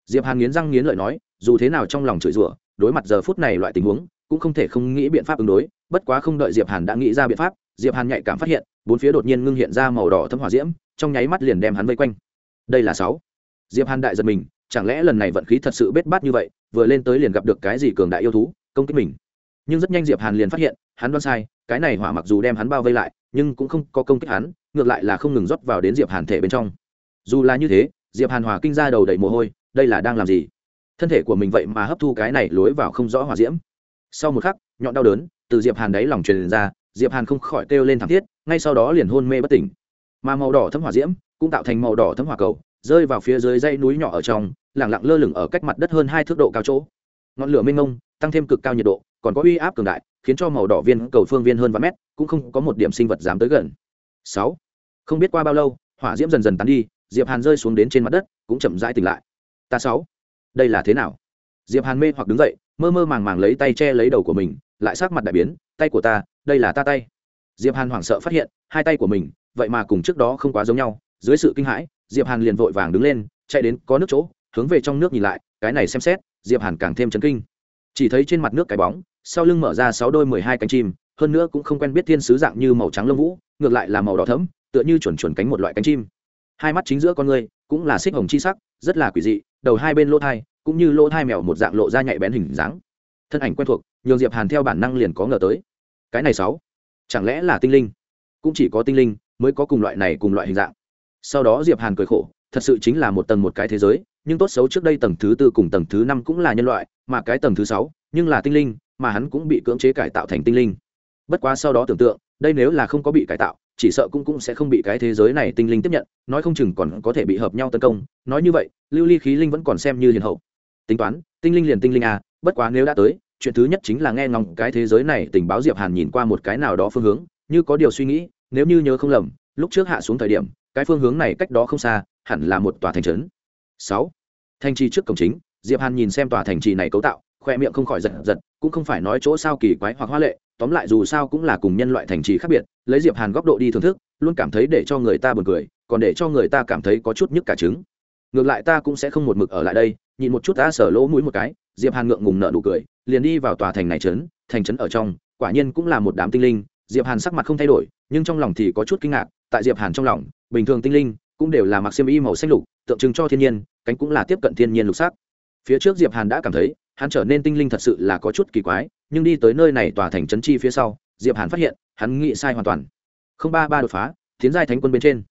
Diệp hàn nghiến răng nghiến lợi nói, dù thế nào trong lòng chửi rủa, đối mặt giờ phút này loại tình huống, cũng không thể không nghĩ biện pháp ứng đối, bất quá không đợi diệp hàn đã nghĩ ra biện pháp, diệp hàn nhạy cảm phát hiện, bốn phía đột nhiên ngưng hiện ra màu đỏ thâm hỏa diễm, trong nháy mắt liền đem hắn vây quanh đây là sáu. Diệp hàn đại giật mình, chẳng lẽ lần này vận khí thật sự bết bát như vậy, vừa lên tới liền gặp được cái gì cường đại yêu thú, công kích mình. Nhưng rất nhanh diệp hàn liền phát hiện, hắn đoán sai, cái này hỏa mặc dù đem hắn bao vây lại, nhưng cũng không có công kích hắn, ngược lại là không ngừng rót vào đến diệp hàn thể bên trong. Dù là như thế, diệp hàn hòa kinh ra đầu đầy mồ hôi, đây là đang làm gì? Thân thể của mình vậy mà hấp thu cái này lối vào không rõ hỏa diễm. Sau một khắc, nhọn đau đớn từ diệp hàn đáy lòng truyền ra, diệp hàn không khỏi kêu lên thảm thiết, ngay sau đó liền hôn mê bất tỉnh. Mà màu đỏ thấm hỏa diễm cũng tạo thành màu đỏ thấm hỏa cầu, rơi vào phía dưới dãy núi nhỏ ở trong, lẳng lặng lơ lửng ở cách mặt đất hơn hai thước độ cao chỗ. Ngọn lửa mênh mông, tăng thêm cực cao nhiệt độ, còn có uy áp cường đại, khiến cho màu đỏ viên cầu phương viên hơn vài mét, cũng không có một điểm sinh vật dám tới gần. Sáu. Không biết qua bao lâu, hỏa diễm dần dần tán đi, diệp hàn rơi xuống đến trên mặt đất, cũng chậm rãi tỉnh lại. Ta sáu. Đây là thế nào? Diệp hàn mê hoặc đứng dậy, mơ mơ màng màng lấy tay che lấy đầu của mình, lại sắc mặt đại biến, tay của ta, đây là ta tay. Diệp hàn hoảng sợ phát hiện, hai tay của mình, vậy mà cùng trước đó không quá giống nhau dưới sự kinh hãi, diệp hàn liền vội vàng đứng lên, chạy đến có nước chỗ, hướng về trong nước nhìn lại, cái này xem xét, diệp hàn càng thêm chấn kinh. Chỉ thấy trên mặt nước cái bóng, sau lưng mở ra sáu đôi mười hai cánh chim, hơn nữa cũng không quen biết thiên sứ dạng như màu trắng lông vũ, ngược lại là màu đỏ thẫm, tựa như chuẩn chuẩn cánh một loại cánh chim. Hai mắt chính giữa con người, cũng là xích hồng chi sắc, rất là quỷ dị, đầu hai bên lỗ thai, cũng như lỗ thai mèo một dạng lộ ra nhạy bén hình dáng. Thân ảnh quen thuộc, nhường diệp hàn theo bản năng liền có ngờ tới. Cái này sáu, chẳng lẽ là tinh linh? Cũng chỉ có tinh linh mới có cùng loại này cùng loại hình dạng sau đó diệp hàn cười khổ, thật sự chính là một tầng một cái thế giới, nhưng tốt xấu trước đây tầng thứ tư cùng tầng thứ năm cũng là nhân loại, mà cái tầng thứ sáu, nhưng là tinh linh, mà hắn cũng bị cưỡng chế cải tạo thành tinh linh. Bất quá sau đó tưởng tượng, đây nếu là không có bị cải tạo, chỉ sợ cũng cũng sẽ không bị cái thế giới này tinh linh tiếp nhận, nói không chừng còn có thể bị hợp nhau tấn công. Nói như vậy, lưu ly khí linh vẫn còn xem như hiền hậu. Tính toán, tinh linh liền tinh linh à bất quá nếu đã tới, chuyện thứ nhất chính là nghe ngóng cái thế giới này, tình báo diệp hàn nhìn qua một cái nào đó phương hướng, như có điều suy nghĩ, nếu như nhớ không lầm, lúc trước hạ xuống thời điểm cái phương hướng này cách đó không xa, hẳn là một tòa thành trấn. Sáu, thành trì trước cổng chính, diệp hàn nhìn xem tòa thành trì này cấu tạo, khoe miệng không khỏi giật giật, cũng không phải nói chỗ sao kỳ quái hoặc hoa lệ, tóm lại dù sao cũng là cùng nhân loại thành trì khác biệt, lấy diệp hàn góc độ đi thưởng thức, luôn cảm thấy để cho người ta buồn cười, còn để cho người ta cảm thấy có chút nhức cả trứng. Ngược lại ta cũng sẽ không một mực ở lại đây, nhìn một chút ta sở lỗ mũi một cái, diệp hàn ngượng ngùng nợ nụ cười, liền đi vào tòa thành này trấn, thành trấn ở trong, quả nhiên cũng là một đám tinh linh, diệp hàn sắc mặt không thay đổi, nhưng trong lòng thì có chút kinh ngạc, tại diệp hàn trong lòng bình thường tinh linh cũng đều là mặc xiêm y màu xanh lục, tượng trưng cho thiên nhiên, cánh cũng là tiếp cận thiên nhiên lục sắc. Phía trước diệp hàn đã cảm thấy, hắn trở nên tinh linh thật sự là có chút kỳ quái, nhưng đi tới nơi này tòa thành trấn chi phía sau, diệp hàn phát hiện, hắn nghĩ sai hoàn toàn. Không ba ba đột phá, tiến giai thánh quân bên trên.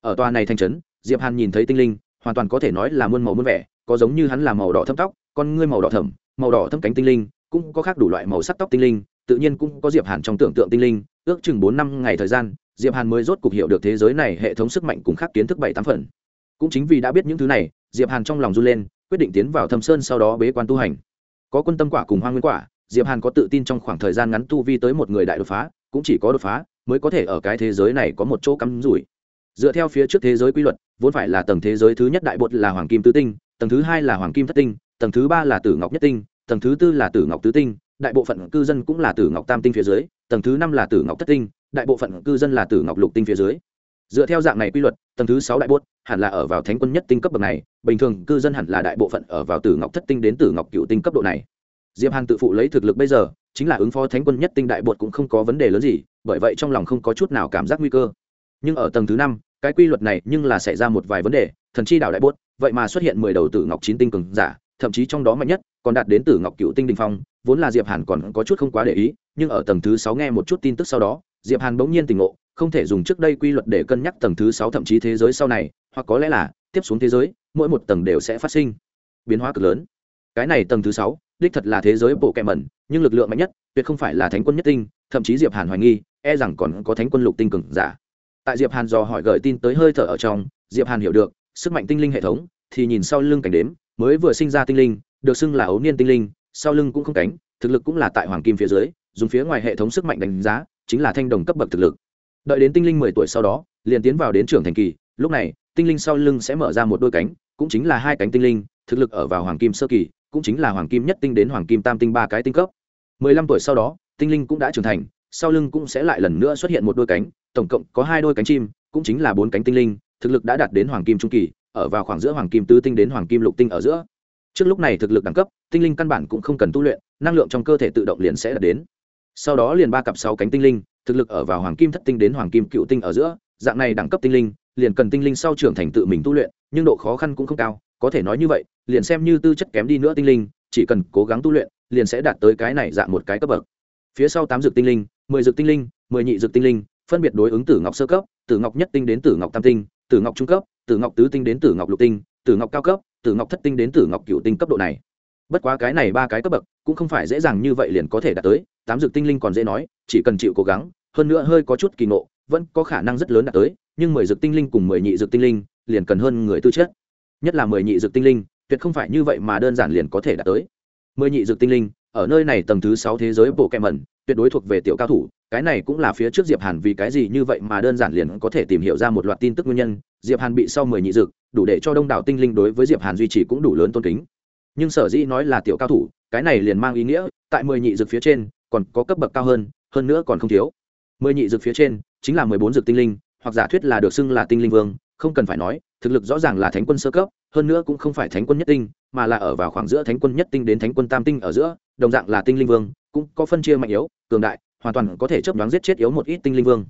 Ở tòa này thành trấn, diệp hàn nhìn thấy tinh linh, hoàn toàn có thể nói là muôn màu muôn vẻ, có giống như hắn là màu đỏ thâm tóc, con ngươi màu đỏ thẫm, màu đỏ thâm cánh tinh linh, cũng có khác đủ loại màu sắc tóc tinh linh, tự nhiên cũng có diệp hàn trong tưởng tượng tinh linh, ước chừng bốn năm ngày thời gian diệp hàn mới rốt cục hiểu được thế giới này hệ thống sức mạnh cùng khác kiến thức bảy tám phần. Cũng chính vì đã biết những thứ này, diệp hàn trong lòng run lên, quyết định tiến vào thâm sơn sau đó bế quan tu hành. Có quân tâm quả cùng hoa nguyên quả, diệp hàn có tự tin trong khoảng thời gian ngắn tu vi tới một người đại đột phá, cũng chỉ có đột phá mới có thể ở cái thế giới này có một chỗ cắm rủi. Dựa theo phía trước thế giới quy luật, vốn phải là tầng thế giới thứ nhất đại bột là hoàng kim tứ tinh, tầng thứ hai là hoàng kim thất tinh, tầng thứ ba là tử ngọc nhất tinh, tầng thứ tư là tử ngọc tứ tinh, đại bộ phận cư dân cũng là tử ngọc tam tinh phía dưới, tầng thứ năm là tử ngọc thất tinh đại bộ phận cư dân là tử ngọc lục tinh phía dưới. Dựa theo dạng này quy luật, tầng thứ sáu đại bốt hẳn là ở vào thánh quân nhất tinh cấp bậc này, bình thường cư dân hẳn là đại bộ phận ở vào tử ngọc thất tinh đến tử ngọc cựu tinh cấp độ này. Diệp hàn tự phụ lấy thực lực bây giờ, chính là ứng phó thánh quân nhất tinh đại bột cũng không có vấn đề lớn gì, bởi vậy trong lòng không có chút nào cảm giác nguy cơ. Nhưng ở tầng thứ năm, cái quy luật này nhưng là xảy ra một vài vấn đề, thần chi đảo đại bột, vậy mà xuất hiện mười đầu tử ngọc chín tinh cường giả, thậm chí trong đó mạnh nhất, còn đạt đến tử ngọc cựu tinh đình phong, vốn là diệp hàn còn có chút không quá để ý, nhưng ở tầng thứ sáu nghe một chút tin tức sau đó diệp hàn bỗng nhiên tỉnh ngộ, không thể dùng trước đây quy luật để cân nhắc tầng thứ sáu thậm chí thế giới sau này, hoặc có lẽ là, tiếp xuống thế giới, mỗi một tầng đều sẽ phát sinh. Biến hóa cực lớn. Cái này tầng thứ sáu, đích thật là thế giới bộ kẹ mẩn, nhưng lực lượng mạnh nhất, tuyệt không phải là thánh quân nhất tinh, thậm chí diệp hàn hoài nghi e rằng còn có thánh quân lục tinh cường giả. Tại diệp hàn dò hỏi gợi tin tới hơi thở ở trong, diệp hàn hiểu được, sức mạnh tinh linh hệ thống, thì nhìn sau lưng cảnh đếm, mới vừa sinh ra tinh linh, được xưng là ấu niên tinh linh, sau lưng cũng không cánh, thực lực cũng là tại hoàng kim phía dưới, dùng phía ngoài hệ thống sức mạnh đánh giá chính là thanh đồng cấp bậc thực lực. Đợi đến tinh linh mười tuổi sau đó, liền tiến vào đến trưởng thành kỳ, lúc này, tinh linh sau lưng sẽ mở ra một đôi cánh, cũng chính là hai cánh tinh linh, thực lực ở vào hoàng kim sơ kỳ, cũng chính là hoàng kim nhất tinh đến hoàng kim tam tinh ba cái tinh cấp. Mười lăm tuổi sau đó, tinh linh cũng đã trưởng thành, sau lưng cũng sẽ lại lần nữa xuất hiện một đôi cánh, tổng cộng có hai đôi cánh chim, cũng chính là bốn cánh tinh linh, thực lực đã đạt đến hoàng kim trung kỳ, ở vào khoảng giữa hoàng kim tứ tinh đến hoàng kim lục tinh ở giữa. Trước lúc này thực lực đẳng cấp, tinh linh căn bản cũng không cần tu luyện, năng lượng trong cơ thể tự động liền sẽ đạt đến sau đó liền ba cặp sáu cánh tinh linh, thực lực ở vào hoàng kim thất tinh đến hoàng kim cựu tinh ở giữa, dạng này đẳng cấp tinh linh, liền cần tinh linh sau trưởng thành tự mình tu luyện, nhưng độ khó khăn cũng không cao, có thể nói như vậy, liền xem như tư chất kém đi nữa tinh linh, chỉ cần cố gắng tu luyện, liền sẽ đạt tới cái này dạng một cái cấp bậc. Phía sau tám dược tinh linh, mười dược tinh linh, mười nhị dược tinh linh, phân biệt đối ứng tử ngọc sơ cấp, tử ngọc nhất tinh đến tử ngọc tam tinh, tử ngọc trung cấp, tử ngọc tứ tinh đến tử ngọc lục tinh, tử ngọc cao cấp, tử ngọc thất tinh đến tử ngọc cựu tinh cấp độ này bất quá cái này ba cái cấp bậc, cũng không phải dễ dàng như vậy liền có thể đạt tới, tám dược tinh linh còn dễ nói, chỉ cần chịu cố gắng, hơn nữa hơi có chút kỳ ngộ, vẫn có khả năng rất lớn đạt tới, nhưng mười dược tinh linh cùng mười nhị dược tinh linh, liền cần hơn người tư chất. Nhất là mười nhị dược tinh linh, tuyệt không phải như vậy mà đơn giản liền có thể đạt tới. Mười nhị dược tinh linh, ở nơi này tầng thứ sáu thế giới bộ kẹm mẩn, tuyệt đối thuộc về tiểu cao thủ, cái này cũng là phía trước diệp hàn vì cái gì như vậy mà đơn giản liền có thể tìm hiểu ra một loạt tin tức nguyên nhân. Diệp hàn bị sau mười nhị dược, đủ để cho đông đảo tinh linh đối với diệp hàn duy trì cũng đủ lớn tôn kính nhưng sở dĩ nói là tiểu cao thủ, cái này liền mang ý nghĩa, tại mười nhị dược phía trên, còn có cấp bậc cao hơn hơn nữa còn không thiếu. Mười nhị dược phía trên, chính là mười bốn dược tinh linh, hoặc giả thuyết là được xưng là tinh linh vương, không cần phải nói, thực lực rõ ràng là thánh quân sơ cấp, hơn nữa cũng không phải thánh quân nhất tinh, mà là ở vào khoảng giữa thánh quân nhất tinh đến thánh quân tam tinh ở giữa, đồng dạng là tinh linh vương, cũng có phân chia mạnh yếu, cường đại, hoàn toàn có thể chấp đoán giết chết yếu một ít tinh linh vương.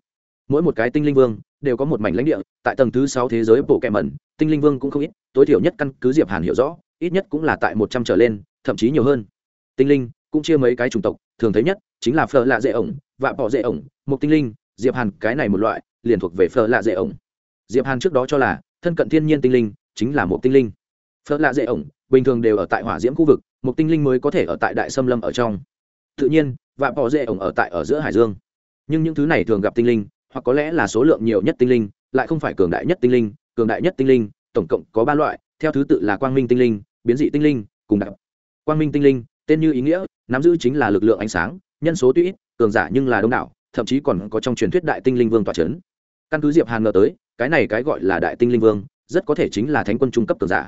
Mỗi một cái tinh linh vương đều có một mảnh lãnh địa, tại tầng thứ sáu thế giới bộ kẹ mẩn, tinh linh vương cũng không ít, tối thiểu nhất căn cứ diệp hàn hiểu rõ ít nhất cũng là tại một trăm trở lên, thậm chí nhiều hơn. Tinh linh cũng chia mấy cái chủng tộc, thường thấy nhất chính là phở lạ dễ ổng, vạ bỏ dễ ổng một tinh linh, diệp hàn, cái này một loại, liền thuộc về phở lạ dễ ổng. Diệp hàn trước đó cho là, thân cận thiên nhiên tinh linh chính là một tinh linh. Phở lạ dễ ổng bình thường đều ở tại hỏa diễm khu vực một tinh linh mới có thể ở tại đại sâm lâm ở trong. Tự nhiên, vạ bỏ dễ ổng ở tại ở giữa hải dương. Nhưng những thứ này thường gặp tinh linh, hoặc có lẽ là số lượng nhiều nhất tinh linh, lại không phải cường đại nhất tinh linh, cường đại nhất tinh linh, tổng cộng có ba loại, theo thứ tự là quang minh tinh linh biến dị tinh linh, cùng đặc quang minh tinh linh, tên như ý nghĩa, nắm giữ chính là lực lượng ánh sáng, nhân số tuy ít, cường giả nhưng là đông đảo, thậm chí còn có trong truyền thuyết đại tinh linh vương tòa c h ấ n căn cứ diệp hàn ngờ tới, cái này cái gọi là đại tinh linh vương, rất có thể chính là thánh quân trung cấp cường giả.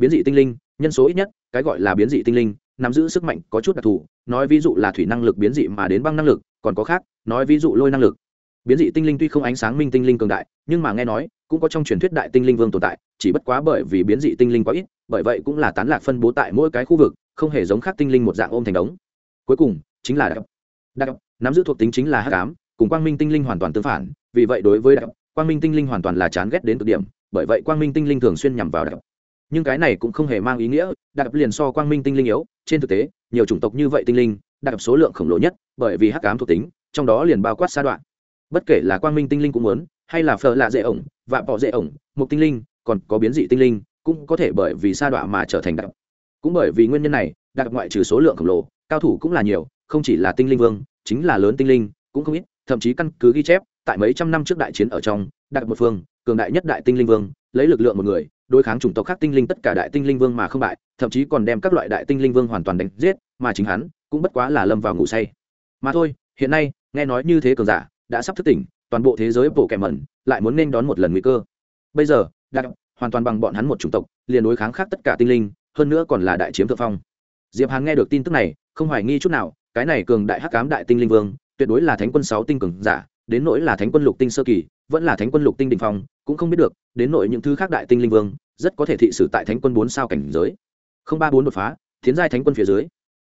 Biến dị tinh linh, nhân số ít nhất, cái gọi là biến dị tinh linh, nắm giữ sức mạnh có chút đặc thù, nói ví dụ là thủy năng lực biến dị mà đến băng năng lực, còn có khác, nói ví dụ lôi năng lực. Biến dị tinh linh tuy không ánh sáng minh tinh linh cường đại, nhưng mà nghe nói cũng có trong truyền thuyết đại tinh linh vương tồn tại, chỉ bất quá bởi vì biến dị tinh linh quá ít, bởi vậy cũng là tán lạc phân bố tại mỗi cái khu vực, không hề giống khác tinh linh một dạng ôm thành đống. Cuối cùng, chính là đặc đặc nắm giữ thuộc tính chính là hắc ám, cùng quang minh tinh linh hoàn toàn tương phản, vì vậy đối với đặc quang minh tinh linh hoàn toàn là chán ghét đến cực điểm, bởi vậy quang minh tinh linh thường xuyên nhằm vào đặc nhưng cái này cũng không hề mang ý nghĩa đặc liền so quang minh tinh linh yếu, trên thực tế, nhiều chủng tộc như vậy tinh linh đặc số lượng khổng lồ nhất, bởi vì hắc ám thuộc tính, trong đó liền bao quát xa đoạn. Bất kể là quang minh tinh linh cũng muốn hay là phở lạ dễ ổng, vạ bỏ dễ ổng một tinh linh, còn có biến dị tinh linh, cũng có thể bởi vì sa đọa mà trở thành đặc. Cũng bởi vì nguyên nhân này, đặc ngoại trừ số lượng khổng lồ, cao thủ cũng là nhiều, không chỉ là tinh linh vương, chính là lớn tinh linh, cũng không ít, thậm chí căn cứ ghi chép, tại mấy trăm năm trước đại chiến ở trong, đặc một phương, cường đại nhất đại tinh linh vương, lấy lực lượng một người, đối kháng chủng tộc khác tinh linh tất cả đại tinh linh vương mà không bại, thậm chí còn đem các loại đại tinh linh vương hoàn toàn đánh giết, mà chính hắn cũng bất quá là lâm vào ngủ say. Mà thôi, hiện nay, nghe nói như thế cường giả, đã sắp thức tỉnh toàn bộ thế giới bộ kẻ mẩn, lại muốn nên đón một lần nguy cơ. Bây giờ, đặc, hoàn toàn bằng bọn hắn một chủng tộc, liền đối kháng khác tất cả tinh linh, hơn nữa còn là đại chiếm thượng phong. Diệp hàn nghe được tin tức này, không hoài nghi chút nào, cái này cường đại hắc cám đại tinh linh vương, tuyệt đối là thánh quân sáu tinh cường giả, đến nỗi là thánh quân lục tinh sơ kỳ, vẫn là thánh quân lục tinh đỉnh phong, cũng không biết được, đến nỗi những thứ khác đại tinh linh vương, rất có thể thị sử tại thánh quân bốn sao cảnh giới. Không ba bốn đột phá, tiến giai thánh quân phía dưới.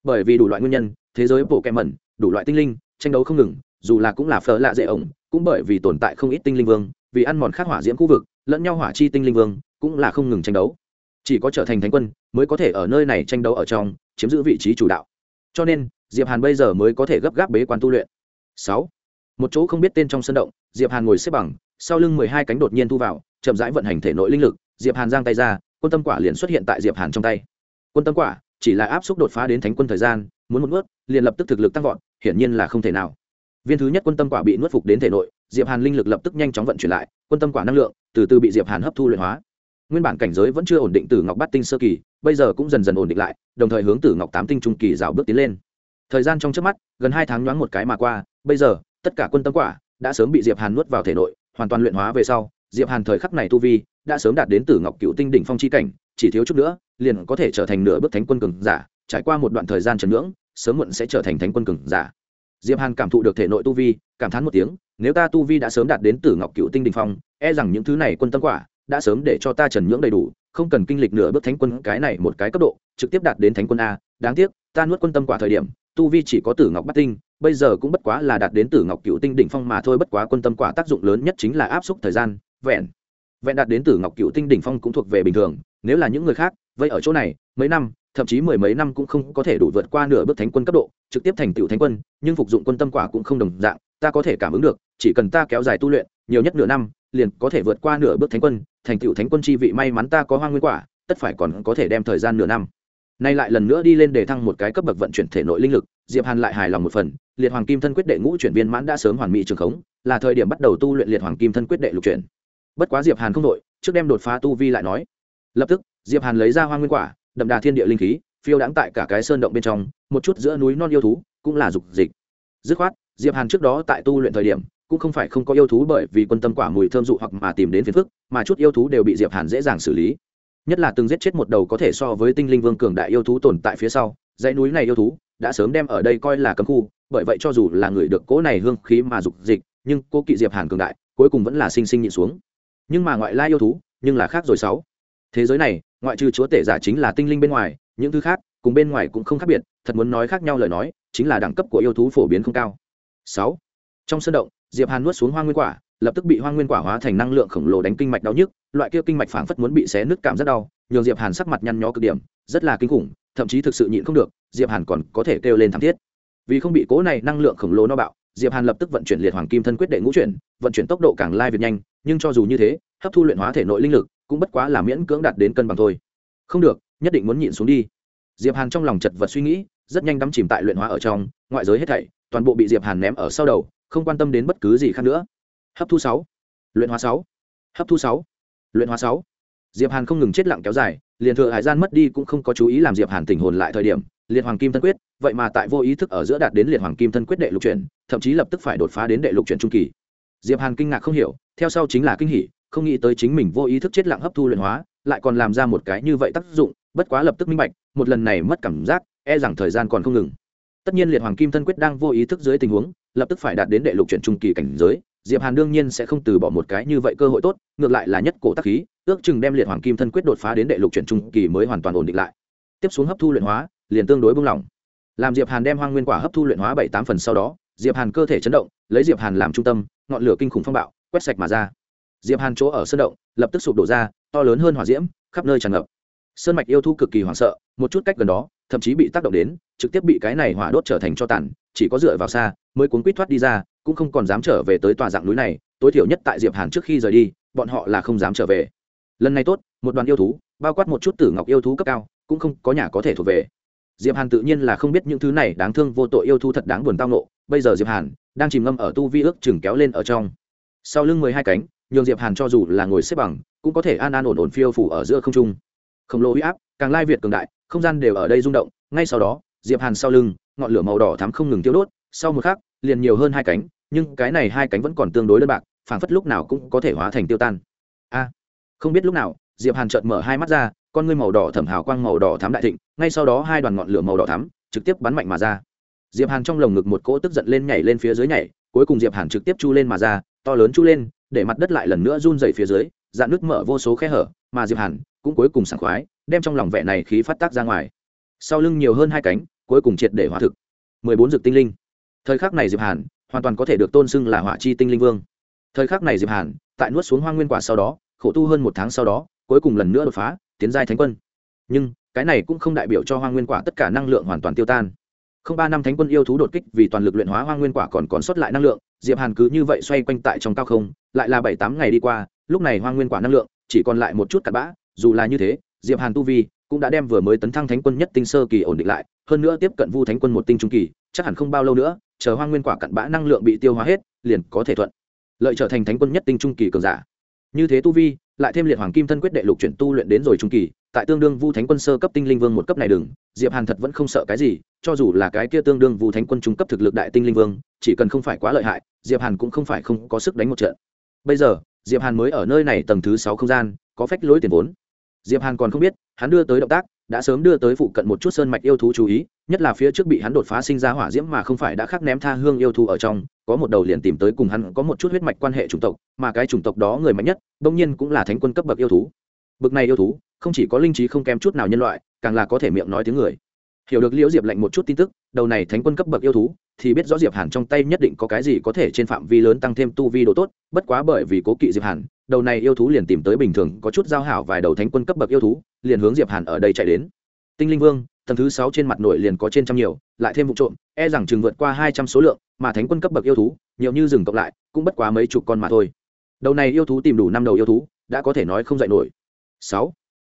Bởi vì đủ loại nguyên nhân, thế giới bộ kẹm mẩn, đủ loại tinh linh, tranh đấu không ngừng, dù là cũng là phở lạ dễ ổng cũng bởi vì tồn tại không ít tinh linh vương, vì ăn mòn khắc hỏa diễm khu vực, lẫn nhau hỏa chi tinh linh vương, cũng là không ngừng tranh đấu. Chỉ có trở thành thánh quân, mới có thể ở nơi này tranh đấu ở trong, chiếm giữ vị trí chủ đạo. Cho nên, diệp hàn bây giờ mới có thể gấp gáp bế quan tu luyện. Sáu. Một chỗ không biết tên trong sân động, diệp hàn ngồi xếp bằng, sau lưng mười hai cánh đột nhiên thu vào, chậm rãi vận hành thể nội linh lực, diệp hàn giang tay ra, quân tâm quả liền xuất hiện tại diệp hàn trong tay. Quân tâm quả chỉ là áp xúc đột phá đến thánh quân thời gian, muốn một bước liền lập tức thực lực tăng vọt, hiển nhiên là không thể nào viên thứ nhất quân tâm quả bị nuốt phục đến thể nội, diệp hàn linh lực lập tức nhanh chóng vận chuyển lại, quân tâm quả năng lượng từ từ bị diệp hàn hấp thu luyện hóa. Nguyên bản cảnh giới vẫn chưa ổn định từ ngọc bát tinh sơ kỳ, bây giờ cũng dần dần ổn định lại, đồng thời hướng từ ngọc tám tinh trung kỳ rào bước tiến lên. Thời gian trong trước mắt, gần hai tháng nhoáng một cái mà qua, bây giờ, tất cả quân tâm quả đã sớm bị diệp hàn nuốt vào thể nội, hoàn toàn luyện hóa về sau, diệp hàn thời khắc này tu vi đã sớm đạt đến từ ngọc cựu tinh đỉnh phong chi cảnh, chỉ thiếu chút nữa, liền có thể trở thành nửa bước thánh quân cường giả, trải qua một đoạn thời gian trần ngưỡng, sớm muộn sẽ trở thành thánh quân cường giả diệp hàn cảm thụ được thể nội tu vi, cảm thán một tiếng, nếu ta tu vi đã sớm đạt đến tử ngọc cựu tinh đình phong e rằng những thứ này quân tâm quả đã sớm để cho ta trần nhưỡng đầy đủ, không cần kinh lịch nửa bước thánh quân cái này một cái cấp độ, trực tiếp đạt đến thánh quân a. Đáng tiếc, ta nuốt quân tâm quả thời điểm, tu vi chỉ có tử ngọc bát tinh, bây giờ cũng bất quá là đạt đến tử ngọc cựu tinh đỉnh phong mà thôi, bất quá quân tâm quả tác dụng lớn nhất chính là áp suất thời gian, vẹn vẹn đạt đến tử ngọc cựu tinh đỉnh phong cũng thuộc về bình thường, nếu là những người khác, vậy ở chỗ này, mấy năm thậm chí mười mấy năm cũng không có thể đủ vượt qua nửa bước thánh quân cấp độ, trực tiếp thành tựu thánh quân, nhưng phục dụng quân tâm quả cũng không đồng dạng, ta có thể cảm ứng được, chỉ cần ta kéo dài tu luyện, nhiều nhất nửa năm, liền có thể vượt qua nửa bước thánh quân, thành tựu thánh quân chi vị may mắn ta có hoang nguyên quả, tất phải còn có thể đem thời gian nửa năm. Nay lại lần nữa đi lên để thăng một cái cấp bậc vận chuyển thể nội linh lực, diệp hàn lại hài lòng một phần, liệt hoàng kim thân quyết đệ ngũ chuyển viên mãn đã sớm hoàn mỹ trường khống, là thời điểm bắt đầu tu luyện liệt hoàng kim thân quyết đệ lục chuyển. Bất quá diệp hàn không đội trước đem đột phá tu vi lại nói. Lập tức, diệp hàn lấy ra hoang nguyên quả đậm đà thiên địa linh khí, phiêu đãng tại cả cái sơn động bên trong, một chút giữa núi non yêu thú cũng là dục dịch. Dứt khoát, diệp hàn trước đó tại tu luyện thời điểm, cũng không phải không có yêu thú bởi vì quân tâm quả mùi thơm dụ hoặc mà tìm đến phiền phức, mà chút yêu thú đều bị diệp hàn dễ dàng xử lý. Nhất là từng giết chết một đầu có thể so với tinh linh vương cường đại yêu thú tồn tại phía sau, dãy núi này yêu thú đã sớm đem ở đây coi là cấm khu, bởi vậy cho dù là người được cỗ này hương khí mà dục dịch, nhưng cô kỵ diệp hàn cường đại, cuối cùng vẫn là sinh sinh nhịn xuống. Nhưng mà ngoại lai yêu thú, nhưng là khác rồi sáu thế giới này, ngoại trừ chúa tể giả chính là tinh linh bên ngoài, những thứ khác, cùng bên ngoài cũng không khác biệt, thật muốn nói khác nhau lời nói, chính là đẳng cấp của yêu thú phổ biến không cao. Sáu. Trong sân động, diệp hàn nuốt xuống hoa nguyên quả, lập tức bị hoa nguyên quả hóa thành năng lượng khổng lồ đánh kinh mạch đau nhức, loại kia kinh mạch phảng phất muốn bị xé nứt cảm rất đau, nhường diệp hàn sắc mặt nhăn nhó cực điểm, rất là kinh khủng, thậm chí thực sự nhịn không được, diệp hàn còn có thể kêu lên thảm thiết. Vì không bị cố này năng lượng khổng lồ no bạo, diệp hàn lập tức vận chuyển liệt hoàng kim thân quyết đệ ngũ chuyển, vận chuyển tốc độ càng lai việt nhanh, nhưng cho dù như thế, hấp thu luyện hóa thể nội linh lực cũng bất quá là miễn cưỡng đạt đến cân bằng thôi. Không được, nhất định muốn nhịn xuống đi. Diệp hàn trong lòng chật vật suy nghĩ, rất nhanh đắm chìm tại luyện hóa ở trong, ngoại giới hết thảy, toàn bộ bị diệp hàn ném ở sau đầu, không quan tâm đến bất cứ gì khác nữa. Hấp thu sáu. Luyện hóa sáu. Hấp thu sáu. Luyện hóa sáu. Diệp hàn không ngừng chết lặng kéo dài, liền thừa hải gian mất đi cũng không có chú ý làm diệp hàn tỉnh hồn lại thời điểm, liệt hoàng kim thân quyết, vậy mà tại vô ý thức ở giữa đạt đến liệt hoàng kim thân quyết đệ lục chuyển, thậm chí lập tức phải đột phá đến đệ lục chuyển trung kỳ. Diệp hàn kinh ngạc không hiểu, theo sau chính là kinh hỉ không nghĩ tới chính mình vô ý thức chết lặng hấp thu luyện hóa, lại còn làm ra một cái như vậy tác dụng, bất quá lập tức minh bạch, một lần này mất cảm giác e rằng thời gian còn không ngừng. Tất nhiên liệt hoàng kim thân quyết đang vô ý thức dưới tình huống, lập tức phải đạt đến đệ lục chuyển trung kỳ cảnh giới, diệp hàn đương nhiên sẽ không từ bỏ một cái như vậy cơ hội tốt, ngược lại là nhất cổ tác khí, ước chừng đem liệt hoàng kim thân quyết đột phá đến đệ lục chuyển trung kỳ mới hoàn toàn ổn định lại. Tiếp xuống hấp thu luyện hóa, liền tương đối buông lỏng làm diệp hàn đem hoang nguyên quả hấp thu luyện hóa bảy tám phần sau đó, diệp hàn cơ thể chấn động, lấy diệp hàn làm trung tâm, ngọn lửa kinh khủng phong bạo, quét sạch mà ra diệp hàn chỗ ở sơn động, lập tức sụp đổ ra, to lớn hơn hỏa diễm, khắp nơi tràn ngập. Sơn mạch yêu thu cực kỳ hoảng sợ, một chút cách gần đó, thậm chí bị tác động đến, trực tiếp bị cái này hỏa đốt trở thành cho tàn, chỉ có dựa vào xa mới cuốn quýt thoát đi ra, cũng không còn dám trở về tới tòa dạng núi này, tối thiểu nhất tại diệp hàn trước khi rời đi, bọn họ là không dám trở về. Lần này tốt, một đoàn yêu thú, bao quát một chút tử ngọc yêu thú cấp cao, cũng không có nhà có thể thuộc về. Diệp hàn tự nhiên là không biết những thứ này đáng thương vô tội yêu thú thật đáng buồn tao nộ bây giờ diệp hàn đang chìm ngâm ở tu vi ước chừng kéo lên ở trong. Sau lưng mười hai cánh nhường diệp hàn cho dù là ngồi xếp bằng, cũng có thể an an ổn ổn phiêu phủ ở giữa không trung. Khổng lồ huy áp, càng lai việt cường đại, không gian đều ở đây rung động, ngay sau đó, diệp hàn sau lưng, ngọn lửa màu đỏ thắm không ngừng tiêu đốt, sau một khắc, liền nhiều hơn hai cánh, nhưng cái này hai cánh vẫn còn tương đối đơn bạc, phảng phất lúc nào cũng có thể hóa thành tiêu tan. A! Không biết lúc nào, diệp hàn chợt mở hai mắt ra, con ngươi màu đỏ thẩm hào quang màu đỏ thắm đại thịnh, ngay sau đó hai đoàn ngọn lửa màu đỏ thắm trực tiếp bắn mạnh mà ra. Diệp hàn trong lồng ngực một cỗ tức giận lên nhảy lên phía dưới nhảy, cuối cùng diệp hàn trực tiếp chu lên mà ra, to lớn chu lên để mặt đất lại lần nữa run dày phía dưới, dạn nước mở vô số khe hở, mà diệp hàn cũng cuối cùng sảng khoái, đem trong lòng vẻ này khí phát tác ra ngoài. Sau lưng nhiều hơn hai cánh, cuối cùng triệt để hóa thực. Mười bốn dược tinh linh. Thời khắc này diệp hàn hoàn toàn có thể được tôn xưng là hỏa chi tinh linh vương. Thời khắc này diệp hàn tại nuốt xuống hoang nguyên quả sau đó, khổ tu hơn một tháng sau đó, cuối cùng lần nữa đột phá, tiến giai thánh quân. Nhưng, cái này cũng không đại biểu cho hoang nguyên quả tất cả năng lượng hoàn toàn tiêu tan không ba năm thánh quân yêu thú đột kích vì toàn lực luyện hóa hoang nguyên quả còn còn sót lại năng lượng, diệp hàn cứ như vậy xoay quanh tại trong cao không, lại là bảy tám ngày đi qua, lúc này hoang nguyên quả năng lượng chỉ còn lại một chút cặn bã, dù là như thế, diệp hàn tu vi cũng đã đem vừa mới tấn thăng thánh quân nhất tinh sơ kỳ ổn định lại, hơn nữa tiếp cận vu thánh quân một tinh trung kỳ, chắc hẳn không bao lâu nữa, chờ hoang nguyên quả cặn bã năng lượng bị tiêu hóa hết, liền có thể thuận lợi trở thành thánh quân nhất tinh trung kỳ cường giả. Như thế tu vi lại thêm liệt hoàng kim thân quyết đệ lục chuyển tu luyện đến rồi trung kỳ, tại tương đương vu thánh quân sơ cấp tinh linh vương một cấp này đừng, diệp hàn thật vẫn không sợ cái gì, cho dù là cái kia tương đương vu thánh quân trung cấp thực lực đại tinh linh vương, chỉ cần không phải quá lợi hại, diệp hàn cũng không phải không có sức đánh một trận. Bây giờ, diệp hàn mới ở nơi này tầng thứ sáu không gian, có phách lối tiền vốn. Diệp hàn còn không biết, hắn đưa tới động tác đã sớm đưa tới phụ cận một chút sơn mạch yêu thú chú ý, nhất là phía trước bị hắn đột phá sinh ra hỏa diễm mà không phải đã khắc ném tha hương yêu thú ở trong, có một đầu liền tìm tới cùng hắn có một chút huyết mạch quan hệ chủng tộc, mà cái chủng tộc đó người mạnh nhất, bỗng nhiên cũng là thánh quân cấp bậc yêu thú. Bậc này yêu thú, không chỉ có linh trí không kém chút nào nhân loại, càng là có thể miệng nói tiếng người. Hiểu được liễu diệp lệnh một chút tin tức, đầu này thánh quân cấp bậc yêu thú, thì biết rõ diệp hàn trong tay nhất định có cái gì có thể trên phạm vi lớn tăng thêm tu vi độ tốt, bất quá bởi vì cố kỵ diệp hàn, đầu này yêu thú liền tìm tới bình thường có chút giao hảo vài đầu thánh quân cấp bậc yêu thú liền hướng diệp hàn ở đây chạy đến. Tinh linh vương, tầng thứ sáu trên mặt nội liền có trên trăm nhiều, lại thêm vụ trộm e rằng chừng vượt qua hai trăm số lượng, mà thánh quân cấp bậc yêu thú, nhiều như rừng cộng lại, cũng bất quá mấy chục con mà thôi. Đầu này yêu thú tìm đủ năm đầu yêu thú, đã có thể nói không dạy nổi. Sáu.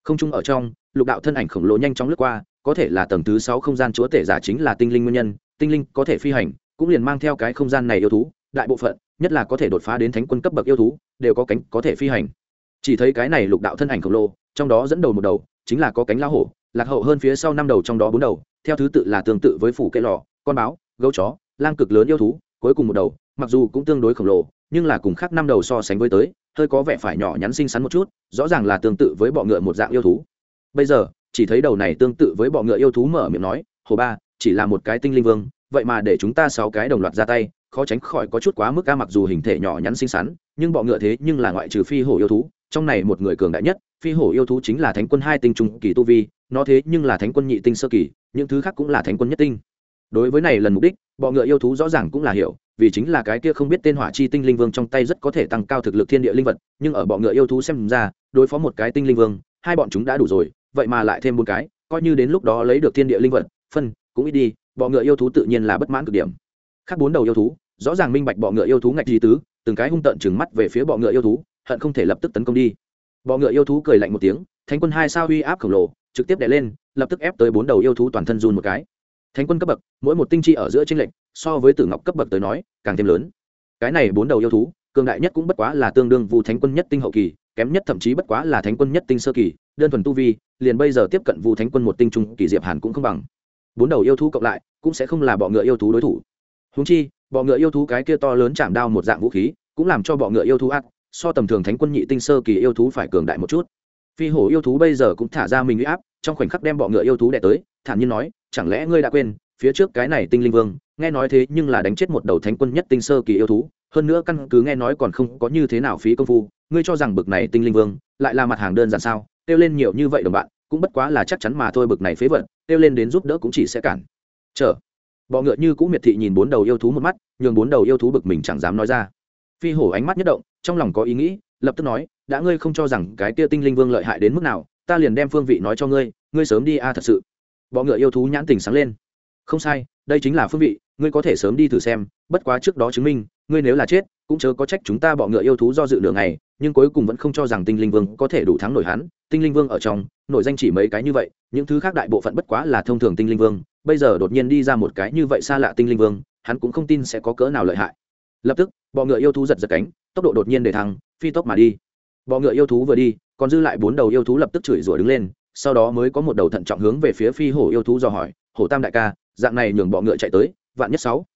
Không chung ở trong, lục đạo thân ảnh khổng lồ nhanh chóng lướt qua, có thể là tầng thứ sáu không gian chúa tể giả chính là tinh linh nguyên nhân, tinh linh có thể phi hành, cũng liền mang theo cái không gian này yêu thú, đại bộ phận, nhất là có thể đột phá đến thánh quân cấp bậc yêu thú, đều có cánh có thể phi hành. Chỉ thấy cái này lục đạo thân ảnh khổng lồ trong đó dẫn đầu một đầu chính là có cánh lao hổ, lạc hậu hơn phía sau năm đầu trong đó bốn đầu, theo thứ tự là tương tự với phủ cây lò, con báo, gấu chó, lang cực lớn yêu thú, cuối cùng một đầu, mặc dù cũng tương đối khổng lồ, nhưng là cùng khác năm đầu so sánh với tới, hơi có vẻ phải nhỏ nhắn xinh xắn một chút, rõ ràng là tương tự với bọ ngựa một dạng yêu thú. Bây giờ, chỉ thấy đầu này tương tự với bọ ngựa yêu thú mở miệng nói, hồ ba, chỉ là một cái tinh linh vương, vậy mà để chúng ta sáu cái đồng loạt ra tay, khó tránh khỏi có chút quá mức ca mặc dù hình thể nhỏ nhắn xinh xắn, nhưng bọ ngựa thế nhưng là ngoại trừ phi hổ yêu thú, trong này một người cường đại nhất phi hổ yêu thú chính là thánh quân hai tinh trung kỳ tu vi, nó thế nhưng là thánh quân nhị tinh sơ kỳ, những thứ khác cũng là thánh quân nhất tinh. Đối với này lần mục đích, bọ ngựa yêu thú rõ ràng cũng là hiểu, vì chính là cái kia không biết tên hỏa chi tinh linh vương trong tay rất có thể tăng cao thực lực thiên địa linh vật, nhưng ở bọ ngựa yêu thú xem ra, đối phó một cái tinh linh vương, hai bọn chúng đã đủ rồi, vậy mà lại thêm một cái, coi như đến lúc đó lấy được thiên địa linh vật, phân, cũng ít đi, bọ ngựa yêu thú tự nhiên là bất mãn cực điểm. Khác bốn đầu yêu thú, rõ ràng minh bạch bọ ngựa yêu thú ngạch di tứ, từng cái hung tợn chừng mắt về phía bọ ngựa yêu thú, hận không thể lập tức tấn công đi bọ ngựa yêu thú cười lạnh một tiếng, thánh quân hai sao uy áp khổng lồ, trực tiếp đè lên, lập tức ép tới bốn đầu yêu thú toàn thân run một cái. Thánh quân cấp bậc, mỗi một tinh chi ở giữa tranh lệnh so với tử ngọc cấp bậc tới nói, càng thêm lớn. Cái này bốn đầu yêu thú, cường đại nhất cũng bất quá là tương đương vu thánh quân nhất tinh hậu kỳ, kém nhất thậm chí bất quá là thánh quân nhất tinh sơ kỳ, đơn thuần tu vi, liền bây giờ tiếp cận vu thánh quân một tinh trung kỳ diệp hàn cũng không bằng. Bốn đầu yêu thú cộng lại, cũng sẽ không là bọ ngựa yêu thú đối thủ. Húng chi, bọ ngựa yêu thú cái kia to lớn chạm đao một dạng vũ khí, cũng làm cho bọ ngựa yêu thú ác so tầm thường thánh quân nhị tinh sơ kỳ yêu thú phải cường đại một chút. Phi hổ yêu thú bây giờ cũng thả ra mình huy áp, trong khoảnh khắc đem bọ ngựa yêu thú đẻ tới, thản nhiên nói, chẳng lẽ ngươi đã quên, phía trước cái này tinh linh vương, nghe nói thế nhưng là đánh chết một đầu thánh quân nhất tinh sơ kỳ yêu thú, hơn nữa căn cứ nghe nói còn không có như thế nào phí công phu, ngươi cho rằng bực này tinh linh vương, lại là mặt hàng đơn giản sao? Kêu lên nhiều như vậy đồng bạn, cũng bất quá là chắc chắn mà thôi bực này phế vật, kêu lên đến giúp đỡ cũng chỉ sẽ cản. Trở bọ ngựa như cũng miệt thị nhìn bốn đầu yêu thú một mắt, nhường bốn đầu yêu thú bực mình chẳng dám nói ra. Phi hổ ánh mắt nhất động trong lòng có ý nghĩ, lập tức nói, đã ngươi không cho rằng cái kia tinh linh vương lợi hại đến mức nào, ta liền đem phương vị nói cho ngươi ngươi sớm đi a, thật sự. Bọ ngựa yêu thú nhãn tình sáng lên. Không sai, đây chính là phương vị, ngươi có thể sớm đi thử xem, bất quá trước đó chứng minh, ngươi nếu là chết, cũng chớ có trách chúng ta bọ ngựa yêu thú do dự lượng này nhưng cuối cùng vẫn không cho rằng tinh linh vương có thể đủ thắng nổi hắn. Tinh linh vương ở trong, nổi danh chỉ mấy cái như vậy, những thứ khác đại bộ phận bất quá là thông thường tinh linh vương. Bây giờ đột nhiên đi ra một cái như vậy xa lạ tinh linh vương, hắn cũng không tin sẽ có cỡ nào lợi hại. Lập tức, bọ ngựa yêu thú giật giật cánh tốc độ đột nhiên để thăng, phi tốc mà đi. Bọ ngựa yêu thú vừa đi, còn dư lại bốn đầu yêu thú lập tức chửi rủa đứng lên, sau đó mới có một đầu thận trọng hướng về phía phi hổ yêu thú dò hỏi, hổ tam đại ca, dạng này nhường bọ ngựa chạy tới, vạn nhất sáu.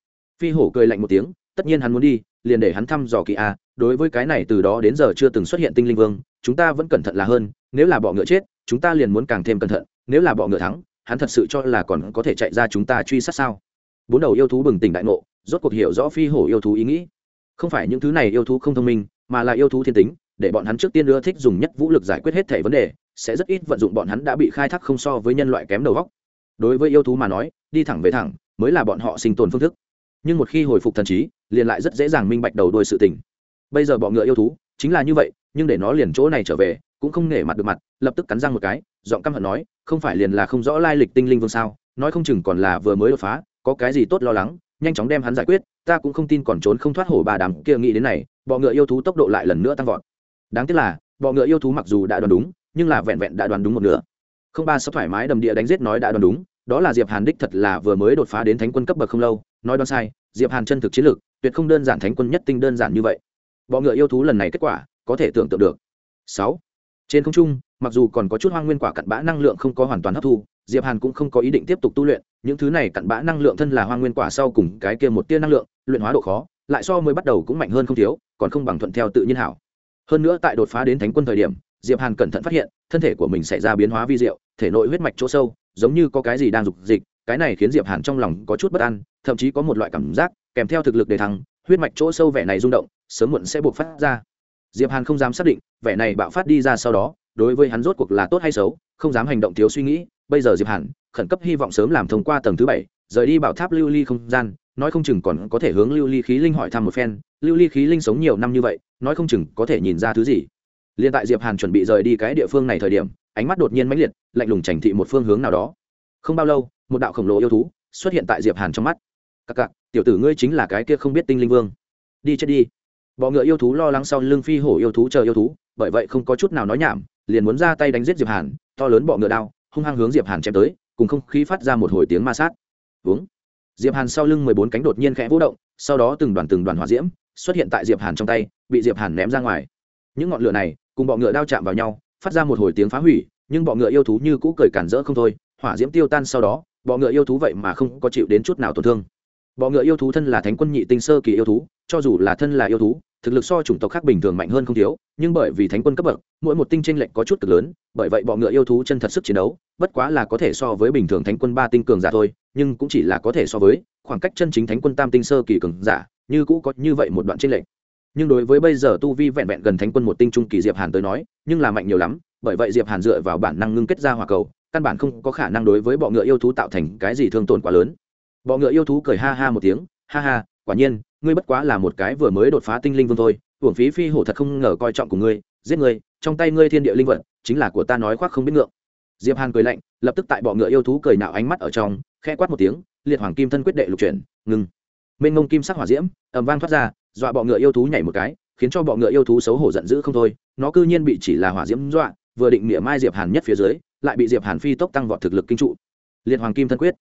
Phi hổ cười lạnh một tiếng, tất nhiên hắn muốn đi, liền để hắn thăm dò kỳ a, đối với cái này từ đó đến giờ chưa từng xuất hiện tinh linh vương, chúng ta vẫn cẩn thận là hơn, nếu là bọ ngựa chết, chúng ta liền muốn càng thêm cẩn thận, nếu là bọ ngựa thắng, hắn thật sự cho là còn có thể chạy ra chúng ta truy sát sao? Bốn đầu yêu thú bừng tỉnh đại ngộ, rốt cuộc hiểu rõ phi hổ yêu thú ý nghĩ không phải những thứ này yêu thú không thông minh, mà là yêu thú thiên tính, để bọn hắn trước tiên ưa thích dùng nhất vũ lực giải quyết hết thể vấn đề, sẽ rất ít vận dụng bọn hắn đã bị khai thác không so với nhân loại kém đầu góc. Đối với yêu thú mà nói, đi thẳng về thẳng, mới là bọn họ sinh tồn phương thức. Nhưng một khi hồi phục thần trí, liền lại rất dễ dàng minh bạch đầu đuôi sự tình. Bây giờ bọ ngựa yêu thú, chính là như vậy, nhưng để nó liền chỗ này trở về, cũng không nể mặt được mặt, lập tức cắn răng một cái, giọng căm hận nói, không phải liền là không rõ lai lịch tinh linh vương sao? Nói không chừng còn là vừa mới đột phá, có cái gì tốt lo lắng nhanh chóng đem hắn giải quyết, ta cũng không tin còn trốn không thoát hổ bà đàm kia nghĩ đến này, bọ ngựa yêu thú tốc độ lại lần nữa tăng vọt. Đáng tiếc là, bọ ngựa yêu thú mặc dù đã đoán đúng, nhưng là vẹn vẹn đã đoán đúng một nửa. Không ba sắp thoải mái đầm địa đánh giết nói đã đoán đúng, đó là diệp hàn đích thật là vừa mới đột phá đến thánh quân cấp bậc không lâu, nói đoán sai, diệp hàn chân thực chiến lược, tuyệt không đơn giản thánh quân nhất tinh đơn giản như vậy. Bọ ngựa yêu thú lần này kết quả, có thể tưởng tượng được. Sáu. Trên không trung, mặc dù còn có chút hoang nguyên quả cặn bã năng lượng không có hoàn toàn hấp thu diệp hàn cũng không có ý định tiếp tục tu luyện, những thứ này cặn bã năng lượng thân là hoang nguyên quả sau cùng cái kia một tia năng lượng, luyện hóa độ khó, lại so mới bắt đầu cũng mạnh hơn không thiếu, còn không bằng thuận theo tự nhiên hảo. Hơn nữa tại đột phá đến thánh quân thời điểm, diệp hàn cẩn thận phát hiện, thân thể của mình xảy ra biến hóa vi diệu, thể nội huyết mạch chỗ sâu, giống như có cái gì đang dục dịch, cái này khiến diệp hàn trong lòng có chút bất an, thậm chí có một loại cảm giác, kèm theo thực lực để thắng huyết mạch chỗ sâu vẻ này rung động, sớm muộn sẽ buộc phát ra. Diệp hàn không dám xác định, vẻ này bạo phát đi ra sau đó, đối với hắn rốt cuộc là tốt hay xấu, không dám hành động thiếu suy nghĩ bây giờ diệp hàn khẩn cấp hy vọng sớm làm thông qua tầng thứ bảy, rời đi bảo tháp lưu ly không gian, nói không chừng còn có thể hướng lưu ly khí linh hỏi thăm một phen, lưu ly khí linh sống nhiều năm như vậy, nói không chừng có thể nhìn ra thứ gì. Liên tại diệp hàn chuẩn bị rời đi cái địa phương này thời điểm, ánh mắt đột nhiên mãnh liệt, lạnh lùng chảnh thị một phương hướng nào đó. Không bao lâu, một đạo khổng lồ yêu thú xuất hiện tại diệp hàn trong mắt. Các cặc, tiểu tử ngươi chính là cái kia không biết tinh linh vương. Đi chết đi. Bọ ngựa yêu thú lo lắng sau lưng phi hổ yêu thú chờ yêu thú, bởi vậy không có chút nào nói nhảm, liền muốn ra tay đánh giết diệp hàn, to lớn bọ ngựa đao hung hăng hướng diệp hàn chém tới, cùng không khí phát ra một hồi tiếng ma sát. Uống. Diệp hàn sau lưng mười bốn cánh đột nhiên khẽ vũ động, sau đó từng đoàn từng đoàn hỏa diễm xuất hiện tại diệp hàn trong tay, bị diệp hàn ném ra ngoài. Những ngọn lửa này cùng bọ ngựa đao chạm vào nhau, phát ra một hồi tiếng phá hủy, nhưng bọ ngựa yêu thú như cũ cười cản rỡ không thôi, hỏa diễm tiêu tan sau đó bọ ngựa yêu thú vậy mà không có chịu đến chút nào tổn thương. Bọ ngựa yêu thú thân là thánh quân nhị tinh sơ kỳ yêu thú, cho dù là thân là yêu thú thực lực so chủng tộc khác bình thường mạnh hơn không thiếu, nhưng bởi vì thánh quân cấp bậc, mỗi một tinh tranh lệch có chút cực lớn, bởi vậy bọ ngựa yêu thú chân thật sức chiến đấu, bất quá là có thể so với bình thường thánh quân ba tinh cường giả thôi, nhưng cũng chỉ là có thể so với khoảng cách chân chính thánh quân tam tinh sơ kỳ cường giả, như cũ có như vậy một đoạn tranh lệch. Nhưng đối với bây giờ tu vi vẹn vẹn gần thánh quân một tinh trung kỳ diệp hàn tới nói, nhưng là mạnh nhiều lắm, bởi vậy diệp hàn dựa vào bản năng ngưng kết ra hỏa cầu, căn bản không có khả năng đối với bọ ngựa yêu thú tạo thành cái gì thương tổn quá lớn. Bọ ngựa yêu thú cười ha ha một tiếng, ha ha quả nhiên, ngươi bất quá là một cái vừa mới đột phá tinh linh vương thôi, hưởng phí phi hổ thật không ngờ coi trọng của ngươi, giết ngươi, trong tay ngươi thiên địa linh vật, chính là của ta nói khoác không biết ngượng. Diệp hàn cười lạnh, lập tức tại bọ ngựa yêu thú cười nạo ánh mắt ở trong, khẽ quát một tiếng, liệt hoàng kim thân quyết đệ lục chuyển, ngừng. Mênh ngông kim sắc hỏa diễm, ầm vang thoát ra, dọa bọ ngựa yêu thú nhảy một cái, khiến cho bọ ngựa yêu thú xấu hổ giận dữ không thôi, nó cư nhiên bị chỉ là hỏa diễm dọa, vừa định mỉa mai diệp hàn nhất phía dưới, lại bị diệp hàn phi tốc tăng vọt thực lực kinh trụ. Liệt hoàng kim thân quyết.